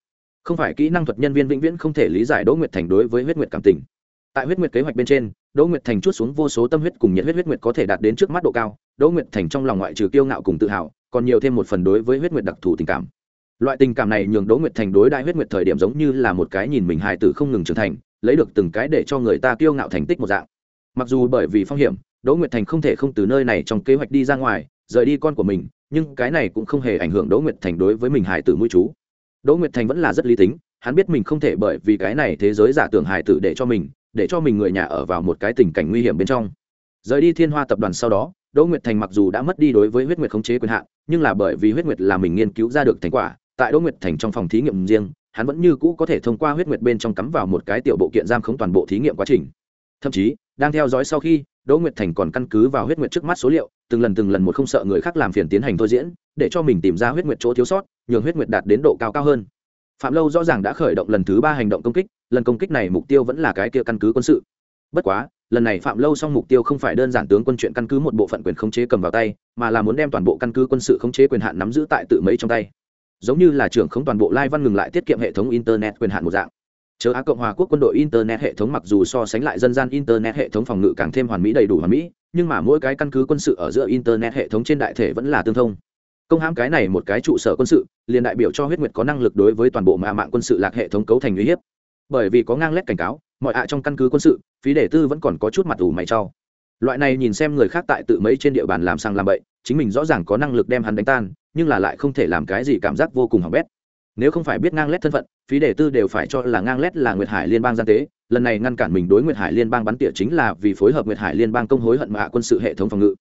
Không phải kỹ năng thuật nhân viên vĩnh viễn không thể lý giải đỗ nguyệt thành đối với huyết nguyệt cảm tình. Tại huyết nguyệt kế hoạch bên trên, đỗ nguyệt thành chút xuống vô số tâm huyết cùng nhiệt huyết huyết nguyệt có thể đạt đến trước mắt độ cao, đỗ nguyệt thành trong lòng ngoại trừ kiêu ngạo cùng tự hào, còn nhiều thêm một phần đối với huyết nguyệt đặc thù tình cảm. Loại tình cảm này nhường đỗ nguyệt thành đối đại huyết nguyệt thời điểm giống như là một cái nhìn mình hài tử không ngừng trưởng thành, lấy được từng cái để cho người ta kiêu ngạo thành tích một dạng. Mặc dù bởi vì phong hiểm đỗ nguyệt thành không thể không từ nơi này trong kế hoạch đi ra ngoài, rời đi con của mình, nhưng cái này cũng không hề ảnh hưởng đỗ nguyệt thành đối với mình hài tử mũi chú. Đỗ nguyệt thành vẫn là rất lý tính, hắn biết mình không thể bởi vì cái này thế giới giả tưởng hài tử để cho mình, để cho mình người nhà ở vào một cái tình cảnh nguy hiểm bên trong. Rời đi thiên hoa tập đoàn sau đó, đỗ nguyệt thành mặc dù đã mất đi đối với huyết nguyệt khống chế quyền hạn, nhưng là bởi vì huyết nguyệt là mình nghiên cứu ra được thành quả, tại đỗ nguyệt thành trong phòng thí nghiệm riêng, hắn vẫn như cũ có thể thông qua huyết nguyệt bên trong cắm vào một cái tiểu bộ kiện giam khống toàn bộ thí nghiệm quá trình. Thậm chí, đang theo dõi sau khi đỗ nguyệt thành còn căn cứ vào huyết nguyệt trước mắt số liệu, từng lần từng lần một không sợ người khác làm phiền tiến hành thôi diễn, để cho mình tìm ra huyết nguyệt chỗ thiếu sót, nhường huyết nguyệt đạt đến độ cao cao hơn. Phạm lâu rõ ràng đã khởi động lần thứ ba hành động công kích, lần công kích này mục tiêu vẫn là cái kia căn cứ quân sự. Bất quá, lần này phạm lâu xong mục tiêu không phải đơn giản tướng quân chuyện căn cứ một bộ phận quyền khống chế cầm vào tay, mà là muốn đem toàn bộ căn cứ quân sự khống chế quyền hạn nắm giữ tại tự mấy trong tay. Giống như là trưởng không toàn bộ lai văn ngừng lại tiết kiệm hệ thống internet quyền hạn một dạng chớ á cộng hòa quốc quân đội internet hệ thống mặc dù so sánh lại dân gian internet hệ thống phòng ngự càng thêm hoàn mỹ đầy đủ hoàn mỹ, nhưng mà mỗi cái căn cứ quân sự ở giữa internet hệ thống trên đại thể vẫn là tương thông. Công hãm cái này một cái trụ sở quân sự, liền đại biểu cho huyết nguyệt có năng lực đối với toàn bộ mạ mạng quân sự lạc hệ thống cấu thành uy hiếp. Bởi vì có ngang lét cảnh cáo, mọi ạ trong căn cứ quân sự, phí đề tư vẫn còn có chút mặt ủ mày trao loại này nhìn xem người khác tại tự mấy trên địa bàn làm sang làm bậy, chính mình rõ ràng có năng lực đem hắn đánh tan, nhưng là lại không thể làm cái gì cảm giác vô cùng hỏng bét nếu không phải biết ngang lét thân phận, phí đề tư đều phải cho là ngang lét là nguyệt hải liên bang gian tế. Lần này ngăn cản mình đối nguyệt hải liên bang bắn tỉa chính là vì phối hợp nguyệt hải liên bang công hối hận mạ quân sự hệ thống phòng ngự.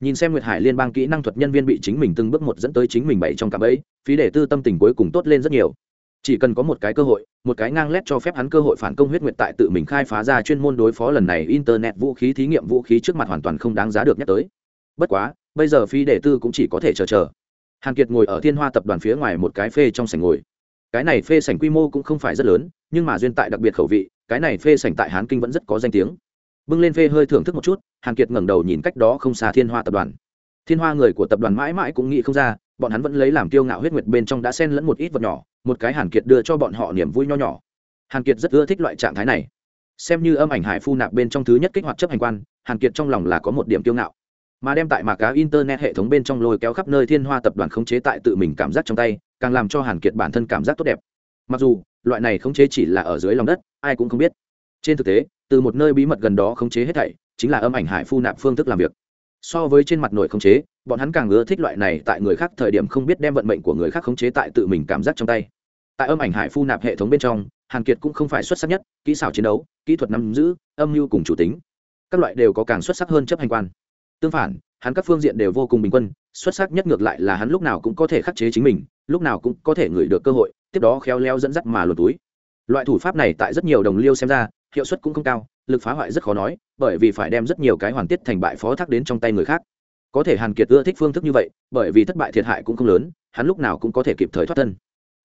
Nhìn xem nguyệt hải liên bang kỹ năng thuật nhân viên bị chính mình từng bước một dẫn tới chính mình bảy trong cả bẫy, phí đề tư tâm tình cuối cùng tốt lên rất nhiều. Chỉ cần có một cái cơ hội, một cái ngang lét cho phép hắn cơ hội phản công huyết nguyệt tại tự mình khai phá ra chuyên môn đối phó lần này internet vũ khí thí nghiệm vũ khí trước mặt hoàn toàn không đáng giá được nhắc tới. Bất quá, bây giờ phi đề tư cũng chỉ có thể chờ chờ hàn kiệt ngồi ở thiên hoa tập đoàn phía ngoài một cái phê trong sảnh ngồi. Cái này phê sảnh quy mô cũng không phải rất lớn, nhưng mà duyên tại đặc biệt khẩu vị, cái này phê sảnh tại hán kinh vẫn rất có danh tiếng. Bưng lên phê hơi thưởng thức một chút, hàn kiệt ngẩng đầu nhìn cách đó không xa thiên hoa tập đoàn. Thiên hoa người của tập đoàn mãi mãi cũng nghĩ không ra, bọn hắn vẫn lấy làm kiêu ngạo huyết nguyệt bên trong đã xen lẫn một ít vật nhỏ, một cái hàn kiệt đưa cho bọn họ niềm vui nho nhỏ. Hàn kiệt rất ưa thích loại trạng thái này. Xem như âm ảnh hải phu nạp bên trong thứ nhất kích hoạt chấp hành quan, hàn kiệt trong lòng là có một điểm kiêu ngạo mà đem tại mạc cá internet hệ thống bên trong lôi kéo khắp nơi thiên hoa tập đoàn khống chế tại tự mình cảm giác trong tay, càng làm cho hàn kiệt bản thân cảm giác tốt đẹp. Mặc dù, loại này khống chế chỉ là ở dưới lòng đất, ai cũng không biết. Trên thực tế, từ một nơi bí mật gần đó khống chế hết thảy, chính là âm ảnh hải phu nạp phương thức làm việc. So với trên mặt nội khống chế, bọn hắn càng ưa thích loại này tại người khác thời điểm không biết đem vận mệnh của người khác khống chế tại tự mình cảm giác trong tay. Tại âm ảnh hải phu nạp hệ thống bên trong, hàn kiệt cũng không phải xuất sắc nhất, kỹ xảo chiến đấu, kỹ thuật nắm giữ, âm mưu cùng chủ tính. Các loại đều có càng xuất sắc hơn chấp hành quan tương phản, hắn các phương diện đều vô cùng bình quân, xuất sắc nhất ngược lại là hắn lúc nào cũng có thể khắc chế chính mình, lúc nào cũng có thể ngửi được cơ hội, tiếp đó khéo léo dẫn dắt mà lột túi. Loại thủ pháp này tại rất nhiều đồng liêu xem ra, hiệu suất cũng không cao, lực phá hoại rất khó nói, bởi vì phải đem rất nhiều cái hoàn tiết thành bại phó thác đến trong tay người khác. Có thể hàn kiệt ưa thích phương thức như vậy, bởi vì thất bại thiệt hại cũng không lớn, hắn lúc nào cũng có thể kịp thời thoát thân.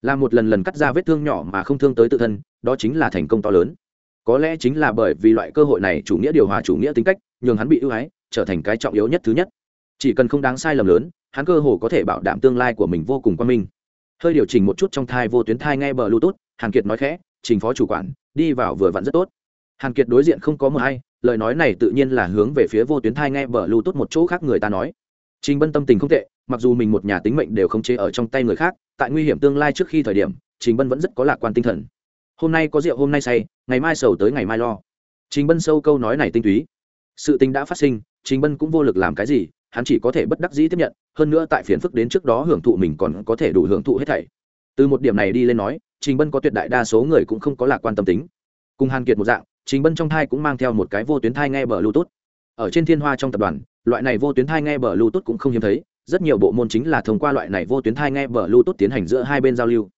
Là một lần lần cắt ra vết thương nhỏ mà không thương tới tự thân, đó chính là thành công to lớn. Có lẽ chính là bởi vì loại cơ hội này chủ nghĩa điều hòa chủ nghĩa tính cách, nhường hắn bị ưu ái trở thành cái trọng yếu nhất thứ nhất. Chỉ cần không đáng sai lầm lớn, hắn cơ hồ có thể bảo đảm tương lai của mình vô cùng quan minh. Hơi điều chỉnh một chút trong thai vô tuyến thai nghe bờ bluetooth, hàn kiệt nói khẽ, trình phó chủ quản, đi vào vừa vặn rất tốt. Hàn kiệt đối diện không có mờ hay, lời nói này tự nhiên là hướng về phía vô tuyến thai nghe bờ bluetooth một chỗ khác người ta nói. Trình bân tâm tình không tệ, mặc dù mình một nhà tính mệnh đều không chế ở trong tay người khác, tại nguy hiểm tương lai trước khi thời điểm, trình bân vẫn rất có lạc quan tinh thần. Hôm nay có rượu, hôm nay say, ngày mai sầu tới ngày mai lo. Trình bân sâu câu nói này tinh túy. Sự tình đã phát sinh trình bân cũng vô lực làm cái gì, hắn chỉ có thể bất đắc dĩ tiếp nhận, hơn nữa tại phiền phức đến trước đó hưởng thụ mình còn có thể đủ hưởng thụ hết thảy. Từ một điểm này đi lên nói, trình bân có tuyệt đại đa số người cũng không có lạc quan tâm tính. Cùng hàn kiệt một dạng, trình bân trong thai cũng mang theo một cái vô tuyến thai nghe bờ bluetooth. Ở trên thiên hoa trong tập đoàn, loại này vô tuyến thai nghe bờ bluetooth cũng không hiếm thấy, rất nhiều bộ môn chính là thông qua loại này vô tuyến thai nghe bờ bluetooth tiến hành giữa hai bên giao lưu.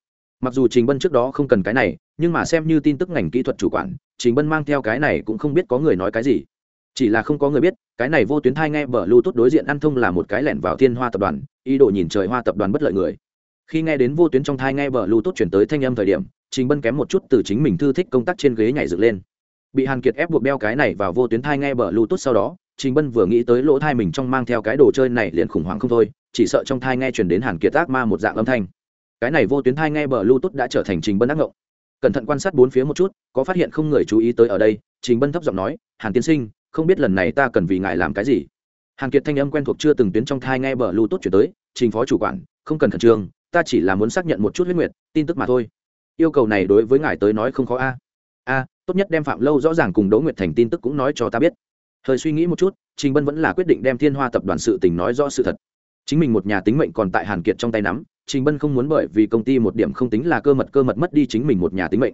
Mặc dù trình bân trước đó không cần cái này, nhưng mà xem như tin tức ngành kỹ thuật chủ quản, trình bân mang theo cái này cũng không biết có người nói cái gì chỉ là không có người biết, cái này vô tuyến thai nghe bờ tốt đối diện ăn thông là một cái lẻn vào thiên hoa tập đoàn, ý đồ nhìn trời hoa tập đoàn bất lợi người. Khi nghe đến vô tuyến trong thai nghe bờ tốt chuyển tới thanh âm thời điểm, trình bân kém một chút từ chính mình thư thích công tác trên ghế nhảy dựng lên. Bị hàn kiệt ép buộc đeo cái này vào vô tuyến thai nghe bờ tốt sau đó, trình bân vừa nghĩ tới lỗ thai mình trong mang theo cái đồ chơi này liền khủng hoảng không thôi, chỉ sợ trong thai nghe chuyển đến hàn kiệt ác ma một dạng âm thanh. Cái này vô tuyến thai nghe bờ tốt đã trở thành trình bân ác ngộng. Cẩn thận quan sát bốn phía một chút, có phát hiện không người chú ý tới ở đây, trình bân thấp giọng nói, hàn tiên sinh không biết lần này ta cần vì ngài làm cái gì. Hàn kiệt thanh âm quen thuộc chưa từng tuyến trong thai nghe bờ lưu tốt chuyển tới, trình phó chủ quản, không cần khẩn trương, ta chỉ là muốn xác nhận một chút huyết nguyệt, tin tức mà thôi. Yêu cầu này đối với ngài tới nói không khó a. A, tốt nhất đem phạm lâu rõ ràng cùng đỗ nguyệt thành tin tức cũng nói cho ta biết. Hơi suy nghĩ một chút, trình bân vẫn là quyết định đem thiên hoa tập đoàn sự tình nói rõ sự thật. Chính mình một nhà tính mệnh còn tại hàn kiệt trong tay nắm, trình bân không muốn bởi vì công ty một điểm không tính là cơ mật cơ mật mất đi chính mình một nhà tính mệnh.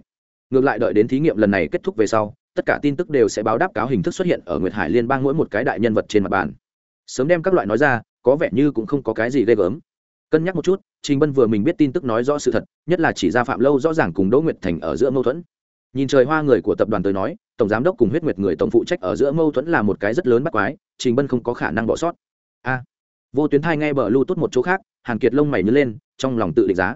Ngược lại đợi đến thí nghiệm lần này kết thúc về sau tất cả tin tức đều sẽ báo đáp cáo hình thức xuất hiện ở nguyệt hải liên bang mỗi một cái đại nhân vật trên mặt bàn. Sớm đem các loại nói ra, có vẻ như cũng không có cái gì ghê gớm. Cân nhắc một chút, trình bân vừa mình biết tin tức nói rõ sự thật, nhất là chỉ ra phạm lâu rõ ràng cùng đỗ nguyệt thành ở giữa mâu thuẫn. Nhìn trời hoa người của tập đoàn tới nói, tổng giám đốc cùng huyết nguyệt người tổng phụ trách ở giữa mâu thuẫn là một cái rất lớn bắt quái, trình bân không có khả năng bỏ sót. A. Vô tuyến thai ngay bờ lưu tốt một chỗ khác, hàn kiệt lông mày nhớ lên, trong lòng tự định giá.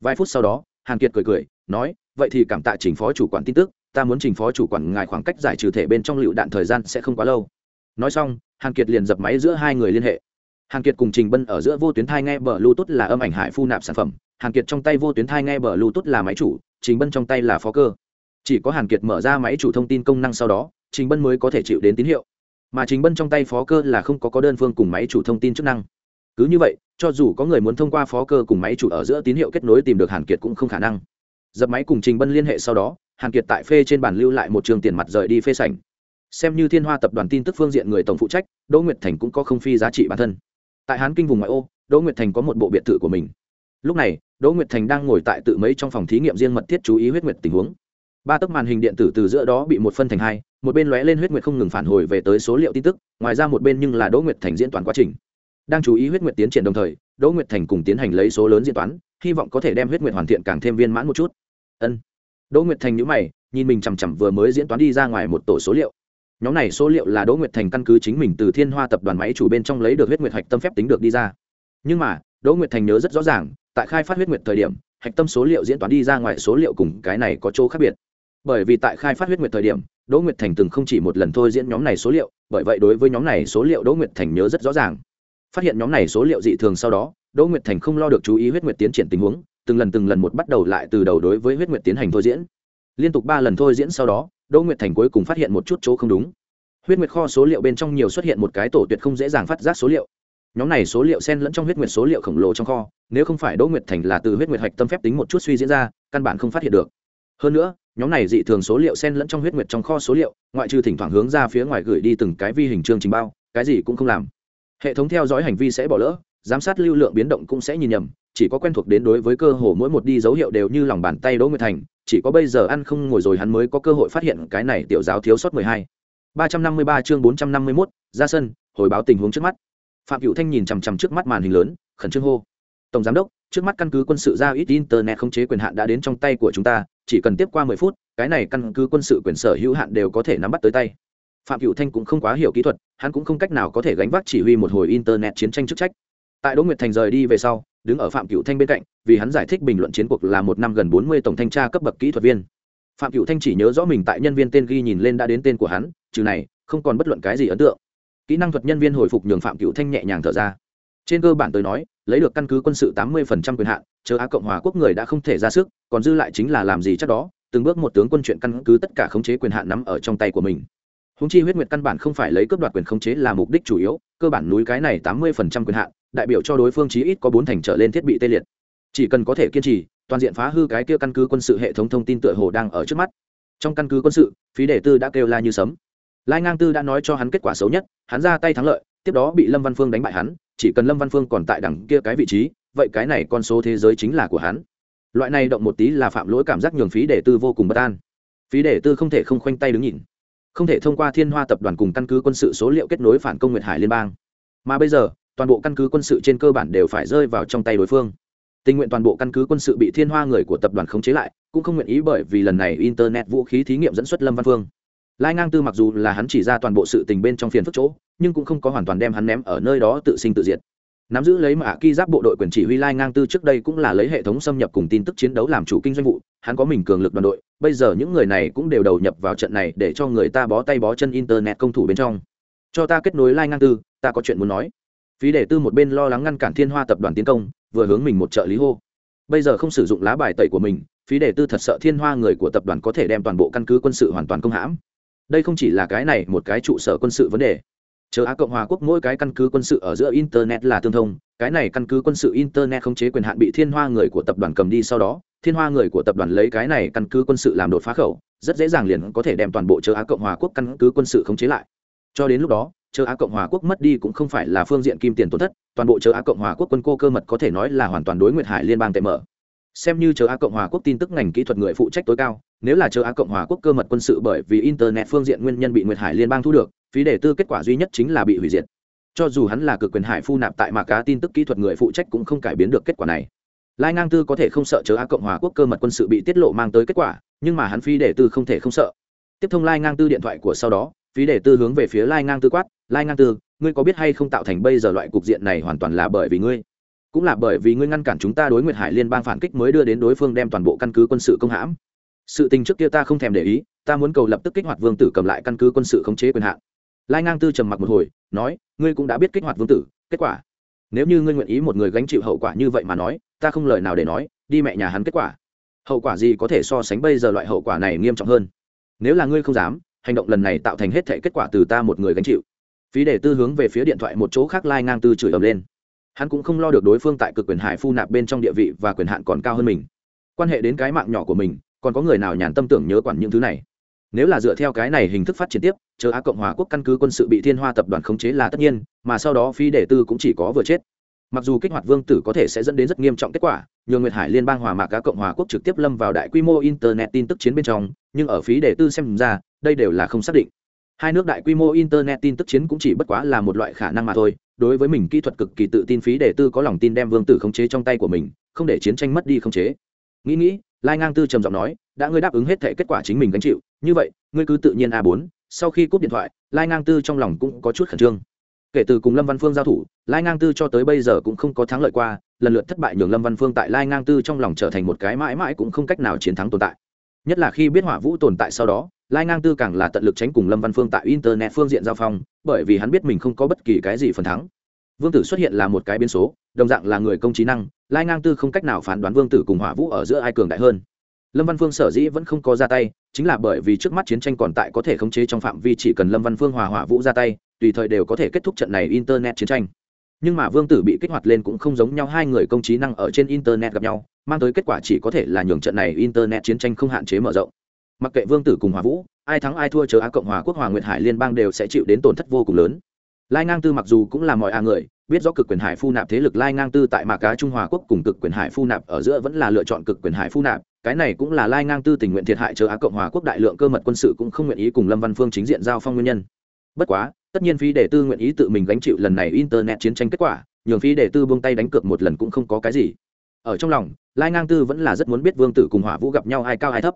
Vài phút sau đó, hàn kiệt cười cười, nói, vậy thì cảm tạ trình phó chủ quản tin tức ta muốn trình phó chủ quản ngài khoảng cách giải trừ thể bên trong lựu đạn thời gian sẽ không quá lâu. Nói xong, hàn kiệt liền dập máy giữa hai người liên hệ. Hàn kiệt cùng trình bân ở giữa vô tuyến thai nghe bờ bluetooth là âm ảnh hải phu nạp sản phẩm. Hàn kiệt trong tay vô tuyến thai nghe bờ bluetooth là máy chủ, trình bân trong tay là phó cơ. Chỉ có hàn kiệt mở ra máy chủ thông tin công năng sau đó, trình bân mới có thể chịu đến tín hiệu. Mà trình bân trong tay phó cơ là không có có đơn phương cùng máy chủ thông tin chức năng. Cứ như vậy, cho dù có người muốn thông qua phó cơ cùng máy chủ ở giữa tín hiệu kết nối tìm được hàn kiệt cũng không khả năng. Dập máy cùng trình bân liên hệ sau đó hàn kiệt tại phê trên bàn lưu lại một trường tiền mặt rời đi phê sảnh. Xem như thiên hoa tập đoàn tin tức phương diện người tổng phụ trách, đỗ nguyệt thành cũng có không phi giá trị bản thân. Tại hán kinh vùng ngoại ô, đỗ nguyệt thành có một bộ biệt thự của mình. Lúc này, đỗ nguyệt thành đang ngồi tại tự mấy trong phòng thí nghiệm riêng mật thiết chú ý huyết nguyệt tình huống. Ba tấc màn hình điện tử từ giữa đó bị một phân thành hai, một bên lóe lên huyết nguyệt không ngừng phản hồi về tới số liệu tin tức, ngoài ra một bên nhưng là đỗ nguyệt thành diễn toán quá trình. Đang chú ý huyết nguyệt tiến triển đồng thời, đỗ nguyệt thành cùng tiến hành lấy số lớn diễn toán, hy vọng có thể đem huyết nguyệt hoàn thiện càng thêm viên mãn một chút. Ân đỗ nguyệt thành nhữ mày, nhìn mình chằm chằm vừa mới diễn toán đi ra ngoài một tổ số liệu. Nhóm này số liệu là đỗ nguyệt thành căn cứ chính mình từ thiên hoa tập đoàn máy chủ bên trong lấy được huyết nguyệt hạch tâm phép tính được đi ra. Nhưng mà, đỗ nguyệt thành nhớ rất rõ ràng, tại khai phát huyết nguyệt thời điểm, hạch tâm số liệu diễn toán đi ra ngoài số liệu cùng cái này có chỗ khác biệt. Bởi vì tại khai phát huyết nguyệt thời điểm, đỗ nguyệt thành từng không chỉ một lần thôi diễn nhóm này số liệu, bởi vậy đối với nhóm này số liệu đỗ nguyệt thành nhớ rất rõ ràng. Phát hiện nhóm này số liệu dị thường sau đó, đỗ nguyệt thành không lo được chú ý huyết nguyệt tiến triển tình huống từng lần từng lần một bắt đầu lại từ đầu đối với huyết nguyệt tiến hành thôi diễn. Liên tục ba lần thôi diễn sau đó, đỗ nguyệt thành cuối cùng phát hiện một chút chỗ không đúng. Huyết nguyệt kho số liệu bên trong nhiều xuất hiện một cái tổ tuyệt không dễ dàng phát giác số liệu. Nhóm này số liệu xen lẫn trong huyết nguyệt số liệu khổng lồ trong kho, nếu không phải đỗ nguyệt thành là từ huyết nguyệt hạch tâm phép tính một chút suy diễn ra, căn bản không phát hiện được. Hơn nữa, nhóm này dị thường số liệu xen lẫn trong huyết nguyệt trong kho số liệu, ngoại trừ thỉnh thoảng hướng ra phía ngoài gửi đi từng cái vi hình chương trình bao, cái gì cũng không làm. Hệ thống theo dõi hành vi sẽ bỏ lỡ giám sát lưu lượng biến động cũng sẽ nhìn nhầm, chỉ có quen thuộc đến đối với cơ hồ mỗi một đi dấu hiệu đều như lòng bàn tay đỗ nguyệt thành, chỉ có bây giờ ăn không ngồi rồi hắn mới có cơ hội phát hiện cái này tiểu giáo thiếu sót mười hai. ba trăm năm mươi ba chương bốn trăm năm mươi mốt, ra sân, hồi báo tình huống trước mắt. Phạm cựu thanh nhìn chằm chằm trước mắt màn hình lớn, khẩn trương hô. Tổng giám đốc, trước mắt căn cứ quân sự giao ít internet không chế quyền hạn đã đến trong tay của chúng ta, chỉ cần tiếp qua mười phút, cái này căn cứ quân sự quyền sở hữu hạn đều có thể nắm bắt tới tay. Phạm cựu thanh cũng không quá hiểu kỹ thuật, hắn cũng không cách nào có thể gánh vác chỉ huy một hồi internet chiến tranh chức trách tại đỗ nguyệt thành rời đi về sau, đứng ở phạm cựu thanh bên cạnh, vì hắn giải thích bình luận chiến cuộc là một năm gần bốn mươi tổng thanh tra cấp bậc kỹ thuật viên. Phạm cựu thanh chỉ nhớ rõ mình tại nhân viên tên ghi nhìn lên đã đến tên của hắn, trừ này, không còn bất luận cái gì ấn tượng. Kỹ năng thuật nhân viên hồi phục nhường phạm cựu thanh nhẹ nhàng thở ra. Trên cơ bản tới nói, lấy được căn cứ quân sự tám mươi quyền hạn, chờ á cộng hòa quốc người đã không thể ra sức, còn dư lại chính là làm gì chắc đó, từng bước một tướng quân chuyện căn cứ tất cả khống chế quyền hạn nắm ở trong tay của mình. Húng chi huyết nguyệt căn bản không phải lấy cướp đoạt quyền khống chế là mục đích chủ yếu, cơ bản núi cái này tám mươi quyền hạn đại biểu cho đối phương chí ít có bốn thành trở lên thiết bị tê liệt. Chỉ cần có thể kiên trì, toàn diện phá hư cái kia căn cứ quân sự hệ thống thông tin tựa hồ đang ở trước mắt. Trong căn cứ quân sự, phí đề tư đã kêu la như sấm. Lai ngang tư đã nói cho hắn kết quả xấu nhất, hắn ra tay thắng lợi, tiếp đó bị lâm văn phương đánh bại hắn, chỉ cần lâm văn phương còn tại đằng kia cái vị trí, vậy cái này con số thế giới chính là của hắn. Loại này động một tí là phạm lỗi cảm giác nhường phí đề tư vô cùng bất an. Phí đề tư không thể không khoanh tay đứng nhìn. Không thể thông qua thiên hoa tập đoàn cùng căn cứ quân sự số liệu kết nối phản công nguyệt hải liên bang. Mà bây giờ toàn bộ căn cứ quân sự trên cơ bản đều phải rơi vào trong tay đối phương. Tình nguyện toàn bộ căn cứ quân sự bị thiên hoa người của tập đoàn khống chế lại, cũng không nguyện ý bởi vì lần này internet vũ khí thí nghiệm dẫn xuất lâm văn phương. Lai ngang tư mặc dù là hắn chỉ ra toàn bộ sự tình bên trong phiền phức chỗ, nhưng cũng không có hoàn toàn đem hắn ném ở nơi đó tự sinh tự diệt. Nắm giữ lấy mạ ki giáp bộ đội quyền chỉ huy lai ngang tư trước đây cũng là lấy hệ thống xâm nhập cùng tin tức chiến đấu làm chủ kinh doanh vụ, hắn có mình cường lực đoàn đội, bây giờ những người này cũng đều đầu nhập vào trận này để cho người ta bó tay bó chân internet công thủ bên trong. Cho ta kết nối lai ngang tư, ta có chuyện muốn nói phí để tư một bên lo lắng ngăn cản thiên hoa tập đoàn tiến công, vừa hướng mình một trợ lý hô. Bây giờ không sử dụng lá bài tẩy của mình, phí để tư thật sợ thiên hoa người của tập đoàn có thể đem toàn bộ căn cứ quân sự hoàn toàn công hãm. Đây không chỉ là cái này, một cái trụ sở quân sự vấn đề. Chờ á cộng hòa quốc mỗi cái căn cứ quân sự ở giữa internet là tương thông, cái này căn cứ quân sự internet không chế quyền hạn bị thiên hoa người của tập đoàn cầm đi sau đó, thiên hoa người của tập đoàn lấy cái này căn cứ quân sự làm đột phá khẩu, rất dễ dàng liền có thể đem toàn bộ chờ á cộng hòa quốc căn cứ quân sự khống chế lại cho đến lúc đó, chờ á cộng hòa quốc mất đi cũng không phải là phương diện kim tiền tổn thất, toàn bộ chờ á cộng hòa quốc quân cô cơ mật có thể nói là hoàn toàn đối nguyệt hải liên bang tệ mở. Xem như chờ á cộng hòa quốc tin tức ngành kỹ thuật người phụ trách tối cao, nếu là chờ á cộng hòa quốc cơ mật quân sự bởi vì internet phương diện nguyên nhân bị nguyệt hải liên bang thu được, phí đề tư kết quả duy nhất chính là bị hủy diệt. Cho dù hắn là cực quyền hải phu nạp tại mà cá tin tức kỹ thuật người phụ trách cũng không cải biến được kết quả này. Lai ngang tư có thể không sợ chờ á cộng hòa quốc cơ mật quân sự bị tiết lộ mang tới kết quả, nhưng mà hắn phí đề tư không thể không sợ. Tiếp thông lai ngang tư điện thoại của sau đó phí đề tư hướng về phía lai ngang tư quát, lai ngang tư, ngươi có biết hay không tạo thành bây giờ loại cục diện này hoàn toàn là bởi vì ngươi? Cũng là bởi vì ngươi ngăn cản chúng ta đối nguyệt hải liên bang phản kích mới đưa đến đối phương đem toàn bộ căn cứ quân sự công hãm. Sự tình trước kia ta không thèm để ý, ta muốn cầu lập tức kích hoạt vương tử cầm lại căn cứ quân sự khống chế quyền hạn. Lai ngang tư trầm mặc một hồi, nói, ngươi cũng đã biết kích hoạt vương tử, kết quả? Nếu như ngươi nguyện ý một người gánh chịu hậu quả như vậy mà nói, ta không lời nào để nói, đi mẹ nhà hắn kết quả. Hậu quả gì có thể so sánh bây giờ loại hậu quả này nghiêm trọng hơn? Nếu là ngươi không dám hành động lần này tạo thành hết thể kết quả từ ta một người gánh chịu. Phí để tư hướng về phía điện thoại một chỗ khác lai ngang tư chửi ầm lên. Hắn cũng không lo được đối phương tại cực quyền hải phu nạp bên trong địa vị và quyền hạn còn cao hơn mình. Quan hệ đến cái mạng nhỏ của mình, còn có người nào nhàn tâm tưởng nhớ quản những thứ này? Nếu là dựa theo cái này hình thức phát triển tiếp, chờ á cộng hòa quốc căn cứ quân sự bị thiên hoa tập đoàn khống chế là tất nhiên, mà sau đó phi để tư cũng chỉ có vừa chết mặc dù kích hoạt vương tử có thể sẽ dẫn đến rất nghiêm trọng kết quả nhường nguyệt hải liên bang hòa mạc cá cộng hòa quốc trực tiếp lâm vào đại quy mô internet tin tức chiến bên trong, nhưng ở phí đệ tư xem ra, đây đều là không xác định. Hai nước đại quy mô internet tin tức chiến cũng chỉ bất quá là một loại khả năng mà thôi, đối với mình kỹ thuật cực kỳ tự tin phí đệ tư có lòng tin đem vương tử khống chế trong tay của mình, không để chiến tranh mất đi khống chế. Nghĩ nghĩ, lai ngang tư trầm giọng nói, đã ngươi đáp ứng hết thể kết quả chính mình gánh chịu, như vậy, ngươi cứ tự nhiên a bốn. Sau khi cúp điện thoại, lai ngang tư trong lòng cũng có chút khẩn trương kể từ cùng lâm văn phương giao thủ, lai ngang tư cho tới bây giờ cũng không có thắng lợi qua, lần lượt thất bại nhường lâm văn phương tại lai ngang tư trong lòng trở thành một cái mãi mãi cũng không cách nào chiến thắng tồn tại. Nhất là khi biết hỏa vũ tồn tại sau đó, lai ngang tư càng là tận lực tránh cùng lâm văn phương tại internet phương diện giao phong, bởi vì hắn biết mình không có bất kỳ cái gì phần thắng. Vương tử xuất hiện là một cái biến số, đồng dạng là người công trí năng, lai ngang tư không cách nào phán đoán vương tử cùng hỏa vũ ở giữa ai cường đại hơn. Lâm văn phương sở dĩ vẫn không có ra tay, chính là bởi vì trước mắt chiến tranh còn tại có thể khống chế trong phạm vi chỉ cần lâm văn phương hòa hỏa vũ ra tay tùy thời đều có thể kết thúc trận này internet chiến tranh. Nhưng mà vương tử bị kích hoạt lên cũng không giống nhau, hai người công trí năng ở trên internet gặp nhau, mang tới kết quả chỉ có thể là nhường trận này internet chiến tranh không hạn chế mở rộng. Mặc kệ vương tử cùng hòa vũ, ai thắng ai thua, chờ á cộng hòa quốc hòa nguyệt hải liên bang đều sẽ chịu đến tổn thất vô cùng lớn. Lai ngang tư mặc dù cũng là mọi a người, biết rõ cực quyền hải phu nạp thế lực lai ngang tư tại mạc cá trung hòa quốc cùng cực quyền hải phu nạp ở giữa vẫn là lựa chọn cực quyền hải phu nạp. Cái này cũng là lai ngang tư tình nguyện thiệt hại, chờ á cộng hòa quốc đại lượng cơ mật quân sự cũng không nguyện ý cùng lâm văn phương chính diện giao phong nguyên nhân. Bất quá tất nhiên phí đề tư nguyện ý tự mình gánh chịu lần này internet chiến tranh kết quả, nhường phí đề tư buông tay đánh cược một lần cũng không có cái gì. Ở trong lòng, lai ngang tư vẫn là rất muốn biết vương tử cùng hỏa vũ gặp nhau ai cao ai thấp.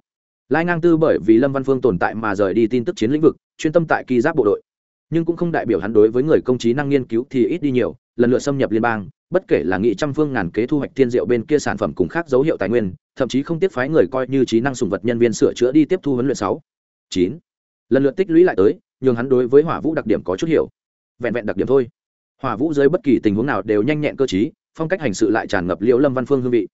Lai ngang tư bởi vì lâm văn phương tồn tại mà rời đi tin tức chiến lĩnh vực, chuyên tâm tại kỳ giáp bộ đội. Nhưng cũng không đại biểu hắn đối với người công trí năng nghiên cứu thì ít đi nhiều, lần lượt xâm nhập liên bang, bất kể là nghị trăm phương ngàn kế thu hoạch thiên diệu bên kia sản phẩm cùng khác dấu hiệu tài nguyên, thậm chí không tiếp phái người coi như trí năng sùng vật nhân viên sửa chữa đi tiếp thu huấn luyện sáu. Chín. Lần lượt tích lũy lại tới nhường hắn đối với hỏa vũ đặc điểm có chút hiểu. Vẹn vẹn đặc điểm thôi. Hỏa vũ dưới bất kỳ tình huống nào đều nhanh nhẹn cơ chí phong cách hành sự lại tràn ngập liễu lâm văn phương hương vị.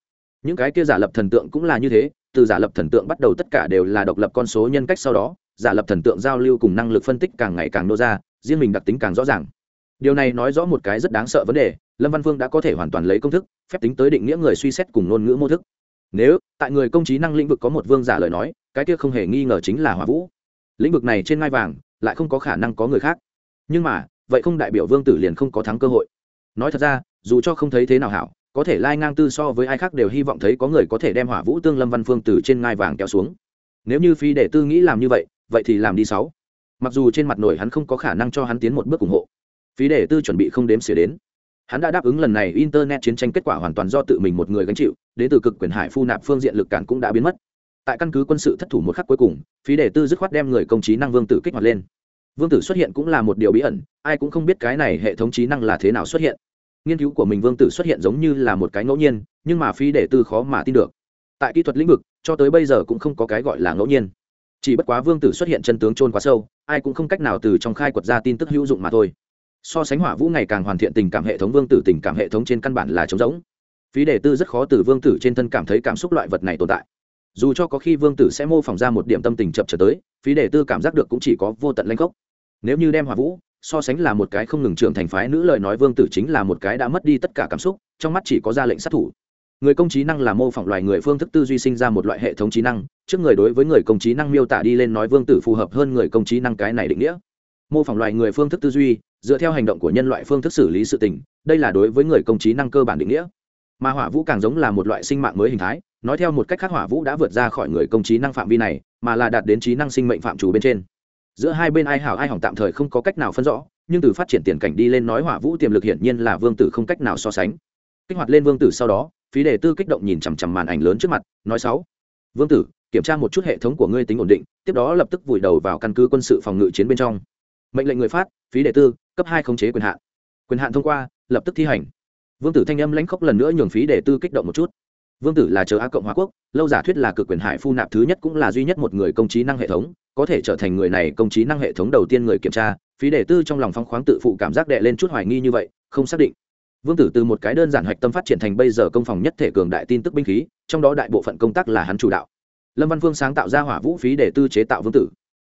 Những cái kia giả lập thần tượng cũng là như thế, từ giả lập thần tượng bắt đầu tất cả đều là độc lập con số nhân cách sau đó, giả lập thần tượng giao lưu cùng năng lực phân tích càng ngày càng nô ra, riêng mình đặc tính càng rõ ràng. Điều này nói rõ một cái rất đáng sợ vấn đề, lâm văn phương đã có thể hoàn toàn lấy công thức, phép tính tới định nghĩa người suy xét cùng ngôn ngữ mô thức. Nếu, tại người công trí năng lĩnh vực có một vương giả lời nói, cái kia không hề nghi ngờ chính là hỏa vũ. Lĩnh vực này trên ngai vàng lại không có khả năng có người khác. Nhưng mà, vậy không đại biểu vương tử liền không có thắng cơ hội. Nói thật ra, dù cho không thấy thế nào hảo, có thể lai ngang tư so với ai khác đều hy vọng thấy có người có thể đem hỏa vũ tương lâm văn phương từ trên ngai vàng kéo xuống. Nếu như phi để tư nghĩ làm như vậy vậy thì làm đi sáu. Mặc dù trên mặt nổi hắn không có khả năng cho hắn tiến một bước ủng hộ phí để tư chuẩn bị không đếm xỉa đến. Hắn đã đáp ứng lần này internet chiến tranh kết quả hoàn toàn do tự mình một người gánh chịu, đến từ cực quyền hải phu nạp phương diện lực cản cũng đã biến mất tại căn cứ quân sự thất thủ một khắc cuối cùng, phí Đề tư dứt khoát đem người công trí năng vương tử kích hoạt lên. Vương tử xuất hiện cũng là một điều bí ẩn, ai cũng không biết cái này hệ thống trí năng là thế nào xuất hiện. Nghiên cứu của mình vương tử xuất hiện giống như là một cái ngẫu nhiên, nhưng mà phí Đề tư khó mà tin được. Tại kỹ thuật lĩnh vực, cho tới bây giờ cũng không có cái gọi là ngẫu nhiên. Chỉ bất quá vương tử xuất hiện chân tướng trôn quá sâu, ai cũng không cách nào từ trong khai quật ra tin tức hữu dụng mà thôi. So sánh hỏa vũ ngày càng hoàn thiện tình cảm hệ thống vương tử tình cảm hệ thống trên căn bản là trống rỗng. Phí đề tư rất khó từ vương tử trên thân cảm thấy cảm xúc loại vật này tồn tại dù cho có khi vương tử sẽ mô phỏng ra một điểm tâm tình chậm trở tới, phí đề tư cảm giác được cũng chỉ có vô tận lanh gốc nếu như đem hòa vũ so sánh là một cái không ngừng trưởng thành phái nữ lời nói vương tử chính là một cái đã mất đi tất cả cảm xúc, trong mắt chỉ có ra lệnh sát thủ. Người công trí năng là mô phỏng loài người phương thức tư duy sinh ra một loại hệ thống trí năng, trước người đối với người công trí năng miêu tả đi lên nói vương tử phù hợp hơn người công trí năng cái này định nghĩa. Mô phỏng loài người phương thức tư duy, dựa theo hành động của nhân loại phương thức xử lý sự tình, đây là đối với người công trí năng cơ bản định nghĩa. Mà hỏa vũ càng giống là một loại sinh mạng mới hình thái nói theo một cách khác hỏa vũ đã vượt ra khỏi người công trí năng phạm vi này, mà là đạt đến trí năng sinh mệnh phạm chủ bên trên. Giữa hai bên ai hảo ai hỏng tạm thời không có cách nào phân rõ, nhưng từ phát triển tiền cảnh đi lên nói hỏa vũ tiềm lực hiển nhiên là vương tử không cách nào so sánh. Kích hoạt lên vương tử sau đó, phí đề tư kích động nhìn chằm chằm màn ảnh lớn trước mặt, nói sáu. Vương tử, kiểm tra một chút hệ thống của ngươi tính ổn định, tiếp đó lập tức vùi đầu vào căn cứ quân sự phòng ngự chiến bên trong. Mệnh lệnh người phát, phí đề tư, cấp hai khống chế quyền hạn. Quyền hạn thông qua, lập tức thi hành. Vương tử thanh âm lãnh khốc lần nữa nhường phí đề tư kích động một chút vương tử là chờ á cộng hòa quốc, lâu giả thuyết là cực quyền hải phu nạp thứ nhất cũng là duy nhất một người công trí năng hệ thống, có thể trở thành người này công trí năng hệ thống đầu tiên người kiểm tra, phí đề tư trong lòng phong khoáng tự phụ cảm giác đệ lên chút hoài nghi như vậy, không xác định. Vương tử từ một cái đơn giản hạch tâm phát triển thành bây giờ công phòng nhất thể cường đại tin tức binh khí, trong đó đại bộ phận công tác là hắn chủ đạo. Lâm văn phương sáng tạo ra hỏa vũ phí để tư chế tạo vương tử.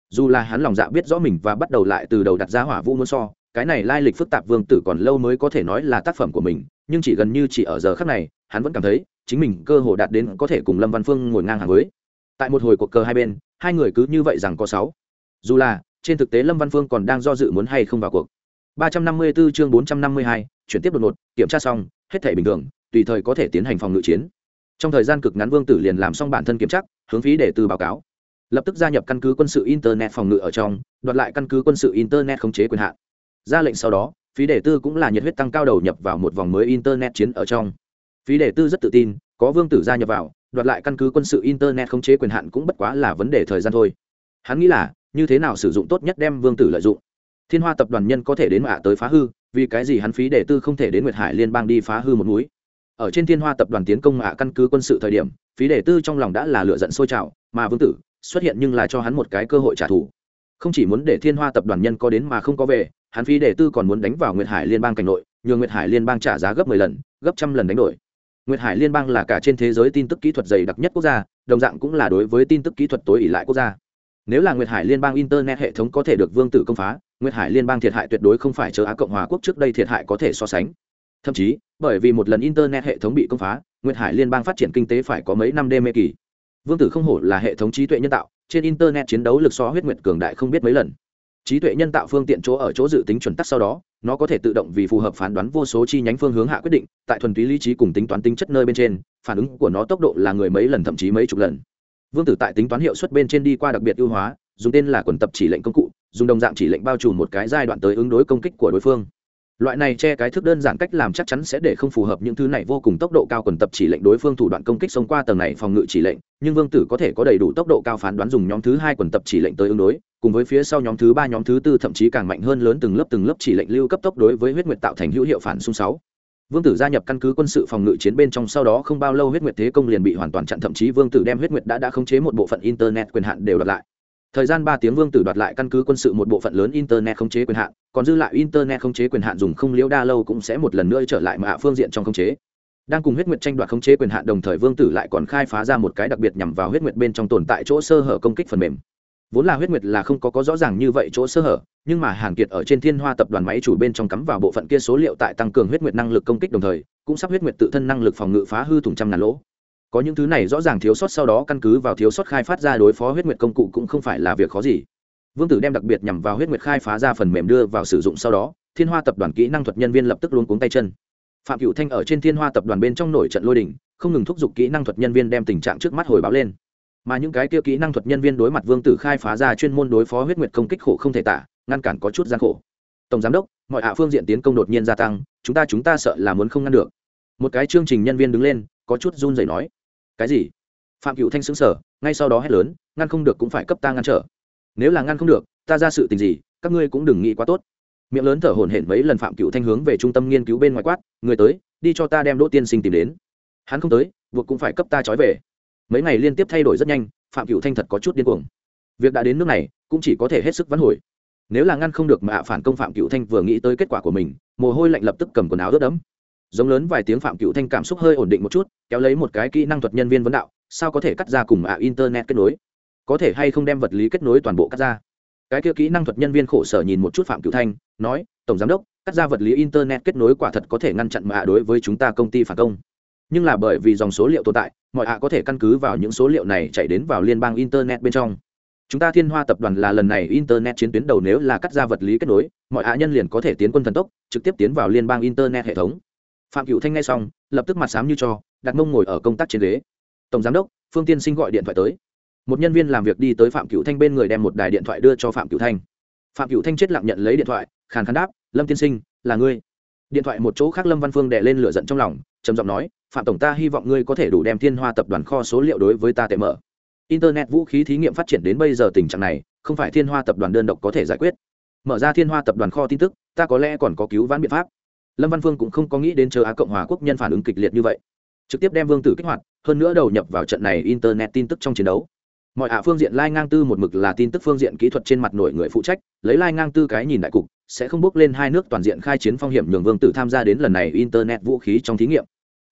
Dù là hắn lòng dạ biết rõ mình và bắt đầu lại từ đầu đặt ra hỏa vũ muốn so, cái này lai lịch phức tạp vương tử còn lâu mới có thể nói là tác phẩm của mình, nhưng chỉ gần như chỉ ở giờ khắc này, hắn vẫn cảm thấy chính mình cơ hồ đạt đến có thể cùng lâm văn phương ngồi ngang hàng với. Tại một hồi cuộc cờ hai bên hai người cứ như vậy rằng có sáu. Dù là trên thực tế lâm văn phương còn đang do dự muốn hay không vào cuộc. 354 chương 452, chuyển tiếp đột ngột kiểm tra xong hết thể bình thường tùy thời có thể tiến hành phòng ngự chiến. Trong thời gian cực ngắn vương tử liền làm xong bản thân kiểm tra hướng phí để từ báo cáo. Lập tức gia nhập căn cứ quân sự internet phòng ngự ở trong đoạt lại căn cứ quân sự internet khống chế quyền hạn. Ra lệnh sau đó phí đề tư cũng là nhiệt huyết tăng cao đầu nhập vào một vòng mới internet chiến ở trong phí đề tư rất tự tin, có vương tử gia nhập vào, đoạt lại căn cứ quân sự internet khống chế quyền hạn cũng bất quá là vấn đề thời gian thôi. Hắn nghĩ là, như thế nào sử dụng tốt nhất đem vương tử lợi dụng? Thiên hoa tập đoàn nhân có thể đến mạ tới phá hư, vì cái gì hắn phí đề tư không thể đến nguyệt hải liên bang đi phá hư một núi? Ở trên thiên hoa tập đoàn tiến công mạ căn cứ quân sự thời điểm, phí đề tư trong lòng đã là lựa giận sôi trào, mà vương tử xuất hiện nhưng là cho hắn một cái cơ hội trả thù. Không chỉ muốn để thiên hoa tập đoàn nhân có đến mà không có về, hắn phí đề tư còn muốn đánh vào nguyệt hải liên bang cảnh nội, nhường nguyệt hải liên bang trả giá gấp mười lần, gấp trăm lần đánh đổi nguyệt hải liên bang là cả trên thế giới tin tức kỹ thuật dày đặc nhất quốc gia, đồng dạng cũng là đối với tin tức kỹ thuật tối ỷ lại quốc gia. Nếu là nguyệt hải liên bang internet hệ thống có thể được vương tử công phá, nguyệt hải liên bang thiệt hại tuyệt đối không phải chờ á cộng hòa quốc trước đây thiệt hại có thể so sánh. Thậm chí, bởi vì một lần internet hệ thống bị công phá, nguyệt hải liên bang phát triển kinh tế phải có mấy năm đêm mê kỳ. Vương tử không hổ là hệ thống trí tuệ nhân tạo, trên internet chiến đấu lực so huyết nguyệt cường đại không biết mấy lần trí tuệ nhân tạo phương tiện chỗ ở chỗ dự tính chuẩn tắc sau đó, nó có thể tự động vì phù hợp phán đoán vô số chi nhánh phương hướng hạ quyết định, tại thuần túy lý trí cùng tính toán tính chất nơi bên trên, phản ứng của nó tốc độ là người mấy lần thậm chí mấy chục lần. Vương tử tại tính toán hiệu suất bên trên đi qua đặc biệt ưu hóa, dùng tên là quần tập chỉ lệnh công cụ, dùng đồng dạng chỉ lệnh bao trùm một cái giai đoạn tới ứng đối công kích của đối phương loại này che cái thức đơn giản cách làm chắc chắn sẽ để không phù hợp những thứ này vô cùng tốc độ cao quần tập chỉ lệnh đối phương thủ đoạn công kích xông qua tầng này phòng ngự chỉ lệnh, nhưng vương tử có thể có đầy đủ tốc độ cao phán đoán dùng nhóm thứ hai quần tập chỉ lệnh tới ứng đối, cùng với phía sau nhóm thứ ba, nhóm thứ tư thậm chí càng mạnh hơn lớn từng lớp từng lớp chỉ lệnh lưu cấp tốc đối với huyết nguyệt tạo thành hữu hiệu phản xung sáu. Vương tử gia nhập căn cứ quân sự phòng ngự chiến bên trong, sau đó không bao lâu huyết nguyệt thế công liền bị hoàn toàn chặn, thậm chí vương tử đem huyết nguyệt đã đã khống chế một bộ phận internet quyền hạn đều đặt lại thời gian ba tiếng vương tử đoạt lại căn cứ quân sự một bộ phận lớn internet khống chế quyền hạn, còn dư lại internet khống chế quyền hạn dùng không liễu đa lâu cũng sẽ một lần nữa trở lại mạ phương diện trong khống chế. Đang cùng huyết nguyệt tranh đoạt khống chế quyền hạn đồng thời vương tử lại còn khai phá ra một cái đặc biệt nhằm vào huyết nguyệt bên trong tồn tại chỗ sơ hở công kích phần mềm. Vốn là huyết nguyệt là không có có rõ ràng như vậy chỗ sơ hở, nhưng mà hàn kiệt ở trên thiên hoa tập đoàn máy chủ bên trong cắm vào bộ phận kia số liệu tại tăng cường huyết nguyệt năng lực công kích đồng thời, cũng sắp huyết nguyệt tự thân năng lực phòng ngự phá hư thủng trăm ngàn lỗ có những thứ này rõ ràng thiếu sót sau đó căn cứ vào thiếu sót khai phát ra đối phó huyết nguyệt công cụ cũng không phải là việc khó gì. Vương tử đem đặc biệt nhằm vào huyết nguyệt khai phá ra phần mềm đưa vào sử dụng sau đó, thiên hoa tập đoàn kỹ năng thuật nhân viên lập tức luôn cuống tay chân. Phạm cựu thanh ở trên thiên hoa tập đoàn bên trong nổi trận lôi đình, không ngừng thúc giục kỹ năng thuật nhân viên đem tình trạng trước mắt hồi báo lên. Mà những cái kia kỹ năng thuật nhân viên đối mặt vương tử khai phá ra chuyên môn đối phó huyết nguyệt công kích khổ không thể tả, ngăn cản có chút gian khổ. Tổng giám đốc, mọi hạ phương diện tiến công đột nhiên gia tăng, chúng ta chúng ta sợ là muốn không ngăn được. Một cái chương trình nhân viên đứng lên, có chút run rẩy nói cái gì? Phạm cựu thanh xứng sở ngay sau đó hét lớn, ngăn không được cũng phải cấp ta ngăn trở. Nếu là ngăn không được, ta ra sự tình gì, các ngươi cũng đừng nghĩ quá tốt. Miệng lớn thở hổn hển mấy lần phạm cựu thanh hướng về trung tâm nghiên cứu bên ngoài quát, người tới, đi cho ta đem đỗ tiên sinh tìm đến. Hắn không tới, buộc cũng phải cấp ta trói về. Mấy ngày liên tiếp thay đổi rất nhanh, phạm cựu thanh thật có chút điên cuồng. Việc đã đến nước này, cũng chỉ có thể hết sức vắn hồi. Nếu là ngăn không được mà phản công phạm cựu thanh vừa nghĩ tới kết quả của mình, mồ hôi lạnh lập tức cầm quần áo ướt đẫm giống lớn vài tiếng phạm cựu thanh cảm xúc hơi ổn định một chút, kéo lấy một cái kỹ năng thuật nhân viên vấn đạo, sao có thể cắt ra cùng ạ internet kết nối? Có thể hay không đem vật lý kết nối toàn bộ cắt ra? Cái kia kỹ năng thuật nhân viên khổ sở nhìn một chút phạm cựu thanh, nói, tổng giám đốc, cắt ra vật lý internet kết nối quả thật có thể ngăn chặn mà đối với chúng ta công ty phản công. Nhưng là bởi vì dòng số liệu tồn tại, mọi ạ có thể căn cứ vào những số liệu này chạy đến vào liên bang internet bên trong. Chúng ta thiên hoa tập đoàn là lần này internet chiến tuyến đầu nếu là cắt ra vật lý kết nối, mọi hạ nhân liền có thể tiến quân thần tốc, trực tiếp tiến vào liên bang internet hệ thống phạm cựu thanh nghe xong, lập tức mặt sám như cho, đặt mông ngồi ở công tác trên ghế. Tổng giám đốc, phương tiên sinh gọi điện thoại tới. Một nhân viên làm việc đi tới phạm cựu thanh bên người đem một đài điện thoại đưa cho phạm cựu thanh. Phạm cựu thanh chết lặng nhận lấy điện thoại, khàn khàn đáp, lâm tiên sinh, là ngươi. Điện thoại một chỗ khác lâm văn phương đẻ lên lửa giận trong lòng, trầm giọng nói, phạm tổng ta hy vọng ngươi có thể đủ đem thiên hoa tập đoàn kho số liệu đối với ta tệ mở. Internet vũ khí thí nghiệm phát triển đến bây giờ tình trạng này, không phải thiên hoa tập đoàn đơn độc có thể giải quyết. Mở ra thiên hoa tập đoàn kho tin tức, ta có lẽ còn có cứu vãn biện pháp lâm văn phương cũng không có nghĩ đến chờ á cộng hòa quốc nhân phản ứng kịch liệt như vậy. Trực tiếp đem vương tử kích hoạt, hơn nữa đầu nhập vào trận này internet tin tức trong chiến đấu. Mọi hạ phương diện lai ngang tư một mực là tin tức phương diện kỹ thuật trên mặt nổi người phụ trách, lấy lai ngang tư cái nhìn đại cục, sẽ không bước lên hai nước toàn diện khai chiến phong hiểm nhường vương tử tham gia đến lần này internet vũ khí trong thí nghiệm.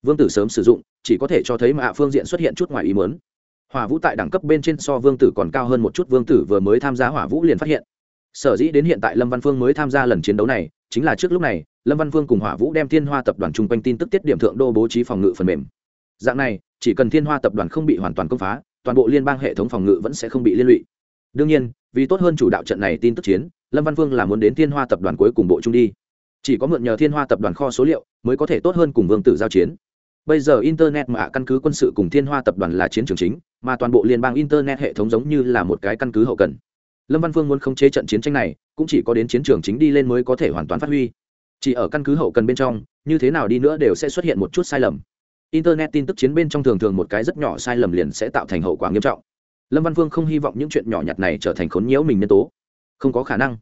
Vương tử sớm sử dụng, chỉ có thể cho thấy mà hạ phương diện xuất hiện chút ngoài ý mớn hỏa vũ tại đẳng cấp bên trên so vương tử còn cao hơn một chút, vương tử vừa mới tham gia hỏa vũ liền phát hiện. Sở dĩ đến hiện tại lâm văn phương mới tham gia lần chiến đấu này, chính là trước lúc này lâm văn phương cùng hỏa vũ đem thiên hoa tập đoàn chung quanh tin tức tiết điểm thượng đô bố trí phòng ngự phần mềm. Dạng này, chỉ cần thiên hoa tập đoàn không bị hoàn toàn công phá, toàn bộ liên bang hệ thống phòng ngự vẫn sẽ không bị liên lụy. Đương nhiên, vì tốt hơn chủ đạo trận này tin tức chiến, lâm văn phương là muốn đến thiên hoa tập đoàn cuối cùng bộ trung đi. Chỉ có mượn nhờ thiên hoa tập đoàn kho số liệu mới có thể tốt hơn cùng vương tử giao chiến. Bây giờ internet mà căn cứ quân sự cùng thiên hoa tập đoàn là chiến trường chính, mà toàn bộ liên bang internet hệ thống giống như là một cái căn cứ hậu cần. Lâm văn phương muốn khống chế trận chiến tranh này, cũng chỉ có đến chiến trường chính đi lên mới có thể hoàn toàn phát huy chỉ ở căn cứ hậu cần bên trong, như thế nào đi nữa đều sẽ xuất hiện một chút sai lầm. Internet tin tức chiến bên trong thường thường một cái rất nhỏ sai lầm liền sẽ tạo thành hậu quả nghiêm trọng. Lâm văn Vương không hy vọng những chuyện nhỏ nhặt này trở thành khốn nhiễu mình nhân tố. Không có khả năng.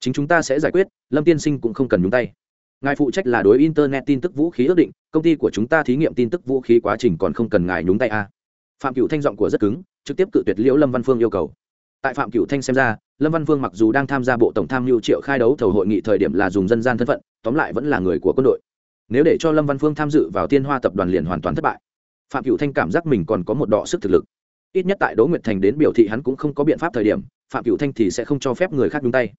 Chính chúng ta sẽ giải quyết, lâm tiên sinh cũng không cần nhúng tay. Ngài phụ trách là đối internet tin tức vũ khí ước định, công ty của chúng ta thí nghiệm tin tức vũ khí quá trình còn không cần ngài nhúng tay a. À. phạm cựu thanh giọng của rất cứng, trực tiếp cự tuyệt liễu lâm văn phương yêu cầu tại phạm cựu thanh xem ra, lâm văn Vương mặc dù đang tham gia bộ tổng tham mưu triệu khai đấu thầu hội nghị thời điểm là dùng dân gian thân phận, tóm lại vẫn là người của quân đội. Nếu để cho lâm văn phương tham dự vào tiên hoa tập đoàn liền hoàn toàn thất bại. Phạm cựu thanh cảm giác mình còn có một đọ sức thực lực. Ít nhất tại đỗ nguyệt thành đến biểu thị hắn cũng không có biện pháp thời điểm, phạm cựu thanh thì sẽ không cho phép người khác nhúng tay.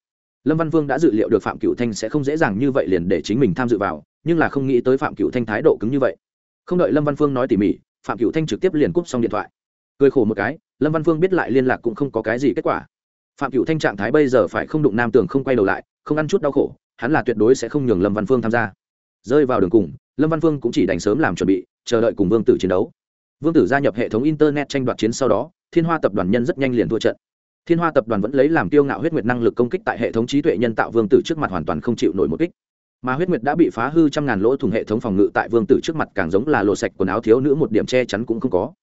Lâm văn vương đã dự liệu được phạm cựu thanh sẽ không dễ dàng như vậy liền để chính mình tham dự vào, nhưng là không nghĩ tới phạm cựu thanh thái độ cứng như vậy. Không đợi lâm văn phương nói tỉ mỉ, phạm cựu thanh trực tiếp liền cúp xong điện thoại cười khổ một cái, lâm văn phương biết lại liên lạc cũng không có cái gì kết quả. Phạm cựu thanh trạng thái bây giờ phải không đụng nam tường không quay đầu lại, không ăn chút đau khổ, hắn là tuyệt đối sẽ không nhường lâm văn phương tham gia. Rơi vào đường cùng, lâm văn phương cũng chỉ đành sớm làm chuẩn bị, chờ đợi cùng vương tử chiến đấu. Vương tử gia nhập hệ thống internet tranh đoạt chiến sau đó, thiên hoa tập đoàn nhân rất nhanh liền thua trận. Thiên hoa tập đoàn vẫn lấy làm tiêu ngạo huyết nguyệt năng lực công kích tại hệ thống trí tuệ nhân tạo vương tử trước mặt hoàn toàn không chịu nổi một kích. Mà huyết nguyệt đã bị phá hư trăm ngàn lỗ thủng hệ thống phòng ngự tại vương tử trước mặt càng giống là lộ sạch quần áo thiếu nữ một điểm che chắn cũng không có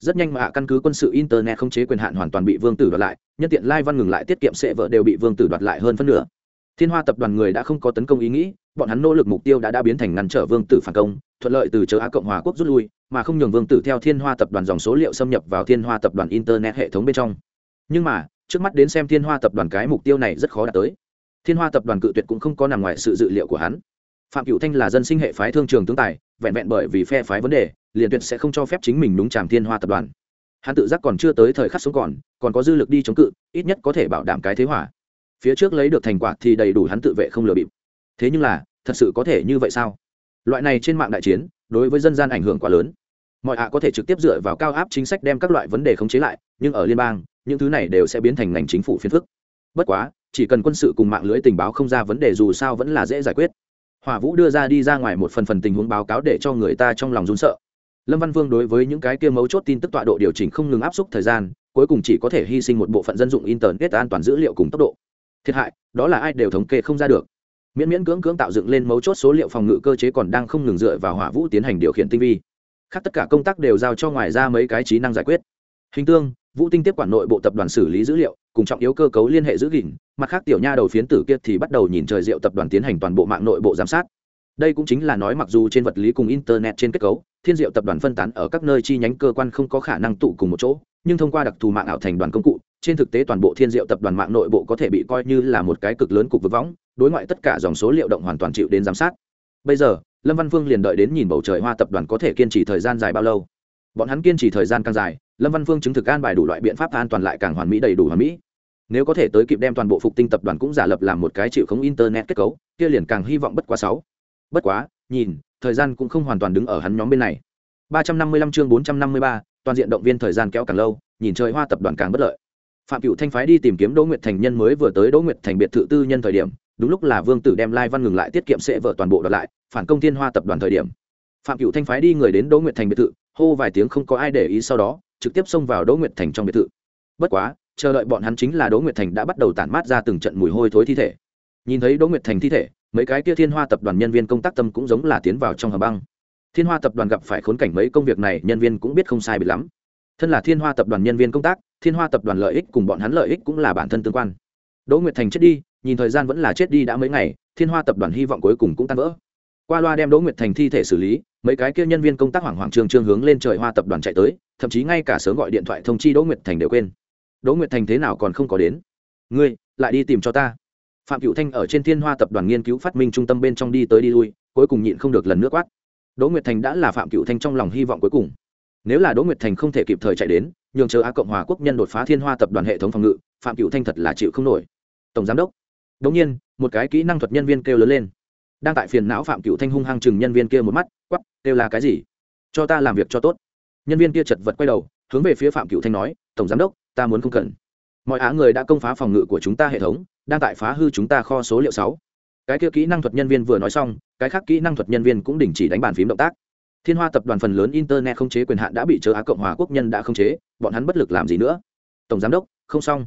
rất nhanh mà căn cứ quân sự internet không chế quyền hạn hoàn toàn bị vương tử đoạt lại, nhân tiện lai văn ngừng lại tiết kiệm sệ vợ đều bị vương tử đoạt lại hơn phân nửa. Thiên hoa tập đoàn người đã không có tấn công ý nghĩ, bọn hắn nỗ lực mục tiêu đã đã biến thành ngăn trở vương tử phản công, thuận lợi từ chớ á cộng hòa quốc rút lui, mà không nhường vương tử theo thiên hoa tập đoàn dòng số liệu xâm nhập vào thiên hoa tập đoàn internet hệ thống bên trong. Nhưng mà, trước mắt đến xem thiên hoa tập đoàn cái mục tiêu này rất khó đạt tới. Thiên hoa tập đoàn cự tuyệt cũng không có nằm ngoài sự dự liệu của hắn. Phạm cựu thanh là dân sinh hệ phái thương trường tướng tài vẹn vẹn bởi vì phe phái vấn đề, liền tuyệt sẽ không cho phép chính mình đúng tràm thiên hoa tập đoàn. Hắn tự giác còn chưa tới thời khắc sống còn còn có dư lực đi chống cự, ít nhất có thể bảo đảm cái thế hỏa phía trước lấy được thành quả thì đầy đủ hắn tự vệ không lừa bịp. Thế nhưng là, thật sự có thể như vậy sao? Loại này trên mạng đại chiến, đối với dân gian ảnh hưởng quá lớn. Mọi hạ có thể trực tiếp dựa vào cao áp chính sách đem các loại vấn đề khống chế lại, nhưng ở liên bang, những thứ này đều sẽ biến thành ngành chính phủ phiền phức. Bất quá, chỉ cần quân sự cùng mạng lưới tình báo không ra vấn đề dù sao vẫn là dễ giải quyết hỏa vũ đưa ra đi ra ngoài một phần phần tình huống báo cáo để cho người ta trong lòng run sợ. Lâm văn vương đối với những cái kia mấu chốt tin tức tọa độ điều chỉnh không ngừng áp suất thời gian, cuối cùng chỉ có thể hy sinh một bộ phận dân dụng internet an toàn dữ liệu cùng tốc độ. Thiệt hại, đó là ai đều thống kê không ra được. Miễn miễn cưỡng cưỡng tạo dựng lên mấu chốt số liệu phòng ngự cơ chế còn đang không ngừng dựa vào hỏa vũ tiến hành điều khiển tinh vi. Khác tất cả công tác đều giao cho ngoài ra mấy cái trí năng giải quyết. Hình tương, vũ tinh tiếp quản nội bộ tập đoàn xử lý dữ liệu cùng trọng yếu cơ cấu liên hệ giữ gìn, mặt khác tiểu nha đầu phiến tử kia thì bắt đầu nhìn trời rượu tập đoàn tiến hành toàn bộ mạng nội bộ giám sát. Đây cũng chính là nói mặc dù trên vật lý cùng internet trên kết cấu, thiên diệu tập đoàn phân tán ở các nơi chi nhánh cơ quan không có khả năng tụ cùng một chỗ, nhưng thông qua đặc thù mạng ảo thành đoàn công cụ, trên thực tế toàn bộ thiên diệu tập đoàn mạng nội bộ có thể bị coi như là một cái cực lớn cục vực võng, đối ngoại tất cả dòng số liệu động hoàn toàn chịu đến giám sát. Bây giờ, lâm văn phương liền đợi đến nhìn bầu trời hoa tập đoàn có thể kiên trì thời gian dài bao lâu. Bọn hắn kiên trì thời gian càng dài, lâm văn phương chứng thực an bài đủ loại biện pháp an toàn lại càng hoàn mỹ đầy đủ hoàn mỹ nếu có thể tới kịp đem toàn bộ phục tinh tập đoàn cũng giả lập làm một cái chịu không internet kết cấu, kia liền càng hy vọng bất quá sáu. Bất quá, nhìn, thời gian cũng không hoàn toàn đứng ở hắn nhóm bên này. ba trăm năm mươi lăm chương bốn trăm năm mươi ba, toàn diện động viên thời gian kéo càng lâu, nhìn trời hoa tập đoàn càng bất lợi. Phạm cựu thanh phái đi tìm kiếm đỗ nguyệt thành nhân mới vừa tới đỗ nguyệt thành biệt thự tư nhân thời điểm, đúng lúc là vương tử đem lai văn ngừng lại tiết kiệm sẽ vợ toàn bộ đoạt lại, phản công thiên hoa tập đoàn thời điểm. Phạm cựu thanh phái đi người đến đỗ nguyệt thành biệt thự, hô vài tiếng không có ai để ý sau đó, trực tiếp xông vào đỗ nguyệt thành trong biệt thự. Bất quá chờ đợi bọn hắn chính là đỗ nguyệt thành đã bắt đầu tản mát ra từng trận mùi hôi thối thi thể. Nhìn thấy đỗ nguyệt thành thi thể, mấy cái kia thiên hoa tập đoàn nhân viên công tác tâm cũng giống là tiến vào trong hầm băng. Thiên hoa tập đoàn gặp phải khốn cảnh mấy công việc này, nhân viên cũng biết không sai bị lắm. Thân là thiên hoa tập đoàn nhân viên công tác, thiên hoa tập đoàn lợi ích cùng bọn hắn lợi ích cũng là bản thân tương quan. Đỗ nguyệt thành chết đi, nhìn thời gian vẫn là chết đi đã mấy ngày, thiên hoa tập đoàn hy vọng cuối cùng cũng tan vỡ. Qua loa đem đỗ nguyệt thành thi thể xử lý, mấy cái kia nhân viên công tác hoảng hoảng trương trương hướng lên trời hoa tập đoàn chạy tới, thậm chí ngay cả sớm gọi điện thoại thông chi đỗ nguyệt thành đều quên đỗ nguyệt thành thế nào còn không có đến? Ngươi, lại đi tìm cho ta. Phạm cựu thanh ở trên thiên hoa tập đoàn nghiên cứu phát minh trung tâm bên trong đi tới đi lui, cuối cùng nhịn không được lần nước quát. Đỗ nguyệt thành đã là phạm cựu thanh trong lòng hy vọng cuối cùng. Nếu là đỗ nguyệt thành không thể kịp thời chạy đến, nhường chờ a cộng hòa quốc nhân đột phá thiên hoa tập đoàn hệ thống phòng ngự, phạm cựu thanh thật là chịu không nổi. Tổng giám đốc. Đ ỗ n g nhiên, một cái kỹ năng thuật nhân viên kêu lớn lên. Đang tại phiền não phạm cựu thanh hung hăng chừng nhân viên kia một mắt, quắp, kêu là cái gì? Cho ta làm việc cho tốt. Nhân viên kia chật vật quay đầu, hướng về phía phạm cựu thanh nói, tổng giám đốc ta muốn không cần. Mọi á người đã công phá phòng ngự của chúng ta hệ thống, đang tại phá hư chúng ta kho số liệu sáu. Cái kia kỹ năng thuật nhân viên vừa nói xong, cái khác kỹ năng thuật nhân viên cũng đình chỉ đánh bàn phím động tác. Thiên hoa tập đoàn phần lớn internet không chế quyền hạn đã bị chớ á cộng hòa quốc nhân đã không chế, bọn hắn bất lực làm gì nữa? Tổng giám đốc, không xong.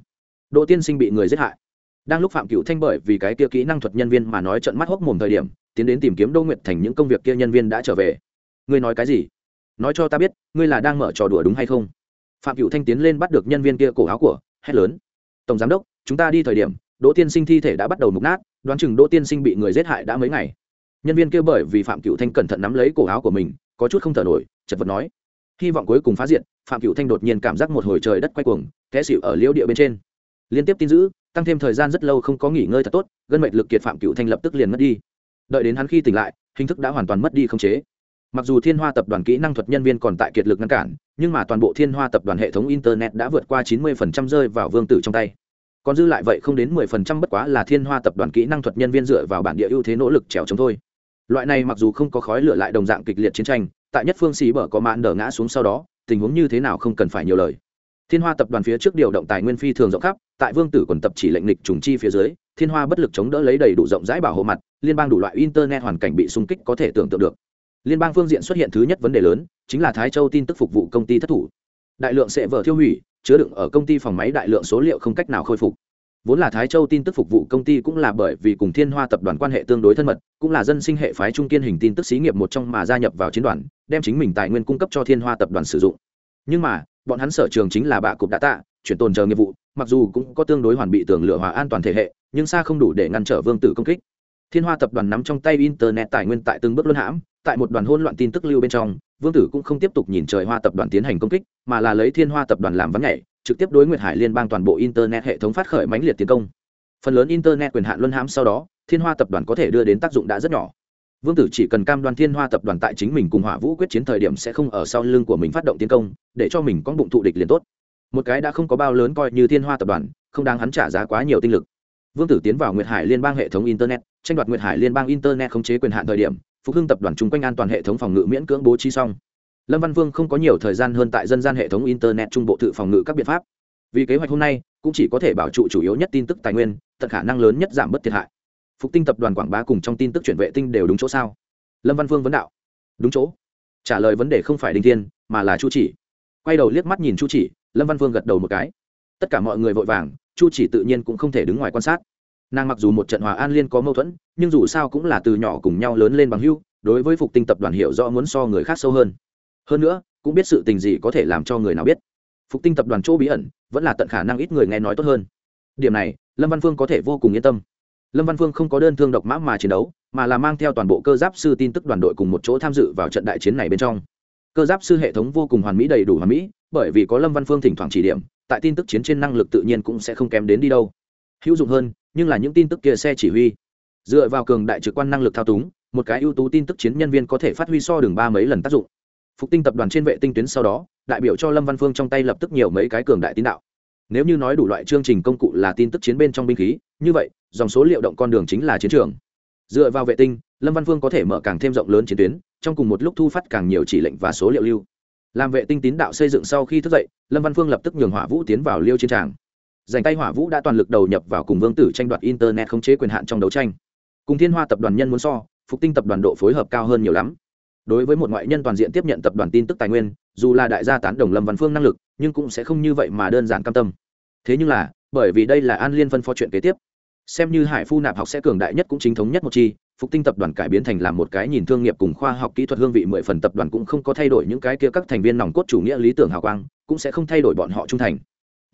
Đỗ tiên sinh bị người giết hại. Đang lúc phạm cựu thanh bởi vì cái kia kỹ năng thuật nhân viên mà nói trận mắt hốc mồm thời điểm, tiến đến tìm kiếm đô nguyệt thành những công việc kia nhân viên đã trở về. Ngươi nói cái gì? Nói cho ta biết, ngươi là đang mở trò đùa đúng hay không? Phạm cựu thanh tiến lên bắt được nhân viên kia cổ áo của, hét lớn. Tổng giám đốc, chúng ta đi thời điểm, đỗ tiên sinh thi thể đã bắt đầu mục nát, đoán chừng đỗ tiên sinh bị người giết hại đã mấy ngày. Nhân viên kia bởi vì phạm cựu thanh cẩn thận nắm lấy cổ áo của mình, có chút không thở nổi, chật vật nói. Hy vọng cuối cùng phá diện phạm cựu thanh đột nhiên cảm giác một hồi trời đất quay cuồng, té xịu ở liễu địa bên trên. Liên tiếp tin giữ tăng thêm thời gian rất lâu không có nghỉ ngơi thật tốt, gân mệnh lực kiệt phạm cựu thanh lập tức liền mất đi. Đợi đến hắn khi tỉnh lại, hình thức đã hoàn toàn mất đi không chế mặc dù thiên hoa tập đoàn kỹ năng thuật nhân viên còn tại kiệt lực ngăn cản, nhưng mà toàn bộ thiên hoa tập đoàn hệ thống internet đã vượt qua chín mươi phần trăm rơi vào vương tử trong tay. Còn dư lại vậy không đến mười phần trăm bất quá là thiên hoa tập đoàn kỹ năng thuật nhân viên dựa vào bản địa ưu thế nỗ lực trèo chống thôi. Loại này mặc dù không có khói lửa lại đồng dạng kịch liệt chiến tranh, tại nhất phương xì bở có mạn đờ ngã xuống sau đó, tình huống như thế nào không cần phải nhiều lời. Thiên hoa tập đoàn phía trước điều động tài nguyên phi thường rộng khắp, tại vương tử quần tập chỉ lệnh lịch trùng chi phía dưới, thiên hoa bất lực chống đỡ lấy đầy đủ rộng rãi bảo hộ mặt, liên bang đủ loại internet hoàn cảnh bị xung kích có thể tưởng tượng được liên bang phương diện xuất hiện thứ nhất vấn đề lớn chính là thái châu tin tức phục vụ công ty thất thủ. Đại lượng sẽ vở thiêu hủy, chứa đựng ở công ty phòng máy đại lượng số liệu không cách nào khôi phục. Vốn là thái châu tin tức phục vụ công ty cũng là bởi vì cùng thiên hoa tập đoàn quan hệ tương đối thân mật, cũng là dân sinh hệ phái trung kiên hình tin tức xí nghiệp một trong mà gia nhập vào chiến đoàn, đem chính mình tài nguyên cung cấp cho thiên hoa tập đoàn sử dụng. Nhưng mà, bọn hắn sở trường chính là bạ cục đã tạ, chuyển tồn chờ nghiệp vụ, mặc dù cũng có tương đối hoàn bị tường lửa hòa an toàn thể hệ, nhưng xa không đủ để ngăn trở vương tử công kích thiên hoa tập đoàn nắm trong tay internet tài nguyên tại từng bước luân hãm, tại một đoàn hỗn loạn tin tức lưu bên trong, vương tử cũng không tiếp tục nhìn trời hoa tập đoàn tiến hành công kích, mà là lấy thiên hoa tập đoàn làm vắng nhảy, trực tiếp đối nguyệt hải liên bang toàn bộ internet hệ thống phát khởi mãnh liệt tiến công. Phần lớn internet quyền hạn luân hãm sau đó, thiên hoa tập đoàn có thể đưa đến tác dụng đã rất nhỏ. Vương tử chỉ cần cam đoan thiên hoa tập đoàn tại chính mình cùng hỏa vũ quyết chiến thời điểm sẽ không ở sau lưng của mình phát động tiến công, để cho mình có bụng thụ địch liền tốt. Một cái đã không có bao lớn coi như thiên hoa tập đoàn, không đáng hắn trả giá quá nhiều tinh lực. Vương tử tiến vào nguyệt hải liên bang hệ thống internet tranh đoạt nguyệt hải liên bang internet khống chế quyền hạn thời điểm, phục hưng tập đoàn chung quanh an toàn hệ thống phòng ngự miễn cưỡng bố trí xong. Lâm văn vương không có nhiều thời gian hơn tại dân gian hệ thống internet trung bộ tự phòng ngự các biện pháp. Vì kế hoạch hôm nay, cũng chỉ có thể bảo trụ chủ yếu nhất tin tức tài nguyên, tận khả năng lớn nhất giảm bớt thiệt hại. Phục tinh tập đoàn quảng bá cùng trong tin tức chuyển vệ tinh đều đúng chỗ sao? Lâm văn vương vấn đạo. Đúng chỗ. Trả lời vấn đề không phải đinh thiên, mà là chu chỉ. Quay đầu liếc mắt nhìn chu chỉ, lâm văn vương gật đầu một cái. Tất cả mọi người vội vàng, chu chỉ tự nhiên cũng không thể đứng ngoài quan sát nàng mặc dù một trận hòa an liên có mâu thuẫn, nhưng dù sao cũng là từ nhỏ cùng nhau lớn lên bằng hưu đối với phục tinh tập đoàn hiểu rõ muốn so người khác sâu hơn. Hơn nữa, cũng biết sự tình gì có thể làm cho người nào biết. Phục tinh tập đoàn chỗ bí ẩn, vẫn là tận khả năng ít người nghe nói tốt hơn. Điểm này, lâm văn phương có thể vô cùng yên tâm. Lâm văn phương không có đơn thương độc mã mà chiến đấu, mà là mang theo toàn bộ cơ giáp sư tin tức đoàn đội cùng một chỗ tham dự vào trận đại chiến này bên trong. Cơ giáp sư hệ thống vô cùng hoàn mỹ đầy đủ hoàn mỹ, bởi vì có lâm văn phương thỉnh thoảng chỉ điểm, tại tin tức chiến trên năng lực tự nhiên cũng sẽ không kém đến đi đâu hữu dụng hơn, nhưng là những tin tức kia xe chỉ huy. Dựa vào cường đại trực quan năng lực thao túng, một cái ưu tú tin tức chiến nhân viên có thể phát huy so đường ba mấy lần tác dụng. Phục tinh tập đoàn trên vệ tinh tuyến sau đó, đại biểu cho lâm văn phương trong tay lập tức nhiều mấy cái cường đại tín đạo. Nếu như nói đủ loại chương trình công cụ là tin tức chiến bên trong binh khí, như vậy, dòng số liệu động con đường chính là chiến trường. Dựa vào vệ tinh, lâm văn phương có thể mở càng thêm rộng lớn chiến tuyến, trong cùng một lúc thu phát càng nhiều chỉ lệnh và số liệu lưu. Làm vệ tinh tín đạo xây dựng sau khi thức dậy, lâm văn phương lập tức nhường hỏa vũ tiến vào liêu chiến tràng dành tay hỏa vũ đã toàn lực đầu nhập vào cùng vương tử tranh đoạt internet khống chế quyền hạn trong đấu tranh. Cùng thiên hoa tập đoàn nhân muốn so, phục tinh tập đoàn độ phối hợp cao hơn nhiều lắm. Đối với một ngoại nhân toàn diện tiếp nhận tập đoàn tin tức tài nguyên, dù là đại gia tán đồng lâm văn phương năng lực, nhưng cũng sẽ không như vậy mà đơn giản cam tâm. Thế nhưng là, bởi vì đây là an liên phân phó chuyện kế tiếp. Xem như hải phu nạp học sẽ cường đại nhất cũng chính thống nhất một chi, phục tinh tập đoàn cải biến thành làm một cái nhìn thương nghiệp cùng khoa học kỹ thuật hương vị mười phần tập đoàn cũng không có thay đổi những cái kia các thành viên nòng cốt chủ nghĩa lý tưởng hào quang, cũng sẽ không thay đổi bọn họ trung thành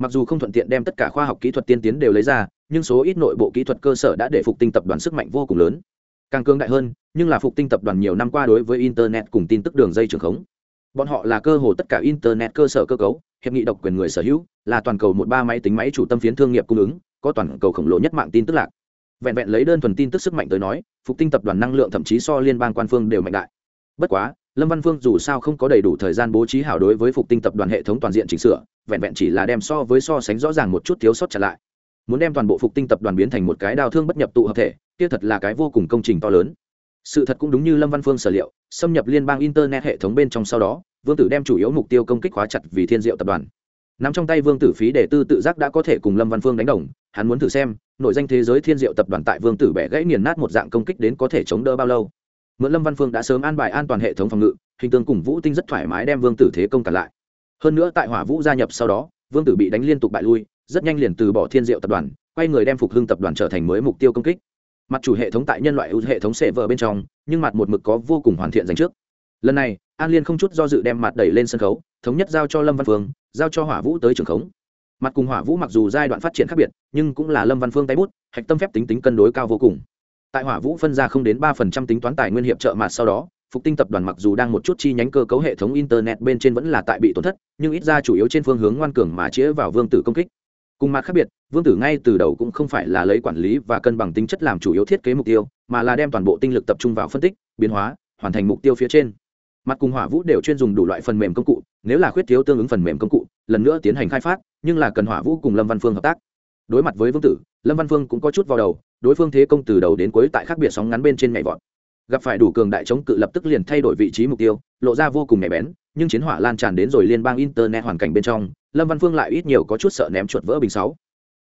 mặc dù không thuận tiện đem tất cả khoa học kỹ thuật tiên tiến đều lấy ra, nhưng số ít nội bộ kỹ thuật cơ sở đã để phục tinh tập đoàn sức mạnh vô cùng lớn. Càng cương đại hơn, nhưng là phục tinh tập đoàn nhiều năm qua đối với internet cùng tin tức đường dây trường khống. Bọn họ là cơ hồ tất cả internet cơ sở cơ cấu, hiệp nghị độc quyền người sở hữu, là toàn cầu một ba máy tính máy chủ tâm phiến thương nghiệp cung ứng, có toàn cầu khổng lồ nhất mạng tin tức lạc. Vẹn vẹn lấy đơn thuần tin tức sức mạnh tới nói, phục tinh tập đoàn năng lượng thậm chí so liên bang quan phương đều mạnh đại. Bất quá, lâm văn phương dù sao không có đầy đủ thời gian bố trí hảo đối với phục tinh tập đoàn hệ thống toàn diện chỉnh sửa vẹn vẹn chỉ là đem so với so sánh rõ ràng một chút thiếu sót trả lại. Muốn đem toàn bộ phục tinh tập đoàn biến thành một cái đào thương bất nhập tụ hợp thể, kia thật là cái vô cùng công trình to lớn. Sự thật cũng đúng như lâm văn phương sở liệu, xâm nhập liên bang internet hệ thống bên trong sau đó, vương tử đem chủ yếu mục tiêu công kích khóa chặt vì thiên diệu tập đoàn. Nắm trong tay vương tử phí để tư tự giác đã có thể cùng lâm văn phương đánh đồng, hắn muốn thử xem, nội danh thế giới thiên diệu tập đoàn tại vương tử bẻ gãy nghiền nát một dạng công kích đến có thể chống đỡ bao lâu. Mượn lâm văn phương đã sớm an bài an toàn hệ thống phòng ngự, hình tương cùng vũ tinh rất thoải mái đem vương tử thế công cả lại hơn nữa tại hỏa vũ gia nhập sau đó, vương tử bị đánh liên tục bại lui, rất nhanh liền từ bỏ thiên diệu tập đoàn, quay người đem phục hưng tập đoàn trở thành mới mục tiêu công kích. Mặt chủ hệ thống tại nhân loại ưu hệ thống sệ vợ bên trong, nhưng mặt một mực có vô cùng hoàn thiện dành trước. Lần này, an liên không chút do dự đem mặt đẩy lên sân khấu, thống nhất giao cho lâm văn phương, giao cho hỏa vũ tới trường khống. Mặt cùng hỏa vũ mặc dù giai đoạn phát triển khác biệt, nhưng cũng là lâm văn phương tay bút, hạch tâm phép tính tính cân đối cao vô cùng. Tại hỏa vũ phân ra không đến ba phần trăm tính toán tài nguyên hiệp trợ mặt sau đó phục tinh tập đoàn mặc dù đang một chút chi nhánh cơ cấu hệ thống internet bên trên vẫn là tại bị tổn thất, nhưng ít ra chủ yếu trên phương hướng ngoan cường mà chĩa vào vương tử công kích. Cùng mặt khác biệt, vương tử ngay từ đầu cũng không phải là lấy quản lý và cân bằng tính chất làm chủ yếu thiết kế mục tiêu, mà là đem toàn bộ tinh lực tập trung vào phân tích, biến hóa, hoàn thành mục tiêu phía trên. Mặt cùng hỏa vũ đều chuyên dùng đủ loại phần mềm công cụ, nếu là khuyết thiếu tương ứng phần mềm công cụ, lần nữa tiến hành khai phát, nhưng là cần hỏa vũ cùng lâm văn phương hợp tác. Đối mặt với vương tử, lâm văn phương cũng có chút vào đầu, đối phương thế công từ đầu đến cuối tại khác biệt sóng ngắn bên trên nhảy vọt gặp phải đủ cường đại chống cự lập tức liền thay đổi vị trí mục tiêu lộ ra vô cùng nhạy bén nhưng chiến hỏa lan tràn đến rồi liên bang internet hoàn cảnh bên trong lâm văn phương lại ít nhiều có chút sợ ném chuột vỡ bình sáu.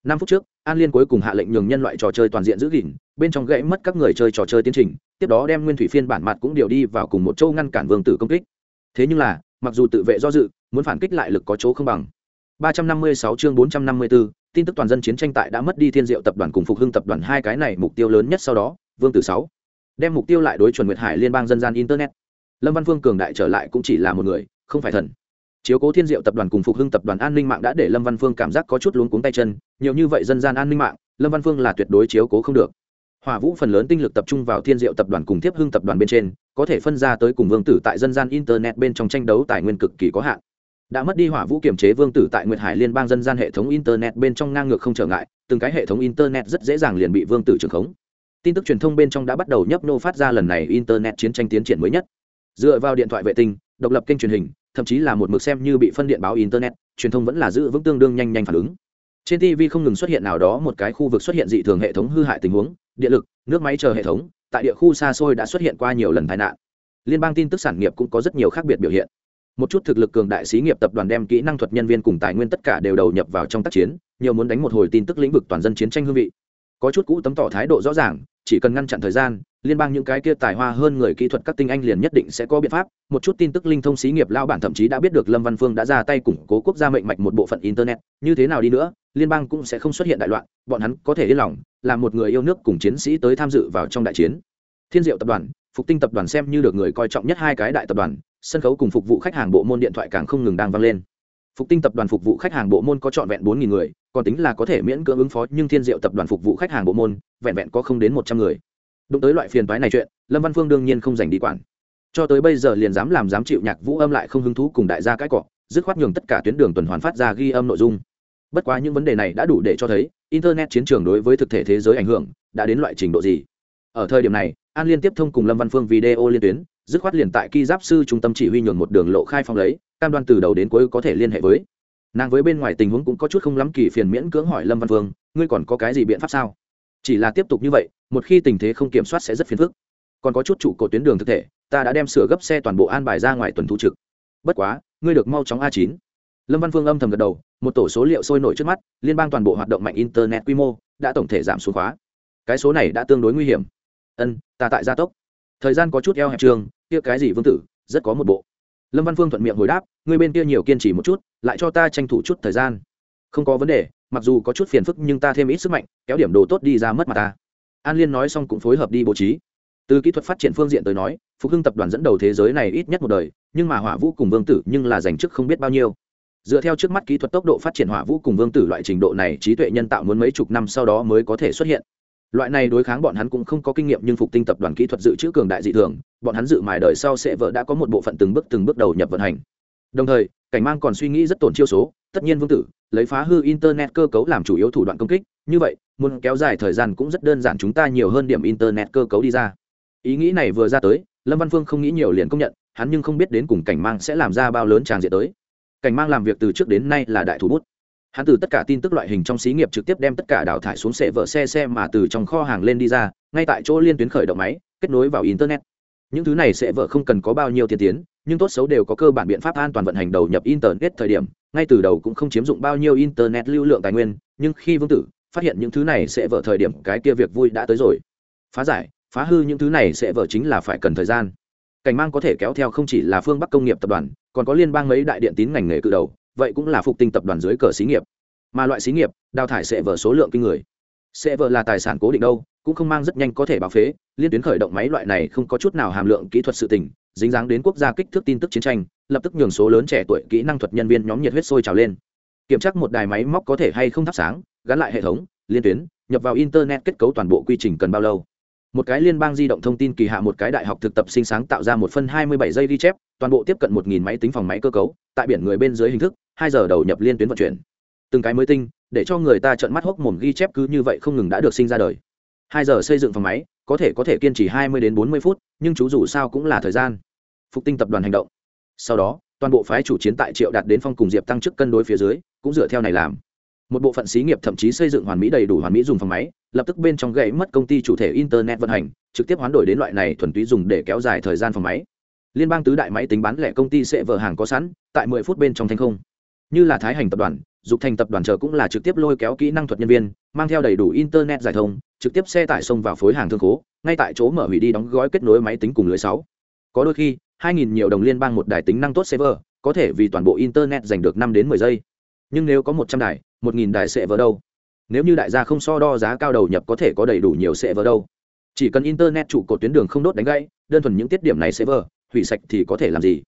Năm phút trước an liên cuối cùng hạ lệnh nhường nhân loại trò chơi toàn diện giữ gìn bên trong gãy mất các người chơi trò chơi tiến trình tiếp đó đem nguyên thủy phiên bản mặt cũng điều đi vào cùng một châu ngăn cản vương tử công kích. Thế nhưng là mặc dù tự vệ do dự muốn phản kích lại lực có chỗ không bằng. 356 chương 454, tin tức toàn dân chiến tranh tại đã mất đi thiên diệu tập đoàn cùng phục hưng tập đoàn hai cái này mục tiêu lớn nhất sau đó vương tử sáu đem mục tiêu lại đối chuẩn nguyệt hải liên bang dân gian internet. Lâm văn phương cường đại trở lại cũng chỉ là một người, không phải thần. Chiếu cố thiên diệu tập đoàn cùng phục hưng tập đoàn an ninh mạng đã để lâm văn phương cảm giác có chút luống cuống tay chân, nhiều như vậy dân gian an ninh mạng, lâm văn phương là tuyệt đối chiếu cố không được. Hỏa vũ phần lớn tinh lực tập trung vào thiên diệu tập đoàn cùng tiếp hưng tập đoàn bên trên, có thể phân ra tới cùng vương tử tại dân gian internet bên trong tranh đấu tài nguyên cực kỳ có hạn. Đã mất đi hỏa vũ kiểm chế vương tử tại nguyệt hải liên bang dân gian hệ thống internet bên trong ngang ngược không trở ngại, từng cái hệ thống internet rất dễ dàng liền bị vương tử trưởng khống tin tức truyền thông bên trong đã bắt đầu nhấp nô phát ra lần này internet chiến tranh tiến triển mới nhất. Dựa vào điện thoại vệ tinh, độc lập kênh truyền hình, thậm chí là một mực xem như bị phân điện báo internet, truyền thông vẫn là giữ vững tương đương nhanh nhanh phản ứng. Trên tv không ngừng xuất hiện nào đó một cái khu vực xuất hiện dị thường hệ thống hư hại tình huống, điện lực, nước máy chờ hệ thống, tại địa khu xa xôi đã xuất hiện qua nhiều lần tai nạn. Liên bang tin tức sản nghiệp cũng có rất nhiều khác biệt biểu hiện. Một chút thực lực cường đại xí nghiệp tập đoàn đem kỹ năng thuật nhân viên cùng tài nguyên tất cả đều đầu nhập vào trong tác chiến, nhiều muốn đánh một hồi tin tức lĩnh vực toàn dân chiến tranh hương vị. Có chút cũ tấm tỏ thái độ rõ ràng chỉ cần ngăn chặn thời gian, liên bang những cái kia tài hoa hơn người kỹ thuật các tinh anh liền nhất định sẽ có biện pháp. Một chút tin tức linh thông xí nghiệp lao bản thậm chí đã biết được lâm văn phương đã ra tay củng cố quốc gia mệnh mạch một bộ phận internet. Như thế nào đi nữa, liên bang cũng sẽ không xuất hiện đại loạn, bọn hắn có thể yên lòng là một người yêu nước cùng chiến sĩ tới tham dự vào trong đại chiến. Thiên diệu tập đoàn, phục tinh tập đoàn xem như được người coi trọng nhất hai cái đại tập đoàn, sân khấu cùng phục vụ khách hàng bộ môn điện thoại càng không ngừng đang vang lên phục tinh tập đoàn phục vụ khách hàng bộ môn có trọn vẹn bốn người, còn tính là có thể miễn cưỡng ứng phó, nhưng thiên diệu tập đoàn phục vụ khách hàng bộ môn, vẹn vẹn có không đến một trăm người. Đụng tới loại phiền toái này chuyện, lâm văn phương đương nhiên không rảnh đi quản. Cho tới bây giờ liền dám làm, dám chịu nhạc vũ âm lại không hứng thú cùng đại gia cãi cọ, dứt khoát nhường tất cả tuyến đường tuần hoàn phát ra ghi âm nội dung. Bất quá những vấn đề này đã đủ để cho thấy, internet chiến trường đối với thực thể thế giới ảnh hưởng đã đến loại trình độ gì. Ở thời điểm này, an liên tiếp thông cùng lâm văn phương video liên tuyến, dứt khoát liền tại ki giáp sư trung tâm chỉ huy nhường một đường lộ khai phong lấy cam đoan từ đầu đến cuối có thể liên hệ với. Nàng với bên ngoài tình huống cũng có chút không lắm kỳ phiền miễn cưỡng hỏi lâm văn Vương, ngươi còn có cái gì biện pháp sao? Chỉ là tiếp tục như vậy một khi tình thế không kiểm soát sẽ rất phiền phức. Còn có chút trụ cột tuyến đường thực thể ta đã đem sửa gấp xe toàn bộ an bài ra ngoài tuần thu trực. Bất quá ngươi được mau chóng a chín. Lâm văn phương âm thầm gật đầu một tổ số liệu sôi nổi trước mắt liên bang toàn bộ hoạt động mạnh internet quy mô đã tổng thể giảm xuống khóa. Cái số này đã tương đối nguy hiểm. Ân ta tại gia tốc. Thời gian có chút eo hẹp trường kia cái gì vương tử rất có một bộ lâm văn phương thuận miệng hồi đáp người bên kia nhiều kiên trì một chút, lại cho ta tranh thủ chút thời gian. Không có vấn đề, mặc dù có chút phiền phức nhưng ta thêm ít sức mạnh, kéo điểm đồ tốt đi ra mất mà ta. An liên nói xong cũng phối hợp đi bố trí. Từ kỹ thuật phát triển phương diện tới nói, phục hưng tập đoàn dẫn đầu thế giới này ít nhất một đời, nhưng mà hỏa vũ cùng vương tử nhưng là giành chức không biết bao nhiêu. Dựa theo trước mắt kỹ thuật tốc độ phát triển hỏa vũ cùng vương tử loại trình độ này, trí tuệ nhân tạo muốn mấy chục năm sau đó mới có thể xuất hiện loại này đối kháng bọn hắn cũng không có kinh nghiệm nhưng phục tinh tập đoàn kỹ thuật dự trữ cường đại dị thường, bọn hắn dự mài đời sau sẽ vợ đã có một bộ phận từng bước từng bước đầu nhập vận hành. Đồng thời, cảnh mang còn suy nghĩ rất tổn chiêu số, tất nhiên vương tử, lấy phá hư internet cơ cấu làm chủ yếu thủ đoạn công kích, như vậy, muốn kéo dài thời gian cũng rất đơn giản chúng ta nhiều hơn điểm internet cơ cấu đi ra. Ý nghĩ này vừa ra tới, lâm văn phương không nghĩ nhiều liền công nhận, hắn nhưng không biết đến cùng cảnh mang sẽ làm ra bao lớn tràng diện tới. Cảnh mang làm việc từ trước đến nay là đại thủ bút hắn từ tất cả tin tức loại hình trong xí nghiệp trực tiếp đem tất cả đào thải xuống xe vợ xe xe mà từ trong kho hàng lên đi ra, ngay tại chỗ liên tuyến khởi động máy, kết nối vào internet. Những thứ này sẽ vợ không cần có bao nhiêu tiên tiến, nhưng tốt xấu đều có cơ bản biện pháp an toàn vận hành đầu nhập internet thời điểm. Ngay từ đầu cũng không chiếm dụng bao nhiêu internet lưu lượng tài nguyên, nhưng khi vương tử phát hiện những thứ này sẽ vợ thời điểm, cái kia việc vui đã tới rồi. Phá giải, phá hư những thứ này sẽ vợ chính là phải cần thời gian. Cảnh mang có thể kéo theo không chỉ là phương bắc công nghiệp tập đoàn, còn có liên bang mấy đại điện tín ngành nghề cự đầu vậy cũng là phục tinh tập đoàn dưới cờ xí nghiệp. Mà loại xí nghiệp, đào thải sẽ vợ số lượng kinh người. Sẽ vợ là tài sản cố định đâu, cũng không mang rất nhanh có thể báo phế, liên tuyến khởi động máy loại này không có chút nào hàm lượng kỹ thuật sự tình, dính dáng đến quốc gia kích thước tin tức chiến tranh, lập tức nhường số lớn trẻ tuổi kỹ năng thuật nhân viên nhóm nhiệt huyết sôi trào lên. Kiểm tra một đài máy móc có thể hay không thắp sáng, gắn lại hệ thống, liên tuyến, nhập vào internet kết cấu toàn bộ quy trình cần bao lâu một cái liên bang di động thông tin kỳ hạ một cái đại học thực tập sinh sáng tạo ra một phân hai mươi bảy giây ghi chép, toàn bộ tiếp cận một nghìn máy tính phòng máy cơ cấu, tại biển người bên dưới hình thức, hai giờ đầu nhập liên tuyến vận chuyển. Từng cái mới tinh, để cho người ta trợn mắt hốc mồm ghi chép cứ như vậy không ngừng đã được sinh ra đời. Hai giờ xây dựng phòng máy, có thể có thể kiên trì hai mươi đến bốn mươi phút, nhưng chú dù sao cũng là thời gian. Phục tinh tập đoàn hành động. Sau đó, toàn bộ phái chủ chiến tại triệu đạt đến phong cùng diệp tăng chức cân đối phía dưới, cũng dựa theo này làm một bộ phận xí nghiệp thậm chí xây dựng hoàn mỹ đầy đủ hoàn mỹ dùng phòng máy, lập tức bên trong gãy mất công ty chủ thể internet vận hành, trực tiếp hoán đổi đến loại này thuần túy dùng để kéo dài thời gian phòng máy. Liên bang tứ đại máy tính bán lẻ công ty sẽ vợ hàng có sẵn, tại mười phút bên trong thành không. Như là thái hành tập đoàn, dục thành tập đoàn chờ cũng là trực tiếp lôi kéo kỹ năng thuật nhân viên, mang theo đầy đủ internet giải thông, trực tiếp xe tải xông vào phối hàng thương khố, ngay tại chỗ mở hủy đi đóng gói kết nối máy tính cùng lưới sáu. Có đôi khi 2.000 nhiều đồng liên bang một đài tính năng tốt server, có thể vì toàn bộ internet giành được năm đến 10 giây nhưng nếu có 100 đài 1.000 đài sẽ vỡ đâu? Nếu như đại gia không so đo giá cao đầu nhập có thể có đầy đủ nhiều sẽ vỡ đâu? Chỉ cần internet trụ cột tuyến đường không đốt đánh gãy đơn thuần những tiết điểm này sẽ vỡ, hủy sạch thì có thể làm gì?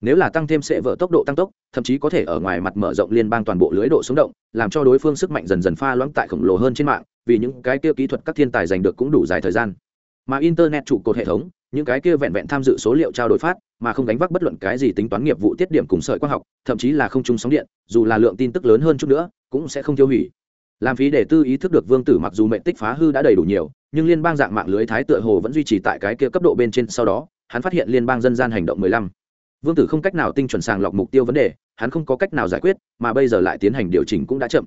Nếu là tăng thêm sẽ vỡ tốc độ tăng tốc thậm chí có thể ở ngoài mặt mở rộng liên bang toàn bộ lưới độ sống động làm cho đối phương sức mạnh dần dần pha loãng tại khổng lồ hơn trên mạng vì những cái kia kỹ thuật các thiên tài giành được cũng đủ dài thời gian. Mà internet trụ cột hệ thống những cái kia vẹn vẹn tham dự số liệu trao đổi phát mà không đánh vác bất luận cái gì tính toán nghiệp vụ tiết điểm cùng sợi quang học, thậm chí là không chung sóng điện, dù là lượng tin tức lớn hơn chút nữa, cũng sẽ không tiêu hủy. Làm phí để tư ý thức được vương tử mặc dù mệnh tích phá hư đã đầy đủ nhiều, nhưng liên bang dạng mạng lưới thái tựa hồ vẫn duy trì tại cái kia cấp độ bên trên sau đó, hắn phát hiện liên bang dân gian hành động 15 vương tử không cách nào tinh chuẩn sàng lọc mục tiêu vấn đề, hắn không có cách nào giải quyết, mà bây giờ lại tiến hành điều chỉnh cũng đã chậm.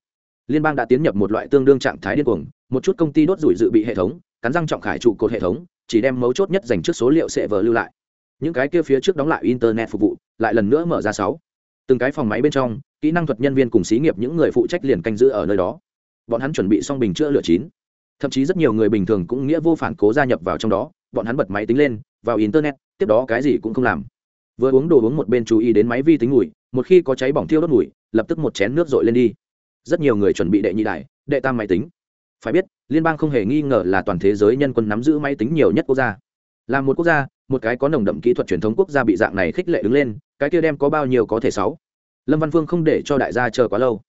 Liên bang đã tiến nhập một loại tương đương trạng thái điên cuồng, một chút công ty đốt rủi dự bị hệ thống, cắn răng trọng khải trụ cột hệ thống, chỉ đem mấu chốt nhất dành trước số liệu sẽ vờ lưu lại những cái kia phía trước đóng lại internet phục vụ, lại lần nữa mở ra sáu. Từng cái phòng máy bên trong, kỹ năng thuật nhân viên cùng xí nghiệp những người phụ trách liền canh giữ ở nơi đó. Bọn hắn chuẩn bị xong bình chữa lửa chín. Thậm chí rất nhiều người bình thường cũng nghĩa vô phản cố gia nhập vào trong đó, bọn hắn bật máy tính lên, vào internet, tiếp đó cái gì cũng không làm. Vừa uống đồ uống một bên chú ý đến máy vi tính ngủi một khi có cháy bỏng thiêu đốt ngủi lập tức một chén nước dội lên đi. Rất nhiều người chuẩn bị đệ nhị đại đệ tam máy tính. Phải biết, liên bang không hề nghi ngờ là toàn thế giới nhân quân nắm giữ máy tính nhiều nhất quốc gia là một quốc gia, một cái có nồng đậm kỹ thuật truyền thống quốc gia bị dạng này khích lệ đứng lên, cái kia đem có bao nhiêu có thể sáu. Lâm văn phương không để cho đại gia chờ quá lâu.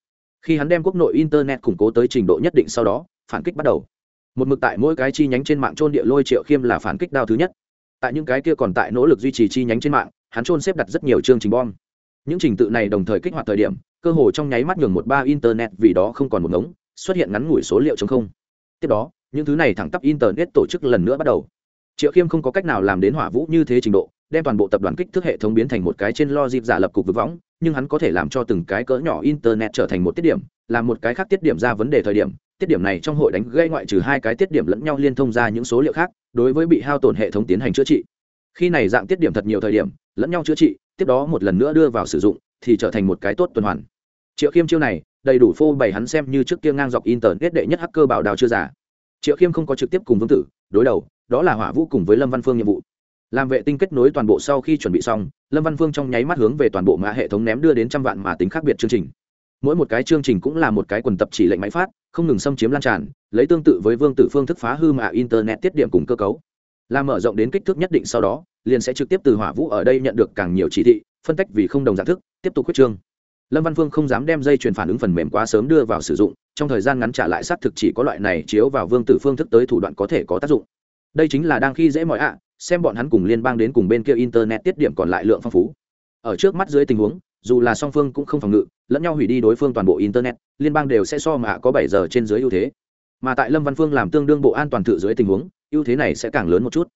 Khi hắn đem quốc nội internet củng cố tới trình độ nhất định sau đó, phản kích bắt đầu. Một mực tại mỗi cái chi nhánh trên mạng trôn địa lôi triệu khiêm là phản kích đao thứ nhất. Tại những cái kia còn tại nỗ lực duy trì chi nhánh trên mạng, hắn trôn xếp đặt rất nhiều chương trình bom. Những trình tự này đồng thời kích hoạt thời điểm, cơ hồ trong nháy mắt nhường một ba internet vì đó không còn một ngống, xuất hiện ngắn ngủi số liệu chống không. Tiếp đó, những thứ này thẳng tắp internet tổ chức lần nữa bắt đầu triệu khiêm không có cách nào làm đến hỏa vũ như thế trình độ, đem toàn bộ tập đoàn kích thước hệ thống biến thành một cái trên lo dịp giả lập cục vực võng, nhưng hắn có thể làm cho từng cái cỡ nhỏ internet trở thành một tiết điểm, làm một cái khác tiết điểm ra vấn đề thời điểm, tiết điểm này trong hội đánh gây ngoại trừ hai cái tiết điểm lẫn nhau liên thông ra những số liệu khác, đối với bị hao tổn hệ thống tiến hành chữa trị. Khi này dạng tiết điểm thật nhiều thời điểm, lẫn nhau chữa trị, tiếp đó một lần nữa đưa vào sử dụng, thì trở thành một cái tốt tuần hoàn. Triệu khiêm chiêu này, đầy đủ phô bày hắn xem như trước kia ngang dọc internet đệ nhất hacker bảo đào chưa giả. Triệu khiêm không có trực tiếp cùng vương tử đối đầu đó là hỏa vũ cùng với lâm văn phương nhiệm vụ làm vệ tinh kết nối toàn bộ sau khi chuẩn bị xong lâm văn phương trong nháy mắt hướng về toàn bộ mã hệ thống ném đưa đến trăm vạn mà tính khác biệt chương trình mỗi một cái chương trình cũng là một cái quần tập chỉ lệnh máy phát không ngừng xâm chiếm lan tràn lấy tương tự với vương tử phương thức phá hư mà internet tiết điểm cùng cơ cấu làm mở rộng đến kích thước nhất định sau đó liền sẽ trực tiếp từ hỏa vũ ở đây nhận được càng nhiều chỉ thị phân tách vì không đồng dạng thức tiếp tục khuyết trương lâm văn phương không dám đem dây truyền phản ứng phần mềm quá sớm đưa vào sử dụng trong thời gian ngắn trả lại xác thực chỉ có loại này chiếu vào vương tử phương thức tới thủ đoạn có thể có tác dụng đây chính là đang khi dễ mọi ạ, xem bọn hắn cùng liên bang đến cùng bên kia internet tiết điểm còn lại lượng phong phú. Ở trước mắt dưới tình huống, dù là song phương cũng không phòng ngự, lẫn nhau hủy đi đối phương toàn bộ internet, liên bang đều sẽ so mà có bảy giờ trên dưới ưu thế. Mà tại lâm văn phương làm tương đương bộ an toàn tự dưới tình huống, ưu thế này sẽ càng lớn một chút.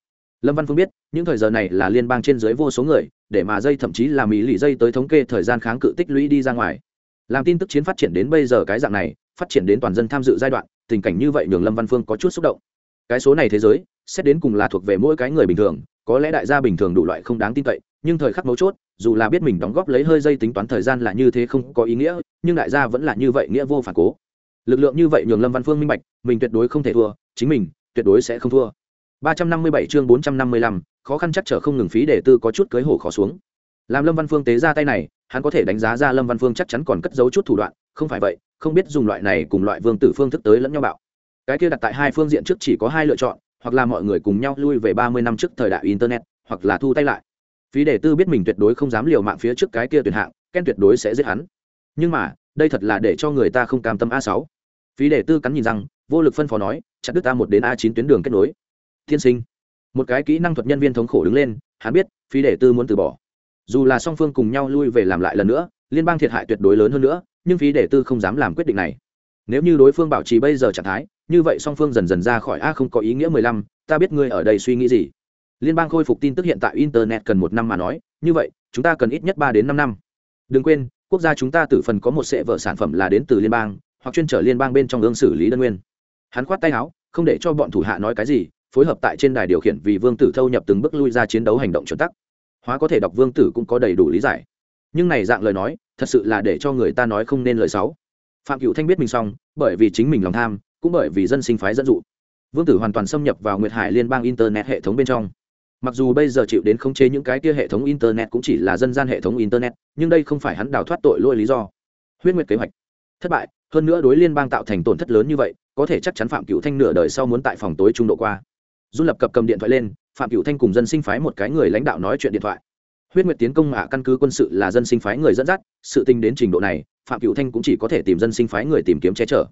Lâm văn phương biết, những thời giờ này là liên bang trên dưới vô số người, để mà dây thậm chí là mỹ lì dây tới thống kê thời gian kháng cự tích lũy đi ra ngoài. Làm tin tức chiến phát triển đến bây giờ cái dạng này, phát triển đến toàn dân tham dự giai đoạn, tình cảnh như vậy nhường lâm văn phương có chút xúc động cái số này thế giới xét đến cùng là thuộc về mỗi cái người bình thường có lẽ đại gia bình thường đủ loại không đáng tin cậy nhưng thời khắc mấu chốt dù là biết mình đóng góp lấy hơi dây tính toán thời gian là như thế không có ý nghĩa nhưng đại gia vẫn là như vậy nghĩa vô phản cố. Lực lượng như vậy nhường lâm văn phương minh bạch mình tuyệt đối không thể thua chính mình tuyệt đối sẽ không thua. 357 chương 455, khó khăn chắc trở không ngừng phí để tư có chút cưới hổ khó xuống. Làm lâm văn phương tế ra tay này hắn có thể đánh giá ra lâm văn phương chắc chắn còn cất giấu chút thủ đoạn không phải vậy không biết dùng loại này cùng loại vương tử phương thức tới lẫn nhau bạo cái kia đặt tại hai phương diện trước chỉ có hai lựa chọn, hoặc là mọi người cùng nhau lui về ba mươi năm trước thời đại internet, hoặc là thu tay lại. Phí đề tư biết mình tuyệt đối không dám liều mạng phía trước cái kia tuyệt hạng, ken tuyệt đối sẽ giết hắn. Nhưng mà, đây thật là để cho người ta không cam tâm a sáu. Phí đề tư cắn nhìn rằng, vô lực phân phó nói, chặt đứt ta một đến a chín tuyến đường kết nối. Thiên sinh. Một cái kỹ năng thuật nhân viên thống khổ đứng lên, hắn biết, phí đề tư muốn từ bỏ. Dù là song phương cùng nhau lui về làm lại lần nữa, liên bang thiệt hại tuyệt đối lớn hơn nữa, nhưng phí đề tư không dám làm quyết định này. Nếu như đối phương bảo trì bây giờ trạng thái như vậy song phương dần dần ra khỏi, a, không có ý nghĩa mười lăm, ta biết ngươi ở đây suy nghĩ gì. Liên bang khôi phục tin tức hiện tại internet cần một năm mà nói. Như vậy, chúng ta cần ít nhất ba đến năm năm. Đừng quên, quốc gia chúng ta tử phần có một sệ vợ sản phẩm là đến từ liên bang, hoặc chuyên trở liên bang bên trong ương xử lý đơn nguyên. Hắn khoát tay áo, không để cho bọn thủ hạ nói cái gì, phối hợp tại trên đài điều khiển vì vương tử thâu nhập từng bước lui ra chiến đấu hành động chuẩn tắc. Hóa có thể đọc vương tử cũng có đầy đủ lý giải. Nhưng này dạng lời nói, thật sự là để cho người ta nói không nên lời xấu. Phạm cựu thanh biết mình xong, bởi vì chính mình lòng tham cũng bởi vì dân sinh phái dẫn dụ. Vương tử hoàn toàn xâm nhập vào nguyệt hải liên bang internet hệ thống bên trong. Mặc dù bây giờ chịu đến khống chế những cái kia hệ thống internet cũng chỉ là dân gian hệ thống internet, nhưng đây không phải hắn đào thoát tội lỗi lý do. Huyết nguyệt kế hoạch. Thất bại, hơn nữa đối liên bang tạo thành tổn thất lớn như vậy, có thể chắc chắn phạm cựu thanh nửa đời sau muốn tại phòng tối trung độ qua. Du lập cập cầm điện thoại lên, phạm cựu thanh cùng dân sinh phái một cái người lãnh đạo nói chuyện điện thoại. Huyết nguyệt tiến công ạ căn cứ quân sự là dân sinh phái người dẫn dắt, sự tình đến trình độ này, phạm cựu thanh cũng chỉ có thể tìm dân sinh phái người tìm kiếm che chở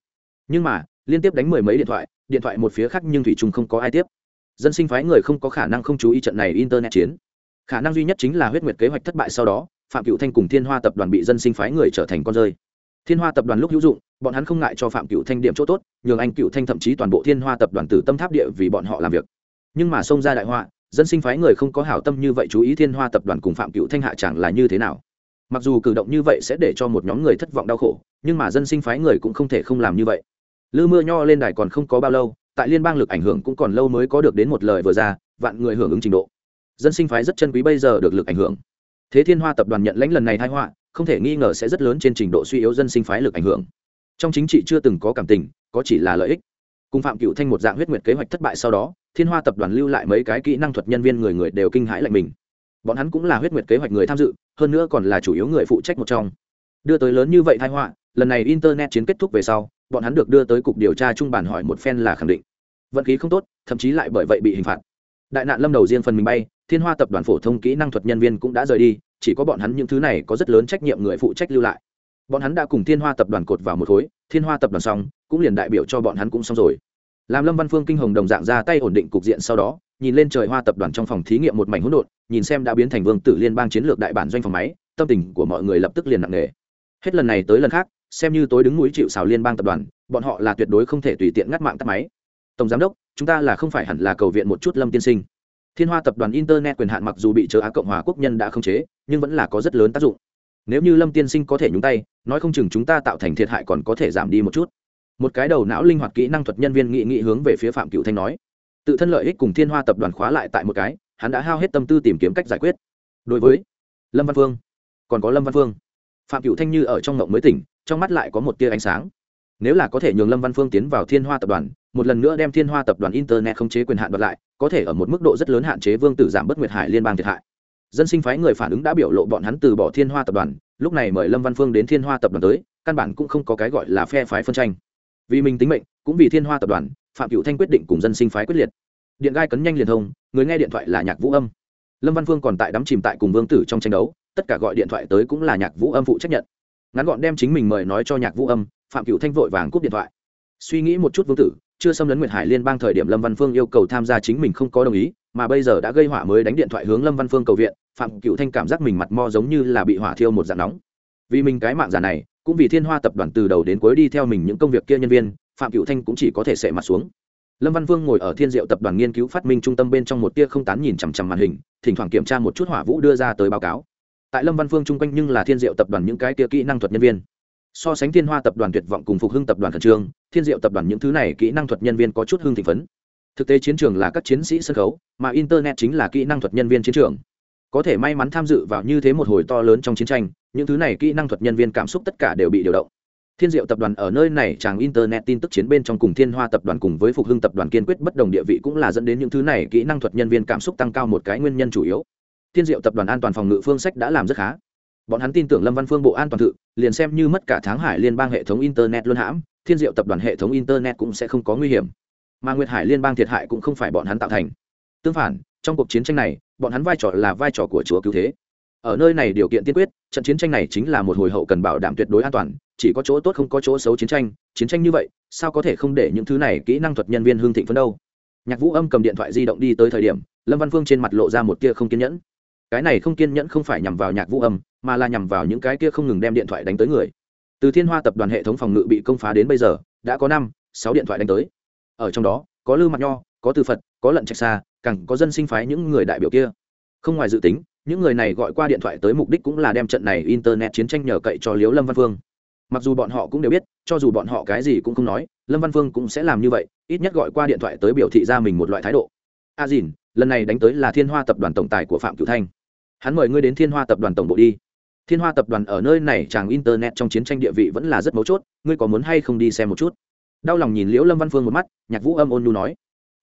nhưng mà, liên tiếp đánh mười mấy điện thoại điện thoại một phía khác nhưng thủy trung không có ai tiếp. Dân sinh phái người không có khả năng không chú ý trận này internet chiến. Khả năng duy nhất chính là huyết nguyệt kế hoạch thất bại sau đó, phạm cựu thanh cùng thiên hoa tập đoàn bị dân sinh phái người trở thành con rơi. Thiên hoa tập đoàn lúc hữu dụng, bọn hắn không ngại cho phạm cựu thanh điểm chỗ tốt, nhường anh cựu thanh thậm chí toàn bộ thiên hoa tập đoàn từ tâm tháp địa vì bọn họ làm việc. Nhưng mà xông ra đại họa, dân sinh phái người không có hảo tâm như vậy chú ý thiên hoa tập đoàn cùng phạm cựu thanh hạ chẳng là như thế nào. Mặc dù cử động như vậy sẽ để cho một nhóm người thất vọng đau khổ, nhưng mà dân sinh phái người cũng không thể không làm như vậy lư mưa nho lên đài còn không có bao lâu, tại liên bang lực ảnh hưởng cũng còn lâu mới có được đến một lời vừa ra, vạn người hưởng ứng trình độ. Dân sinh phái rất chân quý bây giờ được lực ảnh hưởng. Thế thiên hoa tập đoàn nhận lãnh lần này thái họa, không thể nghi ngờ sẽ rất lớn trên trình độ suy yếu dân sinh phái lực ảnh hưởng. Trong chính trị chưa từng có cảm tình, có chỉ là lợi ích. Cùng phạm cựu thanh một dạng huyết nguyệt kế hoạch thất bại sau đó, thiên hoa tập đoàn lưu lại mấy cái kỹ năng thuật nhân viên người người đều kinh hãi lạnh mình. Bọn hắn cũng là huyết nguyệt kế hoạch người tham dự, hơn nữa còn là chủ yếu người phụ trách một trong. Đưa tới lớn như vậy thái họa, lần này internet chiến kết thúc về sau bọn hắn được đưa tới cục điều tra trung bản hỏi một phen là khẳng định. Vận khí không tốt, thậm chí lại bởi vậy bị hình phạt. Đại nạn lâm đầu riêng phần mình bay, thiên hoa tập đoàn phổ thông kỹ năng thuật nhân viên cũng đã rời đi, chỉ có bọn hắn những thứ này có rất lớn trách nhiệm người phụ trách lưu lại. Bọn hắn đã cùng thiên hoa tập đoàn cột vào một khối, thiên hoa tập đoàn xong, cũng liền đại biểu cho bọn hắn cũng xong rồi. Làm lâm văn phương kinh hồng đồng dạng ra tay ổn định cục diện sau đó, nhìn lên trời hoa tập đoàn trong phòng thí nghiệm một mảnh hỗn độn, nhìn xem đã biến thành vương tử liên bang chiến lược đại bản doanh phòng máy, tâm tình của mọi người lập tức liền nặng nề. Hết lần này tới lần khác xem như tối đứng núi chịu xào liên bang tập đoàn, bọn họ là tuyệt đối không thể tùy tiện ngắt mạng tắt máy. Tổng giám đốc, chúng ta là không phải hẳn là cầu viện một chút lâm tiên sinh. Thiên hoa tập đoàn internet quyền hạn mặc dù bị chớ á cộng hòa quốc nhân đã khống chế, nhưng vẫn là có rất lớn tác dụng. Nếu như lâm tiên sinh có thể nhúng tay, nói không chừng chúng ta tạo thành thiệt hại còn có thể giảm đi một chút. Một cái đầu não linh hoạt kỹ năng thuật nhân viên nghị nghị hướng về phía phạm cựu thanh nói. Tự thân lợi ích cùng thiên hoa tập đoàn khóa lại tại một cái, hắn đã hao hết tâm tư tìm kiếm cách giải quyết. Đối với lâm văn phương, còn có lâm văn phương. Phạm cựu thanh như ở trong ngộng mới tỉnh trong mắt lại có một tia ánh sáng. Nếu là có thể nhường lâm văn phương tiến vào thiên hoa tập đoàn, một lần nữa đem thiên hoa tập đoàn internet không chế quyền hạn đoạt lại, có thể ở một mức độ rất lớn hạn chế vương tử giảm bất nguyệt hải liên bang thiệt hại. Dân sinh phái người phản ứng đã biểu lộ bọn hắn từ bỏ thiên hoa tập đoàn, lúc này mời lâm văn phương đến thiên hoa tập đoàn tới, căn bản cũng không có cái gọi là phe phái phân tranh. Vì mình tính mệnh, cũng vì thiên hoa tập đoàn, phạm cựu thanh quyết định cùng dân sinh phái quyết liệt. Điện gai cấn nhanh liền thông, người nghe điện thoại là nhạc vũ âm. Lâm văn phương còn tại đắm chìm tại cùng vương tử trong tranh đấu, tất cả gọi điện thoại tới cũng là nhạc vũ âm phụ trách nhận ngắn gọn đem chính mình mời nói cho nhạc vũ âm, phạm cựu thanh vội vàng cúp điện thoại. Suy nghĩ một chút vương tử, chưa xâm lấn nguyệt hải liên bang thời điểm lâm văn phương yêu cầu tham gia chính mình không có đồng ý, mà bây giờ đã gây hỏa mới đánh điện thoại hướng lâm văn phương cầu viện, phạm cựu thanh cảm giác mình mặt mo giống như là bị hỏa thiêu một dạng nóng. Vì mình cái mạng giả này, cũng vì thiên hoa tập đoàn từ đầu đến cuối đi theo mình những công việc kia nhân viên, phạm cựu thanh cũng chỉ có thể sệ mặt xuống. Lâm văn vương ngồi ở thiên diệu tập đoàn nghiên cứu phát minh trung tâm bên trong một tia không tán nhìn chằm chằm màn hình, thỉnh thoảng kiểm tra một chút hỏa vũ đưa ra tới báo cáo tại lâm văn phương chung quanh nhưng là thiên diệu tập đoàn những cái kia kỹ năng thuật nhân viên. So sánh thiên hoa tập đoàn tuyệt vọng cùng phục hưng tập đoàn khẩn trương, thiên diệu tập đoàn những thứ này kỹ năng thuật nhân viên có chút hưng thị phấn. Thực tế chiến trường là các chiến sĩ sân khấu, mà internet chính là kỹ năng thuật nhân viên chiến trường. Có thể may mắn tham dự vào như thế một hồi to lớn trong chiến tranh, những thứ này kỹ năng thuật nhân viên cảm xúc tất cả đều bị điều động. Thiên diệu tập đoàn ở nơi này chàng internet tin tức chiến bên trong cùng thiên hoa tập đoàn cùng với phục hưng tập đoàn kiên quyết bất đồng địa vị cũng là dẫn đến những thứ này kỹ năng thuật nhân viên cảm xúc tăng cao một cái nguyên nhân chủ yếu thiên diệu tập đoàn an toàn phòng ngự phương sách đã làm rất khá. Bọn hắn tin tưởng lâm văn phương bộ an toàn thự, liền xem như mất cả tháng hải liên bang hệ thống internet luôn hãm, thiên diệu tập đoàn hệ thống internet cũng sẽ không có nguy hiểm. Mà nguyệt hải liên bang thiệt hại cũng không phải bọn hắn tạo thành. Tương phản, trong cuộc chiến tranh này, bọn hắn vai trò là vai trò của chúa cứu thế. Ở nơi này điều kiện tiên quyết, trận chiến tranh này chính là một hồi hậu cần bảo đảm tuyệt đối an toàn, chỉ có chỗ tốt không có chỗ xấu chiến tranh chiến tranh như vậy, sao có thể không để những thứ này kỹ năng thuật nhân viên hương thịnh phấn đâu nhạc vũ âm cầm điện thoại di động đi tới thời điểm, lâm văn phương trên mặt lộ ra một tia không kiên nhẫn cái này không kiên nhẫn không phải nhằm vào nhạc vũ âm, mà là nhằm vào những cái kia không ngừng đem điện thoại đánh tới người. Từ thiên hoa tập đoàn hệ thống phòng ngự bị công phá đến bây giờ, đã có năm, sáu điện thoại đánh tới. Ở trong đó, có lư mặt nho, có từ phật, có lận trạch xa càng có dân sinh phái những người đại biểu kia. Không ngoài dự tính, những người này gọi qua điện thoại tới mục đích cũng là đem trận này internet chiến tranh nhờ cậy cho liếu lâm văn phương. Mặc dù bọn họ cũng đều biết, cho dù bọn họ cái gì cũng không nói, lâm văn phương cũng sẽ làm như vậy, ít nhất gọi qua điện thoại tới biểu thị ra mình một loại thái độ. A à dìn, lần này đánh tới là thiên hoa tập đoàn tổng tài của phạm cửu thanh hắn mời ngươi đến thiên hoa tập đoàn tổng bộ đi. Thiên hoa tập đoàn ở nơi này chàng internet trong chiến tranh địa vị vẫn là rất mấu chốt, ngươi có muốn hay không đi xem một chút? Đau lòng nhìn liễu lâm văn phương một mắt, nhạc vũ âm ôn nhu nói.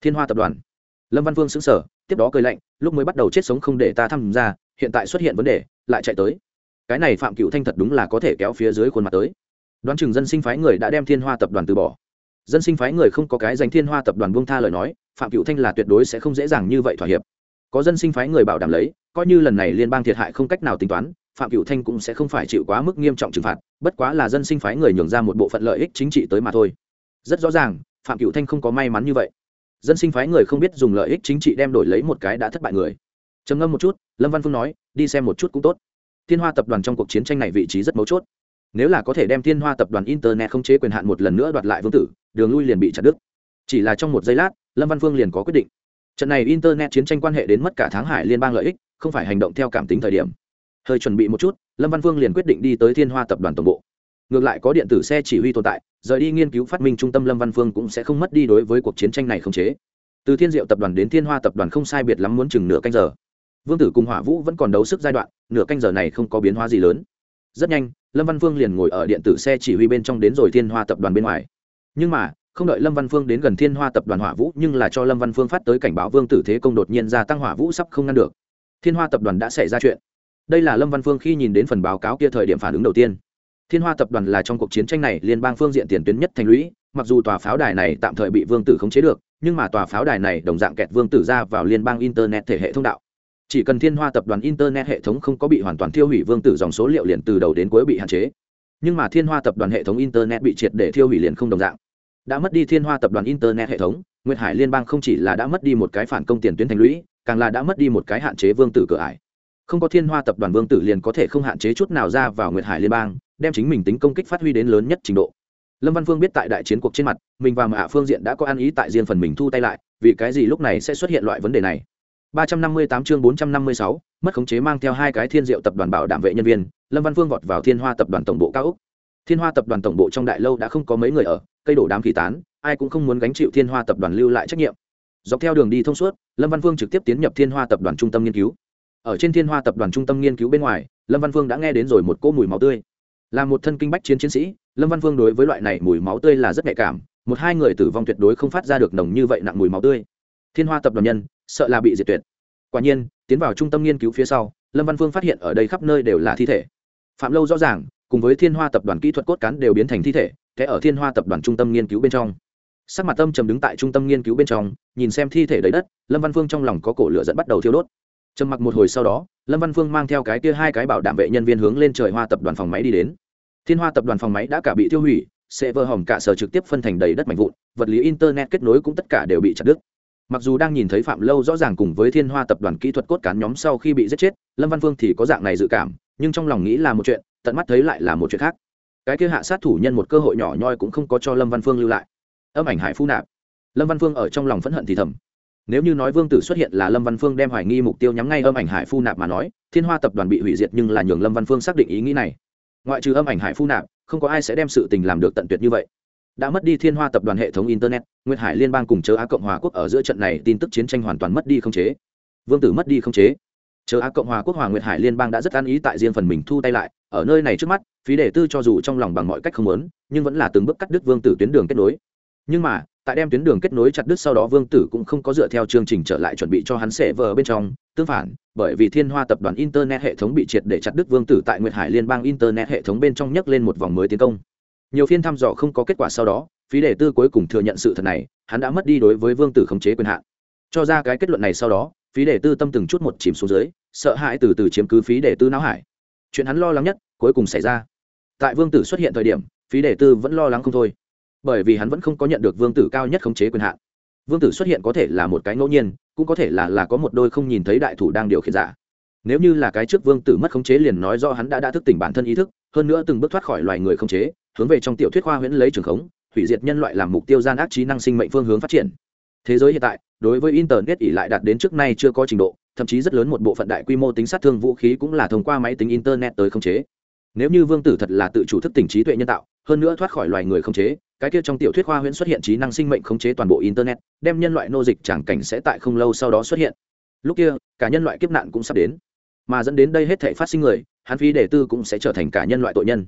Thiên hoa tập đoàn. Lâm văn phương xứng sở tiếp đó cười lạnh, lúc mới bắt đầu chết sống không để ta tham gia, hiện tại xuất hiện vấn đề, lại chạy tới. Cái này phạm cựu thanh thật đúng là có thể kéo phía dưới khuôn mặt tới. Đoán chừng dân sinh phái người đã đem thiên hoa tập đoàn từ bỏ. Dân sinh phái người không có cái danh thiên hoa tập đoàn buông tha lời nói, phạm cựu thanh là tuyệt đối sẽ không dễ dàng như vậy thỏa hiệp. Có dân sinh phái người bảo đảm lấy coi như lần này liên bang thiệt hại không cách nào tính toán, phạm cựu thanh cũng sẽ không phải chịu quá mức nghiêm trọng trừng phạt, bất quá là dân sinh phái người nhường ra một bộ phận lợi ích chính trị tới mà thôi. Rất rõ ràng, phạm cựu thanh không có may mắn như vậy. Dân sinh phái người không biết dùng lợi ích chính trị đem đổi lấy một cái đã thất bại người. Trầm ngâm một chút, lâm văn phương nói, đi xem một chút cũng tốt. Thiên hoa tập đoàn trong cuộc chiến tranh này vị trí rất mấu chốt. Nếu là có thể đem thiên hoa tập đoàn internet không chế quyền hạn một lần nữa đoạt lại vương tử, đường lui liền bị chặt đứt. Chỉ là trong một giây lát, lâm văn phương liền có quyết định. Trận này internet chiến tranh quan hệ đến mất cả tháng hải liên bang lợi ích không phải hành động theo cảm tính thời điểm. Hơi chuẩn bị một chút, lâm văn Vương liền quyết định đi tới thiên hoa tập đoàn tổng bộ. Ngược lại có điện tử xe chỉ huy tồn tại, rời đi nghiên cứu phát minh trung tâm lâm văn phương cũng sẽ không mất đi đối với cuộc chiến tranh này không chế. Từ thiên diệu tập đoàn đến thiên hoa tập đoàn không sai biệt lắm muốn chừng nửa canh giờ. Vương tử cùng hỏa vũ vẫn còn đấu sức giai đoạn, nửa canh giờ này không có biến hóa gì lớn. Rất nhanh, lâm văn phương liền ngồi ở điện tử xe chỉ huy bên trong đến rồi thiên hoa tập đoàn bên ngoài. Nhưng mà, không đợi lâm văn phương đến gần thiên hoa tập đoàn hỏa vũ, nhưng là cho lâm văn phương phát tới cảnh báo vương tử thế công đột nhiên gia tăng hỏa vũ sắp không ngăn được thiên hoa tập đoàn đã xảy ra chuyện. Đây là lâm văn phương khi nhìn đến phần báo cáo kia thời điểm phản ứng đầu tiên. Thiên hoa tập đoàn là trong cuộc chiến tranh này liên bang phương diện tiền tuyến nhất thành lũy, mặc dù tòa pháo đài này tạm thời bị vương tử khống chế được, nhưng mà tòa pháo đài này đồng dạng kẹt vương tử ra vào liên bang internet thể hệ thông đạo. Chỉ cần thiên hoa tập đoàn internet hệ thống không có bị hoàn toàn thiêu hủy vương tử dòng số liệu liền từ đầu đến cuối bị hạn chế. Nhưng mà thiên hoa tập đoàn hệ thống internet bị triệt để thiêu hủy liền không đồng dạng. Đã mất đi thiên hoa tập đoàn internet hệ thống, nguyệt hải liên bang không chỉ là đã mất đi một cái phản công tiền tuyến thành lũy càng là đã mất đi một cái hạn chế vương tử cửa ải. Không có thiên hoa tập đoàn vương tử liền có thể không hạn chế chút nào ra vào nguyệt hải liên bang đem chính mình tính công kích phát huy đến lớn nhất trình độ. Lâm văn phương biết tại đại chiến cuộc trên mặt mình và mạ phương diện đã có ăn ý tại riêng phần mình thu tay lại vì cái gì lúc này sẽ xuất hiện loại vấn đề này? 358 chương 456, mất khống chế mang theo hai cái thiên diệu tập đoàn bảo đảm vệ nhân viên lâm văn phương vọt vào thiên hoa tập đoàn tổng bộ cao úc thiên hoa tập đoàn tổng bộ trong đại lâu đã không có mấy người ở cây đổ đám khí tán ai cũng không muốn gánh chịu thiên hoa tập đoàn lưu lại trách nhiệm dọc theo đường đi thông suốt, lâm văn Vương trực tiếp tiến nhập thiên hoa tập đoàn trung tâm nghiên cứu. Ở trên thiên hoa tập đoàn trung tâm nghiên cứu bên ngoài, lâm văn Vương đã nghe đến rồi một cỗ mùi máu tươi. Là một thân kinh bách chiến chiến sĩ, lâm văn Vương đối với loại này mùi máu tươi là rất nhạy cảm, một hai người tử vong tuyệt đối không phát ra được nồng như vậy nặng mùi máu tươi. Thiên hoa tập đoàn nhân, sợ là bị diệt tuyệt. Quả nhiên, tiến vào trung tâm nghiên cứu phía sau, lâm văn Vương phát hiện ở đây khắp nơi đều là thi thể. Phạm lâu rõ ràng, cùng với thiên hoa tập đoàn kỹ thuật cốt cán đều biến thành thi thể kẽ ở thiên hoa tập đoàn trung tâm nghiên cứu bên trong sắc mặt tâm trầm đứng tại trung tâm nghiên cứu bên trong, nhìn xem thi thể đầy đất, lâm văn phương trong lòng có cổ lửa dẫn bắt đầu thiêu đốt. Trầm mặc một hồi sau đó, lâm văn phương mang theo cái kia hai cái bảo đảm vệ nhân viên hướng lên trời hoa tập đoàn phòng máy đi đến. Thiên hoa tập đoàn phòng máy đã cả bị tiêu hủy, sẽ vơ hỏng cả sở trực tiếp phân thành đầy đất mạnh vụn, vật lý internet kết nối cũng tất cả đều bị chặt đứt. Mặc dù đang nhìn thấy phạm lâu rõ ràng cùng với thiên hoa tập đoàn kỹ thuật cốt cán nhóm sau khi bị giết chết, lâm văn phương thì có dạng này dự cảm, nhưng trong lòng nghĩ là một chuyện, tận mắt thấy lại là một chuyện khác. Cái kia hạ sát thủ nhân một cơ hội nhỏ nhoi cũng không có cho lâm văn phương lưu lại âm ảnh hải phu nạp. Lâm văn phương ở trong lòng phẫn hận thì thầm. Nếu như nói vương tử xuất hiện là lâm văn phương đem hoài nghi mục tiêu nhắm ngay âm ảnh hải phu nạp mà nói, thiên hoa tập đoàn bị hủy diệt nhưng là nhường lâm văn phương xác định ý nghĩ này. Ngoại trừ âm ảnh hải phu nạp, không có ai sẽ đem sự tình làm được tận tuyệt như vậy. Đã mất đi thiên hoa tập đoàn hệ thống internet, nguyệt hải liên bang cùng chớ á cộng hòa quốc ở giữa trận này tin tức chiến tranh hoàn toàn mất đi không chế. Vương tử mất đi không chế. Chớ á cộng hòa quốc hòa nguyệt hải liên bang đã rất an ý tại riêng phần mình thu tay lại, ở nơi này trước mắt, phí đề tư cho dù trong lòng bằng mọi cách không lớn nhưng vẫn là từng bước cắt đứt vương tử tuyến đường kết nối nhưng mà, tại đem tuyến đường kết nối chặt đứt sau đó vương tử cũng không có dựa theo chương trình trở lại chuẩn bị cho hắn sẽ vờ bên trong. Tương phản, bởi vì thiên hoa tập đoàn internet hệ thống bị triệt để chặt đứt, vương tử tại nguyệt hải liên bang internet hệ thống bên trong nhấc lên một vòng mới tiến công. Nhiều phiên thăm dò không có kết quả sau đó, phí đề tư cuối cùng thừa nhận sự thật này, hắn đã mất đi đối với vương tử khống chế quyền hạn. Cho ra cái kết luận này sau đó, phí đề tư tâm từng chút một chìm xuống dưới, sợ hãi từ từ chiếm cứ phí đề tư não hải. Chuyện hắn lo lắng nhất cuối cùng xảy ra. Tại vương tử xuất hiện thời điểm, phí đề tư vẫn lo lắng không thôi bởi vì hắn vẫn không có nhận được vương tử cao nhất khống chế quyền hạn. Vương tử xuất hiện có thể là một cái ngẫu nhiên, cũng có thể là là có một đôi không nhìn thấy đại thủ đang điều khiển giả. Nếu như là cái trước vương tử mất khống chế liền nói do hắn đã đã thức tỉnh bản thân ý thức, hơn nữa từng bước thoát khỏi loài người khống chế, hướng về trong tiểu thuyết khoa huyễn lấy trường khống, hủy diệt nhân loại làm mục tiêu gian ác trí năng sinh mệnh phương hướng phát triển. Thế giới hiện tại, đối với internet ỉ lại đạt đến trước nay chưa có trình độ, thậm chí rất lớn một bộ phận đại quy mô tính sát thương vũ khí cũng là thông qua máy tính internet tới khống chế. Nếu như vương tử thật là tự chủ thức tỉnh trí tuệ nhân tạo, hơn nữa thoát khỏi loài người khống chế cái kia trong tiểu thuyết khoa huyễn xuất hiện trí năng sinh mệnh khống chế toàn bộ internet, đem nhân loại nô dịch chẳng cảnh sẽ tại không lâu sau đó xuất hiện. Lúc kia, cả nhân loại kiếp nạn cũng sắp đến, mà dẫn đến đây hết thể phát sinh người, hắn phí đề tư cũng sẽ trở thành cả nhân loại tội nhân.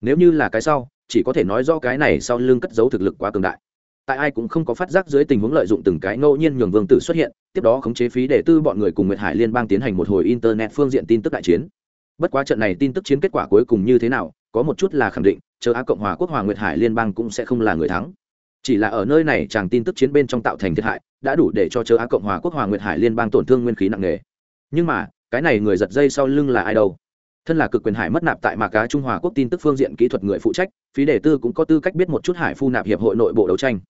Nếu như là cái sau, chỉ có thể nói do cái này sau lưng cất giấu thực lực quá cường đại. Tại ai cũng không có phát giác dưới tình huống lợi dụng từng cái ngẫu nhiên nhường vương tử xuất hiện, tiếp đó khống chế phí đệ tư bọn người cùng nguyệt hải liên bang tiến hành một hồi internet phương diện tin tức đại chiến. Bất quá trận này tin tức chiến kết quả cuối cùng như thế nào có một chút là khẳng định, chờ á cộng hòa quốc hòa nguyệt hải liên bang cũng sẽ không là người thắng. Chỉ là ở nơi này chàng tin tức chiến bên trong tạo thành thiệt hại, đã đủ để cho chờ á cộng hòa quốc hòa nguyệt hải liên bang tổn thương nguyên khí nặng nề. Nhưng mà, cái này người giật dây sau lưng là ai đâu? Thân là cực quyền hải mất nạp tại mạc cá trung hòa quốc tin tức phương diện kỹ thuật người phụ trách, phí đề tư cũng có tư cách biết một chút hải phu nạp hiệp hội nội bộ đấu tranh.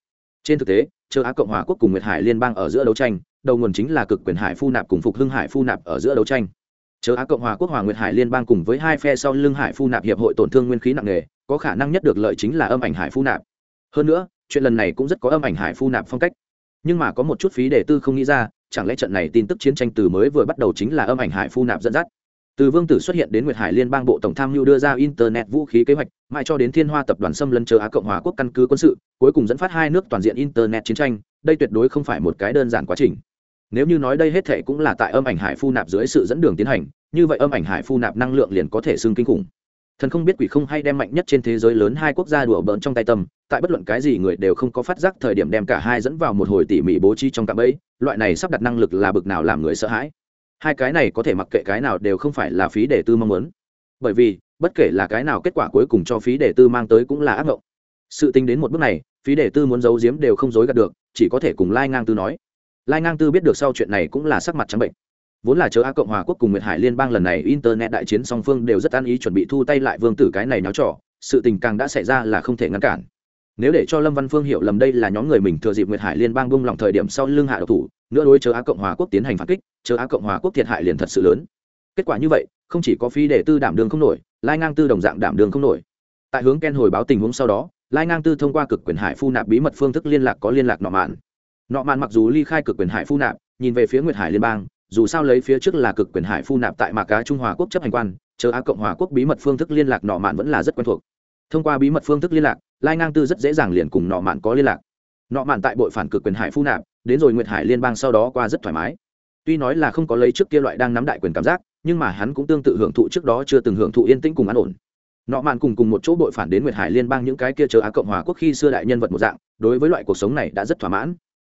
Trên thực tế châu á cộng hòa quốc cùng nguyệt hải liên bang ở giữa đấu tranh, đầu nguồn chính là cực quyền hải phu nạp cùng phục hưng hải phu nạp ở giữa đấu tranh. Chờ á cộng hòa quốc hòa nguyệt hải liên bang cùng với hai phe sau lưng hải phu nạp hiệp hội tổn thương nguyên khí nặng nề có khả năng nhất được lợi chính là âm ảnh hải phu nạp. Hơn nữa, chuyện lần này cũng rất có âm ảnh hải phu nạp phong cách. Nhưng mà có một chút phí đề tư không nghĩ ra, chẳng lẽ trận này tin tức chiến tranh từ mới vừa bắt đầu chính là âm ảnh hải phu nạp dẫn dắt? Từ vương tử xuất hiện đến nguyệt hải liên bang, bộ tổng tham mưu đưa ra internet vũ khí kế hoạch, mãi cho đến thiên hoa tập đoàn xâm lấn chờ á cộng hòa quốc căn cứ quân sự, cuối cùng dẫn phát hai nước toàn diện internet chiến tranh, đây tuyệt đối không phải một cái đơn giản quá trình nếu như nói đây hết thệ cũng là tại âm ảnh hải phu nạp dưới sự dẫn đường tiến hành, như vậy âm ảnh hải phu nạp năng lượng liền có thể xưng kinh khủng. Thần không biết quỷ không hay đem mạnh nhất trên thế giới lớn hai quốc gia đùa bỡn trong tay tâm, tại bất luận cái gì người đều không có phát giác thời điểm đem cả hai dẫn vào một hồi tỉ mỉ bố trí trong cạm ấy loại này sắp đặt năng lực là bực nào làm người sợ hãi. Hai cái này có thể mặc kệ cái nào đều không phải là phí để tư mong muốn. Bởi vì, bất kể là cái nào kết quả cuối cùng cho phí để tư mang tới cũng là ác mộng. Sự tính đến một bước này, phí để tư muốn giấu giếm đều không dối gạt được, chỉ có thể cùng lai ngang tư nói lai ngang tư biết được sau chuyện này cũng là sắc mặt trắng bệnh. Vốn là chớ a cộng hòa quốc cùng nguyệt hải liên bang lần này internet đại chiến song phương đều rất an ý chuẩn bị thu tay lại vương tử cái này náo trỏ sự tình càng đã xảy ra là không thể ngăn cản. Nếu để cho lâm văn phương hiểu lầm đây là nhóm người mình thừa dịp nguyệt hải liên bang bung lòng thời điểm sau lưng hạ độc thủ, nữa đối chớ á cộng hòa quốc tiến hành phản kích chớ á cộng hòa quốc thiệt hại liền thật sự lớn. Kết quả như vậy, không chỉ có phí để tư đảm đường không nổi, lai ngang tư đồng dạng đảm đường không nổi. Tại hướng ken hồi báo tình huống sau đó, lai ngang tư thông qua cực quyền hải phu nạp bí mật phương thức liên lạc có liên lạc nọ mạn nọ mạn mặc dù ly khai cực quyền hải phu nạp, nhìn về phía nguyệt hải liên bang, dù sao lấy phía trước là cực quyền hải phu nạp tại mạc cá trung hòa quốc chấp hành quan, chờ á cộng hòa quốc bí mật phương thức liên lạc nọ mạn vẫn là rất quen thuộc. Thông qua bí mật phương thức liên lạc, lai ngang tư rất dễ dàng liền cùng nọ mạn có liên lạc. Nọ mạn tại bội phản cực quyền hải phu nạp, đến rồi nguyệt hải liên bang sau đó qua rất thoải mái. Tuy nói là không có lấy trước kia loại đang nắm đại quyền cảm giác, nhưng mà hắn cũng tương tự hưởng thụ trước đó chưa từng hưởng thụ yên tĩnh cùng an ổn. Nọ mạn cùng cùng một chỗ đội phản đến nguyệt hải liên bang những cái kia chờ á cộng hòa quốc khi xưa đại nhân vật một dạng, đối với loại cuộc sống này đã rất thỏa mãn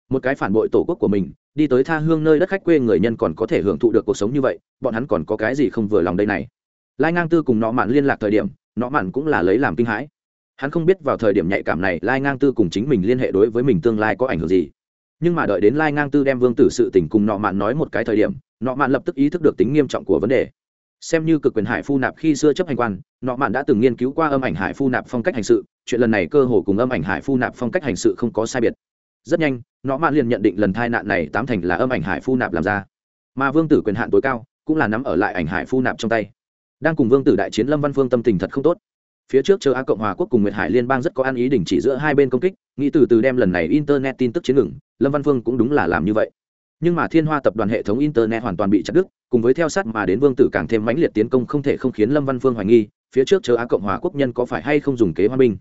một cái phản bội tổ quốc của mình, đi tới tha hương nơi đất khách quê người nhân còn có thể hưởng thụ được cuộc sống như vậy, bọn hắn còn có cái gì không vừa lòng đây này? Lai ngang tư cùng nọ mạn liên lạc thời điểm, nọ mạn cũng là lấy làm kinh hãi. Hắn không biết vào thời điểm nhạy cảm này, lai ngang tư cùng chính mình liên hệ đối với mình tương lai có ảnh hưởng gì. Nhưng mà đợi đến lai ngang tư đem vương tử sự tình cùng nọ mạn nói một cái thời điểm, nọ mạn lập tức ý thức được tính nghiêm trọng của vấn đề. Xem như cực quyền hải phu nạp khi xưa chấp hành quan, nọ mạn đã từng nghiên cứu qua âm ảnh hải phu nạp phong cách hành sự, chuyện lần này cơ hồ cùng âm ảnh hải phu nạp phong cách hành sự không có sai biệt rất nhanh nọ mạn liền nhận định lần tai nạn này tám thành là âm ảnh hải phu nạp làm ra. Mà vương tử quyền hạn tối cao, cũng là nắm ở lại ảnh hải phu nạp trong tay. Đang cùng vương tử đại chiến, lâm văn phương tâm tình thật không tốt. Phía trước chờ á cộng hòa quốc cùng nguyệt hải liên bang rất có ăn ý đình chỉ giữa hai bên công kích, nghĩ từ từ đem lần này internet tin tức chiến ngừng, lâm văn phương cũng đúng là làm như vậy. Nhưng mà thiên hoa tập đoàn hệ thống internet hoàn toàn bị chặt đứt, cùng với theo sát mà đến vương tử càng thêm mãnh liệt tiến công không thể không khiến lâm văn phương hoài nghi, phía trước chờ á cộng hòa quốc nhân có phải hay không dùng kế hoa binh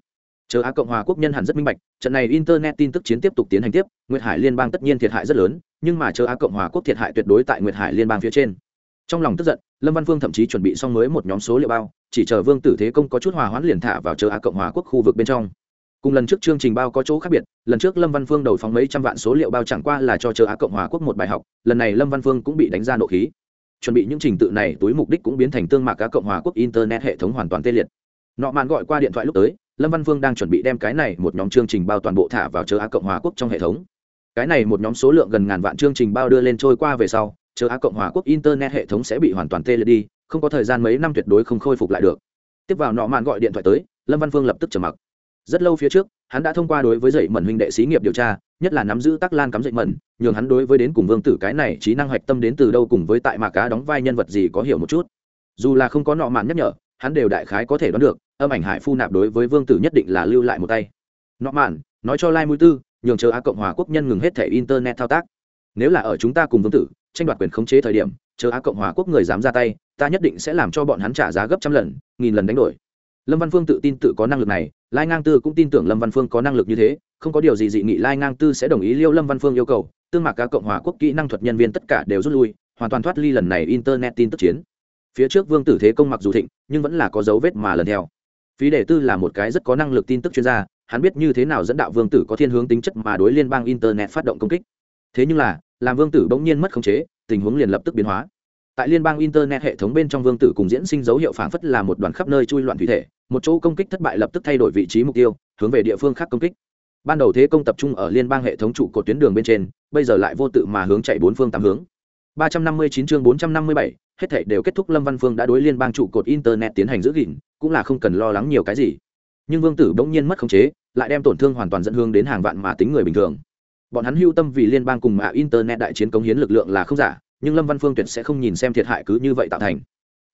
chờ á cộng hòa quốc nhân hẳn rất minh bạch, trận này internet tin tức chiến tiếp tục tiến hành tiếp, nguyệt hải liên bang tất nhiên thiệt hại rất lớn, nhưng mà chờ á cộng hòa quốc thiệt hại tuyệt đối tại nguyệt hải liên bang phía trên. Trong lòng tức giận, lâm văn phương thậm chí chuẩn bị xong mới một nhóm số liệu bao, chỉ chờ vương tử thế công có chút hòa hoãn liền thả vào chờ á cộng hòa quốc khu vực bên trong. Cùng lần trước chương trình bao có chỗ khác biệt, lần trước lâm văn phương đầu phóng mấy trăm vạn số liệu bao chẳng qua là cho chờ á cộng hòa quốc một bài học, lần này lâm văn phương cũng bị đánh ra nộ khí. Chuẩn bị những trình tự này túi mục đích cũng biến thành tương mạc á cộng hòa quốc internet hệ thống hoàn toàn tê liệt. Nọ mạn gọi qua điện thoại lúc tới lâm văn Vương đang chuẩn bị đem cái này một nhóm chương trình bao toàn bộ thả vào chờ á cộng hòa quốc trong hệ thống. Cái này một nhóm số lượng gần ngàn vạn chương trình bao đưa lên trôi qua về sau chờ á cộng hòa quốc internet hệ thống sẽ bị hoàn toàn tê liệt đi, không có thời gian mấy năm tuyệt đối không khôi phục lại được. Tiếp vào nọ mạn gọi điện thoại tới, lâm văn phương lập tức trầm mặc. Rất lâu phía trước, hắn đã thông qua đối với dậy mẩn huynh đệ xí nghiệp điều tra, nhất là nắm giữ tắc lan cắm dậy mẩn, nhường hắn đối với đến cùng vương tử cái này trí năng hoạch tâm đến từ đâu cùng với tại mạc cá đóng vai nhân vật gì có hiểu một chút. Dù là không có nọ mạn nhắc nhở hắn đều đại khái có thể đoán được, âm ảnh hải phu nạp đối với vương tử nhất định là lưu lại một tay. Nọ mạn, nói cho lai mũi tư, nhường chờ á cộng hòa quốc nhân ngừng hết thẻ internet thao tác. Nếu là ở chúng ta cùng vương tử, tranh đoạt quyền khống chế thời điểm, chờ á cộng hòa quốc người dám ra tay, ta nhất định sẽ làm cho bọn hắn trả giá gấp trăm lần, nghìn lần đánh đổi. Lâm văn phương tự tin tự có năng lực này, lai ngang tư cũng tin tưởng lâm văn phương có năng lực như thế, không có điều gì dị nghị lai ngang tư sẽ đồng ý liêu lâm văn phương yêu cầu, tương mạc cá cộng hòa quốc kỹ năng thuật nhân viên tất cả đều rút lui, hoàn toàn thoát ly lần này internet tin tức chiến phía trước vương tử thế công mặc dù thịnh, nhưng vẫn là có dấu vết mà lần theo. Phí đề tư là một cái rất có năng lực tin tức chuyên gia, hắn biết như thế nào dẫn đạo vương tử có thiên hướng tính chất mà đối liên bang internet phát động công kích. Thế nhưng là, làm vương tử bỗng nhiên mất khống chế, tình huống liền lập tức biến hóa. Tại liên bang internet hệ thống bên trong vương tử cùng diễn sinh dấu hiệu phản phất là một đoàn khắp nơi chui loạn thủy thể, một chỗ công kích thất bại lập tức thay đổi vị trí mục tiêu, hướng về địa phương khác công kích. Ban đầu thế công tập trung ở liên bang hệ thống trụ cột tuyến đường bên trên, bây giờ lại vô tự mà hướng chạy bốn phương tám hướng. 359 chương 457, hết thảy đều kết thúc lâm văn phương đã đối liên bang trụ cột internet tiến hành giữ gìn cũng là không cần lo lắng nhiều cái gì. Nhưng vương tử bỗng nhiên mất khống chế lại đem tổn thương hoàn toàn dẫn hướng đến hàng vạn mà tính người bình thường. Bọn hắn hưu tâm vì liên bang cùng mà internet đại chiến cống hiến lực lượng là không giả nhưng lâm văn phương tuyệt sẽ không nhìn xem thiệt hại cứ như vậy tạo thành.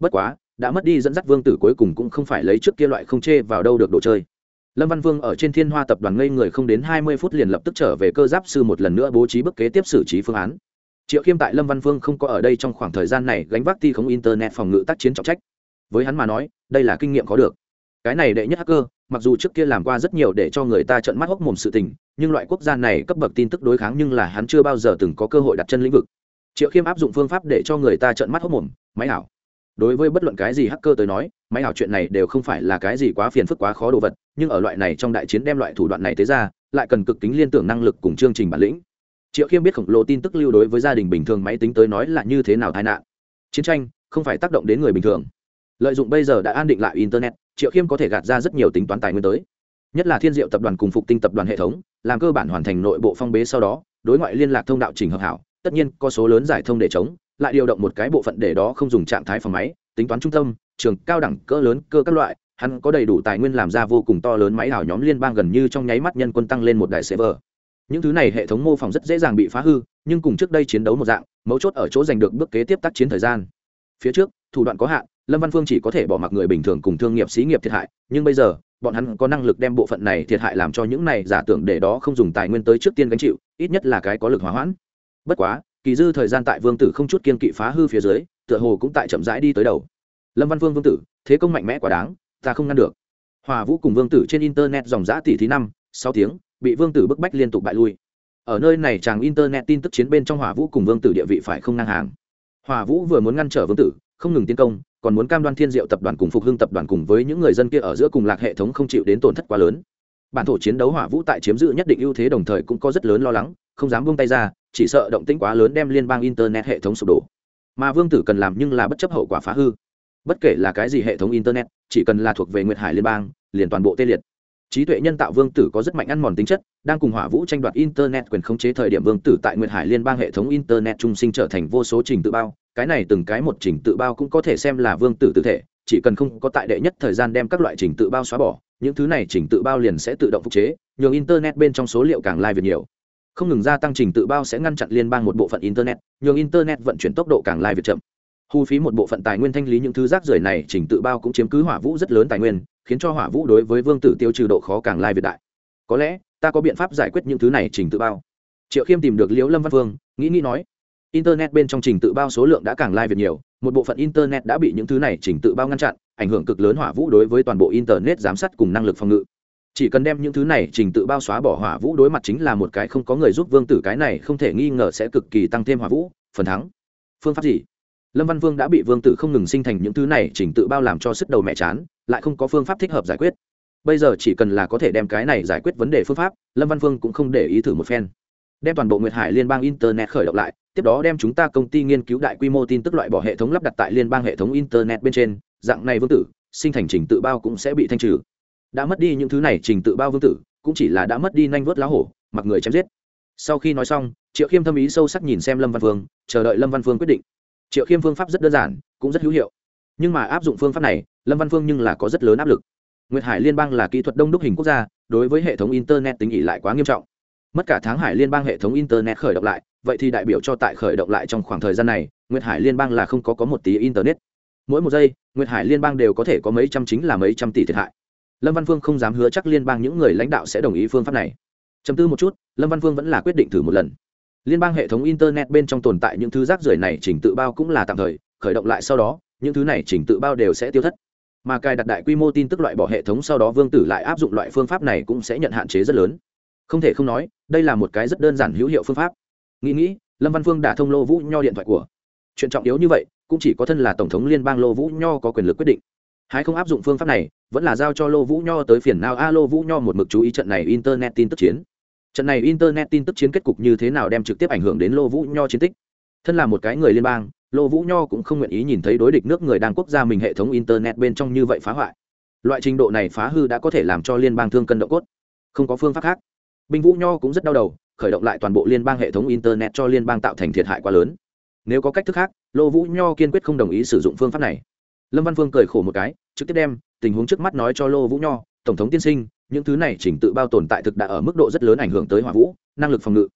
Bất quá đã mất đi dẫn dắt vương tử cuối cùng cũng không phải lấy trước kia loại không chê vào đâu được đồ chơi. Lâm văn vương ở trên thiên hoa tập đoàn ngây người không đến hai mươi phút liền lập tức trở về cơ giáp sư một lần nữa bố trí bức kế tiếp xử trí phương án triệu khiêm tại lâm văn vương không có ở đây trong khoảng thời gian này gánh vác thi không internet phòng ngự tác chiến trọng trách. Với hắn mà nói, đây là kinh nghiệm có được. Cái này đệ nhất hacker, mặc dù trước kia làm qua rất nhiều để cho người ta trợn mắt hốc mồm sự tình, nhưng loại quốc gia này cấp bậc tin tức đối kháng nhưng là hắn chưa bao giờ từng có cơ hội đặt chân lĩnh vực. Triệu khiêm áp dụng phương pháp để cho người ta trợn mắt hốc mồm, máy ảo. Đối với bất luận cái gì hacker tới nói, máy ảo chuyện này đều không phải là cái gì quá phiền phức, quá khó đồ vật, nhưng ở loại này trong đại chiến đem loại thủ đoạn này tới ra, lại cần cực tính liên tưởng năng lực cùng chương trình bản lĩnh triệu khiêm biết khổng lồ tin tức lưu đối với gia đình bình thường máy tính tới nói là như thế nào tai nạn. Chiến tranh không phải tác động đến người bình thường. Lợi dụng bây giờ đã an định lại internet, triệu khiêm có thể gạt ra rất nhiều tính toán tài nguyên tới. Nhất là thiên diệu tập đoàn cùng phục tinh tập đoàn hệ thống, làm cơ bản hoàn thành nội bộ phong bế sau đó, đối ngoại liên lạc thông đạo chỉnh hợp hảo, tất nhiên có số lớn giải thông để chống, lại điều động một cái bộ phận để đó không dùng trạng thái phòng máy, tính toán trung tâm, trường, cao đẳng, cỡ lớn, cơ các loại, hắn có đầy đủ tài nguyên làm ra vô cùng to lớn máy ảo nhóm liên bang gần như trong nháy mắt nhân quân tăng lên một đại server những thứ này hệ thống mô phỏng rất dễ dàng bị phá hư, nhưng cùng trước đây chiến đấu một dạng, mấu chốt ở chỗ giành được bước kế tiếp tác chiến thời gian. Phía trước, thủ đoạn có hạn, lâm văn phương chỉ có thể bỏ mặc người bình thường cùng thương nghiệp xí nghiệp thiệt hại, nhưng bây giờ, bọn hắn có năng lực đem bộ phận này thiệt hại làm cho những này giả tưởng để đó không dùng tài nguyên tới trước tiên gánh chịu, ít nhất là cái có lực hỏa hoãn. Bất quá, kỳ dư thời gian tại vương tử không chút kiên kỵ phá hư phía dưới, tựa hồ cũng tại chậm rãi đi tới đầu. Lâm văn vương vương tử, thế công mạnh mẽ quá đáng, ta không ngăn được. Hòa vũ cùng vương tử trên internet dòng giã tỷ thí năm, sáu tiếng bị vương tử bức bách liên tục bại lui. Ở nơi này chàng internet tin tức chiến bên trong hòa vũ cùng vương tử địa vị phải không ngang hàng. Hòa vũ vừa muốn ngăn trở vương tử, không ngừng tiến công, còn muốn cam đoan thiên diệu tập đoàn cùng phục hưng tập đoàn cùng với những người dân kia ở giữa cùng lạc hệ thống không chịu đến tổn thất quá lớn. Bản thổ chiến đấu hỏa vũ tại chiếm giữ nhất định ưu thế đồng thời cũng có rất lớn lo lắng, không dám buông tay ra, chỉ sợ động tĩnh quá lớn đem liên bang internet hệ thống sụp đổ. Mà vương tử cần làm nhưng là bất chấp hậu quả phá hư. Bất kể là cái gì hệ thống internet, chỉ cần là thuộc về nguyệt hải liên bang, liền toàn bộ tê liệt trí tuệ nhân tạo vương tử có rất mạnh ăn mòn tính chất, đang cùng hỏa vũ tranh đoạt internet quyền khống chế thời điểm vương tử tại nguyệt hải liên bang hệ thống internet trung sinh trở thành vô số trình tự bao. Cái này từng cái một trình tự bao cũng có thể xem là vương tử tự thể, chỉ cần không có tại đệ nhất thời gian đem các loại trình tự bao xóa bỏ, những thứ này trình tự bao liền sẽ tự động phục chế, nhường internet bên trong số liệu càng lai việt nhiều. Không ngừng gia tăng trình tự bao sẽ ngăn chặn liên bang một bộ phận internet, nhường internet vận chuyển tốc độ càng lai việt chậm. Hù phí một bộ phận tài nguyên thanh lý những thứ rác rưởi này, trình tự bao cũng chiếm cứ hỏa vũ rất lớn tài nguyên khiến cho hỏa vũ đối với vương tử tiêu trừ độ khó càng lai việt đại. Có lẽ, ta có biện pháp giải quyết những thứ này trình tự bao. Triệu khiêm tìm được liễu lâm văn phương nghĩ nghĩ nói, internet bên trong trình tự bao số lượng đã càng lai việt nhiều, một bộ phận internet đã bị những thứ này trình tự bao ngăn chặn, ảnh hưởng cực lớn hỏa vũ đối với toàn bộ internet giám sát cùng năng lực phòng ngự. Chỉ cần đem những thứ này trình tự bao xóa bỏ hỏa vũ đối mặt chính là một cái không có người giúp vương tử cái này không thể nghi ngờ sẽ cực kỳ tăng thêm hỏa vũ, phần thắng. Phương pháp gì? Lâm văn vương đã bị vương tử không ngừng sinh thành những thứ này trình tự bao làm cho sức đầu mẹ chán lại không có phương pháp thích hợp giải quyết. Bây giờ chỉ cần là có thể đem cái này giải quyết vấn đề phương pháp, lâm văn vương cũng không để ý thử một phen. Đem toàn bộ nguyệt hải liên bang internet khởi động lại, tiếp đó đem chúng ta công ty nghiên cứu đại quy mô tin tức loại bỏ hệ thống lắp đặt tại liên bang hệ thống internet bên trên, dạng này vương tử, sinh thành trình tự bao cũng sẽ bị thanh trừ. Đã mất đi những thứ này trình tự bao vương tử, cũng chỉ là đã mất đi nanh vớt lá hổ, mặc người chém giết. Sau khi nói xong, triệu khiêm thâm ý sâu sắc nhìn xem lâm văn phương, chờ đợi lâm văn phương quyết định. Triệu khiêm phương pháp rất đơn giản, cũng rất hữu hiệu. Nhưng mà áp dụng phương pháp này lâm văn phương nhưng là có rất lớn áp lực. Nguyệt hải liên bang là kỹ thuật đông đúc hình quốc gia, đối với hệ thống internet tính ỉ lại quá nghiêm trọng. Mất cả tháng hải liên bang hệ thống internet khởi động lại, vậy thì đại biểu cho tại khởi động lại trong khoảng thời gian này, nguyệt hải liên bang là không có có một tí internet. Mỗi một giây, nguyệt hải liên bang đều có thể có mấy trăm chính là mấy trăm tỷ thiệt hại. Lâm văn phương không dám hứa chắc liên bang những người lãnh đạo sẽ đồng ý phương pháp này. Chấm tư một chút, lâm văn phương vẫn là quyết định thử một lần. Liên bang hệ thống internet bên trong tồn tại những thứ rác rưởi này chỉnh tự bao cũng là tạm thời, khởi động lại sau đó, những thứ này chỉnh tự bao đều sẽ tiêu thất mà cài đặt đại quy mô tin tức loại bỏ hệ thống sau đó vương tử lại áp dụng loại phương pháp này cũng sẽ nhận hạn chế rất lớn. Không thể không nói, đây là một cái rất đơn giản hữu hiệu phương pháp. Nghĩ nghĩ, lâm văn phương đã thông lô vũ nho điện thoại của. Chuyện trọng yếu như vậy, cũng chỉ có thân là tổng thống liên bang lô vũ nho có quyền lực quyết định. Hãy không áp dụng phương pháp này, vẫn là giao cho lô vũ nho tới phiền nào. A, lô vũ nho một mực chú ý trận này internet tin tức chiến. Trận này internet tin tức chiến kết cục như thế nào đem trực tiếp ảnh hưởng đến lô vũ nho chiến tích? Thân là một cái người liên bang lô vũ nho cũng không nguyện ý nhìn thấy đối địch nước người đang quốc gia mình hệ thống internet bên trong như vậy phá hoại. Loại trình độ này phá hư đã có thể làm cho liên bang thương cân độ cốt. Không có phương pháp khác. Binh vũ nho cũng rất đau đầu, khởi động lại toàn bộ liên bang hệ thống internet cho liên bang tạo thành thiệt hại quá lớn. Nếu có cách thức khác, lô vũ nho kiên quyết không đồng ý sử dụng phương pháp này. Lâm văn phương cười khổ một cái, trực tiếp đem tình huống trước mắt nói cho lô vũ nho, tổng thống tiên sinh, những thứ này chỉnh tự bao tồn tại thực đã ở mức độ rất lớn ảnh hưởng tới hỏa vũ, năng lực phòng ngự.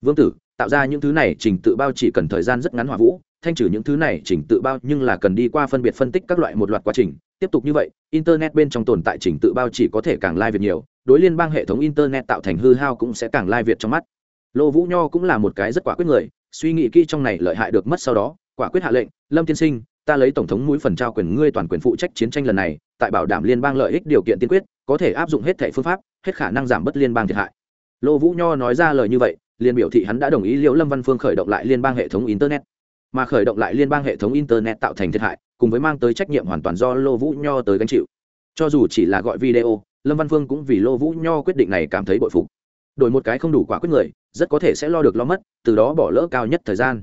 Vương tử, tạo ra những thứ này chỉnh tự bao chỉ cần thời gian rất ngắn hỏa vũ thanh trừ những thứ này, chỉnh tự bao nhưng là cần đi qua phân biệt phân tích các loại một loạt quá trình. Tiếp tục như vậy, internet bên trong tồn tại chỉnh tự bao chỉ có thể càng lai việt nhiều, đối liên bang hệ thống internet tạo thành hư hao cũng sẽ càng lai việt trong mắt. Lô vũ nho cũng là một cái rất quả quyết người, suy nghĩ kỹ trong này lợi hại được mất sau đó, quả quyết hạ lệnh, lâm tiên sinh, ta lấy tổng thống mũi phần trao quyền ngươi toàn quyền phụ trách chiến tranh lần này, tại bảo đảm liên bang lợi ích điều kiện tiên quyết, có thể áp dụng hết thẻ phương pháp, hết khả năng giảm bớt liên bang thiệt hại. Lô vũ nho nói ra lời như vậy, liền biểu thị hắn đã đồng ý liễu lâm văn phương khởi động lại liên bang hệ thống internet mà khởi động lại liên bang hệ thống internet tạo thành thiệt hại, cùng với mang tới trách nhiệm hoàn toàn do lô vũ nho tới gánh chịu. Cho dù chỉ là gọi video, lâm văn phương cũng vì lô vũ nho quyết định này cảm thấy bội phục. Đổi một cái không đủ quả quyết người, rất có thể sẽ lo được lo mất, từ đó bỏ lỡ cao nhất thời gian.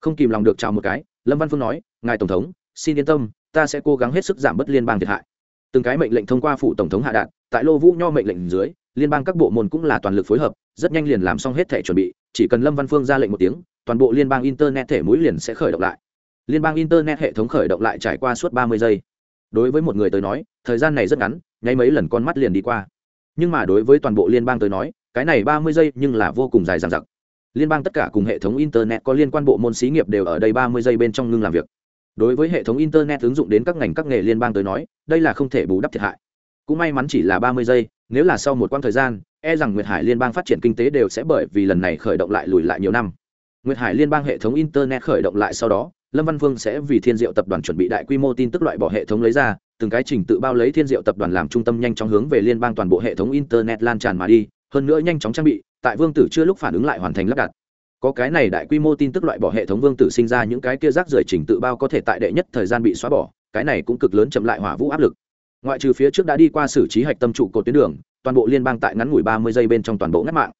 Không kìm lòng được chào một cái, lâm văn phương nói, ngài tổng thống, xin yên tâm, ta sẽ cố gắng hết sức giảm bớt liên bang thiệt hại. Từng cái mệnh lệnh thông qua phụ tổng thống hạ đạn tại lô vũ nho mệnh lệnh dưới, liên bang các bộ môn cũng là toàn lực phối hợp, rất nhanh liền làm xong hết thể chuẩn bị chỉ cần lâm văn phương ra lệnh một tiếng, toàn bộ liên bang internet thể mũi liền sẽ khởi động lại. Liên bang internet hệ thống khởi động lại trải qua suốt ba mươi giây. Đối với một người tới nói, thời gian này rất ngắn, nháy mấy lần con mắt liền đi qua. Nhưng mà đối với toàn bộ liên bang tới nói, cái này ba mươi giây nhưng là vô cùng dài dằng dặc. Liên bang tất cả cùng hệ thống internet có liên quan bộ môn xí nghiệp đều ở đây ba mươi giây bên trong ngưng làm việc. Đối với hệ thống internet ứng dụng đến các ngành các nghề liên bang tới nói, đây là không thể bù đắp thiệt hại. Cũng may mắn chỉ là ba mươi giây nếu là sau một quãng thời gian e rằng nguyệt hải liên bang phát triển kinh tế đều sẽ bởi vì lần này khởi động lại lùi lại nhiều năm. Nguyệt hải liên bang hệ thống internet khởi động lại sau đó, lâm văn Vương sẽ vì thiên diệu tập đoàn chuẩn bị đại quy mô tin tức loại bỏ hệ thống lấy ra, từng cái trình tự bao lấy thiên diệu tập đoàn làm trung tâm nhanh chóng hướng về liên bang toàn bộ hệ thống internet lan tràn mà đi, hơn nữa nhanh chóng trang bị, tại vương tử chưa lúc phản ứng lại hoàn thành lắp đặt. Có cái này đại quy mô tin tức loại bỏ hệ thống vương tử sinh ra những cái kia rác rưởi trình tự bao có thể tại đệ nhất thời gian bị xóa bỏ, cái này cũng cực lớn chậm lại hỏa vũ áp lực ngoại trừ phía trước đã đi qua xử trí hạch tâm trụ cột tuyến đường, toàn bộ liên bang tại ngắn ngủi ba mươi giây bên trong toàn bộ ngắt mạng.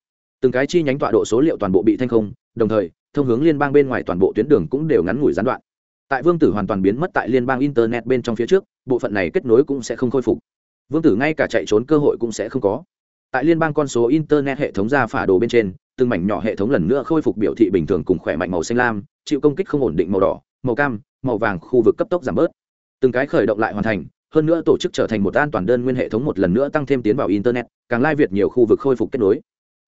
Từng cái chi nhánh tọa độ số liệu toàn bộ bị thanh không, đồng thời, thông hướng liên bang bên ngoài toàn bộ tuyến đường cũng đều ngắn ngủi gián đoạn. Tại vương tử hoàn toàn biến mất tại liên bang internet bên trong phía trước, bộ phận này kết nối cũng sẽ không khôi phục. Vương tử ngay cả chạy trốn cơ hội cũng sẽ không có. Tại liên bang con số internet hệ thống ra phả đồ bên trên, từng mảnh nhỏ hệ thống lần nữa khôi phục biểu thị bình thường cùng khỏe mạnh màu xanh lam, chịu công kích không ổn định màu đỏ, màu cam, màu vàng khu vực cấp tốc giảm bớt. Từng cái khởi động lại hoàn thành hơn nữa tổ chức trở thành một an toàn đơn nguyên hệ thống một lần nữa tăng thêm tiến vào internet, càng lai việt nhiều khu vực khôi phục kết nối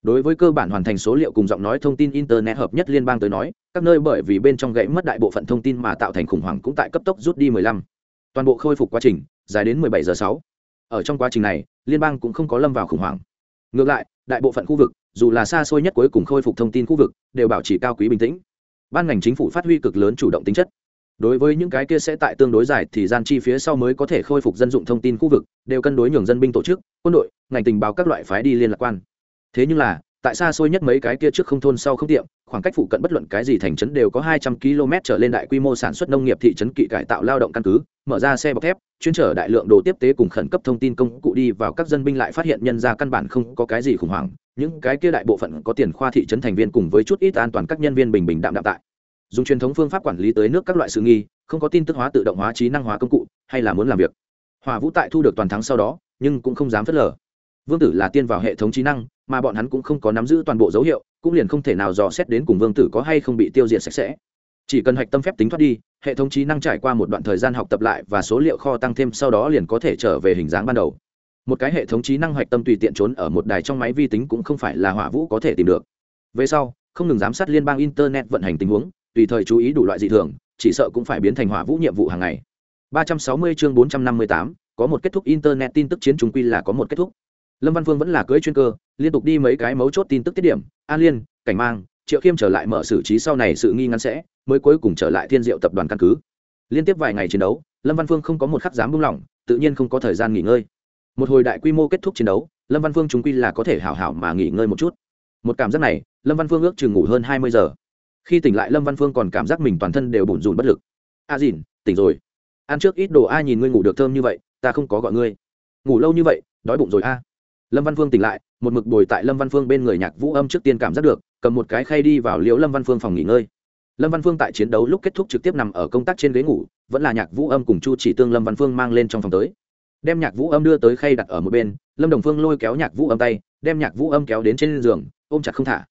đối với cơ bản hoàn thành số liệu cùng giọng nói thông tin internet hợp nhất liên bang tới nói, các nơi bởi vì bên trong gãy mất đại bộ phận thông tin mà tạo thành khủng hoảng cũng tại cấp tốc rút đi 15. toàn bộ khôi phục quá trình, dài đến 17 giờ 6. ở trong quá trình này, liên bang cũng không có lâm vào khủng hoảng ngược lại, đại bộ phận khu vực, dù là xa xôi nhất cuối cùng khôi phục thông tin khu vực, đều bảo trì cao quý bình tĩnh ban ngành chính phủ phát huy cực lớn chủ động tính chất đối với những cái kia sẽ tại tương đối dài thì gian chi phía sau mới có thể khôi phục dân dụng thông tin khu vực, đều cân đối nhường dân binh tổ chức, quân đội, ngành tình báo các loại phái đi liên lạc quan. Thế nhưng là, tại xa xôi nhất mấy cái kia trước không thôn sau không tiệm, khoảng cách phụ cận bất luận cái gì thành trấn đều có hai trăm km trở lên đại quy mô sản xuất nông nghiệp thị trấn kỵ cải tạo lao động căn cứ, mở ra xe bọc thép, chuyên trở đại lượng đồ tiếp tế cùng khẩn cấp thông tin công cụ đi vào các dân binh lại phát hiện nhân ra căn bản không có cái gì khủng hoảng, những cái kia đại bộ phận có tiền khoa thị trấn thành viên cùng với chút ít an toàn các nhân viên bình bình đạm đạm tại dùng truyền thống phương pháp quản lý tới nước các loại sự nghi, không có tin tức hóa tự động hóa trí năng hóa công cụ, hay là muốn làm việc. Hòa vũ tại thu được toàn thắng sau đó, nhưng cũng không dám phớt lờ. Vương tử là tiên vào hệ thống trí năng, mà bọn hắn cũng không có nắm giữ toàn bộ dấu hiệu, cũng liền không thể nào dò xét đến cùng vương tử có hay không bị tiêu diệt sạch sẽ. Chỉ cần hạch tâm phép tính thoát đi, hệ thống trí năng trải qua một đoạn thời gian học tập lại và số liệu kho tăng thêm sau đó liền có thể trở về hình dáng ban đầu. Một cái hệ thống trí năng hạch tâm tùy tiện trốn ở một đài trong máy vi tính cũng không phải là hỏa vũ có thể tìm được. Về sau, không ngừng giám sát liên bang internet vận hành tình huống tùy thời chú ý đủ loại dị thường chỉ sợ cũng phải biến thành hỏa vũ nhiệm vụ hàng ngày. 360 chương 458, có một kết thúc internet tin tức chiến chúng quy là có một kết thúc. Lâm văn phương vẫn là cưỡi chuyên cơ liên tục đi mấy cái mấu chốt tin tức tiết điểm an liên cảnh mang triệu khiêm trở lại mở xử trí sau này sự nghi ngắn sẽ mới cuối cùng trở lại thiên diệu tập đoàn căn cứ. Liên tiếp vài ngày chiến đấu lâm văn phương không có một khắc dám buông lỏng tự nhiên không có thời gian nghỉ ngơi. Một hồi đại quy mô kết thúc chiến đấu lâm văn phương chúng quy là có thể hảo hảo mà nghỉ ngơi một chút. Một cảm giác này lâm văn phương ước chừng ngủ hơn hai mươi giờ khi tỉnh lại lâm văn phương còn cảm giác mình toàn thân đều bủn rủn bất lực a à dìn tỉnh rồi ăn trước ít đồ ai nhìn ngươi ngủ được thơm như vậy ta không có gọi ngươi ngủ lâu như vậy đói bụng rồi a lâm văn phương tỉnh lại một mực bồi tại lâm văn phương bên người nhạc vũ âm trước tiên cảm giác được cầm một cái khay đi vào liễu lâm văn phương phòng nghỉ ngơi lâm văn phương tại chiến đấu lúc kết thúc trực tiếp nằm ở công tác trên ghế ngủ vẫn là nhạc vũ âm cùng chu chỉ tương lâm văn phương mang lên trong phòng tới đem nhạc vũ âm đưa tới khay đặt ở một bên lâm đồng phương lôi kéo nhạc vũ âm tay đem nhạc vũ âm kéo đến trên giường ôm chặt không thả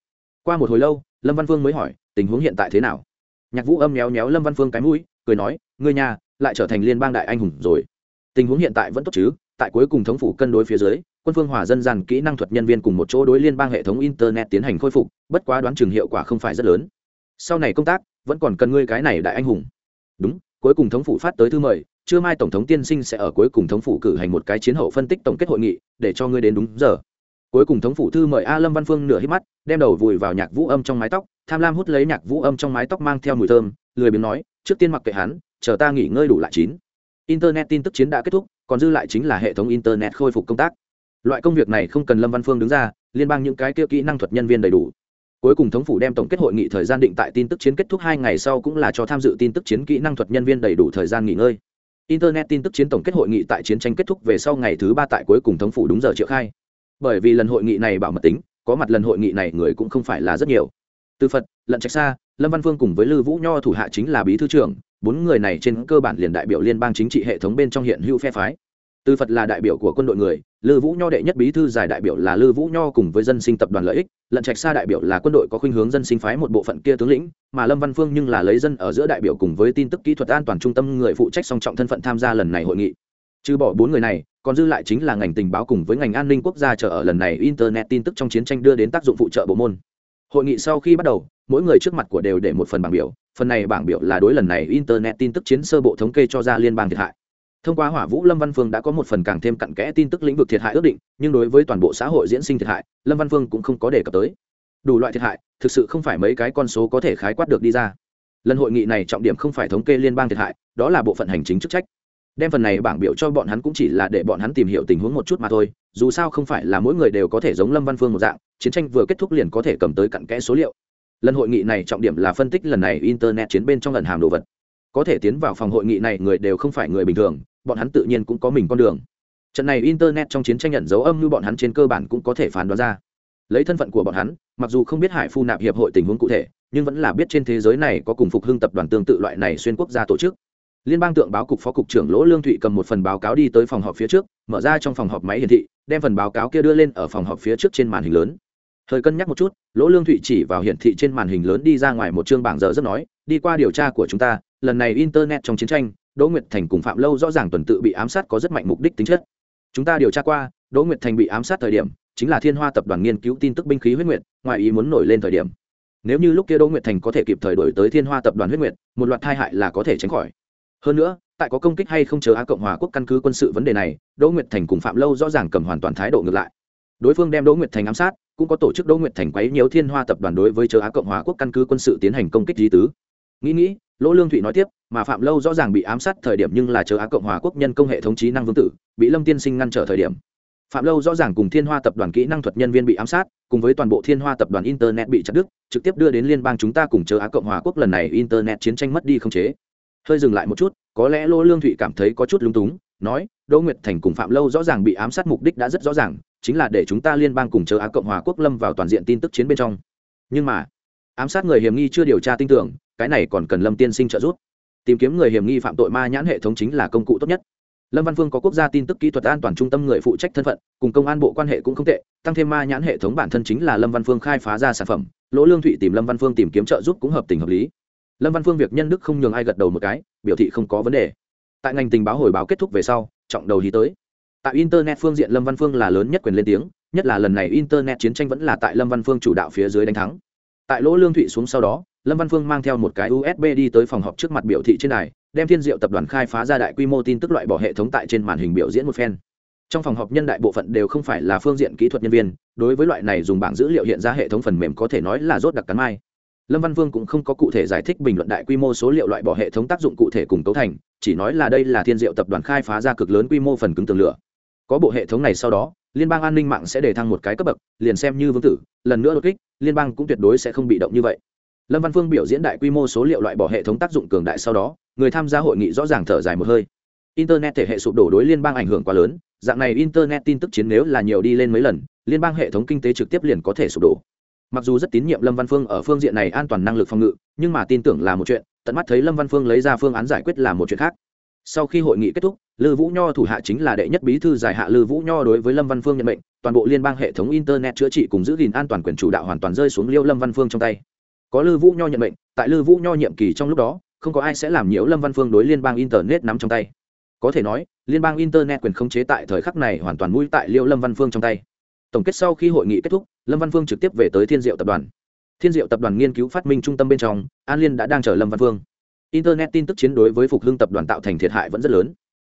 qua một hồi lâu lâm văn phương mới hỏi tình huống hiện tại thế nào? Nhạc vũ âm méo méo lâm văn phương cái mũi, cười nói, ngươi nhà lại trở thành liên bang đại anh hùng rồi. Tình huống hiện tại vẫn tốt chứ? Tại cuối cùng thống phủ cân đối phía dưới, quân phương hòa dân gian kỹ năng thuật nhân viên cùng một chỗ đối liên bang hệ thống internet tiến hành khôi phục, bất quá đoán chừng hiệu quả không phải rất lớn. Sau này công tác, vẫn còn cần ngươi cái này đại anh hùng. Đúng, cuối cùng thống phủ phát tới thư mời trưa mai tổng thống tiên sinh sẽ ở cuối cùng thống phủ cử hành một cái chiến hậu phân tích tổng kết hội nghị, để cho ngươi đến đúng giờ cuối cùng thống phủ thư mời a lâm văn phương nửa hít mắt, đem đầu vùi vào nhạc vũ âm trong mái tóc. Tham lam hút lấy nhạc vũ âm trong mái tóc mang theo mùi thơm, lười biếng nói, trước tiên mặc kệ hắn, chờ ta nghỉ ngơi đủ lại chín. Internet tin tức chiến đã kết thúc, còn dư lại chính là hệ thống internet khôi phục công tác. Loại công việc này không cần lâm văn phương đứng ra, liên bang những cái kia kỹ năng thuật nhân viên đầy đủ. Cuối cùng thống phủ đem tổng kết hội nghị thời gian định tại tin tức chiến kết thúc hai ngày sau cũng là cho tham dự tin tức chiến kỹ năng thuật nhân viên đầy đủ thời gian nghỉ ngơi. Internet tin tức chiến tổng kết hội nghị tại chiến tranh kết thúc về sau ngày thứ ba tại cuối cùng thống phủ đúng giờ triệu khai bởi vì lần hội nghị này bảo mật tính, có mặt lần hội nghị này người cũng không phải là rất nhiều. Từ phật, lận trạch xa lâm văn vương cùng với lư vũ nho thủ hạ chính là bí thư trưởng, bốn người này trên cơ bản liền đại biểu liên bang chính trị hệ thống bên trong hiện hữu phe phái. Từ phật là đại biểu của quân đội người, lư vũ nho đệ nhất bí thư giải đại biểu là lư vũ nho cùng với dân sinh tập đoàn lợi ích, lận trạch xa đại biểu là quân đội có khuynh hướng dân sinh phái một bộ phận kia tướng lĩnh, mà lâm văn phương nhưng là lấy dân ở giữa đại biểu cùng với tin tức kỹ thuật an toàn trung tâm người phụ trách song trọng thân phận tham gia lần này hội nghị trừ bỏ bốn người này, còn dư lại chính là ngành tình báo cùng với ngành an ninh quốc gia chờ ở lần này internet tin tức trong chiến tranh đưa đến tác dụng phụ trợ bộ môn. Hội nghị sau khi bắt đầu, mỗi người trước mặt của đều để một phần bảng biểu, phần này bảng biểu là đối lần này internet tin tức chiến sơ bộ thống kê cho ra liên bang thiệt hại. Thông qua hỏa vũ, lâm văn phương đã có một phần càng thêm cặn kẽ tin tức lĩnh vực thiệt hại ước định, nhưng đối với toàn bộ xã hội diễn sinh thiệt hại, lâm văn phương cũng không có đề cập tới. Đủ loại thiệt hại, thực sự không phải mấy cái con số có thể khái quát được đi ra. Lần hội nghị này trọng điểm không phải thống kê liên bang thiệt hại, đó là bộ phận hành chính chức trách đem phần này bảng biểu cho bọn hắn cũng chỉ là để bọn hắn tìm hiểu tình huống một chút mà thôi, dù sao không phải là mỗi người đều có thể giống lâm văn phương một dạng, chiến tranh vừa kết thúc liền có thể cầm tới cặn kẽ số liệu. Lần hội nghị này trọng điểm là phân tích lần này internet chiến bên trong lần hàm đồ vật. Có thể tiến vào phòng hội nghị này người đều không phải người bình thường, bọn hắn tự nhiên cũng có mình con đường. Trận này internet trong chiến tranh nhận dấu âm như bọn hắn trên cơ bản cũng có thể phán đoán ra. Lấy thân phận của bọn hắn, mặc dù không biết hải phu nạp hiệp hội tình huống cụ thể, nhưng vẫn là biết trên thế giới này có cùng phục hưng tập đoàn tương tự loại này xuyên quốc gia tổ chức liên bang tượng báo cục phó cục trưởng lỗ lương thụy cầm một phần báo cáo đi tới phòng họp phía trước, mở ra trong phòng họp máy hiển thị, đem phần báo cáo kia đưa lên ở phòng họp phía trước trên màn hình lớn. Thời cân nhắc một chút, lỗ lương thụy chỉ vào hiển thị trên màn hình lớn đi ra ngoài một chương bảng giờ rất nói, đi qua điều tra của chúng ta, lần này internet trong chiến tranh, đỗ nguyệt thành cùng phạm lâu rõ ràng tuần tự bị ám sát có rất mạnh mục đích tính chất. Chúng ta điều tra qua, đỗ nguyệt thành bị ám sát thời điểm, chính là thiên hoa tập đoàn nghiên cứu tin tức binh khí huyết nguyệt, ngoài ý muốn nổi lên thời điểm. Nếu như lúc kia đỗ nguyệt thành có thể kịp thời đổi tới thiên hoa tập đoàn huyết nguyệt, một loạt tai hại là có thể tránh khỏi hơn nữa, tại có công kích hay không chờ á cộng hòa quốc căn cứ quân sự vấn đề này, đỗ nguyệt thành cùng phạm lâu rõ ràng cầm hoàn toàn thái độ ngược lại. Đối phương đem đỗ nguyệt thành ám sát, cũng có tổ chức đỗ nguyệt thành quấy nhiều thiên hoa tập đoàn đối với chờ á cộng hòa quốc căn cứ quân sự tiến hành công kích di tứ. Nghĩ nghĩ, lỗ lương thụy nói tiếp, mà phạm lâu rõ ràng bị ám sát thời điểm nhưng là chờ á cộng hòa quốc nhân công hệ thống trí năng vương tử, bị lâm tiên sinh ngăn trở thời điểm. Phạm lâu rõ ràng cùng thiên hoa tập đoàn kỹ năng thuật nhân viên bị ám sát, cùng với toàn bộ thiên hoa tập đoàn internet bị chặt đứt, trực tiếp đưa đến liên bang chúng ta cùng chờ á cộng hòa quốc lần này internet chiến tranh mất đi không chế hơi dừng lại một chút, có lẽ lô lương thụy cảm thấy có chút lúng túng, nói, đỗ nguyệt thành cùng phạm lâu rõ ràng bị ám sát mục đích đã rất rõ ràng, chính là để chúng ta liên bang cùng chờ á cộng hòa quốc lâm vào toàn diện tin tức chiến bên trong. Nhưng mà, ám sát người hiểm nghi chưa điều tra tin tưởng, cái này còn cần lâm tiên sinh trợ giúp. Tìm kiếm người hiểm nghi phạm tội ma nhãn hệ thống chính là công cụ tốt nhất. Lâm văn phương có quốc gia tin tức kỹ thuật an toàn trung tâm người phụ trách thân phận, cùng công an bộ quan hệ cũng không tệ, tăng thêm ma nhãn hệ thống bản thân chính là lâm văn phương khai phá ra sản phẩm lỗ lương thụy tìm lâm văn phương tìm kiếm trợ giúp cũng hợp tình hợp lý lâm văn phương việc nhân đức không nhường ai gật đầu một cái, biểu thị không có vấn đề. Tại ngành tình báo hồi báo kết thúc về sau, trọng đầu đi tới. Tại internet phương diện lâm văn phương là lớn nhất quyền lên tiếng, nhất là lần này internet chiến tranh vẫn là tại lâm văn phương chủ đạo phía dưới đánh thắng. Tại lỗ lương thụy xuống sau đó, lâm văn phương mang theo một cái usb đi tới phòng họp trước mặt biểu thị trên đài, đem thiên diệu tập đoàn khai phá ra đại quy mô tin tức loại bỏ hệ thống tại trên màn hình biểu diễn một phen. Trong phòng họp nhân đại bộ phận đều không phải là phương diện kỹ thuật nhân viên, đối với loại này dùng bảng dữ liệu hiện ra hệ thống phần mềm có thể nói là rốt đặc cắn mai lâm văn vương cũng không có cụ thể giải thích bình luận đại quy mô số liệu loại bỏ hệ thống tác dụng cụ thể cùng cấu thành, chỉ nói là đây là thiên diệu tập đoàn khai phá ra cực lớn quy mô phần cứng tường lửa. Có bộ hệ thống này sau đó, liên bang an ninh mạng sẽ đề thăng một cái cấp bậc, liền xem như vương tử, lần nữa đột kích, liên bang cũng tuyệt đối sẽ không bị động như vậy. Lâm văn phương biểu diễn đại quy mô số liệu loại bỏ hệ thống tác dụng cường đại sau đó, người tham gia hội nghị rõ ràng thở dài một hơi. Internet thể hệ sụp đổ đối liên bang ảnh hưởng quá lớn, dạng này internet tin tức chiến nếu là nhiều đi lên mấy lần, liên bang hệ thống kinh tế trực tiếp liền có thể sụp đổ mặc dù rất tín nhiệm lâm văn phương ở phương diện này an toàn năng lực phòng ngự, nhưng mà tin tưởng là một chuyện, tận mắt thấy lâm văn phương lấy ra phương án giải quyết là một chuyện khác. Sau khi hội nghị kết thúc, lư vũ nho thủ hạ chính là đệ nhất bí thư giải hạ lư vũ nho đối với lâm văn phương nhận bệnh toàn bộ liên bang hệ thống internet chữa trị cùng giữ gìn an toàn quyền chủ đạo hoàn toàn rơi xuống liêu lâm văn phương trong tay. Có lư vũ nho nhận bệnh tại lư vũ nho nhiệm kỳ trong lúc đó, không có ai sẽ làm nhiễu lâm văn phương đối liên bang internet nắm trong tay. Có thể nói, liên bang internet quyền khống chế tại thời khắc này hoàn toàn mũi tại liêu lâm văn phương trong tay. Tổng kết sau khi hội nghị kết thúc lâm văn phương trực tiếp về tới thiên diệu tập đoàn. Thiên diệu tập đoàn nghiên cứu phát minh trung tâm bên trong, an liên đã đang chờ lâm văn phương. Internet tin tức chiến đối với phục hưng tập đoàn tạo thành thiệt hại vẫn rất lớn.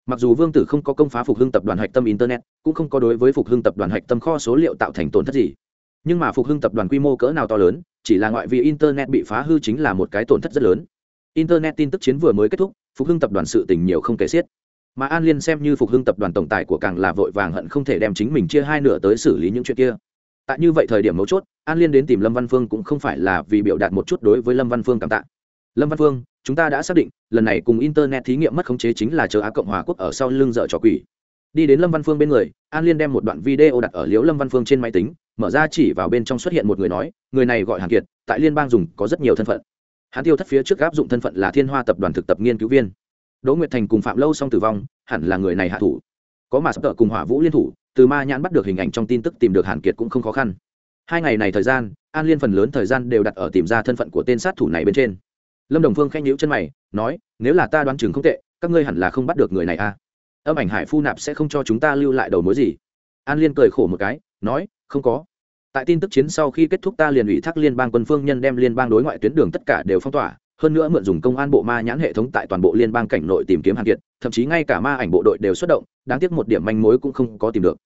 Mặc dù vương tử không có công phá phục hưng tập đoàn hạch tâm internet, cũng không có đối với phục hưng tập đoàn hạch tâm kho số liệu tạo thành tổn thất gì. Nhưng mà phục hưng tập đoàn quy mô cỡ nào to lớn, chỉ là ngoại vì internet bị phá hư chính là một cái tổn thất rất lớn. Internet tin tức chiến vừa mới kết thúc, phục hưng tập đoàn sự tình nhiều không kể xiết. Mà an liên xem như phục hưng tập đoàn tổng tài của càng là vội vàng hận không thể đem chính mình chia hai nửa tới xử lý những chuyện kia tại như vậy thời điểm mấu chốt, an liên đến tìm lâm văn phương cũng không phải là vì biểu đạt một chút đối với lâm văn phương cảm tạ. Lâm văn phương, chúng ta đã xác định, lần này cùng internet thí nghiệm mất khống chế chính là chờ á cộng hòa quốc ở sau lưng dợ trò quỷ. Đi đến lâm văn phương bên người, an liên đem một đoạn video đặt ở liễu lâm văn phương trên máy tính, mở ra chỉ vào bên trong xuất hiện một người nói, người này gọi hàn kiệt, tại liên bang dùng có rất nhiều thân phận. Hắn tiêu thất phía trước áp dụng thân phận là thiên hoa tập đoàn thực tập nghiên cứu viên. Đỗ nguyệt thành cùng phạm lâu xong tử vong, hẳn là người này hạ thủ. Có mà sắp tợ cùng hỏa vũ liên thủ từ ma nhãn bắt được hình ảnh trong tin tức tìm được hàn kiệt cũng không khó khăn. Hai ngày này thời gian, an liên phần lớn thời gian đều đặt ở tìm ra thân phận của tên sát thủ này bên trên. Lâm đồng phương khanh nhíu chân mày, nói, nếu là ta đoán chừng không tệ, các ngươi hẳn là không bắt được người này a à? âm ảnh hải phu nạp sẽ không cho chúng ta lưu lại đầu mối gì? An liên cười khổ một cái, nói, không có. Tại tin tức chiến sau khi kết thúc ta liền ủy thác liên bang quân phương nhân đem liên bang đối ngoại tuyến đường tất cả đều phong tỏa hơn nữa mượn dùng công an bộ ma nhãn hệ thống tại toàn bộ liên bang cảnh nội tìm kiếm hàn kiệt, thậm chí ngay cả ma ảnh bộ đội đều xuất động, đáng tiếc một điểm manh mối cũng không có tìm được.